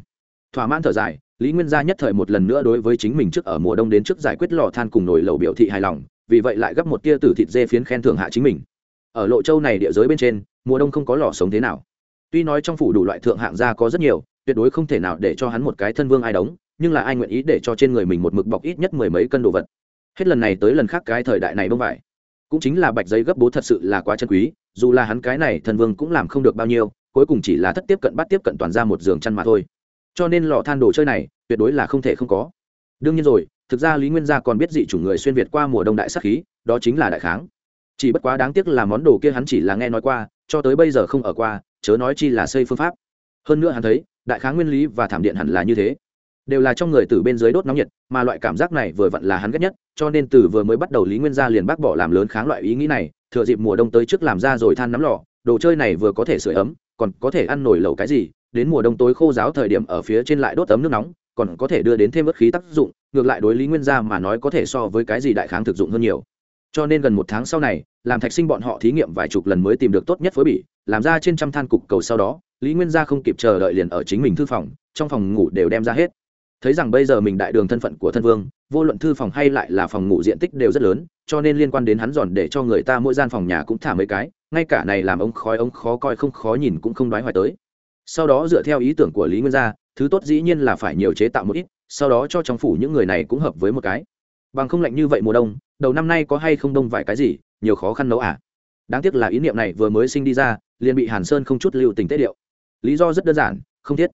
Thỏa mãn thở dài lý nguyên gia nhất thời một lần nữa đối với chính mình trước ở mùa đông đến trước giải quyết lò than cùng nồi lẩu biểu thị hài lòng, vì vậy lại gấp một tia từ thịt dê phiến khen thưởng hạ chính mình. Ở lộ châu này địa giới bên trên, mùa đông không có lò sống thế nào. Tuy nói trong phủ đủ loại thượng hạng gia có rất nhiều, tuyệt đối không thể nào để cho hắn một cái thân vương ai đóng nhưng là ai nguyện ý để cho trên người mình một mực bọc ít nhất mười mấy cân đồ vật. Hết lần này tới lần khác cái thời đại này bông vải. Cũng chính là bạch giấy gấp bố thật sự là quá chân quý, dù là hắn cái này thân vương cũng làm không được bao nhiêu, cuối cùng chỉ là thất tiếp cận bắt tiếp cận toàn ra một giường chăn mà thôi cho nên lò than đồ chơi này tuyệt đối là không thể không có. Đương nhiên rồi, thực ra lý nguyên gia còn biết dị chủ người xuyên việt qua mùa đông đại sắc khí, đó chính là đại kháng. Chỉ bất quá đáng tiếc là món đồ kia hắn chỉ là nghe nói qua, cho tới bây giờ không ở qua, chớ nói chi là xây phương pháp. Hơn nữa hắn thấy, đại kháng nguyên lý và thảm điện hẳn là như thế. Đều là trong người từ bên dưới đốt nóng nhiệt, mà loại cảm giác này vừa vặn là hắn ghét nhất, cho nên từ vừa mới bắt đầu lý nguyên gia liền bác bỏ làm lớn kháng loại ý nghĩ này, thừa dịp mùa đông tới trước làm ra rồi than nắm lò, đồ chơi này vừa có thể sửa ấm, còn có thể ăn nổi lẩu cái gì đến mùa đông tối khô giáo thời điểm ở phía trên lại đốt ấm nước nóng, còn có thể đưa đến thêm bất khí tác dụng, ngược lại đối lý nguyên gia mà nói có thể so với cái gì đại kháng thực dụng hơn nhiều. Cho nên gần một tháng sau này, làm thạch sinh bọn họ thí nghiệm vài chục lần mới tìm được tốt nhất phối bỉ, làm ra trên trăm than cục cầu sau đó, lý nguyên gia không kịp chờ đợi liền ở chính mình thư phòng, trong phòng ngủ đều đem ra hết. Thấy rằng bây giờ mình đại đường thân phận của thân vương, vô luận thư phòng hay lại là phòng ngủ diện tích đều rất lớn, cho nên liên quan đến hắn giòn để cho người ta mỗi gian phòng nhà cũng thả mấy cái, ngay cả này làm ông khói ông khó coi không khó nhìn cũng không đoái hoài tới sau đó dựa theo ý tưởng của lý nguyên gia, thứ tốt dĩ nhiên là phải nhiều chế tạo một ít, sau đó cho trong phủ những người này cũng hợp với một cái. Bằng không lạnh như vậy mùa đông, đầu năm nay có hay không đông vài cái gì, nhiều khó khăn nấu à? Đáng tiếc là ý niệm này vừa mới sinh đi ra, liền bị hàn sơn không chút lưu tình tiết điệu. Lý do rất đơn giản, không thiết.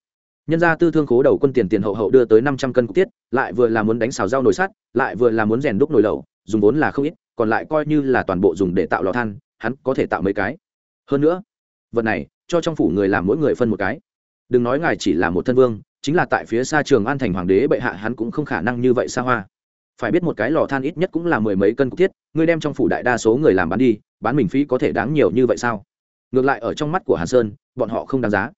Nhân gia tư thương khố đầu quân tiền tiền hậu hậu đưa tới năm trăm cân cục tiết, lại vừa là muốn đánh xào rau nồi sắt, lại vừa là muốn rèn đúc nồi lẩu, dùng vốn là không ít, còn lại coi như là toàn bộ dùng để tạo lò than, hắn có thể tạo mấy cái. Hơn nữa, vật này cho trong phủ người làm mỗi người phân một cái. Đừng nói ngài chỉ là một thân vương, chính là tại phía xa trường an thành hoàng đế bệ hạ hắn cũng không khả năng như vậy xa hoa. Phải biết một cái lò than ít nhất cũng là mười mấy cân cục thiết, ngươi đem trong phủ đại đa số người làm bán đi, bán mình phí có thể đáng nhiều như vậy sao? Ngược lại ở trong mắt của hàn sơn, bọn họ không đáng giá.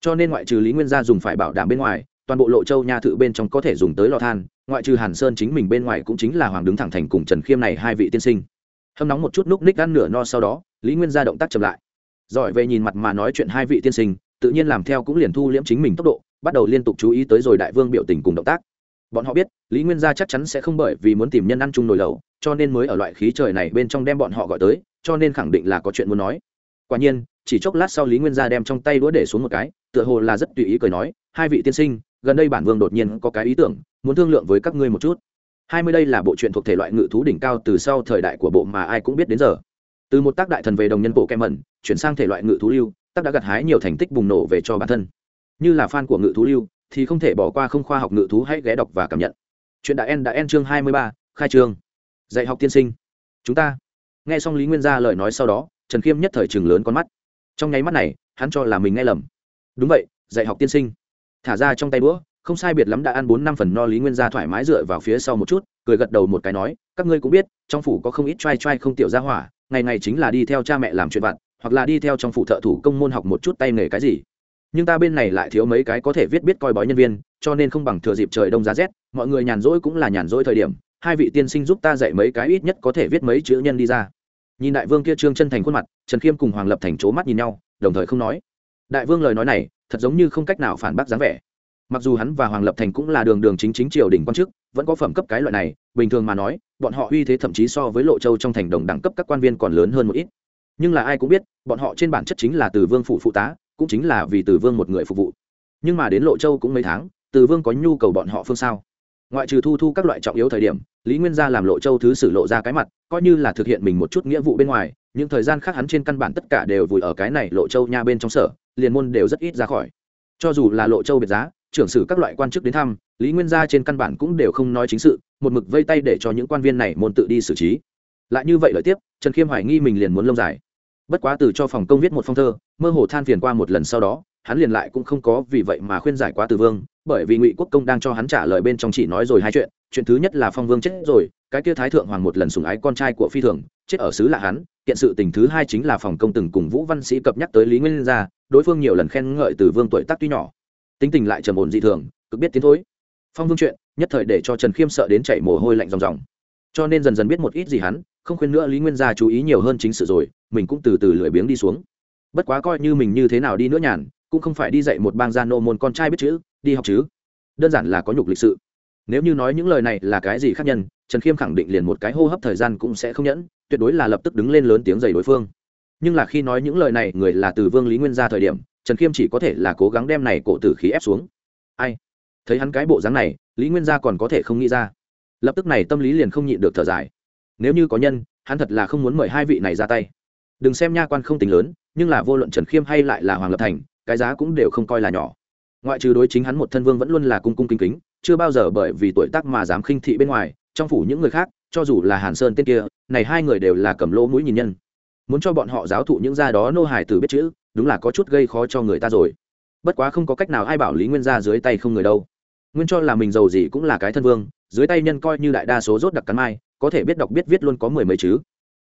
Cho nên ngoại trừ lý nguyên gia dùng phải bảo đảm bên ngoài, toàn bộ lộ châu nha thự bên trong có thể dùng tới lò than, ngoại trừ hàn sơn chính mình bên ngoài cũng chính là hoàng đứng thẳng thành cùng trần khiêm này hai vị tiên sinh. Hâm nóng một chút núc ních ăn nửa no sau đó, lý nguyên gia động tác chậm lại giỏi về nhìn mặt mà nói chuyện hai vị tiên sinh, tự nhiên làm theo cũng liền thu liễm chính mình tốc độ, bắt đầu liên tục chú ý tới rồi đại vương biểu tình cùng động tác. Bọn họ biết, lý nguyên gia chắc chắn sẽ không bởi vì muốn tìm nhân ăn chung nồi lầu cho nên mới ở loại khí trời này bên trong đem bọn họ gọi tới, cho nên khẳng định là có chuyện muốn nói. Quả nhiên, chỉ chốc lát sau lý nguyên gia đem trong tay đũa để xuống một cái, tựa hồ là rất tùy ý cười nói, hai vị tiên sinh, gần đây bản vương đột nhiên có cái ý tưởng, muốn thương lượng với các ngươi một chút. Hai mươi đây là bộ truyện thuộc thể loại ngự thú đỉnh cao từ sau thời đại của bộ mà ai cũng biết đến giờ từ một tác đại thần về đồng nhân bộ kem mẩn, chuyển sang thể loại ngự thú lưu, tác đã gặt hái nhiều thành tích bùng nổ về cho bản thân. Như là fan của ngự thú lưu, thì không thể bỏ qua không khoa học ngự thú hãy ghé đọc và cảm nhận. Chuyện đã en đã en chương hai mươi ba, khai trương. Dạy học tiên sinh. Chúng ta. Nghe xong lý nguyên gia lời nói sau đó, trần khiêm nhất thời chừng lớn con mắt. Trong nháy mắt này, hắn cho là mình nghe lầm. Đúng vậy, dạy học tiên sinh. Thả ra trong tay đũa, không sai biệt lắm đã ăn bốn năm phần no lý nguyên gia thoải mái dựa vào phía sau một chút, cười gật đầu một cái nói, các ngươi cũng biết, trong phủ có không ít t r a i t r a i không tiểu gia hỏa ngày ngày chính là đi theo cha mẹ làm chuyện vặt, hoặc là đi theo trong phụ thợ thủ công môn học một chút tay nghề cái gì. Nhưng ta bên này lại thiếu mấy cái có thể viết biết coi bói nhân viên, cho nên không bằng thừa dịp trời đông giá rét, mọi người nhàn rỗi cũng là nhàn rỗi thời điểm, hai vị tiên sinh giúp ta dạy mấy cái ít nhất có thể viết mấy chữ nhân đi ra. Nhìn đại vương kia trương chân thành khuôn mặt, trần khiêm cùng hoàng lập thành c mắt nhìn nhau, đồng thời không nói. Đại vương lời nói này, thật giống như không cách nào phản bác dáng vẻ mặc dù hắn và hoàng lập thành cũng là đường đường chính chính triều đình quan chức, vẫn có phẩm cấp cái loại này, bình thường mà nói, bọn họ uy thế thậm chí so với lộ châu trong thành đồng đẳng cấp các quan viên còn lớn hơn một ít. Nhưng là ai cũng biết, bọn họ trên bản chất chính là từ vương phụ phụ tá, cũng chính là vì từ vương một người phục vụ. Nhưng mà đến lộ châu cũng mấy tháng, từ vương có nhu cầu bọn họ phương sao? Ngoại trừ thu thu các loại trọng yếu thời điểm, lý nguyên gia làm lộ châu thứ sử lộ ra cái mặt, coi như là thực hiện mình một chút nghĩa vụ bên ngoài, những thời gian khác hắn trên căn bản tất cả đều vùi ở cái này lộ châu nha bên trong sở, liền môn đều rất ít ra khỏi. Cho dù là lộ châu biệt giá trưởng sử các loại quan chức đến thăm, lý nguyên gia trên căn bản cũng đều không nói chính sự, một mực vây tay để cho những quan viên này môn tự đi xử trí. Lại như vậy lợi tiếp, trần khiêm hoài nghi mình liền muốn lông dài. Bất quá từ cho phòng công viết một phong thơ, mơ hồ than phiền qua một lần sau đó, hắn liền lại cũng không có vì vậy mà khuyên giải quá từ vương, bởi vì ngụy quốc công đang cho hắn trả lời bên trong chỉ nói rồi hai chuyện chuyện thứ nhất là phong vương chết rồi, cái kia thái thượng hoàng một lần sùng ái con trai của phi thường, chết ở xứ là hắn, kiện sự tình thứ hai chính là phòng công từng cùng vũ văn sĩ cập nhắc tới lý nguyên gia, đối phương nhiều lần khen ngợi từ vương tuổi tác tuy nhỏ tính tình lại trầm ổn dị thường, cực biết tiến thối. Phong vương chuyện, nhất thời để cho trần khiêm sợ đến chảy mồ hôi lạnh ròng ròng. Cho nên dần dần biết một ít gì hắn, không khuyên nữa lý nguyên gia chú ý nhiều hơn chính sự rồi, mình cũng từ từ lười biếng đi xuống. Bất quá coi như mình như thế nào đi nữa nhàn, cũng không phải đi dạy một bang gia nô môn con trai biết chữ, đi học chứ. Đơn giản là có nhục lịch sự. Nếu như nói những lời này là cái gì khác nhân, trần khiêm khẳng định liền một cái hô hấp thời gian cũng sẽ không nhẫn, tuyệt đối là lập tức đứng lên lớn tiếng dày đối phương. Nhưng là khi nói những lời này, người là từ vương lý nguyên ra thời điểm trần khiêm chỉ có thể là cố gắng đem này cổ tử khí ép xuống. Ai? Thấy hắn cái bộ dáng này, lý nguyên gia còn có thể không nghĩ ra. Lập tức này tâm lý liền không nhịn được thở dài. Nếu như có nhân, hắn thật là không muốn mời hai vị này ra tay. Đừng xem nha quan không tính lớn, nhưng là vô luận trần khiêm hay lại là hoàng lập thành, cái giá cũng đều không coi là nhỏ. Ngoại trừ đối chính hắn một thân vương vẫn luôn là cung cung kính kính, chưa bao giờ bởi vì tuổi tác mà dám khinh thị bên ngoài, trong phủ những người khác, cho dù là hàn sơn tên kia, này hai người đều là cầm lỗ mũi nhìn nhân. Muốn cho bọn họ giáo thụ những gia đó nô hải từ biết chữ đúng là có chút gây khó cho người ta rồi. Bất quá không có cách nào ai bảo lý nguyên ra dưới tay không người đâu. Nguyên cho là mình giàu gì cũng là cái thân vương, dưới tay nhân coi như đại đa số rốt đặc cắn mai, có thể biết đọc biết viết luôn có mười mấy chứ.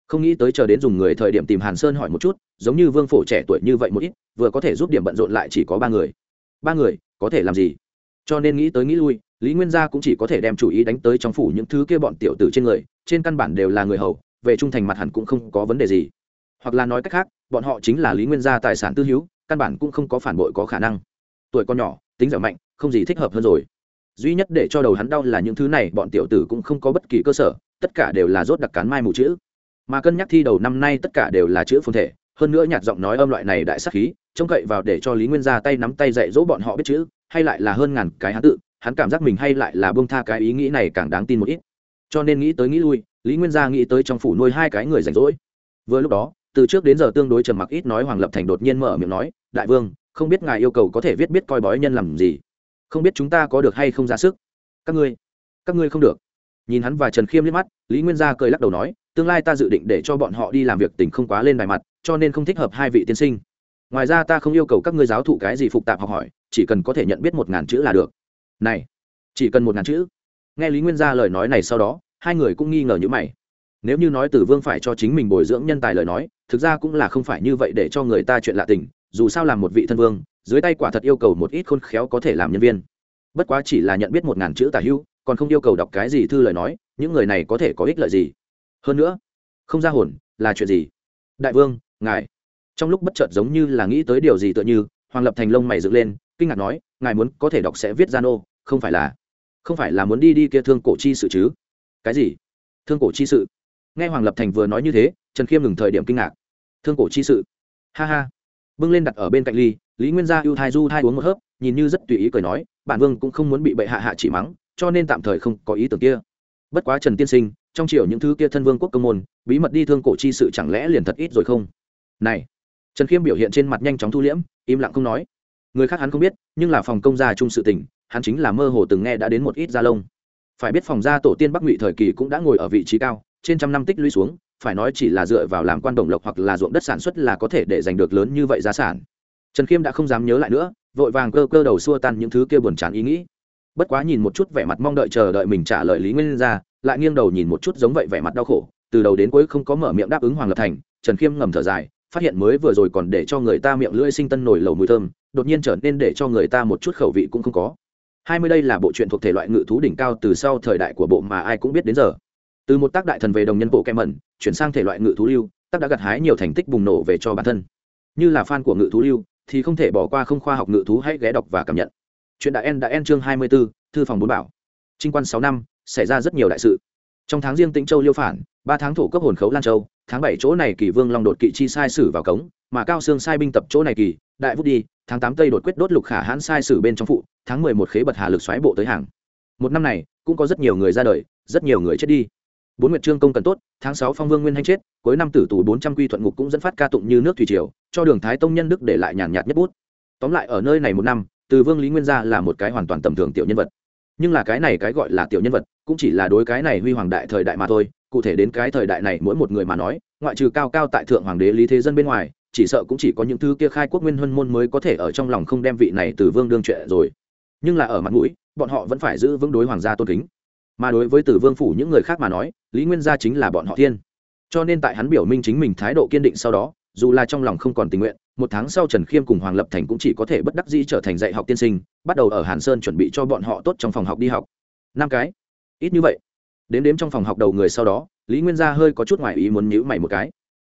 Không nghĩ tới chờ đến dùng người thời điểm tìm hàn sơn hỏi một chút, giống như vương phổ trẻ tuổi như vậy một ít, vừa có thể giúp điểm bận rộn lại chỉ có ba người. Ba người, có thể làm gì? Cho nên nghĩ tới nghĩ lui, lý nguyên gia cũng chỉ có thể đem chủ ý đánh tới trong phủ những thứ kia bọn tiểu tử trên người, trên căn bản đều là người hầu, về trung thành mặt hẳn cũng không có vấn đề gì. Hoặc là nói cách khác bọn họ chính là lý nguyên gia tài sản tư hữu, căn bản cũng không có phản bội có khả năng. Tuổi con nhỏ, tính dẻo mạnh, không gì thích hợp hơn rồi. Duy nhất để cho đầu hắn đau là những thứ này, bọn tiểu tử cũng không có bất kỳ cơ sở, tất cả đều là rốt đặc cán mai mù chữ. Mà cân nhắc thi đầu năm nay tất cả đều là chữ phồn thể, hơn nữa nhạt giọng nói âm loại này đại sắc khí, trông cậy vào để cho lý nguyên ra tay nắm tay dạy dỗ bọn họ biết chữ, hay lại là hơn ngàn cái hắn tự, hắn cảm giác mình hay lại là bông tha cái ý nghĩ này càng đáng tin một ít. Cho nên nghĩ tới nghĩ lui, lý nguyên gia nghĩ tới trong phủ nuôi hai cái người rảnh rỗi. Vừa lúc đó từ trước đến giờ tương đối trầm mặc ít nói, hoàng lập thành đột nhiên mở miệng nói, đại vương, không biết ngài yêu cầu có thể viết biết coi bói nhân làm gì? Không biết chúng ta có được hay không ra sức? Các ngươi các ngươi không được. Nhìn hắn và trần khiêm liếc mắt, lý nguyên gia cười lắc đầu nói, tương lai ta dự định để cho bọn họ đi làm việc tình không quá lên bài mặt, cho nên không thích hợp hai vị tiên sinh. Ngoài ra ta không yêu cầu các ngươi giáo thụ cái gì phục tạp học hỏi, chỉ cần có thể nhận biết một ngàn chữ là được. Này, chỉ cần một ngàn chữ? Nghe lý nguyên gia lời nói này sau đó, hai người cũng nghi ngờ như mày nếu như nói tử vương phải cho chính mình bồi dưỡng nhân tài lời nói, thực ra cũng là không phải như vậy để cho người ta chuyện lạ tình, dù sao làm một vị thân vương, dưới tay quả thật yêu cầu một ít khôn khéo có thể làm nhân viên. Bất quá chỉ là nhận biết một ngàn chữ tả hữu còn không yêu cầu đọc cái gì thư lời nói, những người này có thể có ích lợi gì? Hơn nữa, không ra hồn là chuyện gì? Đại vương, ngài. Trong lúc bất chợt giống như là nghĩ tới điều gì tựa như, hoàng lập thành lông mày dựng lên, kinh ngạc nói, ngài muốn có thể đọc sẽ viết gian ô không phải là, không phải là muốn đi đi kia thương cổ chi sự chứ? Cái gì? Thương cổ chi sự? Nghe hoàng lập thành vừa nói như thế, trần khiêm ngừng thời điểm kinh ngạc. Thương cổ chi sự. Ha ha. Bưng lên đặt ở bên cạnh ly, lý nguyên gia ưu thai du thai uống một hớp, nhìn như rất tùy ý cười nói, bản vương cũng không muốn bị bệ hạ hạ chỉ mắng, cho nên tạm thời không có ý tưởng kia. Bất quá trần tiên sinh, trong triều những thứ kia thân vương quốc công môn, bí mật đi thương cổ chi sự chẳng lẽ liền thật ít rồi không? Này. Trần khiêm biểu hiện trên mặt nhanh chóng thu liễm, im lặng không nói. Người khác hắn không biết, nhưng là phòng công gia chung sự tình, hắn chính là mơ hồ từng nghe đã đến một ít gia lông. Phải biết phòng gia tổ tiên bắc ngụy thời kỳ cũng đã ngồi ở vị trí cao trên trăm năm tích lũy xuống, phải nói chỉ là dựa vào làm quan đồng lộc hoặc là ruộng đất sản xuất là có thể để giành được lớn như vậy giá sản. Trần khiêm đã không dám nhớ lại nữa, vội vàng cơ cơ đầu xua tan những thứ kia buồn chán ý nghĩ. Bất quá nhìn một chút vẻ mặt mong đợi chờ đợi mình trả lời lý nguyên ra, lại nghiêng đầu nhìn một chút giống vậy vẻ mặt đau khổ, từ đầu đến cuối không có mở miệng đáp ứng hoàng lập thành, trần khiêm ngầm thở dài, phát hiện mới vừa rồi còn để cho người ta miệng lưỡi sinh tân nổi lầu mùi thơm, đột nhiên trở nên để cho người ta một chút khẩu vị cũng không có. Hai mươi đây là bộ truyện thuộc thể loại ngự thú đỉnh cao từ sau thời đại của bộ mà ai cũng biết đến giờ từ một tác đại thần về đồng nhân bộ kem mẩn chuyển sang thể loại ngự thú lưu tác đã gặt hái nhiều thành tích bùng nổ về cho bản thân. Như là fan của ngự thú lưu thì không thể bỏ qua không khoa học ngự thú hãy ghé đọc và cảm nhận. Chuyện đã en đã en chương hai mươi 24, thư phòng bốn bảo. Trinh quan sáu năm xảy ra rất nhiều đại sự. Trong tháng riêng tĩnh châu liêu phản ba tháng thổ cấp hồn khấu lan châu tháng bảy chỗ này kỳ vương long đột kỵ chi sai sử vào cống mà cao xương sai binh tập chỗ này kỳ đại vút đi tháng tám tây đột quyết đốt lục khả hãn sai sử bên trong phụ tháng mười một khế bật hà lực xoáy bộ tới hàng. Một năm này cũng có rất nhiều người ra đời rất nhiều người chết đi bốn nguyệt trương công cần tốt, tháng sáu phong vương nguyên hanh chết, cuối năm tử tù bốn trăm quy thuận ngục cũng dẫn phát ca tụng như nước thủy triều, cho đường thái tông nhân đức để lại nhàn nhạt nhất bút. Tóm lại ở nơi này một năm, từ vương lý nguyên gia là một cái hoàn toàn tầm thường tiểu nhân vật. Nhưng là cái này cái gọi là tiểu nhân vật, cũng chỉ là đối cái này huy hoàng đại thời đại mà thôi, cụ thể đến cái thời đại này mỗi một người mà nói, ngoại trừ cao cao tại thượng hoàng đế lý thế dân bên ngoài, chỉ sợ cũng chỉ có những thứ kia khai quốc nguyên huân môn mới có thể ở trong lòng không đem vị này từ vương đương chuyện rồi. Nhưng là ở mặt mũi, bọn họ vẫn phải giữ vững đối hoàng gia tôn kính mà đối với tử vương phủ những người khác mà nói, lý nguyên gia chính là bọn họ thiên. Cho nên tại hắn biểu minh chính mình thái độ kiên định sau đó, dù là trong lòng không còn tình nguyện, một tháng sau trần khiêm cùng hoàng lập thành cũng chỉ có thể bất đắc dĩ trở thành dạy học tiên sinh, bắt đầu ở hàn sơn chuẩn bị cho bọn họ tốt trong phòng học đi học. Năm cái. Ít như vậy. Đến đếm trong phòng học đầu người sau đó, lý nguyên gia hơi có chút ngoài ý muốn nhữ mày một cái.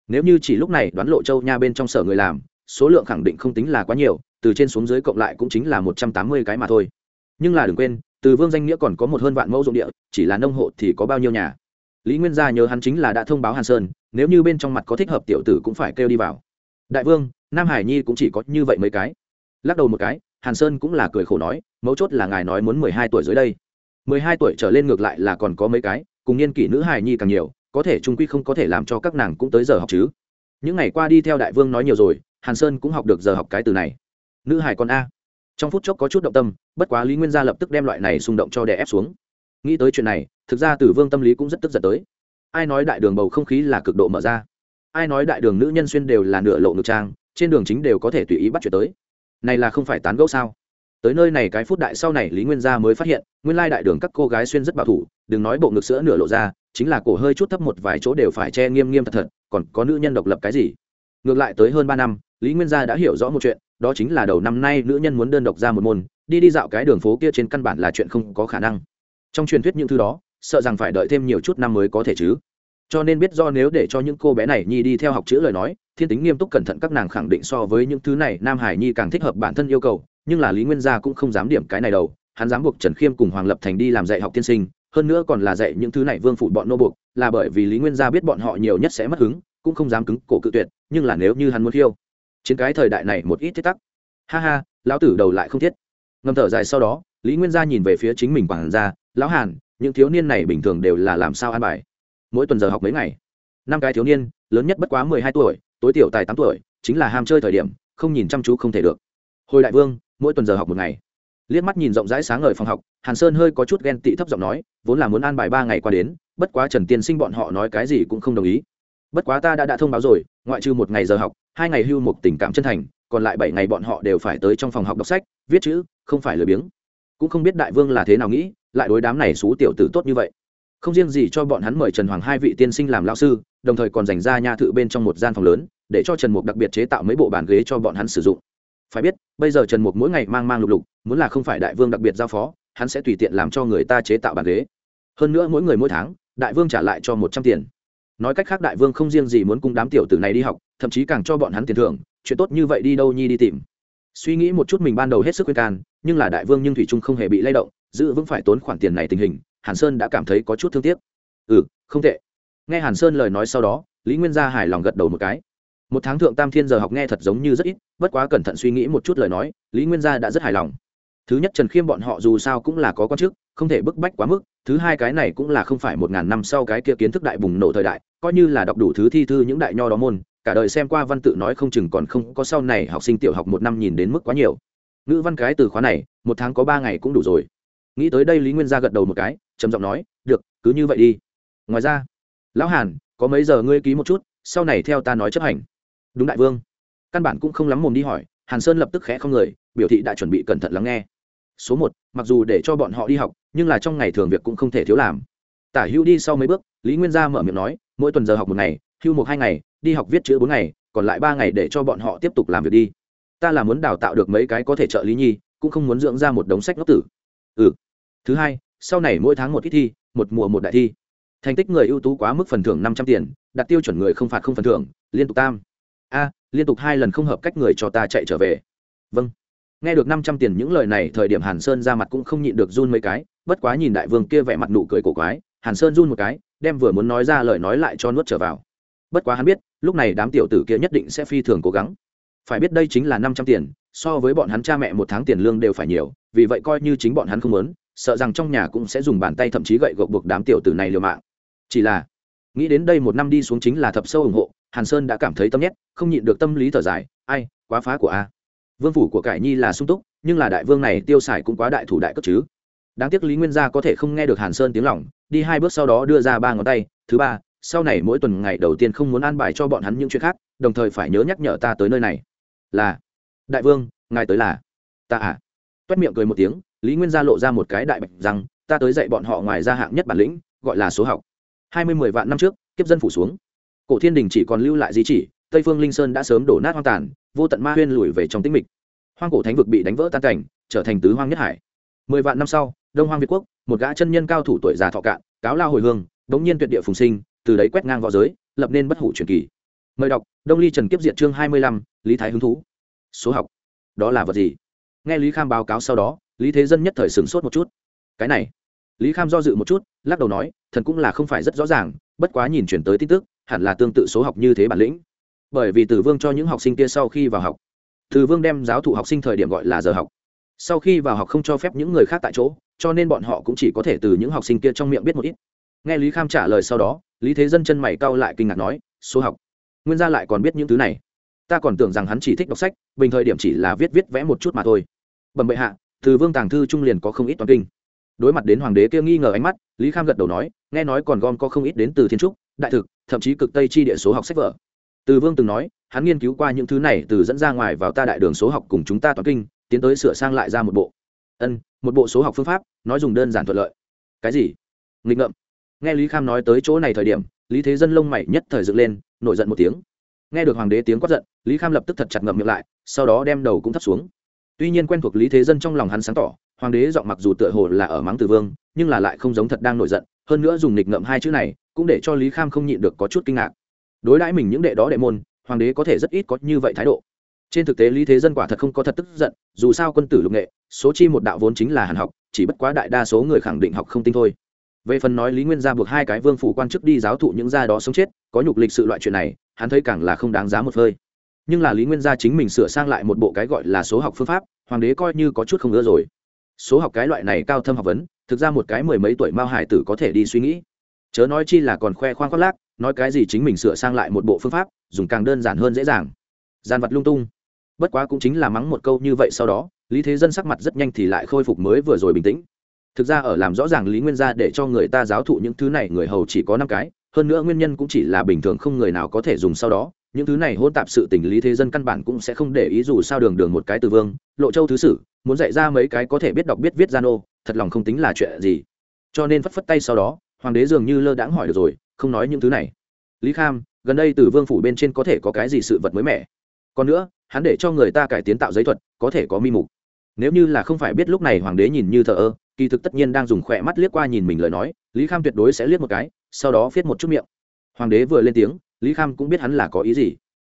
Nếu như chỉ lúc này đoán lộ châu nha bên trong sở người làm, số lượng khẳng định không tính là quá nhiều, từ trên xuống dưới cộng lại cũng chính là một trăm tám mươi cái mà thôi. Nhưng là đừng quên từ vương danh nghĩa còn có một hơn vạn mẫu dụng địa, chỉ là nông hộ thì có bao nhiêu nhà? Lý nguyên gia nhớ hắn chính là đã thông báo hàn sơn, nếu như bên trong mặt có thích hợp tiểu tử cũng phải kêu đi vào. Đại vương, nam hải nhi cũng chỉ có như vậy mấy cái. Lắc đầu một cái, hàn sơn cũng là cười khổ nói, mấu chốt là ngài nói muốn mười hai tuổi dưới đây. mười hai tuổi trở lên ngược lại là còn có mấy cái, cùng niên kỷ nữ hải nhi càng nhiều, có thể trung quy không có thể làm cho các nàng cũng tới giờ học chứ. Những ngày qua đi theo đại vương nói nhiều rồi, hàn sơn cũng học được giờ học cái từ này. Nữ hải con a trong phút chốc có chút động tâm, bất quá lý nguyên gia lập tức đem loại này xung động cho đè ép xuống. Nghĩ tới chuyện này, thực ra tử vương tâm lý cũng rất tức giận tới. Ai nói đại đường bầu không khí là cực độ mở ra? Ai nói đại đường nữ nhân xuyên đều là nửa lộ ngực trang, trên đường chính đều có thể tùy ý bắt chuyện tới? Này là không phải tán gẫu sao? Tới nơi này cái phút đại sau này lý nguyên gia mới phát hiện, nguyên lai đại đường các cô gái xuyên rất bảo thủ, đừng nói bộ ngực sữa nửa lộ ra, chính là cổ hơi chút thấp một vài chỗ đều phải che nghiêm nghiêm thật thật, còn có nữ nhân độc lập cái gì? Ngược lại tới hơn ba năm, lý nguyên gia đã hiểu rõ một chuyện đó chính là đầu năm nay nữ nhân muốn đơn độc ra một môn, đi đi dạo cái đường phố kia trên căn bản là chuyện không có khả năng. Trong truyền thuyết những thứ đó, sợ rằng phải đợi thêm nhiều chút năm mới có thể chứ. Cho nên biết do nếu để cho những cô bé này nhi đi theo học chữ lời nói, thiên tính nghiêm túc cẩn thận các nàng khẳng định so với những thứ này nam hải nhi càng thích hợp bản thân yêu cầu, nhưng là lý nguyên gia cũng không dám điểm cái này đâu, hắn dám buộc trần khiêm cùng hoàng lập thành đi làm dạy học tiên sinh, hơn nữa còn là dạy những thứ này vương phụ bọn nô buộc, là bởi vì lý nguyên gia biết bọn họ nhiều nhất sẽ mất hứng, cũng không dám cứng cổ cự tuyệt, nhưng là nếu như hắn muốn khiêu chiến cái thời đại này một ít thiết tắc. Ha ha, lão tử đầu lại không thiết. Ngầm thở dài sau đó, lý nguyên gia nhìn về phía chính mình quản gia, lão hàn, những thiếu niên này bình thường đều là làm sao an bài? Mỗi tuần giờ học mấy ngày? Năm cái thiếu niên, lớn nhất bất quá mười hai tuổi, tối tiểu tài tám tuổi, chính là ham chơi thời điểm, không nhìn chăm chú không thể được. Hồi đại vương, mỗi tuần giờ học một ngày. Liếc mắt nhìn rộng rãi sáng ngời phòng học, hàn sơn hơi có chút ghen tị thấp giọng nói, vốn là muốn an bài ba ngày qua đến, bất quá trần tiên sinh bọn họ nói cái gì cũng không đồng ý. Bất quá ta đã đã thông báo rồi, ngoại trừ một ngày giờ học hai ngày hưu một tình cảm chân thành, còn lại bảy ngày bọn họ đều phải tới trong phòng học đọc sách, viết chữ, không phải lười biếng. Cũng không biết đại vương là thế nào nghĩ, lại đối đám này xú tiểu tử tốt như vậy. Không riêng gì cho bọn hắn mời trần hoàng hai vị tiên sinh làm lao sư, đồng thời còn dành ra nha thự bên trong một gian phòng lớn, để cho trần mục đặc biệt chế tạo mấy bộ bàn ghế cho bọn hắn sử dụng. Phải biết, bây giờ trần mục mỗi ngày mang mang lục lục, muốn là không phải đại vương đặc biệt giao phó, hắn sẽ tùy tiện làm cho người ta chế tạo bàn ghế. Hơn nữa mỗi người mỗi tháng, đại vương trả lại cho một trăm tiền. Nói cách khác đại vương không riêng gì muốn cung đám tiểu tử này đi học thậm chí càng cho bọn hắn tiền thưởng, chuyện tốt như vậy đi đâu nhi đi tìm. Suy nghĩ một chút mình ban đầu hết sức khuyên can, nhưng là đại vương nhưng thủy trung không hề bị lay động, giữ vững phải tốn khoản tiền này tình hình, hàn sơn đã cảm thấy có chút thương tiếc. Ừ không tệ. Nghe hàn sơn lời nói sau đó, lý nguyên gia hài lòng gật đầu một cái. Một tháng thượng tam thiên giờ học nghe thật giống như rất ít, bất quá cẩn thận suy nghĩ một chút lời nói, lý nguyên gia đã rất hài lòng. Thứ nhất trần khiêm bọn họ dù sao cũng là có con chức, không thể bức bách quá mức, thứ hai cái này cũng là không phải một ngàn năm sau cái kia kiến thức đại bùng nổ thời đại, coi như là đọc đủ thứ thi thư những đại nho đó môn cả đời xem qua văn tự nói không chừng còn không có sau này học sinh tiểu học một năm nhìn đến mức quá nhiều. Ngữ văn cái từ khóa này, một tháng có ba ngày cũng đủ rồi. Nghĩ tới đây lý nguyên gia gật đầu một cái, trầm giọng nói, được, cứ như vậy đi. Ngoài ra, lão hàn, có mấy giờ ngươi ký một chút, sau này theo ta nói chấp hành. Đúng đại vương. Căn bản cũng không lắm mồm đi hỏi, hàn sơn lập tức khẽ không người, biểu thị đã chuẩn bị cẩn thận lắng nghe. Số một, mặc dù để cho bọn họ đi học, nhưng là trong ngày thường việc cũng không thể thiếu làm. Tả hữu đi sau mấy bước, lý nguyên gia mở miệng nói, mỗi tuần giờ học một ngày, hưu một hai ngày đi học viết chữ bốn ngày, còn lại ba ngày để cho bọn họ tiếp tục làm việc đi. Ta là muốn đào tạo được mấy cái có thể trợ lý nhi, cũng không muốn dưỡng ra một đống sách ngốc tử. Ừ. Thứ hai, sau này mỗi tháng một ít thi, một mùa một đại thi. Thành tích người ưu tú quá mức phần thưởng năm trăm tiền, đặt tiêu chuẩn người không phạt không phần thưởng, liên tục tam. A, liên tục hai lần không hợp cách người cho ta chạy trở về. Vâng. Nghe được năm trăm tiền những lời này, thời điểm hàn sơn ra mặt cũng không nhịn được run mấy cái, bất quá nhìn đại vương kia vẻ mặt nụ cười cổ quái, hàn sơn run một cái, đem vừa muốn nói ra lời nói lại cho nuốt trở vào. Bất quá hắn biết lúc này đám tiểu tử kia nhất định sẽ phi thường cố gắng. Phải biết đây chính là năm trăm tiền, so với bọn hắn cha mẹ một tháng tiền lương đều phải nhiều, vì vậy coi như chính bọn hắn không muốn, sợ rằng trong nhà cũng sẽ dùng bàn tay thậm chí gậy gộc buộc đám tiểu tử này liều mạng. Chỉ là, nghĩ đến đây một năm đi xuống chính là thập sâu ủng hộ, hàn sơn đã cảm thấy tâm nhét, không nhịn được tâm lý thở dài, ai, quá phá của a. Vương phủ của cải nhi là sung túc, nhưng là đại vương này tiêu xài cũng quá đại thủ đại cất chứ. Đáng tiếc lý nguyên gia có thể không nghe được hàn sơn tiếng lỏng đi hai bước sau đó đưa ra ba ngón tay, thứ ba sau này mỗi tuần ngày đầu tiên không muốn an bài cho bọn hắn những chuyện khác, đồng thời phải nhớ nhắc nhở ta tới nơi này. Là. Đại vương, ngài tới là. Ta à. Toét miệng cười một tiếng, lý nguyên gia lộ ra một cái đại bạch rằng ta tới dạy bọn họ ngoài ra hạng nhất bản lĩnh, gọi là số học. Hai mươi mười vạn năm trước, kiếp dân phủ xuống. Cổ thiên đình chỉ còn lưu lại di chỉ, tây phương linh sơn đã sớm đổ nát hoang tàn, vô tận ma huyên lùi về trong tĩnh mịch. Hoang cổ thánh vực bị đánh vỡ tan cảnh, trở thành tứ hoang nhất hải. Mười vạn năm sau, đông hoang việt quốc, một gã chân nhân cao thủ tuổi già thọ cạn, cáo lao hồi hương, đống nhiên tuyệt địa phùng sinh từ đấy quét ngang v õ giới, lập nên bất hủ truyền kỳ. Mời đọc, đông ly trần kiếp diệt chương hai mươi lăm, lý thái hứng thú. Số học. Đó là vật gì? Nghe lý kham báo cáo sau đó, lý thế dân nhất thời sửng sốt một chút. Cái này. Lý kham do dự một chút, lắc đầu nói, thần cũng là không phải rất rõ ràng, bất quá nhìn chuyển tới tin tức, hẳn là tương tự số học như thế bản lĩnh. Bởi vì tử vương cho những học sinh kia sau khi vào học tử vương đem giáo thụ học sinh thời điểm gọi là giờ học. Sau khi vào học không cho phép những người khác tại chỗ, cho nên bọn họ cũng chỉ có thể từ những học sinh kia trong miệng biết một ít. Nghe lý kham trả lời sau đó lý thế dân chân mày cau lại kinh ngạc nói, số học, nguyên gia lại còn biết những thứ này. Ta còn tưởng rằng hắn chỉ thích đọc sách, bình thời điểm chỉ là viết viết vẽ một chút mà thôi. Bẩm bệ hạ, từ vương tàng thư trung liền có không ít toàn kinh. Đối mặt đến hoàng đế kia nghi ngờ ánh mắt, lý kham gật đầu nói, nghe nói còn gom có không ít đến từ thiên trúc, đại thực, thậm chí cực tây chi địa số học sách vở. Từ vương từng nói, hắn nghiên cứu qua những thứ này từ dẫn ra ngoài vào ta đại đường số học cùng chúng ta toàn kinh, tiến tới sửa sang lại ra một bộ. Ân, một bộ số học phương pháp, nói dùng đơn giản thuận lợi. Cái gì? Nghịch ngợm nghe lý kham nói tới chỗ này thời điểm, lý thế dân lông mày nhất thời dựng lên, nổi giận một tiếng. Nghe được hoàng đế tiếng quát giận, lý kham lập tức thật chặt ngậm miệng lại, sau đó đem đầu cũng thấp xuống. Tuy nhiên quen thuộc lý thế dân trong lòng hắn sáng tỏ, hoàng đế giọng mặc dù tựa hồ là ở mắng từ vương, nhưng là lại không giống thật đang nổi giận, hơn nữa dùng nghịch ngậm hai chữ này, cũng để cho lý kham không nhịn được có chút kinh ngạc. Đối đãi mình những đệ đó đệ môn, hoàng đế có thể rất ít có như vậy thái độ. Trên thực tế lý thế dân quả thật không có thật tức giận, dù sao quân tử lục nghệ, số chi một đạo vốn chính là hàn học, chỉ bất quá đại đa số người khẳng định học không tinh thôi về phần nói lý nguyên gia buộc hai cái vương phủ quan chức đi giáo thụ những gia đó sống chết, có nhục lịch sự loại chuyện này, hắn thấy càng là không đáng giá một phơi nhưng là lý nguyên gia chính mình sửa sang lại một bộ cái gọi là số học phương pháp, hoàng đế coi như có chút không ưa rồi. Số học cái loại này cao thâm học vấn, thực ra một cái mười mấy tuổi mao hải tử có thể đi suy nghĩ. Chớ nói chi là còn khoe khoang khoác lác, nói cái gì chính mình sửa sang lại một bộ phương pháp, dùng càng đơn giản hơn dễ dàng. Gian vật lung tung. Bất quá cũng chính là mắng một câu như vậy sau đó, lý thế dân sắc mặt rất nhanh thì lại khôi phục mới vừa rồi bình tĩnh thực ra ở làm rõ ràng lý nguyên gia để cho người ta giáo thụ những thứ này, người hầu chỉ có năm cái, hơn nữa nguyên nhân cũng chỉ là bình thường không người nào có thể dùng sau đó. Những thứ này hôn tạp sự tình lý thế dân căn bản cũng sẽ không để ý dù sao đường đường một cái từ vương, lộ châu thứ sử, muốn dạy ra mấy cái có thể biết đọc biết viết gian ô thật lòng không tính là chuyện gì. Cho nên phất phất tay sau đó, hoàng đế dường như lơ đãng hỏi được rồi, không nói những thứ này. Lý kham, gần đây từ vương phủ bên trên có thể có cái gì sự vật mới mẻ? Còn nữa, hắn để cho người ta cải tiến tạo giấy thuật, có thể có mi mục. Nếu như là không phải biết lúc này hoàng đế nhìn như thờ ơ kỳ thực tất nhiên đang dùng khỏe mắt liếc qua nhìn mình lời nói, lý kham tuyệt đối sẽ liếc một cái, sau đó viết một chút miệng. Hoàng đế vừa lên tiếng, lý kham cũng biết hắn là có ý gì.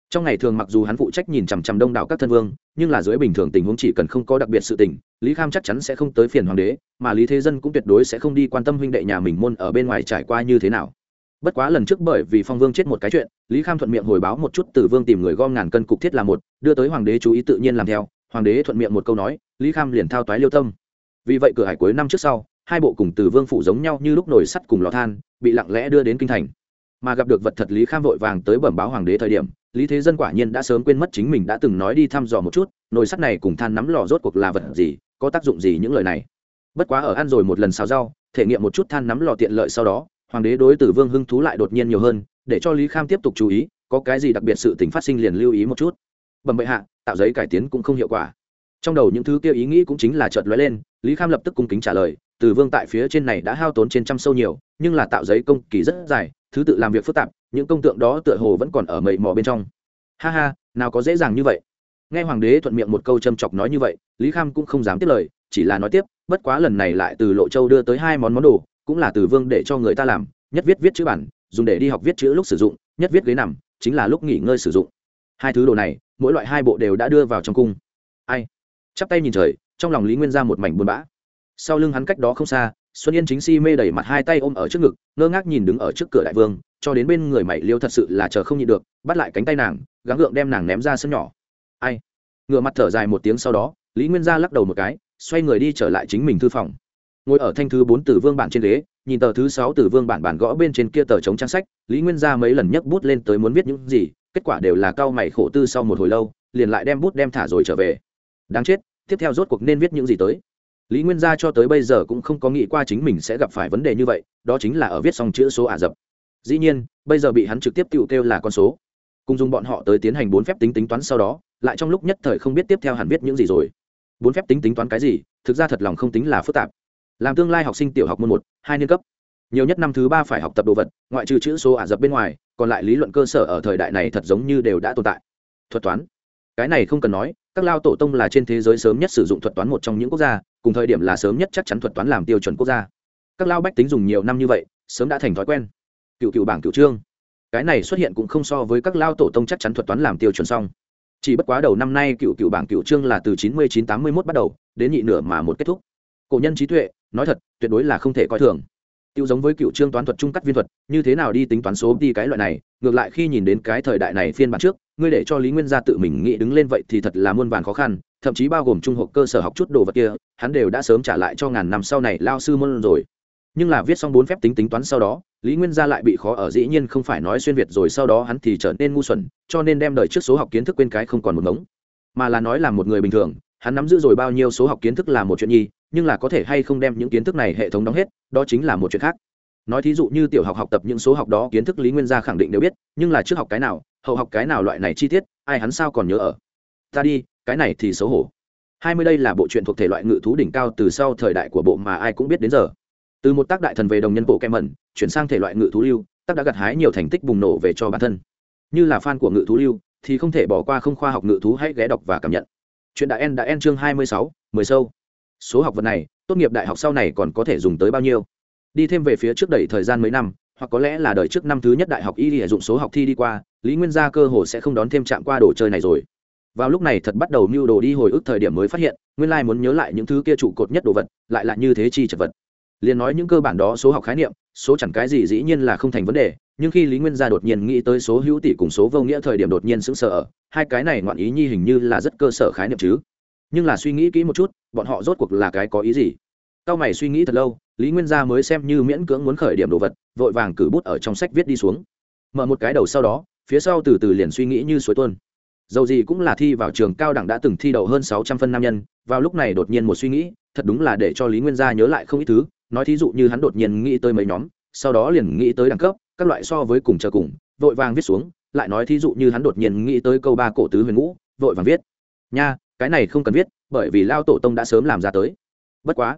Trong ngày thường mặc dù hắn phụ trách nhìn chằm chằm đông đảo các thân vương, nhưng là dưới bình thường tình huống chỉ cần không có đặc biệt sự tình, lý kham chắc chắn sẽ không tới phiền hoàng đế, mà lý thế dân cũng tuyệt đối sẽ không đi quan tâm huynh đệ nhà mình môn ở bên ngoài trải qua như thế nào. Bất quá lần trước bởi vì phong vương chết một cái chuyện, lý kham thuận miệng hồi báo một chút từ vương tìm người gom ngàn cân cục thiết là một, đưa tới hoàng đế chú ý tự nhiên làm theo, hoàng đế thuận miệng một câu nói, lý kham liền thao toái liêu tâm vì vậy cửa hải cuối năm trước sau, hai bộ cùng từ vương phủ giống nhau như lúc nồi sắt cùng lò than, bị lặng lẽ đưa đến kinh thành. Mà gặp được vật thật lý kham vội vàng tới bẩm báo hoàng đế thời điểm, lý thế dân quả nhiên đã sớm quên mất chính mình đã từng nói đi thăm dò một chút, nồi sắt này cùng than nắm lò rốt cuộc là vật gì, có tác dụng gì những lời này. Bất quá ở ăn rồi một lần xào rau, thể nghiệm một chút than nắm lò tiện lợi sau đó, hoàng đế đối tử vương hưng thú lại đột nhiên nhiều hơn, để cho lý kham tiếp tục chú ý, có cái gì đặc biệt sự tình phát sinh liền lưu ý một chút. Bẩm bệ hạ, tạo giấy cải tiến cũng không hiệu quả trong đầu những thứ kia ý nghĩ cũng chính là chợt lóe lên, lý kham lập tức cung kính trả lời, Từ vương tại phía trên này đã hao tốn trên trăm sâu nhiều, nhưng là tạo giấy công kỳ rất dài, thứ tự làm việc phức tạp, những công tượng đó tựa hồ vẫn còn ở mầy mò bên trong. Ha ha, nào có dễ dàng như vậy. Nghe hoàng đế thuận miệng một câu châm chọc nói như vậy, lý kham cũng không dám tiếp lời, chỉ là nói tiếp, bất quá lần này lại từ lộ châu đưa tới hai món món đồ, cũng là từ vương để cho người ta làm, nhất viết viết chữ bản, dùng để đi học viết chữ lúc sử dụng, nhất viết ghế nằm, chính là lúc nghỉ ngơi sử dụng. Hai thứ đồ này, mỗi loại hai bộ đều đã đưa vào trong cung. Ai? Chắp tay nhìn trời, trong lòng lý nguyên ra một mảnh buồn bã. Sau lưng hắn cách đó không xa, xuân yên chính si mê đẩy mặt hai tay ôm ở trước ngực, ngơ ngác nhìn đứng ở trước cửa đại vương, cho đến bên người mày liêu thật sự là chờ không nhịn được, bắt lại cánh tay nàng, gắng gượng đem nàng ném ra sân nhỏ. Ai? Ngựa mặt thở dài một tiếng sau đó, lý nguyên gia lắc đầu một cái, xoay người đi trở lại chính mình thư phòng. Ngồi ở thanh thứ bốn tử vương bản trên ghế, nhìn tờ thứ sáu tử vương bản bản gõ bên trên kia tờ chống trang sách, lý nguyên gia mấy lần nhấc bút lên tới muốn viết những gì, kết quả đều là cao mày khổ tư sau một hồi lâu, liền lại đem bút đem thả rồi trở về đáng chết, tiếp theo rốt cuộc nên viết những gì tới? Lý nguyên gia cho tới bây giờ cũng không có nghĩ qua chính mình sẽ gặp phải vấn đề như vậy, đó chính là ở viết xong chữ số ả rập. Dĩ nhiên, bây giờ bị hắn trực tiếp tự kêu là con số. Cùng dùng bọn họ tới tiến hành bốn phép tính tính toán sau đó, lại trong lúc nhất thời không biết tiếp theo hẳn viết những gì rồi. Bốn phép tính tính toán cái gì? Thực ra thật lòng không tính là phức tạp. Làm tương lai học sinh tiểu học môn một, hai niên cấp. Nhiều nhất năm thứ ba phải học tập đồ vật, ngoại trừ chữ số ả rập bên ngoài, còn lại lý luận cơ sở ở thời đại này thật giống như đều đã tồn tại. Thuật toán. Cái này không cần nói các lao tổ tông là trên thế giới sớm nhất sử dụng thuật toán một trong những quốc gia, cùng thời điểm là sớm nhất chắc chắn thuật toán làm tiêu chuẩn quốc gia. Các lao bách tính dùng nhiều năm như vậy, sớm đã thành thói quen. Cựu cựu bảng cựu trương. Cái này xuất hiện cũng không so với các lao tổ tông chắc chắn thuật toán làm tiêu chuẩn xong. Chỉ bất quá đầu năm nay cựu cựu bảng cựu trương là từ chín mươi chín tám mươi mốt bắt đầu, đến nhị nửa mà một kết thúc. Cổ nhân trí tuệ, nói thật, tuyệt đối là không thể coi thường. Tiêu giống với cựu trương toán thuật trung cắt viên thuật, như thế nào đi tính toán số đi cái loại này, ngược lại khi nhìn đến cái thời đại này phiên bản trước ngươi để cho lý nguyên gia tự mình nghĩ đứng lên vậy thì thật là muôn vàn khó khăn, thậm chí bao gồm trung học cơ sở học chút đồ vật kia, hắn đều đã sớm trả lại cho ngàn năm sau này lao sư môn rồi. Nhưng là viết xong bốn phép tính tính toán sau đó, lý nguyên gia lại bị khó ở dĩ nhiên không phải nói xuyên việt rồi sau đó hắn thì trở nên ngu xuẩn, cho nên đem đời trước số học kiến thức quên cái không còn một mống mà là nói là một người bình thường, hắn nắm giữ rồi bao nhiêu số học kiến thức là một chuyện nhi, nhưng là có thể hay không đem những kiến thức này hệ thống đóng hết, đó chính là một chuyện khác nói thí dụ như tiểu học học tập những số học đó, kiến thức lý nguyên gia khẳng định đều biết, nhưng là trước học cái nào, hậu học cái nào loại này chi tiết, ai hắn sao còn nhớ ở? Ta đi, cái này thì xấu hổ. Hai mươi đây là bộ truyện thuộc thể loại ngự thú đỉnh cao từ sau thời đại của bộ mà ai cũng biết đến giờ. Từ một tác đại thần về đồng nhân bộ kem mẩn, chuyển sang thể loại ngự thú lưu, tác đã gặt hái nhiều thành tích bùng nổ về cho bản thân. Như là fan của ngự thú lưu, thì không thể bỏ qua không khoa học ngự thú hãy ghé đọc và cảm nhận. Chuyện đã en đã en chương hai mươi sáu, mười sâu. Số học vật này, tốt nghiệp đại học sau này còn có thể dùng tới bao nhiêu? Đi thêm về phía trước đẩy thời gian mấy năm, hoặc có lẽ là đời trước năm thứ nhất đại học y hệ dụng số học thi đi qua, lý nguyên gia cơ hồ sẽ không đón thêm chạm qua đồ chơi này rồi. Vào lúc này thật bắt đầu mưu đồ đi hồi ức thời điểm mới phát hiện, nguyên lai muốn nhớ lại những thứ kia trụ cột nhất đồ vật, lại là như thế chi chật vật. Liền nói những cơ bản đó số học khái niệm, số chẳng cái gì dĩ nhiên là không thành vấn đề, nhưng khi lý nguyên gia đột nhiên nghĩ tới số hữu tỷ cùng số vô nghĩa thời điểm đột nhiên sững sờ hai cái này ngoạn ý nhi hình như là rất cơ sở khái niệm chứ. Nhưng là suy nghĩ kỹ một chút, bọn họ rốt cuộc là cái có ý gì? Cao mày suy nghĩ thật lâu lý nguyên gia mới xem như miễn cưỡng muốn khởi điểm đồ vật, vội vàng cử bút ở trong sách viết đi xuống. Mở một cái đầu sau đó, phía sau từ từ liền suy nghĩ như suối tuôn. Dầu gì cũng là thi vào trường cao đẳng đã từng thi đậu hơn sáu trăm phân nam nhân, vào lúc này đột nhiên một suy nghĩ, thật đúng là để cho lý nguyên gia nhớ lại không ít thứ, nói thí dụ như hắn đột nhiên nghĩ tới mấy nhóm, sau đó liền nghĩ tới đẳng cấp, các loại so với cùng chờ cùng, vội vàng viết xuống, lại nói thí dụ như hắn đột nhiên nghĩ tới câu ba cổ tứ huyền ngũ, vội vàng viết. Nha, cái này không cần viết, bởi vì lao tổ tông đã sớm làm ra tới. Bất quá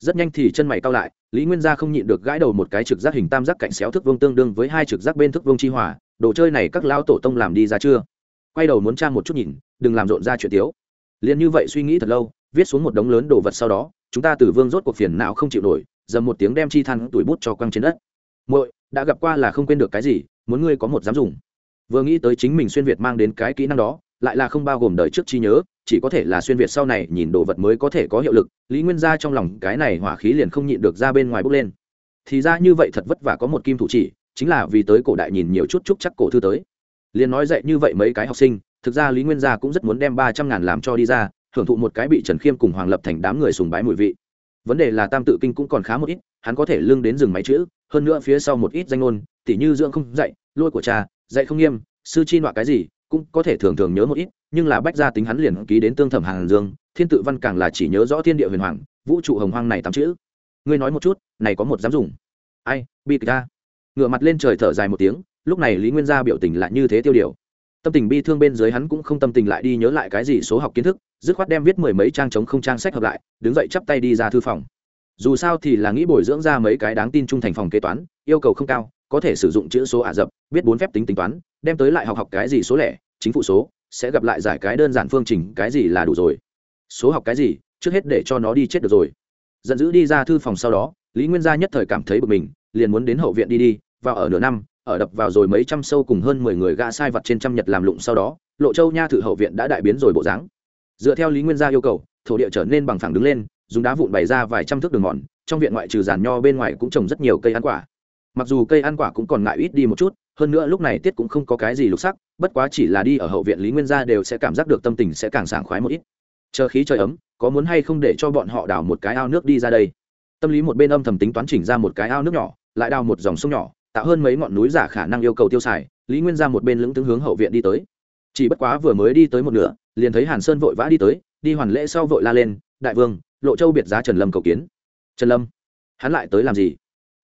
rất nhanh thì chân mày cao lại, lý nguyên gia không nhịn được gãi đầu một cái trực giác hình tam giác cạnh xéo thức vương tương đương với hai trực giác bên thức vương chi hỏa đồ chơi này các lao tổ tông làm đi ra chưa? Quay đầu muốn tra một chút nhìn, đừng làm rộn ra chuyện tiếu. Liền như vậy suy nghĩ thật lâu, viết xuống một đống lớn đồ vật sau đó, chúng ta từ vương rốt cuộc phiền não không chịu nổi, dầm một tiếng đem chi than tuổi bút cho quăng trên đất. Muội, đã gặp qua là không quên được cái gì, muốn ngươi có một dám dùng. Vừa nghĩ tới chính mình xuyên việt mang đến cái kỹ năng đó lại là không bao gồm đời trước chi nhớ, chỉ có thể là xuyên việt sau này nhìn đồ vật mới có thể có hiệu lực, lý nguyên gia trong lòng cái này hỏa khí liền không nhịn được ra bên ngoài bốc lên. Thì ra như vậy thật vất vả có một kim thủ chỉ, chính là vì tới cổ đại nhìn nhiều chút chúc chắc cổ thư tới. Liền nói dạy như vậy mấy cái học sinh, thực ra lý nguyên gia cũng rất muốn đem ba trăm ngàn làm cho đi ra, hưởng thụ một cái bị trần khiêm cùng hoàng lập thành đám người sùng bái mùi vị. Vấn đề là tam tự kinh cũng còn khá một ít, hắn có thể lương đến rừng máy chữ, hơn nữa phía sau một ít danh ngôn, tỉ như dưỡng không dạy, lôi của cha, dạy không nghiêm, sư chi nọa cái gì cũng có thể thường thường nhớ một ít, nhưng là bách gia tính hắn liền ký đến tương thẩm hàng dương, thiên tự văn càng là chỉ nhớ rõ thiên địa huyền hoàng, vũ trụ hồng hoang này tám chữ. Ngươi nói một chút, này có một dám dùng? Ai, bi kịch ta. Ngửa mặt lên trời thở dài một tiếng, lúc này lý nguyên gia biểu tình lại như thế tiêu điều. Tâm tình bi thương bên dưới hắn cũng không tâm tình lại đi nhớ lại cái gì số học kiến thức, dứt khoát đem viết mười mấy trang chống không trang sách hợp lại, đứng dậy chắp tay đi ra thư phòng. Dù sao thì là nghĩ bồi dưỡng ra mấy cái đáng tin trung thành phòng kế toán, yêu cầu không cao, có thể sử dụng chữ số ả rập biết bốn phép tính tính toán đem tới lại học học cái gì số lẻ, chính phủ số, sẽ gặp lại giải cái đơn giản phương trình cái gì là đủ rồi. Số học cái gì, trước hết để cho nó đi chết được rồi. Giận dữ đi ra thư phòng sau đó, lý nguyên gia nhất thời cảm thấy bực mình, liền muốn đến hậu viện đi đi, vào ở nửa năm, ở đập vào rồi mấy trăm sâu cùng hơn mười người gã sai vật trên trăm nhật làm lụng sau đó, lộ châu nha thự hậu viện đã đại biến rồi bộ dáng. Dựa theo lý nguyên gia yêu cầu, thổ địa trở nên bằng phẳng đứng lên, dùng đá vụn bày ra vài trăm thước đường mòn, trong viện ngoại trừ giàn nho bên ngoài cũng trồng rất nhiều cây ăn quả. Mặc dù cây ăn quả cũng còn ngại ít đi một chút hơn nữa lúc này tiết cũng không có cái gì lục sắc, bất quá chỉ là đi ở hậu viện lý nguyên gia đều sẽ cảm giác được tâm tình sẽ càng sảng khoái một ít. Chờ khí trời ấm, có muốn hay không để cho bọn họ đào một cái ao nước đi ra đây? Tâm lý một bên âm thầm tính toán chỉnh ra một cái ao nước nhỏ, lại đào một dòng sông nhỏ, tạo hơn mấy ngọn núi giả khả năng yêu cầu tiêu xài, lý nguyên ra một bên lững tướng hướng hậu viện đi tới. Chỉ bất quá vừa mới đi tới một nửa, liền thấy hàn sơn vội vã đi tới, đi hoàn lễ sau vội la lên, đại vương, lộ châu biệt giá trần lâm cầu kiến. Trần lâm, hắn lại tới làm gì?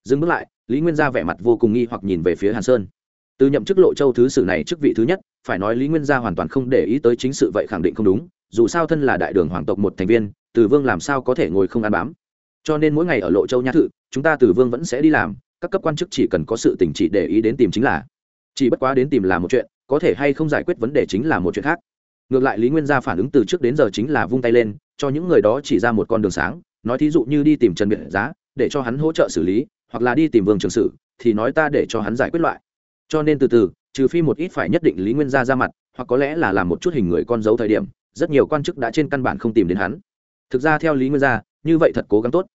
Dừng bước lại, lý nguyên gia vẻ mặt vô cùng nghi hoặc nhìn về phía hàn sơn từ nhậm chức lộ châu thứ sử này chức vị thứ nhất, phải nói lý nguyên gia hoàn toàn không để ý tới chính sự vậy khẳng định không đúng, dù sao thân là đại đường hoàng tộc một thành viên, từ vương làm sao có thể ngồi không ăn bám. Cho nên mỗi ngày ở lộ châu nhã thự, chúng ta từ vương vẫn sẽ đi làm, các cấp quan chức chỉ cần có sự tỉnh chỉ để ý đến tìm chính là. Chỉ bất quá đến tìm là một chuyện, có thể hay không giải quyết vấn đề chính là một chuyện khác. Ngược lại lý nguyên gia phản ứng từ trước đến giờ chính là vung tay lên, cho những người đó chỉ ra một con đường sáng, nói thí dụ như đi tìm trần biện giá, để cho hắn hỗ trợ xử lý, hoặc là đi tìm vương trường sử, thì nói ta để cho hắn giải quyết loại cho nên từ từ trừ phi một ít phải nhất định lý nguyên gia ra mặt hoặc có lẽ là làm một chút hình người con dấu thời điểm rất nhiều quan chức đã trên căn bản không tìm đến hắn. Thực ra theo lý nguyên gia như vậy thật cố gắng tốt.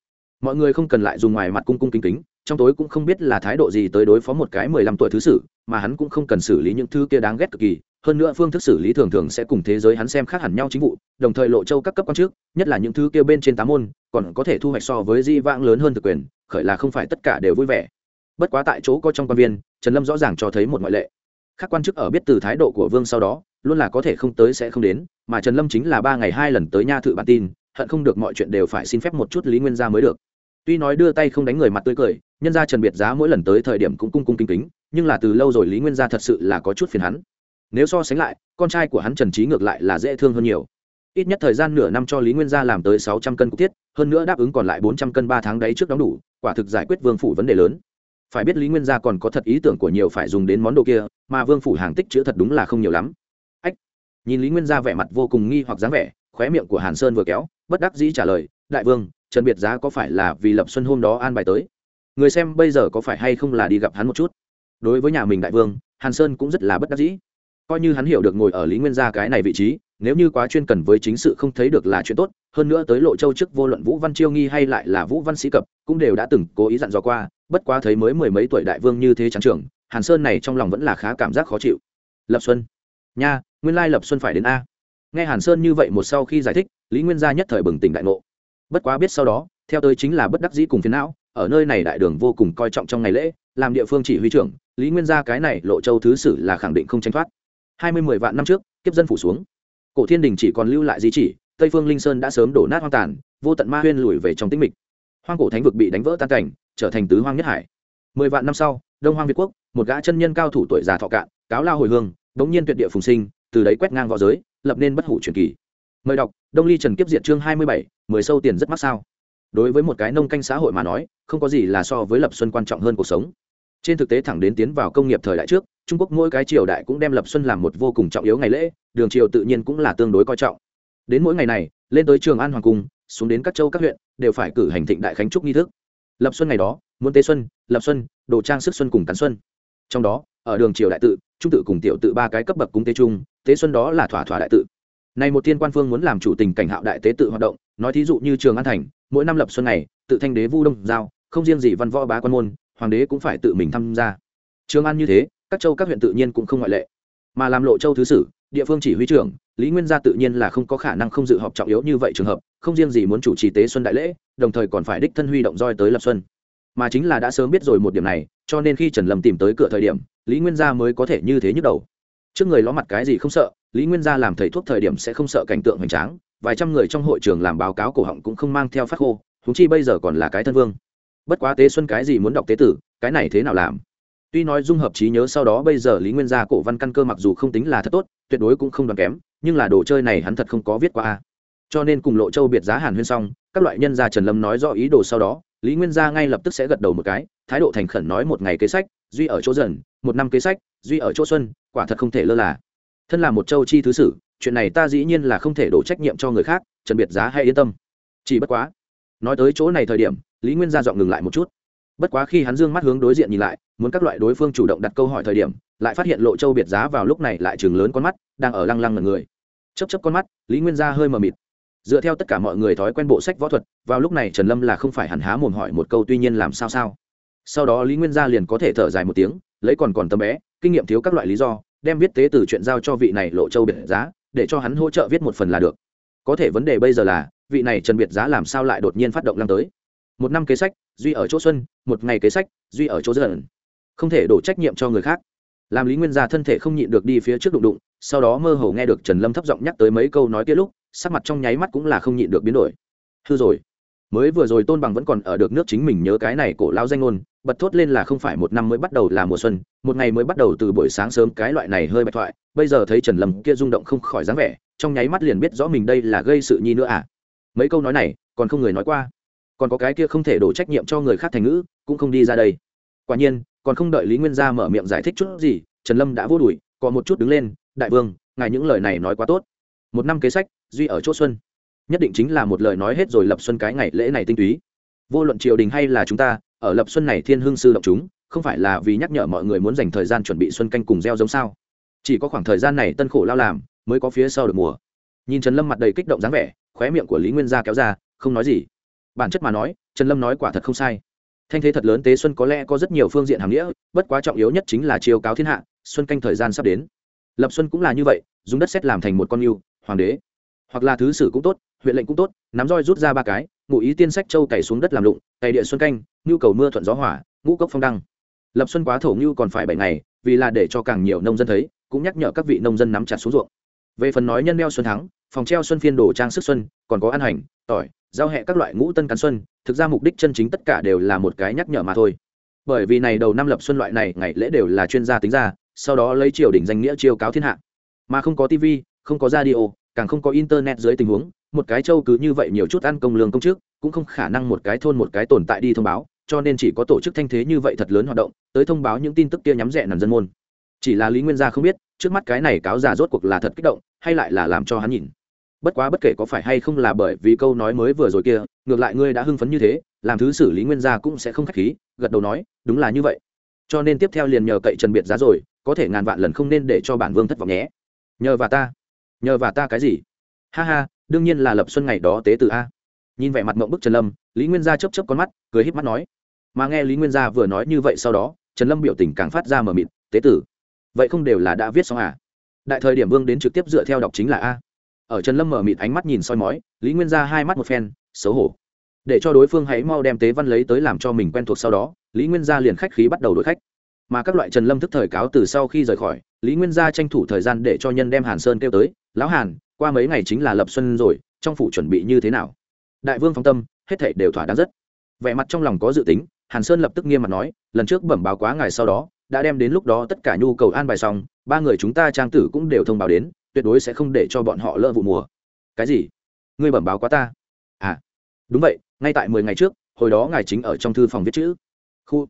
Mọi người không cần lại dùng ngoài mặt cung cung kính kính trong tối cũng không biết là thái độ gì tới đối phó một cái mười lăm tuổi thứ sử mà hắn cũng không cần xử lý những thứ kia đáng ghét cực kỳ. Hơn nữa phương thức xử lý thường thường sẽ cùng thế giới hắn xem khác hẳn nhau chính vụ đồng thời lộ châu các cấp quan chức, nhất là những thứ kia bên trên tám môn còn có thể thu hoạch so với di vãng lớn hơn thực quyền khởi là không phải tất cả đều vui vẻ. Bất quá tại chỗ có trong quan viên trần lâm rõ ràng cho thấy một ngoại lệ. Các quan chức ở biết từ thái độ của vương sau đó luôn là có thể không tới sẽ không đến mà trần lâm chính là ba ngày hai lần tới nha thự bản tin hận không được mọi chuyện đều phải xin phép một chút lý nguyên gia mới được. Tuy nói đưa tay không đánh người mặt tươi cười nhân gia trần biệt giá mỗi lần tới thời điểm cũng cung cung kính kính nhưng là từ lâu rồi lý nguyên gia thật sự là có chút phiền hắn. Nếu so sánh lại con trai của hắn trần trí ngược lại là dễ thương hơn nhiều. Ít nhất thời gian nửa năm cho lý nguyên gia làm tới sáu trăm cân cục tiết, hơn nữa đáp ứng còn lại bốn trăm cân ba tháng đấy trước đóng đủ quả thực giải quyết vương phủ vấn đề lớn phải biết lý nguyên gia còn có thật ý tưởng của nhiều phải dùng đến món đồ kia, mà vương phủ hàng tích chữ thật đúng là không nhiều lắm. Ách, nhìn lý nguyên gia vẻ mặt vô cùng nghi hoặc dáng vẻ, khóe miệng của hàn sơn vừa kéo, bất đắc dĩ trả lời, đại vương, trần biệt giá có phải là vì lập xuân hôm đó an bài tới? Người xem bây giờ có phải hay không là đi gặp hắn một chút? Đối với nhà mình đại vương, hàn sơn cũng rất là bất đắc dĩ. Coi như hắn hiểu được ngồi ở lý nguyên gia cái này vị trí, nếu như quá chuyên cần với chính sự không thấy được là chuyện tốt, hơn nữa tới lộ châu trước vô luận vũ văn chiêu nghi hay lại là vũ văn sĩ cập, cũng đều đã từng cố ý dặn dò qua bất quá thấy mới mười mấy tuổi đại vương như thế trắng trưởng hàn sơn này trong lòng vẫn là khá cảm giác khó chịu. Lập xuân. Nha, nguyên lai lập xuân phải đến a. Nghe hàn sơn như vậy một sau khi giải thích, lý nguyên gia nhất thời bừng tỉnh đại ngộ. Bất quá biết sau đó, theo tới chính là bất đắc dĩ cùng phiến não, ở nơi này đại đường vô cùng coi trọng trong ngày lễ, làm địa phương chỉ huy trưởng, lý nguyên gia cái này lộ châu thứ sử là khẳng định không tranh thoát. Hai mươi mười vạn năm trước, kiếp dân phủ xuống. Cổ thiên đình chỉ còn lưu lại di chỉ, tây phương linh sơn đã sớm đổ nát hoang tàn, vô tận ma huyên lùi về trong tĩnh mịch. Hoang cổ thánh vực bị đánh vỡ tan cảnh trở thành tứ hoang nhất hải. Mười vạn năm sau, đông hoang việt quốc, một gã chân nhân cao thủ tuổi già thọ cạn, cáo lao hồi hương, đống nhiên tuyệt địa phùng sinh, từ đấy quét ngang v õ giới, lập nên bất hủ truyền kỳ. Mời đọc, đông ly trần kiếp diệt chương hai mươi bảy, mười sâu tiền rất mắc sao. Đối với một cái nông canh xã hội mà nói, không có gì là so với lập xuân quan trọng hơn cuộc sống. Trên thực tế thẳng đến tiến vào công nghiệp thời đại trước, trung quốc mỗi cái triều đại cũng đem lập xuân làm một vô cùng trọng yếu ngày lễ, đường triều tự nhiên cũng là tương đối coi trọng. Đến mỗi ngày này, lên tới trường an hoàng cung, xuống đến các châu các huyện, đều phải cử hành thịnh đại khánh trúc nghi thức lập xuân ngày đó, muốn tế xuân, lập xuân, đồ trang sức xuân cùng cắn xuân. Trong đó, ở đường triều đại tự, trung tự cùng tiểu tự ba cái cấp bậc cung tế trung tế xuân đó là thỏa thỏa đại tự. Này một tiên quan phương muốn làm chủ tình cảnh hạo đại tế tự hoạt động, nói thí dụ như trường an thành, mỗi năm lập xuân này tự thanh đế vu đông giao, không riêng gì văn võ bá quan môn, hoàng đế cũng phải tự mình tham gia. Trường an như thế, các châu các huyện tự nhiên cũng không ngoại lệ. Mà làm lộ châu thứ sử địa phương chỉ huy trưởng, lý nguyên gia tự nhiên là không có khả năng không dự họp trọng yếu như vậy trường hợp, không riêng gì muốn chủ trì tế xuân đại lễ, đồng thời còn phải đích thân huy động roi tới lập xuân. Mà chính là đã sớm biết rồi một điểm này, cho nên khi trần lâm tìm tới cửa thời điểm, lý nguyên gia mới có thể như thế nhức đầu. Trước người ló mặt cái gì không sợ, lý nguyên gia làm thầy thuốc thời điểm sẽ không sợ cảnh tượng hoành tráng, vài trăm người trong hội trường làm báo cáo cổ họng cũng không mang theo phát khô húng chi bây giờ còn là cái thân vương. Bất quá tế xuân cái gì muốn đọc tế tử, cái này thế nào làm? Tuy nói dung hợp trí nhớ sau đó bây giờ lý nguyên gia cổ văn căn cơ mặc dù không tính là thật tốt, tuyệt đối cũng không đoán kém, nhưng là đồ chơi này hắn thật không có viết qua a. Cho nên cùng lộ châu biệt giá hàn huyên xong, các loại nhân gia trần lâm nói rõ ý đồ sau đó, lý nguyên gia ngay lập tức sẽ gật đầu một cái, thái độ thành khẩn nói một ngày kế sách, duy ở chỗ dần, một năm kế sách, duy ở chỗ xuân, quả thật không thể lơ là. Thân là một châu chi thứ sử, chuyện này ta dĩ nhiên là không thể đổ trách nhiệm cho người khác, trần biệt giá hay yên tâm. Chỉ bất quá, nói tới chỗ này thời điểm, lý nguyên gia dọn ngừng lại một chút bất quá khi hắn dương mắt hướng đối diện nhìn lại, muốn các loại đối phương chủ động đặt câu hỏi thời điểm, lại phát hiện lộ châu biệt giá vào lúc này lại chừng lớn con mắt, đang ở lăng lăng ngần người. Chấp chấp con mắt, lý nguyên gia hơi mờ mịt. Dựa theo tất cả mọi người thói quen bộ sách võ thuật, vào lúc này trần lâm là không phải hẳn há mồm hỏi một câu tuy nhiên làm sao sao. Sau đó lý nguyên gia liền có thể thở dài một tiếng, lấy còn còn tâm bé, kinh nghiệm thiếu các loại lý do, đem viết tế từ chuyện giao cho vị này lộ châu biệt giá, để cho hắn hỗ trợ viết một phần là được. Có thể vấn đề bây giờ là, vị này trần biệt giá làm sao lại đột nhiên phát động lăng tới. Một năm kế sách duy ở chỗ xuân, một ngày kế sách, duy ở chỗ dần. Không thể đổ trách nhiệm cho người khác. Làm lý nguyên gia thân thể không nhịn được đi phía trước đụng đụng, sau đó mơ hồ nghe được trần lâm thấp giọng nhắc tới mấy câu nói kia lúc, sắc mặt trong nháy mắt cũng là không nhịn được biến đổi. Hư rồi. Mới vừa rồi tôn bằng vẫn còn ở được nước chính mình nhớ cái này cổ lao danh ngôn, bật thốt lên là không phải một năm mới bắt đầu là mùa xuân, một ngày mới bắt đầu từ buổi sáng sớm cái loại này hơi bạch thoại, bây giờ thấy trần lâm kia rung động không khỏi dáng vẻ, trong nháy mắt liền biết rõ mình đây là gây sự nhi nữa à. Mấy câu nói này, còn không người nói qua còn có cái kia không thể đổ trách nhiệm cho người khác thành ngữ, cũng không đi ra đây. Quả nhiên, còn không đợi lý nguyên gia mở miệng giải thích chút gì, trần lâm đã vô đùi có một chút đứng lên, đại vương, ngài những lời này nói quá tốt. Một năm kế sách, duy ở chỗ xuân. Nhất định chính là một lời nói hết rồi lập xuân cái ngày lễ này tinh túy. Vô luận triều đình hay là chúng ta, ở lập xuân này thiên hương sư động chúng, không phải là vì nhắc nhở mọi người muốn dành thời gian chuẩn bị xuân canh cùng gieo giống sao? Chỉ có khoảng thời gian này tân khổ lao làm, mới có phía sau được mùa. Nhìn trần lâm mặt đầy kích động dáng vẻ, khóe miệng của lý nguyên gia kéo ra, không nói gì bản chất mà nói, trần lâm nói quả thật không sai. Thanh thế thật lớn, tế xuân có lẽ có rất nhiều phương diện hàm nghĩa, bất quá trọng yếu nhất chính là chiêu cáo thiên hạ, xuân canh thời gian sắp đến. Lập xuân cũng là như vậy, dùng đất xét làm thành một con yêu, hoàng đế. Hoặc là thứ sử cũng tốt, huyện lệnh cũng tốt, nắm roi rút ra ba cái, ngụ ý tiên sách châu cày xuống đất làm lụng, cày địa xuân canh, nhu cầu mưa thuận gió hỏa ngũ cốc phong đăng. Lập xuân quá thổ ngưu còn phải bảy ngày, vì là để cho càng nhiều nông dân thấy, cũng nhắc nhở các vị nông dân nắm chặt xuống ruộng. Về phần nói nhân đeo xuân thắng, phòng treo xuân phiên đồ trang sức xuân, còn có ăn hành, tỏi giao hẹ các loại ngũ tân cán xuân, thực ra mục đích chân chính tất cả đều là một cái nhắc nhở mà thôi. Bởi vì này đầu năm lập xuân loại này, ngày lễ đều là chuyên gia tính ra, sau đó lấy triều đỉnh danh nghĩa chiêu cáo thiên hạ. Mà không có tv không có radio, càng không có internet dưới tình huống, một cái châu cứ như vậy nhiều chút ăn công lương công chức cũng không khả năng một cái thôn một cái tồn tại đi thông báo, cho nên chỉ có tổ chức thanh thế như vậy thật lớn hoạt động, tới thông báo những tin tức kia nhắm rẻ nằm dân môn. Chỉ là lý nguyên gia không biết, trước mắt cái này cáo già rốt cuộc là thật kích động, hay lại là làm cho hắn nhìn bất quá bất kể có phải hay không là bởi vì câu nói mới vừa rồi kia, ngược lại ngươi đã hưng phấn như thế, làm thứ xử lý nguyên gia cũng sẽ không k h á c h khí, gật đầu nói, đúng là như vậy. Cho nên tiếp theo liền nhờ cậy trần biệt giá rồi, có thể ngàn vạn lần không nên để cho bản vương thất vọng nhé. Nhờ và ta. Nhờ và ta cái gì? Ha ha, đương nhiên là lập xuân ngày đó tế từ a. Nhìn vẻ mặt mộng bức trần lâm, lý nguyên gia chấp chấp con mắt, cười híp mắt nói. Mà nghe lý nguyên gia vừa nói như vậy sau đó, trần lâm biểu tình càng phát ra mờ mịt, tế tử, vậy không đều là đã viết xong à? Đại thời điểm vương đến trực tiếp dựa theo đọc chính là a ở trần lâm mở mịt ánh mắt nhìn soi mói, lý nguyên ra hai mắt một phen, xấu hổ. Để cho đối phương hãy mau đem tế văn lấy tới làm cho mình quen thuộc sau đó, lý nguyên gia liền khách khí bắt đầu đổi khách. Mà các loại trần lâm thức thời cáo từ sau khi rời khỏi, lý nguyên gia tranh thủ thời gian để cho nhân đem hàn sơn kêu tới, lão hàn, qua mấy ngày chính là lập xuân rồi, trong phủ chuẩn bị như thế nào? Đại vương phong tâm, hết thảy đều thỏa đáng rất. Vẻ mặt trong lòng có dự tính, hàn sơn lập tức nghiêm mặt nói, lần trước bẩm báo quá ngày sau đó, đã đem đến lúc đó tất cả nhu cầu an bài xong, ba người chúng ta trang tử cũng đều thông báo đến tuyệt đối sẽ không để cho bọn họ lỡ vụ mùa. Cái gì? Ngươi bẩm báo quá ta. À đúng vậy, ngay tại mười ngày trước, hồi đó ngài chính ở trong thư phòng viết chữ. Khu.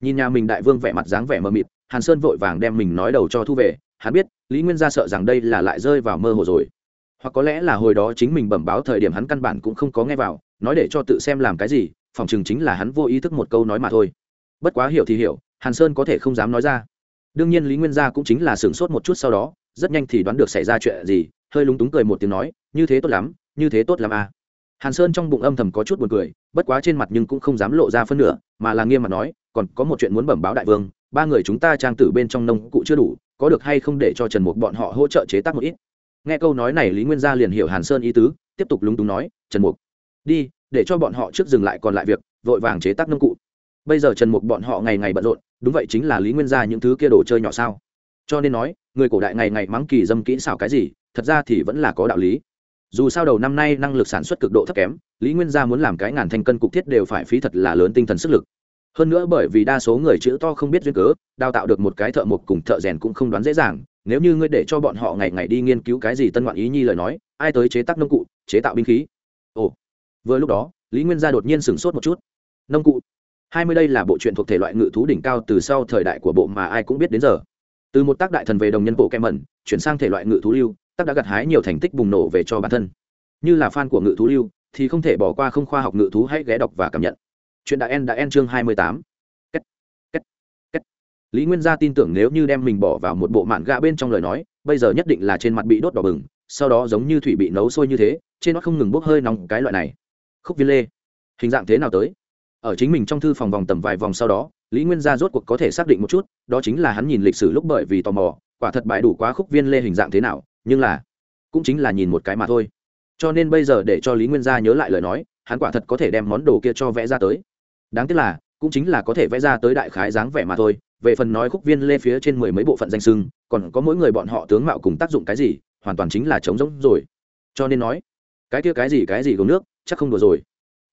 Nhìn nhà mình đại vương vẻ mặt dáng vẻ mờ mịt, hàn sơn vội vàng đem mình nói đầu cho thu về, hắn biết, lý nguyên gia sợ rằng đây là lại rơi vào mơ hồ rồi. Hoặc có lẽ là hồi đó chính mình bẩm báo thời điểm hắn căn bản cũng không có nghe vào, nói để cho tự xem làm cái gì, phòng chừng chính là hắn vô ý thức một câu nói mà thôi. Bất quá hiểu thì hiểu, hàn sơn có thể không dám nói ra. Đương nhiên lý nguyên gia cũng chính là sửng sốt một chút sau đó rất nhanh thì đoán được xảy ra chuyện gì, hơi lúng túng cười một tiếng nói, như thế tốt lắm, như thế tốt lắm à. hàn sơn trong bụng âm thầm có chút buồn cười, bất quá trên mặt nhưng cũng không dám lộ ra phân nửa, mà là nghiêm mặt nói, còn có một chuyện muốn bẩm báo đại vương, ba người chúng ta trang tử bên trong nông cụ chưa đủ, có được hay không để cho trần mục bọn họ hỗ trợ chế tác một ít? Nghe câu nói này lý nguyên gia liền hiểu hàn sơn ý tứ, tiếp tục lúng túng nói, trần mục, đi, để cho bọn họ trước dừng lại còn lại việc, vội vàng chế tác nông cụ. Bây giờ trần mục bọn họ ngày ngày bận rộn, đúng vậy chính là lý nguyên gia những thứ kia đồ chơi nhỏ sao? Cho nên nói, người cổ đại ngày ngày mắng kỳ dâm kỹ xảo cái gì, thật ra thì vẫn là có đạo lý. Dù sao đầu năm nay năng lực sản xuất cực độ thấp kém, lý nguyên gia muốn làm cái ngàn thành cân cục thiết đều phải phí thật là lớn tinh thần sức lực. Hơn nữa bởi vì đa số người chữ to không biết duyên cớ, đào tạo được một cái thợ mộc cùng thợ rèn cũng không đoán dễ dàng, nếu như ngươi để cho bọn họ ngày ngày đi nghiên cứu cái gì tân ngoạn ý nhi lời nói, ai tới chế tác nông cụ, chế tạo binh khí? Ồ. Vừa lúc đó, lý nguyên gia đột nhiên sửng sốt một chút. Nông cụ? Hai mươi đây là bộ truyện thuộc thể loại ngự thú đỉnh cao từ sau thời đại của bộ mà ai cũng biết đến giờ từ một tác đại thần về đồng nhân bộ kem mẩn, chuyển sang thể loại ngự thú lưu, tác đã gặt hái nhiều thành tích bùng nổ về cho bản thân. Như là fan của ngự thú lưu, thì không thể bỏ qua không khoa học ngự thú hãy ghé đọc và cảm nhận. Chuyện đã en đã en chương hai mươi tám. Lý nguyên gia tin tưởng nếu như đem mình bỏ vào một bộ mạn gạ bên trong lời nói, bây giờ nhất định là trên mặt bị đốt đỏ bừng, sau đó giống như thủy bị nấu sôi như thế, trên nó không ngừng bốc hơi nóng cái loại này. Khúc viên lê, hình dạng thế nào tới? Ở chính mình trong thư phòng vòng tầm vài vòng sau đó lý nguyên gia rốt cuộc có thể xác định một chút, đó chính là hắn nhìn lịch sử lúc bởi vì tò mò, quả thật bại đủ quá khúc viên lê hình dạng thế nào, nhưng là, cũng chính là nhìn một cái mà thôi. Cho nên bây giờ để cho lý nguyên gia nhớ lại lời nói, hắn quả thật có thể đem món đồ kia cho vẽ ra tới. Đáng tiếc là, cũng chính là có thể vẽ ra tới đại khái dáng vẻ mà thôi, về phần nói khúc viên lê phía trên mười mấy bộ phận danh sưng, còn có mỗi người bọn họ tướng mạo cùng tác dụng cái gì, hoàn toàn chính là trống rỗng rồi. Cho nên nói, cái kia cái gì cái gì gồm nước, chắc không đùa rồi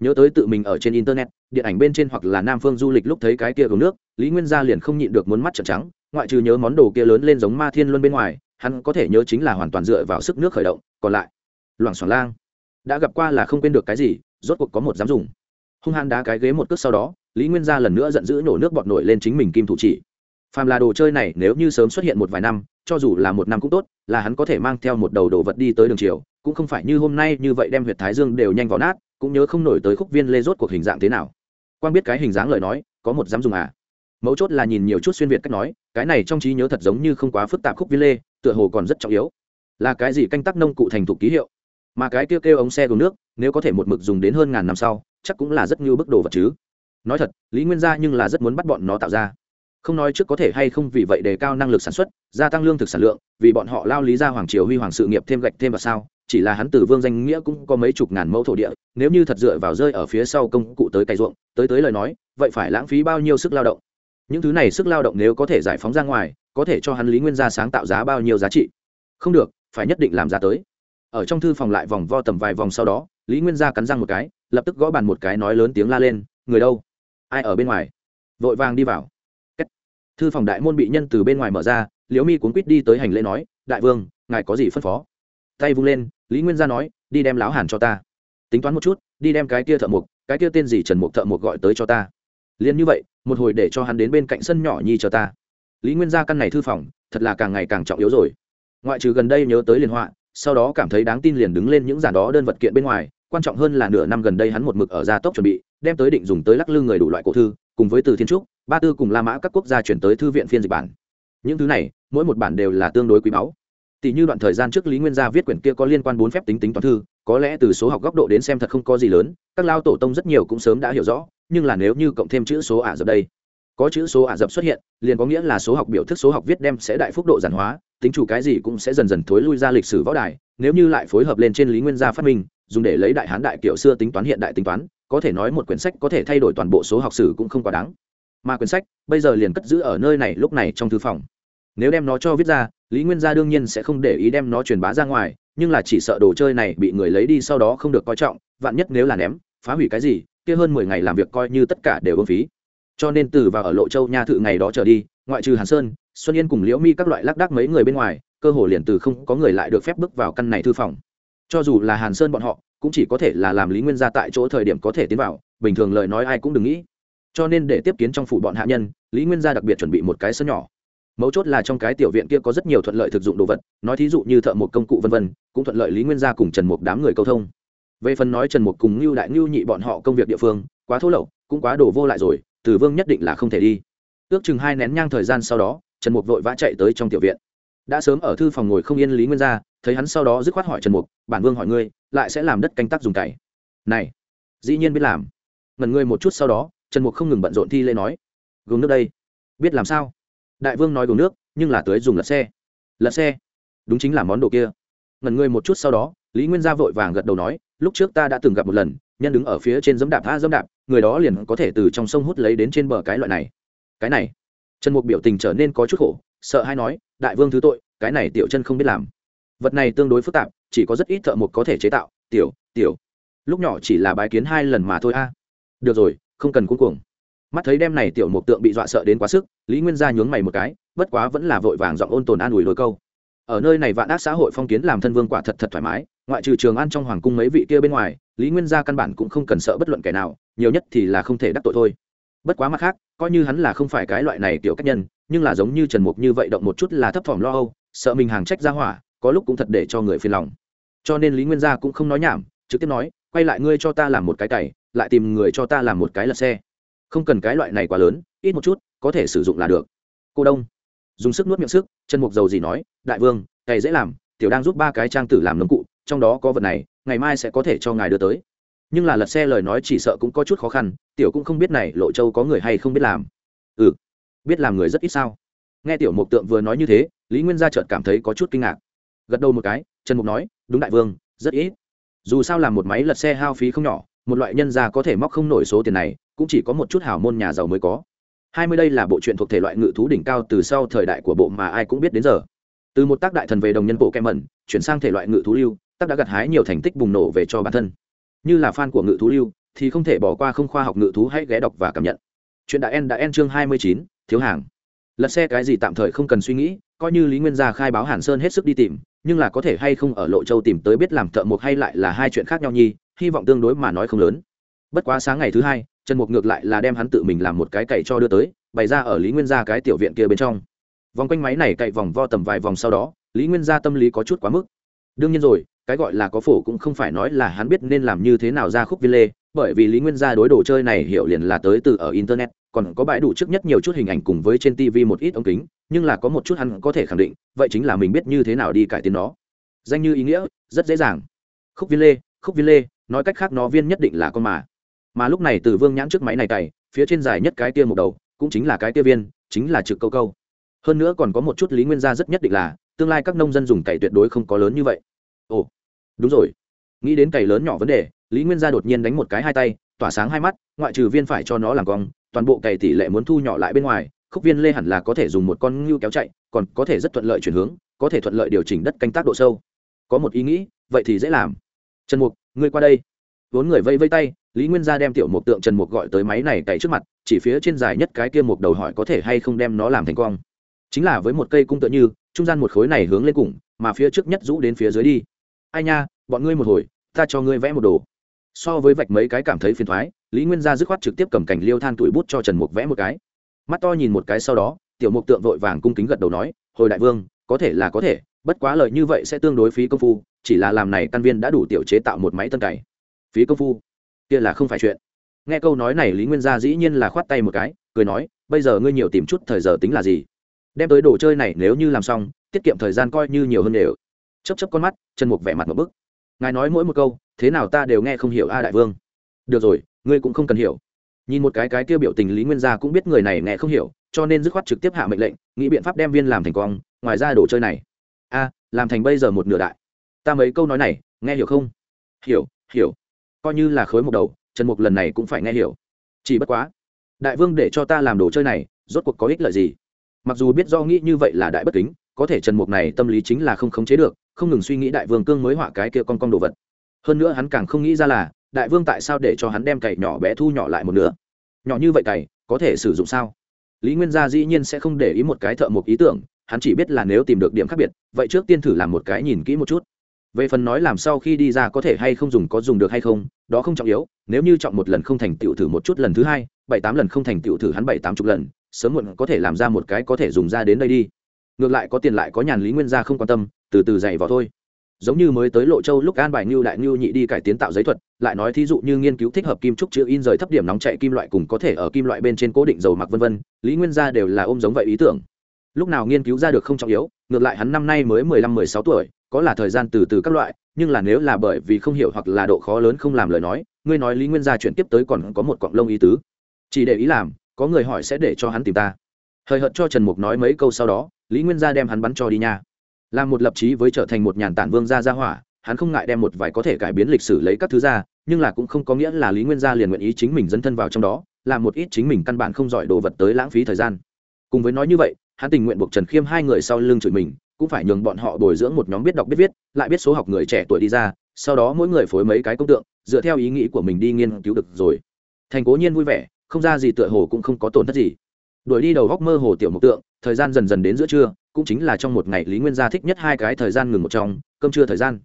nhớ tới tự mình ở trên internet, điện ảnh bên trên hoặc là nam phương du lịch lúc thấy cái kia gồm nước, lý nguyên gia liền không nhịn được muốn mắt trợn trắng, ngoại trừ nhớ món đồ kia lớn lên giống ma thiên luân bên ngoài, hắn có thể nhớ chính là hoàn toàn dựa vào sức nước khởi động, còn lại, loảng xoảng lang. Đã gặp qua là không quên được cái gì, rốt cuộc có một dám dùng. Hung hăng đá cái ghế một cước sau đó, lý nguyên gia lần nữa giận dữ nổ nước bọt nổi lên chính mình kim thủ chỉ. Phàm là đồ chơi này, nếu như sớm xuất hiện một vài năm, cho dù là một năm cũng tốt, là hắn có thể mang theo một đầu đồ vật đi tới đường chiều, cũng không phải như hôm nay như vậy đem huyệt thái dương đều nhanh vào nát cũng nhớ không nổi tới khúc viên lê rốt cuộc hình dạng thế nào. Quang biết cái hình dáng lời nói, có một dám dùng à? Mấu chốt là nhìn nhiều chút xuyên việt cách nói, cái này trong trí nhớ thật giống như không quá phức tạp khúc viên lê, tựa hồ còn rất trọng yếu. Là cái gì canh tác nông cụ thành thục ký hiệu? Mà cái kêu kêu ống xe đổ nước, nếu có thể một mực dùng đến hơn ngàn năm sau, chắc cũng là rất như bức đồ vật chứ. Nói thật, lý nguyên gia nhưng là rất muốn bắt bọn nó tạo ra. Không nói trước có thể hay không vì vậy đề cao năng lực sản xuất, gia tăng lương thực sản lượng, vì bọn họ lao lý ra hoàng triều huy hoàng sự nghiệp thêm gạch thêm vào sao chỉ là hắn từ vương danh nghĩa cũng có mấy chục ngàn mẫu thổ địa, nếu như thật dựa vào rơi ở phía sau công cụ tới cày ruộng, tới tới lời nói, vậy phải lãng phí bao nhiêu sức lao động? Những thứ này sức lao động nếu có thể giải phóng ra ngoài, có thể cho hắn lý nguyên gia sáng tạo giá bao nhiêu giá trị? Không được, phải nhất định làm ra tới. Ở trong thư phòng lại vòng vo tầm vài vòng sau đó, lý nguyên gia cắn răng một cái, lập tức gõ bàn một cái nói lớn tiếng la lên, người đâu? Ai ở bên ngoài? Vội vàng đi vào. Kết. thư phòng đại môn bị nhân từ bên ngoài mở ra, liễu mi cuốn quýt đi tới hành lễ nói, đại vương, ngài có gì phân phó? Tay vung lên lý nguyên gia nói đi đem láo hàn cho ta. Tính toán một chút đi đem cái kia thợ mộc, cái kia tên gì trần mộc thợ Mộc gọi tới cho ta. Liền như vậy một hồi để cho hắn đến bên cạnh sân nhỏ nhi cho ta. Lý nguyên gia căn này thư phòng thật là càng ngày càng trọng yếu rồi. Ngoại trừ gần đây nhớ tới liên họa sau đó cảm thấy đáng tin liền đứng lên những giản đó đơn vật kiện bên ngoài quan trọng hơn là nửa năm gần đây hắn một mực ở gia tốc chuẩn bị đem tới định dùng tới lắc lư người đủ loại cổ thư cùng với từ thiên trúc ba tư cùng la mã các quốc gia chuyển tới thư viện phiên dịch bản. Những thứ này mỗi một bản đều là tương đối quý báu tỷ như đoạn thời gian trước lý nguyên gia viết quyển kia có liên quan bốn phép tính tính toán thư, có lẽ từ số học góc độ đến xem thật không có gì lớn, các lao tổ tông rất nhiều cũng sớm đã hiểu rõ, nhưng là nếu như cộng thêm chữ số ả rập đây, có chữ số ả rập xuất hiện, liền có nghĩa là số học biểu thức số học viết đem sẽ đại phúc độ giản hóa, tính chủ cái gì cũng sẽ dần dần thối lui ra lịch sử võ đài, nếu như lại phối hợp lên trên lý nguyên gia phát minh, dùng để lấy đại hán đại kiểu xưa tính toán hiện đại tính toán, có thể nói một quyển sách có thể thay đổi toàn bộ số học sử cũng không quá đáng. Mà quyển sách bây giờ liền cất giữ ở nơi này lúc này trong thư phòng. Nếu đem nó cho viết ra lý nguyên gia đương nhiên sẽ không để ý đem nó truyền bá ra ngoài, nhưng là chỉ sợ đồ chơi này bị người lấy đi sau đó không được coi trọng, vạn nhất nếu là ném, phá hủy cái gì, kia hơn mười ngày làm việc coi như tất cả đều ưng phí. Cho nên từ và ở lộ châu nha thự ngày đó trở đi, ngoại trừ hàn sơn, xuân yên cùng liễu mi các loại lác đác mấy người bên ngoài, cơ hồ liền từ không có người lại được phép bước vào căn này thư phòng. Cho dù là hàn sơn bọn họ, cũng chỉ có thể là làm lý nguyên gia tại chỗ thời điểm có thể tiến vào, bình thường lời nói ai cũng đừng nghĩ. Cho nên để tiếp kiến trong phủ bọn hạ nhân, lý nguyên gia đặc biệt chuẩn bị một cái sân nhỏ mấu chốt là trong cái tiểu viện kia có rất nhiều thuận lợi thực dụng đồ vật, nói thí dụ như thợ một công cụ vân vân, cũng thuận lợi lý nguyên gia cùng trần mục đám người câu thông. Về phần nói trần mục cùng ngưu đại ngưu nhị bọn họ công việc địa phương, quá thô lậu, cũng quá đổ vô lại rồi tử vương nhất định là không thể đi. Ước chừng hai nén nhang thời gian sau đó, trần mục vội vã chạy tới trong tiểu viện. Đã sớm ở thư phòng ngồi không yên lý nguyên gia, thấy hắn sau đó dứt khoát hỏi trần mục bản vương hỏi ngươi, lại sẽ làm đất canh tác dùng cày? Này, dĩ nhiên biết làm. Ngần ngươi một chút sau đó, trần mục không ngừng bận rộn thi lê nói gồm nước đây, biết làm sao? Đại vương nói gồm nước, nhưng là tới dùng lật xe. Lật xe? Đúng chính là món đồ kia. Ngần ngươi một chút sau đó, lý nguyên gia vội vàng gật đầu nói, lúc trước ta đã từng gặp một lần, nhân đứng ở phía trên dẫm đạp tha dẫm đạp, người đó liền có thể từ trong sông hút lấy đến trên bờ cái loại này. Cái này? Trần mục biểu tình trở nên có chút khổ, sợ hay nói, đại vương thứ tội, cái này tiểu chân không biết làm. Vật này tương đối phức tạp, chỉ có rất ít thợ mộc có thể chế tạo. Tiểu tiểu. Lúc nhỏ chỉ là bái kiến hai lần mà thôi a. Được rồi, không cần cuống cuồng mắt thấy đem này tiểu mục tượng bị dọa sợ đến quá sức, lý nguyên gia nhướng mày một cái, bất quá vẫn là vội vàng dọn ôn tồn an ủi đôi câu. Ở nơi này vạn ác xã hội phong kiến làm thân vương quả thật thật thoải mái, ngoại trừ trường ăn trong hoàng cung mấy vị kia bên ngoài, lý nguyên gia căn bản cũng không cần sợ bất luận kẻ nào, nhiều nhất thì là không thể đắc tội thôi. Bất quá mặt khác, coi như hắn là không phải cái loại này tiểu cách nhân, nhưng là giống như trần mục như vậy động một chút là thấp thỏm lo âu, sợ mình hàng trách ra hỏa, có lúc cũng thật để cho người phiền lòng. Cho nên lý nguyên gia cũng không nói nhảm, trực tiếp nói, quay lại ngươi cho ta làm một cái cày, lại tìm người cho ta làm một cái lật xe không cần cái loại này quá lớn, ít một chút, có thể sử dụng là được. Cô đông, dùng sức nuốt miệng sức, chân mục dầu gì nói, đại vương, cày dễ làm, tiểu đang giúp ba cái trang tử làm nấm cụ, trong đó có vật này, ngày mai sẽ có thể cho ngài đưa tới. Nhưng là lật xe lời nói chỉ sợ cũng có chút khó khăn, tiểu cũng không biết này lộ châu có người hay không biết làm. Ừ biết làm người rất ít sao? Nghe tiểu mục tượng vừa nói như thế, lý nguyên gia chợt cảm thấy có chút kinh ngạc. Gật đầu một cái trần mục nói, đúng đại vương, rất ít. Dù sao làm một máy lật xe hao phí không nhỏ một loại nhân gia có thể móc không nổi số tiền này, cũng chỉ có một chút hào môn nhà giàu mới có. Hai mươi đây là bộ truyện thuộc thể loại ngự thú đỉnh cao từ sau thời đại của bộ mà ai cũng biết đến giờ. Từ một tác đại thần về đồng nhân bộ kem mẩn, chuyển sang thể loại ngự thú lưu, tác đã gặt hái nhiều thành tích bùng nổ về cho bản thân. Như là fan của ngự thú lưu, thì không thể bỏ qua không khoa học ngự thú hãy ghé đọc và cảm nhận. Chuyện đã en đã en chương hai mươi chín, thiếu hàng. Lật xe cái gì tạm thời không cần suy nghĩ, coi như lý nguyên gia khai báo hàn sơn hết sức đi tìm, nhưng là có thể hay không ở lộ châu tìm tới biết làm thợ mộc hay lại là hai chuyện khác nhau nhi hy vọng tương đối mà nói không lớn. Bất quá sáng ngày thứ hai, trần mục ngược lại là đem hắn tự mình làm một cái cày cho đưa tới, bày ra ở lý nguyên gia cái tiểu viện kia bên trong. Vòng quanh máy này cậy vòng vo tầm vài vòng sau đó, lý nguyên gia tâm lý có chút quá mức. Đương nhiên rồi, cái gọi là có phổ cũng không phải nói là hắn biết nên làm như thế nào ra khúc viên lê, bởi vì lý nguyên gia đối đồ chơi này hiểu liền là tới từ ở internet, còn có bãi đủ trước nhất nhiều chút hình ảnh cùng với trên tv một ít ống kính, nhưng là có một chút hắn có thể khẳng định, vậy chính là mình biết như thế nào đi cải tiến nó. Danh như ý nghĩa, rất dễ dàng. Khúc viên lê, khúc viên lê nói cách khác nó viên nhất định là con mà. Mà lúc này từ vương nhãn trước máy này cày, phía trên dài nhất cái tia một đầu, cũng chính là cái tia viên, chính là trực câu câu. Hơn nữa còn có một chút lý nguyên gia rất nhất định là, tương lai các nông dân dùng cày tuyệt đối không có lớn như vậy. Ồ, đúng rồi. Nghĩ đến cày lớn nhỏ vấn đề, lý nguyên gia đột nhiên đánh một cái hai tay, tỏa sáng hai mắt, ngoại trừ viên phải cho nó làm cong, toàn bộ cày tỷ lệ muốn thu nhỏ lại bên ngoài, khúc viên lê hẳn là có thể dùng một con ngưu kéo chạy, còn có thể rất thuận lợi chuyển hướng, có thể thuận lợi điều chỉnh đất canh tác độ sâu. Có một ý nghĩ, vậy thì dễ làm trần mục, ngươi qua đây. Vốn người vây vây tay, lý nguyên gia đem tiểu mục tượng trần mục gọi tới máy này cày trước mặt, chỉ phía trên dài nhất cái kia mục đầu hỏi có thể hay không đem nó làm thành cong. Chính là với một cây cung tựa như, trung gian một khối này hướng lên cùng, mà phía trước nhất rũ đến phía dưới đi. Ai nha, bọn ngươi một hồi, ta cho ngươi vẽ một đồ. So với vạch mấy cái cảm thấy phiền thoái, lý nguyên gia dứt khoát trực tiếp cầm cảnh liêu than tuổi bút cho trần mục vẽ một cái. Mắt to nhìn một cái sau đó, tiểu mục tượng vội vàng cung kính gật đầu nói, hồi đại vương, có thể là có thể, bất quá lợi như vậy sẽ tương đối phí công phu chỉ là làm này căn viên đã đủ tiểu chế tạo một máy tân cày. Phí công phu, kia là không phải chuyện. Nghe câu nói này, lý nguyên gia dĩ nhiên là khoát tay một cái, cười nói, bây giờ ngươi nhiều tìm chút thời giờ tính là gì? Đem tới đồ chơi này nếu như làm xong, tiết kiệm thời gian coi như nhiều hơn đều. Chấp chấp con mắt, chân mục vẻ mặt một bức. Ngài nói mỗi một câu, thế nào ta đều nghe không hiểu a đại vương. Được rồi, ngươi cũng không cần hiểu. Nhìn một cái cái kia biểu tình, lý nguyên gia cũng biết người này nghe không hiểu, cho nên dứt khoát trực tiếp hạ mệnh lệnh, nghĩ biện pháp đem viên làm thành quang ngoài ra đồ chơi này. A, làm thành bây giờ một nửa đại ta mấy câu nói này, nghe hiểu không? Hiểu hiểu. Coi như là khối một đầu, trần mục lần này cũng phải nghe hiểu. Chỉ bất quá, đại vương để cho ta làm đồ chơi này, rốt cuộc có ích lợi gì? Mặc dù biết do nghĩ như vậy là đại bất kính, có thể trần mục này tâm lý chính là không khống chế được, không ngừng suy nghĩ đại vương cương mới họa cái kia con con đồ vật. Hơn nữa hắn càng không nghĩ ra là, đại vương tại sao để cho hắn đem cày nhỏ bé thu nhỏ lại một nửa? Nhỏ như vậy cày, có thể sử dụng sao? Lý nguyên gia dĩ nhiên sẽ không để ý một cái thợ mộc ý tưởng, hắn chỉ biết là nếu tìm được điểm khác biệt, vậy trước tiên thử làm một cái nhìn kỹ một chút về phần nói làm sau khi đi ra có thể hay không dùng có dùng được hay không, đó không trọng yếu, nếu như chọn một lần không thành tựu thử một chút lần thứ hai, bảy tám lần không thành tựu thử hắn bảy tám chục lần, sớm muộn có thể làm ra một cái có thể dùng ra đến đây đi. Ngược lại có tiền lại có nhàn lý nguyên gia không quan tâm, từ từ dày vào thôi. Giống như mới tới lộ châu lúc an bài ngưu đại ngưu nhị đi cải tiến tạo giấy thuật, lại nói thí dụ như nghiên cứu thích hợp kim trúc chữ in rời thấp điểm nóng chạy kim loại cùng có thể ở kim loại bên trên cố định dầu mặc vân vân, lý nguyên gia đều là ôm giống vậy ý tưởng. Lúc nào nghiên cứu ra được không trọng yếu, ngược lại hắn năm nay mới mười lăm mười sáu tuổi có là thời gian từ từ các loại, nhưng là nếu là bởi vì không hiểu hoặc là độ khó lớn không làm lời nói, ngươi nói lý nguyên gia chuyển tiếp tới còn có một cọng lông ý tứ. Chỉ để ý làm, có người hỏi sẽ để cho hắn tìm ta. Hời hợt cho trần mục nói mấy câu sau đó, lý nguyên gia đem hắn bắn cho đi nha. Làm một lập trí với trở thành một nhàn tản vương gia gia hỏa, hắn không ngại đem một vài có thể cải biến lịch sử lấy các thứ ra, nhưng là cũng không có nghĩa là lý nguyên gia liền nguyện ý chính mình dấn thân vào trong đó làm một ít chính mình căn bản không giỏi đồ vật tới lãng phí thời gian. Cùng với nói như vậy, hắn tình nguyện buộc trần khiêm hai người sau lưng chửi mình cũng phải nhường bọn họ bồi dưỡng một nhóm biết đọc biết viết, lại biết số học người trẻ tuổi đi ra, sau đó mỗi người phối mấy cái công tượng, dựa theo ý nghĩ của mình đi nghiên cứu được rồi. Thành cố nhiên vui vẻ, không ra gì tựa hồ cũng không có tổn thất gì. Đuổi đi đầu góc mơ hồ tiểu mộc tượng, thời gian dần dần đến giữa trưa, cũng chính là trong một ngày lý nguyên gia thích nhất hai cái thời gian ngừng một trong, cơm trưa thời gian.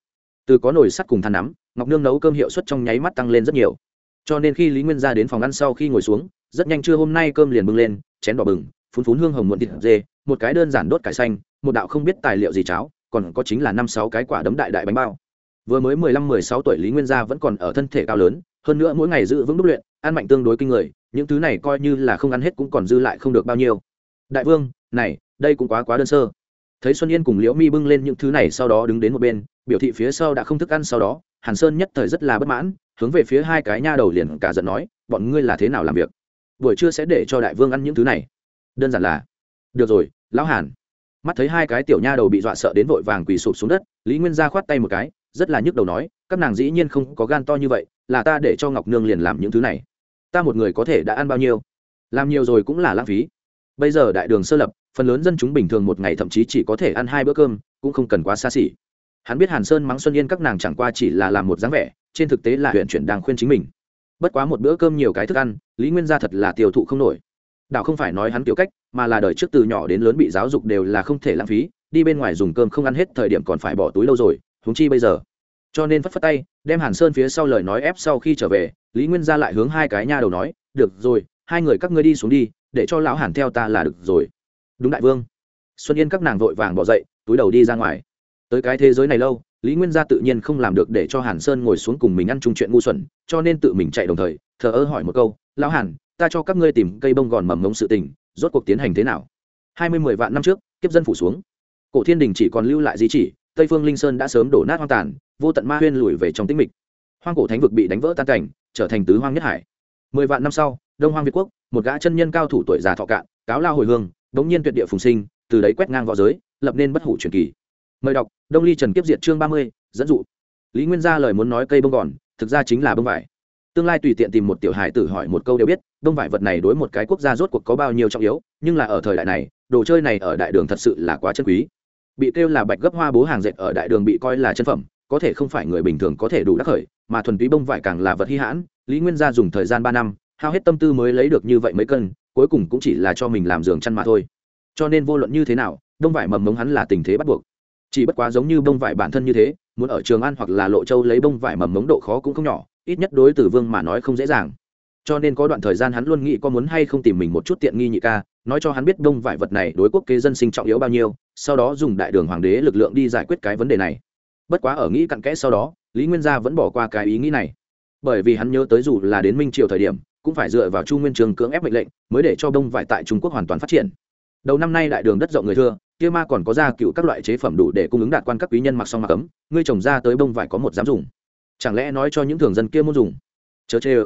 Từ có nồi sắt cùng than nắm, ngọc nương nấu cơm hiệu suất trong nháy mắt tăng lên rất nhiều. Cho nên khi lý nguyên gia đến phòng ăn sau khi ngồi xuống, rất nhanh trưa hôm nay cơm liền bưng lên, chén đỏ bừng phun phun hương hồng muộn thịt dê, một cái đơn giản đốt cải xanh một đạo không biết tài liệu gì cháo, còn có chính là năm sáu cái quả đấm đại đại bánh bao. Vừa mới mười lăm, mười sáu tuổi lý nguyên gia vẫn còn ở thân thể cao lớn, hơn nữa mỗi ngày giữ vững đúc luyện, ăn mạnh tương đối kinh người, những thứ này coi như là không ăn hết cũng còn dư lại không được bao nhiêu. Đại vương, này, đây cũng quá quá đơn sơ. Thấy xuân yên cùng liễu mi bưng lên những thứ này sau đó đứng đến một bên, biểu thị phía sau đã không thức ăn sau đó, hàn sơn nhất thời rất là bất mãn, hướng về phía hai cái nha đầu liền cả giận nói, bọn ngươi là thế nào làm việc? Buổi trưa sẽ để cho đại vương ăn những thứ này. Đơn giản là, được rồi, lão hàn mắt thấy hai cái tiểu nha đầu bị dọa sợ đến vội vàng quỳ sụp xuống đất, lý nguyên gia khoát tay một cái, rất là nhức đầu nói, các nàng dĩ nhiên không có gan to như vậy, là ta để cho ngọc nương liền làm những thứ này. Ta một người có thể đã ăn bao nhiêu? Làm nhiều rồi cũng là lãng phí. Bây giờ đại đường sơ lập, phần lớn dân chúng bình thường một ngày thậm chí chỉ có thể ăn hai bữa cơm, cũng không cần quá xa xỉ. Hắn biết hàn sơn mắng xuân yên các nàng chẳng qua chỉ là làm một dáng vẻ, trên thực tế là huyện chuyển đang khuyên chính mình. Bất quá một bữa cơm nhiều cái thức ăn, lý nguyên gia thật là tiêu thụ không nổi. Đạo không phải nói hắn kiểu cách mà là đời trước từ nhỏ đến lớn bị giáo dục đều là không thể lãng phí, đi bên ngoài dùng cơm không ăn hết thời điểm còn phải bỏ túi lâu rồi húng chi bây giờ. Cho nên phất phất tay, đem hàn sơn phía sau lời nói ép sau khi trở về, lý nguyên gia lại hướng hai cái nha đầu nói, được rồi, hai người các ngươi đi xuống đi, để cho lão hàn theo ta là được rồi. Đúng đại vương. Xuân yên các nàng vội vàng bỏ dậy, túi đầu đi ra ngoài. Tới cái thế giới này lâu, lý nguyên gia tự nhiên không làm được để cho hàn sơn ngồi xuống cùng mình ăn chung chuyện ngu xuẩn, cho nên tự mình chạy đồng thời, thờ ơ hỏi một câu, lão hàn, ta cho các ngươi tìm cây bông gòn mầm ngống sự tình rốt cuộc tiến hành thế nào? Hai mươi mười vạn năm trước, kiếp dân phủ xuống. Cổ thiên đình chỉ còn lưu lại di chỉ, tây phương linh sơn đã sớm đổ nát hoang tàn, vô tận ma huyên lùi về trong tĩnh mịch. Hoang cổ thánh vực bị đánh vỡ tan cảnh, trở thành tứ hoang nhất hải. Mười vạn năm sau, đông hoang việt quốc, một gã chân nhân cao thủ tuổi già thọ cạn, cáo lao hồi hương, đống nhiên tuyệt địa phùng sinh, từ đấy quét ngang v õ giới, lập nên bất hủ truyền kỳ. Mời đọc, đông ly trần kiếp diệt chương ba mươi, dẫn dụ. Lý nguyên gia lời muốn nói cây bông gòn, thực ra chính là bông vải. Tương lai tùy tiện tìm một tiểu hài tử hỏi một câu đều biết đông vải vật này đối một cái quốc gia rốt cuộc có bao nhiêu trọng yếu, nhưng là ở thời đại này, đồ chơi này ở đại đường thật sự là quá chân quý. Bị kêu là bạch gấp hoa bố hàng dệt ở đại đường bị coi là chân phẩm, có thể không phải người bình thường có thể đủ đắc khởi, mà thuần túy bông vải càng là vật hy hãn, lý nguyên gia dùng thời gian ba năm, hao hết tâm tư mới lấy được như vậy mấy cân, cuối cùng cũng chỉ là cho mình làm giường chăn mà thôi. Cho nên vô luận như thế nào, đông vải mầm mống hắn là tình thế bắt buộc. Chỉ bất quá giống như bông vải bản thân như thế, muốn ở trường ăn hoặc là lộ châu lấy bông vải mầm mống độ khó cũng không nhỏ, ít nhất đối tử vương mà nói không dễ dàng cho nên có đoạn thời gian hắn luôn nghĩ có muốn hay không tìm mình một chút tiện nghi nhị ca, nói cho hắn biết đông vải vật này đối quốc kế dân sinh trọng yếu bao nhiêu, sau đó dùng đại đường hoàng đế lực lượng đi giải quyết cái vấn đề này. Bất quá ở nghĩ cặn kẽ sau đó, lý nguyên gia vẫn bỏ qua cái ý nghĩ này. Bởi vì hắn nhớ tới dù là đến minh triều thời điểm, cũng phải dựa vào chu nguyên trường cưỡng ép mệnh lệnh, mới để cho đông vải tại trung quốc hoàn toàn phát triển. Đầu năm nay đại đường đất rộng người thưa, kia ma còn có ra cựu các loại chế phẩm đủ để cung ứng đạt quan các quý nhân mặc xong mặc cấm ngươi trồng ra tới bông vải có một dám dùng. Chẳng lẽ nói cho những thường dân kia muốn dùng? Chớ chê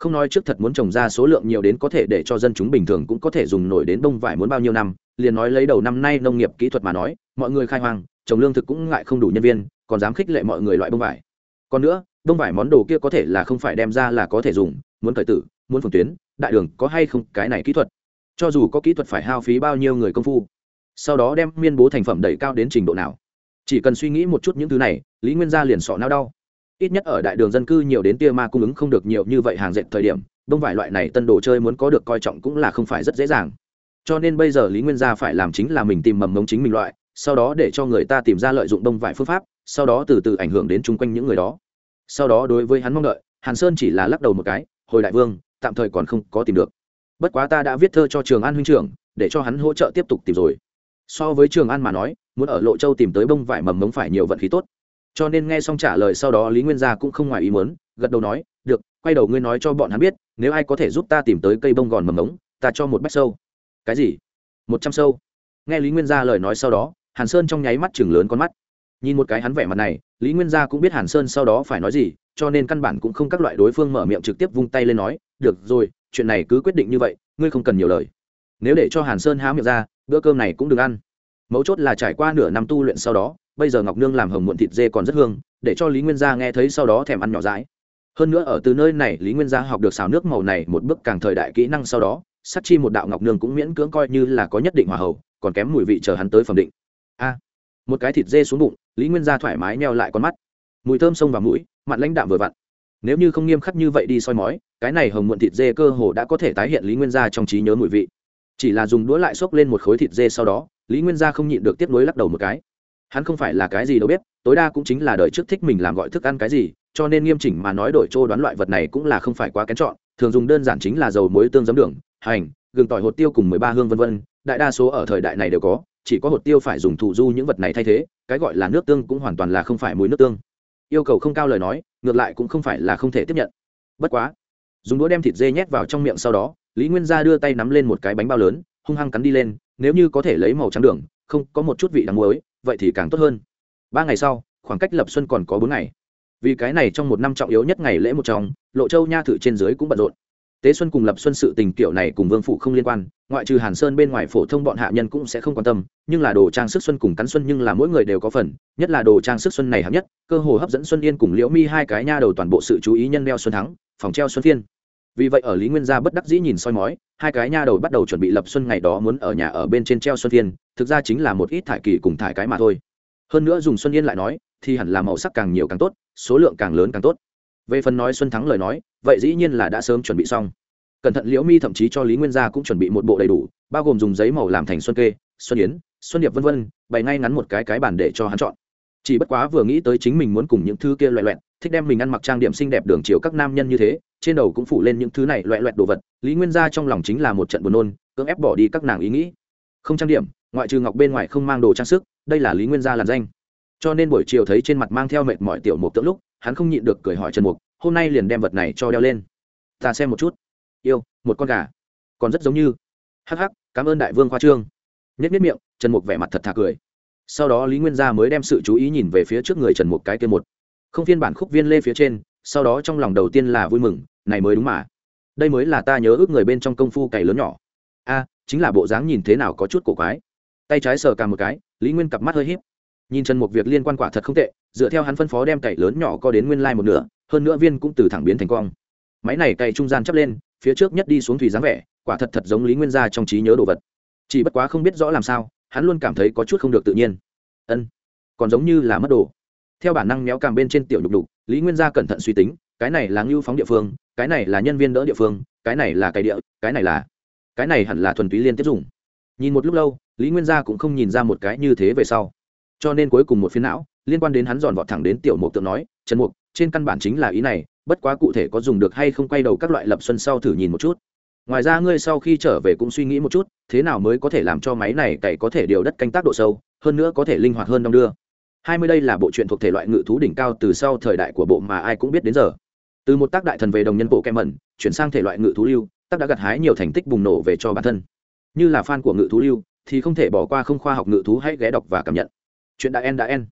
không nói trước thật muốn trồng ra số lượng nhiều đến có thể để cho dân chúng bình thường cũng có thể dùng nổi đến bông vải muốn bao nhiêu năm, liền nói lấy đầu năm nay nông nghiệp kỹ thuật mà nói, mọi người khai hoang, trồng lương thực cũng ngại không đủ nhân viên, còn dám khích lệ mọi người loại bông vải. Còn nữa, bông vải món đồ kia có thể là không phải đem ra là có thể dùng, muốn khởi tử, muốn phường tuyến, đại đường có hay không, cái này kỹ thuật. Cho dù có kỹ thuật phải hao phí bao nhiêu người công phu, sau đó đem miên bố thành phẩm đẩy cao đến trình độ nào. Chỉ cần suy nghĩ một chút những thứ này, lý nguyên gia liền sọ nao đau ít nhất ở đại đường dân cư nhiều đến tia ma cung ứng không được nhiều như vậy hàng dệt thời điểm, bông vải loại này tân đồ chơi muốn có được coi trọng cũng là không phải rất dễ dàng. Cho nên bây giờ lý nguyên gia phải làm chính là mình tìm mầm mống chính mình loại, sau đó để cho người ta tìm ra lợi dụng bông vải phương pháp, sau đó từ từ ảnh hưởng đến chung quanh những người đó. Sau đó đối với hắn mong đợi, hàn sơn chỉ là lắc đầu một cái, hồi đại vương, tạm thời còn không có tìm được. Bất quá ta đã viết thơ cho trường an huynh trưởng, để cho hắn hỗ trợ tiếp tục tìm rồi. So với trường an mà nói, muốn ở lộ châu tìm tới bông vải mầm mống phải nhiều vận khí tốt cho nên nghe xong trả lời sau đó lý nguyên gia cũng không ngoài ý muốn, gật đầu nói, được, quay đầu ngươi nói cho bọn hắn biết, nếu ai có thể giúp ta tìm tới cây bông gòn mầm ống, ta cho một bách sâu. Cái gì? Một trăm sâu. Nghe lý nguyên gia lời nói sau đó, hàn sơn trong nháy mắt chừng lớn con mắt. Nhìn một cái hắn vẻ mặt này, lý nguyên gia cũng biết hàn sơn sau đó phải nói gì, cho nên căn bản cũng không các loại đối phương mở miệng trực tiếp vung tay lên nói, được rồi, chuyện này cứ quyết định như vậy, ngươi không cần nhiều lời. Nếu để cho hàn sơn há miệng ra, bữa cơm này cũng đừng ăn. Mấu chốt là trải qua nửa năm tu luyện sau đó bây giờ ngọc nương làm hồng muộn thịt dê còn rất hương, để cho lý nguyên gia nghe thấy sau đó thèm ăn nhỏ dãi. Hơn nữa ở từ nơi này, lý nguyên gia học được xào nước màu này một bước càng thời đại kỹ năng sau đó, sắc chi một đạo ngọc nương cũng miễn cưỡng coi như là có nhất định hòa hậu, còn kém mùi vị chờ hắn tới phẩm định. A! Một cái thịt dê xuống bụng, lý nguyên gia thoải mái neo lại con mắt. Mùi thơm sông vào mũi, mặn lãnh đạm vừa vặn. Nếu như không nghiêm khắc như vậy đi soi mói, cái này hồng muộn thịt dê cơ hồ đã có thể tái hiện lý nguyên gia trong trí nhớ mùi vị. Chỉ là dùng đũa lại xốc lên một khối thịt dê sau đó, lý nguyên gia không nhịn được tiếp nối lắc đầu một cái hắn không phải là cái gì đâu biết, tối đa cũng chính là đời trước thích mình làm gọi thức ăn cái gì, cho nên nghiêm chỉnh mà nói đổi trô đoán loại vật này cũng là không phải quá kén chọn, thường dùng đơn giản chính là dầu muối tương giấm đường, hành, gừng tỏi hột tiêu cùng mười ba hương vân vân, đại đa số ở thời đại này đều có, chỉ có hột tiêu phải dùng thụ du những vật này thay thế, cái gọi là nước tương cũng hoàn toàn là không phải mùi nước tương. Yêu cầu không cao lời nói, ngược lại cũng không phải là không thể tiếp nhận. Bất quá, dùng đũa đem thịt dê nhét vào trong miệng sau đó, lý nguyên gia đưa tay nắm lên một cái bánh bao lớn, hung hăng cắn đi lên, nếu như có thể lấy màu trắng đường, không có một chút vị đắng muối vậy thì càng tốt hơn. Ba ngày sau, khoảng cách lập xuân còn có bốn ngày. Vì cái này trong một năm trọng yếu nhất ngày lễ một trong, lộ châu nha thử trên dưới cũng bận rộn. Tế xuân cùng lập xuân sự tình kiểu này cùng vương phụ không liên quan, ngoại trừ hàn sơn bên ngoài phổ thông bọn hạ nhân cũng sẽ không quan tâm, nhưng là đồ trang sức xuân cùng cắn xuân nhưng là mỗi người đều có phần, nhất là đồ trang sức xuân này hạng nhất, cơ hồ hấp dẫn xuân yên cùng liễu mi hai cái nha đầu toàn bộ sự chú ý nhân đeo xuân thắng, phòng treo xuân phiên vì vậy ở lý nguyên gia bất đắc dĩ nhìn soi mói, hai cái nha đầu bắt đầu chuẩn bị lập xuân ngày đó muốn ở nhà ở bên trên treo xuân thiên, thực ra chính là một ít thải kỳ cùng thải cái mà thôi. Hơn nữa dùng xuân yên lại nói, thì hẳn là màu sắc càng nhiều càng tốt, số lượng càng lớn càng tốt. Về phần nói xuân thắng lời nói, vậy dĩ nhiên là đã sớm chuẩn bị xong. Cẩn thận liễu mi thậm chí cho lý nguyên gia cũng chuẩn bị một bộ đầy đủ, bao gồm dùng giấy màu làm thành xuân kê, xuân yến, xuân điệp v v bày ngay ngắn một cái cái bản để cho hắn chọn. Chỉ bất quá vừa nghĩ tới chính mình muốn cùng những thứ kia loẹ loẹn thích đem mình ăn mặc trang điểm xinh đẹp đường chiều các nam nhân như thế, trên đầu cũng phủ lên những thứ này loẹ loẹt đồ vật, lý nguyên gia trong lòng chính là một trận buồn nôn, cưỡng ép bỏ đi các nàng ý nghĩ. Không trang điểm, ngoại trừ ngọc bên ngoài không mang đồ trang sức, đây là lý nguyên gia làm danh. Cho nên buổi chiều thấy trên mặt mang theo mệt mỏi tiểu mục tượng lúc, hắn không nhịn được cười hỏi trần mục, hôm nay liền đem vật này cho đeo lên. Ta xem một chút. Yêu, một con gà. Còn rất giống như. Hắc hắc, cảm ơn đại vương khoa trương. Nhất nhất miệng, trần mục vẻ mặt thật thà cười. Sau đó lý nguyên gia mới đem sự chú ý nhìn về phía trước người trần mục cái kia một không phiên bản khúc viên lê phía trên, sau đó trong lòng đầu tiên là vui mừng, này mới đúng mà. Đây mới là ta nhớ ước người bên trong công phu cày lớn nhỏ. A, chính là bộ dáng nhìn thế nào có chút cổ quái. Tay trái sờ cả một cái, lý nguyên cặp mắt hơi h í p nhìn trần một việc liên quan quả thật không tệ, dựa theo hắn phân phó đem cày lớn nhỏ co đến nguyên lai một nửa, hơn nữa viên cũng từ thẳng biến thành cong. Máy này cày trung gian chắp lên, phía trước nhất đi xuống thủy dáng vẻ, quả thật thật giống lý nguyên gia trong trí nhớ đồ vật. Chỉ bất quá không biết rõ làm sao, hắn luôn cảm thấy có chút không được tự nhiên. Ân, còn giống như là mất đồ theo bản năng méo càm bên trên tiểu nhục đục lý nguyên gia cẩn thận suy tính, cái này là ngưu phóng địa phương, cái này là nhân viên đỡ địa phương, cái này là cày địa, cái này là, cái này hẳn là thuần túy liên tiếp dùng. Nhìn một lúc lâu, lý nguyên gia cũng không nhìn ra một cái như thế về sau. Cho nên cuối cùng một phiến não, liên quan đến hắn dọn vọt thẳng đến tiểu mục tượng nói, trần mục, trên căn bản chính là ý này, bất quá cụ thể có dùng được hay không quay đầu các loại lập xuân sau thử nhìn một chút. Ngoài ra ngươi sau khi trở về cũng suy nghĩ một chút, thế nào mới có thể làm cho máy này cày có thể điều đất canh tác độ sâu, hơn nữa có thể linh hoạt hơn đong đưa? Hai mươi đây là bộ truyện thuộc thể loại ngự thú đỉnh cao từ sau thời đại của bộ mà ai cũng biết đến giờ. Từ một tác đại thần về đồng nhân bộ kem mẩn, chuyển sang thể loại ngự thú lưu, tác đã gặt hái nhiều thành tích bùng nổ về cho bản thân. Như là fan của ngự thú lưu, thì không thể bỏ qua không khoa học ngự thú hãy ghé đọc và cảm nhận. Chuyện đã en đã en